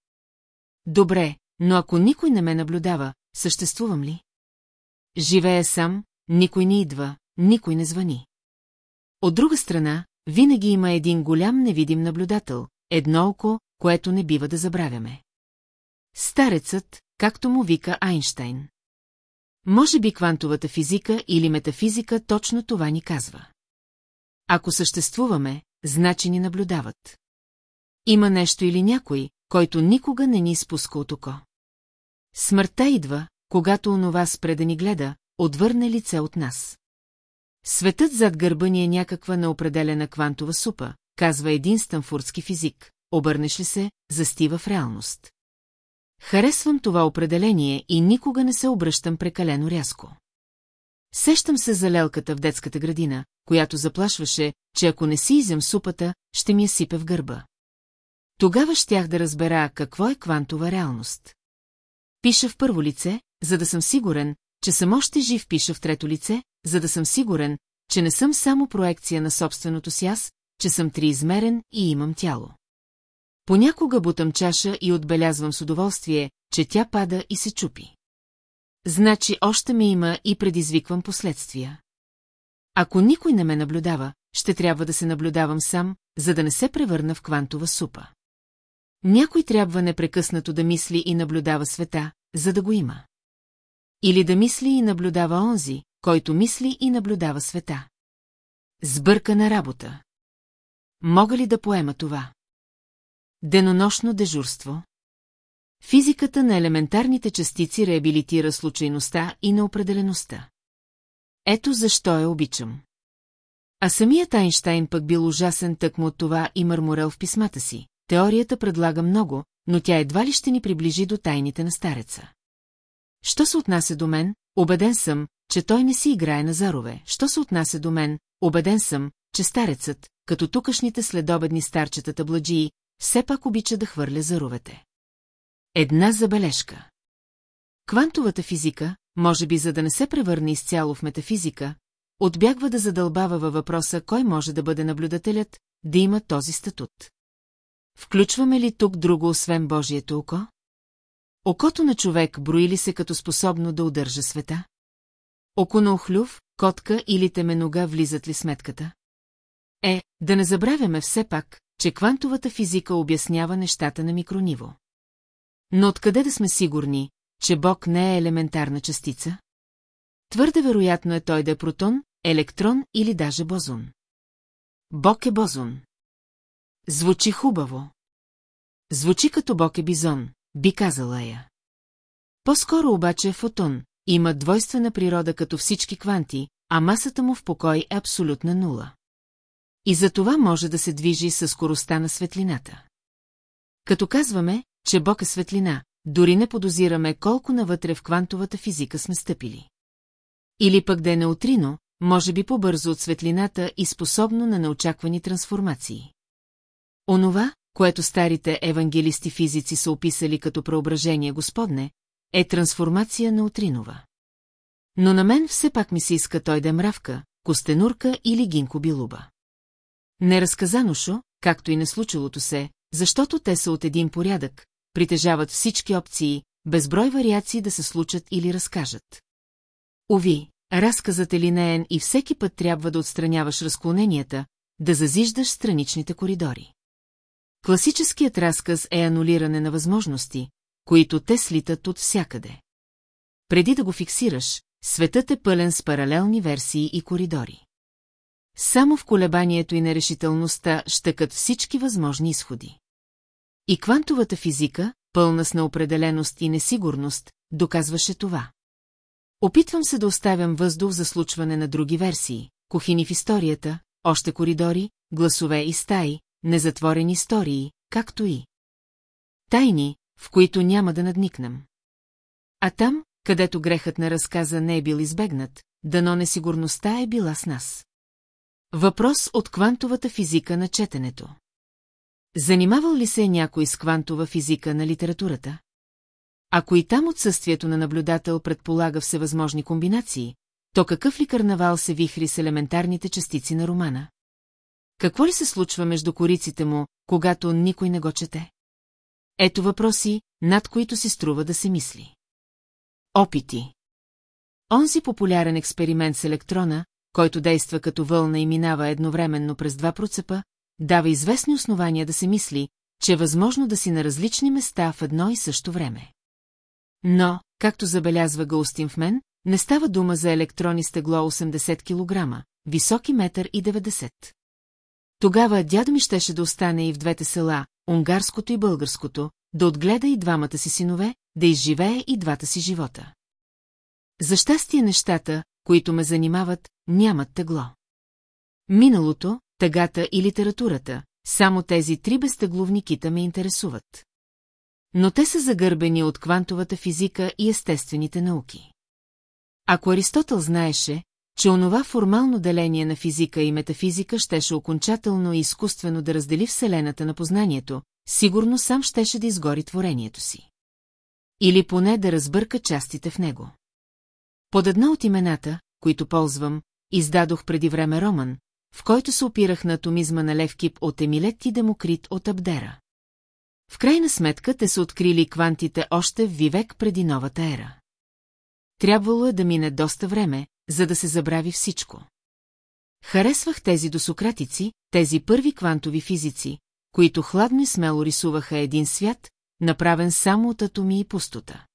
Добре, но ако никой не ме наблюдава, съществувам ли? Живея сам, никой не идва, никой не звъни. От друга страна, винаги има един голям невидим наблюдател, едно око, което не бива да забравяме. Старецът, както му вика Айнштайн. Може би квантовата физика или метафизика точно това ни казва. Ако съществуваме, значи ни наблюдават. Има нещо или някой, който никога не ни спуска от око. Смъртта идва, когато онова спре да ни гледа, отвърне лице от нас. Светът зад гърба ни е някаква неопределена квантова супа, казва един станфурдски физик. Обърнеш ли се, застива в реалност. Харесвам това определение и никога не се обръщам прекалено рязко. Сещам се за лелката в детската градина, която заплашваше, че ако не си изям супата, ще ми я сипе в гърба. Тогава щях да разбера какво е квантова реалност. Пиша в първо лице, за да съм сигурен, че съм още жив пиша в трето лице, за да съм сигурен, че не съм само проекция на собственото си аз, че съм триизмерен и имам тяло. Понякога бутам чаша и отбелязвам с удоволствие, че тя пада и се чупи. Значи още ме има и предизвиквам последствия. Ако никой не ме наблюдава, ще трябва да се наблюдавам сам, за да не се превърна в квантова супа. Някой трябва непрекъснато да мисли и наблюдава света, за да го има. Или да мисли и наблюдава онзи, който мисли и наблюдава света. Сбъркана работа. Мога ли да поема това? Денонощно дежурство. Физиката на елементарните частици реабилитира случайността и неопределеността. Ето защо я обичам. А самият Айнштайн пък бил ужасен тъкмо от това и мърморел в писмата си. Теорията предлага много, но тя едва ли ще ни приближи до тайните на стареца. Що се отнася до мен, убеден съм, че той не си играе на зарове. Що се отнася до мен, убеден съм, че старецът, като тукашните следобедни старчета табладжии, все пак обича да хвърля заровете. Една забележка. Квантовата физика, може би за да не се превърне изцяло в метафизика, отбягва да задълбава във въпроса кой може да бъде наблюдателят, да има този статут. Включваме ли тук друго освен Божието око? Окото на човек брои ли се като способно да удържа света? Око котка или теменога влизат ли сметката? Е, да не забравяме все пак, че квантовата физика обяснява нещата на микрониво. Но откъде да сме сигурни, че Бог не е елементарна частица? Твърде вероятно е той да е протон, електрон или даже бозон. Бог е бозон. Звучи хубаво. Звучи като Бог е бизон, би казала я. По-скоро обаче е фотон, има двойствена природа като всички кванти, а масата му в покой е абсолютна нула. И за това може да се движи със скоростта на светлината. Като казваме, че Бог е светлина, дори не подозираме колко навътре в квантовата физика сме стъпили. Или пък да е неутрино, може би по-бързо от светлината и способно на неочаквани трансформации. Онова, което старите евангелисти-физици са описали като преображение Господне, е трансформация на утринова. Но на мен все пак ми се иска той да е мравка, костенурка или гинко билуба. Неразказаношо, както и не случилото се, защото те са от един порядък, притежават всички опции, безброй вариации да се случат или разкажат. Ови, разказът е линеен и всеки път трябва да отстраняваш разклоненията, да зазиждаш страничните коридори. Класическият разказ е анулиране на възможности, които те слитат от всякъде. Преди да го фиксираш, светът е пълен с паралелни версии и коридори. Само в колебанието и нерешителността щъкат всички възможни изходи. И квантовата физика, пълна с неопределеност и несигурност, доказваше това. Опитвам се да оставям въздух за случване на други версии, кухини в историята, още коридори, гласове и стаи, незатворени истории, както и тайни, в които няма да надникнем. А там, където грехът на разказа не е бил избегнат, дано несигурността е била с нас. Въпрос от квантовата физика на четенето. Занимавал ли се някой с квантова физика на литературата? Ако и там отсъствието на наблюдател предполага всевъзможни комбинации, то какъв ли карнавал се вихри с елементарните частици на романа? Какво ли се случва между кориците му, когато никой не го чете? Ето въпроси, над които си струва да се мисли. Опити Онзи популярен експеримент с електрона, който действа като вълна и минава едновременно през два процепа, дава известни основания да се мисли, че е възможно да си на различни места в едно и също време. Но, както забелязва Гаустин в мен, не става дума за електрони с тегло 80 кг, високи метър и 90. Тогава дядо ми щеше да остане и в двете села, унгарското и българското, да отгледа и двамата си синове, да изживее и двата си живота. За щастие нещата, които ме занимават, нямат тегло. Миналото, тъгата и литературата, само тези три безтъгловни кита ме интересуват. Но те са загърбени от квантовата физика и естествените науки. Ако Аристотел знаеше, че онова формално деление на физика и метафизика щеше окончателно и изкуствено да раздели Вселената на познанието, сигурно сам щеше да изгори творението си. Или поне да разбърка частите в него. Под една от имената, които ползвам, издадох преди време роман, в който се опирах на атомизма на Левкип от Емилет и Демокрит от Абдера. В крайна сметка те са открили квантите още в вивек преди новата ера. Трябвало е да мине доста време, за да се забрави всичко. Харесвах тези досократици, тези първи квантови физици, които хладно и смело рисуваха един свят, направен само от атоми и пустота.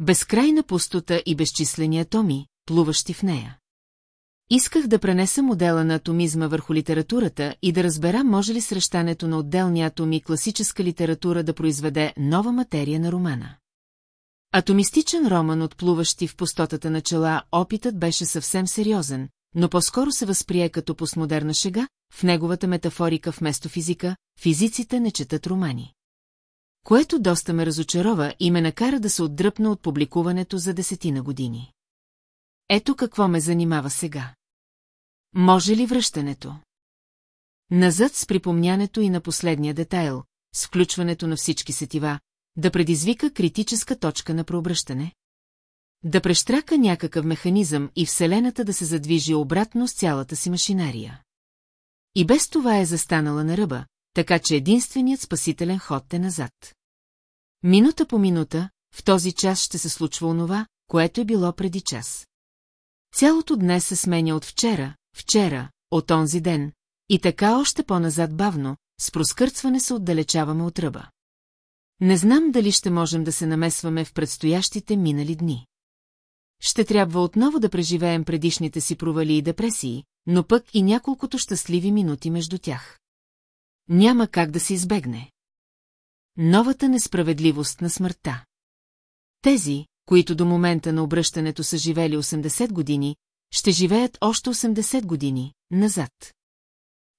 Безкрайна пустота и безчислени атоми, плуващи в нея. Исках да пренеса модела на атомизма върху литературата и да разбера може ли срещането на отделни атоми класическа литература да произведе нова материя на романа. Атомистичен роман от плуващи в пустотата на чела, опитът беше съвсем сериозен, но по-скоро се възприе като постмодерна шега, в неговата метафорика вместо физика, физиците не четат романи. Което доста ме разочарова и ме накара да се отдръпна от публикуването за десетина години. Ето какво ме занимава сега. Може ли връщането? Назад с припомнянето и на последния детайл, с включването на всички сетива, да предизвика критическа точка на прообръщане? Да прещрака някакъв механизъм и Вселената да се задвижи обратно с цялата си машинария. И без това е застанала на ръба, така че единственият спасителен ход е назад. Минута по минута, в този час ще се случва онова, което е било преди час. Цялото днес се сменя от вчера, вчера, от онзи ден, и така още по-назад бавно, с проскърцване се отдалечаваме от ръба. Не знам дали ще можем да се намесваме в предстоящите минали дни. Ще трябва отново да преживеем предишните си провали и депресии, но пък и няколкото щастливи минути между тях. Няма как да се избегне. Новата несправедливост на смъртта. Тези, които до момента на обръщането са живели 80 години, ще живеят още 80 години, назад.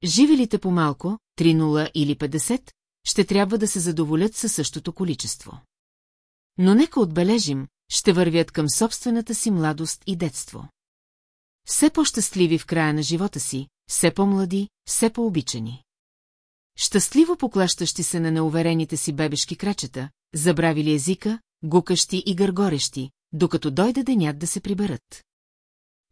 Живелите по-малко, 3-0 или 50, ще трябва да се задоволят със същото количество. Но нека отбележим, ще вървят към собствената си младост и детство. Все по-щастливи в края на живота си, все по-млади, все по-обичани. Щастливо поклащащи се на неуверените си бебешки крачета, забравили езика, гукащи и гъргорещи, докато дойде денят да се приберат.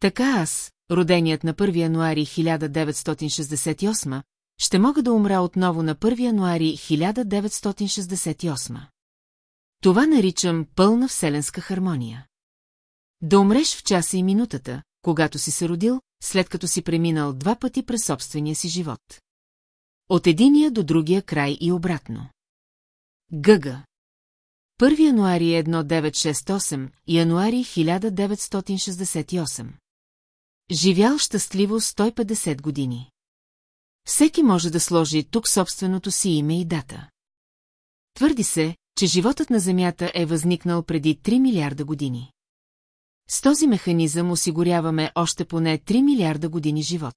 Така аз, роденият на 1 януари 1968, ще мога да умра отново на 1 януари 1968. Това наричам пълна вселенска хармония. Да умреш в часа и минутата, когато си се родил, след като си преминал два пъти през собствения си живот. От единия до другия край и обратно. Гъга. 1 януари 1968, януари 1968. Живял щастливо 150 години. Всеки може да сложи тук собственото си име и дата. Твърди се, че животът на Земята е възникнал преди 3 милиарда години. С този механизъм осигуряваме още поне 3 милиарда години живот.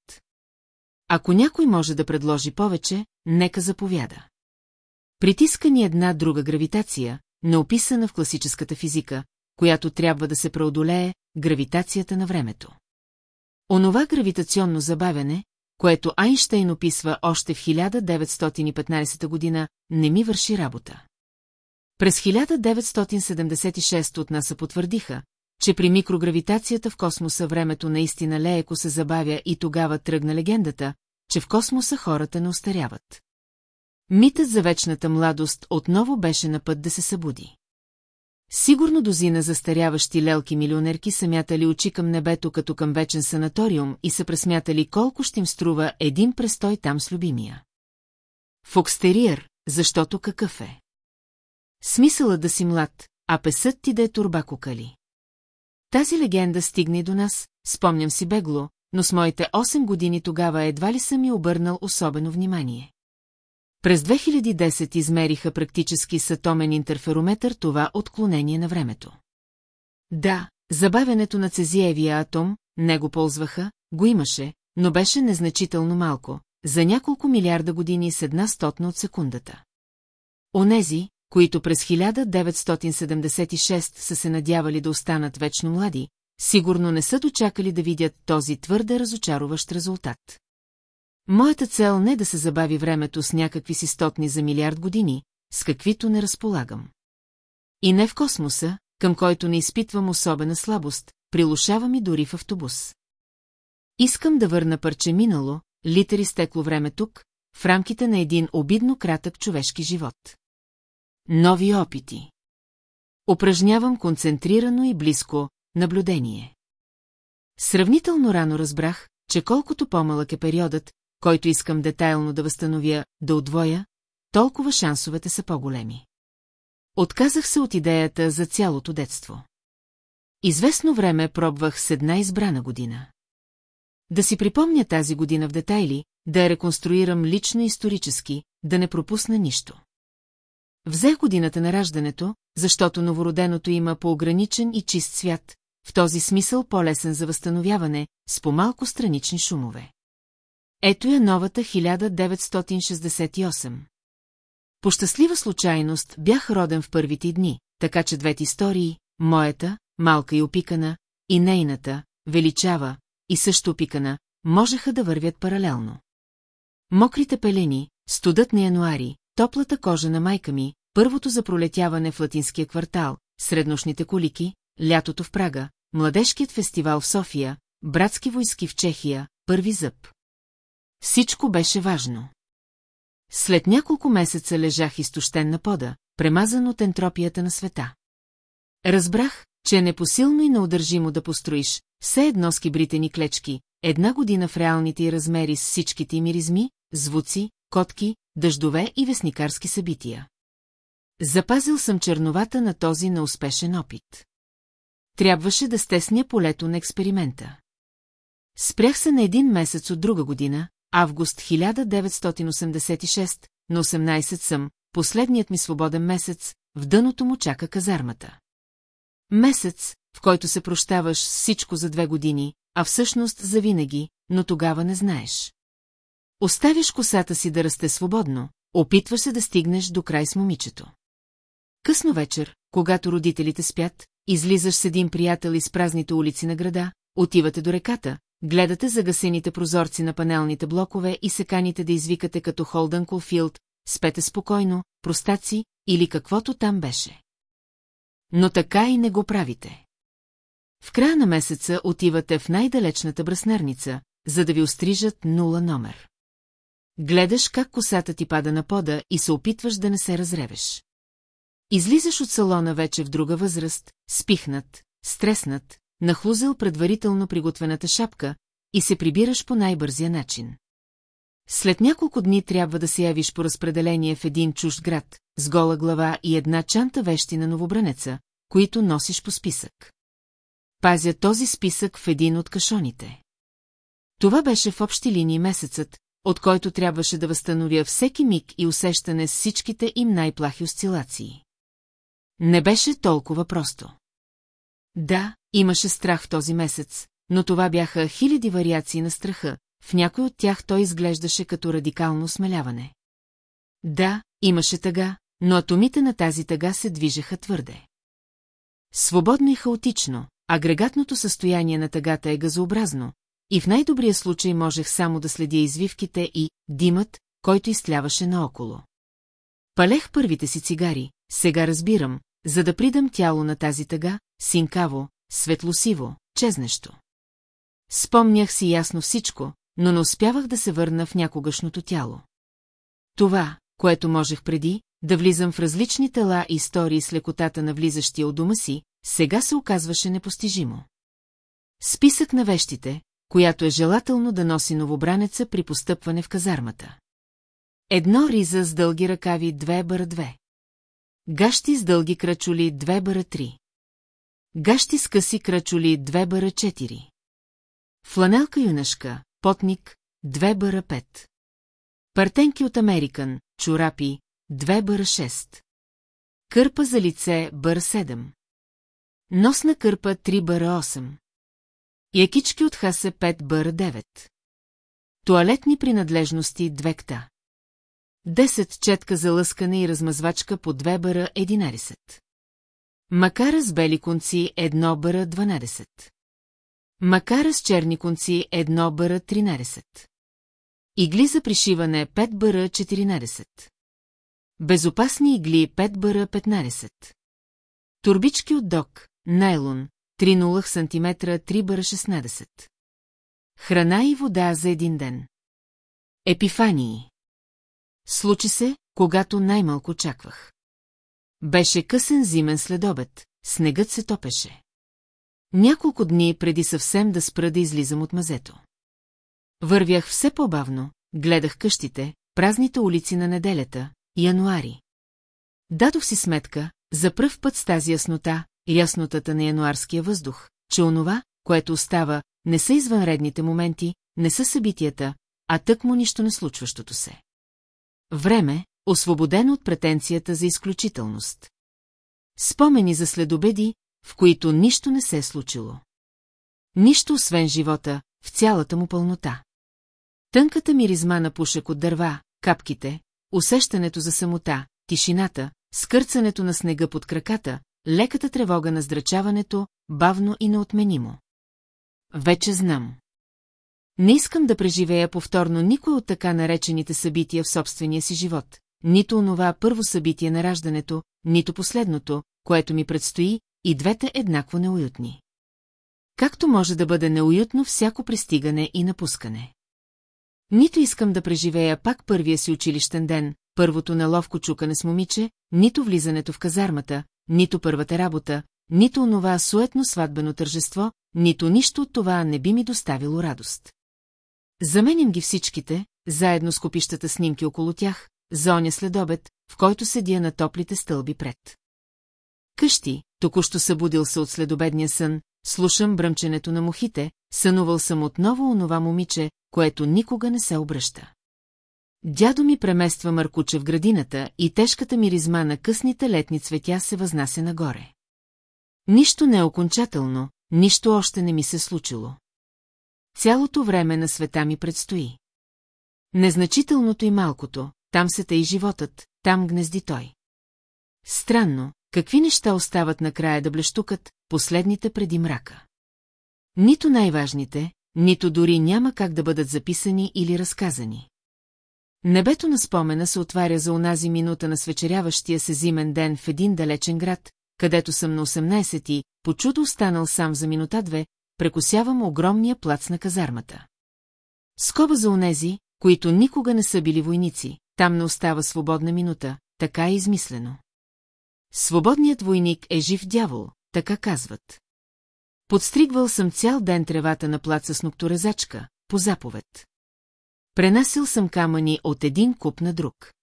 Ако някой може да предложи повече, нека заповяда. Притиска ни една друга гравитация, неописана в класическата физика, която трябва да се преодолее, гравитацията на времето. Онова гравитационно забавяне, което Айнштейн описва още в 1915 година, не ми върши работа. През 1976 от НАСА потвърдиха, че при микрогравитацията в космоса времето наистина леко се забавя и тогава тръгна легендата, че в космоса хората не устаряват. Митът за вечната младост отново беше на път да се събуди. Сигурно дозина застаряващи лелки милионерки са мятали очи към небето като към вечен санаториум и са пресмятали колко ще им струва един престой там с любимия. Фокстериер, защото какъв е? Смисъла да си млад, а песът ти да е турба кукали. Тази легенда стигна и до нас, спомням си бегло, но с моите 8 години тогава едва ли съм ми обърнал особено внимание. През 2010 измериха практически с атомен интерферометър това отклонение на времето. Да, забавянето на цезиевия атом, не го ползваха, го имаше, но беше незначително малко, за няколко милиарда години с една стотна от секундата. Онези, които през 1976 са се надявали да останат вечно млади, сигурно не са дочакали да видят този твърде разочароващ резултат. Моята цел не е да се забави времето с някакви си стотни за милиард години, с каквито не разполагам. И не в космоса, към който не изпитвам особена слабост, прилушава ми дори в автобус. Искам да върна парче минало, литери стекло време тук, в рамките на един обидно кратък човешки живот. Нови опити. Упражнявам концентрирано и близко наблюдение. Сравнително рано разбрах, че колкото по-малък е периодът, който искам детайлно да възстановя, да отвоя, толкова шансовете са по-големи. Отказах се от идеята за цялото детство. Известно време пробвах с една избрана година. Да си припомня тази година в детайли, да я реконструирам лично исторически, да не пропусна нищо. Взех годината на раждането, защото новороденото има по-ограничен и чист свят, в този смисъл по-лесен за възстановяване, с по-малко странични шумове. Ето я новата 1968. По щастлива случайност бях роден в първите дни, така че двете истории, моята, малка и опикана, и нейната, величава, и също опикана, можеха да вървят паралелно. Мокрите пелени, студът на януари, топлата кожа на майка ми, първото за пролетяване в латинския квартал, среднощните колики, лятото в Прага, младежкият фестивал в София, братски войски в Чехия, първи зъб. Всичко беше важно. След няколко месеца лежах изтощен на пода, премазан от ентропията на света. Разбрах, че е непосилно и неудържимо да построиш все едно с кибрите ни клечки, една година в реалните й размери с всичките миризми, звуци, котки, дъждове и вестникарски събития. Запазил съм черновата на този неуспешен опит. Трябваше да стесня полето на експеримента. Спрях се на един месец от друга година, август 1986, на 18 съм, последният ми свободен месец, в дъното му чака казармата. Месец, в който се прощаваш всичко за две години, а всъщност за винаги, но тогава не знаеш. Оставяш косата си да расте свободно, опитваш се да стигнеш до край с момичето. Късно вечер, когато родителите спят, излизаш с един приятел из празните улици на града, отивате до реката, гледате загасените прозорци на панелните блокове и се каните да извикате като Холдън Колфилд, спете спокойно, простаци или каквото там беше. Но така и не го правите. В края на месеца отивате в най-далечната браснарница, за да ви острижат нула номер. Гледаш как косата ти пада на пода и се опитваш да не се разревеш. Излизаш от салона вече в друга възраст, спихнат, стреснат, нахлузил предварително приготвената шапка и се прибираш по най-бързия начин. След няколко дни трябва да се явиш по разпределение в един чужд град, с гола глава и една чанта вещи на новобранеца, които носиш по списък. Пазя този списък в един от кашоните. Това беше в общи линии месецът, от който трябваше да възстановя всеки миг и усещане с всичките им най-плахи осцилации. Не беше толкова просто. Да, имаше страх в този месец, но това бяха хиляди вариации на страха, в някой от тях той изглеждаше като радикално смеляване. Да, имаше тъга, но атомите на тази тъга се движеха твърде. Свободно и хаотично, агрегатното състояние на тъгата е газообразно, и в най-добрия случай можех само да следя извивките и димът, който изтляваше наоколо. Палех първите си цигари, сега разбирам, за да придам тяло на тази тъга, синкаво, светлосиво, чезнещо. Спомнях си ясно всичко, но не успявах да се върна в някогашното тяло. Това, което можех преди, да влизам в различни тела и истории с лекотата на влизащия от дома си, сега се оказваше непостижимо. Списък на вещите, която е желателно да носи новобранеца при постъпване в казармата. Едно риза с дълги ръкави, две бъра две. Гащи с дълги крачули, две бъра три. Гащи с къси крачули, две бъра четири. Фланелка юнашка, потник, две бъра пет. Партенки от Американ, чорапи, две бъра шест. Кърпа за лице, бър седем. Носна кърпа, три бъра осем. Якички от хасе, пет бъра девет. Туалетни принадлежности, две кта. Десет четка за лъскане и размазвачка по две бъра, единаресет. Макара с бели конци, едно бъра, дванадесет. Макара с черни конци 1 бъра 13. Игли за пришиване 5 бъра 14. Безопасни игли 5 бъра 15. Турбички от док, найлон, 3,0 см 3 бъра 16. Храна и вода за един ден. Епифании. Случи се, когато най-малко очаквах. Беше късен зимен следобед, снегът се топеше. Няколко дни преди съвсем да спра да излизам от мазето. Вървях все по-бавно, гледах къщите, празните улици на неделята, януари. Дадох си сметка, за пръв път с тази яснота, яснотата на януарския въздух, че онова, което остава, не са извънредните моменти, не са събитията, а тъкмо нищо не случващото се. Време, освободено от претенцията за изключителност. Спомени за следобеди, в които нищо не се е случило. Нищо освен живота, в цялата му пълнота. Тънката миризма на пушек от дърва, капките, усещането за самота, тишината, скърцането на снега под краката, леката тревога на здрачаването, бавно и неотменимо. Вече знам. Не искам да преживея повторно никой от така наречените събития в собствения си живот, нито онова първо събитие на раждането, нито последното, което ми предстои, и двете еднакво неуютни. Както може да бъде неуютно всяко пристигане и напускане. Нито искам да преживея пак първия си училищен ден, първото неловко чукане с момиче, нито влизането в казармата, нито първата работа, нито онова суетно сватбено тържество, нито нищо от това не би ми доставило радост. Заменим ги всичките, заедно с копищата снимки около тях, за оня следобед, в който седя на топлите стълби пред. Къщи, току-що събудил се от следобедния сън, слушам бръмченето на мухите, сънувал съм отново онова момиче, което никога не се обръща. Дядо ми премества Маркуче в градината и тежката миризма на късните летни цветя се възнася нагоре. Нищо не е окончателно, нищо още не ми се случило. Цялото време на света ми предстои. Незначителното и малкото, там се тъй животът, там гнезди той. Странно, какви неща остават накрая да блещукат, последните преди мрака. Нито най-важните, нито дори няма как да бъдат записани или разказани. Небето на спомена се отваря за онази минута на свечеряващия се зимен ден в един далечен град, където съм на 18 и, по чудо останал сам за минута-две, прекусявам огромния плац на казармата. Скоба за онези, които никога не са били войници, там не остава свободна минута, така е измислено. Свободният войник е жив дявол, така казват. Подстригвал съм цял ден тревата на плаца с нокторезачка, по заповед. Пренасил съм камъни от един куп на друг.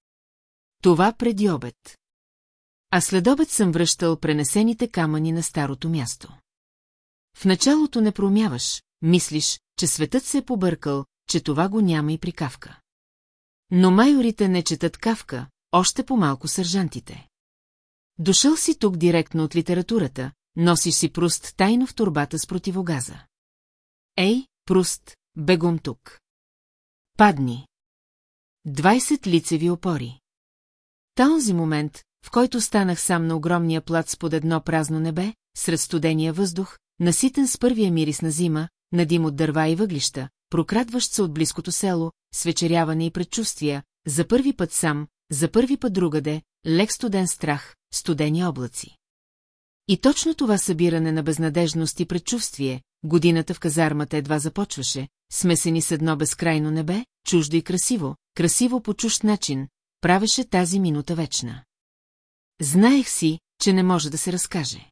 Това преди обед. А след обед съм връщал пренесените камъни на старото място. В началото не промяваш, мислиш, че светът се е побъркал, че това го няма и при Кавка. Но майорите не четат Кавка, още по-малко сержантите. Дошъл си тук директно от литературата, носиш си Пруст тайно в турбата с противогаза. Ей, Пруст, бегом тук. Падни. 20 лицеви опори. Този момент, в който станах сам на огромния плац под едно празно небе, сред студения въздух, наситен с първия мирис на зима, на дим от дърва и въглища, прокрадващ се от близкото село, свечеряване и предчувствия, за първи път сам, за първи път другаде, лек студен страх, студени облаци. И точно това събиране на безнадежност и предчувствие, годината в казармата едва започваше, смесени с едно безкрайно небе, чуждо и красиво, красиво по чужд начин, правеше тази минута вечна. Знаех си, че не може да се разкаже.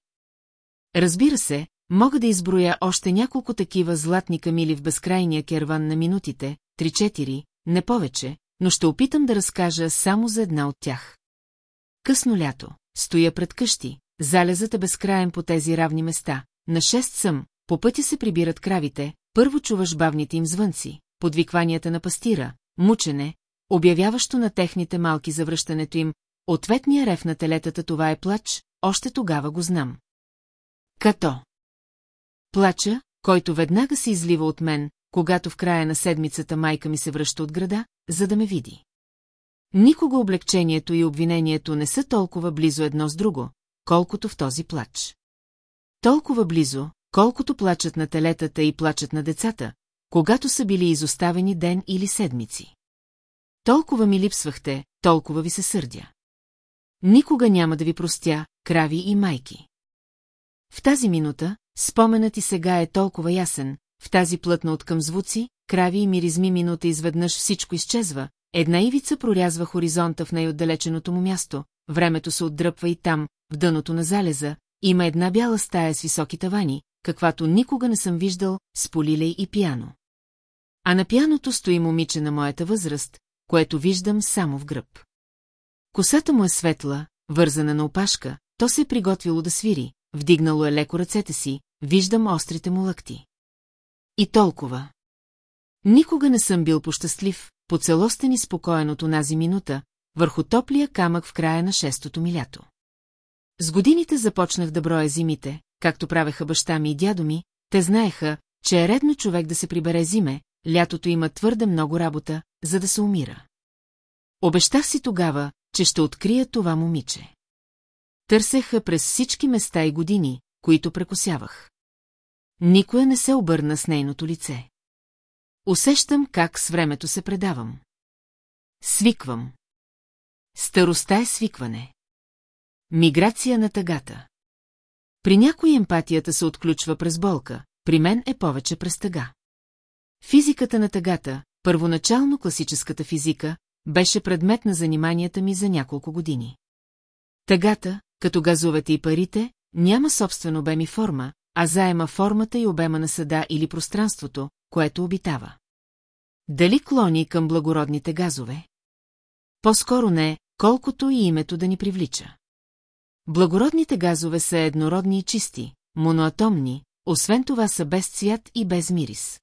Разбира се, мога да изброя още няколко такива златни камили в безкрайния керван на минутите, три-четири, не повече, но ще опитам да разкажа само за една от тях. Късно лято, стоя пред къщи, залезът е безкраен по тези равни места, на шест съм, по пътя се прибират кравите, първо чуваш бавните им звънци, подвикванията на пастира, мучене, обявяващо на техните малки завръщането им, ответния рев на телетата това е плач, още тогава го знам. Като. Плача, който веднага се излива от мен, когато в края на седмицата майка ми се връща от града, за да ме види. Никога облегчението и обвинението не са толкова близо едно с друго, колкото в този плач. Толкова близо, колкото плачат на телетата и плачат на децата, когато са били изоставени ден или седмици. Толкова ми липсвахте, толкова ви се сърдя. Никога няма да ви простя, крави и майки. В тази минута, споменът и сега е толкова ясен, в тази плътна от към звуци, крави и миризми минута изведнъж всичко изчезва, една ивица прорязва хоризонта в най-отдалеченото му място, времето се отдръпва и там, в дъното на залеза, има една бяла стая с високи тавани, каквато никога не съм виждал, с полилей и пиано. А на пяното стои момиче на моята възраст, което виждам само в гръб. Косата му е светла, вързана на опашка, то се е приготвило да свири, вдигнало е леко ръцете си, виждам острите му лъкти. И толкова. Никога не съм бил пощастлив, поцелостен и спокоен от онази минута, върху топлия камък в края на шестото ми лято. С годините започнах да броя зимите, както правеха баща ми и дядо ми, те знаеха, че е редно човек да се прибере зиме, лятото има твърде много работа, за да се умира. Обещах си тогава, че ще открия това момиче. Търсеха през всички места и години, които прекосявах. Никоя не се обърна с нейното лице. Усещам как с времето се предавам. Свиквам. Староста е свикване. Миграция на тъгата. При някой емпатията се отключва през болка, при мен е повече през тъга. Физиката на тъгата, първоначално класическата физика, беше предмет на заниманията ми за няколко години. Тъгата, като газовете и парите, няма собствен обем и форма, а заема формата и обема на съда или пространството, което обитава. Дали клони към благородните газове? По-скоро не, колкото и името да ни привлича. Благородните газове са еднородни и чисти, моноатомни, освен това са без цвят и без мирис.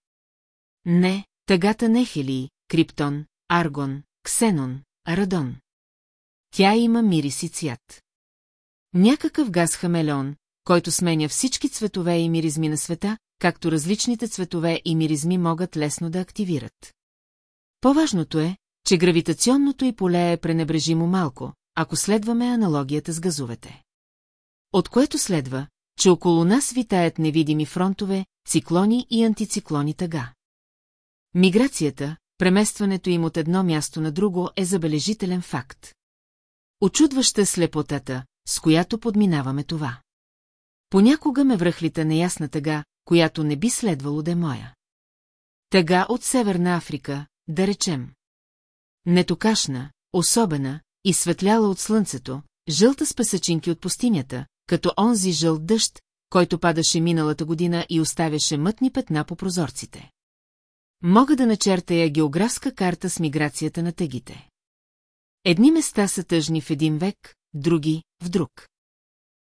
Не, тъгата не хелии, криптон, аргон, ксенон, радон. Тя има мирис и цвят. Някакъв газ хамелеон, който сменя всички цветове и миризми на света, както различните цветове и миризми могат лесно да активират. По-важното е, че гравитационното и поле е пренебрежимо малко, ако следваме аналогията с газовете. От което следва, че около нас витаят невидими фронтове, циклони и антициклони тъга. Миграцията, преместването им от едно място на друго е забележителен факт. Очудваща слепотата, с която подминаваме това. Понякога ме връхлита неясна тъга, която не би следвало да е моя. Тъга от Северна Африка, да речем. Нетокашна, особена, и светляла от слънцето, жълта с песачинки от пустинята, като онзи жълт дъжд, който падаше миналата година и оставяше мътни петна по прозорците. Мога да начертая географска карта с миграцията на тъгите. Едни места са тъжни в един век, други – в друг.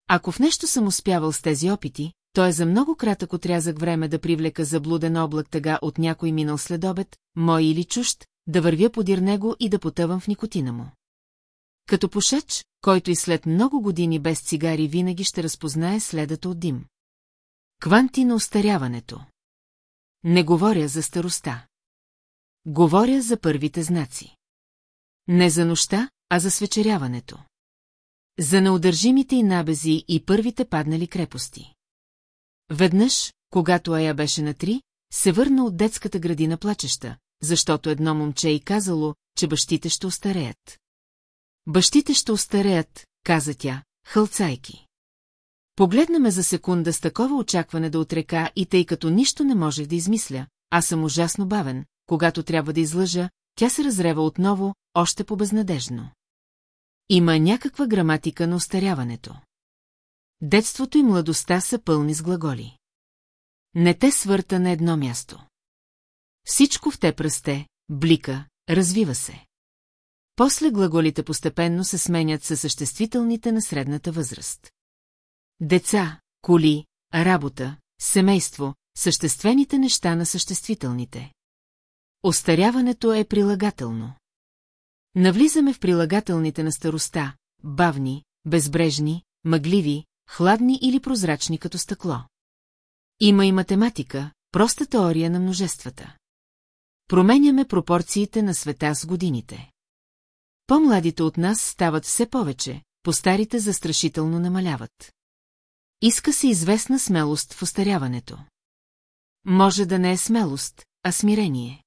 Ако в нещо съм успявал с тези опити, то е за много кратък отрязък време да привлека заблуден облак тъга от някой минал следобед, мой или чужд, да вървя подир него и да потъвам в никотина му. Като пушач, който и след много години без цигари винаги ще разпознае следата от дим. Кванти на устаряването. Не говоря за староста. Говоря за първите знаци. Не за нощта, а за свечеряването. За неудържимите и набези и първите паднали крепости. Веднъж, когато Ая беше на три, се върна от детската градина плачеща, защото едно момче й казало, че бащите ще остареят. Бащите ще остареят, каза тя, хълцайки. Погледна ме за секунда с такова очакване да отрека и тъй като нищо не можех да измисля, аз съм ужасно бавен, когато трябва да излъжа, тя се разрева отново, още по-безнадежно. Има някаква граматика на остаряването. Детството и младостта са пълни с глаголи. Не те свърта на едно място. Всичко в те пръсте, блика, развива се. После глаголите постепенно се сменят със съществителните на средната възраст. Деца, коли, работа, семейство, съществените неща на съществителните. Остаряването е прилагателно. Навлизаме в прилагателните на староста, бавни, безбрежни, мъгливи, хладни или прозрачни като стъкло. Има и математика, проста теория на множествата. Променяме пропорциите на света с годините. По-младите от нас стават все повече, по-старите застрашително намаляват. Иска се известна смелост в остаряването. Може да не е смелост, а смирение.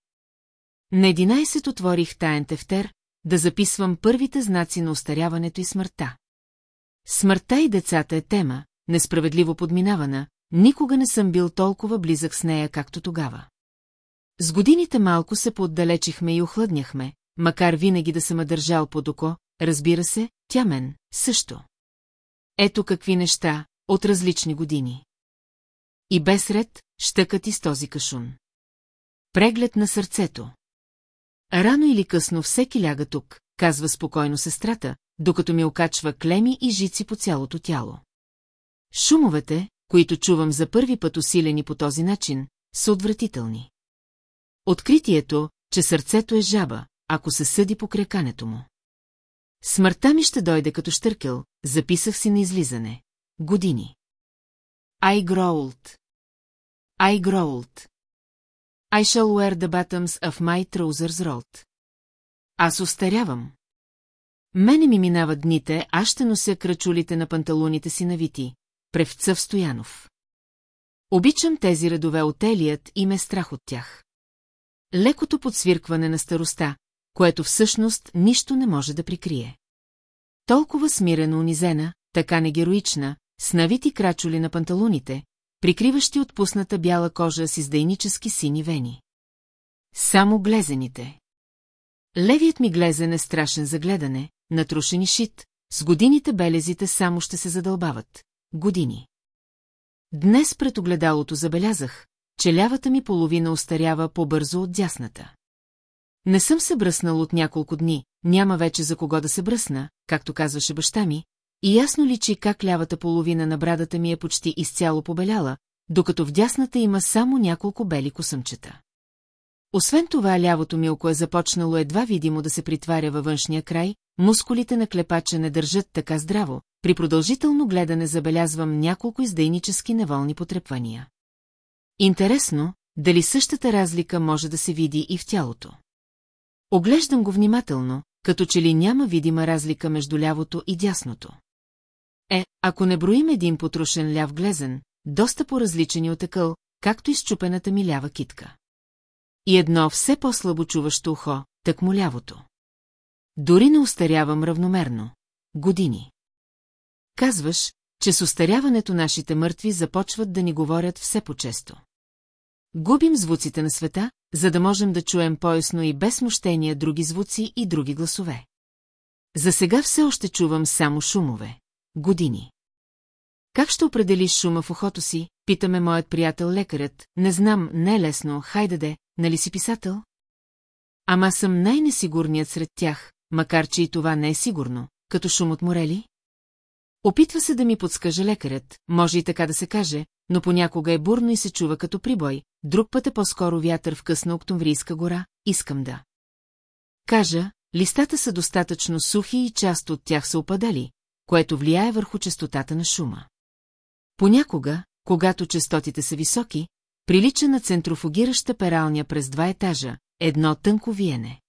На 11 отворих таен тефтер, да записвам първите знаци на остаряването и смъртта. Смъртта и децата е тема, несправедливо подминавана, никога не съм бил толкова близък с нея, както тогава. С годините малко се поотдалечихме и охладняхме, макар винаги да съм държал под око, разбира се, тя мен, също. Ето какви неща, от различни години. И без ред, щъкат и с този кашун. Преглед на сърцето. Рано или късно всеки ляга тук, казва спокойно сестрата, докато ми окачва клеми и жици по цялото тяло. Шумовете, които чувам за първи път усилени по този начин, са отвратителни. Откритието, че сърцето е жаба, ако се съди по крекането му. Смъртта ми ще дойде като штъркел, записах си на излизане. Години. Old. I grow old. I shall wear the bottoms of my trousers rolled. Аз остарявам. Мене ми минават дните, аз ще нося крачулите на панталоните си навити. Превцъв Стоянов. Обичам тези редове от Елият и ме страх от тях. Лекото подсвиркване на староста, което всъщност нищо не може да прикрие. Толкова смирено унизена, така негероична, с навити крачоли на панталоните, прикриващи отпусната бяла кожа с издейнически сини вени. Само глезените. Левият ми глезен е страшен за гледане, натрушен шит, с годините белезите само ще се задълбават. Години. Днес пред огледалото забелязах, че лявата ми половина остарява по-бързо от дясната. Не съм се бръснал от няколко дни, няма вече за кого да се бръсна, както казваше баща ми, и ясно личи как лявата половина на брадата ми е почти изцяло побеляла, докато в дясната има само няколко бели косъмчета. Освен това, лявото ми око е започнало едва видимо да се притваря във външния край, мускулите на клепача не държат така здраво, при продължително гледане забелязвам няколко издейнически неволни потрепвания. Интересно, дали същата разлика може да се види и в тялото. Оглеждам го внимателно, като че ли няма видима разлика между лявото и дясното. Е, ако не броим един потрушен ляв глезен, доста по-различен и отекъл, както и счупената ми лява китка. И едно все по-слабо чуващо ухо, так му лявото. Дори не устарявам равномерно. Години. Казваш, че с устаряването нашите мъртви започват да ни говорят все по-често. Губим звуците на света, за да можем да чуем поясно и без смущения други звуци и други гласове. За сега все още чувам само шумове. Години. Как ще определиш шума в ухото си, питаме моят приятел лекарят, не знам, не е лесно, хайде де, нали си писател? Ама съм най-несигурният сред тях, макар че и това не е сигурно, като шум от морели? Опитва се да ми подскаже лекарят, може и така да се каже, но понякога е бурно и се чува като прибой, друг път е по-скоро вятър в късна октомврийска гора, искам да. Кажа, листата са достатъчно сухи и част от тях са опадали, което влияе върху частотата на шума. Понякога, когато частотите са високи, прилича на центрофугираща пералня през два етажа, едно тънко виене.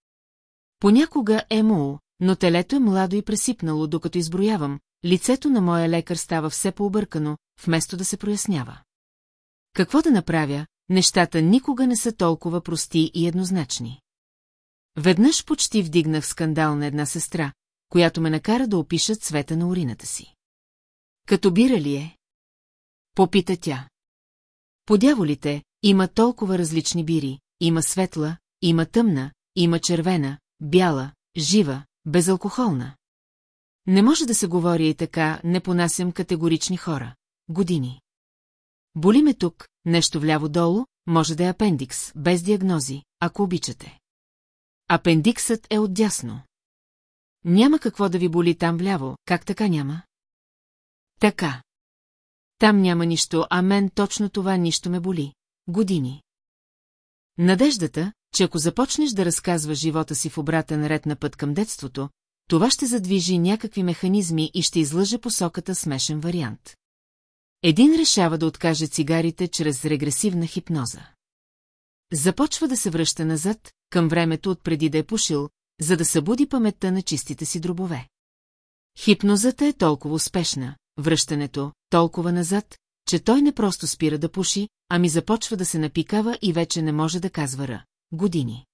Понякога е мул, но телето е младо и пресипнало, докато изброявам, лицето на моя лекар става все по-объркано, вместо да се прояснява. Какво да направя, нещата никога не са толкова прости и еднозначни. Веднъж почти вдигнах скандал на една сестра, която ме накара да опиша цвета на урината си. Като бира ли е? Попита тя. Подяволите, има толкова различни бири, има светла, има тъмна, има червена, бяла, жива, безалкохолна. Не може да се говори и така, не понасям категорични хора. Години. Боли ме тук, нещо вляво-долу, може да е апендикс, без диагнози, ако обичате. Апендиксът е отдясно. Няма какво да ви боли там вляво, как така няма? Така. Там няма нищо, а мен точно това нищо ме боли. Години. Надеждата, че ако започнеш да разказваш живота си в обратен ред на път към детството, това ще задвижи някакви механизми и ще излъже посоката смешен вариант. Един решава да откаже цигарите чрез регресивна хипноза. Започва да се връща назад, към времето от преди да е пушил, за да събуди паметта на чистите си дробове. Хипнозата е толкова успешна, връщането, толкова назад, че той не просто спира да пуши, ами започва да се напикава и вече не може да казва ра. Години.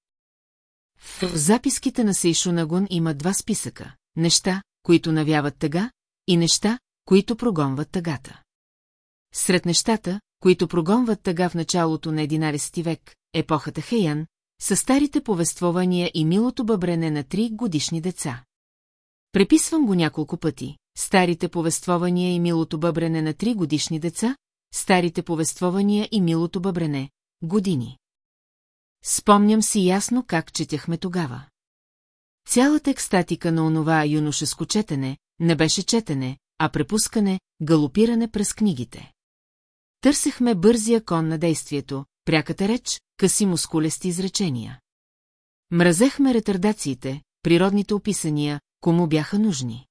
В записките на Сейшунагун има два списъка – неща, които навяват тъга, и неща, които прогонват тъгата. Сред нещата, които прогонват тъга в началото на 11 век, епохата Хеян, са старите повествования и милото бъбрене на три годишни деца. Преписвам го няколко пъти. Старите повествования и милото бъбрене на три годишни деца, старите повествования и милото бъбрене, години. Спомням си ясно как четяхме тогава. Цялата екстатика на онова юношеско четене не беше четене, а препускане, галопиране през книгите. Търсехме бързия кон на действието, пряката реч, къси мускулести изречения. Мразехме ретардациите, природните описания, кому бяха нужни.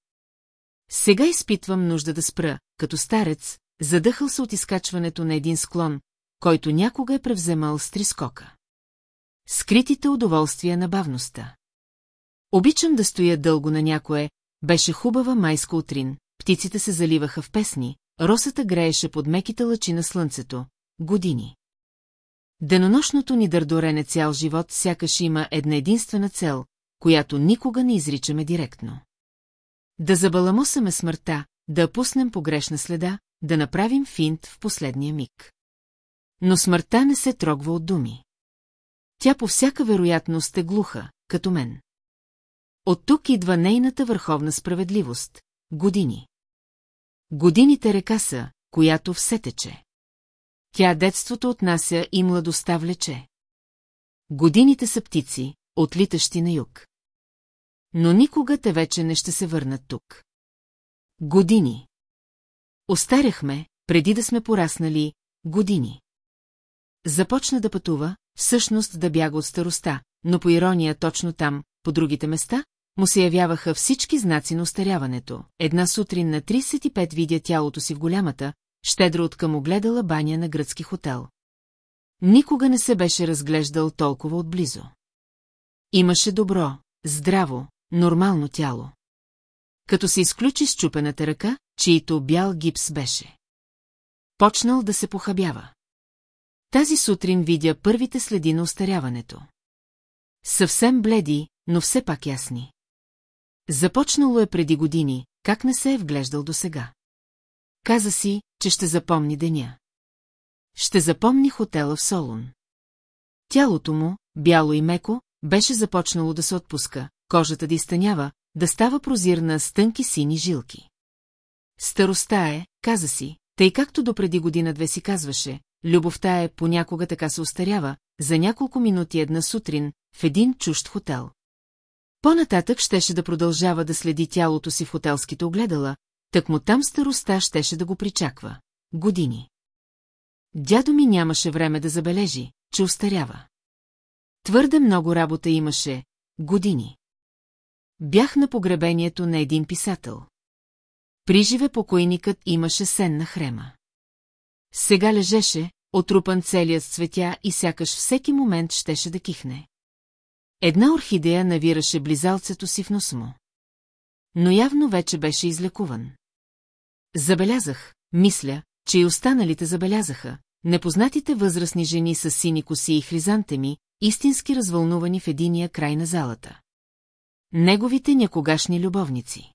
Сега изпитвам нужда да спра, като старец, задъхал се от изкачването на един склон, който някога е превземал с три скока. Скритите удоволствия на бавността. Обичам да стоя дълго на някое, беше хубава майска утрин, птиците се заливаха в песни, росата грееше под меките лъчи на слънцето, години. Денонощното ни дърдорене цял живот сякаш има една единствена цел, която никога не изричаме директно. Да забаламосаме смъртта, да пуснем погрешна следа, да направим финт в последния миг. Но смъртта не се трогва от думи. Тя по всяка вероятност е глуха, като мен. От тук идва нейната върховна справедливост – години. Годините река са, която все тече. Тя детството отнася и младостта влече. Годините са птици, отлитащи на юг. Но никога те вече не ще се върнат тук. Години. Остаряхме, преди да сме пораснали, години. Започна да пътува, всъщност да бяга от староста, но по ирония точно там, по другите места, му се явяваха всички знаци на остаряването. Една сутрин на 35 видя тялото си в голямата, щедро от към огледала баня на гръцки хотел. Никога не се беше разглеждал толкова отблизо. Имаше добро, здраво, нормално тяло. Като се изключи с чупената ръка, чието бял гипс беше. Почнал да се похабява. Тази сутрин видя първите следи на остаряването. Съвсем бледи, но все пак ясни. Започнало е преди години, как не се е вглеждал до сега. Каза си, че ще запомни деня. Ще запомни хотела в Солун. Тялото му, бяло и меко, беше започнало да се отпуска, кожата да изтънява, да става прозирна с тънки сини жилки. Староста е, каза си, тъй както допреди година-две си казваше, любовта е понякога така се устарява, за няколко минути една сутрин, в един чужд хотел. По-нататък щеше да продължава да следи тялото си в хотелските огледала, так му там староста щеше да го причаква. Години. Дядо ми нямаше време да забележи, че устарява. Твърде много работа имаше, години. Бях на погребението на един писател. Приживе покойникът имаше сенна хрема. Сега лежеше, отрупан целият цветя и сякаш всеки момент щеше да кихне. Една орхидея навираше близалцето си в нос му. Но явно вече беше излекуван. Забелязах, мисля, че и останалите забелязаха, непознатите възрастни жени с сини коси и хризантеми, истински развълнувани в единия край на залата. Неговите някогашни любовници.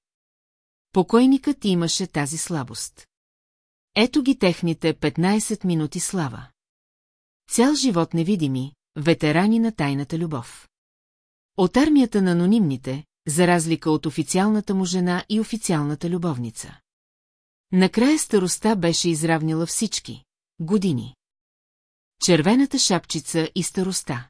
Покойникът имаше тази слабост. Ето ги техните 15 минути слава. Цял живот невидими, ветерани на тайната любов. От армията на анонимните, за разлика от официалната му жена и официалната любовница. Накрая староста беше изравнила всички. Години. Червената шапчица и староста.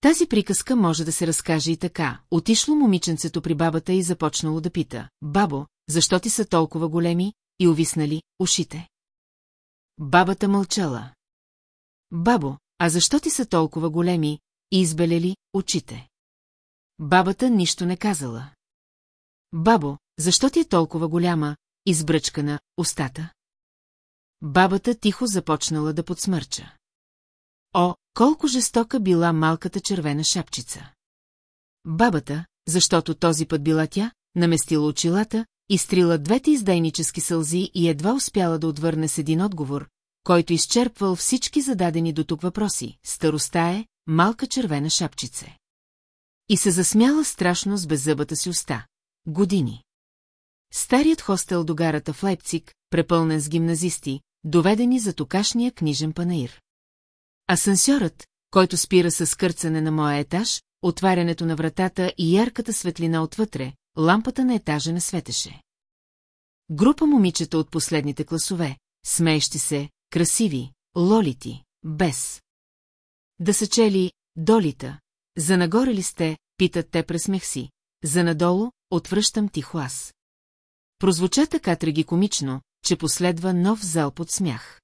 Тази приказка може да се разкаже и така. Отишло момиченцето при бабата и започнало да пита. Бабо, защо ти са толкова големи и увиснали ушите? Бабата мълчала. Бабо, а защо ти са толкова големи и избелели очите? Бабата нищо не казала. Бабо, защо ти е толкова голяма, избръчкана, устата? Бабата тихо започнала да подсмърча. О, колко жестока била малката червена шапчица. Бабата, защото този път била тя, наместила очилата, изтрила двете издайнически сълзи и едва успяла да отвърне с един отговор, който изчерпвал всички зададени до тук въпроси. Староста е, малка червена шапчице. И се засмяла страшно с беззъбата си уста. Години. Старият хостел до гарата в Лейпциг, препълнен с гимназисти, доведени за токашния книжен панаир. Асансьорът, който спира с кърцане на моя етаж, отварянето на вратата и ярката светлина отвътре, лампата на етажа не светеше. Група момичета от последните класове, смеещи се, красиви, лолити, без. Да са чели долита. За нагоре ли сте, питат те пресмех си. За надолу, отвръщам тихо аз. Прозвуча така трагикомично, че последва нов залп от смях.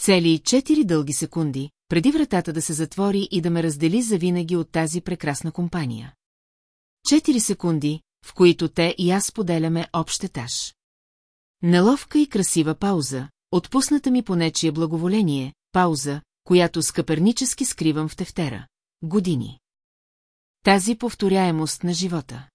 Цели четири дълги секунди, преди вратата да се затвори и да ме раздели завинаги от тази прекрасна компания. Четири секунди, в които те и аз поделяме общ етаж. Неловка и красива пауза, отпусната ми по нечие благоволение, пауза, която скъпернически скривам в тефтера. Години. Тази повторяемост на живота.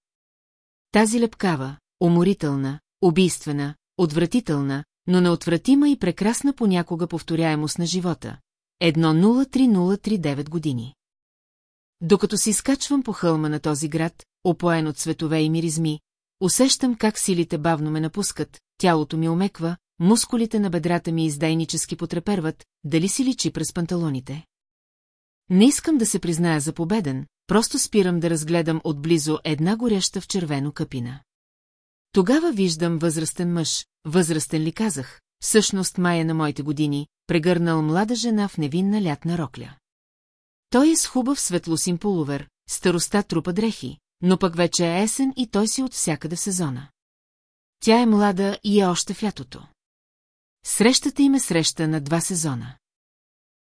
Тази лепкава, уморителна, убийствена, отвратителна, но неотвратима и прекрасна понякога повторяемост на живота. Едно 03039 години. Докато си скачвам по хълма на този град, опоен от светове и миризми, усещам как силите бавно ме напускат, тялото ми омеква, мускулите на бедрата ми издайнически потреперват, дали си личи през панталоните. Не искам да се призная за победен, просто спирам да разгледам отблизо една горяща в червено къпина. Тогава виждам възрастен мъж, възрастен ли казах, всъщност мая на моите години, прегърнал млада жена в невинна лятна рокля. Той е с хубав светлосин полувер, староста трупа дрехи, но пък вече е есен и той си от всякъде в сезона. Тя е млада и е още в лятото. Срещата им е среща на два сезона.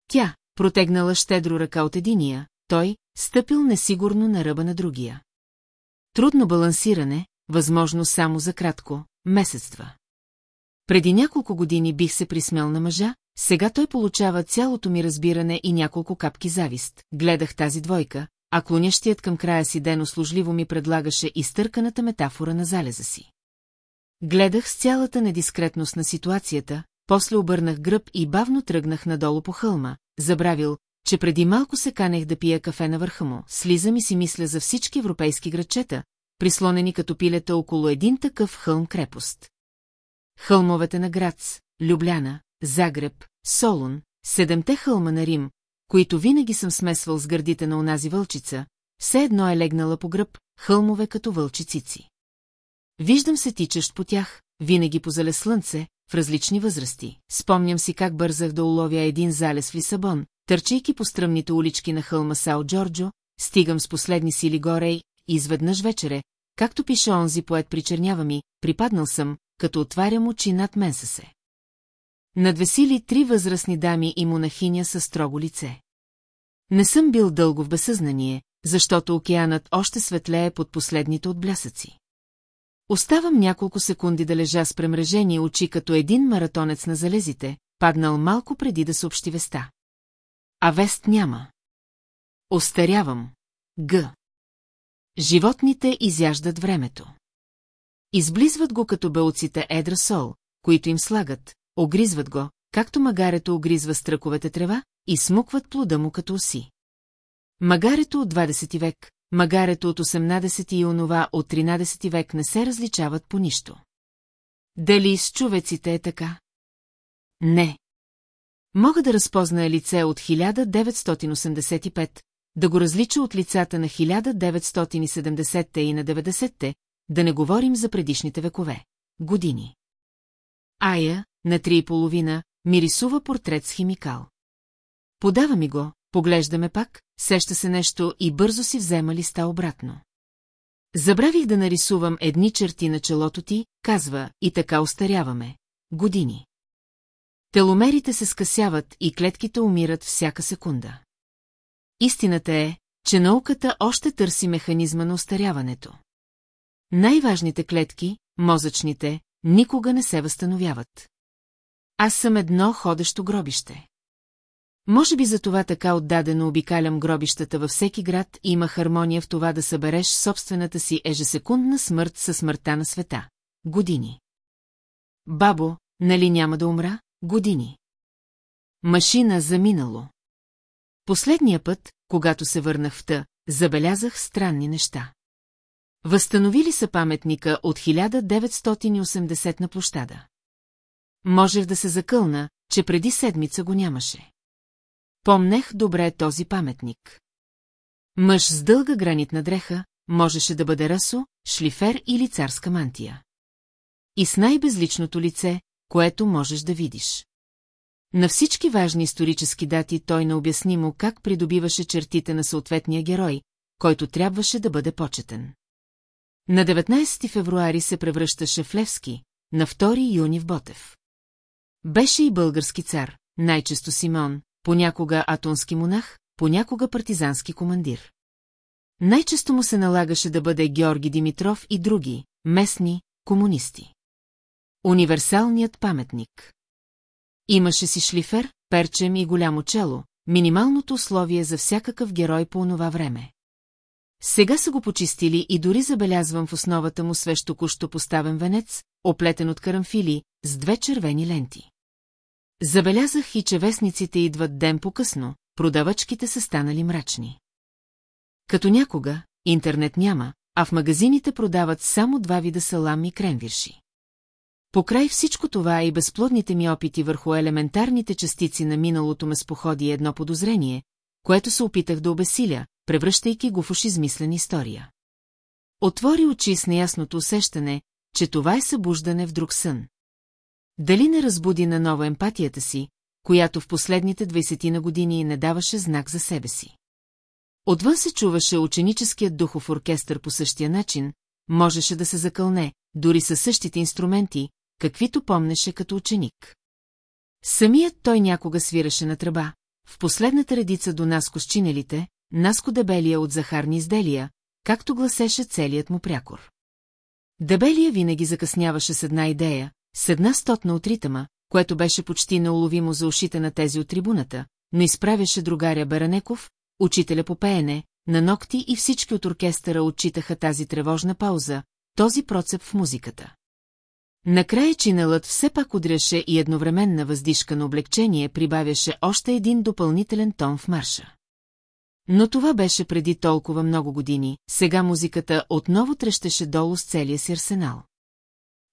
Тя, протегнала щедро ръка от единия, той, стъпил несигурно на ръба на другия. Трудно балансиране, възможно само за кратко, месецства. Преди няколко години бих се присмял на мъжа, сега той получава цялото ми разбиране и няколко капки завист. Гледах тази двойка, а клонящият към края си ден услужливо ми предлагаше изтърканата метафора на залеза си. Гледах с цялата недискретност на ситуацията, после обърнах гръб и бавно тръгнах надолу по хълма, забравил, че преди малко се канех да пия кафе на върха му, слизам и си мисля за всички европейски градчета, прислонени като пилета около един такъв хълм крепост. Хълмовете на Грац, Любляна, Загреб, Солун, седемте хълма на Рим, които винаги съм смесвал с гърдите на онази вълчица, все едно е легнала по гръб, хълмове като вълчицици. Виждам се тичащ по тях, винаги по зале слънце, в различни възрасти. Спомням си как бързах да уловя един залез в Лисабон, търчейки по стръмните улички на хълма Сао Джорджо, стигам с последни сили горе и, изведнъж вечере, както пише онзи поет причернява ми, припаднал съм, като отварям очи над мен са се. Надвесили три възрастни дами и монахиня със строго лице. Не съм бил дълго в безсъзнание, защото океанът още светлее под последните отблясъци. Оставам няколко секунди да лежа с премрежени очи като един маратонец на залезите, паднал малко преди да съобщи веста. А вест няма. Остарявам. Г. Животните изяждат времето. Изблизват го като белците едра сол, които им слагат, огризват го, както магарето огризва стръковете трева, и смукват плода му като оси. Магарето от 20 век, магарето от 18 и онова от 13 век не се различават по нищо. Дали с човеците е така? Не. Мога да разпозная лице от 1985, да го различа от лицата на 1970-те и на 90-те, да не говорим за предишните векове. Години. Ая, на три и половина, ми рисува портрет с химикал. Подава ми го, поглежда ме пак, сеща се нещо и бързо си взема листа обратно. Забравих да нарисувам едни черти на челото ти, казва, и така остаряваме. Години. Теломерите се скъсяват и клетките умират всяка секунда. Истината е, че науката още търси механизма на остаряването. Най-важните клетки, мозъчните, никога не се възстановяват. Аз съм едно ходещо гробище. Може би за това така отдадено обикалям гробищата във всеки град и има хармония в това да събереш собствената си ежесекундна смърт със смъртта на света. години. Бабо, нали няма да умра? Години. Машина за минало. Последния път, когато се върнах в Та, забелязах странни неща. Възстановили са паметника от 1980 на площада. Можех да се закълна, че преди седмица го нямаше. Помнех добре този паметник. Мъж с дълга гранитна дреха, можеше да бъде расо, шлифер или царска мантия. И с най-безличното лице, което можеш да видиш. На всички важни исторически дати той необяснимо как придобиваше чертите на съответния герой, който трябваше да бъде почетен. На 19 февруари се превръщаше в Левски, на 2 юни в Ботев. Беше и български цар, най-често Симон, понякога атонски монах, понякога партизански командир. Най-често му се налагаше да бъде Георги Димитров и други, местни, комунисти. Универсалният паметник. Имаше си шлифер, перчем и голямо чело, минималното условие за всякакъв герой по онова време. Сега са го почистили и дори забелязвам в основата му свещо кущо поставен венец, оплетен от карамфили, с две червени ленти. Забелязах и, че вестниците идват ден по-късно, продавачките са станали мрачни. Като някога, интернет няма, а в магазините продават само два вида салам и кремвирши. Покрай всичко това и безплодните ми опити върху елементарните частици на миналото ме споходи едно подозрение, което се опитах да обесиля, превръщайки го в уж измислена история. Отвори очи с неясното усещане, че това е събуждане в друг сън. Дали не разбуди на нова емпатията си, която в последните 20 на години не даваше знак за себе си. Отвън се чуваше ученическият духов оркестър по същия начин, можеше да се закълне, дори със същите инструменти, каквито помнеше като ученик. Самият той някога свираше на тръба, в последната редица до Наско с чинелите, Наско дебелия от захарни изделия, както гласеше целият му прякор. Дебелия винаги закъсняваше с една идея, с една стотна от ритъма, което беше почти неуловимо за ушите на тези от трибуната, но изправяше другаря Баранеков, учителя по пеене, на ногти и всички от оркестъра отчитаха тази тревожна пауза, този процеп в музиката. Накрая чинелът все пак удряше и едновременна въздишка на облегчение прибавяше още един допълнителен тон в марша. Но това беше преди толкова много години, сега музиката отново трещеше долу с целия си арсенал.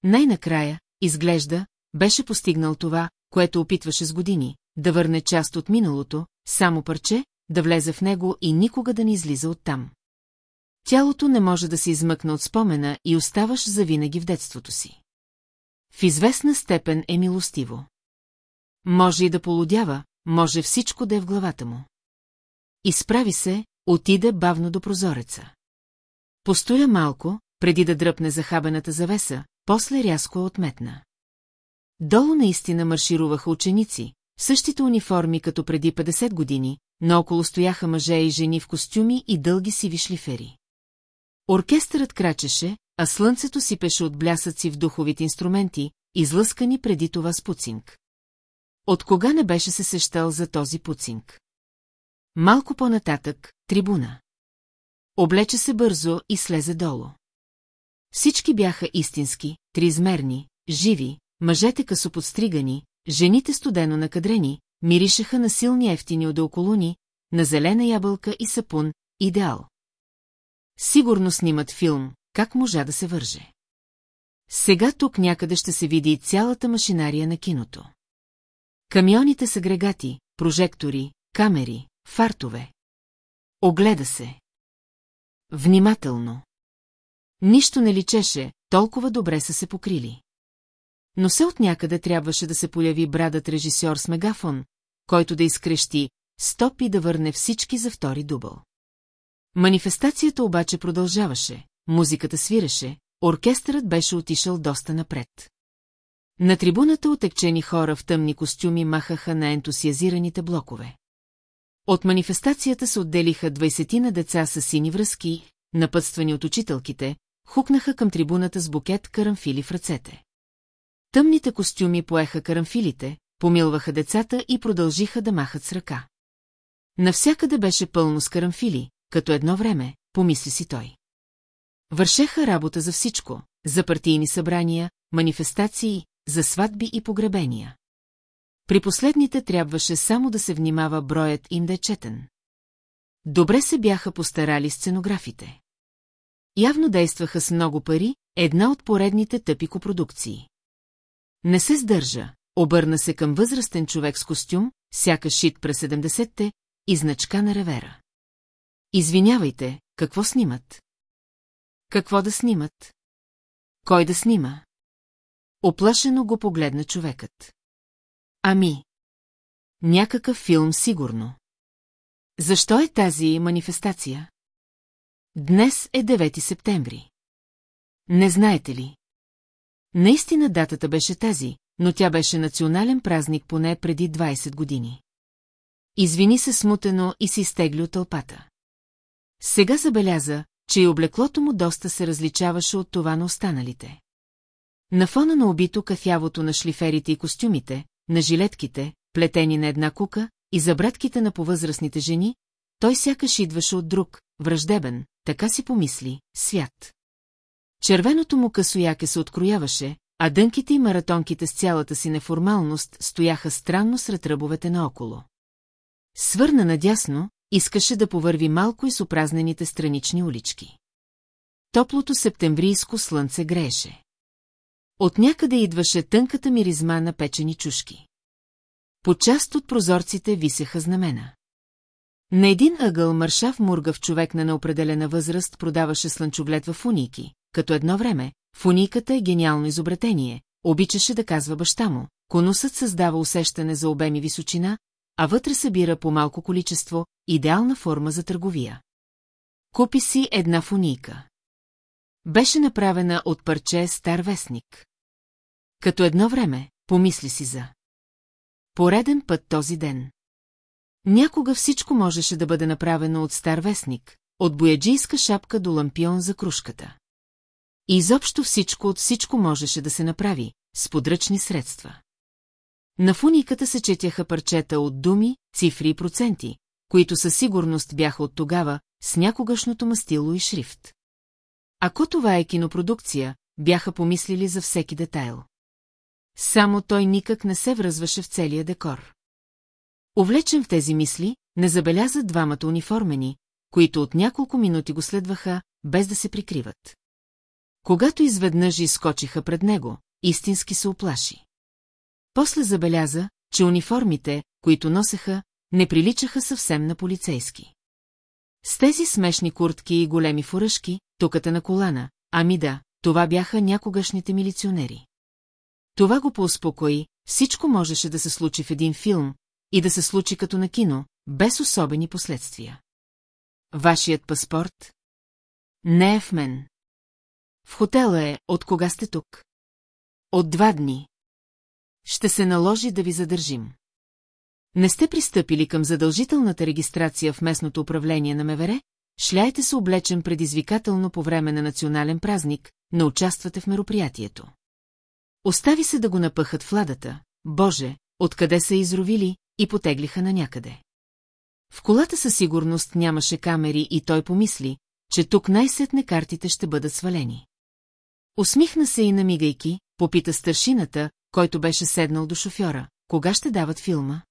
Най-накрая, изглежда, беше постигнал това, което опитваше с години, да върне част от миналото, само парче, да влезе в него и никога да не излиза оттам. Тялото не може да се измъкне от спомена и оставаш завинаги в детството си. В известна степен е милостиво. Може и да полудява, може всичко да е в главата му. Изправи се, отиде бавно до прозореца. Постоя малко, преди да дръпне захабената завеса, после рязко отметна. Долу наистина маршируваха ученици, същите униформи като преди 50 години, но около стояха мъже и жени в костюми и дълги сиви шлифери. Оркестърът крачеше, а слънцето сипеше от блясъци в духовите инструменти, излъскани преди това с пуцинг. От кога не беше се сещал за този пуцинг? Малко по-нататък, трибуна. Облече се бързо и слезе долу. Всички бяха истински, триизмерни, живи, мъжете късоподстригани, жените студено накадрени, миришеха на силни ефтини одеоколуни, на зелена ябълка и сапун, идеал. Сигурно снимат филм, как можа да се върже. Сега тук някъде ще се види и цялата машинария на киното. Камионите с агрегати, прожектори, камери, фартове. Огледа се. Внимателно. Нищо не личеше, толкова добре са се покрили. Но се от някъде трябваше да се появи брадът режисьор с мегафон, който да изкрещи «Стоп» и да върне всички за втори дубъл. Манифестацията обаче продължаваше, музиката свиреше, оркестърът беше отишъл доста напред. На трибуната отекчени хора в тъмни костюми махаха на ентусиазираните блокове. От манифестацията се отделиха двайсетина деца с сини връзки, напътствани от учителките, хукнаха към трибуната с букет карамфили в ръцете. Тъмните костюми поеха карамфилите, помилваха децата и продължиха да махат с ръка. Навсякъде беше пълно с карамфили, като едно време, помисли си той. Вършеха работа за всичко, за партийни събрания, манифестации, за сватби и погребения. При последните трябваше само да се внимава броят им да е четен. Добре се бяха постарали сценографите. Явно действаха с много пари, една от поредните тъпи копродукции. Не се сдържа, обърна се към възрастен човек с костюм, сякаш шит през 70-те, и значка на ревера. Извинявайте, какво снимат? Какво да снимат? Кой да снима? Оплашено го погледна човекът. Ами. Някакъв филм сигурно. Защо е тази манифестация? Днес е 9 септември. Не знаете ли? Наистина датата беше тази, но тя беше национален празник поне преди 20 години. Извини се смутено и се изтегли от тълпата. Сега забеляза, че и облеклото му доста се различаваше от това на останалите. На фона на обито кафявото на шлиферите и костюмите, на жилетките, плетени на една кука, и за братките на повъзрастните жени, той сякаш идваше от друг, враждебен, така си помисли, свят. Червеното му късояке се открояваше, а дънките и маратонките с цялата си неформалност стояха странно сред ръбовете наоколо. Свърна надясно, искаше да повърви малко и с опразнените странични улички. Топлото септемврийско слънце грееше. От някъде идваше тънката миризма на печени чушки. По част от прозорците висеха знамена. На един ъгъл мършав мургав човек на неопределена възраст продаваше слънчоглед в фунийки, като едно време, фунийката е гениално изобретение, обичаше да казва баща му, конусът създава усещане за обем и височина, а вътре събира по малко количество, идеална форма за търговия. Купи си една фунийка. Беше направена от парче стар вестник. Като едно време, помисли си за. Пореден път този ден. Някога всичко можеше да бъде направено от стар вестник, от бояджийска шапка до лампион за кружката. И изобщо всичко от всичко можеше да се направи, с подръчни средства. На фуниката се четяха парчета от думи, цифри и проценти, които със сигурност бяха от тогава, с някогашното мастило и шрифт. Ако това е кинопродукция, бяха помислили за всеки детайл. Само той никак не се връзваше в целия декор. Увлечен в тези мисли, не забеляза двамата униформени, които от няколко минути го следваха, без да се прикриват. Когато изведнъж изскочиха пред него, истински се оплаши. После забеляза, че униформите, които носеха, не приличаха съвсем на полицейски. С тези смешни куртки и големи фуръшки, туката на колана, ами да, това бяха някогашните милиционери. Това го поуспокои, всичко можеше да се случи в един филм и да се случи като на кино, без особени последствия. Вашият паспорт? Не е в мен. В хотела е, от кога сте тук? От два дни. Ще се наложи да ви задържим. Не сте пристъпили към задължителната регистрация в местното управление на МВР? Шляйте се облечен предизвикателно по време на национален празник, но участвате в мероприятието. Остави се да го напъхат в ладата, боже, откъде са изровили, и потеглиха на някъде. В колата със сигурност нямаше камери и той помисли, че тук най-сетне картите ще бъдат свалени. Усмихна се и намигайки, попита старшината, който беше седнал до шофьора. Кога ще дават филма?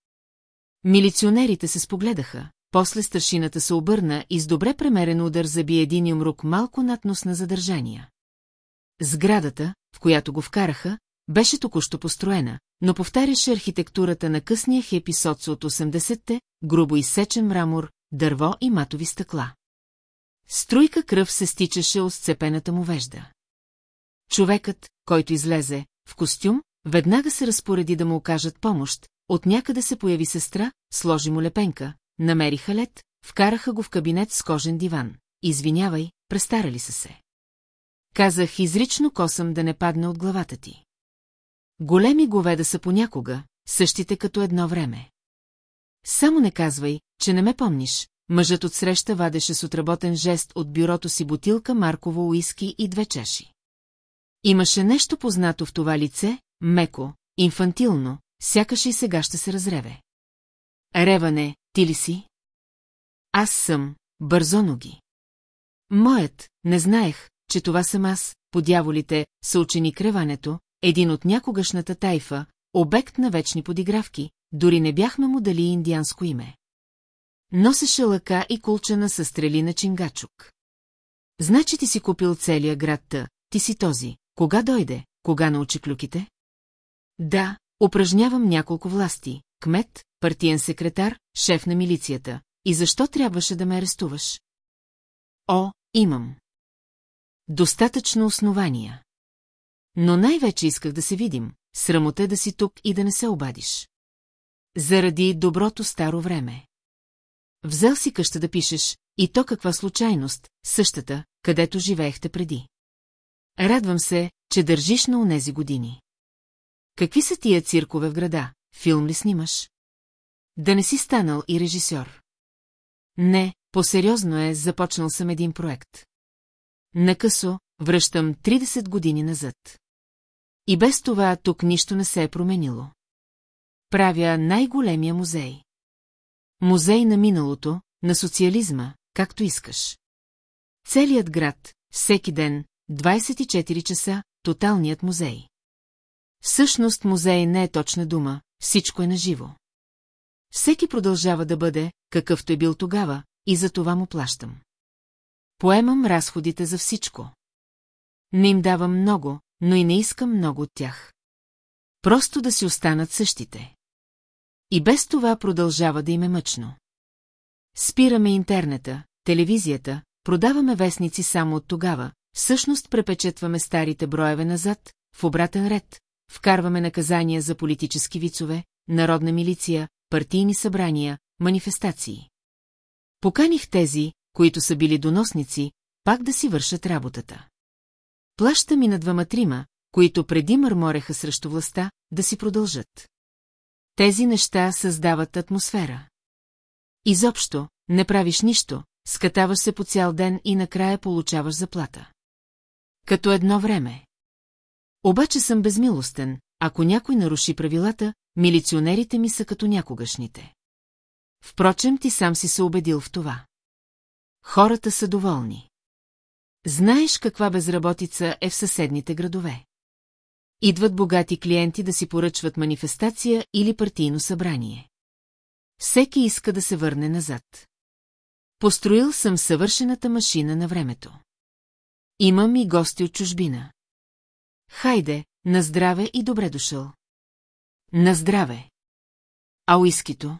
Милиционерите се спогледаха, после старшината се обърна и с добре премерен удар заби един юмрук малко над нос на задържания. Сградата, в която го вкараха, беше току-що построена, но повтаряше архитектурата на късния хепи соци от 80-те, грубо изсечен мрамор, дърво и матови стъкла. Струйка кръв се стичаше от сцепената му вежда. Човекът, който излезе, в костюм, веднага се разпореди да му окажат помощ, от някъде се появи сестра, сложи му лепенка, намериха лед, вкараха го в кабинет с кожен диван. Извинявай, престарали са се. Казах изрично косъм да не падне от главата ти. Големи говеда са понякога, същите като едно време. Само не казвай, че не ме помниш. Мъжът от среща вадеше с отработен жест от бюрото си бутилка марково уиски и две чаши. Имаше нещо познато в това лице, меко, инфантилно, сякаш и сега ще се разреве. Реване, ти ли си? Аз съм, бързоноги. Моят, не знаех, че това съм аз, подяволите, съученик Реването, един от някогашната тайфа, обект на вечни подигравки, дори не бяхме му дали индианско име. Носеше лъка и кулчена със стрели на чингачук. Значи ти си купил целия град Та, ти си този. Кога дойде, кога научи клюките? Да, упражнявам няколко власти. Кмет, партиен секретар, шеф на милицията. И защо трябваше да ме арестуваш? О, имам. Достатъчно основания. Но най-вече исках да се видим, срамота е да си тук и да не се обадиш. Заради доброто старо време. Взел си къща да пишеш, и то каква случайност, същата, където живеехте преди. Радвам се, че държиш на онези години. Какви са тия циркове в града? Филм ли снимаш? Да не си станал и режисьор. Не, по-сериозно е, започнал съм един проект. Накъсо, връщам 30 години назад. И без това тук нищо не се е променило. Правя най-големия музей. Музей на миналото, на социализма, както искаш. Целият град, всеки ден, 24 часа, тоталният музей. Всъщност музей не е точна дума, всичко е наживо. Всеки продължава да бъде, какъвто е бил тогава, и за това му плащам. Поемам разходите за всичко. Не им давам много, но и не искам много от тях. Просто да си останат същите. И без това продължава да им е мъчно. Спираме интернета, телевизията, продаваме вестници само от тогава, всъщност препечетваме старите броеве назад, в обратен ред, вкарваме наказания за политически вицове, народна милиция, партийни събрания, манифестации. Поканих тези, които са били доносници, пак да си вършат работата. Плаща ми на двама-трима, които преди мърмореха срещу властта, да си продължат. Тези неща създават атмосфера. Изобщо, не правиш нищо, скатаваш се по цял ден и накрая получаваш заплата. Като едно време. Обаче съм безмилостен, ако някой наруши правилата, милиционерите ми са като някогашните. Впрочем, ти сам си се убедил в това. Хората са доволни. Знаеш каква безработица е в съседните градове. Идват богати клиенти да си поръчват манифестация или партийно събрание. Всеки иска да се върне назад. Построил съм съвършената машина на времето. Имам и гости от чужбина. Хайде, на здраве и добре дошъл. На здраве. А уискито?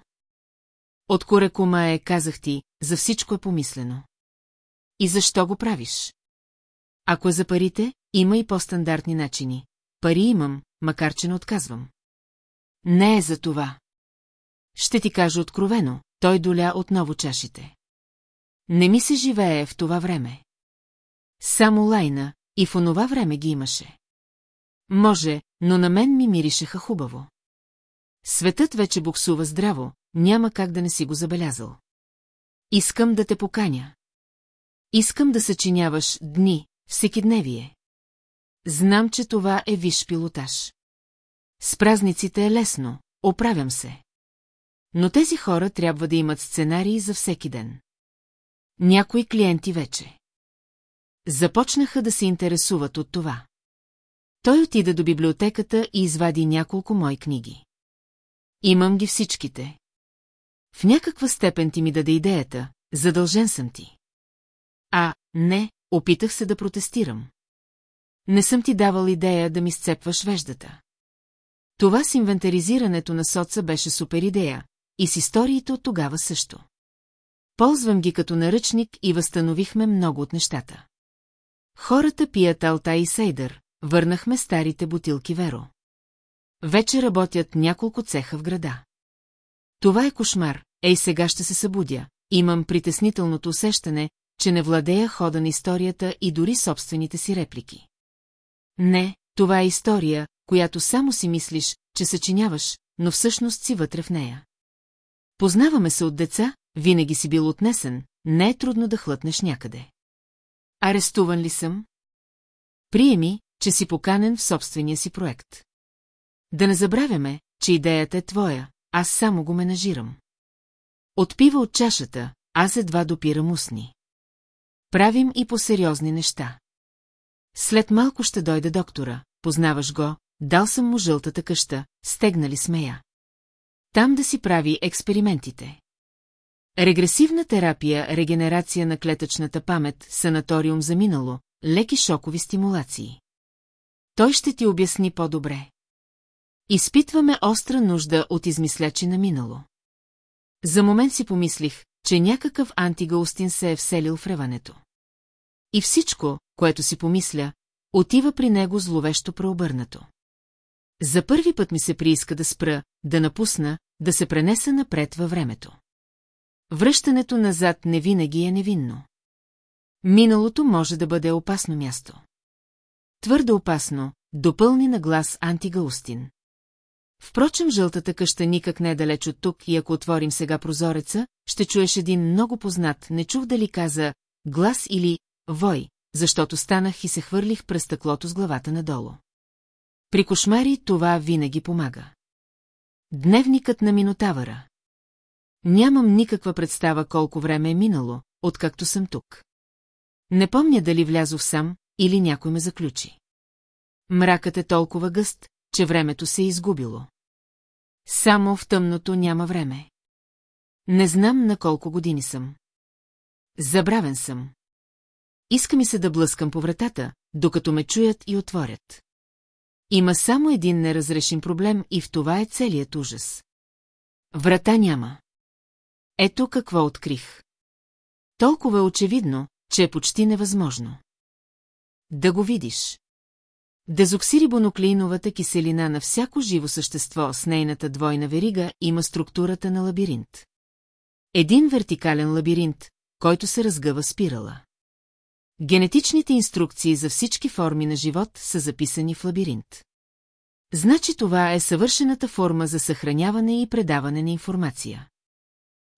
От корекума е, казах ти, за всичко е помислено. И защо го правиш? Ако е за парите, има и по-стандартни начини. Пари имам, макар че не отказвам. Не е за това. Ще ти кажа откровено, той доля отново чашите. Не ми се живее в това време. Само лайна, и в онова време ги имаше. Може, но на мен ми миришеха хубаво. Светът вече буксува здраво, няма как да не си го забелязал. Искам да те поканя. Искам да съчиняваш дни, всекидневие. Знам, че това е виш пилотаж. С празниците е лесно, оправям се. Но тези хора трябва да имат сценарии за всеки ден. Някои клиенти вече. Започнаха да се интересуват от това. Той отида до библиотеката и извади няколко мои книги. Имам ги всичките. В някаква степен ти ми даде идеята, задължен съм ти. А, не, опитах се да протестирам. Не съм ти давал идея да ми сцепваш веждата. Това с инвентаризирането на соца беше супер идея, и с историите от тогава също. Ползвам ги като наръчник и възстановихме много от нещата. Хората пият алта и сейдър, върнахме старите бутилки Веро. Вече работят няколко цеха в града. Това е кошмар, ей сега ще се събудя. Имам притеснителното усещане, че не владея хода на историята и дори собствените си реплики. Не, това е история, която само си мислиш, че съчиняваш, но всъщност си вътре в нея. Познаваме се от деца, винаги си бил отнесен, не е трудно да хлътнеш някъде. Арестуван ли съм? Приеми, че си поканен в собствения си проект. Да не забравяме, че идеята е твоя, аз само го менажирам. Отпива от чашата, аз едва допирам устни. Правим и по-сериозни неща. След малко ще дойде доктора, познаваш го, дал съм му жълтата къща, стегнали смея. Там да си прави експериментите. Регресивна терапия, регенерация на клетъчната памет, санаториум за минало, леки шокови стимулации. Той ще ти обясни по-добре. Изпитваме остра нужда от измислячи на минало. За момент си помислих, че някакъв антигаустин се е вселил в реването. И всичко, което си помисля, отива при него зловещо преобърнато. За първи път ми се прииска да спра, да напусна, да се пренеса напред във времето. Връщането назад не винаги е невинно. Миналото може да бъде опасно място. Твърде опасно, допълни на глас Антигаустин. Впрочем, жълтата къща никак не е далеч от тук и ако отворим сега прозореца, ще чуеш един много познат, не чух дали каза глас или вой, защото станах и се хвърлих през стъклото с главата надолу. При кошмари това винаги помага. Дневникът на Минотавъра Нямам никаква представа колко време е минало, откакто съм тук. Не помня дали влязох сам или някой ме заключи. Мракът е толкова гъст, че времето се е изгубило. Само в тъмното няма време. Не знам на колко години съм. Забравен съм. Иска ми се да блъскам по вратата, докато ме чуят и отворят. Има само един неразрешим проблем и в това е целият ужас. Врата няма. Ето какво открих. Толкова е очевидно, че е почти невъзможно. Да го видиш. Дезоксирибоноклеиновата киселина на всяко живо същество с нейната двойна верига има структурата на лабиринт. Един вертикален лабиринт, който се разгъва спирала. Генетичните инструкции за всички форми на живот са записани в лабиринт. Значи това е съвършената форма за съхраняване и предаване на информация.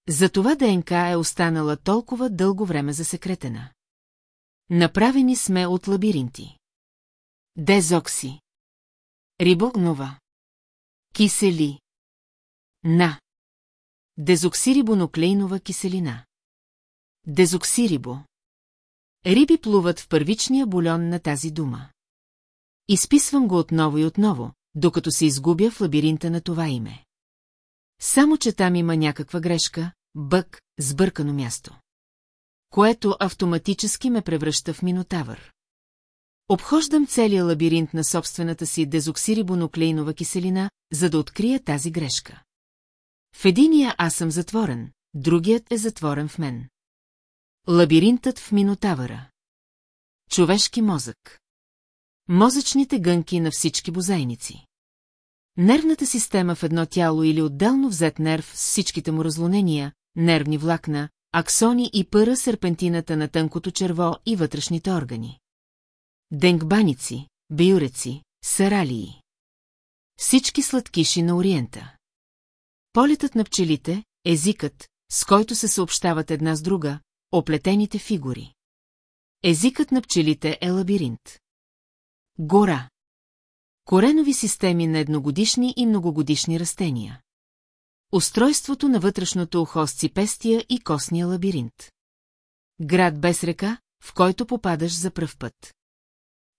Затова ДНК е останала толкова дълго време засекретена. Направени сме от лабиринти. Дезокси. Рибогнова. Кисели. На. Дезоксирибонуклеинова киселина. Дезоксирибо. Риби плуват в първичния бульон на тази дума. Изписвам го отново и отново, докато се изгубя в лабиринта на това име. Само, че там има някаква грешка, бък, сбъркано място. Което автоматически ме превръща в минотавър. Обхождам целия лабиринт на собствената си дезоксирибонуклеинова киселина, за да открия тази грешка. В единия аз съм затворен, другият е затворен в мен. Лабиринтът в Минотавъра. Човешки мозък. Мозъчните гънки на всички бозайници. Нервната система в едно тяло или отделно взет нерв с всичките му разлонения, нервни влакна, аксони и пъра серпентината на тънкото черво и вътрешните органи. Денгбаници, биуреци, саралии. Всички сладкиши на Ориента. Полетът на пчелите, езикът, с който се съобщават една с друга, оплетените фигури. Езикът на пчелите е лабиринт. Гора. Коренови системи на едногодишни и многогодишни растения. Устройството на вътрешното ухо с ципестия и костния лабиринт. Град без река, в който попадаш за пръв път.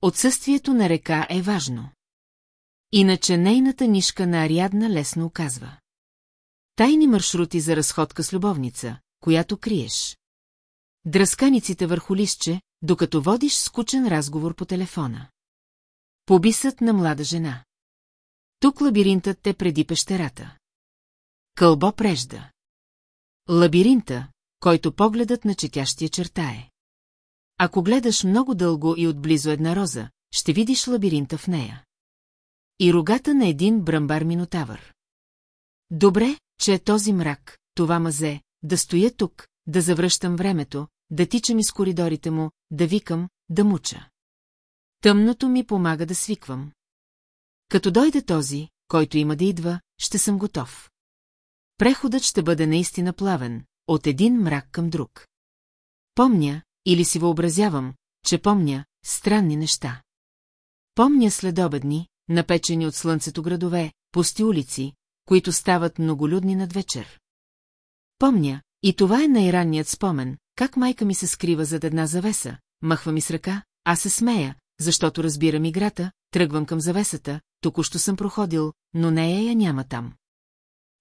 Отсъствието на река е важно. Иначе нейната нишка на Ариадна лесно оказва. Тайни маршрути за разходка с любовница, която криеш. Дръсканиците върху листче, докато водиш скучен разговор по телефона. Побисът на млада жена. Тук лабиринтът е преди пещерата. Кълбо прежда. Лабиринта, който погледът на четящия чертае. Ако гледаш много дълго и отблизо една роза, ще видиш лабиринта в нея. И рогата на един бръмбар минотавър. Добре, че е този мрак, това мазе, да стоя тук, да завръщам времето, да тичам из коридорите му, да викам, да муча. Тъмното ми помага да свиквам. Като дойде този, който има да идва, ще съм готов. Преходът ще бъде наистина плавен, от един мрак към друг. Помня, или си въобразявам, че помня странни неща. Помня следобедни, напечени от слънцето градове, пусти улици, които стават многолюдни над вечер. Помня, и това е най-ранният спомен, как майка ми се скрива зад една завеса, махва ми с ръка, аз се смея, защото разбирам играта, тръгвам към завесата, току-що съм проходил, но нея я няма там.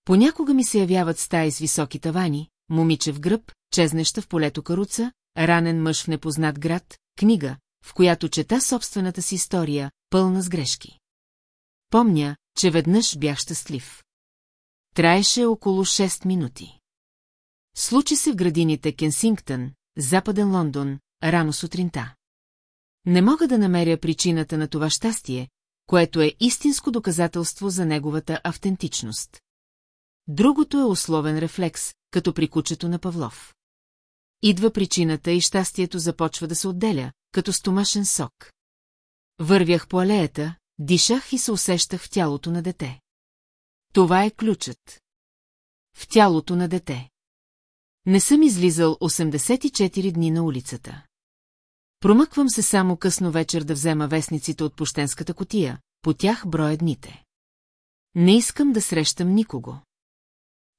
Понякога ми се явяват стаи с високи тавани, момиче в гръб, чезнеща в полето каруца, ранен мъж в непознат град, книга, в която чета собствената си история, пълна с грешки. Помня, че веднъж бях щастлив. Траеше около 6 минути. Случи се в градините Кенсингтън, Западен Лондон, рано сутринта. Не мога да намеря причината на това щастие, което е истинско доказателство за неговата автентичност. Другото е условен рефлекс, като при кучето на Павлов. Идва причината и щастието започва да се отделя, като стомашен сок. Вървях по алеята, дишах и се усещах в тялото на дете. Това е ключът. В тялото на дете. Не съм излизал 84 дни на улицата. Промъквам се само късно вечер да взема вестниците от пощенската котия, по тях броя дните. Не искам да срещам никого.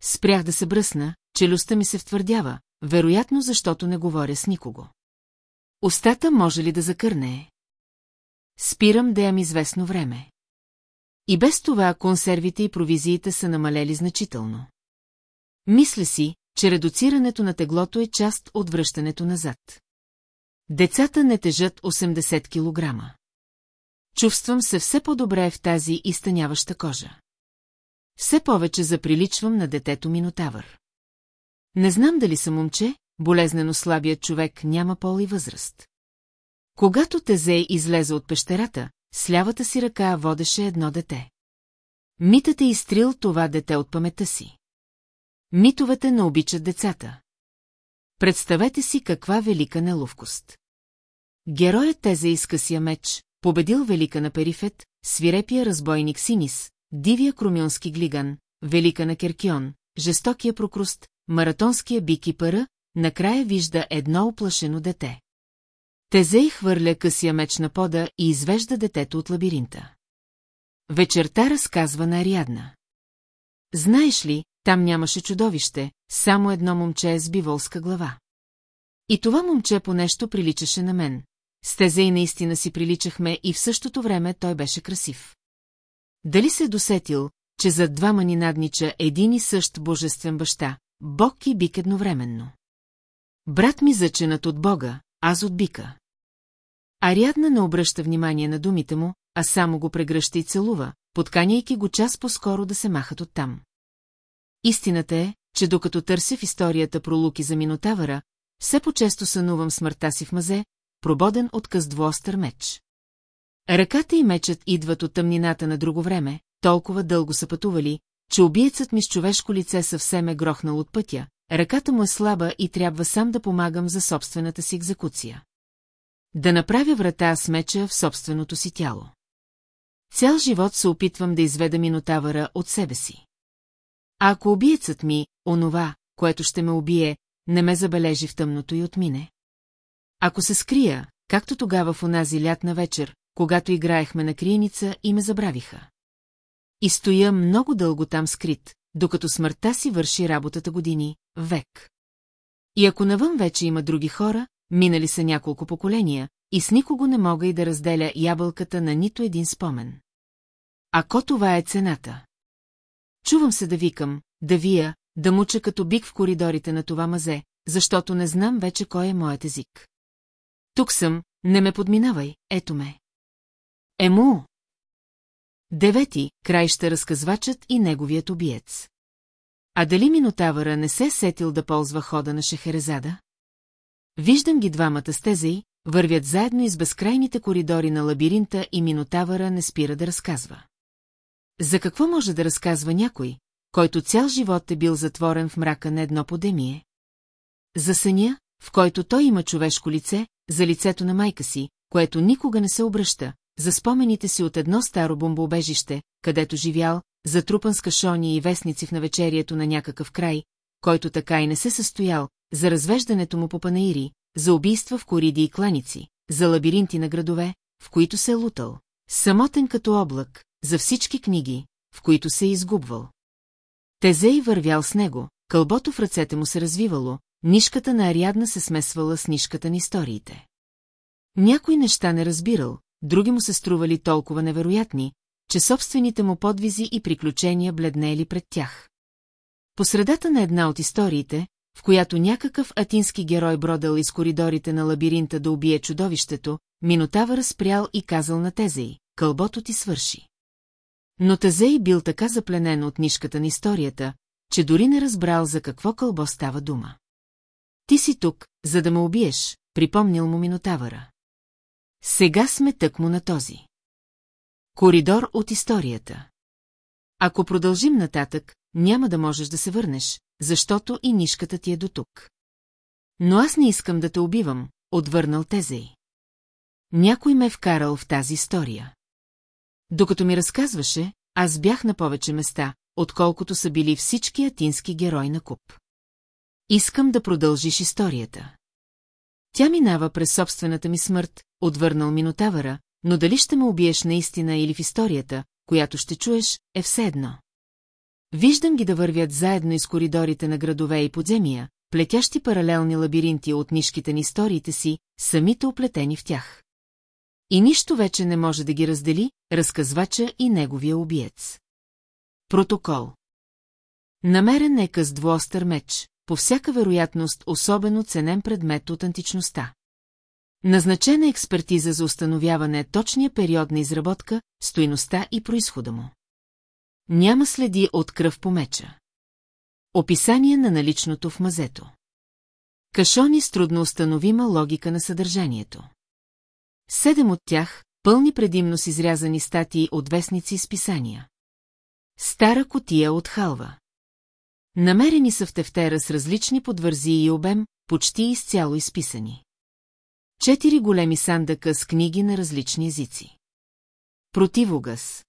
Спрях да се бръсна, челюстта ми се втвърдява, вероятно защото не говоря с никого. Остата може ли да закърне? Спирам да ям известно време. И без това консервите и провизиите са намалели значително. Мисля си, че редуцирането на теглото е част от връщането назад. Децата не тежат 80 кг. Чувствам се все по-добре в тази изтъняваща кожа. Все повече заприличвам на детето Минотавър. Не знам дали съм момче, болезнено слабият човек няма пол и възраст. Когато Тезей излезе от пещерата, с лявата си ръка водеше едно дете. Митът е изтрил това дете от памета си. Митовете не обичат децата. Представете си каква велика неловкост. Героят Тезе изкъсия меч, победил велика на Перифет, свирепия разбойник Синис, дивия кромионски глиган, велика на Керкион, жестокия прокруст, маратонския бик и пара, накрая вижда едно оплашено дете. Тезей хвърля късия меч на пода и извежда детето от лабиринта. Вечерта разказва на Ариадна. Знаеш ли, там нямаше чудовище, само едно момче с биволска глава. И това момче по нещо приличаше на мен. С Тезей наистина си приличахме и в същото време той беше красив. Дали се е досетил, че зад двама ни наднича един и същ божествен баща, Бог и бик едновременно? Брат ми заченат от Бога, аз от бика. Ариадна не обръща внимание на думите му, а само го прегръща и целува, подканяйки го час по-скоро да се махат оттам. Истината е, че докато търся в историята про Луки за Минотавъра, все по-често сънувам смъртта си в мазе, прободен от късдвоостър меч. Ръката и мечът идват от тъмнината на друго време, толкова дълго са пътували, че убиецът ми с човешко лице съвсем е грохнал от пътя, ръката му е слаба и трябва сам да помагам за собствената си екзекуция. Да направя врата с меча в собственото си тяло. Цял живот се опитвам да изведа Минотавъра от себе си. А ако убиецът ми, онова, което ще ме убие, не ме забележи в тъмното и отмине? Ако се скрия, както тогава в онази лятна вечер, когато играехме на криеница и ме забравиха. И стоя много дълго там скрит, докато смъртта си върши работата години, век. И ако навън вече има други хора, минали са няколко поколения, и с никого не мога и да разделя ябълката на нито един спомен. Ако това е цената. Чувам се да викам, да вия, да муча като бик в коридорите на това мазе, защото не знам вече кой е моят език. Тук съм, не ме подминавай, ето ме. Ему! Девети, краища разказвачът и неговият обиец. А дали Минотавъра не се е сетил да ползва хода на Шехерезада? Виждам ги двамата стезей, вървят заедно из безкрайните коридори на лабиринта и Минотавъра не спира да разказва. За какво може да разказва някой, който цял живот е бил затворен в мрака на едно подемие? За съня, в който той има човешко лице, за лицето на майка си, което никога не се обръща, за спомените си от едно старо бомбоубежище, където живял, затрупан с кашони и вестници в навечерието на някакъв край, който така и не се състоял, за развеждането му по панаири, за убийства в кориди и кланици, за лабиринти на градове, в които се е лутал, самотен като облак, за всички книги, в които се е изгубвал. Тезей вървял с него, кълбото в ръцете му се развивало, нишката на Ариадна се смесвала с нишката на историите. Някой неща не разбирал, други му се стрували толкова невероятни, че собствените му подвизи и приключения бледнели пред тях. По средата на една от историите, в която някакъв атински герой бродел из коридорите на лабиринта да убие чудовището, Минотава разпрял и казал на Тезей, кълбото ти свърши. Но Тезей бил така запленен от нишката на историята, че дори не разбрал за какво кълбо става дума. Ти си тук, за да ме убиеш, припомнил му Минотавъра. Сега сме тъкмо на този. Коридор от историята. Ако продължим нататък, няма да можеш да се върнеш, защото и нишката ти е до тук. Но аз не искам да те убивам, отвърнал Тезей. Някой ме е вкарал в тази история. Докато ми разказваше, аз бях на повече места, отколкото са били всички атински герои на куп. Искам да продължиш историята. Тя минава през собствената ми смърт, отвърнал Минотавъра, но дали ще ме убиеш наистина или в историята, която ще чуеш, е все едно. Виждам ги да вървят заедно из коридорите на градове и подземия, плетящи паралелни лабиринти от нишките на историите си, самите оплетени в тях. И нищо вече не може да ги раздели, разказвача и неговия убиец. Протокол Намерен е къс двуостър меч, по всяка вероятност особено ценен предмет от античността. Назначена експертиза за установяване точния период на изработка, стоиността и происхода му. Няма следи от кръв по меча. Описание на наличното в мазето. Кашони с трудно установима логика на съдържанието. Седем от тях, пълни предимно с изрязани статии от вестници и списания. Стара котия от халва. Намерени са в тефтера с различни подвързи и обем, почти изцяло изписани. Четири големи сандъка с книги на различни езици. Противогъс.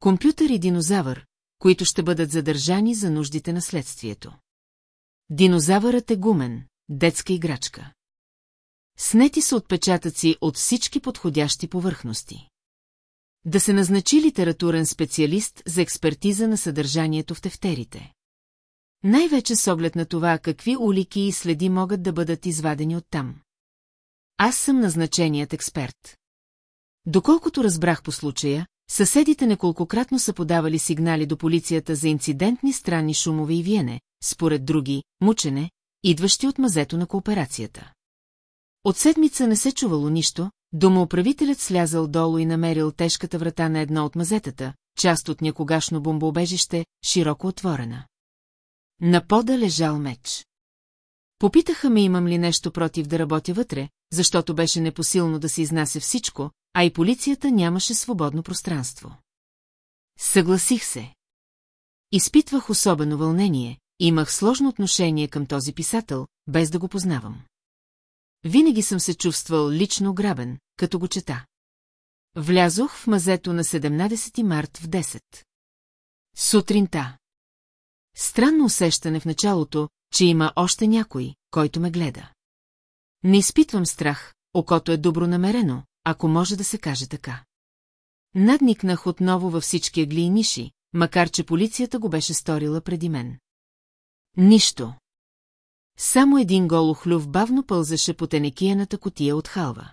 Компютър и динозавър, които ще бъдат задържани за нуждите на следствието. Динозавърът е гумен, детска играчка. Снети са отпечатъци от всички подходящи повърхности. Да се назначи литературен специалист за експертиза на съдържанието в тефтерите. Най-вече с оглед на това, какви улики и следи могат да бъдат извадени оттам. Аз съм назначеният експерт. Доколкото разбрах по случая, съседите неколкократно са подавали сигнали до полицията за инцидентни странни шумове и виене, според други, мучене, идващи от мазето на кооперацията. От седмица не се чувало нищо, домоуправителят слязал долу и намерил тежката врата на едно от мазетата, част от някогашно бомбоубежище, широко отворена. На пода лежал меч. Попитаха ме имам ли нещо против да работя вътре, защото беше непосилно да се изнася всичко, а и полицията нямаше свободно пространство. Съгласих се. Изпитвах особено вълнение, имах сложно отношение към този писател, без да го познавам. Винаги съм се чувствал лично грабен, като го чета. Влязох в мазето на 17 март в 10. Сутринта. Странно усещане в началото, че има още някой, който ме гледа. Не изпитвам страх, окото е добронамерено, ако може да се каже така. Надникнах отново във всички ъгли и ниши, макар че полицията го беше сторила преди мен. Нищо. Само един голохлюв бавно пълзаше по тенекияната котия от халва.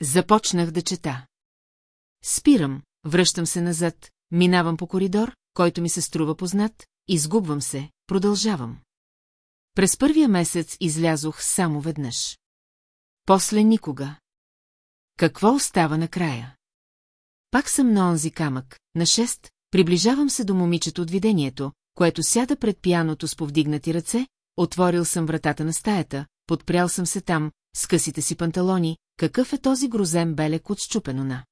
Започнах да чета. Спирам, връщам се назад, минавам по коридор, който ми се струва познат, изгубвам се, продължавам. През първия месец излязох само веднъж. После никога. Какво остава накрая? Пак съм на онзи камък, на шест, приближавам се до момичето от видението, което сяда пред пияното с повдигнати ръце, отворил съм вратата на стаята, подпрял съм се там, с късите си панталони, какъв е този грозен белек от щупено на.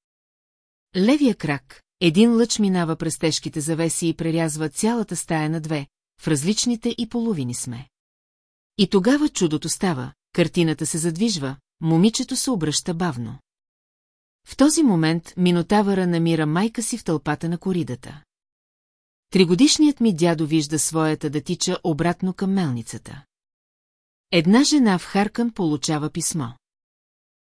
Левия крак, един лъч минава през тежките завеси и прерязва цялата стая на две, в различните и половини сме. И тогава чудото става, картината се задвижва, момичето се обръща бавно. В този момент Минотавъра намира майка си в тълпата на коридата. Тригодишният ми дядо вижда своята да тича обратно към мелницата. Една жена в Харкан получава писмо.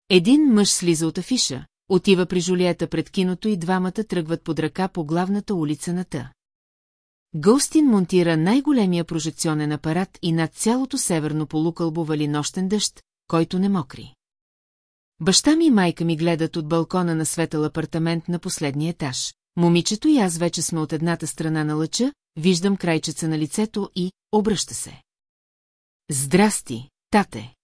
Един мъж слиза от афиша, отива при Жулиета пред киното и двамата тръгват под ръка по главната улица на Та. Гълстин монтира най-големия прожекционен апарат и над цялото северно полукълбо вали нощен дъжд, който не мокри. Баща ми и майка ми гледат от балкона на светъл апартамент на последния етаж. Момичето и аз вече сме от едната страна на лъча, виждам крайчеца на лицето и обръща се. Здрасти, тате.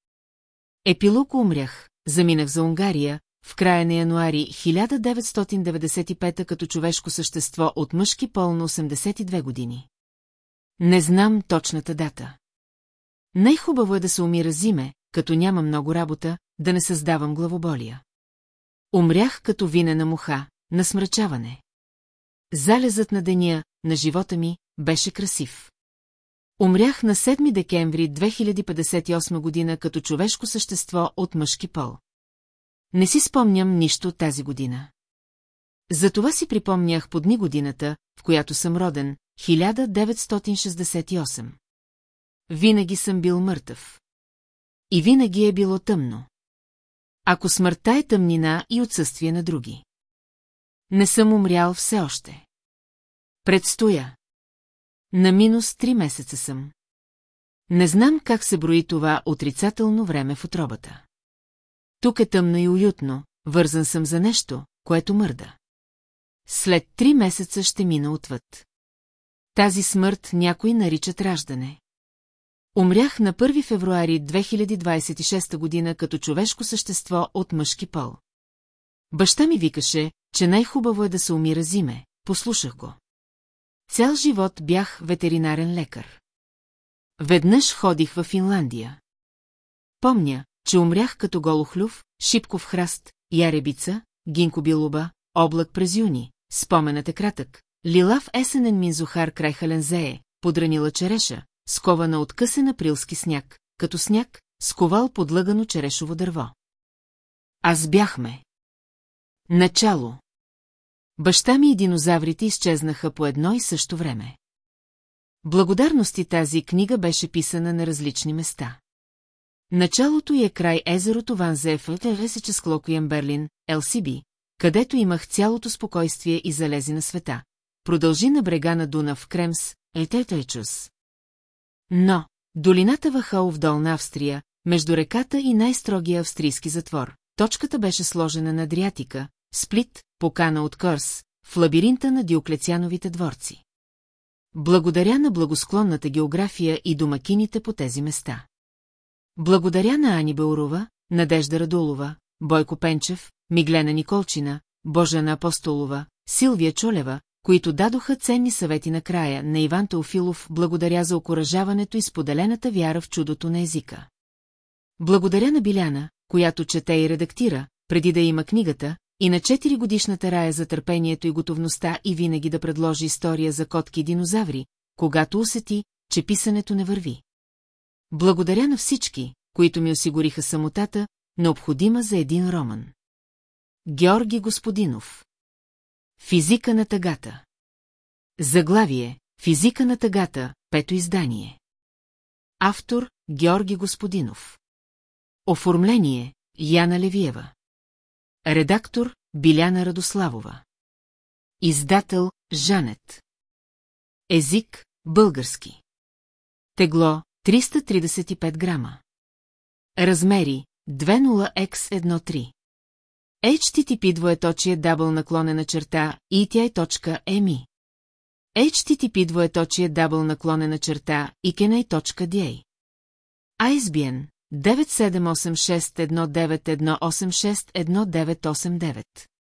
Епилог умрях, заминах за Унгария, в края на януари 1995 като човешко същество от мъжки пол на 82 години. Не знам точната дата. Най-хубаво е да се умира зиме, като няма много работа, да не създавам главоболия. Умрях като винена муха, на смрачаване. Залезът на деня, на живота ми, беше красив. Умрях на 7 декември 2058 година като човешко същество от мъжки пол. Не си спомням нищо тази година. Затова си припомнях по дни годината, в която съм роден, 1968. Винаги съм бил мъртъв. И винаги е било тъмно. Ако смъртта е тъмнина и отсъствие на други. Не съм умрял все още. Предстоя. На минус три месеца съм. Не знам как се брои това отрицателно време в отробата. Тук е тъмно и уютно, вързан съм за нещо, което мърда. След три месеца ще мина отвъд. Тази смърт някои наричат раждане. Умрях на 1 февруари 2026 година като човешко същество от мъжки пол. Баща ми викаше, че най-хубаво е да се умира зиме, послушах го. Цял живот бях ветеринарен лекар. Веднъж ходих в Финландия. Помня, че умрях като голохлюв, шипков храст, яребица, гинко билуба, облак през юни, споменът е кратък, лилав есенен минзухар край Халензее, подранила череша, скована от късен априлски сняг, като сняг, сковал подлъгано черешово дърво. Аз бяхме. Начало. Баща ми и динозаврите изчезнаха по едно и също време. Благодарности тази книга беше писана на различни места. Началото й е край езерото Ван Зеф, Ресеческлокуем Берлин, ЛСБ, където имах цялото спокойствие и залези на света. Продължи на брега на Дунав Кремс, Ететечус. Но, долината Вахал в долна Австрия, между реката и най-строгия австрийски затвор, точката беше сложена на Адриатика, Сплит, покана от Кърс, в лабиринта на Диоклециановите дворци. Благодаря на благосклонната география и домакините по тези места. Благодаря на Ани Баурова, Надежда Радулова, Бойко Пенчев, Миглена Николчина, Божана Апостолова, Силвия Чолева, които дадоха ценни съвети на края на Иван Теофилов, благодаря за окоръжаването и споделената вяра в чудото на езика. Благодаря на Биляна, която чете и редактира, преди да има книгата, и на 4 годишната рая за търпението и готовността и винаги да предложи история за котки и динозаври, когато усети, че писането не върви. Благодаря на всички, които ми осигуриха самотата, необходима за един роман. Георги Господинов. Физика на тъгата. Заглавие Физика на тъгата, пето издание. Автор Георги Господинов. Оформление Яна Левиева. Редактор Биляна Радославова. Издател Жанет. Език Български. Тегло 335 грама. Размери 20x13 HTTP двоеточие дабл наклонена черта eti.emi HTTP двоеточие дабл наклонена черта ikenai.da ISBN 9786191861989